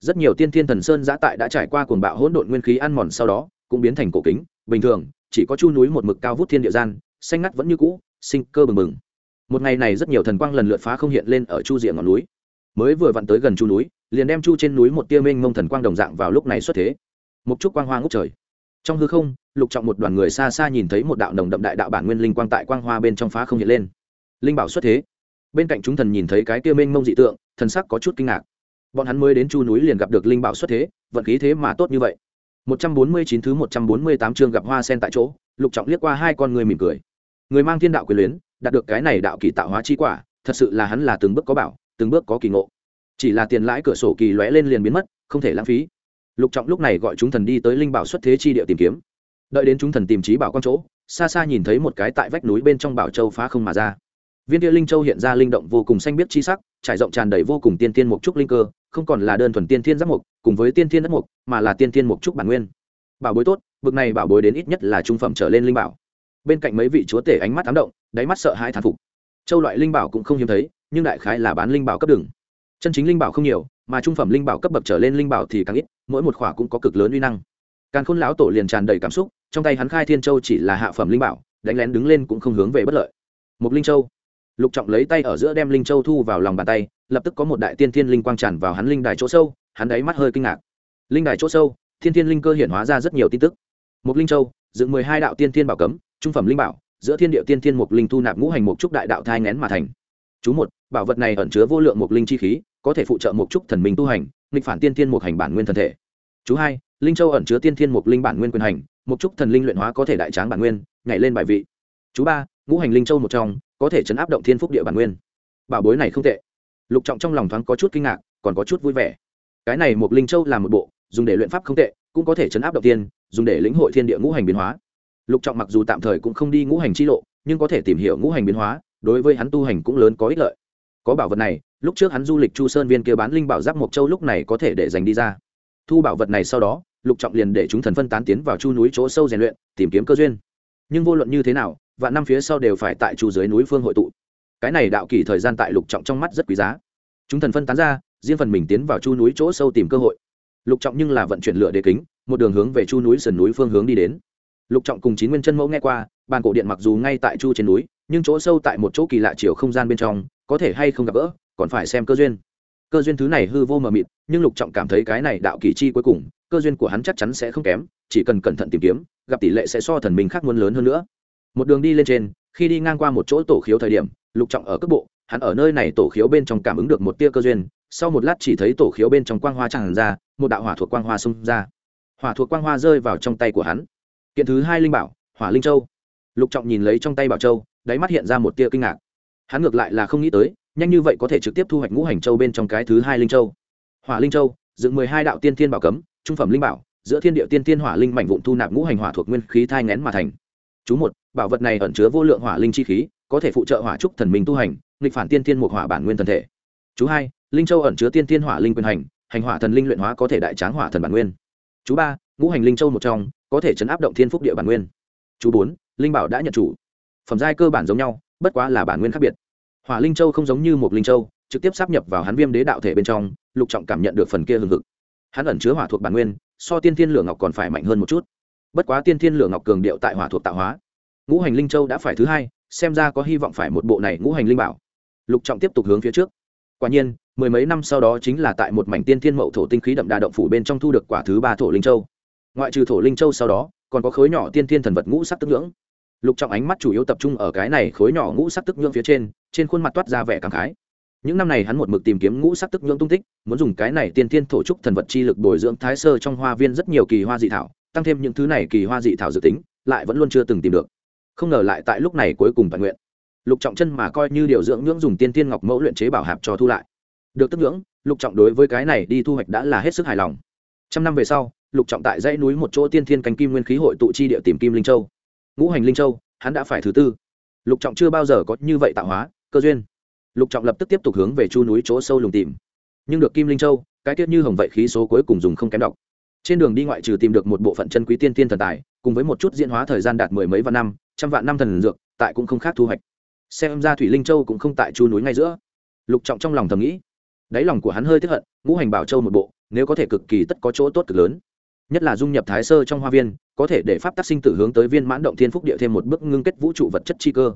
[SPEAKER 1] Rất nhiều tiên thiên thần sơn giã tại đã trải qua cuồng bạo hỗn độn nguyên khí ăn mòn sau đó, cũng biến thành cổ kính, bình thường, chỉ có chu núi một mực cao vút thiên địa gian, xanh ngắt vẫn như cũ, sinh cơ bừng bừng. Một ngày này rất nhiều thần quang lần lượt phá không hiện lên ở chu diện ngọn núi. Mới vừa vặn tới gần chu núi, liền đem chu trên núi một tia minh mông thần quang đồng dạng vào lúc này xuất thế. Một chút quang hoa ngốc trời trong hư không, lục trọng một đoàn người xa xa nhìn thấy một đạo nồng đậm đại đạo bản nguyên linh quang tại quang hoa bên trong phá không hiện lên. Linh bảo xuất thế. Bên cạnh chúng thần nhìn thấy cái kia minh mông dị tượng, thần sắc có chút kinh ngạc. Bọn hắn mới đến chu núi liền gặp được linh bảo xuất thế, vận khí thế mà tốt như vậy. 149 thứ 148 chương gặp hoa sen tại chỗ, lục trọng liếc qua hai con người mỉm cười. Người mang thiên đạo quyền luyến, đạt được cái này đạo kỳ tạo hóa chi quả, thật sự là hắn là từng bước có bảo, từng bước có kỳ ngộ. Chỉ là tiền lãi cửa sổ kỳ lóe lên liền biến mất, không thể lãng phí lục trọng lúc này gọi chúng thần đi tới linh bảo xuất thế chi địa tìm kiếm. Đợi đến chúng thần tìm trí bảo con chỗ, xa xa nhìn thấy một cái tại vách núi bên trong bảo châu phá không mà ra. Viên địa linh châu hiện ra linh động vô cùng xanh biết chi sắc, trải rộng tràn đầy vô cùng tiên tiên mục trúc linh cơ, không còn là đơn thuần tiên thiên giáp mục, cùng với tiên thiên đất mục, mà là tiên thiên mục trúc bản nguyên. Bảo bối tốt, bực này bảo bối đến ít nhất là trung phẩm trở lên linh bảo. Bên cạnh mấy vị chúa tể ánh mắt ám động, đáy mắt sợ hai thán phục. Châu loại linh bảo cũng không hiếm thấy, nhưng đại khái là bán linh bảo cấp đường. Chân chính linh bảo không nhiều, mà trung phẩm linh bảo cấp bậc trở lên linh bảo thì càng ít mỗi một khỏa cũng có cực lớn uy năng. Càn khôn lão tổ liền tràn đầy cảm xúc, trong tay hắn khai thiên châu chỉ là hạ phẩm linh bảo, đánh lén đứng lên cũng không hướng về bất lợi. Một linh châu. Lục trọng lấy tay ở giữa đem linh châu thu vào lòng bàn tay, lập tức có một đại tiên thiên linh quang tràn vào hắn linh đài chỗ sâu, hắn đáy mắt hơi kinh ngạc. Linh đài chỗ sâu, thiên thiên linh cơ hiện hóa ra rất nhiều tin tức. Một linh châu, dựng mười hai đạo tiên thiên bảo cấm, trung phẩm linh bảo, giữa thiên địa tiên thiên mục linh thu nạp ngũ hành mục trúc đại đạo thai ngén mà thành. Chú một, bảo vật này ẩn chứa vô lượng mục linh chi khí có thể phụ trợ một trúc thần minh tu hành, nghịch phản tiên thiên một hành bản nguyên thân thể. Chú hai, linh châu ẩn chứa tiên thiên một linh bản nguyên quyền hành, một trúc thần linh luyện hóa có thể đại tráng bản nguyên, nhảy lên bài vị. Chú ba, ngũ hành linh châu một trong, có thể chấn áp động thiên phúc địa bản nguyên. Bảo bối này không tệ. Lục trọng trong lòng thoáng có chút kinh ngạc, còn có chút vui vẻ. Cái này một linh châu là một bộ, dùng để luyện pháp không tệ, cũng có thể chấn áp động tiên dùng để lĩnh hội thiên địa ngũ hành biến hóa. Lục trọng mặc dù tạm thời cũng không đi ngũ hành chi lộ, nhưng có thể tìm hiểu ngũ hành biến hóa, đối với hắn tu hành cũng lớn có ích lợi có bảo vật này, lúc trước hắn du lịch chu sơn viên kia bán linh bảo giáp mộc châu lúc này có thể để dành đi ra. Thu bảo vật này sau đó, lục trọng liền để chúng thần phân tán tiến vào chu núi chỗ sâu rèn luyện, tìm kiếm cơ duyên. Nhưng vô luận như thế nào, vạn năm phía sau đều phải tại chu dưới núi phương hội tụ. Cái này đạo kỳ thời gian tại lục trọng trong mắt rất quý giá. Chúng thần phân tán ra, riêng phần mình tiến vào chu núi chỗ sâu tìm cơ hội. Lục trọng nhưng là vận chuyển lửa đề kính, một đường hướng về chu núi sườn núi phương hướng đi đến. Lục trọng cùng chín nguyên chân mẫu nghe qua, bàn cổ điện mặc dù ngay tại chu trên núi nhưng chỗ sâu tại một chỗ kỳ lạ chiều không gian bên trong, có thể hay không gặp gỡ, còn phải xem cơ duyên. Cơ duyên thứ này hư vô mờ mịt, nhưng lục trọng cảm thấy cái này đạo kỳ chi cuối cùng, cơ duyên của hắn chắc chắn sẽ không kém, chỉ cần cẩn thận tìm kiếm, gặp tỷ lệ sẽ so thần minh khác muốn lớn hơn nữa. Một đường đi lên trên, khi đi ngang qua một chỗ tổ khiếu thời điểm, lục trọng ở cấp bộ, hắn ở nơi này tổ khiếu bên trong cảm ứng được một tia cơ duyên, sau một lát chỉ thấy tổ khiếu bên trong quang hoa tràn ra, một đạo hỏa thuộc quang hoa xông ra. Hỏa thuộc quang hoa rơi vào trong tay của hắn. Kiện thứ hai linh bảo, hỏa linh châu. Lục trọng nhìn lấy trong tay bảo châu đáy mắt hiện ra một tia kinh ngạc. Hắn ngược lại là không nghĩ tới, nhanh như vậy có thể trực tiếp thu hoạch ngũ hành châu bên trong cái thứ hai linh châu. Hỏa linh châu, dựng mười hai đạo tiên thiên bảo cấm, trung phẩm linh bảo, giữa thiên địa tiên thiên hỏa linh mảnh vụn thu nạp ngũ hành hỏa thuộc nguyên khí thai ngén mà thành. Chú một, bảo vật này ẩn chứa vô lượng hỏa linh chi khí, có thể phụ trợ hỏa trúc thần minh tu hành, nghịch phản tiên thiên một hỏa bản nguyên thần thể. Chú hai, linh châu ẩn chứa tiên thiên hỏa linh quyền hành hành hỏa thần linh luyện hóa có thể đại tráng hỏa thần bản nguyên. Chú ba, ngũ hành linh châu một trong, có thể chấn áp động thiên phúc địa bản nguyên. Chú bốn, linh bảo đã nhận chủ phẩm giai cơ bản giống nhau, bất quá là bản nguyên khác biệt. Hỏa linh châu không giống như một linh châu, trực tiếp sắp nhập vào hắn viêm đế đạo thể bên trong, lục trọng cảm nhận được phần kia hừng hực. Hắn ẩn chứa hỏa thuộc bản nguyên, so tiên thiên lửa ngọc còn phải mạnh hơn một chút. Bất quá tiên thiên lửa ngọc cường điệu tại hỏa thuộc tạo hóa. Ngũ hành linh châu đã phải thứ hai, xem ra có hy vọng phải một bộ này ngũ hành linh bảo. Lục trọng tiếp tục hướng phía trước. Quả nhiên, mười mấy năm sau đó chính là tại một mảnh tiên thiên mậu thổ tinh khí đậm đà động phủ bên trong thu được quả thứ ba thổ linh châu. Ngoại trừ thổ linh châu sau đó, còn có khối nhỏ tiên thiên thần vật ngũ sắc tức ngưỡng lục trọng ánh mắt chủ yếu tập trung ở cái này khối nhỏ ngũ sắc tức nhưỡng phía trên trên khuôn mặt toát ra vẻ cảm khái. Những năm này hắn một mực tìm kiếm ngũ sắc tức nhưỡng tung tích, muốn dùng cái này tiên thiên thổ trúc thần vật chi lực bồi dưỡng thái sơ trong hoa viên rất nhiều kỳ hoa dị thảo, tăng thêm những thứ này kỳ hoa dị thảo dự tính, lại vẫn luôn chưa từng tìm được. Không ngờ lại tại lúc này cuối cùng toàn nguyện. Lục trọng chân mà coi như điều dưỡng nhưỡng dùng tiên tiên ngọc mẫu luyện chế bảo hạp cho thu lại. Được tức nhưỡng lục trọng đối với cái này đi thu hoạch đã là hết sức hài lòng. Trăm năm về sau, lục trọng tại dãy núi một chỗ tiên thiên cánh kim nguyên khí hội tụ chi địa tìm kim linh châu. Ngũ hành linh châu hắn đã phải thứ tư. Lục trọng chưa bao giờ có như vậy tạo hóa, cơ duyên. Lục trọng lập tức tiếp tục hướng về chu núi chỗ sâu lùng tìm. Nhưng được kim linh châu, cái tiết như hồng vậy khí số cuối cùng dùng không kém đọc. Trên đường đi ngoại trừ tìm được một bộ phận chân quý tiên tiên thần tài, cùng với một chút diễn hóa thời gian đạt mười mấy vạn năm, trăm vạn năm thần dược, tại cũng không khác thu hoạch. Xem ra thủy linh châu cũng không tại chu núi ngay giữa. Lục trọng trong lòng thầm nghĩ. Đáy lòng của hắn hơi tiếp hận, ngũ hành bảo châu một bộ, nếu có thể cực kỳ tất có chỗ tốt cực lớn. Nhất là dung nhập thái sơ trong hoa viên có thể để pháp tác sinh tử hướng tới viên mãn động thiên phúc địa thêm một bước ngưng kết vũ trụ vật chất chi cơ.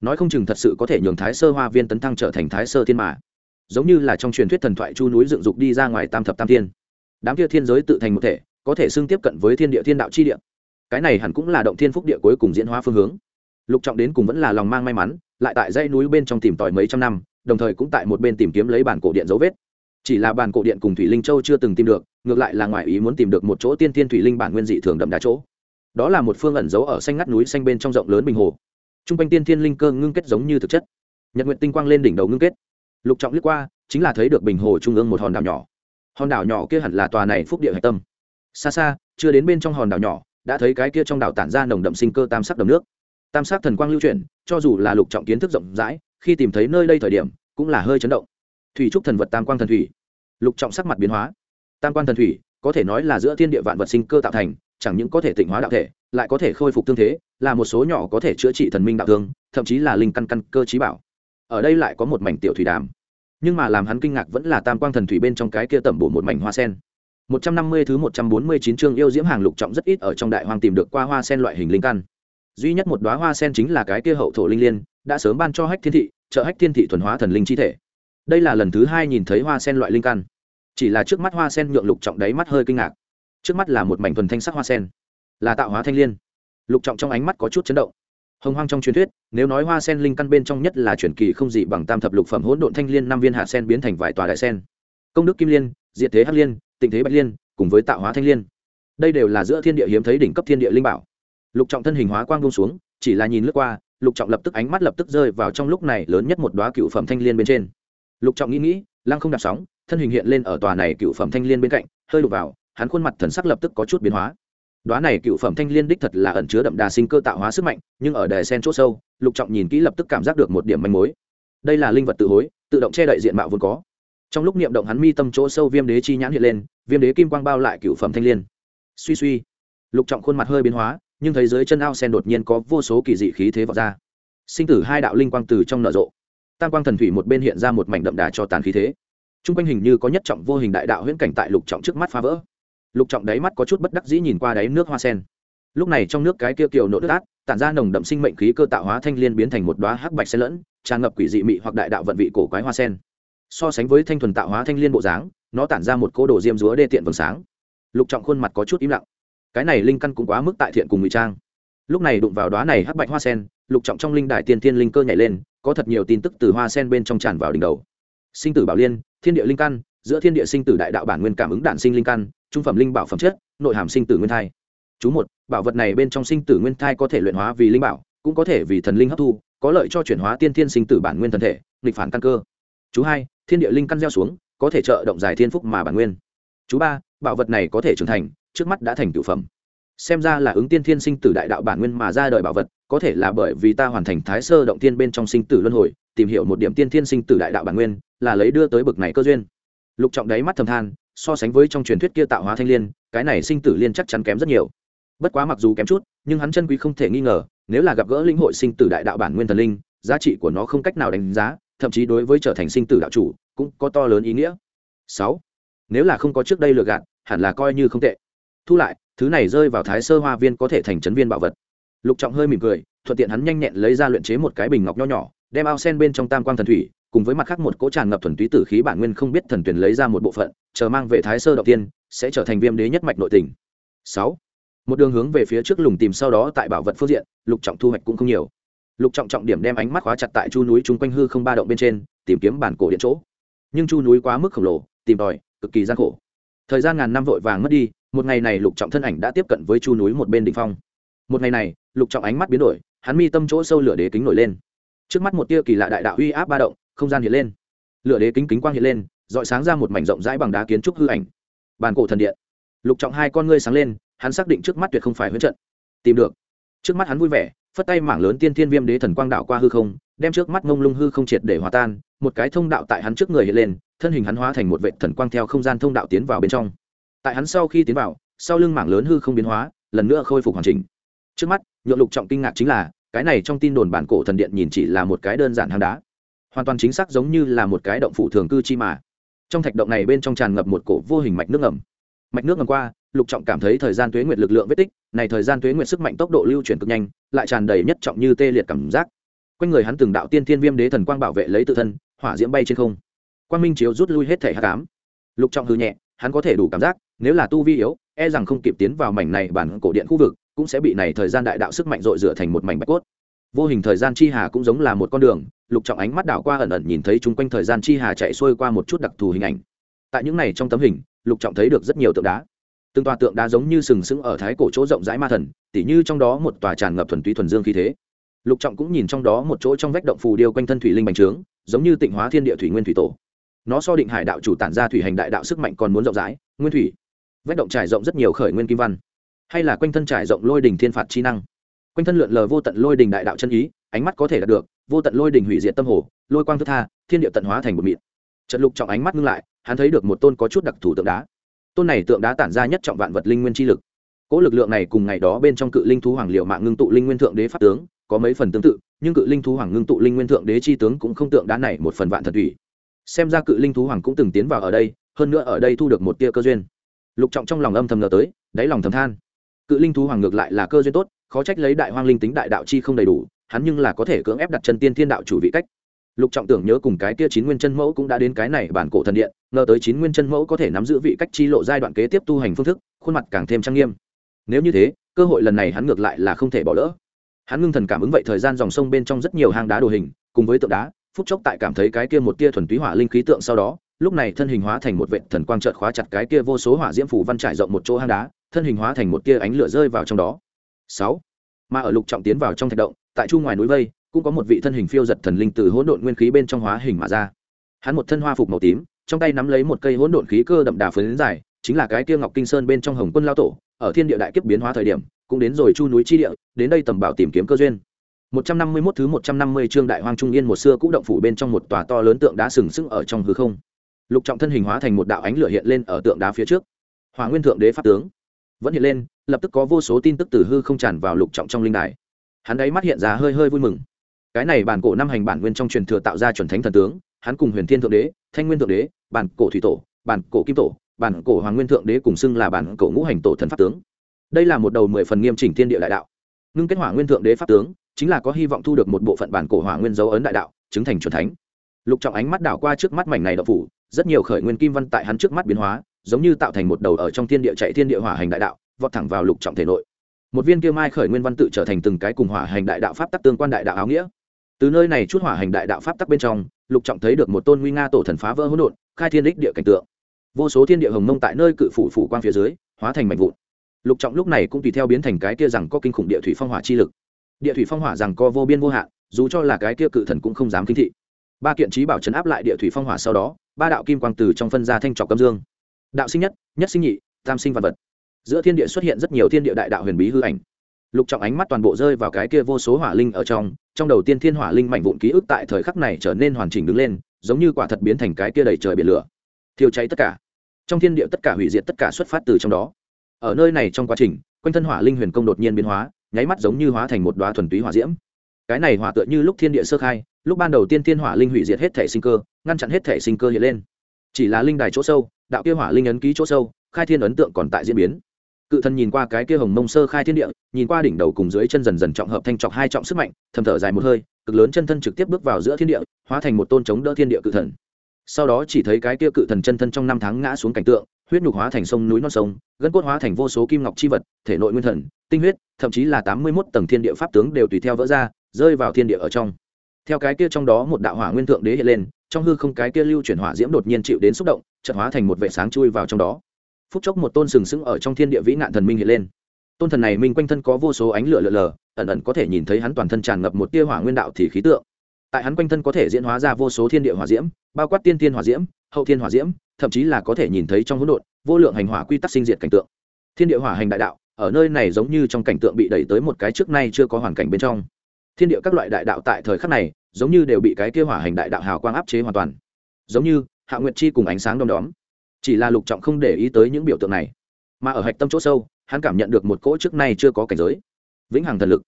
[SPEAKER 1] Nói không chừng thật sự có thể nhường thái sơ hoa viên tấn thăng trở thành thái sơ thiên mà giống như là trong truyền thuyết thần thoại chu núi dựng dục đi ra ngoài tam thập tam thiên. Đám kia thiên giới tự thành một thể, có thể xưng tiếp cận với thiên địa thiên đạo chi địa. Cái này hẳn cũng là động thiên phúc địa cuối cùng diễn hóa phương hướng. Lục trọng đến cùng vẫn là lòng mang may mắn, lại tại dãy núi bên trong tìm tòi mấy trăm năm, đồng thời cũng tại một bên tìm kiếm lấy bản cổ điện dấu vết chỉ là bản cổ điện cùng thủy linh châu chưa từng tìm được, ngược lại là ngoài ý muốn tìm được một chỗ tiên tiên thủy linh bản nguyên dị thường đậm đá chỗ. Đó là một phương ẩn giấu ở xanh ngắt núi xanh bên trong rộng lớn bình hồ. T r u n g quanh tiên thiên linh cơ ngưng kết giống như thực chất. Nhật nguyện tinh quang lên đỉnh đầu ngưng kết. Lục trọng liếc qua, chính là thấy được bình hồ trung ương một hòn đảo nhỏ. Hòn đảo nhỏ kia hẳn là tòa này phúc địa hạch tâm. Xa xa, chưa đến bên trong hòn đảo nhỏ, đã thấy cái kia trong đảo tản ra nồng đậm sinh cơ tam sắc đầm nước. Tam sắc thần quang lưu chuyển, cho dù là lục trọng kiến thức rộng rãi, khi tìm thấy nơi đây thời điểm, cũng là hơi chấn động thủy trúc thần vật tam quang thần thủy, lục trọng sắc mặt biến hóa. Tam quan thần thủy có thể nói là giữa thiên địa vạn vật sinh cơ tạo thành, chẳng những có thể tịnh hóa đạo thể, lại có thể khôi phục tương thế, là một số nhỏ có thể chữa trị thần minh đạo thương, thậm chí là linh căn căn cơ trí bảo. Ở đây lại có một mảnh tiểu thủy đàm. Nhưng mà làm hắn kinh ngạc vẫn là tam quang thần thủy bên trong cái kia tẩm bổ một mảnh hoa sen. Một trăm năm mươi thứ một trăm bốn mươi chín chương yêu diễm hàng lục trọng rất ít ở trong đại hoang tìm được qua hoa sen loại hình linh căn. Duy nhất một đóa hoa sen chính là cái kia hậu thổ linh liên, đã sớm ban cho hách thiên thị, trợ hách thiên thị thuần hóa thần linh chi thể đây là lần thứ hai nhìn thấy hoa sen loại linh căn. Chỉ là trước mắt hoa sen nhượng lục trọng đáy mắt hơi kinh ngạc. Trước mắt là một mảnh thuần thanh sắc hoa sen. Là tạo hóa thanh l i ê n lục trọng trong ánh mắt có chút chấn động. Hồng hoang trong truyền thuyết, nếu nói hoa sen linh căn bên trong nhất là truyền kỳ không gì bằng tam thập lục phẩm hỗn độn thanh l i ê n năm viên hạ sen biến thành vài tòa đại sen. Công đức kim liên, diệt thế hắc liên tình thế bạch liên, cùng với tạo hóa thanh l i ê n đây đều là giữa thiên địa hiếm thấy đỉnh cấp thiên địa linh bảo. Lục trọng thân hình hóa quang bông xuống, chỉ là nhìn lướt qua, lục trọng lập tức ánh mắt lập tức rơi vào trong lúc này lớn nhất một đoá cựu phẩm thanh l i ê n bên trên lục trọng nghĩ nghĩ, lăng không đạp sóng, thân hình hiện lên ở tòa này cựu phẩm thanh liên bên cạnh, hơi đục vào, hắn khuôn mặt thần sắc lập tức có chút biến hóa. Đoá này cựu phẩm thanh liên đích thật là ẩn chứa đậm đà sinh cơ tạo hóa sức mạnh, nhưng ở đài sen chỗ sâu, lục trọng nhìn kỹ lập tức cảm giác được một điểm manh mối. Đây là linh vật tự hối, tự động che đậy diện mạo vốn có. Trong lúc niệm động hắn mi tâm chỗ sâu viêm đế chi nhãn hiện lên, viêm đế kim quang bao lại cựu phẩm thanh liên. Suy suy, lục trọng khuôn mặt hơi biến hóa, nhưng thấy dưới chân ao sen đột nhiên có vô số kỳ dị khí thế vọt ra. Sinh tử hai đạo linh quang từ trong nở rộ tam quang thần thủy một bên hiện ra một mảnh đậm đà cho tàn khí thế. Trung quanh hình như có nhất trọng vô hình đại đạo huyễn cảnh tại lục trọng trước mắt phá vỡ. Lục trọng đáy mắt có chút bất đắc dĩ nhìn qua đáy nước hoa sen. Lúc này trong nước cái kia kiều nổ đất át, tản ra nồng đậm sinh mệnh khí cơ tạo hóa thanh liên biến thành một đóa hắc bạch sen lẫn, tràn ngập quỷ dị mị hoặc đại đạo vận vị cổ quái hoa sen. So sánh với thanh thuần tạo hóa thanh liên bộ dáng, nó tản ra một cỗ đồ diêm dúa đê tiện vầng sáng. Lục trọng khuôn mặt có chút im lặng. Cái này linh căn cũng quá mức tại thiện cùng ngụy trang. Lúc này đụng vào đóa này hắc bạch hoa sen, lục trọng trong linh đại tiên thiên linh cơ nhảy lên có thật nhiều tin tức từ hoa sen bên trong tràn vào đỉnh đầu. Sinh tử bảo liên, thiên địa linh căn, giữa thiên địa sinh tử đại đạo bản nguyên cảm ứng đản sinh linh căn, trung phẩm linh bảo phẩm chất, nội hàm sinh tử nguyên thai. Chú một, bảo vật này bên trong sinh tử nguyên thai có thể luyện hóa vì linh bảo, cũng có thể vì thần linh hấp thu, có lợi cho chuyển hóa tiên thiên sinh tử bản nguyên thần thể, nghịch phản căn cơ. Chú hai, thiên địa linh căn gieo xuống, có thể trợ động giải thiên phúc mà bản nguyên. Chú ba, bảo vật này có thể trưởng thành, trước mắt đã thành cửu phẩm. Xem ra là ứng tiên thiên sinh tử đại đạo bản nguyên mà ra đời bảo vật có thể là bởi vì ta hoàn thành thái sơ động tiên bên trong sinh tử luân hồi, tìm hiểu một điểm tiên thiên sinh tử đại đạo bản nguyên, là lấy đưa tới bực này cơ duyên. Lục trọng đáy mắt thầm than, so sánh với trong truyền thuyết kia tạo hóa thanh liên, cái này sinh tử liên chắc chắn kém rất nhiều. Bất quá mặc dù kém chút, nhưng hắn chân quý không thể nghi ngờ, nếu là gặp gỡ linh hội sinh tử đại đạo bản nguyên thần linh, giá trị của nó không cách nào đánh giá, thậm chí đối với trở thành sinh tử đạo chủ, cũng có to lớn ý nghĩa. Sáu, nếu là không có trước đây lừa gạt, hẳn là coi như không tệ. Thu lại, thứ này rơi vào thái sơ hoa viên có thể thành trấn viên bảo vật lục trọng hơi mỉm cười, thuận tiện hắn nhanh nhẹn lấy ra luyện chế một cái bình ngọc nho nhỏ, đem ao sen bên trong tam quang thần thủy, cùng với mặt khác một cỗ tràn ngập thuần túy tử khí bản nguyên không biết thần tuyển lấy ra một bộ phận, chờ mang về thái sơ đầu tiên, sẽ trở thành viêm đế nhất mạch nội tình. Sáu. Một đường hướng về phía trước lùng tìm sau đó tại bảo vật phương diện, lục trọng thu hoạch cũng không nhiều. Lục trọng trọng điểm đem ánh mắt khóa chặt tại chu núi chung quanh hư không ba động bên trên, tìm kiếm bản cổ điện chỗ. Nhưng chu núi quá mức khổng lồ, tìm tòi, cực kỳ gian khổ. Thời gian ngàn năm vội vàng mất đi, một ngày này lục trọng thân ảnh đã tiếp cận với chu núi một bên đỉnh phong. Một ngày này lục trọng ánh mắt biến đổi, hắn mi tâm chỗ sâu lửa đế kính nổi lên. Trước mắt một tia kỳ lạ đại đạo uy áp ba động, không gian hiện lên. Lửa đế kính kính quang hiện lên dọi sáng ra một mảnh rộng rãi bằng đá kiến trúc hư ảnh. Bàn cổ thần điện. Lục trọng hai con ngươi sáng lên, hắn xác định trước mắt tuyệt không phải huyễn trận. Tìm được. Trước mắt hắn vui vẻ, phất tay mảng lớn tiên thiên viêm đế thần quang đạo qua hư không, đem trước mắt ngông lung hư không triệt để hòa tan, một cái thông đạo tại hắn trước người hiện lên, thân hình hắn hóa thành một vệ thần quang theo không gian thông đạo tiến vào bên trong. Tại hắn sau khi tiến vào, sau lưng mảng lớn hư không biến hóa, lần nữa khôi phục hoàn chỉnh. Trước mắt nhượng lục trọng kinh ngạc chính là, cái này trong tin đồn bản cổ thần điện nhìn chỉ là một cái đơn giản hang đá. Hoàn toàn chính xác giống như là một cái động phủ thường cư chi mà. Trong thạch động này bên trong tràn ngập một cổ vô hình mạch nước ngầm. Mạch nước ngầm qua, lục trọng cảm thấy thời gian tuế nguyệt lực lượng vết tích, này thời gian tuế nguyệt sức mạnh tốc độ lưu chuyển cực nhanh, lại tràn đầy nhất trọng như tê liệt cảm giác. Quanh người hắn từng đạo tiên thiên viêm đế thần quang bảo vệ lấy tự thân, hỏa diễm bay trên không. Quang minh chiếu rút lui hết thể hạ cám lục trọng hư nhẹ, hắn có thể đủ cảm giác, nếu là tu vi yếu e rằng không kịp tiến vào mảnh này bản cổ điện khu vực cũng sẽ bị này thời gian đại đạo sức mạnh dội rửa thành một mảnh bạch cốt. Vô hình thời gian chi hà cũng giống là một con đường, lục trọng ánh mắt đảo qua ẩn ẩn nhìn thấy chung quanh thời gian chi hà chạy xuôi qua một chút đặc thù hình ảnh. Tại những này trong tấm hình, lục trọng thấy được rất nhiều tượng đá. Từng tòa tượng đá giống như sừng sững ở thái cổ chỗ rộng rãi ma thần, tỉ như trong đó một tòa tràn ngập thuần túy thuần dương khí thế. Lục trọng cũng nhìn trong đó một chỗ trong vách động phù điêu quanh thân thủy linh bành trướng, giống như tịnh hóa thiên địa thủy nguyên thủy tổ. Nó so định hải đạo chủ tản ra thủy hành đại đạo sức mạnh còn muốn rộng rãi, nguyên thủy. Vách động trải rộng rất nhiều khởi nguyên kim văn hay là quanh thân trải rộng lôi đình thiên phạt chi năng? Quanh thân lượn lờ vô tận lôi đình đại đạo chân ý, ánh mắt có thể đạt được, vô tận lôi đình hủy diệt tâm hồ, lôi quang thức tha, thiên địa tận hóa thành một mịn. Trận lục trọng ánh mắt ngưng lại, hắn thấy được một tôn có chút đặc thù tượng đá. Tôn này tượng đá tản ra nhất trọng vạn vật linh nguyên chi lực. Cỗ lực lượng này cùng ngày đó bên trong cự linh thú hoàng liệu mạng ngưng tụ linh nguyên thượng đế pháp tướng, có mấy phần tương tự, nhưng cự linh thú hoàng ngưng tụ linh nguyên thượng đế chi tướng cũng không tượng đá này một phần vạn thật thủy xem ra cự linh thú hoàng cũng từng tiến vào ở đây, hơn nữa ở đây thu được một tia cơ duyên. Lục trọng trong lòng âm thầm ngờ tới, đáy lòng thầm than cự linh thú hoàng ngược lại là cơ duyên tốt, khó trách lấy đại hoang linh tính đại đạo chi không đầy đủ, hắn nhưng là có thể cưỡng ép đặt chân tiên thiên đạo chủ vị cách. Lục trọng tưởng nhớ cùng cái kia chín nguyên chân mẫu cũng đã đến cái này bản cổ thần điện, ngờ tới chín nguyên chân mẫu có thể nắm giữ vị cách chi lộ giai đoạn kế tiếp tu hành phương thức, khuôn mặt càng thêm trang nghiêm. Nếu như thế, cơ hội lần này hắn ngược lại là không thể bỏ lỡ. Hắn ngưng thần cảm ứng vậy thời gian dòng sông bên trong rất nhiều hang đá đồ hình, cùng với tượng đá, phút chốc tại cảm thấy cái kia một tia thuần túy hỏa linh khí tượng sau đó, lúc này thân hình hóa thành một vệ thần quang trợt khóa chặt cái kia vô số hỏa diễm phủ văn trải rộng một chỗ hang đá thân hình hóa thành một tia ánh lửa rơi vào trong đó. Sáu. Mà ở lục trọng tiến vào trong thạch động, tại chu ngoài núi vây, cũng có một vị thân hình phiêu giật thần linh từ hỗn độn nguyên khí bên trong hóa hình mà ra. Hắn một thân hoa phục màu tím, trong tay nắm lấy một cây hỗn độn khí cơ đậm đà phấn dài, chính là cái kia ngọc kinh sơn bên trong hồng quân lao tổ, ở thiên địa đại kiếp biến hóa thời điểm, cũng đến rồi chu núi chi địa, đến đây tầm bảo tìm kiếm cơ duyên. 151 thứ 150 chương đại hoang trung yên một xưa cũ động phủ bên trong một tòa to lớn tượng đá sừng sững ở trong hư không. Lục trọng thân hình hóa thành một đạo ánh lửa hiện lên ở tượng đá phía trước. Hỏa nguyên thượng đế pháp tướng vẫn hiện lên, lập tức có vô số tin tức từ hư không tràn vào lục trọng trong linh đài. Hắn ấy mắt hiện ra hơi hơi vui mừng. Cái này bản cổ năm hành bản nguyên trong truyền thừa tạo ra chuẩn thánh thần tướng, hắn cùng huyền thiên thượng đế, thanh nguyên thượng đế, bản cổ thủy tổ, bản cổ kim tổ, bản cổ hoàng nguyên thượng đế cùng xưng là bản cổ ngũ hành tổ thần pháp tướng. Đây là một đầu mười phần nghiêm chỉnh thiên địa đại đạo. Ngưng kết hỏa nguyên thượng đế pháp tướng, chính là có hy vọng thu được một bộ phận bản cổ hỏa nguyên dấu ấn đại đạo, chứng thành chuẩn thánh. Lục trọng ánh mắt đảo qua trước mắt mảnh này đậu phủ, rất nhiều khởi nguyên kim văn tại hắn trước mắt biến hóa giống như tạo thành một đầu ở trong thiên địa chạy thiên địa hỏa hành đại đạo, vọt thẳng vào lục trọng thể nội. Một viên kia mai khởi nguyên văn tự trở thành từng cái cùng hỏa hành đại đạo pháp tắc tương quan đại đạo áo nghĩa. Từ nơi này chút hỏa hành đại đạo pháp tắc bên trong, lục trọng thấy được một tôn nguy nga tổ thần phá vỡ hỗn độn, khai thiên đích địa cảnh tượng. Vô số thiên địa hồng mông tại nơi cự phủ phủ quang phía dưới, hóa thành mảnh vụn. Lục trọng lúc này cũng tùy theo biến thành cái kia rằng có kinh khủng địa thủy phong hỏa chi lực. Địa thủy phong hỏa rằng có vô biên vô hạn, dù cho là cái kia cự thần cũng không dám kinh thị. Ba kiện trí bảo chấn áp lại địa thủy phong hỏa sau đó, ba đạo kim quang từ trong phân ra thanh trọc cấm dương đạo sinh nhất nhất sinh nhị, tam sinh vật vật. Giữa thiên địa xuất hiện rất nhiều thiên địa đại đạo huyền bí hư ảnh. Lục trọng ánh mắt toàn bộ rơi vào cái kia vô số hỏa linh ở trong trong đầu tiên thiên hỏa linh mạnh vụn ký ức tại thời khắc này trở nên hoàn chỉnh đứng lên, giống như quả thật biến thành cái kia đầy trời biển lửa. Thiêu cháy tất cả. Trong thiên địa tất cả hủy diệt tất cả xuất phát từ trong đó. Ở nơi này trong quá trình, quanh thân hỏa linh huyền công đột nhiên biến hóa, nháy mắt giống như hóa thành một đoá thuần túy hỏa diễm. Cái này hỏa tựa như lúc thiên địa sơ khai, lúc ban đầu tiên thiên hỏa linh hủy diệt hết thể sinh cơ, ngăn chặn hết thể sinh cơ hiện lên chỉ là linh đài chỗ sâu, đạo kia hỏa linh ấn ký chỗ sâu, khai thiên ấn tượng còn tại diễn biến. Cự thần nhìn qua cái kia hồng mông sơ khai thiên địa, nhìn qua đỉnh đầu cùng dưới chân dần dần trọng hợp thanh trọc hai trọng sức mạnh, thầm thở dài một hơi, cực lớn chân thân trực tiếp bước vào giữa thiên địa, hóa thành một tôn chống đỡ thiên địa cự thần. Sau đó chỉ thấy cái kia cự thần chân thân trong năm tháng ngã xuống cảnh tượng, huyết nhục hóa thành sông núi non sông, gân cốt hóa thành vô số kim ngọc chi vật, thể nội nguyên thần, tinh huyết, thậm chí là tám mươi mốt tầng thiên địa pháp tướng đều tùy theo vỡ ra, rơi vào thiên địa ở trong theo cái kia trong đó một đạo hỏa nguyên thượng đế hiện lên, trong hư không cái kia lưu chuyển hỏa diễm đột nhiên chịu đến xúc động, chợt hóa thành một vệ sáng chui vào trong đó. Phút chốc một tôn sừng sững ở trong thiên địa vĩ nạn thần minh hiện lên. Tôn thần này minh quanh thân có vô số ánh lửa lờ lờ, ẩn ẩn có thể nhìn thấy hắn toàn thân tràn ngập một tia hỏa nguyên đạo thì khí tượng. Tại hắn quanh thân có thể diễn hóa ra vô số thiên địa hỏa diễm, bao quát tiên tiên hỏa diễm, hậu thiên hỏa diễm, thậm chí là có thể nhìn thấy trong hỗn độn, vô lượng hành hỏa quy tắc sinh diệt cảnh tượng. Thiên địa hỏa hành đại đạo, ở nơi này giống như trong cảnh tượng bị đẩy tới một cái trước nay chưa có hoàn cảnh bên trong thiên địa các loại đại đạo tại thời khắc này, giống như đều bị cái kia hỏa hành đại đạo hào quang áp chế hoàn toàn. Giống như, hạ nguyệt chi cùng ánh sáng đom đóm. Chỉ là lục trọng không để ý tới những biểu tượng này. Mà ở hạch tâm chỗ sâu, hắn cảm nhận được một cỗ trước nay chưa có cảnh giới. Vĩnh hằng thần lực.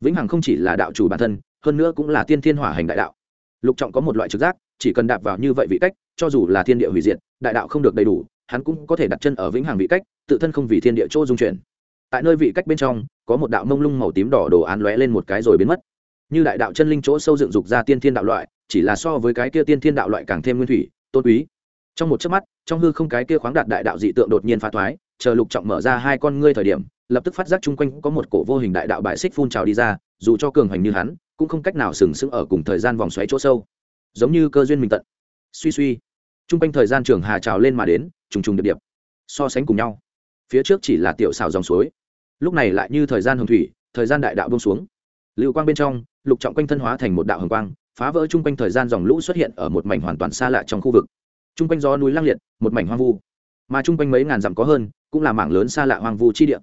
[SPEAKER 1] Vĩnh hằng không chỉ là đạo chủ bản thân, hơn nữa cũng là tiên thiên hỏa hành đại đạo. Lục trọng có một loại trực giác, chỉ cần đạp vào như vậy vị cách, cho dù là thiên địa hủy diệt, đại đạo không được đầy đủ, hắn cũng có thể đặt chân ở vĩnh hằng vị cách, tự thân không vì thiên địa chỗ dung chuyển. Tại nơi vị cách bên trong có một đạo mông lung màu tím đỏ đồ án lóe lên một cái rồi biến mất. Như đại đạo chân linh chỗ sâu dựng dục ra tiên thiên đạo loại, chỉ là so với cái kia tiên thiên đạo loại càng thêm nguyên thủy, tôn quý. Trong một chớp mắt, trong hư không cái kia khoáng đạt đại đạo dị tượng đột nhiên phá thoái, chờ lục trọng mở ra hai con ngươi thời điểm, lập tức phát giác chung quanh có một cổ vô hình đại đạo bại xích phun trào đi ra, dù cho cường hành như hắn, cũng không cách nào sừng sững ở cùng thời gian vòng xoáy chỗ sâu. Giống như cơ duyên mình tận. Suy suy, chung quanh thời gian trường hà trào lên mà đến, trùng trùng điệp điệp, so sánh cùng nhau. Phía trước chỉ là tiểu xào dòng suối lúc này lại như thời gian hồng thủy, thời gian đại đạo bông xuống. Lưu quang bên trong, lục trọng quanh thân hóa thành một đạo hồng quang, phá vỡ chung quanh thời gian dòng lũ xuất hiện ở một mảnh hoàn toàn xa lạ trong khu vực. Chung quanh gió núi lang liệt, một mảnh hoang vu. Mà chung quanh mấy ngàn dặm có hơn, cũng là mảng lớn xa lạ hoang vu chi địa.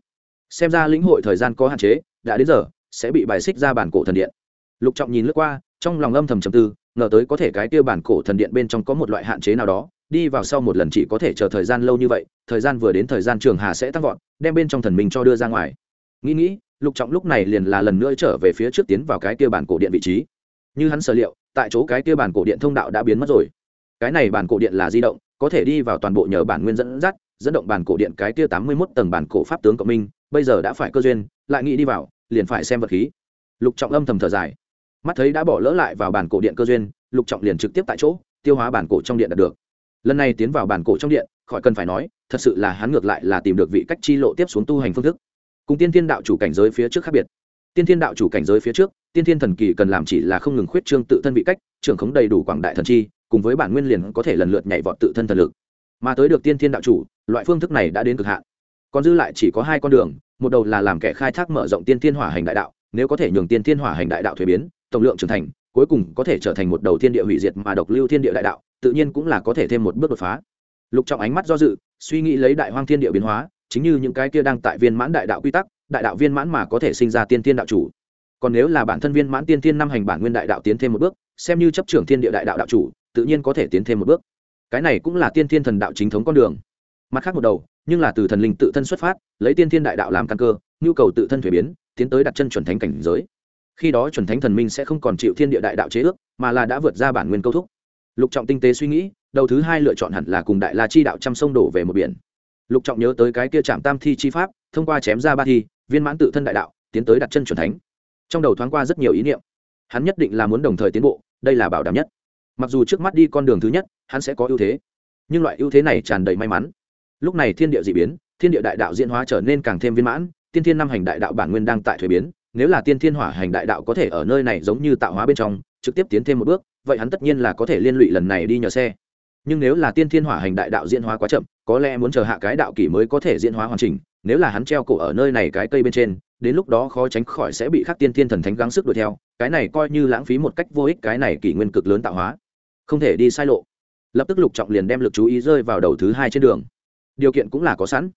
[SPEAKER 1] Xem ra lĩnh hội thời gian có hạn chế, đã đến giờ, sẽ bị bài xích ra bản cổ thần điện. Lục trọng nhìn lướt qua, trong lòng âm thầm trầm tư, ngờ tới có thể cái tiêu bản cổ thần điện bên trong có một loại hạn chế nào đó đi vào sau một lần chỉ có thể chờ thời gian lâu như vậy, thời gian vừa đến thời gian trường hà sẽ tăng vọt, đem bên trong thần mình cho đưa ra ngoài. Nghĩ nghĩ, lục trọng lúc này liền là lần nữa trở về phía trước tiến vào cái kia bản cổ điện vị trí. Như hắn sở liệu, tại chỗ cái kia bản cổ điện thông đạo đã biến mất rồi. Cái này bản cổ điện là di động, có thể đi vào toàn bộ nhờ bản nguyên dẫn dắt, dẫn động bản cổ điện cái kia tám mươi mốt tầng bản cổ pháp tướng cộng minh, bây giờ đã phải cơ duyên, lại nghĩ đi vào, liền phải xem vật khí. Lục trọng âm thầm thở dài. Mắt thấy đã bỏ lỡ lại vào bản cổ điện cơ duyên, lục trọng liền trực tiếp tại chỗ, tiêu hóa bản cổ trong điện đạt được lần này tiến vào bản cổ trong điện, khỏi cần phải nói, thật sự là hắn ngược lại là tìm được vị cách chi lộ tiếp xuống tu hành phương thức. Cùng tiên thiên đạo chủ cảnh giới phía trước khác biệt. Tiên thiên đạo chủ cảnh giới phía trước, tiên thiên thần kỳ cần làm chỉ là không ngừng khuyết trương tự thân vị cách, trưởng khống đầy đủ quảng đại thần chi, cùng với bản nguyên liền có thể lần lượt nhảy vọt tự thân thần lực. Mà tới được tiên thiên đạo chủ, loại phương thức này đã đến cực hạn. Còn dư lại chỉ có hai con đường, một đầu là làm kẻ khai thác mở rộng tiên thiên hỏa hành đại đạo, nếu có thể nhường tiên thiên hỏa hành đại đạo thuế biến, tổng lượng trưởng thành, cuối cùng có thể trở thành một đầu thiên địa hủy diệt mà độc lưu thiên địa đại đạo tự nhiên cũng là có thể thêm một bước đột phá. Lục trọng ánh mắt do dự, suy nghĩ lấy đại hoang thiên địa biến hóa, chính như những cái kia đang tại viên mãn đại đạo quy tắc, đại đạo viên mãn mà có thể sinh ra tiên tiên đạo chủ. Còn nếu là bản thân viên mãn tiên tiên năm hành bản nguyên đại đạo tiến thêm một bước, xem như chấp trưởng thiên địa đại đạo đạo chủ, tự nhiên có thể tiến thêm một bước. Cái này cũng là tiên tiên thần đạo chính thống con đường. Mặt khác một đầu, nhưng là từ thần linh tự thân xuất phát, lấy tiên tiên đại đạo làm căn cơ, nhu cầu tự thân thuế biến, tiến tới đặt chân chuẩn thánh cảnh giới. Khi đó chuẩn thánh thần minh sẽ không còn chịu thiên địa đại đạo chế ước, mà là đã vượt ra bản nguyên câu thúc lục trọng tinh tế suy nghĩ, đầu thứ hai lựa chọn hẳn là cùng đại la chi đạo trăm sông đổ về một biển. Lục trọng nhớ tới cái kia trạm tam thi chi pháp, thông qua chém ra ba thi, viên mãn tự thân đại đạo, tiến tới đặt chân chuẩn thánh. Trong đầu thoáng qua rất nhiều ý niệm. Hắn nhất định là muốn đồng thời tiến bộ, đây là bảo đảm nhất. Mặc dù trước mắt đi con đường thứ nhất, hắn sẽ có ưu thế. Nhưng loại ưu thế này tràn đầy may mắn. Lúc này thiên địa d ị biến, thiên địa đại đạo diễn hóa trở nên càng thêm viên mãn, tiên thiên năm hành đại đạo bản nguyên đang tại thuế biến, nếu là tiên thiên hỏa hành đại đạo có thể ở nơi này giống như tạo hóa bên trong trực tiếp tiến thêm một bước, vậy hắn tất nhiên là có thể liên lụy lần này đi nhờ xe. Nhưng nếu là tiên thiên hỏa hành đại đạo diễn hóa quá chậm, có lẽ muốn chờ hạ cái đạo kỷ mới có thể diễn hóa hoàn chỉnh, nếu là hắn treo cổ ở nơi này cái cây bên trên, đến lúc đó khó tránh khỏi sẽ bị khắc tiên thiên thần thánh gắng sức đuổi theo, cái này coi như lãng phí một cách vô ích cái này kỷ nguyên cực lớn tạo hóa. Không thể đi sai lộ. Lập tức lục trọng liền đem lực chú ý rơi vào đầu thứ hai trên đường. Điều kiện cũng là có sẵn.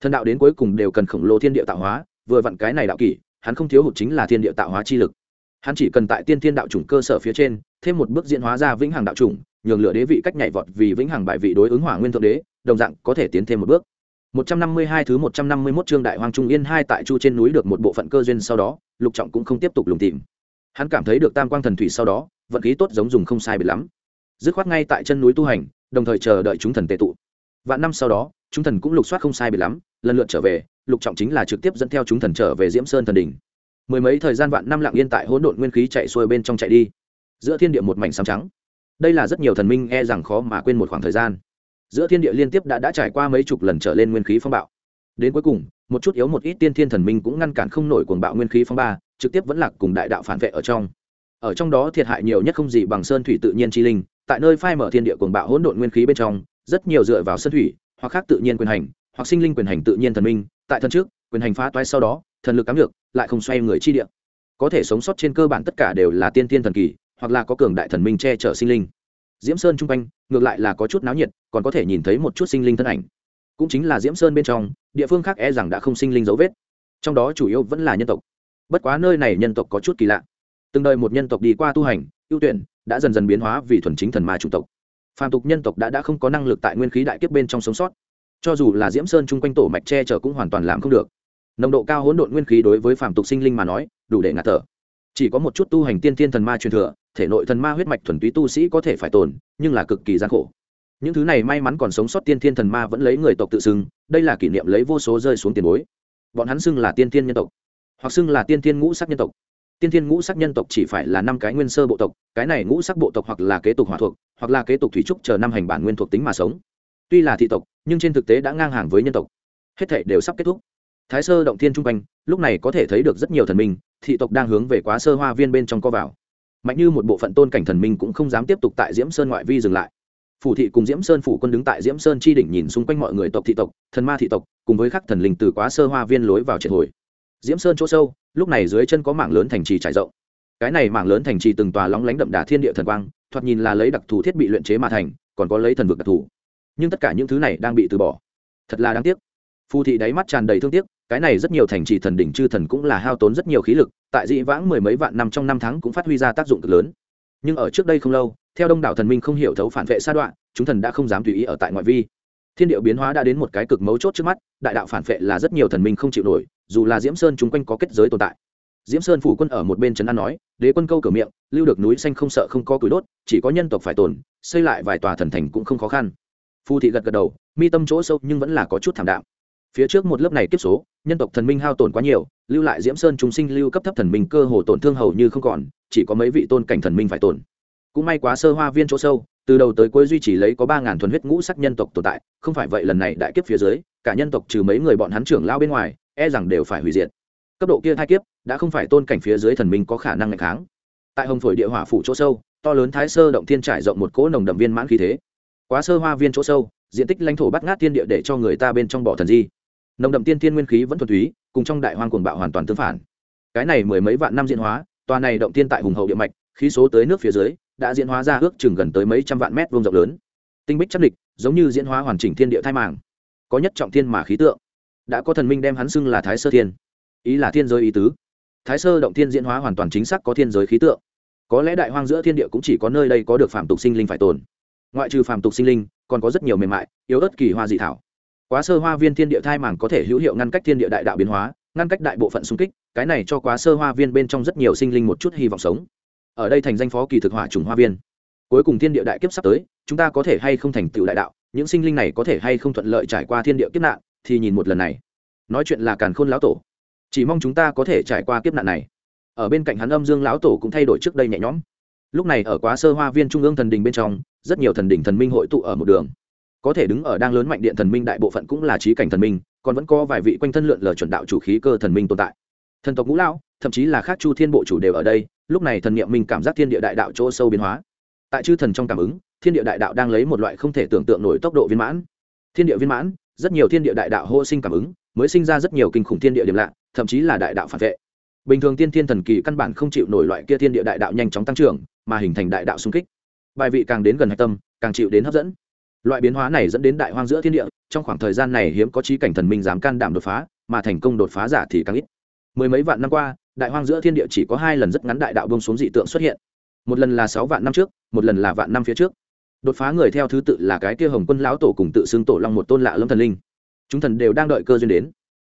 [SPEAKER 1] Thần đạo đến cuối cùng đều cần khổng lồ thiên địa tạo hóa, vừa vặn cái này đạo kỷ, hắn không thiếu hụt chính là thiên địa tạo hóa chi lực hắn chỉ cần tại tiên thiên đạo chủng cơ sở phía trên thêm một bước diễn hóa ra vĩnh hằng đạo chủng nhường lửa đế vị cách nhảy vọt vì vĩnh hằng bại vị đối ứng hỏa nguyên thượng đế đồng dạng có thể tiến thêm một bước 152 thứ 151 chương Đại Hoàng Trung Yên hai tại Chu trên núi được một bộ phận cơ duyên sau đó, Lục Trọng cũng không tiếp tục lùng tìm. Hắn cảm thấy được Tam Quang Thần Thủy sau đó, vận khí tốt giống dùng không sai biệt lắm. Dứt khoát ngay tại chân núi tu hành, đồng thời chờ đợi chúng thần tề tụ. Vạn năm sau đó, chúng thần cũng lục soát không sai biệt lắm, lần lượt trở về, Lục Trọng chính là trực tiếp dẫn theo chúng thần trở về Diễm Sơn thần đỉnh. Mười mấy thời gian vạn năm lặng yên tại hỗn độn nguyên khí chạy xuôi bên trong chạy đi. Giữa thiên địa một mảnh xám trắng. Đây là rất nhiều thần minh e rằng khó mà quên một khoảng thời gian giữa thiên địa liên tiếp đã đã trải qua mấy chục lần trở lên nguyên khí phong bạo đến cuối cùng, một chút yếu một ít tiên thiên thần minh cũng ngăn cản không nổi cuồng bạo nguyên khí phong ba, trực tiếp vẫn lạc cùng đại đạo phản vệ ở trong ở trong đó thiệt hại nhiều nhất không gì bằng sơn thủy tự nhiên chi linh, tại nơi phai mở thiên địa cuồng bạo hỗn độn nguyên khí bên trong, rất nhiều dựa vào sơn thủy, hoặc khác tự nhiên quyền hành, hoặc sinh linh quyền hành tự nhiên thần minh, tại thân trước quyền hành phá toái sau đó, thần lực cám được, lại không xoay người chi địa. Có thể sống sót trên cơ bản tất cả đều là tiên tiên thần kỳ, hoặc là có cường đại thần minh che chở sinh linh. Diễm sơn chung quanh, ngược lại là có chút náo nhiệt, còn có thể nhìn thấy một chút sinh linh thân ảnh. Cũng chính là diễm sơn bên trong, địa phương khác e rằng đã không sinh linh dấu vết. Trong đó chủ yếu vẫn là nhân tộc. Bất quá nơi này nhân tộc có chút kỳ lạ. Từng đời một nhân tộc đi qua tu hành, ưu tuyển, đã dần dần biến hóa vì thuần chính thần ma chủng tộc. Phàm tục nhân tộc đã đã không có năng lực tại nguyên khí đại kiếp bên trong sống sót. Cho dù là diễm sơn chung quanh tổ mạch che chở cũng hoàn toàn làm không được nồng độ cao hỗn độn nguyên khí đối với phạm tục sinh linh mà nói, đủ để ngạt thở. Chỉ có một chút tu hành tiên thiên thần ma truyền thừa, thể nội thần ma huyết mạch thuần túy tu sĩ có thể phải tồn, nhưng là cực kỳ gian khổ. Những thứ này may mắn còn sống sót tiên thiên thần ma vẫn lấy người tộc tự xưng, đây là kỷ niệm lấy vô số rơi xuống tiền bối. Bọn hắn xưng là tiên thiên nhân tộc, hoặc xưng là tiên thiên ngũ sắc nhân tộc. Tiên thiên ngũ sắc nhân tộc chỉ phải là năm cái nguyên sơ bộ tộc, cái này ngũ sắc bộ tộc hoặc là kế tục hỏa thuộc, hoặc là kế tục thủy trúc chờ năm hành bản nguyên thuộc tính mà sống. Tuy là thị tộc, nhưng trên thực tế đã ngang hàng với nhân tộc. Hết thể đều sắp kết thúc thái sơ động thiên t r quanh, lúc này có thể thấy được rất nhiều thần minh, thị tộc đang hướng về quá sơ hoa viên bên trong co vào. Mạnh như một bộ phận tôn cảnh thần minh cũng không dám tiếp tục tại diễm sơn ngoại vi dừng lại. Phủ thị cùng diễm sơn phủ quân đứng tại diễm sơn chi đỉnh nhìn xung quanh mọi người tộc thị tộc, thần ma thị tộc, cùng với khắc thần linh từ quá sơ hoa viên lối vào triệt hồi. Diễm sơn chỗ sâu, lúc này dưới chân có mảng lớn thành trì trải rộng. Cái này mảng lớn thành trì từng tòa lóng lánh đậm đà thiên địa thần quang, thoạt nhìn là lấy đặc thù thiết bị luyện chế mà thành, còn có lấy thần vực đặc thù. Nhưng tất cả những thứ này đang bị từ bỏ. Thật là đáng tiếc. Phù thị đáy mắt tràn đầy thương tiếc cái này rất nhiều thành trì thần đỉnh chư thần cũng là hao tốn rất nhiều khí lực, tại dị vãng mười mấy vạn năm trong năm tháng cũng phát huy ra tác dụng cực lớn. Nhưng ở trước đây không lâu, theo đông đảo thần minh không hiểu thấu phản vệ sa đoạn, chúng thần đã không dám tùy ý ở tại ngoại vi. Thiên điệu biến hóa đã đến một cái cực mấu chốt trước mắt, đại đạo phản vệ là rất nhiều thần minh không chịu nổi, dù là diễm sơn chung quanh có kết giới tồn tại. Diễm sơn phủ quân ở một bên trấn an nói, đế quân câu cửa miệng, lưu được núi xanh không sợ không có cúi đốt, chỉ có nhân tộc phải tồn, xây lại vài tòa thần thành cũng không khó khăn. Phu thị gật gật đầu, mi tâm chỗ sâu nhưng vẫn là có chút thảm đạm. Phía trước một lớp này kiếp số nhân tộc thần minh hao tổn quá nhiều, lưu lại diễm sơn chúng sinh lưu cấp thấp thần minh cơ hồ tổn thương hầu như không còn, chỉ có mấy vị tôn cảnh thần minh phải tổn. Cũng may quá sơ hoa viên chỗ sâu, từ đầu tới cuối duy trì lấy có ba ngàn thuần huyết ngũ sắc nhân tộc tồn tại, không phải vậy lần này đại kiếp phía dưới, cả nhân tộc trừ mấy người bọn hắn trưởng lao bên ngoài e rằng đều phải hủy diệt. Cấp độ kia thai kiếp, đã không phải tôn cảnh phía dưới thần minh có khả năng ngày kháng. Tại hồng phổi địa hỏa phủ chỗ sâu, to lớn thái sơ động thiên trải rộng một cỗ nồng đậm viên mãn khí thế. Quá sơ hoa viên chỗ sâu, diện tích lãnh thổ bắt ngát thiên địa để cho người ta bên trong bỏ thần di nồng đậm tiên thiên nguyên khí vẫn thuần túy, cùng trong đại hoang cuồng bạo hoàn toàn tương phản. Cái này mười mấy vạn năm diễn hóa, tòa này động tiên tại hùng hậu địa mạch, khí số tới nước phía dưới, đã diễn hóa ra ước chừng gần tới mấy trăm vạn mét vuông rộng lớn. Tinh bích chắc địch giống như diễn hóa hoàn chỉnh thiên địa thai màng, có nhất trọng thiên mà khí tượng. Đã có thần minh đem hắn xưng là thái sơ thiên. Ý là thiên giới ý tứ. Thái sơ động thiên diễn hóa hoàn toàn chính xác có thiên giới khí tượng. Có lẽ đại hoang giữa thiên địa cũng chỉ có nơi đây có được phạm tục sinh linh phải tồn. Ngoại trừ phạm tục sinh linh, còn có rất nhiều mềm mại, yếu ớt kỳ hoa dị thảo quá sơ hoa viên thiên địa thai màng có thể hữu hiệu ngăn cách thiên địa đại đạo biến hóa, ngăn cách đại bộ phận xung kích, cái này cho quá sơ hoa viên bên trong rất nhiều sinh linh một chút hy vọng sống. Ở đây thành danh phó kỳ thực hỏa trùng hoa viên. Cuối cùng thiên địa đại kiếp sắp tới, chúng ta có thể hay không thành tựu đại đạo, những sinh linh này có thể hay không thuận lợi trải qua thiên địa kiếp nạn, thì nhìn một lần này. Nói chuyện là càn khôn lão tổ. Chỉ mong chúng ta có thể trải qua kiếp nạn này. Ở bên cạnh hắn âm dương lão tổ cũng thay đổi trước đây nhẹ nhõm. Lúc này ở quá sơ hoa viên trung ương thần đình bên trong, rất nhiều thần đình thần minh hội tụ ở một đường có thể đứng ở đang lớn mạnh điện thần minh đại bộ phận cũng là trí cảnh thần minh, còn vẫn có vài vị quanh thân lượn lờ chuẩn đạo chủ khí cơ thần minh tồn tại. Thần tộc ngũ lão, thậm chí là khác chu thiên bộ chủ đều ở đây, lúc này thần niệm minh cảm giác thiên địa đại đạo chỗ sâu biến hóa. Tại chư thần trong cảm ứng, thiên địa đại đạo đang lấy một loại không thể tưởng tượng nổi tốc độ viên mãn. Thiên địa viên mãn, rất nhiều thiên địa đại đạo hô sinh cảm ứng, mới sinh ra rất nhiều kinh khủng thiên địa điểm lạ, thậm chí là đại đạo phản vệ. Bình thường tiên thiên thần kỳ căn bản không chịu nổi loại kia thiên địa đại đạo nhanh chóng tăng trưởng, mà hình thành đại đạo xung kích. Bài vị càng đến gần hạch tâm, càng chịu đến hấp dẫn loại biến hóa này dẫn đến đại hoang giữa thiên địa, trong khoảng thời gian này hiếm có trí cảnh thần minh dám can đảm đột phá, mà thành công đột phá giả thì càng ít. Mười mấy vạn năm qua, đại hoang giữa thiên địa chỉ có hai lần rất ngắn đại đạo bông xuống dị tượng xuất hiện. Một lần là sáu vạn năm trước, một lần là vạn năm phía trước. Đột phá người theo thứ tự là cái kia hồng quân lão tổ cùng tự xưng tổ long một tôn lạ lâm thần linh. Chúng thần đều đang đợi cơ duyên đến.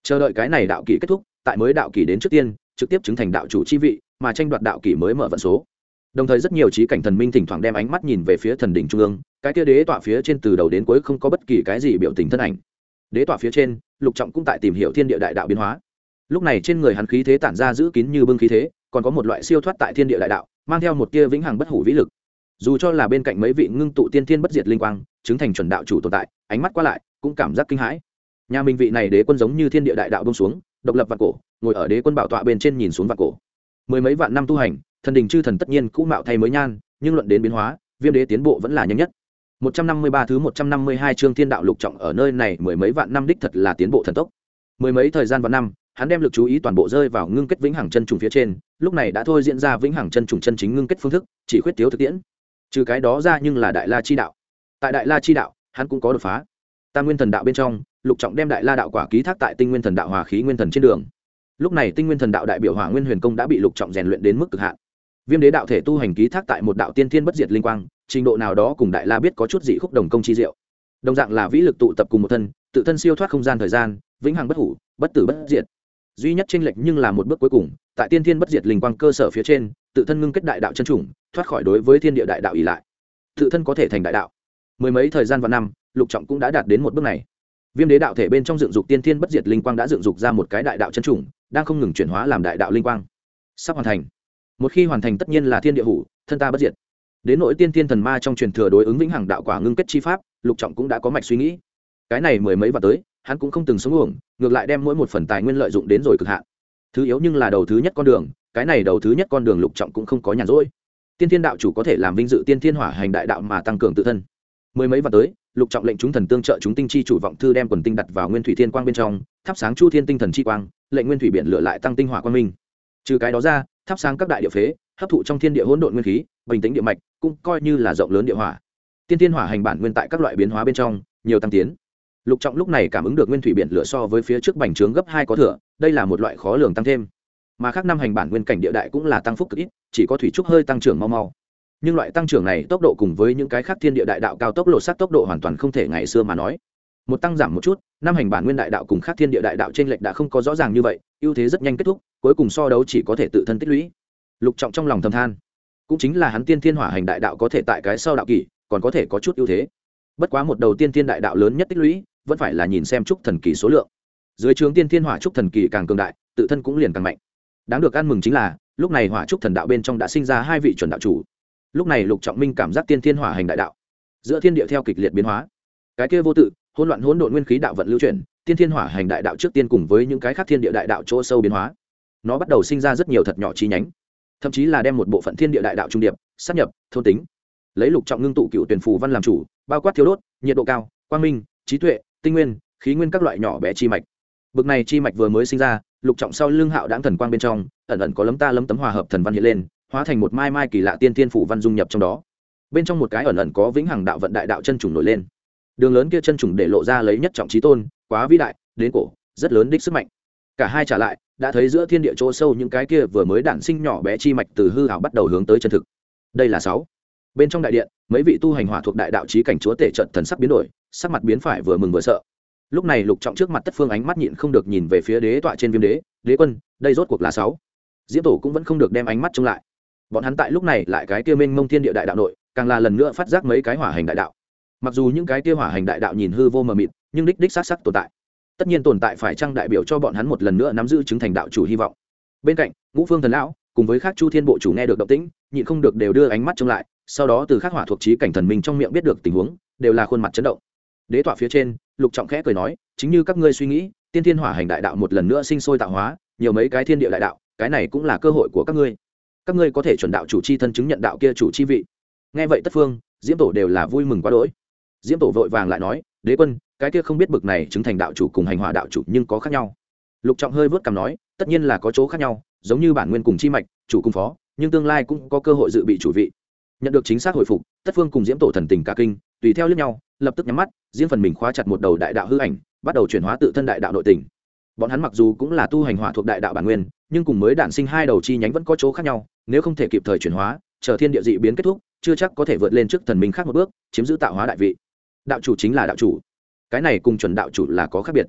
[SPEAKER 1] Chờ đợi cái này đạo kỷ kết thúc, tại mới đạo kỷ đến trước tiên, trực tiếp chứng thành đạo chủ chi vị, mà tranh đoạt đạo kỷ mới mở vận số đồng thời rất nhiều trí cảnh thần minh thỉnh thoảng đem ánh mắt nhìn về phía thần đỉnh trung ương, cái kia đế tọa phía trên từ đầu đến cuối không có bất kỳ cái gì biểu tình thân ảnh. Đế tọa phía trên, lục trọng cũng tại tìm hiểu thiên địa đại đạo biến hóa. Lúc này trên người hắn khí thế tản ra giữ kín như bưng khí thế, còn có một loại siêu thoát tại thiên địa đại đạo, mang theo một tia vĩnh hằng bất hủ vĩ lực. Dù cho là bên cạnh mấy vị ngưng tụ tiên thiên bất diệt linh quang, chứng thành chuẩn đạo chủ tồn tại, ánh mắt qua lại, cũng cảm giác kinh hãi. Nhà minh vị này đế quân giống như thiên địa đại đạo bông xuống, độc lập vạn cổ, ngồi ở đế quân bảo tọa bên trên nhìn xuống vạn cổ. Mười mấy vạn năm tu hành thần đình chư thần tất nhiên cũ mạo thay mới nhan, nhưng luận đến biến hóa, viêm đế tiến bộ vẫn là nhanh nhất. 153 thứ 152 chương thiên đạo lục trọng ở nơi này mười mấy vạn năm đích thật là tiến bộ thần tốc. Mười mấy thời gian vạn năm, hắn đem lực chú ý toàn bộ rơi vào ngưng kết vĩnh hằng chân trùng phía trên, lúc này đã thôi diễn ra vĩnh hằng chân trùng chân chính ngưng kết phương thức, chỉ khuyết thiếu thực tiễn. Trừ cái đó ra nhưng là đại la chi đạo. Tại đại la chi đạo, hắn cũng có đột phá. Tam nguyên thần đạo bên trong, lục trọng đem đại la đạo quả ký thác tại tinh nguyên thần đạo hòa khí nguyên thần trên đường. Lúc này tinh nguyên thần đạo đại biểu hỏa nguyên huyền công đã bị lục trọng rèn luyện đến mức cực hạn viêm đế đạo thể tu hành ký thác tại một đạo tiên thiên bất diệt linh quang, trình độ nào đó cùng đại la biết có chút dị khúc đồng công chi diệu. Đồng dạng là vĩ lực tụ tập cùng một thân, tự thân siêu thoát không gian thời gian, vĩnh hằng bất hủ, bất tử bất diệt. Duy nhất tranh lệch nhưng là một bước cuối cùng, tại tiên thiên bất diệt linh quang cơ sở phía trên, tự thân ngưng kết đại đạo chân chủng, thoát khỏi đối với thiên địa đại đạo ỉ lại. Tự thân có thể thành đại đạo. Mười mấy thời gian và năm, lục trọng cũng đã đạt đến một bước này. Viêm đế đạo thể bên trong dựng dục tiên thiên bất diệt linh quang đã dựng dục ra một cái đại đạo chân chủng, đang không ngừng chuyển hóa làm đại đạo linh quang. Sắp hoàn thành một khi hoàn thành tất nhiên là thiên địa hủ, thân ta bất diệt. Đến nỗi tiên thiên thần ma trong truyền thừa đối ứng vĩnh hằng đạo quả ngưng kết chi pháp, lục trọng cũng đã có mạch suy nghĩ. Cái này mười mấy và tới, hắn cũng không từng sống uổng, ngược lại đem mỗi một phần tài nguyên lợi dụng đến rồi cực hạn. Thứ yếu nhưng là đầu thứ nhất con đường, cái này đầu thứ nhất con đường lục trọng cũng không có nhàn rỗi. Tiên thiên đạo chủ có thể làm vinh dự tiên thiên hỏa hành đại đạo mà tăng cường tự thân. Mười mấy và tới, lục trọng lệnh chúng thần tương trợ chúng tinh chi chủ vọng thư đem quần tinh đặt vào nguyên thủy thiên quang bên trong, thắp sáng chu thiên tinh thần chi quang, lệnh nguyên thủy biển lửa lại tăng tinh hỏa quang minh. Trừ cái đó ra thắp sáng các đại địa phế, hấp thụ trong thiên địa hỗn độn nguyên khí, bình tĩnh địa mạch, cũng coi như là rộng lớn địa hỏa. Tiên thiên hỏa hành bản nguyên tại các loại biến hóa bên trong, nhiều tăng tiến. Lục trọng lúc này cảm ứng được nguyên thủy biển lửa so với phía trước bành trướng gấp hai có thừa, đây là một loại khó lường tăng thêm. Mà khác năm hành bản nguyên cảnh địa đại cũng là tăng phúc cực ít, chỉ có thủy trúc hơi tăng trưởng mau mau. Nhưng loại tăng trưởng này tốc độ cùng với những cái khác thiên địa đại đạo cao tốc lột sát tốc độ hoàn toàn không thể ngày xưa mà nói một tăng giảm một chút, năm hành bản nguyên đại đạo cùng khác thiên địa đại đạo trên lệch đã không có rõ ràng như vậy, ưu thế rất nhanh kết thúc, cuối cùng so đấu chỉ có thể tự thân tích lũy. Lục trọng trong lòng thầm than, cũng chính là hắn tiên thiên hỏa hành đại đạo có thể tại cái sau đạo kỷ, còn có thể có chút ưu thế. Bất quá một đầu tiên thiên đại đạo lớn nhất tích lũy, vẫn phải là nhìn xem trúc thần kỳ số lượng. Dưới trường tiên thiên hỏa trúc thần kỳ càng cường đại, tự thân cũng liền càng mạnh. Đáng được ăn mừng chính là, lúc này hỏa trúc thần đạo bên trong đã sinh ra hai vị chuẩn đạo chủ. Lúc này lục trọng minh cảm giác tiên thiên hỏa hành đại đạo giữa thiên địa theo kịch liệt biến hóa. Cái kia vô tự hỗn loạn hỗn độn nguyên khí đạo vận lưu chuyển, tiên thiên hỏa hành đại đạo trước tiên cùng với những cái khác thiên địa đại đạo chỗ sâu biến hóa. Nó bắt đầu sinh ra rất nhiều thật nhỏ chi nhánh, thậm chí là đem một bộ phận thiên địa đại đạo trung điệp sắp nhập, thôn tính. Lấy lục trọng ngưng tụ cựu tuyển phù văn làm chủ, bao quát thiếu đốt, nhiệt độ cao, quang minh, trí tuệ, tinh nguyên, khí nguyên các loại nhỏ bé chi mạch. Bực này chi mạch vừa mới sinh ra, lục trọng sau lưng hạo đáng thần quang bên trong, ẩn ẩn có lấm ta lấm tấm hòa hợp thần văn hiện lên, hóa thành một mai mai kỳ lạ tiên tiên phủ văn dung nhập trong đó. Bên trong một cái ẩn ẩn có vĩnh hằng đạo vận đại đạo chân trùng nổi lên đường lớn kia chân trùng để lộ ra lấy nhất trọng trí tôn, quá vĩ đại, đến cổ, rất lớn đích sức mạnh. Cả hai trả lại, đã thấy giữa thiên địa chỗ sâu những cái kia vừa mới đản sinh nhỏ bé chi mạch từ hư hảo bắt đầu hướng tới chân thực. Đây là sáu. Bên trong đại điện, mấy vị tu hành hỏa thuộc đại đạo trí cảnh chúa tể trận thần sắc biến đổi, sắc mặt biến phải vừa mừng vừa sợ. Lúc này lục trọng trước mặt tất phương ánh mắt nhịn không được nhìn về phía đế tọa trên viêm đế đế quân, đây rốt cuộc là sáu. Diễm tổ cũng vẫn không được đem ánh mắt trông lại. Bọn hắn tại lúc này lại cái kia minh mông thiên địa đại đạo nội, càng là lần nữa phát giác mấy cái hỏa hành đại đạo mặc dù những cái kia hỏa hành đại đạo nhìn hư vô mờ mịt, nhưng đích đích xác sắc tồn tại. Tất nhiên tồn tại phải chăng đại biểu cho bọn hắn một lần nữa nắm giữ chứng thành đạo chủ hy vọng? Bên cạnh, ngũ phương thần lão, cùng với các chu thiên bộ chủ nghe được động tĩnh, nhịn không được đều đưa ánh mắt trông lại, sau đó từ khắc hỏa thuộc trí cảnh thần minh trong miệng biết được tình huống, đều là khuôn mặt chấn động. Đế tọa phía trên, lục trọng khẽ cười nói, chính như các ngươi suy nghĩ, tiên thiên hỏa hành đại đạo một lần nữa sinh sôi tạo hóa, nhiều mấy cái thiên địa đại đạo, cái này cũng là cơ hội của các ngươi. Các ngươi có thể chuẩn đạo chủ chi thân chứng nhận đạo kia chủ chi vị. Nghe vậy tất phương, diễm tổ đều là vui mừng quá đỗi diễm tổ vội vàng lại nói, đế quân, cái kia không biết bực này chứng thành đạo chủ cùng hành hòa đạo chủ nhưng có khác nhau. Lục trọng hơi vớt cằm nói, tất nhiên là có chỗ khác nhau, giống như bản nguyên cùng chi mạch, chủ cung phó, nhưng tương lai cũng có cơ hội dự bị chủ vị. Nhận được chính xác hồi phục, tất phương cùng diễm tổ thần tình cả kinh, tùy theo lướt nhau, lập tức nhắm mắt, riêng phần mình khóa chặt một đầu đại đạo hư ảnh, bắt đầu chuyển hóa tự thân đại đạo nội tình. Bọn hắn mặc dù cũng là tu hành hỏa thuộc đại đạo bản nguyên, nhưng cùng mới đản sinh hai đầu chi nhánh vẫn có chỗ khác nhau, nếu không thể kịp thời chuyển hóa, chờ thiên địa dị biến kết thúc, chưa chắc có thể vượt lên trước thần minh khác một bước, chiếm giữ tạo hóa đại vị đạo chủ chính là đạo chủ. Cái này cùng chuẩn đạo chủ là có khác biệt.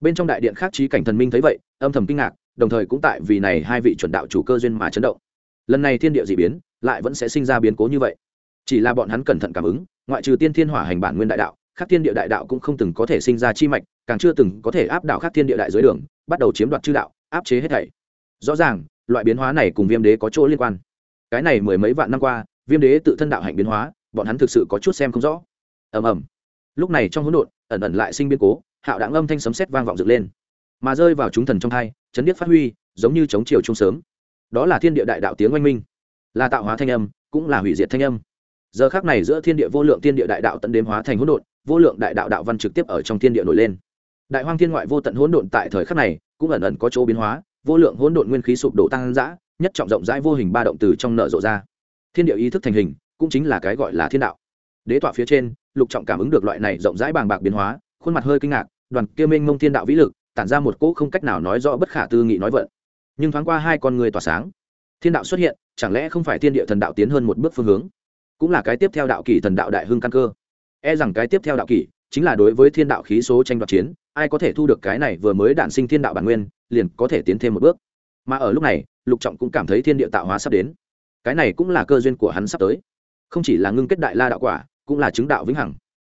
[SPEAKER 1] Bên trong đại điện khác trí cảnh thần minh thấy vậy, âm thầm kinh ngạc, đồng thời cũng tại vì này hai vị chuẩn đạo chủ cơ duyên mà chấn động. Lần này thiên địa dị biến, lại vẫn sẽ sinh ra biến cố như vậy. Chỉ là bọn hắn cẩn thận cảm ứng, ngoại trừ tiên thiên hỏa hành bản nguyên đại đạo, khác thiên địa đại đạo cũng không từng có thể sinh ra chi mạch, càng chưa từng có thể áp đảo khác thiên địa đại dưới đường, bắt đầu chiếm đoạt chư đạo, áp chế hết thảy. Rõ ràng, loại biến hóa này cùng viêm đế có chỗ liên quan. Cái này mười mấy vạn năm qua, viêm đế tự thân đạo hạnh biến hóa, bọn hắn thực sự có chút xem không rõ. Ầm ầm lúc này trong hỗn độn, ẩn ẩn lại sinh biến cố, hạo đảng âm thanh sấm sét vang vọng dựng lên, mà rơi vào chúng thần trong thai chấn điếc phát huy, giống như chống chiều trung sớm. Đó là thiên địa đại đạo tiếng oanh minh, là tạo hóa thanh âm, cũng là hủy diệt thanh âm. Giờ khác này giữa thiên địa vô lượng thiên địa đại đạo tận đếm hóa thành hỗn độn, vô lượng đại đạo đạo văn trực tiếp ở trong thiên địa nổi lên. Đại hoang thiên ngoại vô tận hỗn độn tại thời khắc này, cũng ẩn ẩn có chỗ biến hóa, vô lượng hỗn độn nguyên khí sụp đổ tăng dã, nhất trọng rộng rãi vô hình ba động từ trong nợ rộ ra. Thiên địa ý thức thành hình, cũng chính là cái gọi là thiên đạo. Đế tọa phía trên lục trọng cảm ứng được loại này rộng rãi bàng bạc biến hóa, khuôn mặt hơi kinh ngạc, đoàn kia minh mông thiên đạo vĩ lực, tản ra một cỗ không cách nào nói rõ bất khả tư nghị nói vận. Nhưng thoáng qua hai con người tỏa sáng, thiên đạo xuất hiện, chẳng lẽ không phải thiên địa thần đạo tiến hơn một bước phương hướng? Cũng là cái tiếp theo đạo kỷ thần đạo đại hưng căn cơ. E rằng cái tiếp theo đạo kỷ chính là đối với thiên đạo khí số tranh đoạt chiến, ai có thể thu được cái này vừa mới đản sinh thiên đạo bản nguyên, liền có thể tiến thêm một bước. Mà ở lúc này, lục trọng cũng cảm thấy thiên địa tạo hóa sắp đến. Cái này cũng là cơ duyên của hắn sắp tới. Không chỉ là ngưng kết đại la đạo quả cũng là chứng đạo vĩnh hằng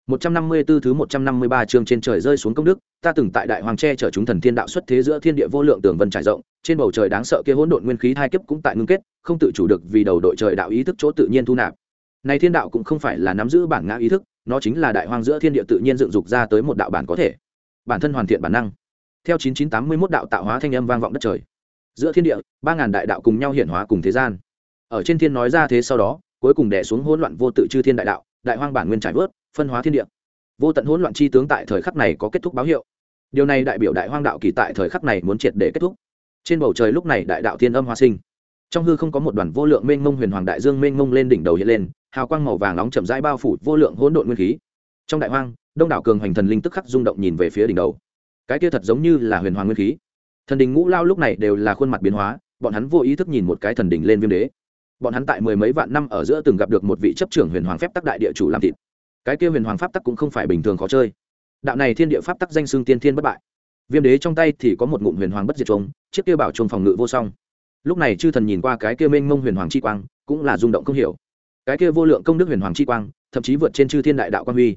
[SPEAKER 1] 154 thứ 153 chương trên trời rơi xuống công đức, ta từng tại đại hoàng tre chở chúng thần thiên đạo xuất thế giữa thiên địa vô lượng tường vân trải rộng, trên bầu trời đáng sợ kia hỗn độn nguyên khí thai kiếp cũng tại ngưng kết, không tự chủ được vì đầu đội trời đạo ý thức chỗ tự nhiên thu nạp. Này thiên đạo cũng không phải là nắm giữ bản ngã ý thức, nó chính là đại hoàng giữa thiên địa tự nhiên dựng dục ra tới một đạo bản có thể. Bản thân hoàn thiện bản năng. Theo 9981 đạo tạo hóa thanh âm vang vọng đất trời. Giữa thiên địa, 3000 đại đạo cùng nhau hiển hóa cùng thế gian. Ở trên thiên nói ra thế sau đó, cuối cùng đè xuống hỗn loạn vô tự chư thiên đại đạo, đại hoang bản nguyên trải vớt, phân hóa thiên địa. Vô tận hỗn loạn chi tướng tại thời khắc này có kết thúc báo hiệu. Điều này đại biểu đại hoang đạo kỳ tại thời khắc này muốn triệt để kết thúc. Trên bầu trời lúc này đại đạo thiên âm hoa sinh. Trong hư không có một đoàn vô lượng mênh mông huyền hoàng đại dương mênh mông lên đỉnh đầu hiện lên, hào quang màu vàng nóng chậm rãi bao phủ vô lượng hỗn độn nguyên khí. Trong đại hoang, đông đảo cường hoành thần linh tức khắc rung động nhìn về phía đỉnh đầu. Cái kia thật giống như là huyền hoàng nguyên khí. Thần đình ngũ lao lúc này đều là khuôn mặt biến hóa, bọn hắn vô ý thức nhìn một cái thần đình lên viêm đế bọn hắn tại mười mấy vạn năm ở giữa từng gặp được một vị chấp trưởng huyền hoàng phép tắc đại địa chủ làm thịt. Cái kia huyền hoàng pháp tắc cũng không phải bình thường khó chơi. Đạo này thiên địa pháp tắc danh xương tiên thiên bất bại. Viêm đế trong tay thì có một ngụm huyền hoàng bất diệt trống chiếc kia bảo trông phòng ngự vô song. Lúc này chư thần nhìn qua cái kia mênh mông huyền hoàng chi quang, cũng là rung động không hiểu. Cái kia vô lượng công đức huyền hoàng chi quang, thậm chí vượt trên chư thiên đại đạo quang huy.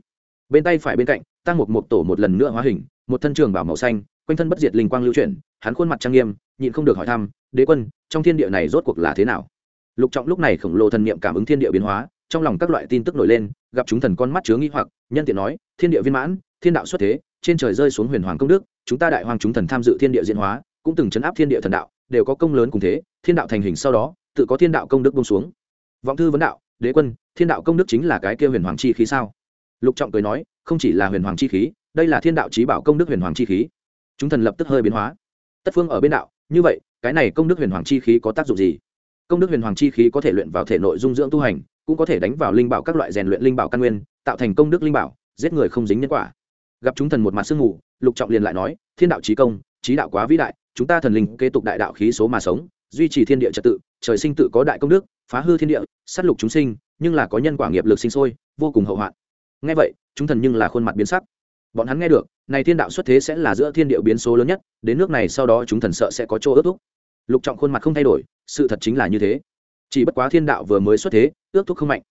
[SPEAKER 1] Bên tay phải bên cạnh, tăng một một tổ một lần nữa hóa hình, một thân trường bảo màu xanh, quanh thân bất diệt linh quang lưu chuyển, hắn khuôn mặt trang nghiêm, nhịn không được hỏi thăm, đế quân, trong thiên địa này rốt cuộc là thế nào? Lục trọng lúc này khổng lồ thần niệm cảm ứng thiên địa biến hóa, trong lòng các loại tin tức nổi lên, gặp chúng thần con mắt chứa nghi hoặc, nhân tiện nói, thiên địa viên mãn, thiên đạo xuất thế, trên trời rơi xuống huyền hoàng công đức, chúng ta đại hoàng chúng thần tham dự thiên địa diễn hóa, cũng từng chấn áp thiên địa thần đạo, đều có công lớn cùng thế, thiên đạo thành hình sau đó, tự có thiên đạo công đức bông xuống. Vọng thư vấn đạo, đế quân, thiên đạo công đức chính là cái kia huyền hoàng chi khí sao? Lục trọng cười nói, không chỉ là huyền hoàng chi khí, đây là thiên đạo trí bảo công đức huyền hoàng chi khí. Chúng thần lập tức hơi biến hóa. Tất phương ở bên đạo, như vậy, cái này công đức huyền hoàng chi khí có tác dụng gì? Công đức huyền hoàng chi khí có thể luyện vào thể nội dung dưỡng tu hành, cũng có thể đánh vào linh bảo các loại rèn luyện linh bảo căn nguyên, tạo thành công đức linh bảo, giết người không dính nhân quả. Gặp chúng thần một mặt sương mù, lục trọng liền lại nói, thiên đạo trí công trí đạo quá vĩ đại, chúng ta thần linh kế tục đại đạo khí số mà sống, duy trì thiên địa trật tự, trời sinh tự có đại công đức, phá hư thiên địa, sát lục chúng sinh, nhưng là có nhân quả nghiệp lực sinh sôi, vô cùng hậu hoạn. Ngay vậy, chúng thần nhưng là khuôn mặt biến sắc. Bọn hắn nghe được, này thiên đạo xuất thế sẽ là giữa thiên địa biến số lớn nhất, đến nước này sau đó chúng thần sợ sẽ có chỗ ước thúc. Lục trọng khuôn mặt không thay đổi sự thật chính là như thế. Chỉ bất quá thiên đạo vừa mới xuất thế, ước thúc không mạnh.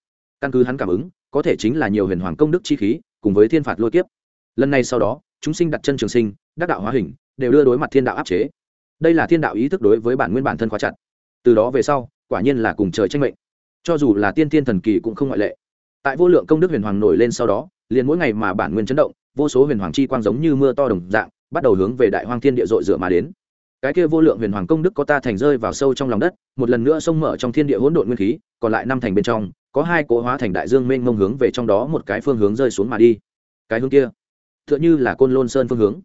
[SPEAKER 1] Căn cứ hắn cảm ứng, có thể chính là nhiều huyền hoàng công đức chi khí, cùng với thiên phạt lôi kiếp. Lần này sau đó, chúng sinh đặt chân trường sinh, đắc đạo hóa hình, đều đưa đối mặt thiên đạo áp chế. Đây là thiên đạo ý thức đối với bản nguyên bản thân khóa chặt. Từ đó về sau, quả nhiên là cùng trời tranh mệnh. Cho dù là tiên thiên thần kỳ cũng không ngoại lệ. Tại vô lượng công đức huyền hoàng nổi lên sau đó, liền mỗi ngày mà bản nguyên chấn động, vô số huyền hoàng chi quang giống như mưa to đồng dạng, bắt đầu hướng về đại hoang thiên địa dội rửa mà đến cái kia vô lượng huyền hoàng công đức có ta thành rơi vào sâu trong lòng đất, một lần nữa sông mở trong thiên địa hỗn độn nguyên khí, còn lại năm thành bên trong, có hai cỗ hóa thành đại dương mênh mông hướng về trong đó một cái phương hướng rơi xuống mà đi. Cái hướng kia t h ư ợ n h ư là côn lôn sơn phương hướng.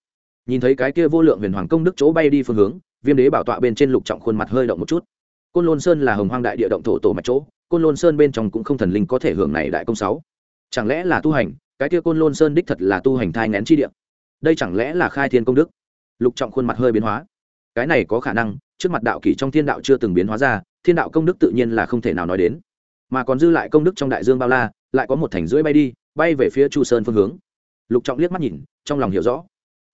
[SPEAKER 1] Nhìn thấy cái kia vô lượng huyền hoàng công đức chỗ bay đi phương hướng, viêm đế bảo tọa bên trên lục trọng khuôn mặt hơi động một chút. Côn lôn sơn là hồng hoang đại địa động thổ tổ mạch chỗ, côn lôn sơn bên trong cũng không thần linh có thể hưởng này đại công sáu. Chẳng lẽ là tu hành, cái kia côn lôn sơn đích thật là tu hành thai ngén chi địa? Đây chẳng lẽ là khai thiên công đức? Lục trọng khuôn mặt hơi biến hóa cái này có khả năng, trước mặt đạo kỷ trong thiên đạo chưa từng biến hóa ra, thiên đạo công đức tự nhiên là không thể nào nói đến. Mà còn dư lại công đức trong đại dương bao la, lại có một thành rưỡi bay đi, bay về phía chu sơn phương hướng. Lục trọng liếc mắt nhìn, trong lòng hiểu rõ.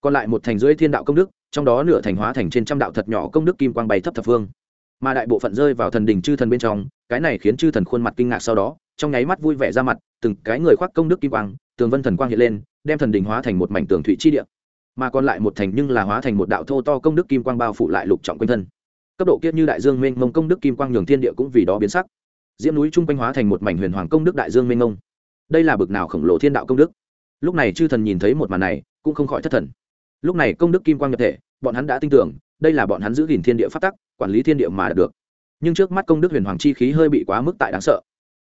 [SPEAKER 1] Còn lại một thành rưỡi thiên đạo công đức, trong đó nửa thành hóa thành trên trăm đạo thật nhỏ công đức kim quang bay thấp thập phương. Mà đại bộ phận rơi vào thần đỉnh chư thần bên trong, cái này khiến chư thần khuôn mặt kinh ngạc sau đó, trong nháy mắt vui vẻ ra mặt, từng cái người khoác công đức kim quang, tường vân thần quang hiện lên, đem thần đỉnh hóa thành một mảnh tường thủy chi địa mà còn lại một thành nhưng là hóa thành một đạo thô to công đức kim quang bao phủ lại lục trọng quanh thân. Cấp độ kiết như đại dương mênh mông công đức kim quang nhường thiên địa cũng vì đó biến sắc. Diễm núi trung quanh hóa thành một mảnh huyền hoàng công đức đại dương mênh mông. Đây là bực nào khổng lồ thiên đạo công đức? Lúc này chư thần nhìn thấy một màn này, cũng không khỏi thất thần. Lúc này công đức kim quang nhập thể, bọn hắn đã tin tưởng, đây là bọn hắn giữ gìn thiên địa phát tắc, quản lý thiên địa mà đạt được. Nhưng trước mắt công đức huyền hoàng chi khí hơi bị quá mức tại đáng sợ.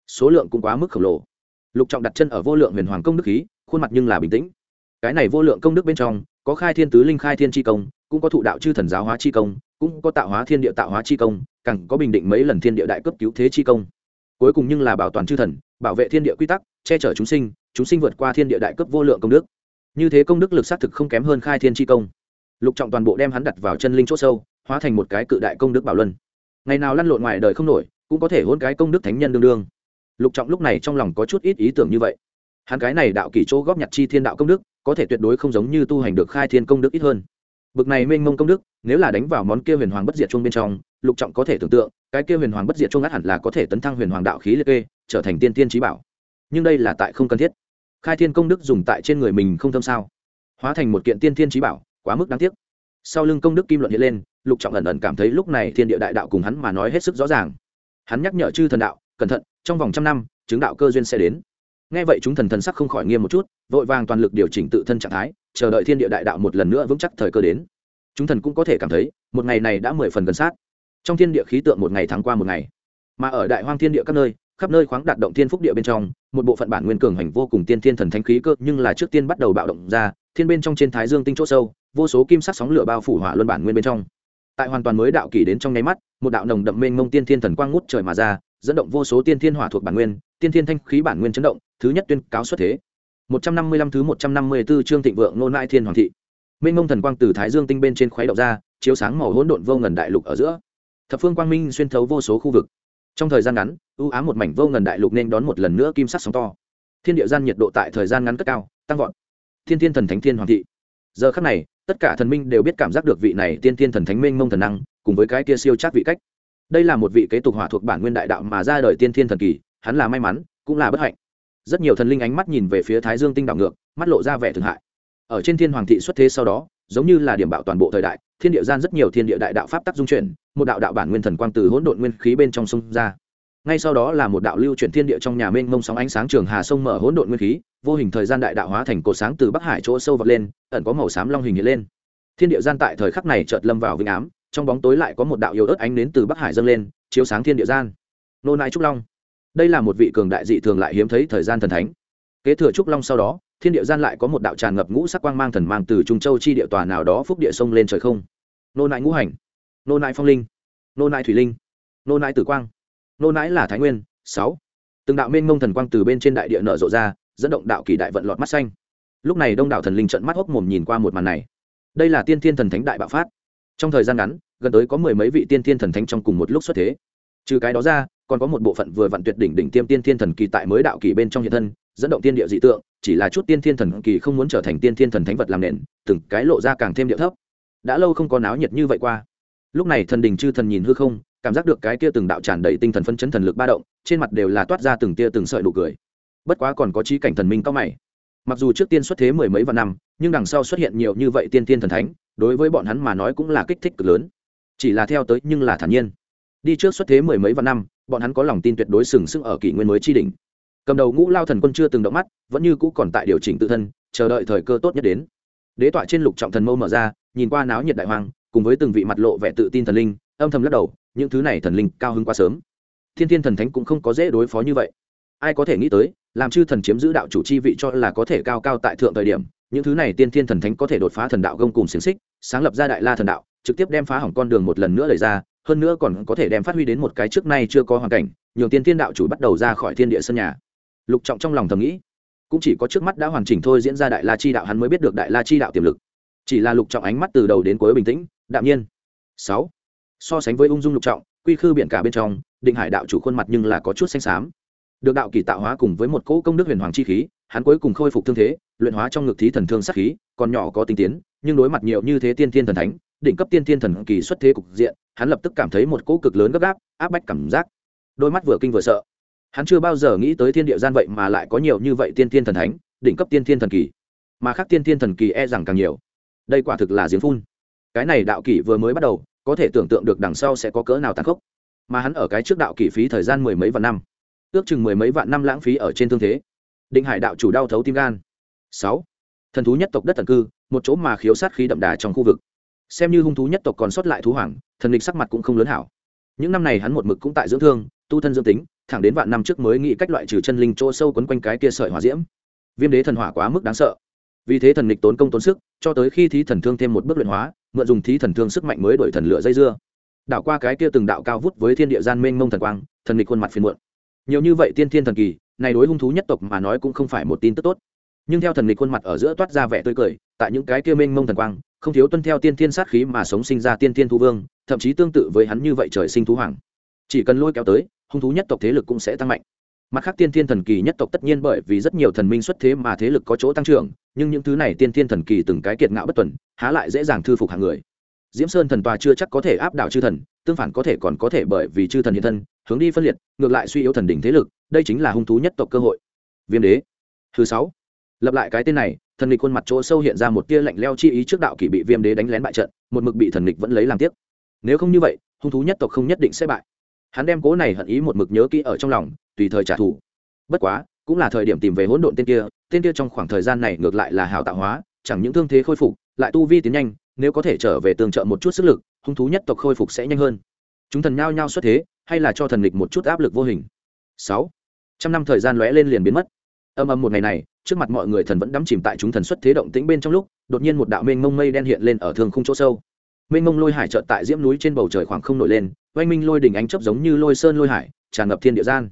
[SPEAKER 1] Số lượng cũng quá mức khổng lồ. Lục trọng đặt chân ở vô lượng huyền hoàng công đức khí, khuôn mặt nhưng là bình tĩnh. Cái này vô lượng công đức bên trong có khai thiên tứ linh khai thiên chi công, cũng có thụ đạo chư thần giáo hóa chi công, cũng có tạo hóa thiên địa tạo hóa chi công, càng có bình định mấy lần thiên địa đại cấp cứu thế chi công. Cuối cùng nhưng là bảo toàn chư thần, bảo vệ thiên địa quy tắc, che chở chúng sinh chúng sinh vượt qua thiên địa đại cấp vô lượng công đức. Như thế công đức lực xác thực không kém hơn khai thiên chi công. Lục trọng toàn bộ đem hắn đặt vào chân linh c h ỗ sâu, hóa thành một cái cự đại công đức bảo luân. Ngày nào lăn lộn ngoài đời không nổi, cũng có thể hôn cái công đức thánh nhân đương đương. Lục trọng lúc này trong lòng có chút ít ý tưởng như vậy. Hắn cái này đạo kỷ chỗ góp nhặt chi thiên đạo công đức có thể tuyệt đối không giống như tu hành được khai thiên công đức ít hơn. Bực này mênh mông công đức, nếu là đánh vào món kia huyền hoàng bất diệt chung bên trong, lục trọng có thể tưởng tượng, cái kia huyền hoàng bất diệt chung át hẳn là có thể tấn thăng huyền hoàng đạo khí liệt kê, trở thành tiên tiên trí bảo. Nhưng đây là tại không cần thiết. Khai thiên công đức dùng tại trên người mình không thâm sao? Hóa thành một kiện tiên tiên trí bảo, quá mức đáng tiếc. Sau lưng công đức kim luận hiện lên, lục trọng ẩn ẩn cảm thấy lúc này thiên địa đại đạo cùng hắn mà nói hết sức rõ ràng. Hắn nhắc nhở chư thần đạo, cẩn thận, trong vòng trăm năm, chứng đạo cơ duyên sẽ đến nghe vậy chúng thần thần sắc không khỏi nghiêm một chút, vội vàng toàn lực điều chỉnh tự thân trạng thái, chờ đợi thiên địa đại đạo một lần nữa vững chắc thời cơ đến. Chúng thần cũng có thể cảm thấy, một ngày này đã mười phần gần sát. Trong thiên địa khí tượng một ngày tháng qua một ngày. Mà ở đại hoang thiên địa các nơi, khắp nơi khoáng đạt động thiên phúc địa bên trong, một bộ phận bản nguyên cường hành vô cùng tiên thiên thần thánh khí cơ, nhưng là trước tiên bắt đầu bạo động ra, thiên bên trong trên thái dương tinh chỗ sâu, vô số kim sắc sóng lửa bao phủ hỏa luân bản nguyên bên trong. Tại hoàn toàn mới đạo kỷ đến trong nháy mắt, một đạo nồng đậm mênh mông tiên thiên thần quang ngút trời mà ra, dẫn động vô số tiên thiên hỏa thuộc bản nguyên, tiên thiên thanh khí bản nguyên chấn động thứ nhất tuyên cáo xuất thế. 155 thứ 154 chương thịnh vượng nôn nại thiên hoàng thị. Mênh mông thần quang từ thái dương tinh bên trên khuấy động ra, chiếu sáng màu hỗn độn vô ngần đại lục ở giữa. Thập phương quang minh xuyên thấu vô số khu vực. Trong thời gian ngắn, ưu ám một mảnh vô ngần đại lục nên đón một lần nữa kim sắc sóng to. Thiên địa gian nhiệt độ tại thời gian ngắn cất cao, tăng vọt. Thiên thiên thần thánh thiên hoàng thị. Giờ khắc này, tất cả thần minh đều biết cảm giác được vị này tiên thiên thần thánh mênh mông thần năng, cùng với cái kia siêu chắc vị cách. Đây là một vị kế tục hỏa thuộc bản nguyên đại đạo mà ra đời tiên thiên thần kỳ, hắn là may mắn, cũng là bất hạnh rất nhiều thần linh ánh mắt nhìn về phía thái dương tinh đảo ngược, mắt lộ ra vẻ thương hại. Ở trên thiên hoàng thị xuất thế sau đó, giống như là điểm bạo toàn bộ thời đại, thiên địa gian rất nhiều thiên địa đại đạo pháp tắc dung chuyển, một đạo đạo bản nguyên thần quang từ hỗn độn nguyên khí bên trong sông ra. Ngay sau đó là một đạo lưu chuyển thiên địa trong nhà mênh mông sóng ánh sáng trường hà sông mở hỗn độn nguyên khí, vô hình thời gian đại đạo hóa thành cột sáng từ bắc hải chỗ sâu vọt lên, ẩn có màu xám long hình hiện lên. Thiên địa gian tại thời khắc này chợt lâm vào vĩnh ám, trong bóng tối lại có một đạo yếu ớt ánh đến từ bắc hải dâng lên, chiếu sáng thiên địa gian. Nô nai trúc long đây là một vị cường đại dị thường lại hiếm thấy thời gian thần thánh. Kế thừa trúc long sau đó, thiên địa gian lại có một đạo tràn ngập ngũ sắc quang mang thần mang từ trung châu chi địa tòa nào đó phúc địa sông lên trời không. Nô nại ngũ hành, nô nại phong linh, nô nại thủy linh, nô nại tử quang, nô nãi là thái nguyên. Sáu. Từng đạo mênh mông thần quang từ bên trên đại địa nở rộ ra, dẫn động đạo kỳ đại vận lọt mắt xanh. Lúc này đông đảo thần linh trận mắt hốc mồm nhìn qua một màn này. Đây là tiên thiên thần thánh đại bạo phát. Trong thời gian ngắn, gần tới có mười mấy vị tiên thiên thần thánh trong cùng một lúc xuất thế trừ cái đó ra, còn có một bộ phận vừa vặn tuyệt đỉnh đỉnh tiêm tiên thiên thần kỳ tại mới đạo kỳ bên trong hiện thân, dẫn động tiên địa dị tượng, chỉ là chút tiên thiên thần kỳ không muốn trở thành tiên thiên thần thánh vật làm nền, từng cái lộ ra càng thêm địa thấp. Đã lâu không có náo nhiệt như vậy qua. Lúc này thần đình chư thần nhìn hư không, cảm giác được cái kia từng đạo tràn đầy tinh thần phân chấn thần lực ba động, trên mặt đều là toát ra từng tia từng sợi nụ cười. Bất quá còn có trí cảnh thần minh cao mày. Mặc dù trước tiên xuất thế mười mấy vạn năm, nhưng đằng sau xuất hiện nhiều như vậy tiên tiên thần thánh, đối với bọn hắn mà nói cũng là kích thích cực lớn. Chỉ là theo tới nhưng là thản nhiên đi trước xuất thế mười mấy vạn năm, bọn hắn có lòng tin tuyệt đối sừng sững ở kỷ nguyên mới tri đỉnh. Cầm đầu ngũ lao thần quân chưa từng động mắt, vẫn như cũ còn tại điều chỉnh tự thân, chờ đợi thời cơ tốt nhất đến. Đế tọa trên lục trọng thần mâu mở ra, nhìn qua náo nhiệt đại hoàng cùng với từng vị mặt lộ vẻ tự tin thần linh, âm thầm lắc đầu, những thứ này thần linh cao hơn quá sớm. Thiên thiên thần thánh cũng không có dễ đối phó như vậy. Ai có thể nghĩ tới, làm chư thần chiếm giữ đạo chủ chi vị cho là có thể cao cao tại thượng thời điểm, những thứ này tiên thiên thần thánh có thể đột phá thần đạo gông cùng xiềng xích, sáng lập ra đại la thần đạo, trực tiếp đem phá hỏng con đường một lần nữa lời ra hơn nữa còn có thể đem phát huy đến một cái trước nay chưa có hoàn cảnh nhiều tiên thiên đạo chủ bắt đầu ra khỏi thiên địa sân nhà. Lục trọng trong lòng thầm nghĩ, cũng chỉ có trước mắt đã hoàn chỉnh thôi diễn ra đại la chi đạo, hắn mới biết được đại la chi đạo tiềm lực. Chỉ là lục trọng ánh mắt từ đầu đến cuối bình tĩnh, đạm nhiên. Sáu, so sánh với ung dung lục trọng, quy khư biển cả bên trong, định hải đạo chủ khuôn mặt nhưng là có chút xanh xám. Được đạo kỳ tạo hóa cùng với một cỗ công đức huyền hoàng chi khí, hắn cuối cùng khôi phục thương thế, luyện hóa trong ngực thí thần thương sắc khí, còn nhỏ có tinh tiến, nhưng đối mặt nhiều như thế tiên thiên thần thánh đỉnh cấp tiên thiên thần kỳ xuất thế cục diện, hắn lập tức cảm thấy một cỗ cực lớn gấp gáp, áp bách cảm giác. Đôi mắt vừa kinh vừa sợ. Hắn chưa bao giờ nghĩ tới thiên địa gian vậy mà lại có nhiều như vậy tiên thiên thần thánh, đỉnh cấp tiên thiên thần kỳ. Mà khác tiên thiên thần kỳ e rằng càng nhiều. Đây quả thực là giếng phun. Cái này đạo kỷ vừa mới bắt đầu, có thể tưởng tượng được đằng sau sẽ có cỡ nào tàn khốc. Mà hắn ở cái trước đạo kỷ phí thời gian mười mấy vạn năm, ước chừng mười mấy vạn năm lãng phí ở trên thương thế. Định hải đạo chủ đau thấu tim gan. Sáu. Thần thú nhất tộc đất thần cư, một chỗ mà khiếu sát khí đậm đà trong khu vực xem như hung thú nhất tộc còn sót lại thú hoàng, thần lịch sắc mặt cũng không lớn hảo. Những năm này hắn một mực cũng tại dưỡng thương, tu thân dưỡng tính, thẳng đến vạn năm trước mới nghĩ cách loại trừ chân linh chỗ sâu quấn quanh cái kia sợi hỏa diễm. Viêm đế thần hỏa quá mức đáng sợ. Vì thế thần lịch tốn công tốn sức, cho tới khi thí thần thương thêm một bước luyện hóa, mượn dùng thí thần thương sức mạnh mới đổi thần lửa dây dưa. Đảo qua cái kia từng đạo cao vút với thiên địa gian mênh mông thần quang, thần lịch khuôn mặt phiền muộn. Nhiều như vậy tiên thiên thần kỳ, này đối hung thú nhất tộc mà nói cũng không phải một tin tức tốt. Nhưng theo thần lịch khuôn mặt ở giữa toát ra vẻ tươi cười, tại những cái kia mênh mông thần quang không thiếu tuân theo tiên thiên sát khí mà sống sinh ra tiên thiên thu vương, thậm chí tương tự với hắn như vậy trời sinh thú hoàng. Chỉ cần lôi kéo tới, hung thú nhất tộc thế lực cũng sẽ tăng mạnh. Mặt khác tiên thiên thần kỳ nhất tộc tất nhiên bởi vì rất nhiều thần minh xuất thế mà thế lực có chỗ tăng trưởng, nhưng những thứ này tiên thiên thần kỳ từng cái kiệt ngạo bất tuần, há lại dễ dàng thư phục hàng người. Diễm sơn thần tòa chưa chắc có thể áp đảo chư thần, tương phản có thể còn có thể bởi vì chư thần hiện thân, hướng đi phân liệt, ngược lại suy yếu thần đỉnh thế lực, đây chính là hung thú nhất tộc cơ hội. Viêm đế. Thứ sáu. Lập lại cái tên này thần địch khuôn mặt chỗ sâu hiện ra một tia lạnh leo chi ý trước đạo kỷ bị viêm đế đánh lén bại trận, một mực bị thần địch vẫn lấy làm tiếc. Nếu không như vậy, hung thú nhất tộc không nhất định sẽ bại. Hắn đem cố này hận ý một mực nhớ kỹ ở trong lòng, tùy thời trả thù. Bất quá, cũng là thời điểm tìm về hỗn độn tên kia tên kia trong khoảng thời gian này ngược lại là hào tạo hóa, chẳng những thương thế khôi phục, lại tu vi tiến nhanh, nếu có thể trở về tương trợ một chút sức lực, hung thú nhất tộc khôi phục sẽ nhanh hơn. Chúng thần nhao nhao xuất thế, hay là cho thần lịch một chút áp lực vô hình. Sáu, trăm năm thời gian lóe lên liền biến mất âm âm một ngày này, trước mặt mọi người thần vẫn đắm chìm tại chúng thần xuất thế động tĩnh bên trong lúc, đột nhiên một đạo mênh mông mây đen hiện lên ở thương khung chỗ sâu. Mênh mông lôi hải trợt tại diễm núi trên bầu trời khoảng không nổi lên, oanh minh lôi đỉnh ánh chấp giống như lôi sơn lôi hải, tràn ngập thiên địa gian.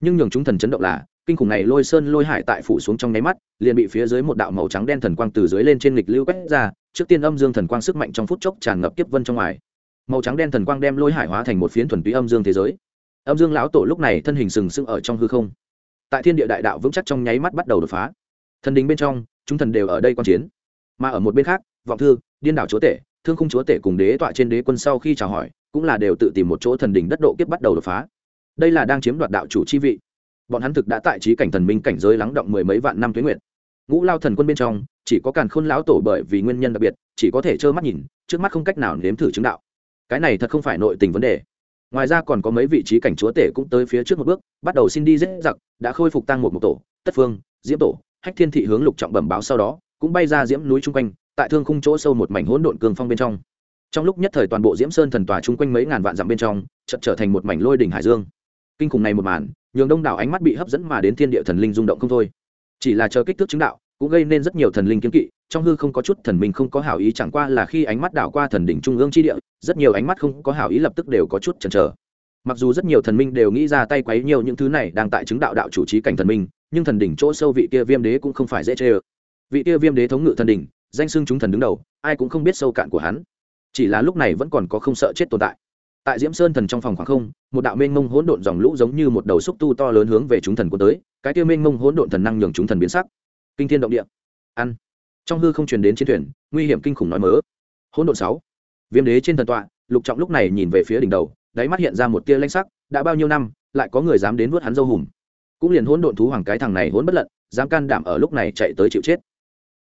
[SPEAKER 1] Nhưng nhường chúng thần chấn động là, kinh khủng này lôi sơn lôi hải tại phủ xuống trong nháy mắt, liền bị phía dưới một đạo màu trắng đen thần quang từ dưới lên trên lịch lưu quét ra, trước tiên âm dương thần quang sức mạnh trong phút chốc tràn ngập kiếp vân trong ngoài. Màu trắng đen thần quang đem lôi hải hóa thành một phiến thuần túy âm dương thế giới. Âm dương lão tổ lúc này thân hình sừng sững ở trong hư không tại thiên địa đại đạo vững chắc trong nháy mắt bắt đầu đột phá. Thần đình bên trong, chúng thần đều ở đây quan chiến. Mà ở một bên khác, vọng thư, điên đảo chúa tể, thương khung chúa tể cùng đế tọa trên đế quân sau khi chào hỏi, cũng là đều tự tìm một chỗ thần đình đất độ kiếp bắt đầu đột phá. Đây là đang chiếm đoạt đạo chủ chi vị. Bọn hắn thực đã tại trí cảnh thần minh cảnh giới lắng động mười mấy vạn năm tuế nguyện ngũ lao thần quân bên trong, chỉ có càn khôn lão tổ bởi vì nguyên nhân đặc biệt, chỉ có thể trơ mắt nhìn, trước mắt không cách nào nếm thử chứng đạo. Cái này thật không phải nội tình vấn đề ngoài ra còn có mấy vị trí cảnh chúa tể cũng tới phía trước một bước, bắt đầu xin đi dễ giặc, đã khôi phục tăng một một tổ, tất phương, diễm tổ, hách thiên thị hướng lục trọng bẩm báo sau đó, cũng bay ra diễm núi chung quanh, tại thương khung chỗ sâu một mảnh hỗn độn cường phong bên trong. Trong lúc nhất thời toàn bộ diễm sơn thần tòa chung quanh mấy ngàn vạn dặm bên trong, chợt trở thành một mảnh lôi đỉnh hải dương. Kinh khủng này một màn, nhường đông đảo ánh mắt bị hấp dẫn mà đến thiên địa thần linh rung động không thôi. Chỉ là chờ kích thước chứng đạo, cũng gây nên rất nhiều thần linh kiếm kỵ trong hư không có chút thần minh không có hảo ý, chẳng qua là khi ánh mắt đảo qua thần đỉnh trung ương chi địa, rất nhiều ánh mắt không có hảo ý lập tức đều có chút chần chờ. Mặc dù rất nhiều thần minh đều nghĩ ra tay quấy nhiều những thứ này đang tại chứng đạo đạo chủ trí cảnh thần minh, nhưng thần đỉnh chỗ sâu vị kia viêm đế cũng không phải dễ chê ơ. Vị kia viêm đế thống ngự thần đỉnh, danh xưng chúng thần đứng đầu, ai cũng không biết sâu cạn của hắn. Chỉ là lúc này vẫn còn có không sợ chết tồn tại. Tại diễm sơn thần trong phòng khoảng không, một đạo mênh mông hỗn độn dòng lũ giống như một đầu xúc tu to lớn hướng về chúng thần của tới, cái kia mênh mông hỗn độn thần năng nhường chúng thần biến sắc. Kinh thiên động địa. Ăn trong hư không truyền đến chiến thuyền, nguy hiểm kinh khủng nói mớ. Hỗn độn sáu. Viêm đế trên thần tọa, lục trọng lúc này nhìn về phía đỉnh đầu, đáy mắt hiện ra một tia lanh sắc, đã bao nhiêu năm, lại có người dám đến vớt hắn dâu hùm. Cũng liền hỗn độn thú hoàng cái thằng này hỗn bất lận, dám can đảm ở lúc này chạy tới chịu chết.